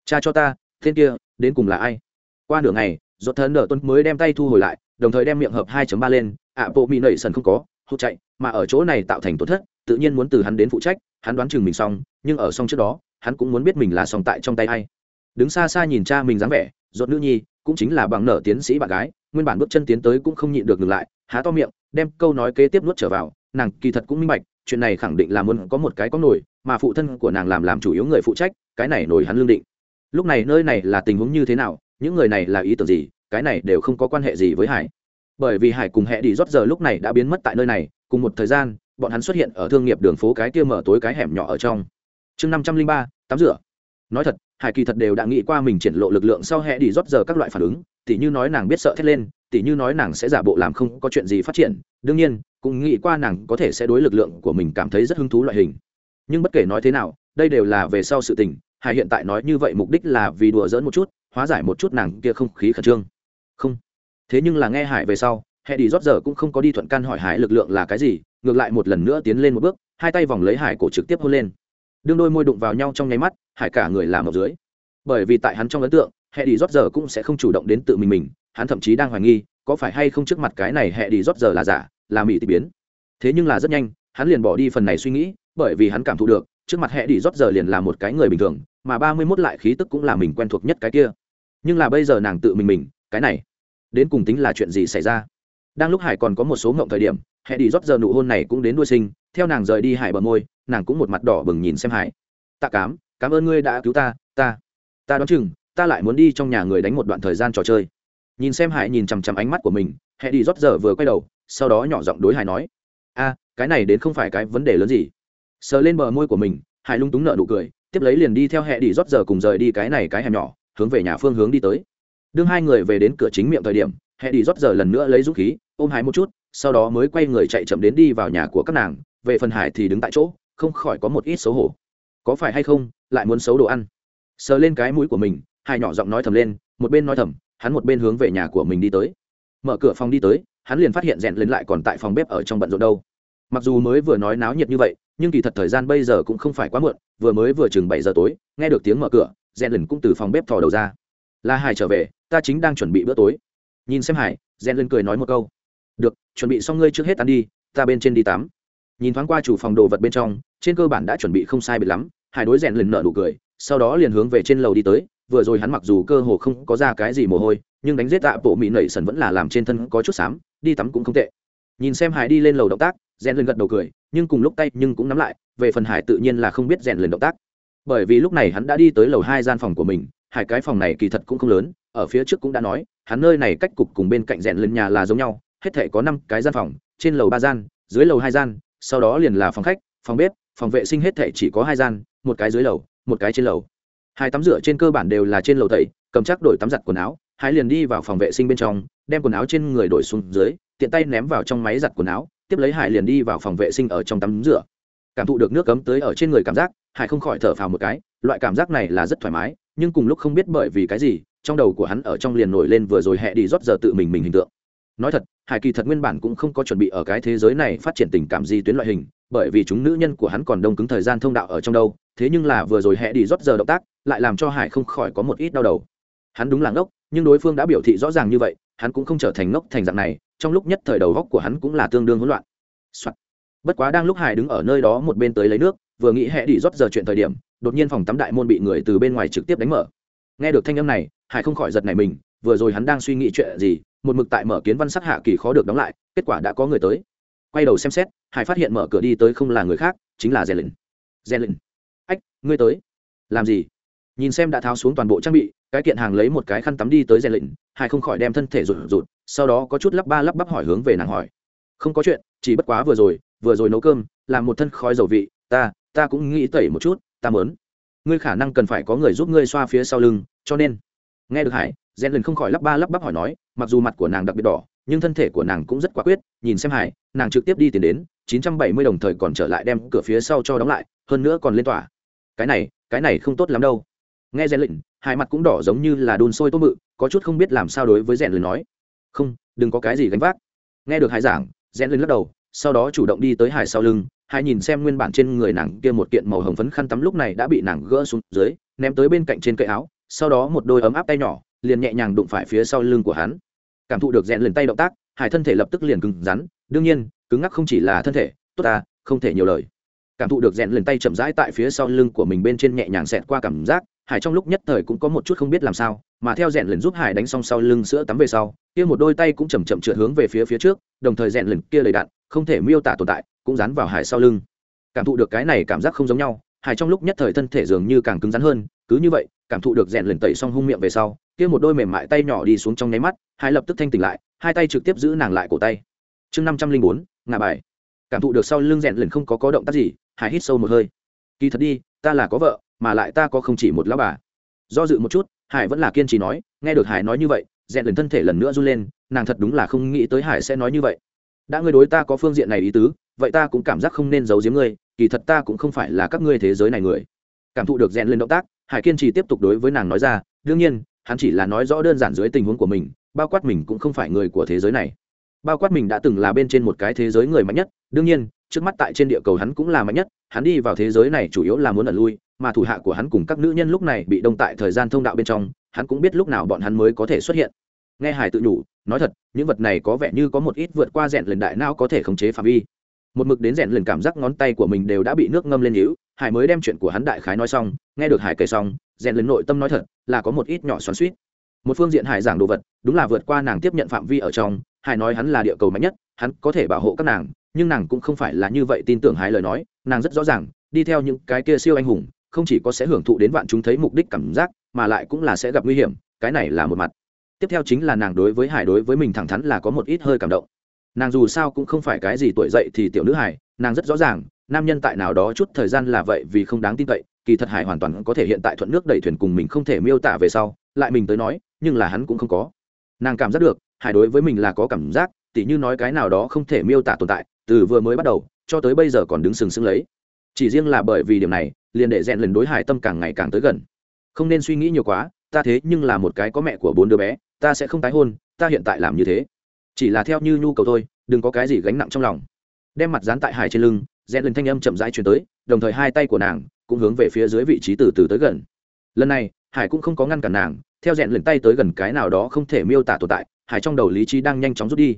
Cha cho ta, tên kia, đến cùng là ai? Qua nửa ngày rốt thần nở tuần mới đem tay thu hồi lại, đồng thời đem miệng hợp 2.3 lên ạ bộ mì nảy sần không có hụt chạy, mà ở chỗ này tạo thành tổn thất, tự nhiên muốn từ hắn đến phụ trách, hắn đoán chừng mình xong, nhưng ở xong trước đó hắn cũng muốn biết mình là xong tại trong tay hay đứng xa xa nhìn cha mình dáng vẻ rốt nữ nhi, cũng chính là bằng nở tiến sĩ bạn gái, nguyên bản bước chân tiến tới cũng không nhịn được ngừng lại, há to miệng, đem câu nói kế tiếp nuốt trở vào, nàng kỳ thật cũng minh bạch, chuyện này khẳng định là muốn có một cái có nổi, mà phụ thân của nàng làm làm chủ yếu người phụ trách, cái này nổi hắn lương định. Lúc này nơi này là tình huống như thế nào, những người này là ý tưởng gì, cái này đều không có quan hệ gì với hải. Bởi vì hải cùng hệ đi rót giờ lúc này đã biến mất tại nơi này, cùng một thời gian, bọn hắn xuất hiện ở thương nghiệp đường phố cái kia mở tối cái hẻm nhỏ ở trong chương năm trăm linh ba, tắm rửa. Nói thật, hải kỳ thật đều đã nghĩ qua mình triển lộ lực lượng sau hệ đi rót giờ các loại phản ứng, tỉ như nói nàng biết sợ thét lên, tỉ như nói nàng sẽ giả bộ làm không có chuyện gì phát triển, đương nhiên, cũng nghĩ qua nàng có thể sẽ đối lực lượng của mình cảm thấy rất hứng thú loại hình. Nhưng bất kể nói thế nào, đây đều là về sau sự tình, hải hiện tại nói như vậy mục đích là vì đùa dỡn một chút, hóa giải một chút nàng kia không khí khẩn trương. Không. Thế nhưng là nghe hải về sau hệ đi rót giờ cũng không có đi thuận can hỏi hải lực lượng là cái gì, ngược lại một lần nữa tiến lên một bước, hai tay vòng lấy hải cổ trực tiếp hôn lên đương đôi môi đụng vào nhau trong nháy mắt, hải cả người làm ở dưới. Bởi vì tại hắn trong ấn tượng, hệ đi rót giờ cũng sẽ không chủ động đến tự mình mình, hắn thậm chí đang hoài nghi, có phải hay không trước mặt cái này hệ đi rót giờ là giả, là mỹ tịch biến. Thế nhưng là rất nhanh, hắn liền bỏ đi phần này suy nghĩ, bởi vì hắn cảm thụ được, trước mặt hệ đi rót giờ liền là một cái người bình thường, mà ba mươi mốt lại khí tức cũng là mình quen thuộc nhất cái kia. Nhưng là bây giờ nàng tự mình mình, cái này, đến cùng tính là chuyện gì xảy ra? Đang lúc hải còn có một số ngộng thời điểm, hệ đi rót giờ nụ hôn này cũng đến đuôi sinh theo nàng rời đi hải bờ môi, nàng cũng một mặt đỏ bừng nhìn xem hải. Tạ cám, cảm ơn ngươi đã cứu ta ta ta đoán chừng, ta lại muốn đi trong nhà người đánh một đoạn thời gian trò chơi. Nhìn xem hải nhìn chằm chằm ánh mắt của mình hệ đi rót giờ vừa quay đầu, sau đó nhỏ giọng đối hải nói, a, cái này đến không phải cái vấn đề lớn gì. Sờ lên bờ môi của mình, hải lung túng nợ nụ cười, tiếp lấy liền đi theo hệ đi rót giờ cùng rời đi cái này cái hẻm nhỏ, hướng về nhà phương hướng đi tới. Đương hai người về đến cửa chính miệng thời điểm hệ đi rót giờ lần nữa lấy dũng khí, ôm hải một chút, sau đó mới quay người chạy chậm đến đi vào nhà của các nàng về phần hải thì đứng tại chỗ, không khỏi có một ít xấu hổ. Có phải hay không, lại muốn xấu đồ ăn? Sờ lên cái mũi của mình, hải nhỏ giọng nói thầm lên, một bên nói thầm, hắn một bên hướng về nhà của mình đi tới. Mở cửa phòng đi tới, hắn liền phát hiện rèn lên lại còn tại phòng bếp ở trong bận rộn đâu. Mặc dù mới vừa nói náo nhiệt như vậy, nhưng kỳ thật thời gian bây giờ cũng không phải quá muộn, vừa mới vừa chừng bảy giờ tối, nghe được tiếng mở cửa, rèn lần cũng từ phòng bếp thò đầu ra. Là hải trở về, ta chính đang chuẩn bị bữa tối. Nhìn xem hải, rèn lên cười nói một câu. Được, chuẩn bị xong ngươi trước hết ăn đi, ta bên trên đi tắm nhìn thoáng qua chủ phòng đồ vật bên trong, trên cơ bản đã chuẩn bị không sai biệt lắm, hải đối rèn lần nợ nụ cười, sau đó liền hướng về trên lầu đi tới, vừa rồi hắn mặc dù cơ hồ không có ra cái gì mồ hôi, nhưng đánh giết tạ bộ mỹ nẩy sần vẫn là làm trên thân có chút xám, đi tắm cũng không tệ. Nhìn xem hải đi lên lầu động tác, rèn lần gật đầu cười, nhưng cùng lúc tay nhưng cũng nắm lại, về phần hải tự nhiên là không biết rèn lần động tác. Bởi vì lúc này hắn đã đi tới lầu hai gian phòng của mình, hải cái phòng này kỳ thật cũng không lớn, ở phía trước cũng đã nói, hắn nơi này cách cục cùng bên cạnh rèn lần nhà là giống nhau, hết thể có năm cái gian phòng, trên lầu ba gian, dưới lầu hai gian sau đó liền là phòng khách, phòng bếp, phòng vệ sinh hết thể chỉ có hai gian, một cái dưới lầu, một cái trên lầu. Hai tắm rửa trên cơ bản đều là trên lầu tẩy, cầm chắc đổi tắm giặt quần áo, hai liền đi vào phòng vệ sinh bên trong, đem quần áo trên người đổi xuống dưới, tiện tay ném vào trong máy giặt quần áo, tiếp lấy hải liền đi vào phòng vệ sinh ở trong tắm rửa. Cảm thụ được nước cấm tới ở trên người cảm giác, hải không khỏi thở phào một cái, loại cảm giác này là rất thoải mái, nhưng cùng lúc không biết bởi vì cái gì, trong đầu của hắn ở trong liền nổi lên vừa rồi hẹ đi rót giờ tự mình mình hình tượng nói thật, hải kỳ thật nguyên bản cũng không có chuẩn bị ở cái thế giới này phát triển tình cảm di tuyến loại hình, bởi vì chúng nữ nhân của hắn còn đông cứng thời gian thông đạo ở trong đâu, thế nhưng là vừa rồi hẹ đi rót giờ động tác, lại làm cho hải không khỏi có một ít đau đầu. Hắn đúng là ngốc, nhưng đối phương đã biểu thị rõ ràng như vậy, hắn cũng không trở thành ngốc thành dạng này, trong lúc nhất thời đầu góc của hắn cũng là tương đương hỗn loạn、Soạn. bất quá đang lúc hải đứng ở nơi đó một bên tới lấy nước, vừa nghĩ hẹ đi rót giờ chuyện thời điểm, đột nhiên phòng tắm đại môn bị người từ bên ngoài trực tiếp đánh mở. Nghe được thanh âm này, hải không khỏi giật này mình, vừa rồi hắn đang suy nghĩ chuyện gì một mực tại mở kiến văn sắc hạ kỳ khó được đóng lại kết quả đã có người tới. Quay đầu xem xét hải phát hiện mở cửa đi tới không là người khác chính là rèn Lịnh. rèn Lịnh. ách ngươi tới. Làm gì? Nhìn xem đã tháo xuống toàn bộ trang bị cái kiện hàng lấy một cái khăn tắm đi tới rèn Lịnh, hải không khỏi đem thân thể rụt rụt sau đó có chút lắp ba lắp bắp hỏi hướng về nàng hỏi. Không có chuyện chỉ bất quá vừa rồi vừa rồi nấu cơm làm một thân khói dầu vị ta ta cũng nghĩ tẩy một chút ta mớn ngươi khả năng cần phải có người giúp ngươi xoa phía sau lưng cho nên nghe được hải rèn lần không khỏi lắp ba lắp bắp hỏi nói, mặc dù mặt của nàng đặc biệt đỏ, nhưng thân thể của nàng cũng rất quả quyết, nhìn xem hải, nàng trực tiếp đi tìm đến 970 đồng thời còn trở lại đem cửa phía sau cho đóng lại, hơn nữa còn lên tỏa cái này cái này không tốt lắm đâu. Nghe rèn lệnh hai mặt cũng đỏ giống như là đun sôi tôm mự có chút không biết làm sao đối với rèn lần nói. Không, đừng có cái gì gánh vác. Nghe được hải giảng rèn lần lắc đầu, sau đó chủ động đi tới hải sau lưng, hải nhìn xem nguyên bản trên người nàng kia một kiện màu hồng phấn khăn tắm lúc này đã bị nàng gỡ xuống dưới, ném tới bên cạnh trên cây áo sau đó một đôi ấm áp tay nhỏ, liền nhẹ nhàng đụng phải phía sau lưng của hắn. Cảm thụ được rèn lần tay động tác hải thân thể lập tức liền cứng rắn. Đương nhiên, cứng ngắc không chỉ là thân thể, tốt ta, không thể nhiều lời. Cảm thụ được rèn lần tay chậm rãi tại phía sau lưng của mình bên trên nhẹ nhàng xẹt qua cảm giác, hải trong lúc nhất thời cũng có một chút không biết làm sao, mà theo rèn lần giúp hải đánh xong sau lưng sữa tắm về sau, kia một đôi tay cũng chầm chậm trượt hướng về phía phía trước, đồng thời rèn lần kia đầy đạn không thể miêu tả tồn tại, cũng dán vào hải sau lưng. Cảm thụ được cái này cảm giác không giống nhau hải trong lúc nhất thời thân thể dường như càng cứng rắn hơn, cứ như vậy, cảm thụ được rèn lần tẩy xong hung miệng về sau, kia một đôi mềm mại tay nhỏ đi xuống trong nháy mắt, hải lập tức thanh tỉnh lại, hai tay trực tiếp giữ nàng lại cổ tay. Chương năm trăm linh bốn ngà bài. Cảm thụ được sau lưng rèn lần không có có động tác gì, hải hít sâu một hơi. Kỳ thật đi, ta là có vợ, mà lại ta có không chỉ một lão bà. Do dự một chút, hải vẫn là kiên trì nói, nghe được hải nói như vậy, rèn lần thân thể lần nữa run lên, nàng thật đúng là không nghĩ tới hải sẽ nói như vậy. Đã ngươi đối ta có phương diện này ý tứ vậy ta cũng cảm giác không nên giấu giếm ngươi, kỳ thật ta cũng không phải là các ngươi thế giới này người. Cảm thụ được rèn lên động tác, hải kiên trì tiếp tục đối với nàng nói ra, đương nhiên, hắn chỉ là nói rõ đơn giản dưới tình huống của mình, bao quát mình cũng không phải người của thế giới này. Bao quát mình đã từng là bên trên một cái thế giới người mạnh nhất, đương nhiên, trước mắt tại trên địa cầu hắn cũng là mạnh nhất, hắn đi vào thế giới này chủ yếu là muốn ẩn lui, mà thủ hạ của hắn cùng các nữ nhân lúc này bị đông tại thời gian thông đạo bên trong, hắn cũng biết lúc nào bọn hắn mới có thể xuất hiện. Nghe hải tự nhủ, nói thật, những vật này có vẻ như có một ít vượt qua rèn lần đại não có thể khống chế phạm vi một mực đến rèn lần cảm giác ngón tay của mình đều đã bị nước ngâm lên nhữ hải mới đem chuyện của hắn đại khái nói xong, nghe được hải kể xong, rèn lần nội tâm nói thật, là có một ít nhỏ xoắn suýt một phương diện hải giảng đồ vật, đúng là vượt qua nàng tiếp nhận phạm vi ở trong, hải nói hắn là địa cầu mạnh nhất, hắn có thể bảo hộ các nàng, nhưng nàng cũng không phải là như vậy tin tưởng hải lời nói, nàng rất rõ ràng, đi theo những cái kia siêu anh hùng, không chỉ có sẽ hưởng thụ đến vạn chúng thấy mục đích cảm giác, mà lại cũng là sẽ gặp nguy hiểm, cái này là một mặt. Tiếp theo chính là nàng đối với hải đối với mình thẳng thắn là có một ít hơi cảm động nàng dù sao cũng không phải cái gì tuổi dậy thì tiểu nữ hải nàng rất rõ ràng, nam nhân tại nào đó chút thời gian là vậy vì không đáng tin cậy, kỳ thật hải hoàn toàn có thể hiện tại thuận nước đẩy thuyền cùng mình không thể miêu tả về sau, lại mình tới nói, nhưng là hắn cũng không có. Nàng cảm giác được hải đối với mình là có cảm giác, tỉ như nói cái nào đó không thể miêu tả tồn tại, từ vừa mới bắt đầu, cho tới bây giờ còn đứng sừng sững lấy. Chỉ riêng là bởi vì điểm này, liền để rèn lần đối hải tâm càng ngày càng tới gần. Không nên suy nghĩ nhiều quá, ta thế nhưng là một cái có mẹ của bốn đứa bé, ta sẽ không tái hôn, ta hiện tại làm như thế chỉ là theo như nhu cầu thôi, đừng có cái gì gánh nặng trong lòng. Đem mặt dán tại hải trên lưng rèn lên thanh âm chậm rãi chuyển tới, đồng thời hai tay của nàng cũng hướng về phía dưới vị trí từ từ tới gần. Lần này, hải cũng không có ngăn cản nàng, theo rèn lên tay tới gần cái nào đó không thể miêu tả tồn tại, hải trong đầu lý trí đang nhanh chóng rút đi.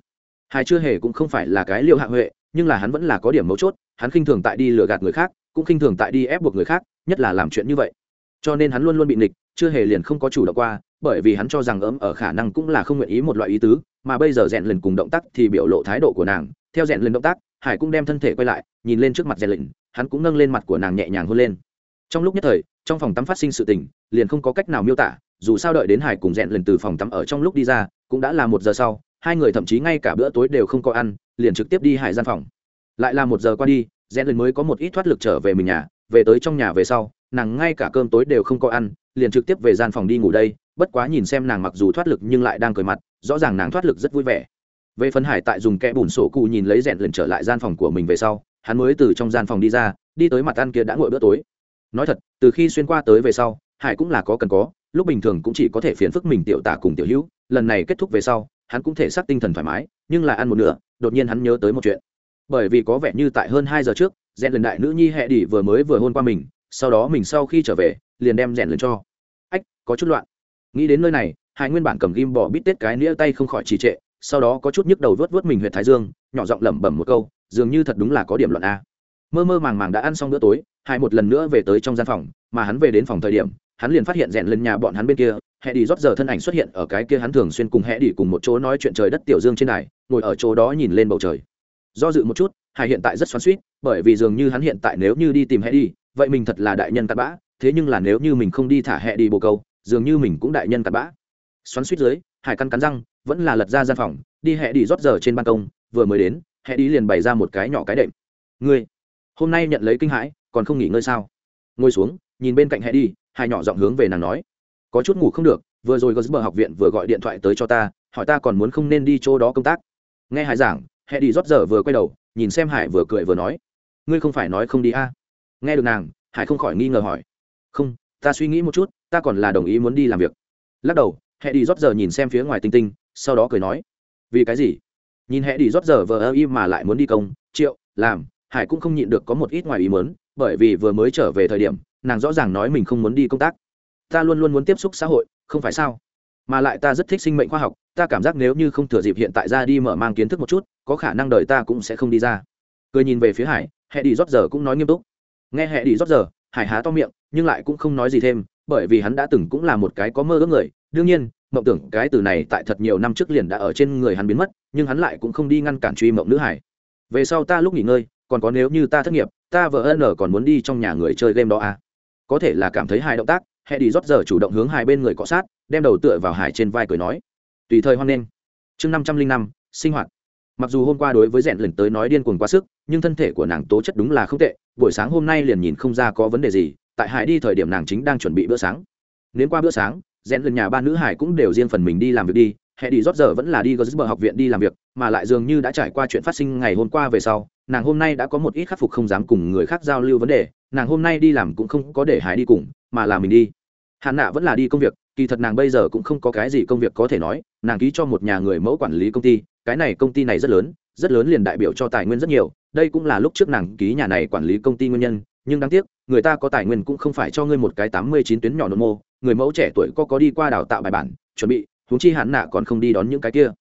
Hải chưa hề cũng không phải là cái liệu hạ huệ, nhưng là hắn vẫn là có điểm mấu chốt, hắn khinh thường tại đi lừa gạt người khác, cũng khinh thường tại đi ép buộc người khác, nhất là làm chuyện như vậy. Cho nên hắn luôn luôn bị nịch chưa hề liền không có chủ động qua bởi vì hắn cho rằng ấm ở khả năng cũng là không nguyện ý một loại ý tứ, mà bây giờ rèn lần cùng động tác thì biểu lộ thái độ của nàng. Theo rèn lần động tác, hải cũng đem thân thể quay lại, nhìn lên trước mặt rèn lần hắn cũng nâng lên mặt của nàng nhẹ nhàng hôn lên. Trong lúc nhất thời, trong phòng tắm phát sinh sự tình, liền không có cách nào miêu tả, dù sao đợi đến hải cùng rèn lần từ phòng tắm ở trong lúc đi ra, cũng đã là một giờ sau, hai người thậm chí ngay cả bữa tối đều không có ăn, liền trực tiếp đi hải gian phòng. Lại là một giờ qua đi, rèn lần mới có một ít thoát lực trở về mình nhà, về tới trong nhà về sau, nàng ngay cả cơm tối đều không có ăn, liền trực tiếp về gian phòng đi ngủ đây bất quá nhìn xem nàng mặc dù thoát lực nhưng lại đang cười mặt, rõ ràng nàng thoát lực rất vui vẻ. Về phần hải tại dùng kẽ bùn sổ cụ nhìn lấy rèn lần trở lại gian phòng của mình về sau, hắn mới từ trong gian phòng đi ra, đi tới mặt ăn kia đã ngồi bữa tối. Nói thật, từ khi xuyên qua tới về sau, hải cũng là có cần có, lúc bình thường cũng chỉ có thể phiền phức mình tiểu tả cùng tiểu hữu, lần này kết thúc về sau, hắn cũng thể xác tinh thần thoải mái, nhưng là ăn một nửa, đột nhiên hắn nhớ tới một chuyện. Bởi vì có vẻ như tại hơn hai giờ trước, rèn lần đại nữ nhi hẹ đi vừa mới vừa hôn qua mình, sau đó mình sau khi trở về, liền đem rèn lần cho. Ách, có chút loạn nghĩ đến nơi này, Hải nguyên bản cầm ghim bỏ bít tết cái nĩa tay không khỏi trì trệ, sau đó có chút nhức đầu vớt vớt mình huyện thái dương, nhỏ giọng lẩm bẩm một câu, dường như thật đúng là có điểm loạn a. Mơ mơ màng màng đã ăn xong bữa tối hai một lần nữa về tới trong gian phòng, mà hắn về đến phòng thời điểm, hắn liền phát hiện rèn lên nhà bọn hắn bên kia, hẹ đi rót giờ thân ảnh xuất hiện ở cái kia hắn thường xuyên cùng hẹ đi cùng một chỗ nói chuyện trời đất tiểu dương trên này ngồi ở chỗ đó nhìn lên bầu trời. Do dự một chút, hải hiện tại rất xoắn suýt bởi vì dường như hắn hiện tại nếu như đi tìm hẹ đi vậy mình thật là đại nhân cặn bã, thế nhưng là nếu như mình không đi thả hẹ đi bồ câu dường như mình cũng đại nhân cặn bã. Xoắn suýt dưới, hải căn cắn răng, vẫn là lật ra gian phòng, đi hẹ đi rót giờ trên ban công, vừa mới đến, hẹ đi liền bày ra một cái nhỏ cái đệm. Ngươi, hôm nay nhận lấy kinh hãi, còn không nghỉ ngơi sao? Ngồi xuống, nhìn bên cạnh hẹ đi, hải nhỏ giọng hướng về nàng nói. Có chút ngủ không được, vừa rồi gờ bờ học viện vừa gọi điện thoại tới cho ta, hỏi ta còn muốn không nên đi chỗ đó công tác. Nghe hải giảng, hẹ đi rót giờ vừa quay đầu, nhìn xem hải vừa cười vừa nói. Ngươi không phải nói không đi a? À? nghe được nàng, hải không khỏi nghi ngờ hỏi. Không ta suy nghĩ một chút, ta còn là đồng ý muốn đi làm việc. Lắc đầu, hẹ đi rót giờ nhìn xem phía ngoài tinh tinh, sau đó cười nói, vì cái gì? Nhìn hẹ đi rót giờ vờ ơ y mà lại muốn đi công, triệu, làm, hải cũng không nhịn được có một ít ngoài ý mớn bởi vì vừa mới trở về thời điểm, nàng rõ ràng nói mình không muốn đi công tác. Ta luôn luôn muốn tiếp xúc xã hội, không phải sao? Mà lại ta rất thích sinh mệnh khoa học, ta cảm giác nếu như không thừa dịp hiện tại ra đi mở mang kiến thức một chút, có khả năng đời ta cũng sẽ không đi ra. Cười nhìn về phía hải, hẹ đi rót giờ cũng nói nghiêm túc. Nghe hẹ đi rót giờ, hải há to miệng nhưng lại cũng không nói gì thêm, bởi vì hắn đã từng cũng là một cái có mơ ước người. Đương nhiên, mộng tưởng cái từ này tại thật nhiều năm trước liền đã ở trên người hắn biến mất, nhưng hắn lại cũng không đi ngăn cản truy mộng nữ hải. Về sau ta lúc nghỉ ngơi, còn có nếu như ta thất nghiệp, ta vợ ân còn muốn đi trong nhà người chơi game đó à? Có thể là cảm thấy hai động tác, hệ đi rót giờ chủ động hướng hai bên người cọ sát, đem đầu tựa vào hải trên vai cười nói. Tùy thời hoan nghênh. Chương năm trăm linh năm, sinh hoạt. Mặc dù hôm qua đối với rèn lần tới nói điên cuồng quá sức, nhưng thân thể của nàng tố chất đúng là không tệ, buổi sáng hôm nay liền nhìn không ra có vấn đề gì tại hải đi thời điểm nàng chính đang chuẩn bị bữa sáng. Đến qua bữa sáng, rèn lần nhà ba nữ hải cũng đều riêng phần mình đi làm việc đi, hệ đi rót giờ vẫn là đi gosber học viện đi làm việc, mà lại dường như đã trải qua chuyện phát sinh ngày hôm qua về sau, nàng hôm nay đã có một ít khắc phục không dám cùng người khác giao lưu vấn đề, nàng hôm nay đi làm cũng không có để hải đi cùng, mà là mình đi. Hạn nạ vẫn là đi công việc, kỳ thật nàng bây giờ cũng không có cái gì công việc có thể nói, nàng ký cho một nhà người mẫu quản lý công ty, cái này công ty này rất lớn rất lớn liền đại biểu cho tài nguyên rất nhiều, đây cũng là lúc trước nàng ký nhà này quản lý công ty nguyên nhân nhưng đáng tiếc, người ta có tài nguyên cũng không phải cho ngươi một cái tám mươi chín tuyến nhỏ nội mô, người mẫu trẻ tuổi có có đi qua đào tạo bài bản, chuẩn bị, huống chi hạn nạ còn không đi đón những cái kia.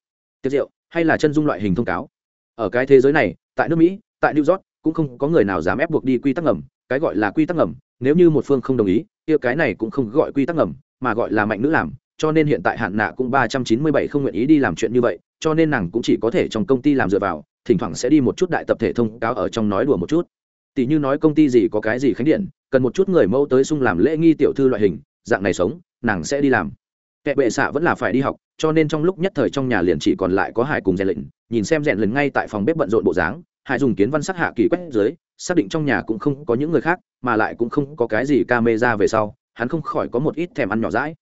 Tiết rượu hay là chân dung loại hình thông cáo? Ở cái thế giới này, tại nước mỹ, tại new york, cũng không có người nào dám ép buộc đi quy tắc ngầm, cái gọi là quy tắc ngầm, nếu như một phương không đồng ý, kia cái này cũng không gọi quy tắc ngầm, mà gọi là mạnh nữ làm, cho nên hiện tại hạn nạ cũng ba trăm chín mươi bảy không nguyện ý đi làm chuyện như vậy, cho nên nàng cũng chỉ có thể trong công ty làm dựa vào, thỉnh thoảng sẽ đi một chút đại tập thể thông cáo ở trong nói đùa một chút tỷ như nói công ty gì có cái gì khánh điện, cần một chút người mẫu tới sung làm lễ nghi tiểu thư loại hình, dạng này sống, nàng sẽ đi làm. Kệ bệ xạ vẫn là phải đi học, cho nên trong lúc nhất thời trong nhà liền chỉ còn lại có hải cùng rèn lệnh, nhìn xem rèn lần ngay tại phòng bếp bận rộn bộ dáng, hải dùng kiến văn sắc hạ kỳ quét dưới, xác định trong nhà cũng không có những người khác, mà lại cũng không có cái gì ca mê ra về sau, hắn không khỏi có một ít thèm ăn nhỏ rãi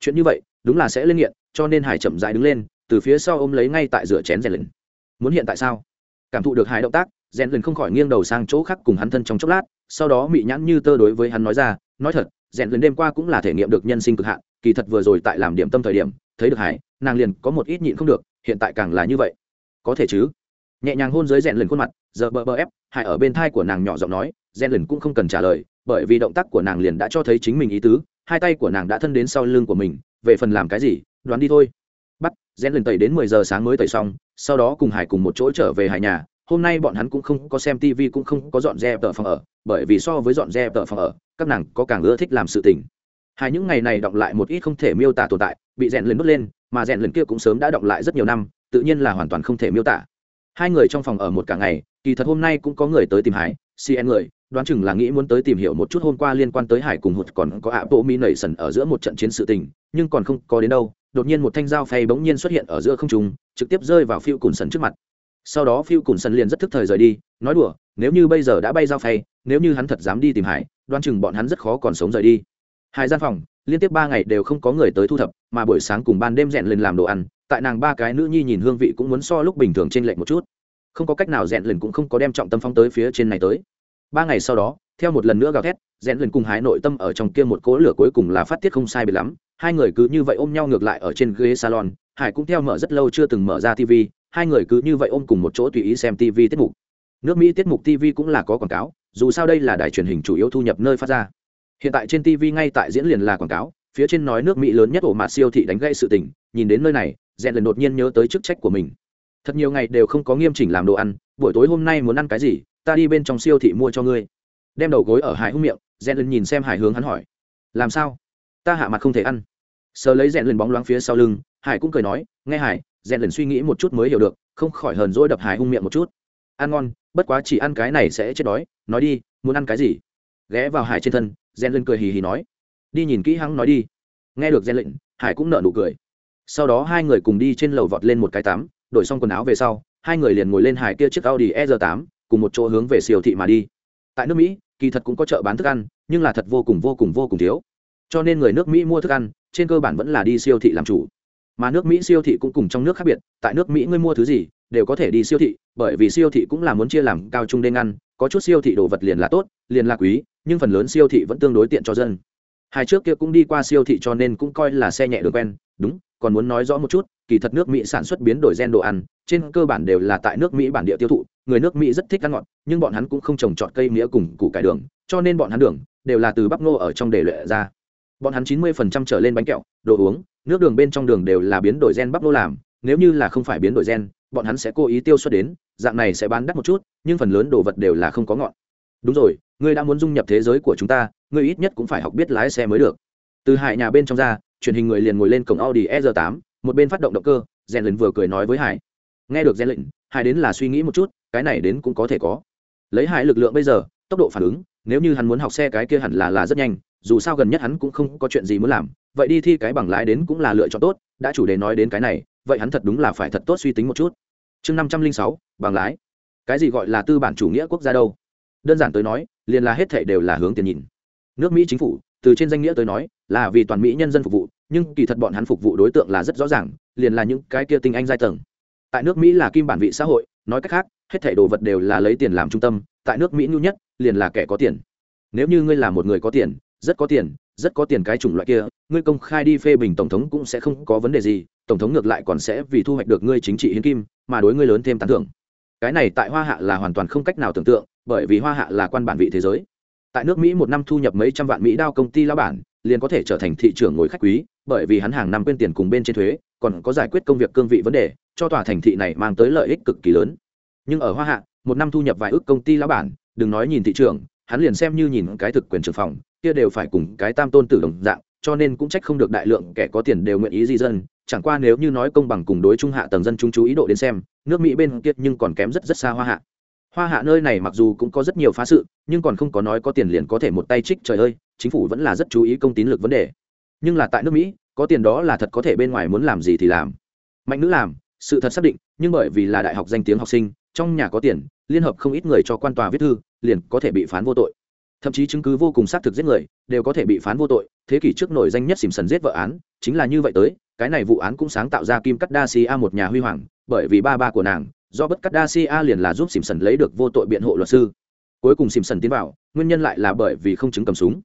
chuyện như vậy, đúng là sẽ lên nghiện, cho nên hải chậm dại đứng lên, từ phía sau ôm lấy ngay tại rửa chén rèn lệnh. Muốn hiện tại sao? Cảm thụ được hai động tác rèn lần không khỏi nghiêng đầu sang chỗ khác cùng hắn thân trong chốc lát, sau đó mị nhãn như tơ đối với hắn nói ra, nói thật rèn lần đêm qua cũng là thể nghiệm được nhân sinh cực hạn, kỳ thật vừa rồi tại làm điểm tâm thời điểm, thấy được hải nàng liền có một ít nhịn không được, hiện tại càng là như vậy. Có thể chứ. Nhẹ nhàng hôn dưới rèn lần khuôn mặt, giờ bờ bờ ép hải ở bên thai của nàng nhỏ giọng nói rèn lần cũng không cần trả lời, bởi vì động tác của nàng liền đã cho thấy chính mình ý tứ, hai tay của nàng đã thân đến sau lưng của mình, về phần làm cái gì, đoán đi thôi bắt rèn lần tẩy đến mười giờ sáng mới tẩy xong, sau đó cùng hải cùng một chỗ trở về hải nhà. Hôm nay bọn hắn cũng không có xem tv cũng không có dọn dẹp tờ phòng ở, bởi vì so với dọn dẹp tờ phòng ở, các nàng có càng ưa thích làm sự tình. Hai những ngày này đọng lại một ít không thể miêu tả tồn tại, bị rèn lần nút lên, mà rèn lần kia cũng sớm đã đọng lại rất nhiều năm, tự nhiên là hoàn toàn không thể miêu tả. Hai người trong phòng ở một cả ngày, kỳ thật hôm nay cũng có người tới tìm hải cn người, đoán chừng là nghĩ muốn tới tìm hiểu một chút hôm qua liên quan tới hải cùng hụt còn có ạ bộ mi nảy sần ở giữa một trận chiến sự tình, nhưng còn không có đến đâu đột nhiên một thanh dao phay bỗng nhiên xuất hiện ở giữa không trung, trực tiếp rơi vào phiêu cùn sần trước mặt. Sau đó phiêu cùn sần liền rất thức thời rời đi, nói đùa, nếu như bây giờ đã bay dao phay, nếu như hắn thật dám đi tìm hải, đoán chừng bọn hắn rất khó còn sống rời đi. Hai gian phòng, liên tiếp ba ngày đều không có người tới thu thập, mà buổi sáng cùng ban đêm rèn lên làm đồ ăn, tại nàng ba cái nữ nhi nhìn hương vị cũng muốn so lúc bình thường trên lệch một chút. Không có cách nào rèn lần cũng không có đem trọng tâm phong tới phía trên này tới. Ba ngày sau đó, theo một lần nữa gào thét, rèn lần cùng hái nội tâm ở trong kia một cỗ lửa cuối cùng là phát tiết không sai biệt lắm hai người cứ như vậy ôm nhau ngược lại ở trên ghế salon, hải cũng theo mở rất lâu chưa từng mở ra tv hai người cứ như vậy ôm cùng một chỗ tùy ý xem tv tiết mục. Nước mỹ tiết mục tv cũng là có quảng cáo, dù sao đây là đài truyền hình chủ yếu thu nhập nơi phát ra. Hiện tại trên tv ngay tại diễn liền là quảng cáo, phía trên nói nước mỹ lớn nhất ổ mạt siêu thị đánh gây sự tình, nhìn đến nơi này rèn lần đột nhiên nhớ tới chức trách của mình. Thật nhiều ngày đều không có nghiêm chỉnh làm đồ ăn, buổi tối hôm nay muốn ăn cái gì, ta đi bên trong siêu thị mua cho ngươi. Đem đầu gối ở hải hữu miệng rèn lần nhìn xem hải hướng hắn hỏi. Làm sao? Ta hạ mặt không thể ăn. Sờ lấy rèn lần bóng loáng phía sau lưng, hải cũng cười nói, nghe hải, rèn lần suy nghĩ một chút mới hiểu được, không khỏi hờn dỗi đập hải hung miệng một chút. Ăn ngon, bất quá chỉ ăn cái này sẽ chết đói, nói đi, muốn ăn cái gì? Ghé vào hải trên thân, rèn lần cười hì hì nói, đi nhìn kỹ hắn nói đi. Nghe được rèn lệnh hải cũng nợ nụ cười. Sau đó hai người cùng đi trên lầu vọt lên một cái tắm, đổi xong quần áo về sau, hai người liền ngồi lên hải kia chiếc audi e r 8 cùng một chỗ hướng về siêu thị mà đi. Tại nước mỹ, kỳ thật cũng có chợ bán thức ăn, nhưng là thật vô cùng vô cùng vô cùng thiếu cho nên người nước mỹ mua thức ăn, trên cơ bản vẫn là đi siêu thị làm chủ. Mà nước mỹ siêu thị cũng cùng trong nước khác biệt, tại nước mỹ ngươi mua thứ gì, đều có thể đi siêu thị, bởi vì siêu thị cũng là muốn chia làm cao trung đê ngăn, có chút siêu thị đồ vật liền là tốt, liền là quý, nhưng phần lớn siêu thị vẫn tương đối tiện cho dân. Hai trước kia cũng đi qua siêu thị cho nên cũng coi là xe nhẹ đường quen, đúng, còn muốn nói rõ một chút, kỳ thật nước mỹ sản xuất biến đổi gen đồ ăn, trên cơ bản đều là tại nước mỹ bản địa tiêu thụ, người nước mỹ rất thích ăn ngọt, nhưng bọn hắn cũng không trồng trọt cây nghĩa cùng củ cải đường, cho nên bọn hắn đường, đều là từ bắp ngô ở trong đề luyện ra bọn hắn chín mươi phần trăm trở lên bánh kẹo, đồ uống, nước đường bên trong đường đều là biến đổi gen bắp nô làm, nếu như là không phải biến đổi gen, bọn hắn sẽ cố ý tiêu xuất đến, dạng này sẽ bán đắt một chút, nhưng phần lớn đồ vật đều là không có ngọn. Đúng rồi, ngươi đã muốn dung nhập thế giới của chúng ta, ngươi ít nhất cũng phải học biết lái xe mới được. Từ hải nhà bên trong ra, truyền hình người liền ngồi lên cổng audi e r 8 một bên phát động động cơ rèn lần vừa cười nói với hải. Nghe được rèn lệnh hải đến là suy nghĩ một chút, cái này đến cũng có thể có. Lấy hải lực lượng bây giờ tốc độ phản ứng, nếu như hắn muốn học xe cái kia hẳn là là rất nhanh, dù sao gần nhất hắn cũng không có chuyện gì muốn làm, vậy đi thi cái bằng lái đến cũng là lựa chọn tốt, đã chủ đề nói đến cái này, vậy hắn thật đúng là phải thật tốt suy tính một chút. Chương năm trăm linh sáu, bằng lái. Cái gì gọi là tư bản chủ nghĩa quốc gia đâu? Đơn giản tới nói, liền là hết thể đều là hướng tiền nhìn. Nước mỹ chính phủ, từ trên danh nghĩa tới nói, là vì toàn mỹ nhân dân phục vụ, nhưng kỳ thật bọn hắn phục vụ đối tượng là rất rõ ràng, liền là những cái kia tinh anh giai tầng. Tại nước mỹ là kim bản vị xã hội, nói cách khác, hết thảy đồ vật đều là lấy tiền làm trung tâm, tại nước mỹ nhu nhất liền là kẻ có tiền. Nếu như ngươi là một người có tiền, rất có tiền, rất có tiền cái chủng loại kia, ngươi công khai đi phê bình tổng thống cũng sẽ không có vấn đề gì, tổng thống ngược lại còn sẽ vì thu hoạch được ngươi chính trị hiến kim, mà đối ngươi lớn thêm tán thưởng. Cái này tại hoa hạ là hoàn toàn không cách nào tưởng tượng, bởi vì hoa hạ là quan bản vị thế giới. Tại nước mỹ một năm thu nhập mấy trăm vạn mỹ đao công ty lao bản, liền có thể trở thành thị trưởng ngồi khách quý, bởi vì hắn hàng năm quên tiền cùng bên trên thuế, còn có giải quyết công việc cương vị vấn đề, cho tòa thành thị này mang tới lợi ích cực kỳ lớn. Nhưng ở hoa hạ, một năm thu nhập vài ước công ty lao bản đừng nói nhìn thị trường, hắn liền xem như nhìn cái thực quyền trường phòng, kia đều phải cùng cái tam tôn tử đồng dạng, cho nên cũng trách không được đại lượng kẻ có tiền đều nguyện ý di dân. Chẳng qua nếu như nói công bằng cùng đối trung hạ tầng dân chúng chú ý độ đến xem, nước mỹ bên kia nhưng còn kém rất rất xa hoa hạ. Hoa hạ nơi này mặc dù cũng có rất nhiều phá sự, nhưng còn không có nói có tiền liền có thể một tay trích trời ơi, chính phủ vẫn là rất chú ý công tín lực vấn đề. Nhưng là tại nước mỹ, có tiền đó là thật có thể bên ngoài muốn làm gì thì làm. Mạnh nữ làm, sự thật xác định, nhưng bởi vì là đại học danh tiếng học sinh, trong nhà có tiền liên hợp không ít người cho quan tòa viết thư, liền có thể bị phán vô tội. Thậm chí chứng cứ vô cùng xác thực giết người, đều có thể bị phán vô tội. Thế kỷ trước nổi danh nhất xìm sần giết vợ án, chính là như vậy tới, cái này vụ án cũng sáng tạo ra kim cắt đa si a một nhà huy hoàng, bởi vì ba ba của nàng, do bất cắt đa si a liền là giúp xìm sần lấy được vô tội biện hộ luật sư. Cuối cùng xìm sần tiến vào, nguyên nhân lại là bởi vì không chứng cầm súng.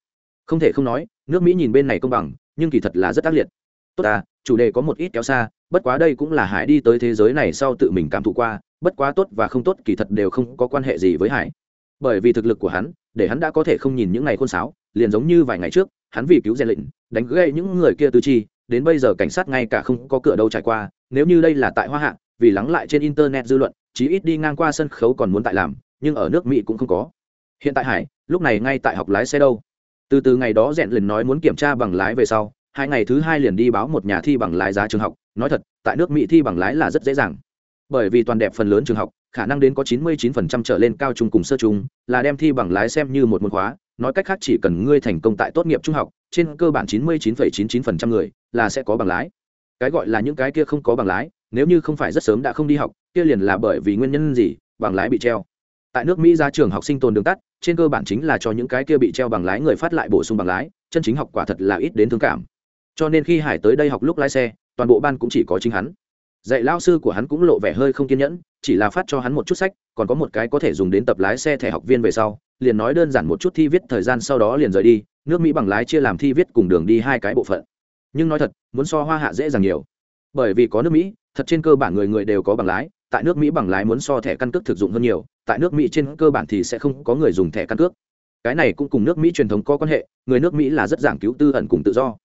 Không thể không nói, nước mỹ nhìn bên này công bằng, nhưng kỳ thật là rất ác liệt. Tốt à chủ đề có một ít kéo xa, bất quá đây cũng là hải đi tới thế giới này sau tự mình cảm thụ qua bất quá tốt và không tốt kỳ thật đều không có quan hệ gì với hải. Bởi vì thực lực của hắn để hắn đã có thể không nhìn những ngày khôn sáo liền giống như vài ngày trước hắn vì cứu rèn lịnh, đánh gây những người kia tư chi đến bây giờ cảnh sát ngay cả không có cửa đâu trải qua nếu như đây là tại hoa hạ vì lắng lại trên internet dư luận chí ít đi ngang qua sân khấu còn muốn tại làm nhưng ở nước mỹ cũng không có. Hiện tại hải lúc này ngay tại học lái xe đâu. Từ từ ngày đó rèn lịnh nói muốn kiểm tra bằng lái về sau hai ngày thứ hai liền đi báo một nhà thi bằng lái giá trường học nói thật tại nước mỹ thi bằng lái là rất dễ dàng bởi vì toàn đẹp phần lớn trường học khả năng đến có 99% trở lên cao trung cùng sơ trung là đem thi bằng lái xem như một môn khóa nói cách khác chỉ cần ngươi thành công tại tốt nghiệp trung học trên cơ bản 99,99% người là sẽ có bằng lái. Cái gọi là những cái kia không có bằng lái nếu như không phải rất sớm đã không đi học kia liền là bởi vì nguyên nhân gì? Bằng lái bị treo. Tại nước mỹ ra trường học sinh tồn đường tắt trên cơ bản chính là cho những cái kia bị treo bằng lái người phát lại bổ sung bằng lái chân chính học quả thật là ít đến thương cảm. Cho nên khi hải tới đây học lúc lái xe toàn bộ ban cũng chỉ có chính hắn dạy lao sư của hắn cũng lộ vẻ hơi không kiên nhẫn, chỉ là phát cho hắn một chút sách, còn có một cái có thể dùng đến tập lái xe thẻ học viên về sau, liền nói đơn giản một chút thi viết thời gian sau đó liền rời đi, nước mỹ bằng lái chia làm thi viết cùng đường đi hai cái bộ phận. Nhưng nói thật, muốn so hoa hạ dễ dàng nhiều. Bởi vì có nước mỹ, thật trên cơ bản người người đều có bằng lái, tại nước mỹ bằng lái muốn so thẻ căn cước thực dụng hơn nhiều, tại nước mỹ trên cơ bản thì sẽ không có người dùng thẻ căn cước. Cái này cũng cùng nước mỹ truyền thống có quan hệ, người nước mỹ là rất giảng cứu tư ẩn cùng tự do.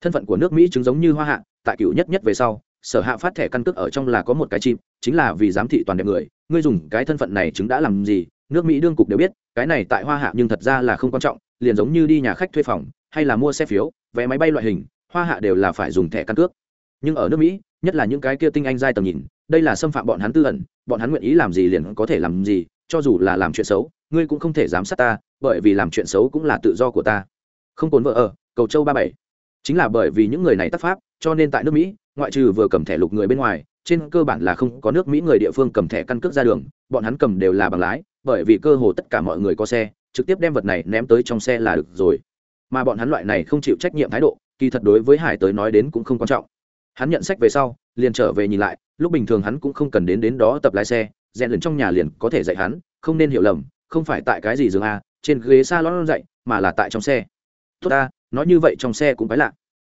Thân phận của nước mỹ chứng giống như hoa hạ, tại cựu nhất nhất về sau sở hạ phát thẻ căn cước ở trong là có một cái chim chính là vì giám thị toàn đẹp người. Ngươi dùng cái thân phận này chứng đã làm gì, nước mỹ đương cục đều biết, cái này tại hoa hạ nhưng thật ra là không quan trọng, liền giống như đi nhà khách thuê phòng, hay là mua xe phiếu, vé máy bay loại hình, hoa hạ đều là phải dùng thẻ căn cước. Nhưng ở nước mỹ, nhất là những cái kia tinh anh giai tầm nhìn, đây là xâm phạm bọn hắn tư ẩn, bọn hắn nguyện ý làm gì liền có thể làm gì, cho dù là làm chuyện xấu, ngươi cũng không thể giám sát ta, bởi vì làm chuyện xấu cũng là tự do của ta. Không cồn vợ ở, cầu châu ba bảy. Chính là bởi vì những người này tác pháp, cho nên tại nước mỹ ngoại trừ vừa cầm thẻ lục người bên ngoài, trên cơ bản là không có nước mỹ người địa phương cầm thẻ căn cước ra đường, bọn hắn cầm đều là bằng lái, bởi vì cơ hồ tất cả mọi người có xe, trực tiếp đem vật này ném tới trong xe là được rồi. Mà bọn hắn loại này không chịu trách nhiệm thái độ, kỳ thật đối với hải tới nói đến cũng không quan trọng. Hắn nhận sách về sau, liền trở về nhìn lại, lúc bình thường hắn cũng không cần đến đến đó tập lái xe, rèn luyện trong nhà liền có thể dạy hắn, không nên hiểu lầm, không phải tại cái gì giường a, trên ghế s a dạy, mà là tại trong xe. Tốt ta, nói như vậy trong xe cũng phải lạ.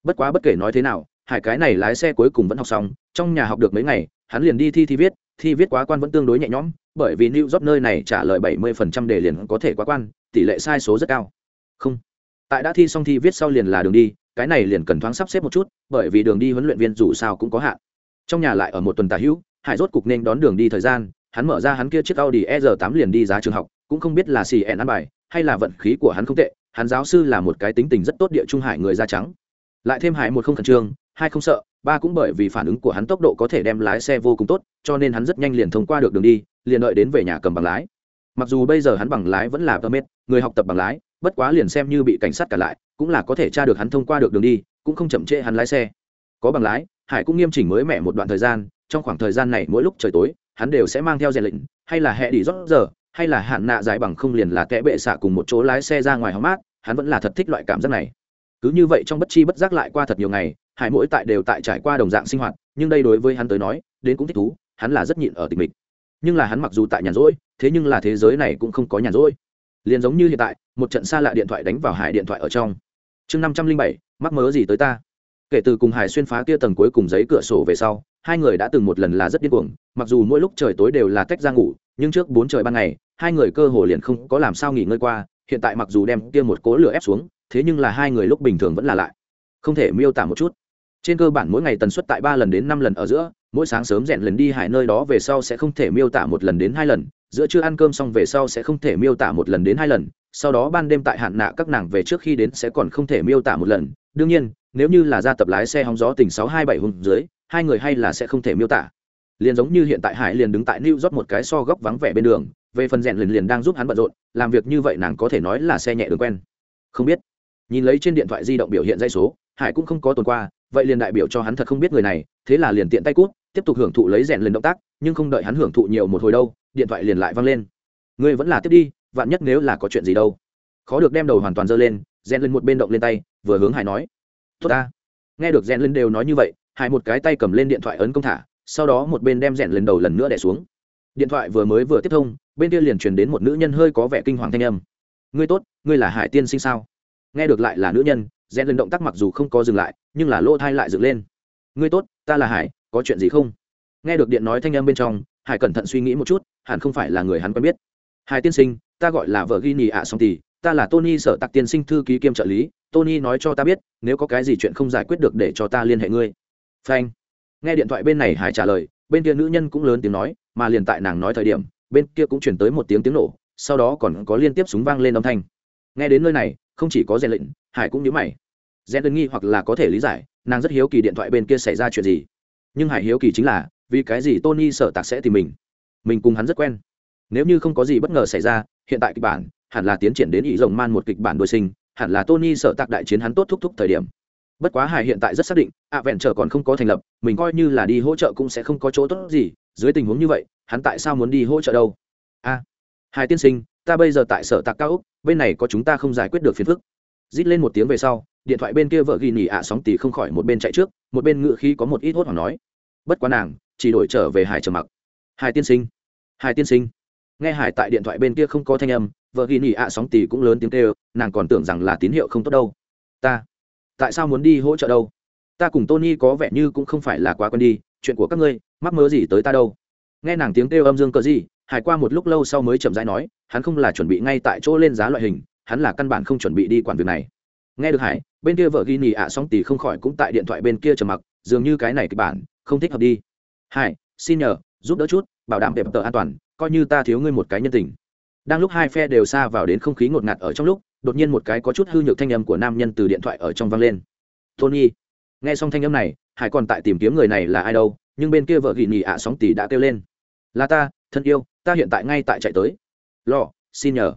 Bất quá bất kể nói thế nào hải cái này lái xe cuối cùng vẫn học xong, trong nhà học được mấy ngày, hắn liền đi thi thi viết thi viết quá quan vẫn tương đối nhẹ nhõm, bởi vì new job nơi này trả lời bảy mươi phần trăm đề liền có thể quá quan, tỷ lệ sai số rất cao. Không. Tại đã thi xong thi viết sau liền là đường đi, cái này liền cần thoáng sắp xếp một chút, bởi vì đường đi huấn luyện viên dù sao cũng có hạn. Trong nhà lại ở một tuần tà hữu, hải rốt cục nên đón đường đi thời gian, hắn mở ra hắn kia chiếc audi e r 8 liền đi giá trường học, cũng không biết là xì ẹn ăn bài, hay là vận khí của hắn không tệ, hắn giáo sư là một cái tính tình rất tốt địa trung hải người da trắng. Lại thêm hải một không khẩn trương hai không sợ, ba cũng bởi vì phản ứng của hắn tốc độ có thể đem lái xe vô cùng tốt, cho nên hắn rất nhanh liền thông qua được đường đi, liền đợi đến về nhà cầm bằng lái. Mặc dù bây giờ hắn bằng lái vẫn là permit, người học tập bằng lái, bất quá liền xem như bị cảnh sát cả lại, cũng là có thể tra được hắn thông qua được đường đi, cũng không chậm trễ hắn lái xe. Có bằng lái, hải cũng nghiêm chỉnh mới mẻ một đoạn thời gian, trong khoảng thời gian này mỗi lúc trời tối, hắn đều sẽ mang theo rèn lệnh hay là hẹ đi rót giờ, hay là hạn nạ dài bằng không liền là kẽ bệ xạ cùng một chỗ lái xe ra ngoài hóng mát, hắn vẫn là thật thích loại cảm giác này. Cứ như vậy trong bất chi bất giác lại qua thật nhiều ngày hải mỗi tại đều tại trải qua đồng dạng sinh hoạt, nhưng đây đối với hắn tới nói, đến cũng thích thú, hắn là rất nhịn ở tình mình. Nhưng là hắn mặc dù tại nhàn rỗi, thế nhưng là thế giới này cũng không có nhàn rỗi. Liền giống như hiện tại, một trận xa lạ điện thoại đánh vào hải điện thoại ở trong. Chương năm trăm linh bảy, mắc mớ gì tới ta? Kể từ cùng hải xuyên phá kia tầng cuối cùng giấy cửa sổ về sau, hai người đã từng một lần là rất điên cuồng, mặc dù mỗi lúc trời tối đều là tách ra ngủ, nhưng trước bốn trời ban ngày, hai người cơ hồ liền không có làm sao nghỉ ngơi qua, hiện tại mặc dù đem kia một cố lửa ép xuống, thế nhưng là hai người lúc bình thường vẫn là lại. Không thể miêu tả một chút trên cơ bản mỗi ngày tần suất tại ba lần đến năm lần ở giữa, mỗi sáng sớm rèn lần đi hải nơi đó về sau sẽ không thể miêu tả một lần đến hai lần, giữa trưa ăn cơm xong về sau sẽ không thể miêu tả một lần đến hai lần, sau đó ban đêm tại hạn nạ các nàng về trước khi đến sẽ còn không thể miêu tả một lần. Đương nhiên, nếu như là ra tập lái xe hóng gió tỉnh sáu hai bảy hùng dưới, hai người hay là sẽ không thể miêu tả. Liền giống như hiện tại hải liền đứng tại new york một cái so góc vắng vẻ bên đường, về phần rèn liền liền đang giúp hắn bận rộn, làm việc như vậy nàng có thể nói là xe nhẹ đường quen. Không biết. Nhìn lấy trên điện thoại di động biểu hiện dây số, hải cũng không có tuần qua vậy liền đại biểu cho hắn thật không biết người này, thế là liền tiện tay cút, tiếp tục hưởng thụ lấy rèn lên động tác, nhưng không đợi hắn hưởng thụ nhiều một hồi đâu, điện thoại liền lại văng lên. Ngươi vẫn là tiếp đi, vạn nhất nếu là có chuyện gì đâu. Khó được đem đầu hoàn toàn dơ lên, rèn lên một bên động lên tay, vừa hướng hải nói. Tốt ta. Nghe được rèn lên đều nói như vậy, hải một cái tay cầm lên điện thoại ấn công thả, sau đó một bên đem rèn lên đầu lần nữa đẻ xuống. Điện thoại vừa mới vừa tiếp thông, bên kia liền truyền đến một nữ nhân hơi có vẻ kinh hoàng thanh âm. Ngươi tốt, ngươi là hải tiên sinh sao? Nghe được lại là nữ nhân, rèn lên động tác mặc dù không có dừng lại nhưng là lỗ thai lại dựng lên. Ngươi tốt, ta là hải, có chuyện gì không? Nghe được điện nói thanh âm bên trong, hải cẩn thận suy nghĩ một chút, hẳn không phải là người hắn quen biết. Hải tiên sinh, ta gọi là vợ ghi nhì ạ song tì ta là tony sở tặc tiên sinh thư ký kiêm trợ lý, tony nói cho ta biết, nếu có cái gì chuyện không giải quyết được để cho ta liên hệ ngươi. Phanh. Nghe điện thoại bên này hải trả lời, bên kia nữ nhân cũng lớn tiếng nói, mà liền tại nàng nói thời điểm, bên kia cũng chuyển tới một tiếng tiếng nổ, sau đó còn có liên tiếp súng vang lên âm thanh. Nghe đến nơi này, không chỉ có rèn lệnh hải cũng nhớ mày. Rẽ đơn nghi hoặc là có thể lý giải nàng rất hiếu kỳ điện thoại bên kia xảy ra chuyện gì. Nhưng hải hiếu kỳ chính là vì cái gì tony sợ tạc sẽ tìm mình? Mình cùng hắn rất quen. Nếu như không có gì bất ngờ xảy ra hiện tại kịch bản hẳn là tiến triển đến ý rồng man một kịch bản đôi sinh hẳn là tony sợ tạc đại chiến hắn tốt thúc thúc thời điểm. Bất quá hải hiện tại rất xác định ạ vẹn trở còn không có thành lập mình coi như là đi hỗ trợ cũng sẽ không có chỗ tốt gì dưới tình huống như vậy hắn tại sao muốn đi hỗ trợ đâu? A à, hải tiên sinh ta bây giờ tại sở tạc cao úc bên này có chúng ta không giải quyết được phiền phức. Rít lên một tiếng về sau điện thoại bên kia vợ ghi nhỉ ạ sóng tì không khỏi một bên chạy trước, một bên ngự khí có một ít hốt hoảng nói. Bất quá nàng, chỉ đổi trở về hải trầm mặc. Hải tiên sinh, hải tiên sinh. Nghe hải tại điện thoại bên kia không có thanh âm, vợ ghi nhỉ ạ sóng tì cũng lớn tiếng kêu, nàng còn tưởng rằng là tín hiệu không tốt đâu. Ta, tại sao muốn đi hỗ trợ đâu? Ta cùng tony có vẻ như cũng không phải là quá quen đi, chuyện của các ngươi, mắc mớ gì tới ta đâu? Nghe nàng tiếng kêu âm dương cờ gì, hải qua một lúc lâu sau mới chậm rãi nói, hắn không là chuẩn bị ngay tại chỗ lên giá loại hình, hắn là căn bản không chuẩn bị đi quản việc này nghe được hải, bên kia vợ ghi nhì ạ à song tỷ không khỏi cũng tại điện thoại bên kia trầm mặc, dường như cái này kịch bản không thích hợp đi. Hải, xin nhờ, giúp đỡ chút, bảo đảm đẹp tờ an toàn, coi như ta thiếu ngươi một cái nhân tình. Đang lúc hai phe đều xa vào đến không khí ngột ngạt ở trong lúc, đột nhiên một cái có chút hư nhược thanh âm của nam nhân từ điện thoại ở trong vang lên. Tony, nghe xong thanh âm này, hải còn tại tìm kiếm người này là ai đâu, nhưng bên kia vợ ghi nhì ạ à sóng tỷ đã kêu lên. Là ta, thân yêu, ta hiện tại ngay tại chạy tới. Lo xin nhờ.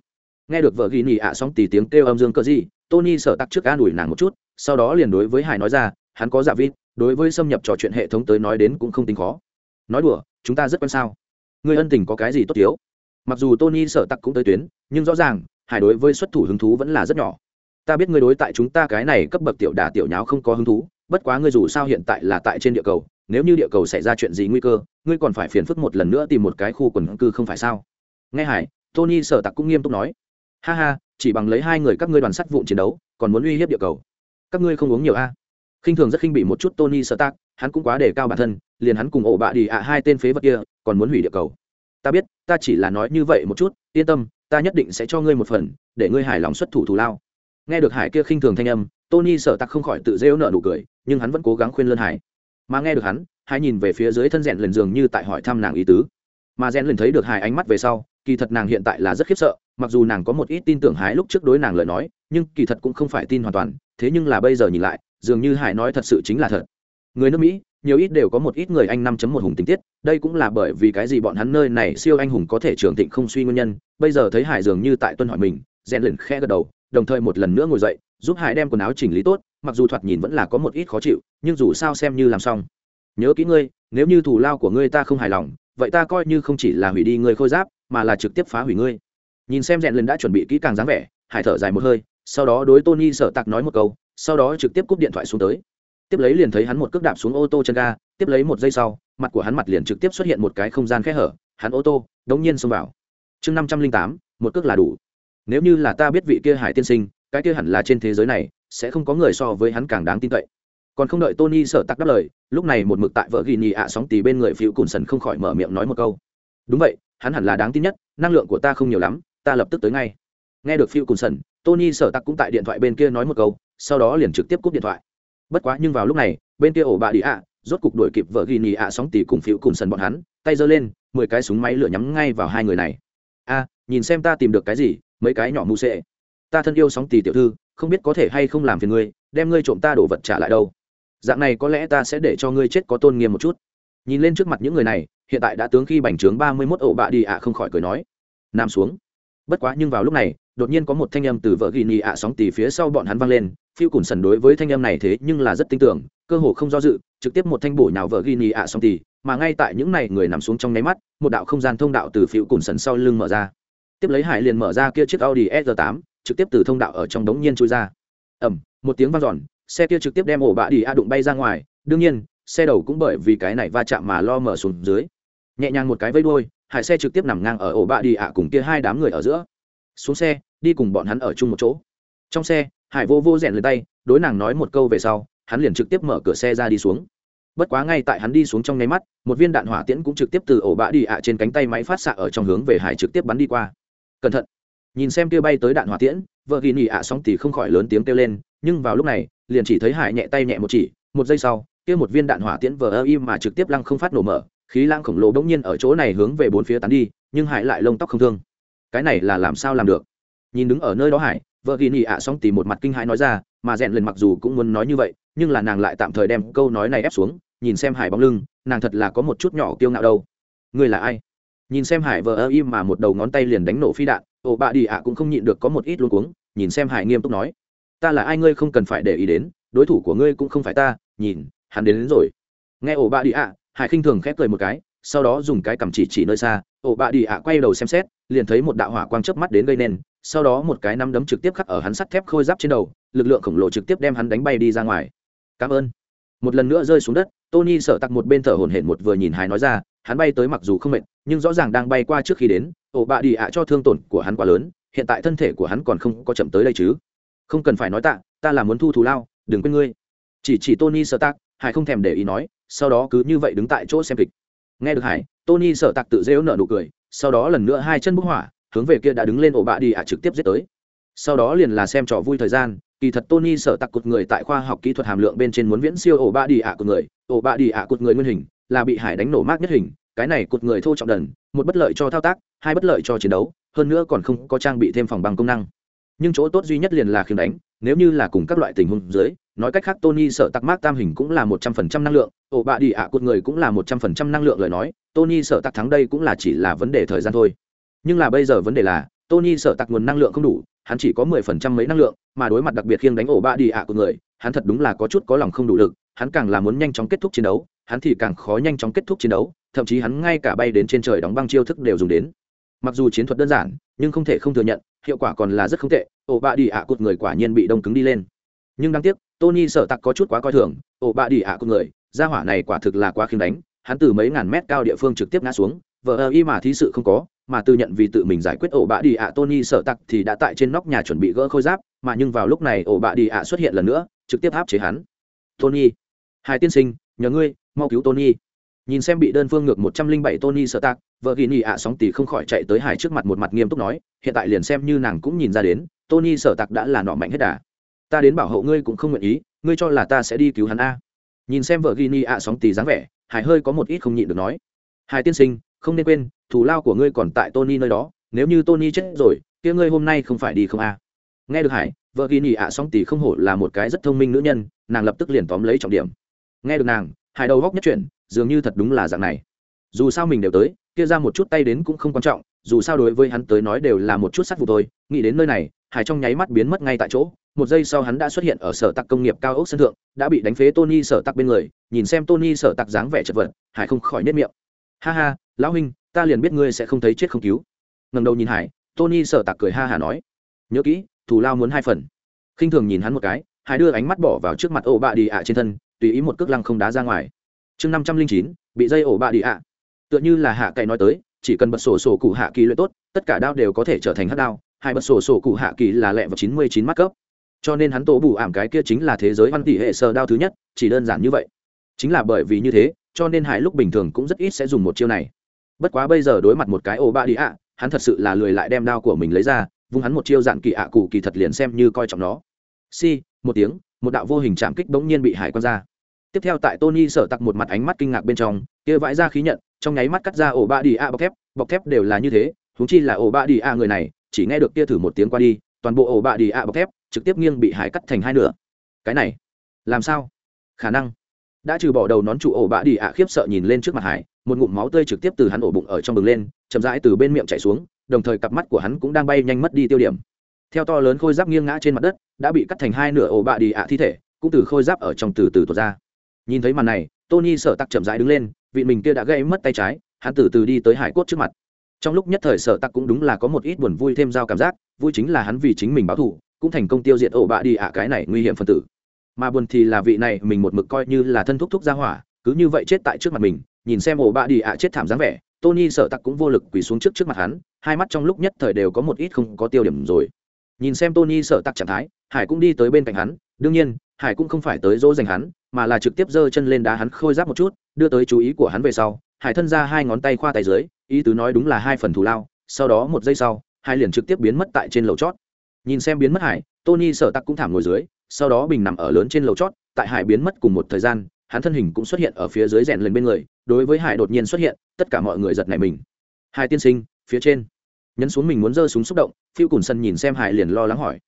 Nghe được vợ ghi nhì ạ à sóng tỷ tiếng kêu âm dương cơ gì tony sợ tắc trước an ủi nàng một chút, sau đó liền đối với hải nói ra, hắn có giả dạ vít đối với xâm nhập trò chuyện hệ thống tới nói đến cũng không tính khó. Nói đùa, chúng ta rất quan sao? Người ân tình có cái gì tốt thiếu? Mặc dù tony sợ tặc cũng tới tuyến, nhưng rõ ràng, hải đối với xuất thủ hứng thú vẫn là rất nhỏ. Ta biết ngươi đối tại chúng ta cái này cấp bậc tiểu đà tiểu nháo không có hứng thú, bất quá ngươi dù sao hiện tại là tại trên địa cầu, nếu như địa cầu xảy ra chuyện gì nguy cơ, ngươi còn phải phiền phức một lần nữa tìm một cái khu quần cư không phải sao? Nghe hải, tony sở tặc cũng nghiêm túc nói. Ha ha chỉ bằng lấy hai người các ngươi đoàn sắt vụn chiến đấu, còn muốn uy hiếp địa cầu. Các ngươi không uống nhiều a? Khinh thường rất khinh bị một chút tony sơ tác hắn cũng quá đề cao bản thân, liền hắn cùng ổ bạ đi ạ hai tên phế vật kia, còn muốn hủy địa cầu. Ta biết, ta chỉ là nói như vậy một chút, yên tâm, ta nhất định sẽ cho ngươi một phần, để ngươi hài lòng xuất thủ thù lao. Nghe được hải kia khinh thường thanh âm, tony sở tặc không khỏi tự rêu nợ nụ cười, nhưng hắn vẫn cố gắng khuyên lơn hải. Mà nghe được hắn hải nhìn về phía dưới thân rèn lần giường như tại hỏi thăm nàng ý tứ. Mà rèn lần thấy được hải ánh mắt về sau, kỳ thật nàng hiện tại là rất khiếp sợ mặc dù nàng có một ít tin tưởng hải lúc trước đối nàng lời nói, nhưng kỳ thật cũng không phải tin hoàn toàn, thế nhưng là bây giờ nhìn lại, dường như hải nói thật sự chính là thật. Người nước mỹ, nhiều ít đều có một ít người anh năm chấm một hùng tình tiết, đây cũng là bởi vì cái gì bọn hắn nơi này siêu anh hùng có thể trường thịnh không suy nguyên nhân, bây giờ thấy hải dường như tại tuân hỏi mình, rèn lần khẽ gật đầu, đồng thời một lần nữa ngồi dậy, giúp hải đem quần áo chỉnh lý tốt, mặc dù thoạt nhìn vẫn là có một ít khó chịu, nhưng dù sao xem như làm xong. Nhớ kỹ ngươi, nếu như thủ lao của ngươi ta không hài lòng, vậy ta coi như không chỉ là hủy đi ngươi khôi giáp, mà là trực tiếp phá hủy ngươi nhìn xem rèn lên đã chuẩn bị kỹ càng dáng vẻ, hải thở dài một hơi, sau đó đối tony sợ tặc nói một câu, sau đó trực tiếp cúp điện thoại xuống tới. Tiếp lấy liền thấy hắn một cước đạp xuống ô tô chân ga, tiếp lấy một giây sau, mặt của hắn mặt liền trực tiếp xuất hiện một cái không gian khẽ hở, hắn ô tô đống nhiên xông vào. Chương năm trăm linh tám, một cước là đủ. Nếu như là ta biết vị kia hải tiên sinh, cái kia hẳn là trên thế giới này, sẽ không có người so với hắn càng đáng tin cậy. Còn không đợi tony sợ tặc đáp lời, lúc này một mực tại vợ ghi nhì ạ sóng tì bên người phiêu cùn sần không khỏi mở miệng nói một câu. Đúng vậy, hắn hẳn là đáng tin nhất, năng lượng của ta không nhiều lắm ta lập tức tới ngay. Nghe được phiêu cùng sần tony sở tặc cũng tại điện thoại bên kia nói một câu, sau đó liền trực tiếp cúp điện thoại. Bất quá nhưng vào lúc này, bên kia ổ bà đi ạ, rốt cục đuổi kịp vợ ghi nhì ạ sóng tỉ cùng phiêu cùng sần bọn hắn, tay giơ lên, mười cái súng máy lửa nhắm ngay vào hai người này. A, nhìn xem ta tìm được cái gì, mấy cái nhỏ mù sệ. Ta thân yêu sóng tỉ tiểu thư, không biết có thể hay không làm phiền ngươi, đem ngươi trộm ta đổ vật trả lại đâu. Dạng này có lẽ ta sẽ để cho ngươi chết có tôn nghiêm một chút. Nhìn lên trước mặt những người này, hiện tại đã tướng khi bành trướng ba mươi mốt ổ bạ đi ạ không khỏi cười nói. Nằm xuống bất quá nhưng vào lúc này, đột nhiên có một thanh âm từ vợ ghi nhì ạ sóng tì phía sau bọn hắn vang lên, phiêu cùn sần đối với thanh âm này thế nhưng là rất tin tưởng, cơ hồ không do dự, trực tiếp một thanh bổ nhào vợ ghi nhì ạ sóng tì, mà ngay tại những này người nằm xuống trong nháy mắt, một đạo không gian thông đạo từ phiêu cùn sần sau lưng mở ra. Tiếp lấy hải liền mở ra kia chiếc audi s 8 trực tiếp từ thông đạo ở trong đống nhiên chui ra. Ẩm một tiếng vang dọn, xe kia trực tiếp đem ổ bạ đi a đụng bay ra ngoài, đương nhiên, xe đầu cũng bởi vì cái này va chạm mà lo mở xuống dưới. Nhẹ nhàng một cái vây đuôi hải xe trực tiếp nằm ngang ở ổ bạ đi ạ cùng kia hai đám người ở giữa. Xuống xe, đi cùng bọn hắn ở chung một chỗ. Trong xe, hải vô vô rèn lên tay, đối nàng nói một câu về sau, hắn liền trực tiếp mở cửa xe ra đi xuống. Bất quá ngay tại hắn đi xuống trong nháy mắt, một viên đạn hỏa tiễn cũng trực tiếp từ ổ bạ đi ạ trên cánh tay máy phát xạ ở trong hướng về hải trực tiếp bắn đi qua. Cẩn thận. Nhìn xem kia bay tới đạn hỏa tiễn, vợ ghi nhị ạ xong thì không khỏi lớn tiếng kêu lên, nhưng vào lúc này, liền chỉ thấy hải nhẹ tay nhẹ một chỉ, một giây sau, kia một viên đạn hỏa tiễn vờ ơ im mà trực tiếp lăng không phát nổ mở khí lang khổng lồ bỗng nhiên ở chỗ này hướng về bốn phía tán đi nhưng hải lại lông tóc không thương. Cái này là làm sao làm được? Nhìn đứng ở nơi đó hải vợ ghi nhị ạ xong tìm một mặt kinh hãi nói ra mà rèn lần mặc dù cũng muốn nói như vậy nhưng là nàng lại tạm thời đem câu nói này ép xuống nhìn xem hải bóng lưng nàng thật là có một chút nhỏ kiêu ngạo đâu. Ngươi là ai? Nhìn xem hải vợ ơ im mà một đầu ngón tay liền đánh nổ phi đạn ồ bạ đi ạ cũng không nhịn được có một ít luôn cuống nhìn xem hải nghiêm túc nói. Ta là ai ngươi không cần phải để ý đến đối thủ của ngươi cũng không phải ta nhìn hắn đến, đến rồi. Nghe ồ bạ đi ạ hải khinh thường khép cười một cái, sau đó dùng cái cầm chỉ chỉ nơi xa ổ bạ đi ạ, quay đầu xem xét, liền thấy một đạo hỏa quang chớp mắt đến gây nên, sau đó một cái nắm đấm trực tiếp khắc ở hắn sắt thép khôi giáp trên đầu, lực lượng khổng lồ trực tiếp đem hắn đánh bay đi ra ngoài. Cảm ơn. Một lần nữa rơi xuống đất, tony sợ tặc một bên thở hổn hển một vừa nhìn hải nói ra, hắn bay tới mặc dù không mệt, nhưng rõ ràng đang bay qua trước khi đến ổ bạ đi ạ, cho thương tổn của hắn quá lớn, hiện tại thân thể của hắn còn không có chậm tới đây chứ. Không cần phải nói tạ, ta là muốn thu thù lao, đừng quên ngươi. Chỉ chỉ tony sợ tặc hải không thèm để ý nói, sau đó cứ như vậy đứng tại chỗ xem kịch. Nghe được hải, tony sợ tặc tự dễu nợ nụ cười, sau đó lần nữa hai chân bức hỏa, hướng về kia đã đứng lên ổ bạ đi ạ trực tiếp giết tới. Sau đó liền là xem trò vui thời gian, kỳ thật tony sợ tặc cột người tại khoa học kỹ thuật hàm lượng bên trên muốn viễn siêu ổ bạ đi ạ của người, ổ bạ đi ạ cột người nguyên hình, là bị hải đánh nổ mát nhất hình, cái này cột người thô trọng đần, một bất lợi cho thao tác, hai bất lợi cho chiến đấu, hơn nữa còn không có trang bị thêm phòng bằng công năng. Nhưng chỗ tốt duy nhất liền là khiêng đánh, nếu như là cùng các loại tình huống dưới nói cách khác, tony sợ tặc mát tam hình cũng là một trăm phần trăm năng lượng, ổ bạ đi ạ cột người cũng là một trăm phần trăm năng lượng lời nói, tony sợ tặc thắng đây cũng là chỉ là vấn đề thời gian thôi. Nhưng là bây giờ vấn đề là, tony sợ tặc nguồn năng lượng không đủ, hắn chỉ có mười phần trăm mấy năng lượng, mà đối mặt đặc biệt khiêng đánh ổ bạ đi ạ của người, hắn thật đúng là có chút có lòng không đủ lực, hắn càng là muốn nhanh chóng kết thúc chiến đấu, hắn thì càng khó nhanh chóng kết thúc chiến đấu, thậm chí hắn ngay cả bay đến trên trời đóng băng chiêu thức đều dùng đến. Mặc dù chiến thuật đơn giản, nhưng không thể không thừa nhận, hiệu quả còn là rất không tệ, ổ bạ đi ạ cột người quả nhiên bị đông cứng đi lên. Nhưng đáng tiếc tony sợ tặc có chút quá coi thường, ổ bạ đi ạ con người, gia hỏa này quả thực là quá khiêm đánh, hắn từ mấy ngàn mét cao địa phương trực tiếp ngã xuống vợ ơ y mà thí sự không có, mà tự nhận vì tự mình giải quyết ổ bạ đi ạ, tony sợ tặc thì đã tại trên nóc nhà chuẩn bị gỡ khôi giáp, mà nhưng vào lúc này ổ bạ đi ạ xuất hiện lần nữa, trực tiếp áp chế hắn. Tony, hai tiên sinh, nhờ ngươi, mau cứu tony. Nhìn xem bị đơn phương ngược một trăm linh bảy tony sợ tặc, vợ ghi nhị ạ sóng tỷ không khỏi chạy tới hải trước mặt một mặt nghiêm túc nói, hiện tại liền xem như nàng cũng nhìn ra đến, tony sợ tặc đã là nọ mạnh hết đà ta đến bảo hộ ngươi cũng không nguyện ý, ngươi cho là ta sẽ đi cứu hắn a. Nhìn xem vợ ghi ni ạ sóng tì dáng vẻ, hải hơi có một ít không nhịn được nói. Hải tiên sinh, không nên quên thủ lao của ngươi còn tại tony nơi đó, nếu như tony chết rồi, kia ngươi hôm nay không phải đi không a. Nghe được hải, vợ ghi ni ạ sóng tì không hổ là một cái rất thông minh nữ nhân, nàng lập tức liền tóm lấy trọng điểm. Nghe được nàng, hải đầu góc nhất chuyển, dường như thật đúng là dạng này. Dù sao mình đều tới, kia ra một chút tay đến cũng không quan trọng dù sao đối với hắn tới nói đều là một chút sắt vụ thôi, nghĩ đến nơi này, hải trong nháy mắt biến mất ngay tại chỗ, một giây sau hắn đã xuất hiện ở sở tặc công nghiệp cao ốc sân thượng, đã bị đánh phế tony sở tặc bên người, nhìn xem tony sở tặc dáng vẻ chật vật, hải không khỏi nết miệng. Ha ha, lão huynh, ta liền biết ngươi sẽ không thấy chết không cứu. Ngầm đầu nhìn hải, tony sở tặc cười ha hả nói. Nhớ kỹ, thù lao muốn hai phần. Khinh thường nhìn hắn một cái, hải đưa ánh mắt bỏ vào trước mặt ổ bạ đi ạ trên thân, tùy ý một cước lăng không đá ra ngoài. Chương năm trăm linh chín, bị dây ổ bạ đi ạ. Tựa như là hạ cậy nói tới chỉ cần bật sổ sổ cụ hạ kỳ luyện tốt, tất cả đao đều có thể trở thành hát đao. Hai bật sổ sổ cụ hạ kỳ là lẹ vào chín mươi chín mắt cấp. Cho nên hắn tổ bù ảm cái kia chính là thế giới văn tỷ hệ sơ đao thứ nhất, chỉ đơn giản như vậy. Chính là bởi vì như thế, cho nên hải lúc bình thường cũng rất ít sẽ dùng một chiêu này. Bất quá bây giờ đối mặt một cái ô ba đi ạ, hắn thật sự là lười lại đem đao của mình lấy ra, vung hắn một chiêu dạn kỳ ạ cụ kỳ thật liền xem như coi trọng nó. Si, một tiếng, một đạo vô hình chạm kích bỗng nhiên bị hải quan ra. Tiếp theo tại tony sở tặc một mặt ánh mắt kinh ngạc bên trong, kia vãi ra khí nhận trong nháy mắt cắt ra ổ ba đi a bọc thép bọc thép đều là như thế húng chi là ổ ba đi a người này, chỉ nghe được kia thử một tiếng qua đi, toàn bộ ổ ba đi a bọc thép trực tiếp nghiêng bị hải cắt thành hai nửa. Cái này, làm sao? Khả năng. Đã trừ bỏ đầu nón trụ ổ bạ đi ạ khiếp sợ nhìn lên trước mặt hải, một ngụm máu tươi trực tiếp từ hắn ổ bụng ở trong bừng lên, chậm rãi từ bên miệng chảy xuống, đồng thời cặp mắt của hắn cũng đang bay nhanh mất đi tiêu điểm. Theo to lớn khôi giáp nghiêng ngã trên mặt đất, đã bị cắt thành hai nửa ổ bạ đi ạ thi thể, cũng từ khôi giáp ở trong từ từ tuột ra nhìn thấy màn này, tony sợ tặc chậm rãi đứng lên, vị mình kia đã gây mất tay trái, hắn từ từ đi tới hải cốt trước mặt. Trong lúc nhất thời sợ tặc cũng đúng là có một ít buồn vui thêm giao cảm giác, vui chính là hắn vì chính mình báo thù, cũng thành công tiêu diệt ổ bạ đi ạ cái này nguy hiểm phân tử. Mà buồn thì là vị này, mình một mực coi như là thân thúc thúc ra hỏa, cứ như vậy chết tại trước mặt mình, nhìn xem ổ bạ đi ạ chết thảm dáng vẻ, tony sợ tặc cũng vô lực quỳ xuống trước trước mặt hắn, hai mắt trong lúc nhất thời đều có một ít không có tiêu điểm rồi. Nhìn xem tony sợ tặc trạng thái, hải cũng đi tới bên cạnh hắn, đương nhiên, hải cũng không phải tới dỗ dành hắn mà là trực tiếp giơ chân lên đá hắn khôi giáp một chút, đưa tới chú ý của hắn về sau, hải thân ra hai ngón tay khoa tay dưới, ý tứ nói đúng là hai phần thù lao, sau đó một giây sau, hai liền trực tiếp biến mất tại trên lầu chót. Nhìn xem biến mất hải, tony sở tặc cũng thảm ngồi dưới, sau đó bình nằm ở lớn trên lầu chót, tại hải biến mất cùng một thời gian, hắn thân hình cũng xuất hiện ở phía dưới rèn lên bên người, đối với hải đột nhiên xuất hiện, tất cả mọi người giật nảy mình. Hai tiên sinh, phía trên. Nhấn xuống mình muốn giơ súng xúc động, phiêu cùn sân nhìn xem hải liền lo lắng hỏi.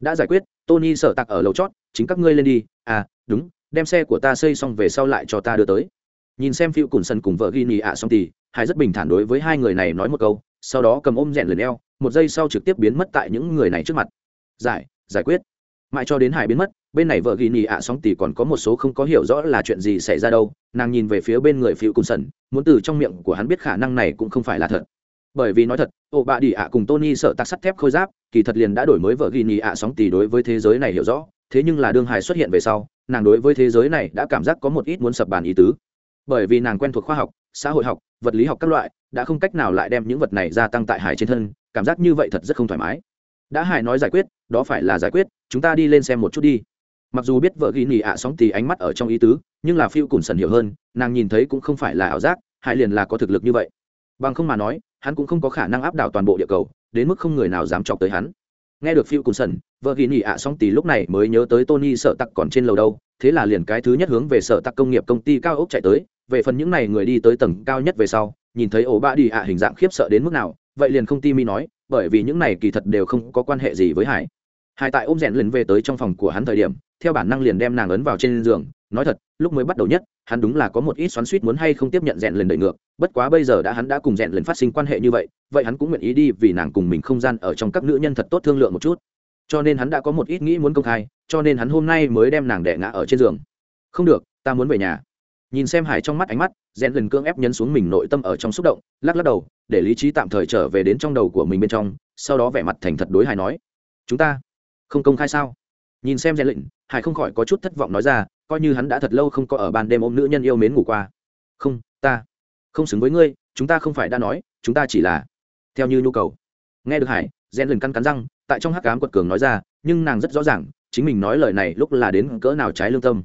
Đã giải quyết, tony sở tặc ở lầu chót, chính các ngươi lên đi. À đúng đem xe của ta xây xong về sau lại cho ta đưa tới. Nhìn xem phiêu cùn sân cùng vợ ghi nhì ạ xong thì, hải rất bình thản đối với hai người này nói một câu, sau đó cầm ôm rèn lần eo, một giây sau trực tiếp biến mất tại những người này trước mặt. Giải giải quyết. Mãi cho đến hải biến mất, bên này vợ ghi nhì ạ sóng tỷ còn có một số không có hiểu rõ là chuyện gì xảy ra đâu, nàng nhìn về phía bên người phiêu cùn sân, muốn từ trong miệng của hắn biết khả năng này cũng không phải là thật. Bởi vì nói thật ổ bạ đi ạ cùng tony sợ tạc sắt thép khôi giáp, kỳ thật liền đã đổi mới vợ ghi nhì ạ sóng tỷ đối với thế giới này hiểu rõ, thế nhưng là đương hải xuất hiện về sau nàng đối với thế giới này đã cảm giác có một ít muốn sập bàn ý tứ. Bởi vì nàng quen thuộc khoa học, xã hội học, vật lý học các loại, đã không cách nào lại đem những vật này gia tăng tại hải trên thân, cảm giác như vậy thật rất không thoải mái. Đã hải nói giải quyết, đó phải là giải quyết, chúng ta đi lên xem một chút đi. Mặc dù biết vợ ghi nhì ạ sóng thì ánh mắt ở trong ý tứ, nhưng là phiêu cùn sần hiểu hơn, nàng nhìn thấy cũng không phải là ảo giác hải liền là có thực lực như vậy. Bằng không mà nói, hắn cũng không có khả năng áp đảo toàn bộ địa cầu, đến mức không người nào dám chọc tới hắn nghe được phiêu cùng sần vợ ghi nhị ạ xong tỷ lúc này mới nhớ tới tony sợ tặc còn trên lầu đâu, thế là liền cái thứ nhất hướng về sợ tặc công nghiệp công ty cao ốc chạy tới, về phần những n à y người đi tới tầng cao nhất về sau, nhìn thấy ổ ba đi ạ hình dạng khiếp sợ đến mức nào, vậy liền không ti mi nói, bởi vì những này kỳ thật đều không có quan hệ gì với hải. Hải tại ôm rèn lần về tới trong phòng của hắn thời điểm, theo bản năng liền đem nàng ấn vào trên giường nói thật, lúc mới bắt đầu nhất, hắn đúng là có một ít xoắn suýt muốn hay không tiếp nhận rèn lần đợi ngược, bất quá bây giờ đã hắn đã cùng rèn lần phát sinh quan hệ như vậy vậy hắn cũng nguyện ý đi vì nàng cùng mình không gian ở trong các nữ nhân thật tốt thương lượng một chút. Cho nên hắn đã có một ít nghĩ muốn công khai, cho nên hắn hôm nay mới đem nàng đẻ ngã ở trên giường. Không được, ta muốn về nhà. Nhìn xem hải trong mắt ánh mắt, rèn lần cưỡng ép nhấn xuống mình nội tâm ở trong xúc động, lắc lắc đầu, để lý trí tạm thời trở về đến trong đầu của mình bên trong, sau đó vẻ mặt thành thật đối hải nói, chúng ta không công khai sao? Nhìn xem rèn lịnh hải không khỏi có chút thất vọng nói ra coi như hắn đã thật lâu không có ở ban đêm ôm nữ nhân yêu mến ngủ qua. Không, ta không xứng với ngươi, chúng ta không phải đã nói, chúng ta chỉ là theo như nhu cầu. Nghe được hải, gen lần căn cắn răng, tại trong hắc cám quật cường nói ra, nhưng nàng rất rõ ràng, chính mình nói lời này lúc là đến cỡ nào trái lương tâm.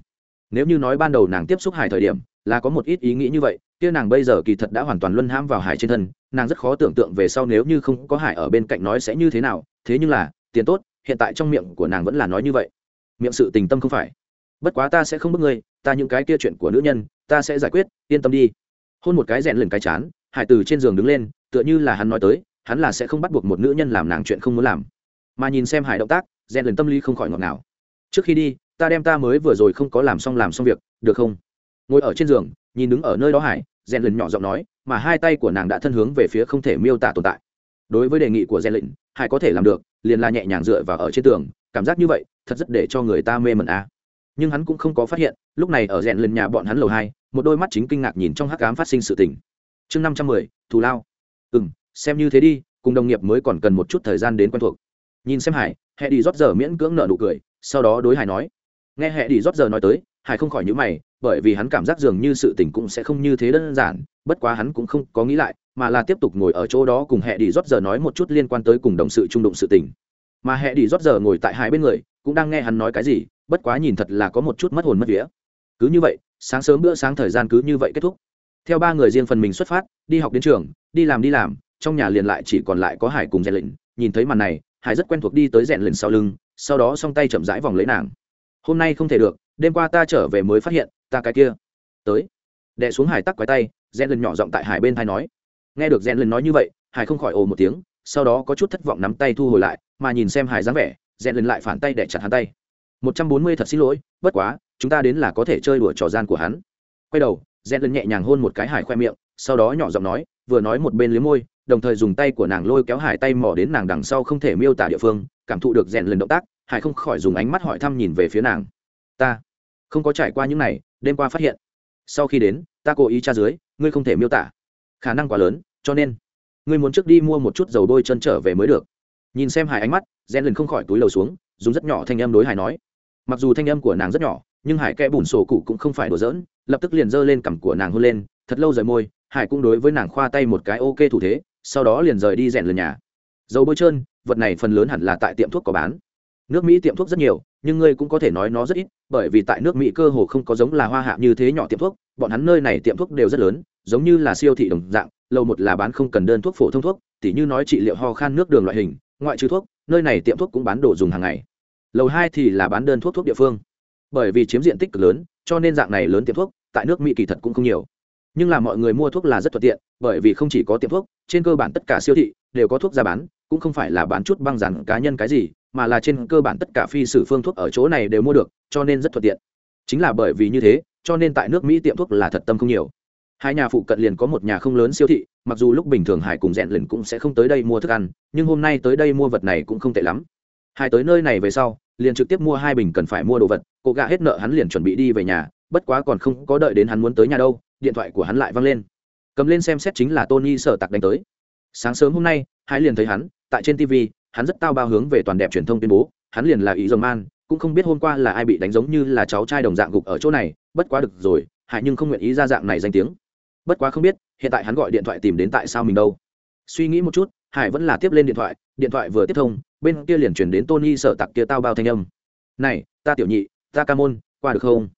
Nếu như nói ban đầu nàng tiếp xúc hải thời điểm, là có một ít ý nghĩ như vậy, kia nàng bây giờ kỳ thật đã hoàn toàn luân hãm vào hải trên thân, nàng rất khó tưởng tượng về sau nếu như không có hải ở bên cạnh nói sẽ như thế nào, thế nhưng là, tiền tốt, hiện tại trong miệng của nàng vẫn là nói như vậy. Miệng sự tình tâm không phải bất quá ta sẽ không bức ngươi, ta những cái kia chuyện của nữ nhân, ta sẽ giải quyết, yên tâm đi. Hôn một cái rèn lần cái chán, hải từ trên giường đứng lên, tựa như là hắn nói tới, hắn là sẽ không bắt buộc một nữ nhân làm nàng chuyện không muốn làm. Mà nhìn xem hải động tác rèn lần tâm lý không khỏi ngọt ngào. Trước khi đi, ta đem ta mới vừa rồi không có làm xong làm xong việc, được không? Ngồi ở trên giường, nhìn đứng ở nơi đó hải rèn lần nhỏ giọng nói, mà hai tay của nàng đã thân hướng về phía không thể miêu tả tồn tại. Đối với đề nghị của rèn lệnh hải có thể làm được, liền là nhẹ nhàng dựa vào ở trên tường, cảm giác như vậy, thật rất để cho người ta mê mẩn a à nhưng hắn cũng không có phát hiện, lúc này ở rèn lần nhà bọn hắn lầu hai, một đôi mắt chính kinh ngạc nhìn trong hắc cám phát sinh sự tình. Chương năm trăm mười, thù lao. Ừ m xem như thế đi, cùng đồng nghiệp mới còn cần một chút thời gian đến quen thuộc. Nhìn xem hải, hẹ đi rót giờ miễn cưỡng nợ nụ cười, sau đó đối hải nói. Nghe hẹ đi rót giờ nói tới, hải không khỏi nhữ mày, bởi vì hắn cảm giác dường như sự tình cũng sẽ không như thế đơn giản, bất quá hắn cũng không có nghĩ lại, mà là tiếp tục ngồi ở chỗ đó cùng hẹ đi rót giờ nói một chút liên quan tới cùng đồng sự trung đụng sự tình. Mà hẹ đi rót giờ ngồi tại hai bên người, cũng đang nghe hắn nói cái gì bất quá nhìn thật là có một chút mất hồn mất vía. Cứ như vậy, sáng sớm bữa sáng thời gian cứ như vậy kết thúc. Theo ba người riêng phần mình xuất phát, đi học đến trường, đi làm đi làm, trong nhà liền lại chỉ còn lại có hải cùng rèn lịnh nhìn thấy màn này, hải rất quen thuộc đi tới rèn lịnh sau lưng, sau đó s tay chậm rãi vòng lấy nàng. Hôm nay không thể được, đêm qua ta trở về mới phát hiện, ta cái kia. Tới. Đẻ xuống hải tắc quái tay, rèn lịnh nhỏ giọng tại hải bên thai nói. Nghe được rèn lịnh nói như vậy, hải không khỏi ồ một tiếng, sau đó có chút thất vọng nắm tay thu hồi lại, mà nhìn xem hải dáng vẻ, rèn lịnh lại phản tay để chặt hắn tay một trăm bốn mươi thật xin lỗi, bất quá, chúng ta đến là có thể chơi đùa trò gian của hắn. Quay đầu rèn lần nhẹ nhàng hôn một cái hải khoe miệng, sau đó nhỏ giọng nói, vừa nói một bên liếm môi, đồng thời dùng tay của nàng lôi kéo hải tay mò đến nàng đằng sau không thể miêu tả địa phương, cảm thụ được rèn lần động tác hải không khỏi dùng ánh mắt hỏi thăm nhìn về phía nàng. Ta không có trải qua những này, đêm qua phát hiện. Sau khi đến, ta cố ý tra dưới, ngươi không thể miêu tả. Khả năng quá lớn, cho nên, ngươi muốn trước đi mua một chút dầu đôi chân trở về mới được. Nhìn xem hải ánh mắt rèn lần không khỏi túi lầu xuống, dùng rất nhỏ thanh âm đối hải nói mặc dù thanh âm của nàng rất nhỏ, nhưng hải kẽ bùn sổ cụ cũng không phải đùa giỡn, lập tức liền giơ lên cằm của nàng hôn lên, thật lâu rời môi, hải cũng đối với nàng khoa tay một cái ok thủ thế, sau đó liền rời đi rèn lần nhà. Dầu bôi trơn, vật này phần lớn hẳn là tại tiệm thuốc có bán. Nước mỹ tiệm thuốc rất nhiều, nhưng ngươi cũng có thể nói nó rất ít, bởi vì tại nước mỹ cơ hồ không có giống là hoa hạ như thế nhỏ tiệm thuốc, bọn hắn nơi này tiệm thuốc đều rất lớn, giống như là siêu thị đồng dạng lầu một là bán không cần đơn thuốc phổ thông thuốc, tỉ như nói trị liệu ho khan nước đường loại hình, ngoại trừ thuốc, nơi này tiệm thuốc cũng bán đồ dùng hàng ngày lầu hai thì là bán đơn thuốc thuốc địa phương. Bởi vì chiếm diện tích cực lớn, cho nên dạng này lớn tiệm thuốc, tại nước mỹ kỳ thật cũng không nhiều. Nhưng là mọi người mua thuốc là rất thuận tiện, bởi vì không chỉ có tiệm thuốc, trên cơ bản tất cả siêu thị đều có thuốc ra bán, cũng không phải là bán chút băng rắn cá nhân cái gì, mà là trên cơ bản tất cả phi sử phương thuốc ở chỗ này đều mua được, cho nên rất thuận tiện. Chính là bởi vì như thế, cho nên tại nước mỹ tiệm thuốc là thật tâm không nhiều. Hai nhà phụ cận liền có một nhà không lớn siêu thị, mặc dù lúc bình thường hải cùng rèn lần cũng sẽ không tới đây mua thức ăn, nhưng hôm nay tới đây mua vật này cũng không tệ lắm hai tới nơi này về sau, liền trực tiếp mua hai bình cần phải mua đồ vật, cô gạ hết nợ hắn liền chuẩn bị đi về nhà, bất quá còn không có đợi đến hắn muốn tới nhà đâu, điện thoại của hắn lại văng lên. Cầm lên xem xét chính là tony sợ tặc đánh tới. Sáng sớm hôm nay, hải liền thấy hắn, tại trên tv hắn rất tao bao hướng về toàn đẹp truyền thông tuyên bố, hắn liền là ý dòng man, cũng không biết hôm qua là ai bị đánh giống như là cháu trai đồng dạng gục ở chỗ này, bất quá được rồi, hải nhưng không nguyện ý ra dạng này danh tiếng. Bất quá không biết, hiện tại hắn gọi điện thoại tìm đến tại sao mình đâu. Suy nghĩ một chút, hải vẫn là tiếp lên điện thoại điện thoại vừa tiếp thông bên kia liền chuyển đến tony sợ tặc kia tao bao thanh âm. Này, ta tiểu nhị, ta ca môn, qua được không?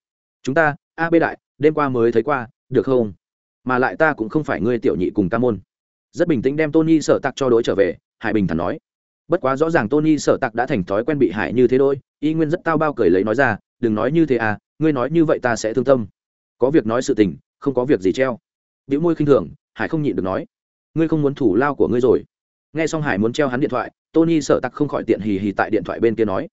Chúng ta, a b đại, đêm qua mới thấy qua, được không? Mà lại ta cũng không phải ngươi tiểu nhị cùng ca môn. Rất bình tĩnh đem tony sợ tặc cho đối trở về, hải bình thản nói. Bất quá rõ ràng tony sợ tặc đã thành thói quen bị hại như thế đôi, y nguyên rất tao bao cười lấy nói ra, đừng nói như thế à ngươi nói như vậy ta sẽ thương tâm. Có việc nói sự tình, không có việc gì treo. Biểu môi khinh thường, hải không nhịn được nói. Ngươi không muốn thủ lao của ngươi rồi nghe xong hải muốn treo hắn điện thoại, tony sợ tặc không khỏi tiện hì hì tại điện thoại bên kia nói,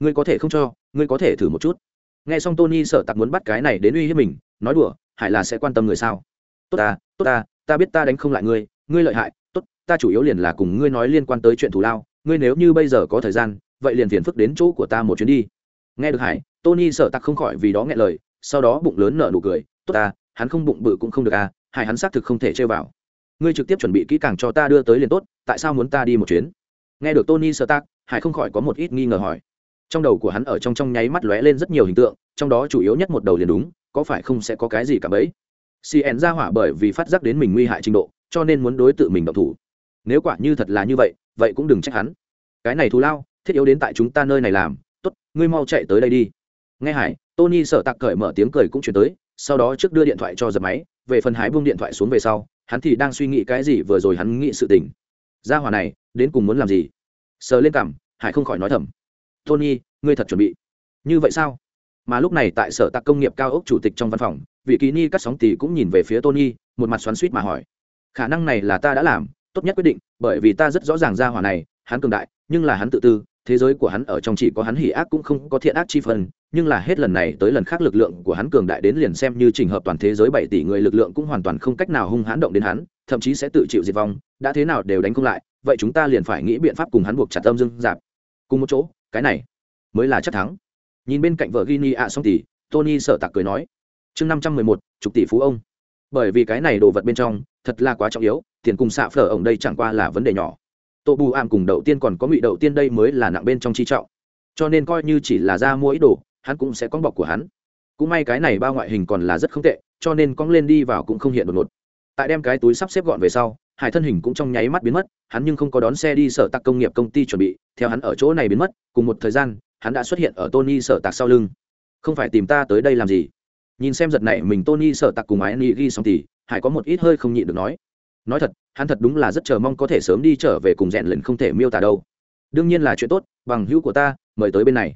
ngươi có thể không cho, ngươi có thể thử một chút. Nghe xong tony sợ tặc muốn bắt cái này đến uy hiếp mình, nói đùa, hải là sẽ quan tâm người sao? Tốt ta tốt ta ta biết ta đánh không lại ngươi ngươi lợi hại, tốt, ta chủ yếu liền là cùng ngươi nói liên quan tới chuyện thù lao, ngươi nếu như bây giờ có thời gian, vậy liền phiền phức đến chỗ của ta một chuyến đi. Nghe được hải, tony sợ tặc không khỏi vì đó nghe lời, sau đó bụng lớn nở nụ cười, tốt ta, hắn không bụng bự cũng không được à Hải hắn xác thực không thể chơi vào ngươi trực tiếp chuẩn bị kỹ càng cho ta đưa tới liền tốt, tại sao muốn ta đi một chuyến? Nghe được tony sơ tác, hải không khỏi có một ít nghi ngờ hỏi. Trong đầu của hắn ở trong trong nháy mắt lóe lên rất nhiều hình tượng, trong đó chủ yếu nhất một đầu liền đúng, có phải không sẽ có cái gì cả bấy? Cn ra hỏa bởi vì phát giác đến mình nguy hại trình độ, cho nên muốn đối tự mình động thủ. Nếu quả như thật là như vậy vậy cũng đừng trách hắn. Cái này thù lao, thiết yếu đến tại chúng ta nơi này làm. Tốt, ngươi mau chạy tới đây đi. Nghe hải, tony sợ tặc cởi mở tiếng cười cũng chuyển tới, sau đó trước đưa điện thoại cho dập máy về phần hái buông điện thoại xuống về sau hắn thì đang suy nghĩ cái gì vừa rồi hắn nghĩ sự tình. Gia hỏa này đến cùng muốn làm gì? Sờ lên cảm, hải không khỏi nói thầm. Tony ngươi thật chuẩn bị. Như vậy sao? Mà lúc này tại sở tạc công nghiệp cao ốc chủ tịch trong văn phòng vị kỳ ni cắt sóng tỷ cũng nhìn về phía tony một mặt xoắn suýt mà hỏi. Khả năng này là ta đã làm tốt nhất quyết định bởi vì ta rất rõ ràng ra hỏa này hắn cường đại nhưng là hắn tự tư thế giới của hắn ở trong chỉ có hắn hỉ ác cũng không có thiện ác chi phần, nhưng là hết lần này tới lần khác lực lượng của hắn cường đại đến liền xem như trình hợp toàn thế giới bảy tỷ người lực lượng cũng hoàn toàn không cách nào hung hãn động đến hắn, thậm chí sẽ tự chịu diệt vong, đã thế nào đều đánh không lại, vậy chúng ta liền phải nghĩ biện pháp cùng hắn buộc chặt tâm dương dạp. Cùng một chỗ, cái này mới là chắc thắng. Nhìn bên cạnh vợ gini ạ xong tỷ tony sợ tặc cười nói, chương năm trăm mười một, chục tỷ phú ông. Bởi vì cái này đồ vật bên trong thật là quá trọng yếu, tiền cùng xạ phở ổng đây chẳng qua là vấn đề nhỏ tổ bù ảm cùng đầu tiên còn có ngụy đầu tiên đây mới là nặng bên trong chi trọng. Cho nên coi như chỉ là ra mua ý đồ, hắn cũng sẽ có bọc của hắn. Cũng may cái này bao ngoại hình còn là rất không tệ, cho nên cong lên đi vào cũng không hiện đột ngột. Tại đem cái túi sắp xếp gọn về sau hải thân hình cũng trong nháy mắt biến mất, hắn nhưng không có đón xe đi sở tạc công nghiệp công ty chuẩn bị, theo hắn ở chỗ này biến mất, cùng một thời gian, hắn đã xuất hiện ở tony sở tạc sau lưng. Không phải tìm ta tới đây làm gì? Nhìn xem giật này mình tony sở tạc cùng ái ni ghi xong thì, hải có một ít hơi không nhịn được nói nói thật, hắn thật đúng là rất chờ mong có thể sớm đi trở về cùng rèn lần không thể miêu tả đâu. Đương nhiên là chuyện tốt, bằng hữu của ta, mời tới bên này.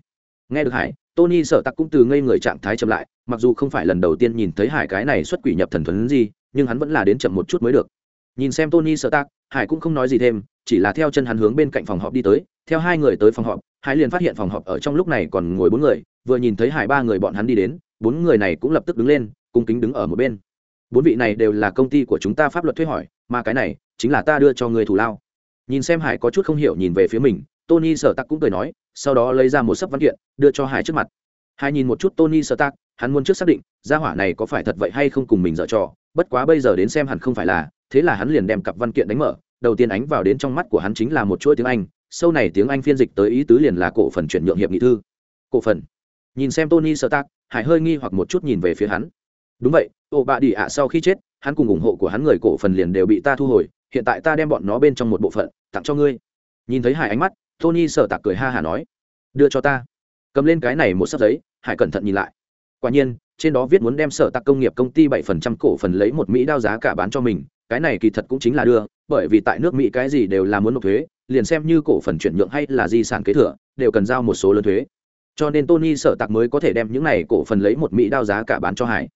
Nghe được hải, tony sợ tặc cũng từ ngây người trạng thái chậm lại, mặc dù không phải lần đầu tiên nhìn thấy hải cái này xuất quỷ nhập thần thuấn gì, nhưng hắn vẫn là đến chậm một chút mới được. Nhìn xem tony sợ tặc, hải cũng không nói gì thêm, chỉ là theo chân hắn hướng bên cạnh phòng họp đi tới, theo hai người tới phòng họp, hải liền phát hiện phòng họp ở trong lúc này còn ngồi bốn người, vừa nhìn thấy hải ba người bọn hắn đi đến, bốn người này cũng lập tức đứng lên, cung kính đứng ở một bên bốn vị này đều là công ty của chúng ta pháp luật thuê hỏi, mà cái này chính là ta đưa cho người thủ lao. Nhìn xem hải có chút không hiểu nhìn về phía mình, tony sở tắc cũng cười nói, sau đó lấy ra một sấp văn kiện, đưa cho hải trước mặt. Hải nhìn một chút tony sở tắc hắn muốn trước xác định, gia hỏa này có phải thật vậy hay không cùng mình dở trò, bất quá bây giờ đến xem hẳn không phải là, thế là hắn liền đem cặp văn kiện đánh mở, đầu tiên ánh vào đến trong mắt của hắn chính là một chuỗi tiếng anh sâu này tiếng anh phiên dịch tới ý tứ liền là cổ phần chuyển nhượng hiệp nghị thư. Cổ phần. Nhìn xem tony sơ tác hải hơi nghi hoặc một chút nhìn về phía hắn đúng vậy ổ bạ đi ạ, sau khi chết, hắn cùng ủng hộ của hắn người cổ phần liền đều bị ta thu hồi, hiện tại ta đem bọn nó bên trong một bộ phận, tặng cho ngươi. Nhìn thấy hải ánh mắt, tony sợ tạc cười ha hả nói, đưa cho ta. Cầm lên cái này một sắp giấy, hải cẩn thận nhìn lại. Quả nhiên, trên đó viết muốn đem sở tạc công nghiệp công ty bảy phần trăm cổ phần lấy một mỹ đao giá cả bán cho mình, cái này kỳ thật cũng chính là đưa, bởi vì tại nước mỹ cái gì đều là muốn nộp thuế, liền xem như cổ phần chuyển nhượng hay là di sản kế thừa, đều cần giao một số lớn thuế. Cho nên tony sở tạc mới có thể đem những này cổ phần lấy một mỹ đao giá cả bán cho hải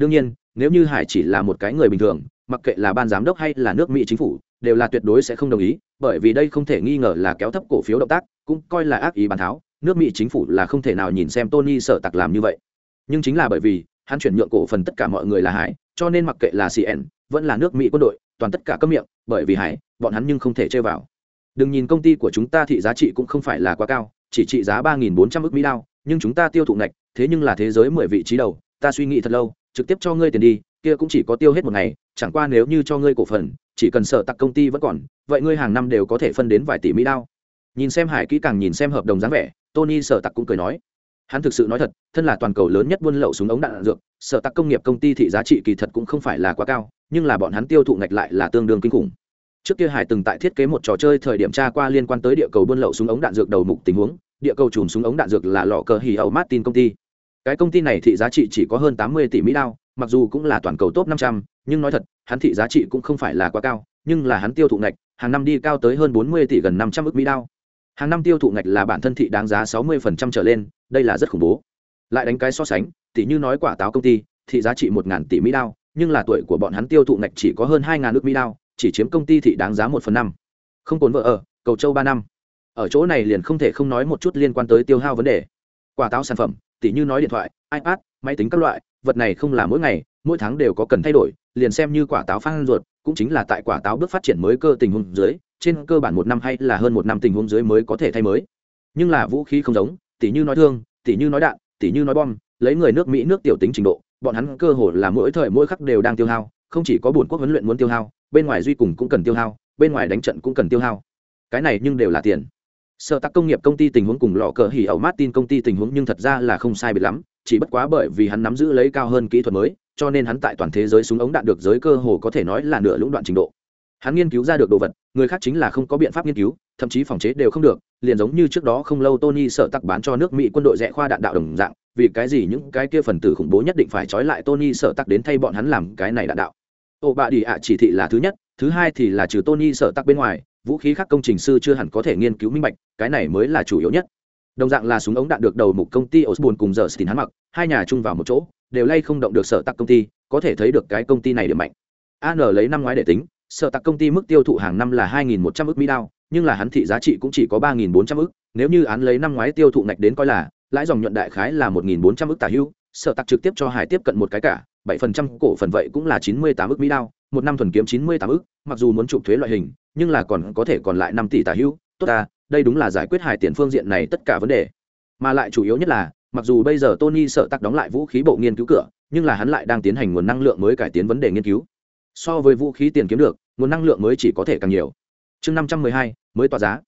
đương nhiên, nếu như hải chỉ là một cái người bình thường, mặc kệ là ban giám đốc hay là nước mỹ chính phủ, đều là tuyệt đối sẽ không đồng ý, bởi vì đây không thể nghi ngờ là kéo thấp cổ phiếu động tác, cũng coi là ác ý bàn tháo, nước mỹ chính phủ là không thể nào nhìn xem tony sợ tặc làm như vậy. Nhưng chính là bởi vì, hắn chuyển nhượng cổ phần tất cả mọi người là hải, cho nên mặc kệ là cn vẫn là nước mỹ quân đội, toàn tất cả các miệng, bởi vì hải, bọn hắn nhưng không thể chơi vào. Đừng nhìn công ty của chúng ta thị giá trị cũng không phải là quá cao, chỉ trị giá ba nghìn bốn trăm ước mỹ đao, nhưng chúng ta tiêu thụ ngạch, thế nhưng là thế giới mười vị trí đầu, ta suy nghĩ thật lâu trực tiếp cho ngươi tiền đi kia cũng chỉ có tiêu hết một ngày chẳng qua nếu như cho ngươi cổ phần chỉ cần sở tặc công ty vẫn còn vậy ngươi hàng năm đều có thể phân đến vài tỷ mỹ đao. Nhìn xem hải kỹ càng nhìn xem hợp đồng dáng vẻ tony sở tặc cũng cười nói. Hắn thực sự nói thật thân là toàn cầu lớn nhất buôn lậu súng ống đạn, đạn dược sở tặc công nghiệp công ty thị giá trị kỳ thật cũng không phải là quá cao nhưng là bọn hắn tiêu thụ ngạch lại là tương đương kinh khủng. Trước kia hải từng tại thiết kế một trò chơi thời điểm tra qua liên quan tới địa cầu buôn lậu súng ống đạn dược đầu mục tình huống địa cầu chùm súng ống đạn dược là lọ cờ hì ẩu martin công ty cái công ty này thị giá trị chỉ có hơn tám mươi tỷ mỹ đao, mặc dù cũng là toàn cầu top năm trăm, nhưng nói thật, hắn thị giá trị cũng không phải là quá cao, nhưng là hắn tiêu thụ ngạch, hàng năm đi cao tới hơn bốn mươi tỷ gần năm trăm ước mỹ đao. Hàng năm tiêu thụ ngạch là bản thân thị đáng giá sáu mươi phần trăm trở lên, đây là rất khủng bố. Lại đánh cái so sánh tỷ như nói quả táo công ty, thị giá trị một ngàn tỷ mỹ đao, nhưng là tuổi của bọn hắn tiêu thụ ngạch chỉ có hơn hai ngàn ước mỹ đao, chỉ chiếm công ty thị đáng giá một phần năm. Không cồn vợ ở, cầu châu ba năm. Ở chỗ này liền không thể không nói một chút liên quan tới tiêu hao vấn đề. Quả táo sản phẩm tỉ như nói điện thoại, ipad, máy tính các loại, vật này không là mỗi ngày, mỗi tháng đều có cần thay đổi, liền xem như quả táo phan ruột, cũng chính là tại quả táo bước phát triển mới cơ tình huống dưới, trên cơ bản một năm hay là hơn một năm tình huống dưới mới có thể thay mới. Nhưng là vũ khí không giống, tỉ như nói thương, tỉ như nói đạn, tỉ như nói bom, lấy người nước mỹ, nước tiểu tính trình độ, bọn hắn cơ hồ là mỗi thời mỗi khắc đều đang tiêu hao, không chỉ có bổn quốc huấn luyện muốn tiêu hao, bên ngoài duy cùng cũng cần tiêu hao, bên ngoài đánh trận cũng cần tiêu hao. Cái này nhưng đều là tiền sở tắc công nghiệp công ty tình huống cùng lò cờ hỉ ẩu martin công ty tình huống nhưng thật ra là không sai biệt lắm, chỉ bất quá bởi vì hắn nắm giữ lấy cao hơn kỹ thuật mới, cho nên hắn tại toàn thế giới súng ống đạn được giới cơ hồ có thể nói là nửa lũng đoạn trình độ. Hắn nghiên cứu ra được đồ vật, người khác chính là không có biện pháp nghiên cứu, thậm chí phòng chế đều không được, liền giống như trước đó không lâu tony sợ tắc bán cho nước mỹ quân đội rẽ khoa đạn đạo đồng dạng, vì cái gì những cái kia phần tử khủng bố nhất định phải trói lại tony sợ tắc đến thay bọn hắn làm cái này đạn đạo. Ô bạ đi ạ, chỉ thị là thứ nhất, thứ hai thì là trừ tony sợ tắc bên ngoài vũ khí khác công trình sư chưa hẳn có thể nghiên cứu minh bạch, cái này mới là chủ yếu nhất. Đồng dạng là súng ống đạn được đầu mục công ty osborne cùng giờ stin hắn mặc, hai nhà chung vào một chỗ, đều lay không động được sở tạc công ty, có thể thấy được cái công ty này điểm mạnh. An lấy năm ngoái để tính, sở tặc công ty mức tiêu thụ hàng năm là 2.100 ức mỹ đao, nhưng là hắn thị giá trị cũng chỉ có 3.400 ức nếu như án lấy năm ngoái tiêu thụ ngạch đến coi là, lãi dòng nhuận đại khái là 1.400 ức tả hưu, sở tặc trực tiếp cho hải tiếp cận một cái cả 7% cổ phần vậy cũng là 98 ức mỹ đao, một năm thuần kiếm 98 ức mặc dù muốn chụp thuế loại hình nhưng là còn có thể còn lại 5 tỷ tả hữu, tốt ta, đây đúng là giải quyết hải tiền phương diện này tất cả vấn đề. Mà lại chủ yếu nhất là, mặc dù bây giờ Tony sợ tặc đóng lại vũ khí bộ nghiên cứu cửa, nhưng là hắn lại đang tiến hành nguồn năng lượng mới cải tiến vấn đề nghiên cứu. So với vũ khí tiền kiếm được, nguồn năng lượng mới chỉ có thể càng nhiều. Chương năm trăm mười hai, mới tỏa giá.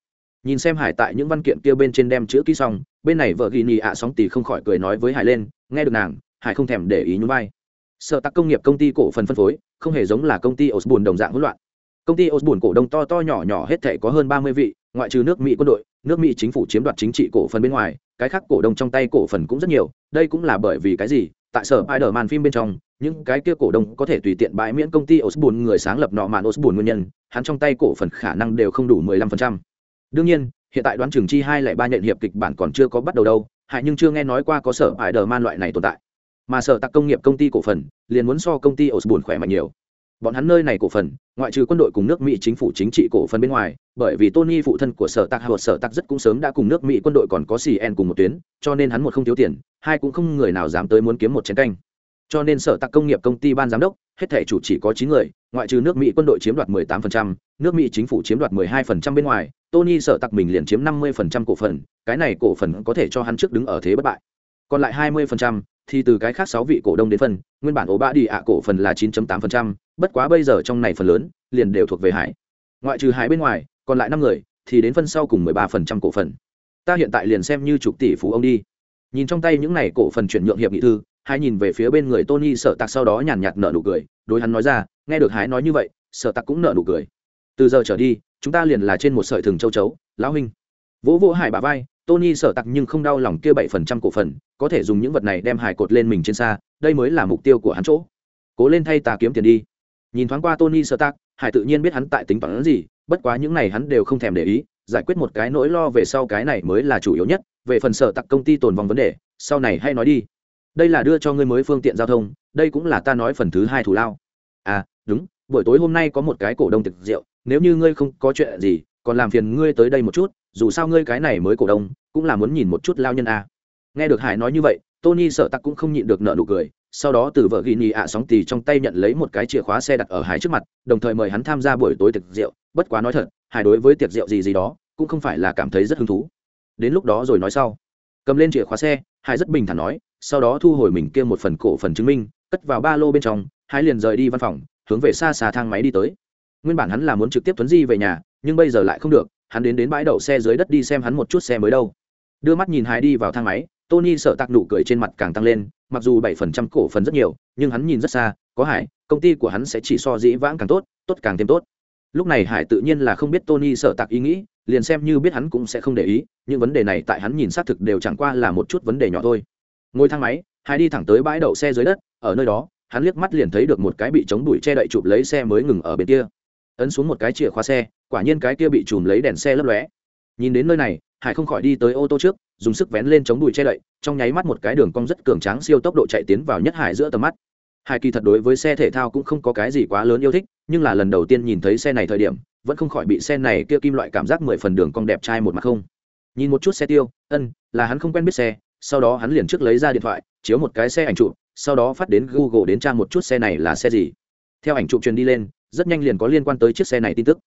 Nhìn xem hải tại những văn kiện kia bên trên đem chữ ký xong, bên này vợ ghi nhì ạ sóng tì không khỏi cười nói với hải lên, nghe được nàng, hải không thèm để ý nhún vai. Sợ tắc công nghiệp công ty cổ phần phân phối, không hề giống là công ty osborne đồng dạng hỗn loạn công ty osborne cổ đông to to nhỏ nhỏ hết thể có hơn ba mươi vị ngoại trừ nước mỹ quân đội nước mỹ chính phủ chiếm đoạt chính trị cổ phần bên ngoài cái khác cổ đông trong tay cổ phần cũng rất nhiều đây cũng là bởi vì cái gì tại sở Spider-Man phim bên trong, những cái kia cổ đông có thể tùy tiện bãi miễn công ty Osborne người sáng lập nọ màn Osborne nguyên nhân, hắn trong tay cổ phần khả năng đều không đủ 15%. Đương nhiên, hiện tại đoán chừng chi hai lại ba nhận hiệp kịch bản còn chưa có bắt đầu đâu, hại nhưng chưa nghe nói qua có sở Spider-Man loại này tồn tại. Mà sở tạc công nghiệp công ty cổ phần, liền muốn so công ty Osborne khỏe mạnh nhiều bọn hắn nơi này cổ phần ngoại trừ quân đội cùng nước mỹ chính phủ chính trị cổ phần bên ngoài bởi vì tony phụ thân của sở tạc hoặc sở tạc rất cũng sớm đã cùng nước mỹ quân đội còn có cn cùng một tuyến cho nên hắn một không thiếu tiền hai cũng không người nào dám tới muốn kiếm một chiến canh. Cho nên sở tạc công nghiệp công ty ban giám đốc hết thể chủ chỉ có chín người ngoại trừ nước mỹ quân đội chiếm đoạt 18%, nước mỹ chính phủ chiếm đoạt 12% bên ngoài tony sở tạc mình liền chiếm 50% cổ phần cái này cổ phần có thể cho hắn trước đứng ở thế bất bại. Còn lại 20%, thì từ cái khác sáu vị cổ đông đến phần nguyên bản ổ bạ đi ạ cổ phần là 9.8%, bất quá bây giờ trong này phần lớn liền đều thuộc về hải. Ngoại trừ hải bên ngoài, còn lại năm người thì đến phân sau cùng 13% cổ phần. Ta hiện tại liền xem như chục tỷ phú ông đi. Nhìn trong tay những này cổ phần chuyển nhượng hiệp nghị thư hai nhìn về phía bên người tony sợ tặc sau đó nhàn nhạt nở nụ cười, đối hắn nói ra, nghe được hải nói như vậy, sợ tặc cũng nở nụ cười. Từ giờ trở đi, chúng ta liền là trên một sợi thừng châu chấu, lão huynh. Vỗ vỗ hải bà vai, tony sợ tặc nhưng không đau lòng kia bảy phần trăm cổ phần, có thể dùng những vật này đem hải cột lên mình trên xa, đây mới là mục tiêu của hắn chỗ. Cố lên thay ta kiếm tiền đi nhìn thoáng qua tony sơ tặc hải tự nhiên biết hắn tại tính toán gì, bất quá những này hắn đều không thèm để ý, giải quyết một cái nỗi lo về sau cái này mới là chủ yếu nhất, về phần sở tặc công ty tồn vong vấn đề, sau này hay nói đi đây là đưa cho ngươi mới phương tiện giao thông, đây cũng là ta nói phần thứ hai thủ lao à đúng, buổi tối hôm nay có một cái cổ đông thực rượu, nếu như ngươi không có chuyện gì, còn làm phiền ngươi tới đây một chút, dù sao ngươi cái này mới cổ đông, cũng là muốn nhìn một chút lao nhân à. nghe được hải nói như vậy tony sợ tặc cũng không nhịn được nợ nụ cười, sau đó từ vợ ghi nhì ạ sóng tì trong tay nhận lấy một cái chìa khóa xe đặt ở hải trước mặt, đồng thời mời hắn tham gia buổi tối tiệc rượu. Bất quá nói thật hải đối với tiệc rượu gì gì đó, cũng không phải là cảm thấy rất hứng thú. Đến lúc đó rồi nói sau. Cầm lên chìa khóa xe hải rất bình thản nói, sau đó thu hồi mình kia một phần cổ phần chứng minh, cất vào ba lô bên trong hải liền rời đi văn phòng, hướng về xa xa thang máy đi tới. Nguyên bản hắn là muốn trực tiếp tuấn di về nhà, nhưng bây giờ lại không được, hắn đến đến bãi đậu xe dưới đất đi xem hắn một chút xe mới đâu. Đưa mắt nhìn hải đi vào thang máy tony sợ tạc nụ cười trên mặt càng tăng lên, mặc dù bảy phần trăm cổ phần rất nhiều, nhưng hắn nhìn rất xa, có hải, công ty của hắn sẽ chỉ so dĩ vãng càng tốt tốt càng thêm tốt. Lúc này hải tự nhiên là không biết tony sợ tạc ý nghĩ, liền xem như biết hắn cũng sẽ không để ý những vấn đề này tại hắn nhìn xác thực đều chẳng qua là một chút vấn đề nhỏ thôi. Ngồi thang máy, hải đi thẳng tới bãi đậu xe dưới đất, ở nơi đó, hắn liếc mắt liền thấy được một cái bị chống đuổi che đậy chụp lấy xe mới ngừng ở bên kia. Ấn xuống một cái chìa khóa xe, quả nhiên cái kia bị chùm lấy đèn xe lấp lóe. Nhìn đến nơi này, hải không khỏi đi tới ô tô trước dùng sức vén lên chống đùi che đậy, trong nháy mắt một cái đường cong rất cường tráng siêu tốc độ chạy tiến vào nhất hải giữa tầm mắt. Hải kỳ thật đối với xe thể thao cũng không có cái gì quá lớn yêu thích, nhưng là lần đầu tiên nhìn thấy xe này thời điểm, vẫn không khỏi bị xe này kia kim loại cảm giác mười phần đường cong đẹp trai một mặt không. Nhìn một chút xe tiêu, ân, là hắn không quen biết xe, sau đó hắn liền trước lấy ra điện thoại, chiếu một cái xe ảnh chụp, sau đó phát đến google đến tra một chút xe này là xe gì. Theo ảnh chụp truyền đi lên, rất nhanh liền có liên quan tới chiếc xe này tin tức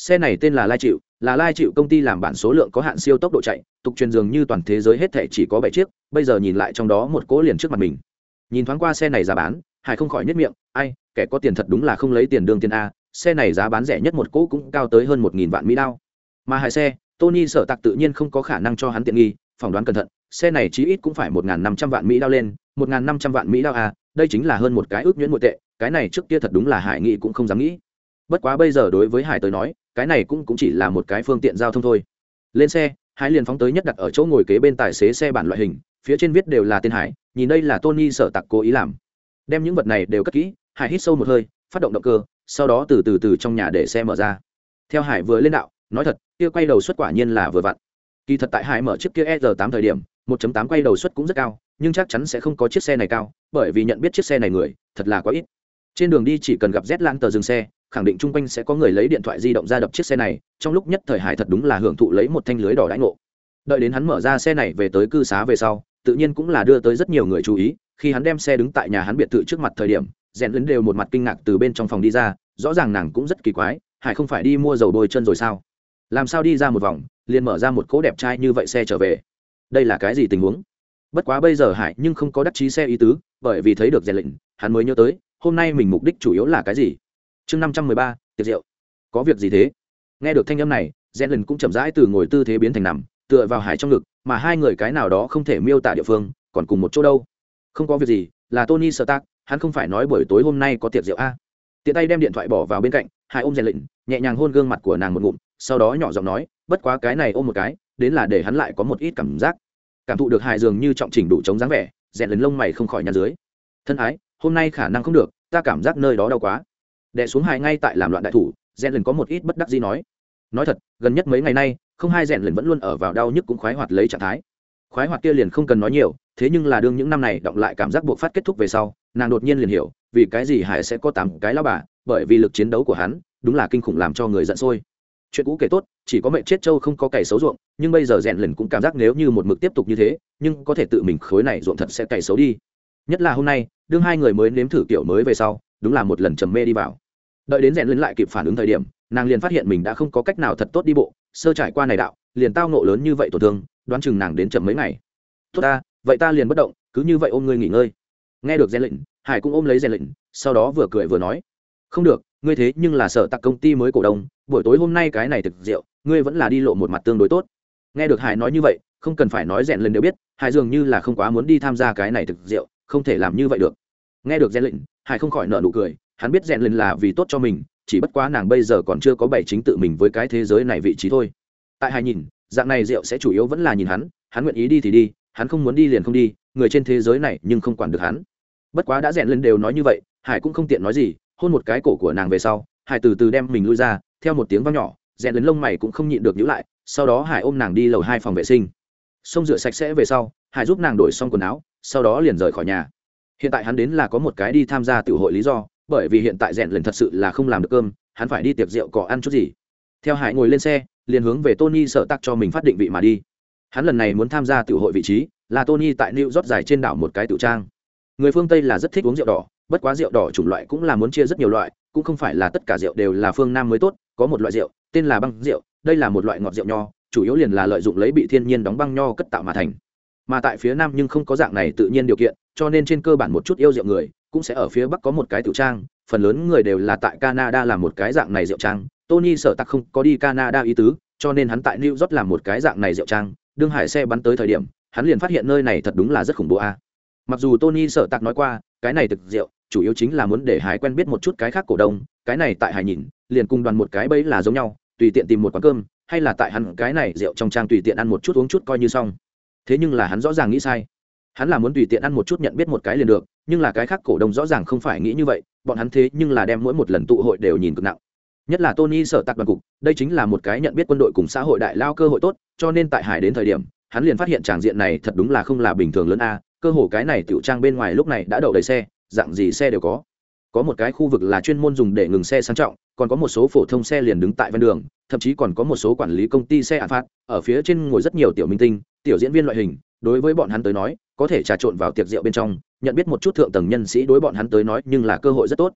xe này tên là lai chịu, là lai chịu công ty làm bản số lượng có hạn siêu tốc độ chạy, tục truyền dường như toàn thế giới hết thể chỉ có bảy chiếc, bây giờ nhìn lại trong đó một cỗ liền trước mặt mình. Nhìn thoáng qua xe này giá bán, hải không khỏi nhất miệng, ai, kẻ có tiền thật đúng là không lấy tiền đương tiền a, xe này giá bán rẻ nhất một cỗ cũng cao tới hơn một nghìn vạn mỹ đao. Mà hải xe, tony sở tặc tự nhiên không có khả năng cho hắn tiện nghi, phỏng đoán cẩn thận, xe này chí ít cũng phải một năm trăm vạn mỹ đao lên, một năm trăm vạn mỹ đao a, đây chính là hơn một cái ước nhuyễn nội tệ, cái này trước kia thật đúng là hải nghị cũng không dám nghĩ bất quá bây giờ đối với hải tới nói cái này cũng, cũng chỉ là một cái phương tiện giao thông thôi. Lên xe hải liền phóng tới nhất đặt ở chỗ ngồi kế bên tài xế xe bản loại hình phía trên viết đều là tên hải nhìn đây là tony sở tặc cố ý làm. Đem những vật này đều cất kỹ hải hít sâu một hơi phát động động cơ sau đó từ từ từ trong nhà để xe mở ra. Theo hải vừa lên đạo nói thật kia quay đầu xuất quả nhiên là vừa vặn. Kỳ thật tại hải mở chiếc kia r 8 thời điểm 1.8 quay đầu suất cũng rất cao nhưng chắc chắn sẽ không có chiếc xe này cao bởi vì nhận biết chiếc xe này người thật là quá ít. Trên đường đi chỉ cần gặp z lan tờ dừng xe khẳng định chung quanh sẽ có người lấy điện thoại di động ra đập chiếc xe này, trong lúc nhất thời hải thật đúng là hưởng thụ lấy một thanh lưới đỏ đãi ngộ. Đợi đến hắn mở ra xe này về tới cư xá về sau, tự nhiên cũng là đưa tới rất nhiều người chú ý, khi hắn đem xe đứng tại nhà hắn biệt thự trước mặt thời điểm, rèn lấn đều một mặt kinh ngạc từ bên trong phòng đi ra, rõ ràng nàng cũng rất kỳ quái, hải không phải đi mua dầu bôi chân rồi sao? Làm sao đi ra một vòng, liền mở ra một cỗ đẹp trai như vậy xe trở về? Đây là cái gì tình huống? Bất quá bây giờ hải nhưng không có đắc chí xe ý tứ, bởi vì thấy được rèn lệnh hắn mới nhớ tới, hôm nay mình mục đích chủ yếu là cái gì? Chương năm trăm mười ba, tiệc rượu. Có việc gì thế? Nghe được thanh âm này rèn lệnh cũng chậm rãi từ ngồi tư thế biến thành nằm, tựa vào hải trong ngực, mà hai người cái nào đó không thể miêu tả địa phương, còn cùng một chỗ đâu. Không có việc gì, là tony sơ tác hắn không phải nói buổi tối hôm nay có tiệc rượu a tiện tay đem điện thoại bỏ vào bên cạnh, hai ôm rèn lệnh nhẹ nhàng hôn gương mặt của nàng một ngụm, sau đó nhỏ giọng nói, bất quá cái này ôm một cái, đến là để hắn lại có một ít cảm giác. Cảm thụ được hài dường như trọng chỉnh đủ chống dáng vẻ rèn lần lông mày không khỏi nhăn dưới. Thân ái, hôm nay khả năng không được, ta cảm giác nơi đó đau quá đẻ xuống hài ngay tại làm loạn đại thủ rèn lần có một ít bất đắc gì nói. Nói thật, gần nhất mấy ngày nay, không hai rèn lần vẫn luôn ở vào đau nhức cũng khoái hoạt lấy trạng thái. Khoái hoạt kia liền không cần nói nhiều, thế nhưng là đương những năm này động lại cảm giác buộc phát kết thúc về sau, nàng đột nhiên liền hiểu, vì cái gì hải sẽ có tám cái lao bà, bởi vì lực chiến đấu của hắn, đúng là kinh khủng làm cho người giận sôi. Chuyện cũ kể tốt, chỉ có mẹ chết trâu không có cày xấu ruộng, nhưng bây giờ rèn lần cũng cảm giác nếu như một mực tiếp tục như thế, nhưng có thể tự mình khối này ruộng thật sẽ cày xấu đi. Nhất là hôm nay, đương hai người mới nếm thử kiểu mới về sau đúng là một lần trầm mê đi vào. Đợi đến rèn luyện lại kịp phản ứng thời điểm, nàng liền phát hiện mình đã không có cách nào thật tốt đi bộ, sơ trải qua này đạo, liền tao nộ lớn như vậy tổn thương, đoán chừng nàng đến chậm mấy ngày. Tốt ta, vậy ta liền bất động, cứ như vậy ôm ngươi nghỉ ngơi. Nghe được rèn lệnh hải cũng ôm lấy rèn lệnh sau đó vừa cười vừa nói, không được, ngươi thế nhưng là sở tặc công ty mới cổ đông, buổi tối hôm nay cái này thực rượu, ngươi vẫn là đi lộ một mặt tương đối tốt. Nghe được hải nói như vậy, không cần phải nói rèn lần đều biết, hải dường như là không quá muốn đi tham gia cái này thực rượu, không thể làm như vậy được. Nghe được rèn lệnh hải không khỏi nợ nụ cười, hắn biết rèn lần là vì tốt cho mình, chỉ bất quá nàng bây giờ còn chưa có bảy chính tự mình với cái thế giới này vị trí thôi. Tại hải nhìn, dạng này rượu sẽ chủ yếu vẫn là nhìn hắn hắn nguyện ý đi thì đi, hắn không muốn đi liền không đi, người trên thế giới này nhưng không quản được hắn. Bất quá đã rèn lên đều nói như vậy, hải cũng không tiện nói gì, hôn một cái cổ của nàng về sau, hải từ từ đem mình lui ra, theo một tiếng vang nhỏ, rèn lên lông mày cũng không nhịn được nhữ lại, sau đó hải ôm nàng đi lầu hai phòng vệ sinh. Xông rửa sạch sẽ về sau, hải giúp nàng đổi xong quần áo, sau đó liền rời khỏi nhà hiện tại hắn đến là có một cái đi tham gia tiểu hội lý do, bởi vì hiện tại rèn lần thật sự là không làm được cơm, hắn phải đi tiệc rượu cỏ ăn chút gì. Theo hải ngồi lên xe, liền hướng về tony sợ tắc cho mình phát định vị mà đi. Hắn lần này muốn tham gia tiểu hội vị trí là tony tại new york dài trên đảo một cái tiểu trang. Người phương tây là rất thích uống rượu đỏ, bất quá rượu đỏ chủng loại cũng là muốn chia rất nhiều loại, cũng không phải là tất cả rượu đều là phương nam mới tốt, có một loại rượu, tên là băng rượu, đây là một loại ngọt rượu nho, chủ yếu liền là lợi dụng lấy bị thiên nhiên đóng băng nho cất tạo mà thành. Mà tại phía nam nhưng không có dạng này tự nhiên điều kiện cho nên trên cơ bản một chút yêu rượu người cũng sẽ ở phía bắc có một cái tiểu trang, phần lớn người đều là tại canada làm một cái dạng này rượu trang. Tony sở tặc không có đi canada ý tứ, cho nên hắn tại new york làm một cái dạng này rượu trang. Đương hải xe bắn tới thời điểm, hắn liền phát hiện nơi này thật đúng là rất khủng bố a. Mặc dù tony sợ tặc nói qua, cái này thực rượu, chủ yếu chính là muốn để hải quen biết một chút cái khác cổ đông, cái này tại hải nhìn, liền cùng đoàn một cái bẫy là giống nhau, tùy tiện tìm một quán cơm, hay là tại hắn cái này rượu trong trang tùy tiện ăn một chút uống chút coi như xong. Thế nhưng là hắn rõ ràng nghĩ sai hắn là muốn tùy tiện ăn một chút nhận biết một cái liền được, nhưng là cái khác cổ đông rõ ràng không phải nghĩ như vậy, bọn hắn thế nhưng là đem mỗi một lần tụ hội đều nhìn cực nặng. Nhất là tony sợ tạc đoàn cục, đây chính là một cái nhận biết quân đội cùng xã hội đại lao cơ hội tốt, cho nên tại hải đến thời điểm, hắn liền phát hiện tràng diện này thật đúng là không là bình thường lớn a, cơ hồ cái này tiểu trang bên ngoài lúc này đã đậu đầy xe, dạng gì xe đều có. Có một cái khu vực là chuyên môn dùng để ngừng xe sang trọng, còn có một số phổ thông xe liền đứng tại ven đường, thậm chí còn có một số quản lý công ty xe ạn phát ở phía trên ngồi rất nhiều tiểu minh tinh, tiểu diễn viên loại hình, đối với bọn hắn tới nói có thể trà trộn vào tiệc rượu bên trong, nhận biết một chút thượng tầng nhân sĩ đối bọn hắn tới nói nhưng là cơ hội rất tốt.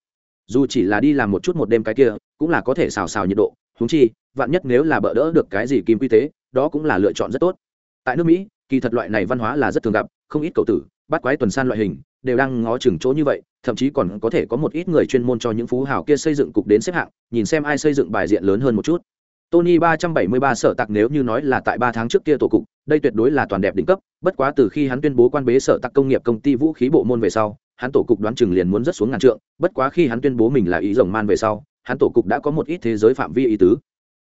Dù chỉ là đi làm một chút một đêm cái kia, cũng là có thể xào xào nhiệt độ húng chi, vạn nhất nếu là bỡ đỡ được cái gì kim quy tế, đó cũng là lựa chọn rất tốt. Tại nước mỹ, kỳ thật loại này văn hóa là rất thường gặp, không ít cầu tử, bắt quái tuần san loại hình, đều đang ngó chừng chỗ như vậy, thậm chí còn có thể có một ít người chuyên môn cho những phú hào kia xây dựng cục đến xếp hạng, nhìn xem ai xây dựng bài diện lớn hơn một chút. Tony 373 sở tạc nếu như nói là tại 3 tháng trước kia tổ cục, đây tuyệt đối là toàn đẹp đỉnh cấp, bất quá từ khi hắn tuyên bố quan bế sở tạc công nghiệp công ty vũ khí bộ môn về sau, hắn tổ cục đoán chừng liền muốn rất xuống ngàn trượng, bất quá khi hắn tuyên bố mình là ý rồng man về sau, hắn tổ cục đã có một ít thế giới phạm vi ý tứ.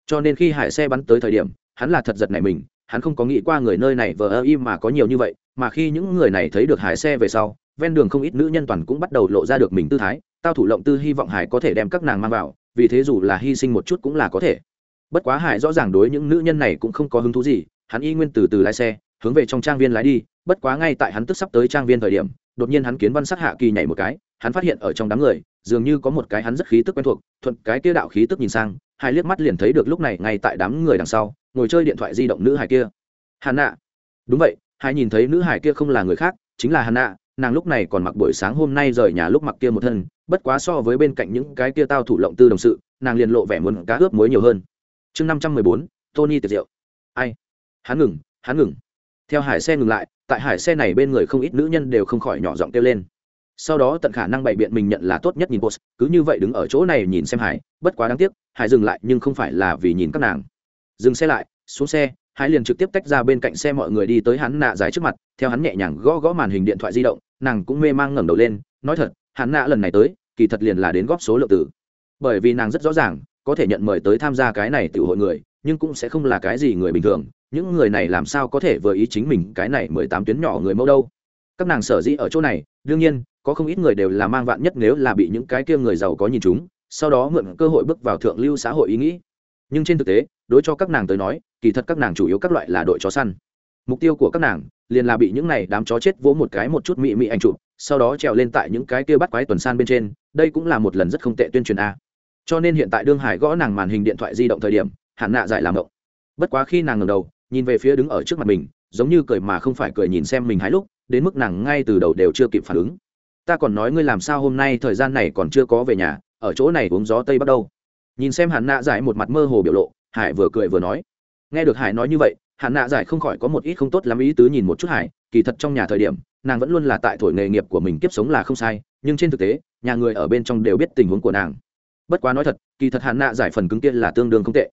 Cho nên khi hải xe bắn tới thời điểm, hắn là thật giật nảy mình, hắn không có nghĩ qua người nơi này vờ im mà có nhiều như vậy, mà khi những người này thấy được hải xe về sau, ven đường không ít nữ nhân toàn cũng bắt đầu lộ ra được mình tư thái, tao thủ lộng tư hy vọng hải có thể đem các nàng mang vào, vì thế dù là hy sinh một chút cũng là có thể bất quá hải rõ ràng đối những nữ nhân này cũng không có hứng thú gì, hắn y nguyên từ từ lái xe, hướng về trong trang viên lái đi, bất quá ngay tại hắn tức sắp tới trang viên thời điểm, đột nhiên hắn kiến văn sắc hạ kỳ nhảy một cái, hắn phát hiện ở trong đám người, dường như có một cái hắn rất khí tức quen thuộc, thuận cái kia đạo khí tức nhìn sang hai liếc mắt liền thấy được lúc này ngay tại đám người đằng sau, ngồi chơi điện thoại di động nữ hải kia. Hàn nạ. Đúng vậy hai nhìn thấy nữ hải kia không là người khác, chính là hàn nạ, nàng lúc này còn mặc buổi sáng hôm nay rời nhà lúc mặc kia một thân, bất quá so với bên cạnh những cái kia tao thủ lộng tư đồng sự, nàng liền lộ vẻ muốn cá ướp muối nhiều hơn chương năm trăm mười bốn, tony tiệt diệu. Ai? Hắn ngừng hắn ngừng. Theo hải xe ngừng lại, tại hải xe này bên người không ít nữ nhân đều không khỏi nhỏ giọng kêu lên. Sau đó tận khả năng bày biện mình nhận là tốt nhất nhìn post, cứ như vậy đứng ở chỗ này nhìn xem hải, bất quá đáng tiếc, hải dừng lại nhưng không phải là vì nhìn các nàng. Dừng xe lại, xuống xe, hải liền trực tiếp tách ra bên cạnh xe mọi người đi tới hắn nạ dài trước mặt, theo hắn nhẹ nhàng gõ gõ màn hình điện thoại di động, nàng cũng mê mang ngẩng đầu lên, nói thật, hắn nạ lần này tới, kỳ thật liền là đến góp số lượng tử. Bởi vì nàng rất rõ ràng có thể nhận mời tới tham gia cái này tiểu hội người, nhưng cũng sẽ không là cái gì người bình thường. Những người này làm sao có thể vừa ý chính mình cái này mười tám tuyến nhỏ người mẫu đâu? Các nàng sở dĩ ở chỗ này, đương nhiên, có không ít người đều là mang vạn nhất nếu là bị những cái kia người giàu có nhìn chúng, sau đó mượn cơ hội bước vào thượng lưu xã hội ý nghĩ. Nhưng trên thực tế, đối cho các nàng tới nói, kỳ thật các nàng chủ yếu các loại là đội chó săn. Mục tiêu của các nàng, liền là bị những này đám chó chết vỗ một cái một chút mị mị anh chụp, sau đó trèo lên tại những cái kia bắt quái tuần san bên trên. Đây cũng là một lần rất không tệ tuyên truyền a cho nên hiện tại đương hải gõ nàng màn hình điện thoại di động thời điểm hạn nạ giải làm động. Bất quá khi nàng ngầm đầu, nhìn về phía đứng ở trước mặt mình, giống như cười mà không phải cười nhìn xem mình hái lúc, đến mức nàng ngay từ đầu đều chưa kịp phản ứng. Ta còn nói ngươi làm sao hôm nay thời gian này còn chưa có về nhà, ở chỗ này uống gió tây bắt đầu nhìn xem hạn nạ giải một mặt mơ hồ biểu lộ, hải vừa cười vừa nói. Nghe được hải nói như vậy hạn nạ giải không khỏi có một ít không tốt lắm ý tứ nhìn một chút hải, kỳ thật trong nhà thời điểm, nàng vẫn luôn là tại thổi nghề nghiệp của mình kiếp sống là không sai, nhưng trên thực tế, nhà người ở bên trong đều biết tình huống của nàng bất quá nói thật, kỳ thật hạn nạ giải phần cứng kia là tương đương không tệ.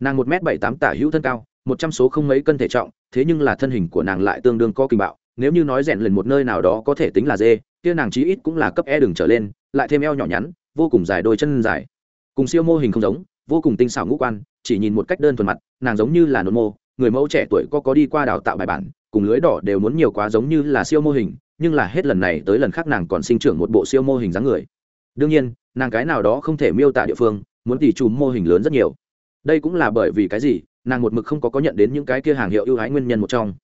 Nàng một m bảy tám tả hữu thân cao, một trăm số không mấy cân thể trọng, thế nhưng là thân hình của nàng lại tương đương có kinh bạo, nếu như nói rèn lần một nơi nào đó có thể tính là dê, kia nàng chí ít cũng là cấp e đường trở lên, lại thêm eo nhỏ nhắn, vô cùng dài đôi chân dài. Cùng siêu mô hình không giống, vô cùng tinh xảo ngũ quan, chỉ nhìn một cách đơn thuần mặt, nàng giống như là nôn mô, người mẫu trẻ tuổi có có đi qua đào tạo bài bản, cùng lưới đỏ đều muốn nhiều quá giống như là siêu mô hình, nhưng là hết lần này tới lần khác nàng còn sinh trưởng một bộ siêu mô hình dáng người. Đương nhiên nàng cái nào đó không thể miêu tả địa phương, muốn tỉ trùm mô hình lớn rất nhiều. Đây cũng là bởi vì cái gì, nàng một mực không có có nhận đến những cái kia hàng hiệu ưu hái nguyên nhân một trong.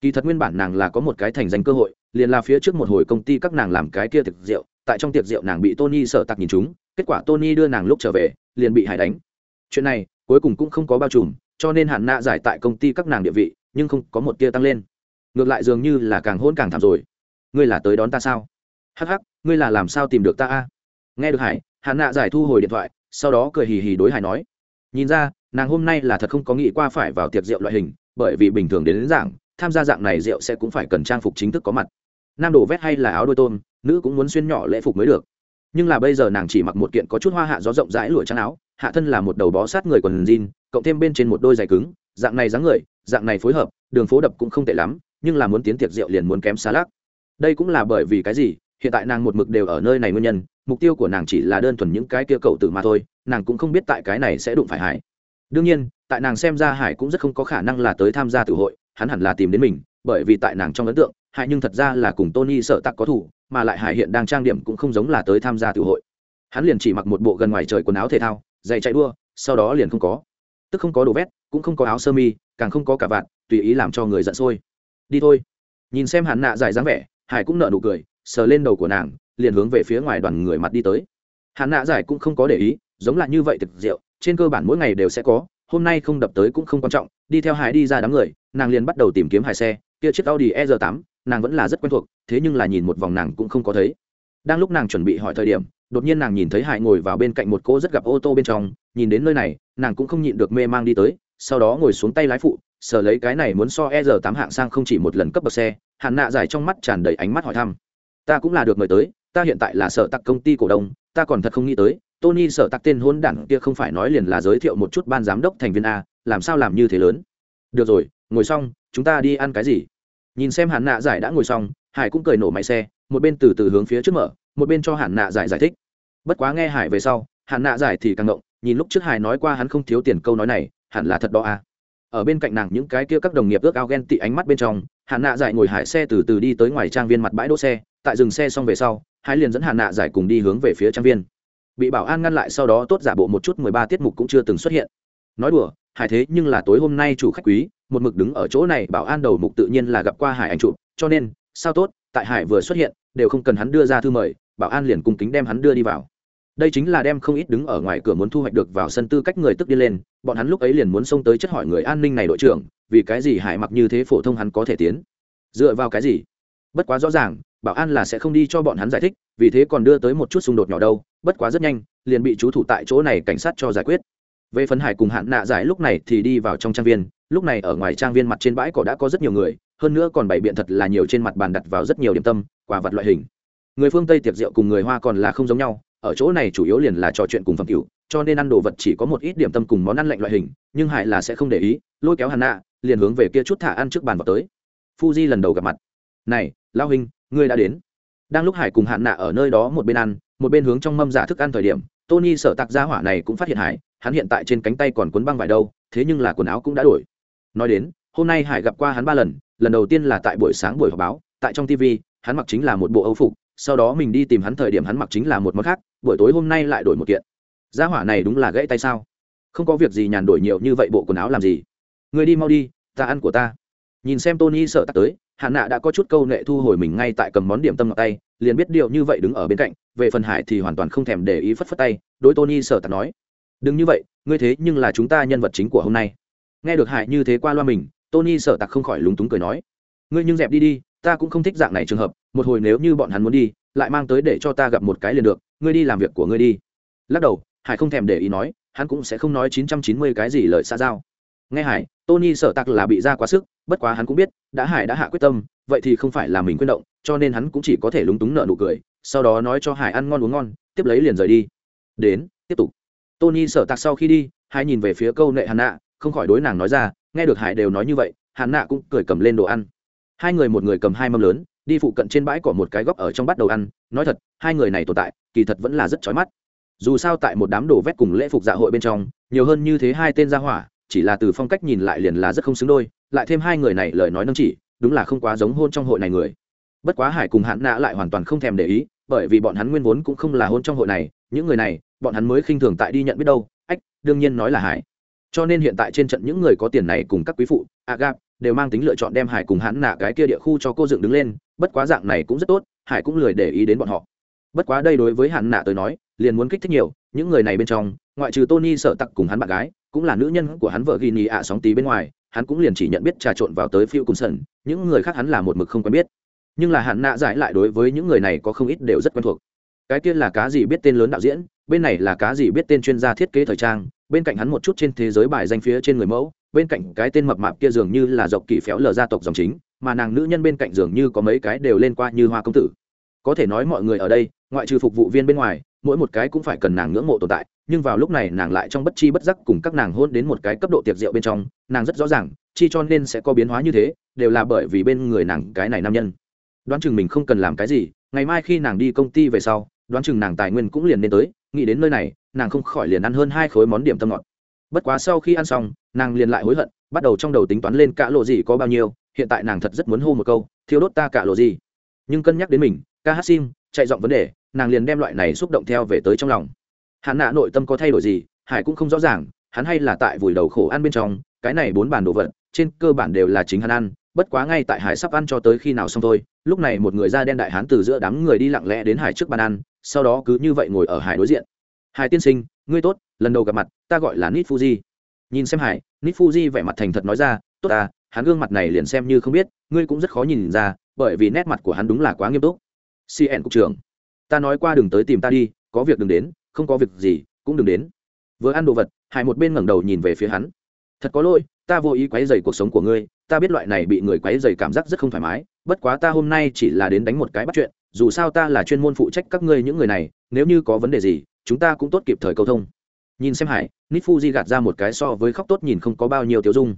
Kỳ thật nguyên bản nàng là có một cái thành danh cơ hội, liền là phía trước một hồi công ty các nàng làm cái kia thực rượu, tại trong tiệc rượu nàng bị tony sợ tặc nhìn chúng, kết quả tony đưa nàng lúc trở về, liền bị hải đánh. Chuyện này, cuối cùng cũng không có bao trùm, cho nên hạn nạ giải tại công ty các nàng địa vị, nhưng không có một tia tăng lên. Ngược lại dường như là càng hôn càng thảm rồi. Ngươi là tới đón ta sao? Hắc hắc, ngươi là làm sao tìm được ta a? Nghe được hải hạn nạ giải thu hồi điện thoại sau đó cười hì hì đối hải nói. Nhìn ra nàng hôm nay là thật không có nghĩ qua phải vào tiệc rượu loại hình bởi vì bình thường đến, đến giảng tham gia dạng này rượu sẽ cũng phải cần trang phục chính thức có mặt. Nam đồ vét hay là áo đôi tôm nữ cũng muốn xuyên nhỏ lễ phục mới được. Nhưng là bây giờ nàng chỉ mặc một kiện có chút hoa hạ gió rộng rãi lụa trắng áo hạ thân là một đầu bó sát người quần jean cộng thêm bên trên một đôi giày cứng dạng này dáng người dạng này phối hợp đường phố đập cũng không tệ lắm nhưng là muốn tiến tiệc rượu liền muốn kém xa lắc. Đây cũng là bởi vì cái gì hiện tại nàng một mực đều ở nơi này nguyên nhân mục tiêu của nàng chỉ là đơn thuần những cái kia cậu tử mà thôi, nàng cũng không biết tại cái này sẽ đụng phải hải. Đương nhiên, tại nàng xem ra hải cũng rất không có khả năng là tới tham gia tử hội, hắn hẳn là tìm đến mình, bởi vì tại nàng trong ấn tượng, hải nhưng thật ra là cùng tony sợ tặc có thủ mà lại hải hiện đang trang điểm cũng không giống là tới tham gia tử hội. Hắn liền chỉ mặc một bộ gần ngoài trời quần áo thể thao, giày chạy đua, sau đó liền không có. Tức không có đồ vét, cũng không có áo sơ mi, càng không có cả vạt, tùy ý làm cho người giận sôi. Đi thôi. Nhìn xem hắn nạ dài dáng vẻ, hải cũng nợ nụ cười, sờ lên đầu của nàng liền hướng về phía ngoài đoàn người mặt đi tới. Hạn nạ giải cũng không có để ý, giống là như vậy thực rượu, trên cơ bản mỗi ngày đều sẽ có, hôm nay không đập tới cũng không quan trọng, đi theo hải đi ra đám người, nàng liền bắt đầu tìm kiếm hải xe, kia chiếc audi e r 8 nàng vẫn là rất quen thuộc, thế nhưng là nhìn một vòng nàng cũng không có thấy. Đang lúc nàng chuẩn bị hỏi thời điểm, đột nhiên nàng nhìn thấy hải ngồi vào bên cạnh một cô rất gặp ô tô bên trong, nhìn đến nơi này, nàng cũng không nhịn được mê mang đi tới, sau đó ngồi xuống tay lái phụ sở lấy cái này muốn so e r 8 hạng sang không chỉ một lần cấp bậc xe hạn nạ giải trong mắt tràn đầy ánh mắt hỏi thăm. Ta cũng là được mời tới ta hiện tại là sở tặc công ty cổ đông, ta còn thật không nghĩ tới, tony sở tặc tên hôn đảng kia không phải nói liền là giới thiệu một chút ban giám đốc thành viên a, làm sao làm như thế lớn? Được rồi, ngồi xong, chúng ta đi ăn cái gì? Nhìn xem hạn nạ giải đã ngồi xong, hải cũng cười nổ máy xe, một bên từ từ hướng phía trước mở, một bên cho hạn nạ giải giải thích. Bất quá nghe hải về sau hạn nạ giải thì càng ngộng, nhìn lúc trước hải nói qua hắn không thiếu tiền câu nói này, hẳn là thật đó à ở bên cạnh nàng những cái kia các đồng nghiệp ước ao ghen tị ánh mắt bên trong hạn nạ giải ngồi hải xe từ từ đi tới ngoài trang viên mặt bãi đỗ xe, tại dừng xe xong về sau hải liền dẫn hà nạ giải cùng đi hướng về phía trang viên. Bị bảo an ngăn lại sau đó tốt giả bộ một chút mười ba tiết mục cũng chưa từng xuất hiện. Nói đùa, hải thế nhưng là tối hôm nay chủ khách quý, một mực đứng ở chỗ này bảo an đầu mục tự nhiên là gặp qua hải ảnh chụp, cho nên, sao tốt, tại hải vừa xuất hiện, đều không cần hắn đưa ra thư mời, bảo an liền cung kính đem hắn đưa đi vào. Đây chính là đem không ít đứng ở ngoài cửa muốn thu hoạch được vào sân tư cách người tức đi lên, bọn hắn lúc ấy liền muốn xông tới chất hỏi người an ninh này đội trưởng, vì cái gì hải mặc như thế phổ thông hắn có thể tiến? Dựa vào cái gì? Bất quá rõ ràng bảo an là sẽ không đi cho bọn hắn giải thích, vì thế còn đưa tới một chút xung đột nhỏ đâu, bất quá rất nhanh, liền bị chú thủ tại chỗ này cảnh sát cho giải quyết. Về phần hải cùng hạn nạ giải lúc này thì đi vào trong trang viên, lúc này ở ngoài trang viên mặt trên bãi cỏ đã có rất nhiều người, hơn nữa còn bày biện thật là nhiều trên mặt bàn đặt vào rất nhiều điểm tâm, quà vật loại hình. Người phương tây tiệc rượu cùng người hoa còn là không giống nhau, ở chỗ này chủ yếu liền là trò chuyện cùng phẩm cửu cho nên ăn đồ vật chỉ có một ít điểm tâm cùng món ăn lạnh loại hình, nhưng hải là sẽ không để ý, lôi kéo hàn nạ, liền hướng về kia chút thả ăn trước bàn vào tới. Fuji lần đầu gặp mặt. Này lao hình ngươi đã đến. Đang lúc hải cùng hạn nạ ở nơi đó một bên ăn, một bên hướng trong mâm giả thức ăn thời điểm, tony sở tạc gia hỏa này cũng phát hiện hải, hắn hiện tại trên cánh tay còn quấn băng vải đâu, thế nhưng là quần áo cũng đã đổi. Nói đến, hôm nay hải gặp qua hắn ba lần lần đầu tiên là tại buổi sáng buổi họp báo, tại trong tv hắn mặc chính là một bộ âu phục, sau đó mình đi tìm hắn thời điểm hắn mặc chính là một món khác, buổi tối hôm nay lại đổi một kiện. Gia hỏa này đúng là gãy tay sao? Không có việc gì nhàn đổi nhiều như vậy bộ quần áo làm gì? Người đi mau đi, ta ăn của ta. Nhìn xem tony sợ tắt tới Hàn nạ đã có chút câu nệ thu hồi mình ngay tại cầm món điểm tâm ngọc tay, liền biết điệu như vậy đứng ở bên cạnh, về phần hải thì hoàn toàn không thèm để ý phất phất tay, đối tony sở tạt nói. Đừng như vậy, ngươi thế nhưng là chúng ta nhân vật chính của hôm nay. Nghe được hải như thế qua loa mình, tony Sở tặc không khỏi lúng túng cười nói. Ngươi nhưng dẹp đi đi, ta cũng không thích dạng này trường hợp, một hồi nếu như bọn hắn muốn đi, lại mang tới để cho ta gặp một cái liền được, ngươi đi làm việc của ngươi đi. Lắc đầu, hải không thèm để ý nói, hắn cũng sẽ không nói chín trăm chín mươi cái gì lời xa giao nghe hải, tony sợ tặc là bị ra quá sức, bất quá hắn cũng biết, đã hải đã hạ quyết tâm, vậy thì không phải là mình quyết động, cho nên hắn cũng chỉ có thể lúng túng nợ nụ cười, sau đó nói cho hải ăn ngon uống ngon, tiếp lấy liền rời đi. Đến, tiếp tục. Tony sợ tặc sau khi đi, hải nhìn về phía câu nệ hàn nạ, không khỏi đối nàng nói ra, nghe được hải đều nói như vậy, hàn nạ cũng cười cầm lên đồ ăn. Hai người một người cầm hai mâm lớn, đi phụ cận trên bãi cỏ một cái góc ở trong bắt đầu ăn, nói thật, hai người này tồn tại, kỳ thật vẫn là rất chói mắt. Dù sao tại một đám đồ vét cùng lễ phục dạ hội bên trong, nhiều hơn như thế hai tên gia hỏa chỉ là từ phong cách nhìn lại liền là rất không xứng đôi, lại thêm hai người này lời nói nâng chỉ, đúng là không quá giống hôn trong hội này người. Bất quá hải cùng hắn nạ lại hoàn toàn không thèm để ý, bởi vì bọn hắn nguyên vốn cũng không là hôn trong hội này, những người này, bọn hắn mới khinh thường tại đi nhận biết đâu, ách, đương nhiên nói là hải. Cho nên hiện tại trên trận những người có tiền này cùng các quý phụ agap đều mang tính lựa chọn đem hải cùng hắn nạ cái kia địa khu cho cô dựng đứng lên, bất quá dạng này cũng rất tốt, hải cũng lười để ý đến bọn họ. Bất quá đây đối với hắn nạ tới nói, liền muốn kích thích nhiều, những người này bên trong, ngoại trừ tony sợ tặc cùng hắn bạn gái cũng là nữ nhân của hắn vợ ghi nhì ạ sóng tí bên ngoài, hắn cũng liền chỉ nhận biết trà trộn vào tới phiêu cùng sần, những người khác hắn là một mực không quen biết. Nhưng là hạn nạ giải lại đối với những người này có không ít đều rất quen thuộc. Cái kia là cá gì biết tên lớn đạo diễn, bên này là cá gì biết tên chuyên gia thiết kế thời trang, bên cạnh hắn một chút trên thế giới bài danh phía trên người mẫu, bên cạnh cái tên mập mạp kia dường như là dọc kỳ phéo lờ gia tộc dòng chính, mà nàng nữ nhân bên cạnh dường như có mấy cái đều lên qua như hoa công tử. Có thể nói mọi người ở đây, ngoại trừ phục vụ viên bên ngoài, mỗi một cái cũng phải cần nàng ngưỡng mộ tồn tại nhưng vào lúc này nàng lại trong bất chi bất giác cùng các nàng hôn đến một cái cấp độ tiệc rượu bên trong, nàng rất rõ ràng, chi cho nên sẽ có biến hóa như thế, đều là bởi vì bên người nàng cái này nam nhân. Đoán chừng mình không cần làm cái gì, ngày mai khi nàng đi công ty về sau, đoán chừng nàng tài nguyên cũng liền nên tới, nghĩ đến nơi này, nàng không khỏi liền ăn hơn hai khối món điểm tâm ngọt. Bất quá sau khi ăn xong, nàng liền lại hối hận, bắt đầu trong đầu tính toán lên cả lộ gì có bao nhiêu, hiện tại nàng thật rất muốn hô một câu thiếu đốt ta cả lộ gì. Nhưng cân nhắc đến mình, ca hát sim, chạy giọng vấn đề, nàng liền đem loại này xúc động theo về tới trong lòng hắn nạ nội tâm có thay đổi gì, hải cũng không rõ ràng, hắn hay là tại vùi đầu khổ ăn bên trong, cái này bốn bàn đồ vật, trên cơ bản đều là chính hắn ăn, bất quá ngay tại hải sắp ăn cho tới khi nào xong thôi, lúc này một người da đen đại hán từ giữa đám người đi lặng lẽ đến hải trước bàn ăn, sau đó cứ như vậy ngồi ở hải đối diện. Hải tiên sinh, ngươi tốt, lần đầu gặp mặt, ta gọi là nít fuji. Nhìn xem hải nít fuji vẻ mặt thành thật nói ra, tốt à hắn gương mặt này liền xem như không biết, ngươi cũng rất khó nhìn ra, bởi vì nét mặt của hắn đúng là quá nghiêm túc. Cn cục trưởng, ta nói qua đừng tới tìm ta đi, có việc đừng đến không có việc gì, cũng đừng đến. Vừa ăn đồ vật, hải một bên ngẩng đầu nhìn về phía hắn. Thật có lỗi, ta vô ý quấy dày cuộc sống của ngươi, ta biết loại này bị người quấy dày cảm giác rất không thoải mái, bất quá ta hôm nay chỉ là đến đánh một cái bắt chuyện, dù sao ta là chuyên môn phụ trách các ngươi những người này, nếu như có vấn đề gì, chúng ta cũng tốt kịp thời câu thông. Nhìn xem hải nít fuji gạt ra một cái so với khóc tốt nhìn không có bao nhiêu tiêu dung.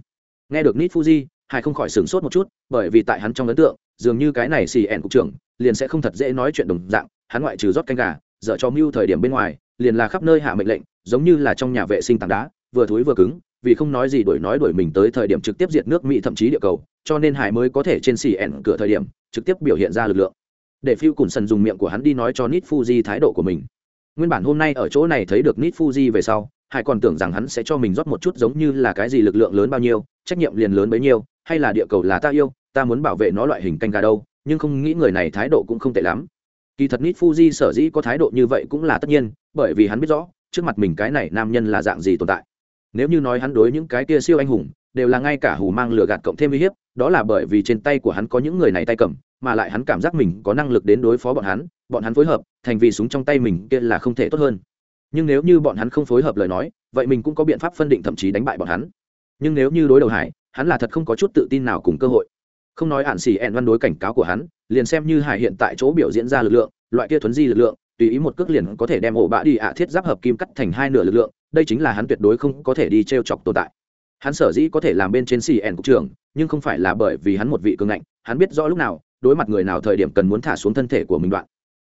Nghe được nít fuji hải không khỏi sửng sốt một chút, bởi vì tại hắn trong ấn tượng, dường như cái này xì ẻn cục trưởng liền sẽ không thật dễ nói chuyện đồng dạng, hắn ngoại trừ rót canh gà, dở cho mưu thời điểm bên ngoài liền là khắp nơi hạ mệnh lệnh, giống như là trong nhà vệ sinh tảng đá, vừa thối vừa cứng, vì không nói gì đuổi nói đuổi mình tới thời điểm trực tiếp diệt nước mỹ thậm chí địa cầu, cho nên hải mới có thể trên xì ẻn cửa thời điểm, trực tiếp biểu hiện ra lực lượng. Để phiêu cùn sần dùng miệng của hắn đi nói cho nít fuji thái độ của mình. Nguyên bản hôm nay ở chỗ này thấy được nít fuji về sau, hải còn tưởng rằng hắn sẽ cho mình rót một chút giống như là cái gì lực lượng lớn bao nhiêu, trách nhiệm liền lớn bấy nhiêu, hay là địa cầu là ta yêu, ta muốn bảo vệ nó loại hình canh gà đâu, nhưng không nghĩ người này thái độ cũng không tệ lắm. Kỳ thật nít fuji sở dĩ có thái độ như vậy cũng là tất nhiên bởi vì hắn biết rõ, trước mặt mình cái này nam nhân là dạng gì tồn tại. Nếu như nói hắn đối những cái kia siêu anh hùng, đều là ngay cả hù mang lừa gạt cộng thêm uy hiếp, đó là bởi vì trên tay của hắn có những người này tay cầm, mà lại hắn cảm giác mình có năng lực đến đối phó bọn hắn bọn hắn phối hợp, thành vì súng trong tay mình kia là không thể tốt hơn. Nhưng nếu như bọn hắn không phối hợp lời nói, vậy mình cũng có biện pháp phân định thậm chí đánh bại bọn hắn. Nhưng nếu như đối đầu hải, hắn là thật không có chút tự tin nào cùng cơ hội. Không nói ạn xỉ ẹn văn đối cảnh cáo của hắn, liền xem như hải hiện tại chỗ biểu diễn ra lực lượng, loại kia thuấn di lực lượng tùy ý một cước liền có thể đem ổ bã đi ạ thiết giáp hợp kim cắt thành hai nửa lực lượng, đây chính là hắn tuyệt đối không có thể đi t r e o chọc tồn tại. Hắn sở dĩ có thể làm bên trên cn ẻn cục trưởng, nhưng không phải là bởi vì hắn một vị cường ngạnh, hắn biết rõ lúc nào, đối mặt người nào thời điểm cần muốn thả xuống thân thể của mình đoạn.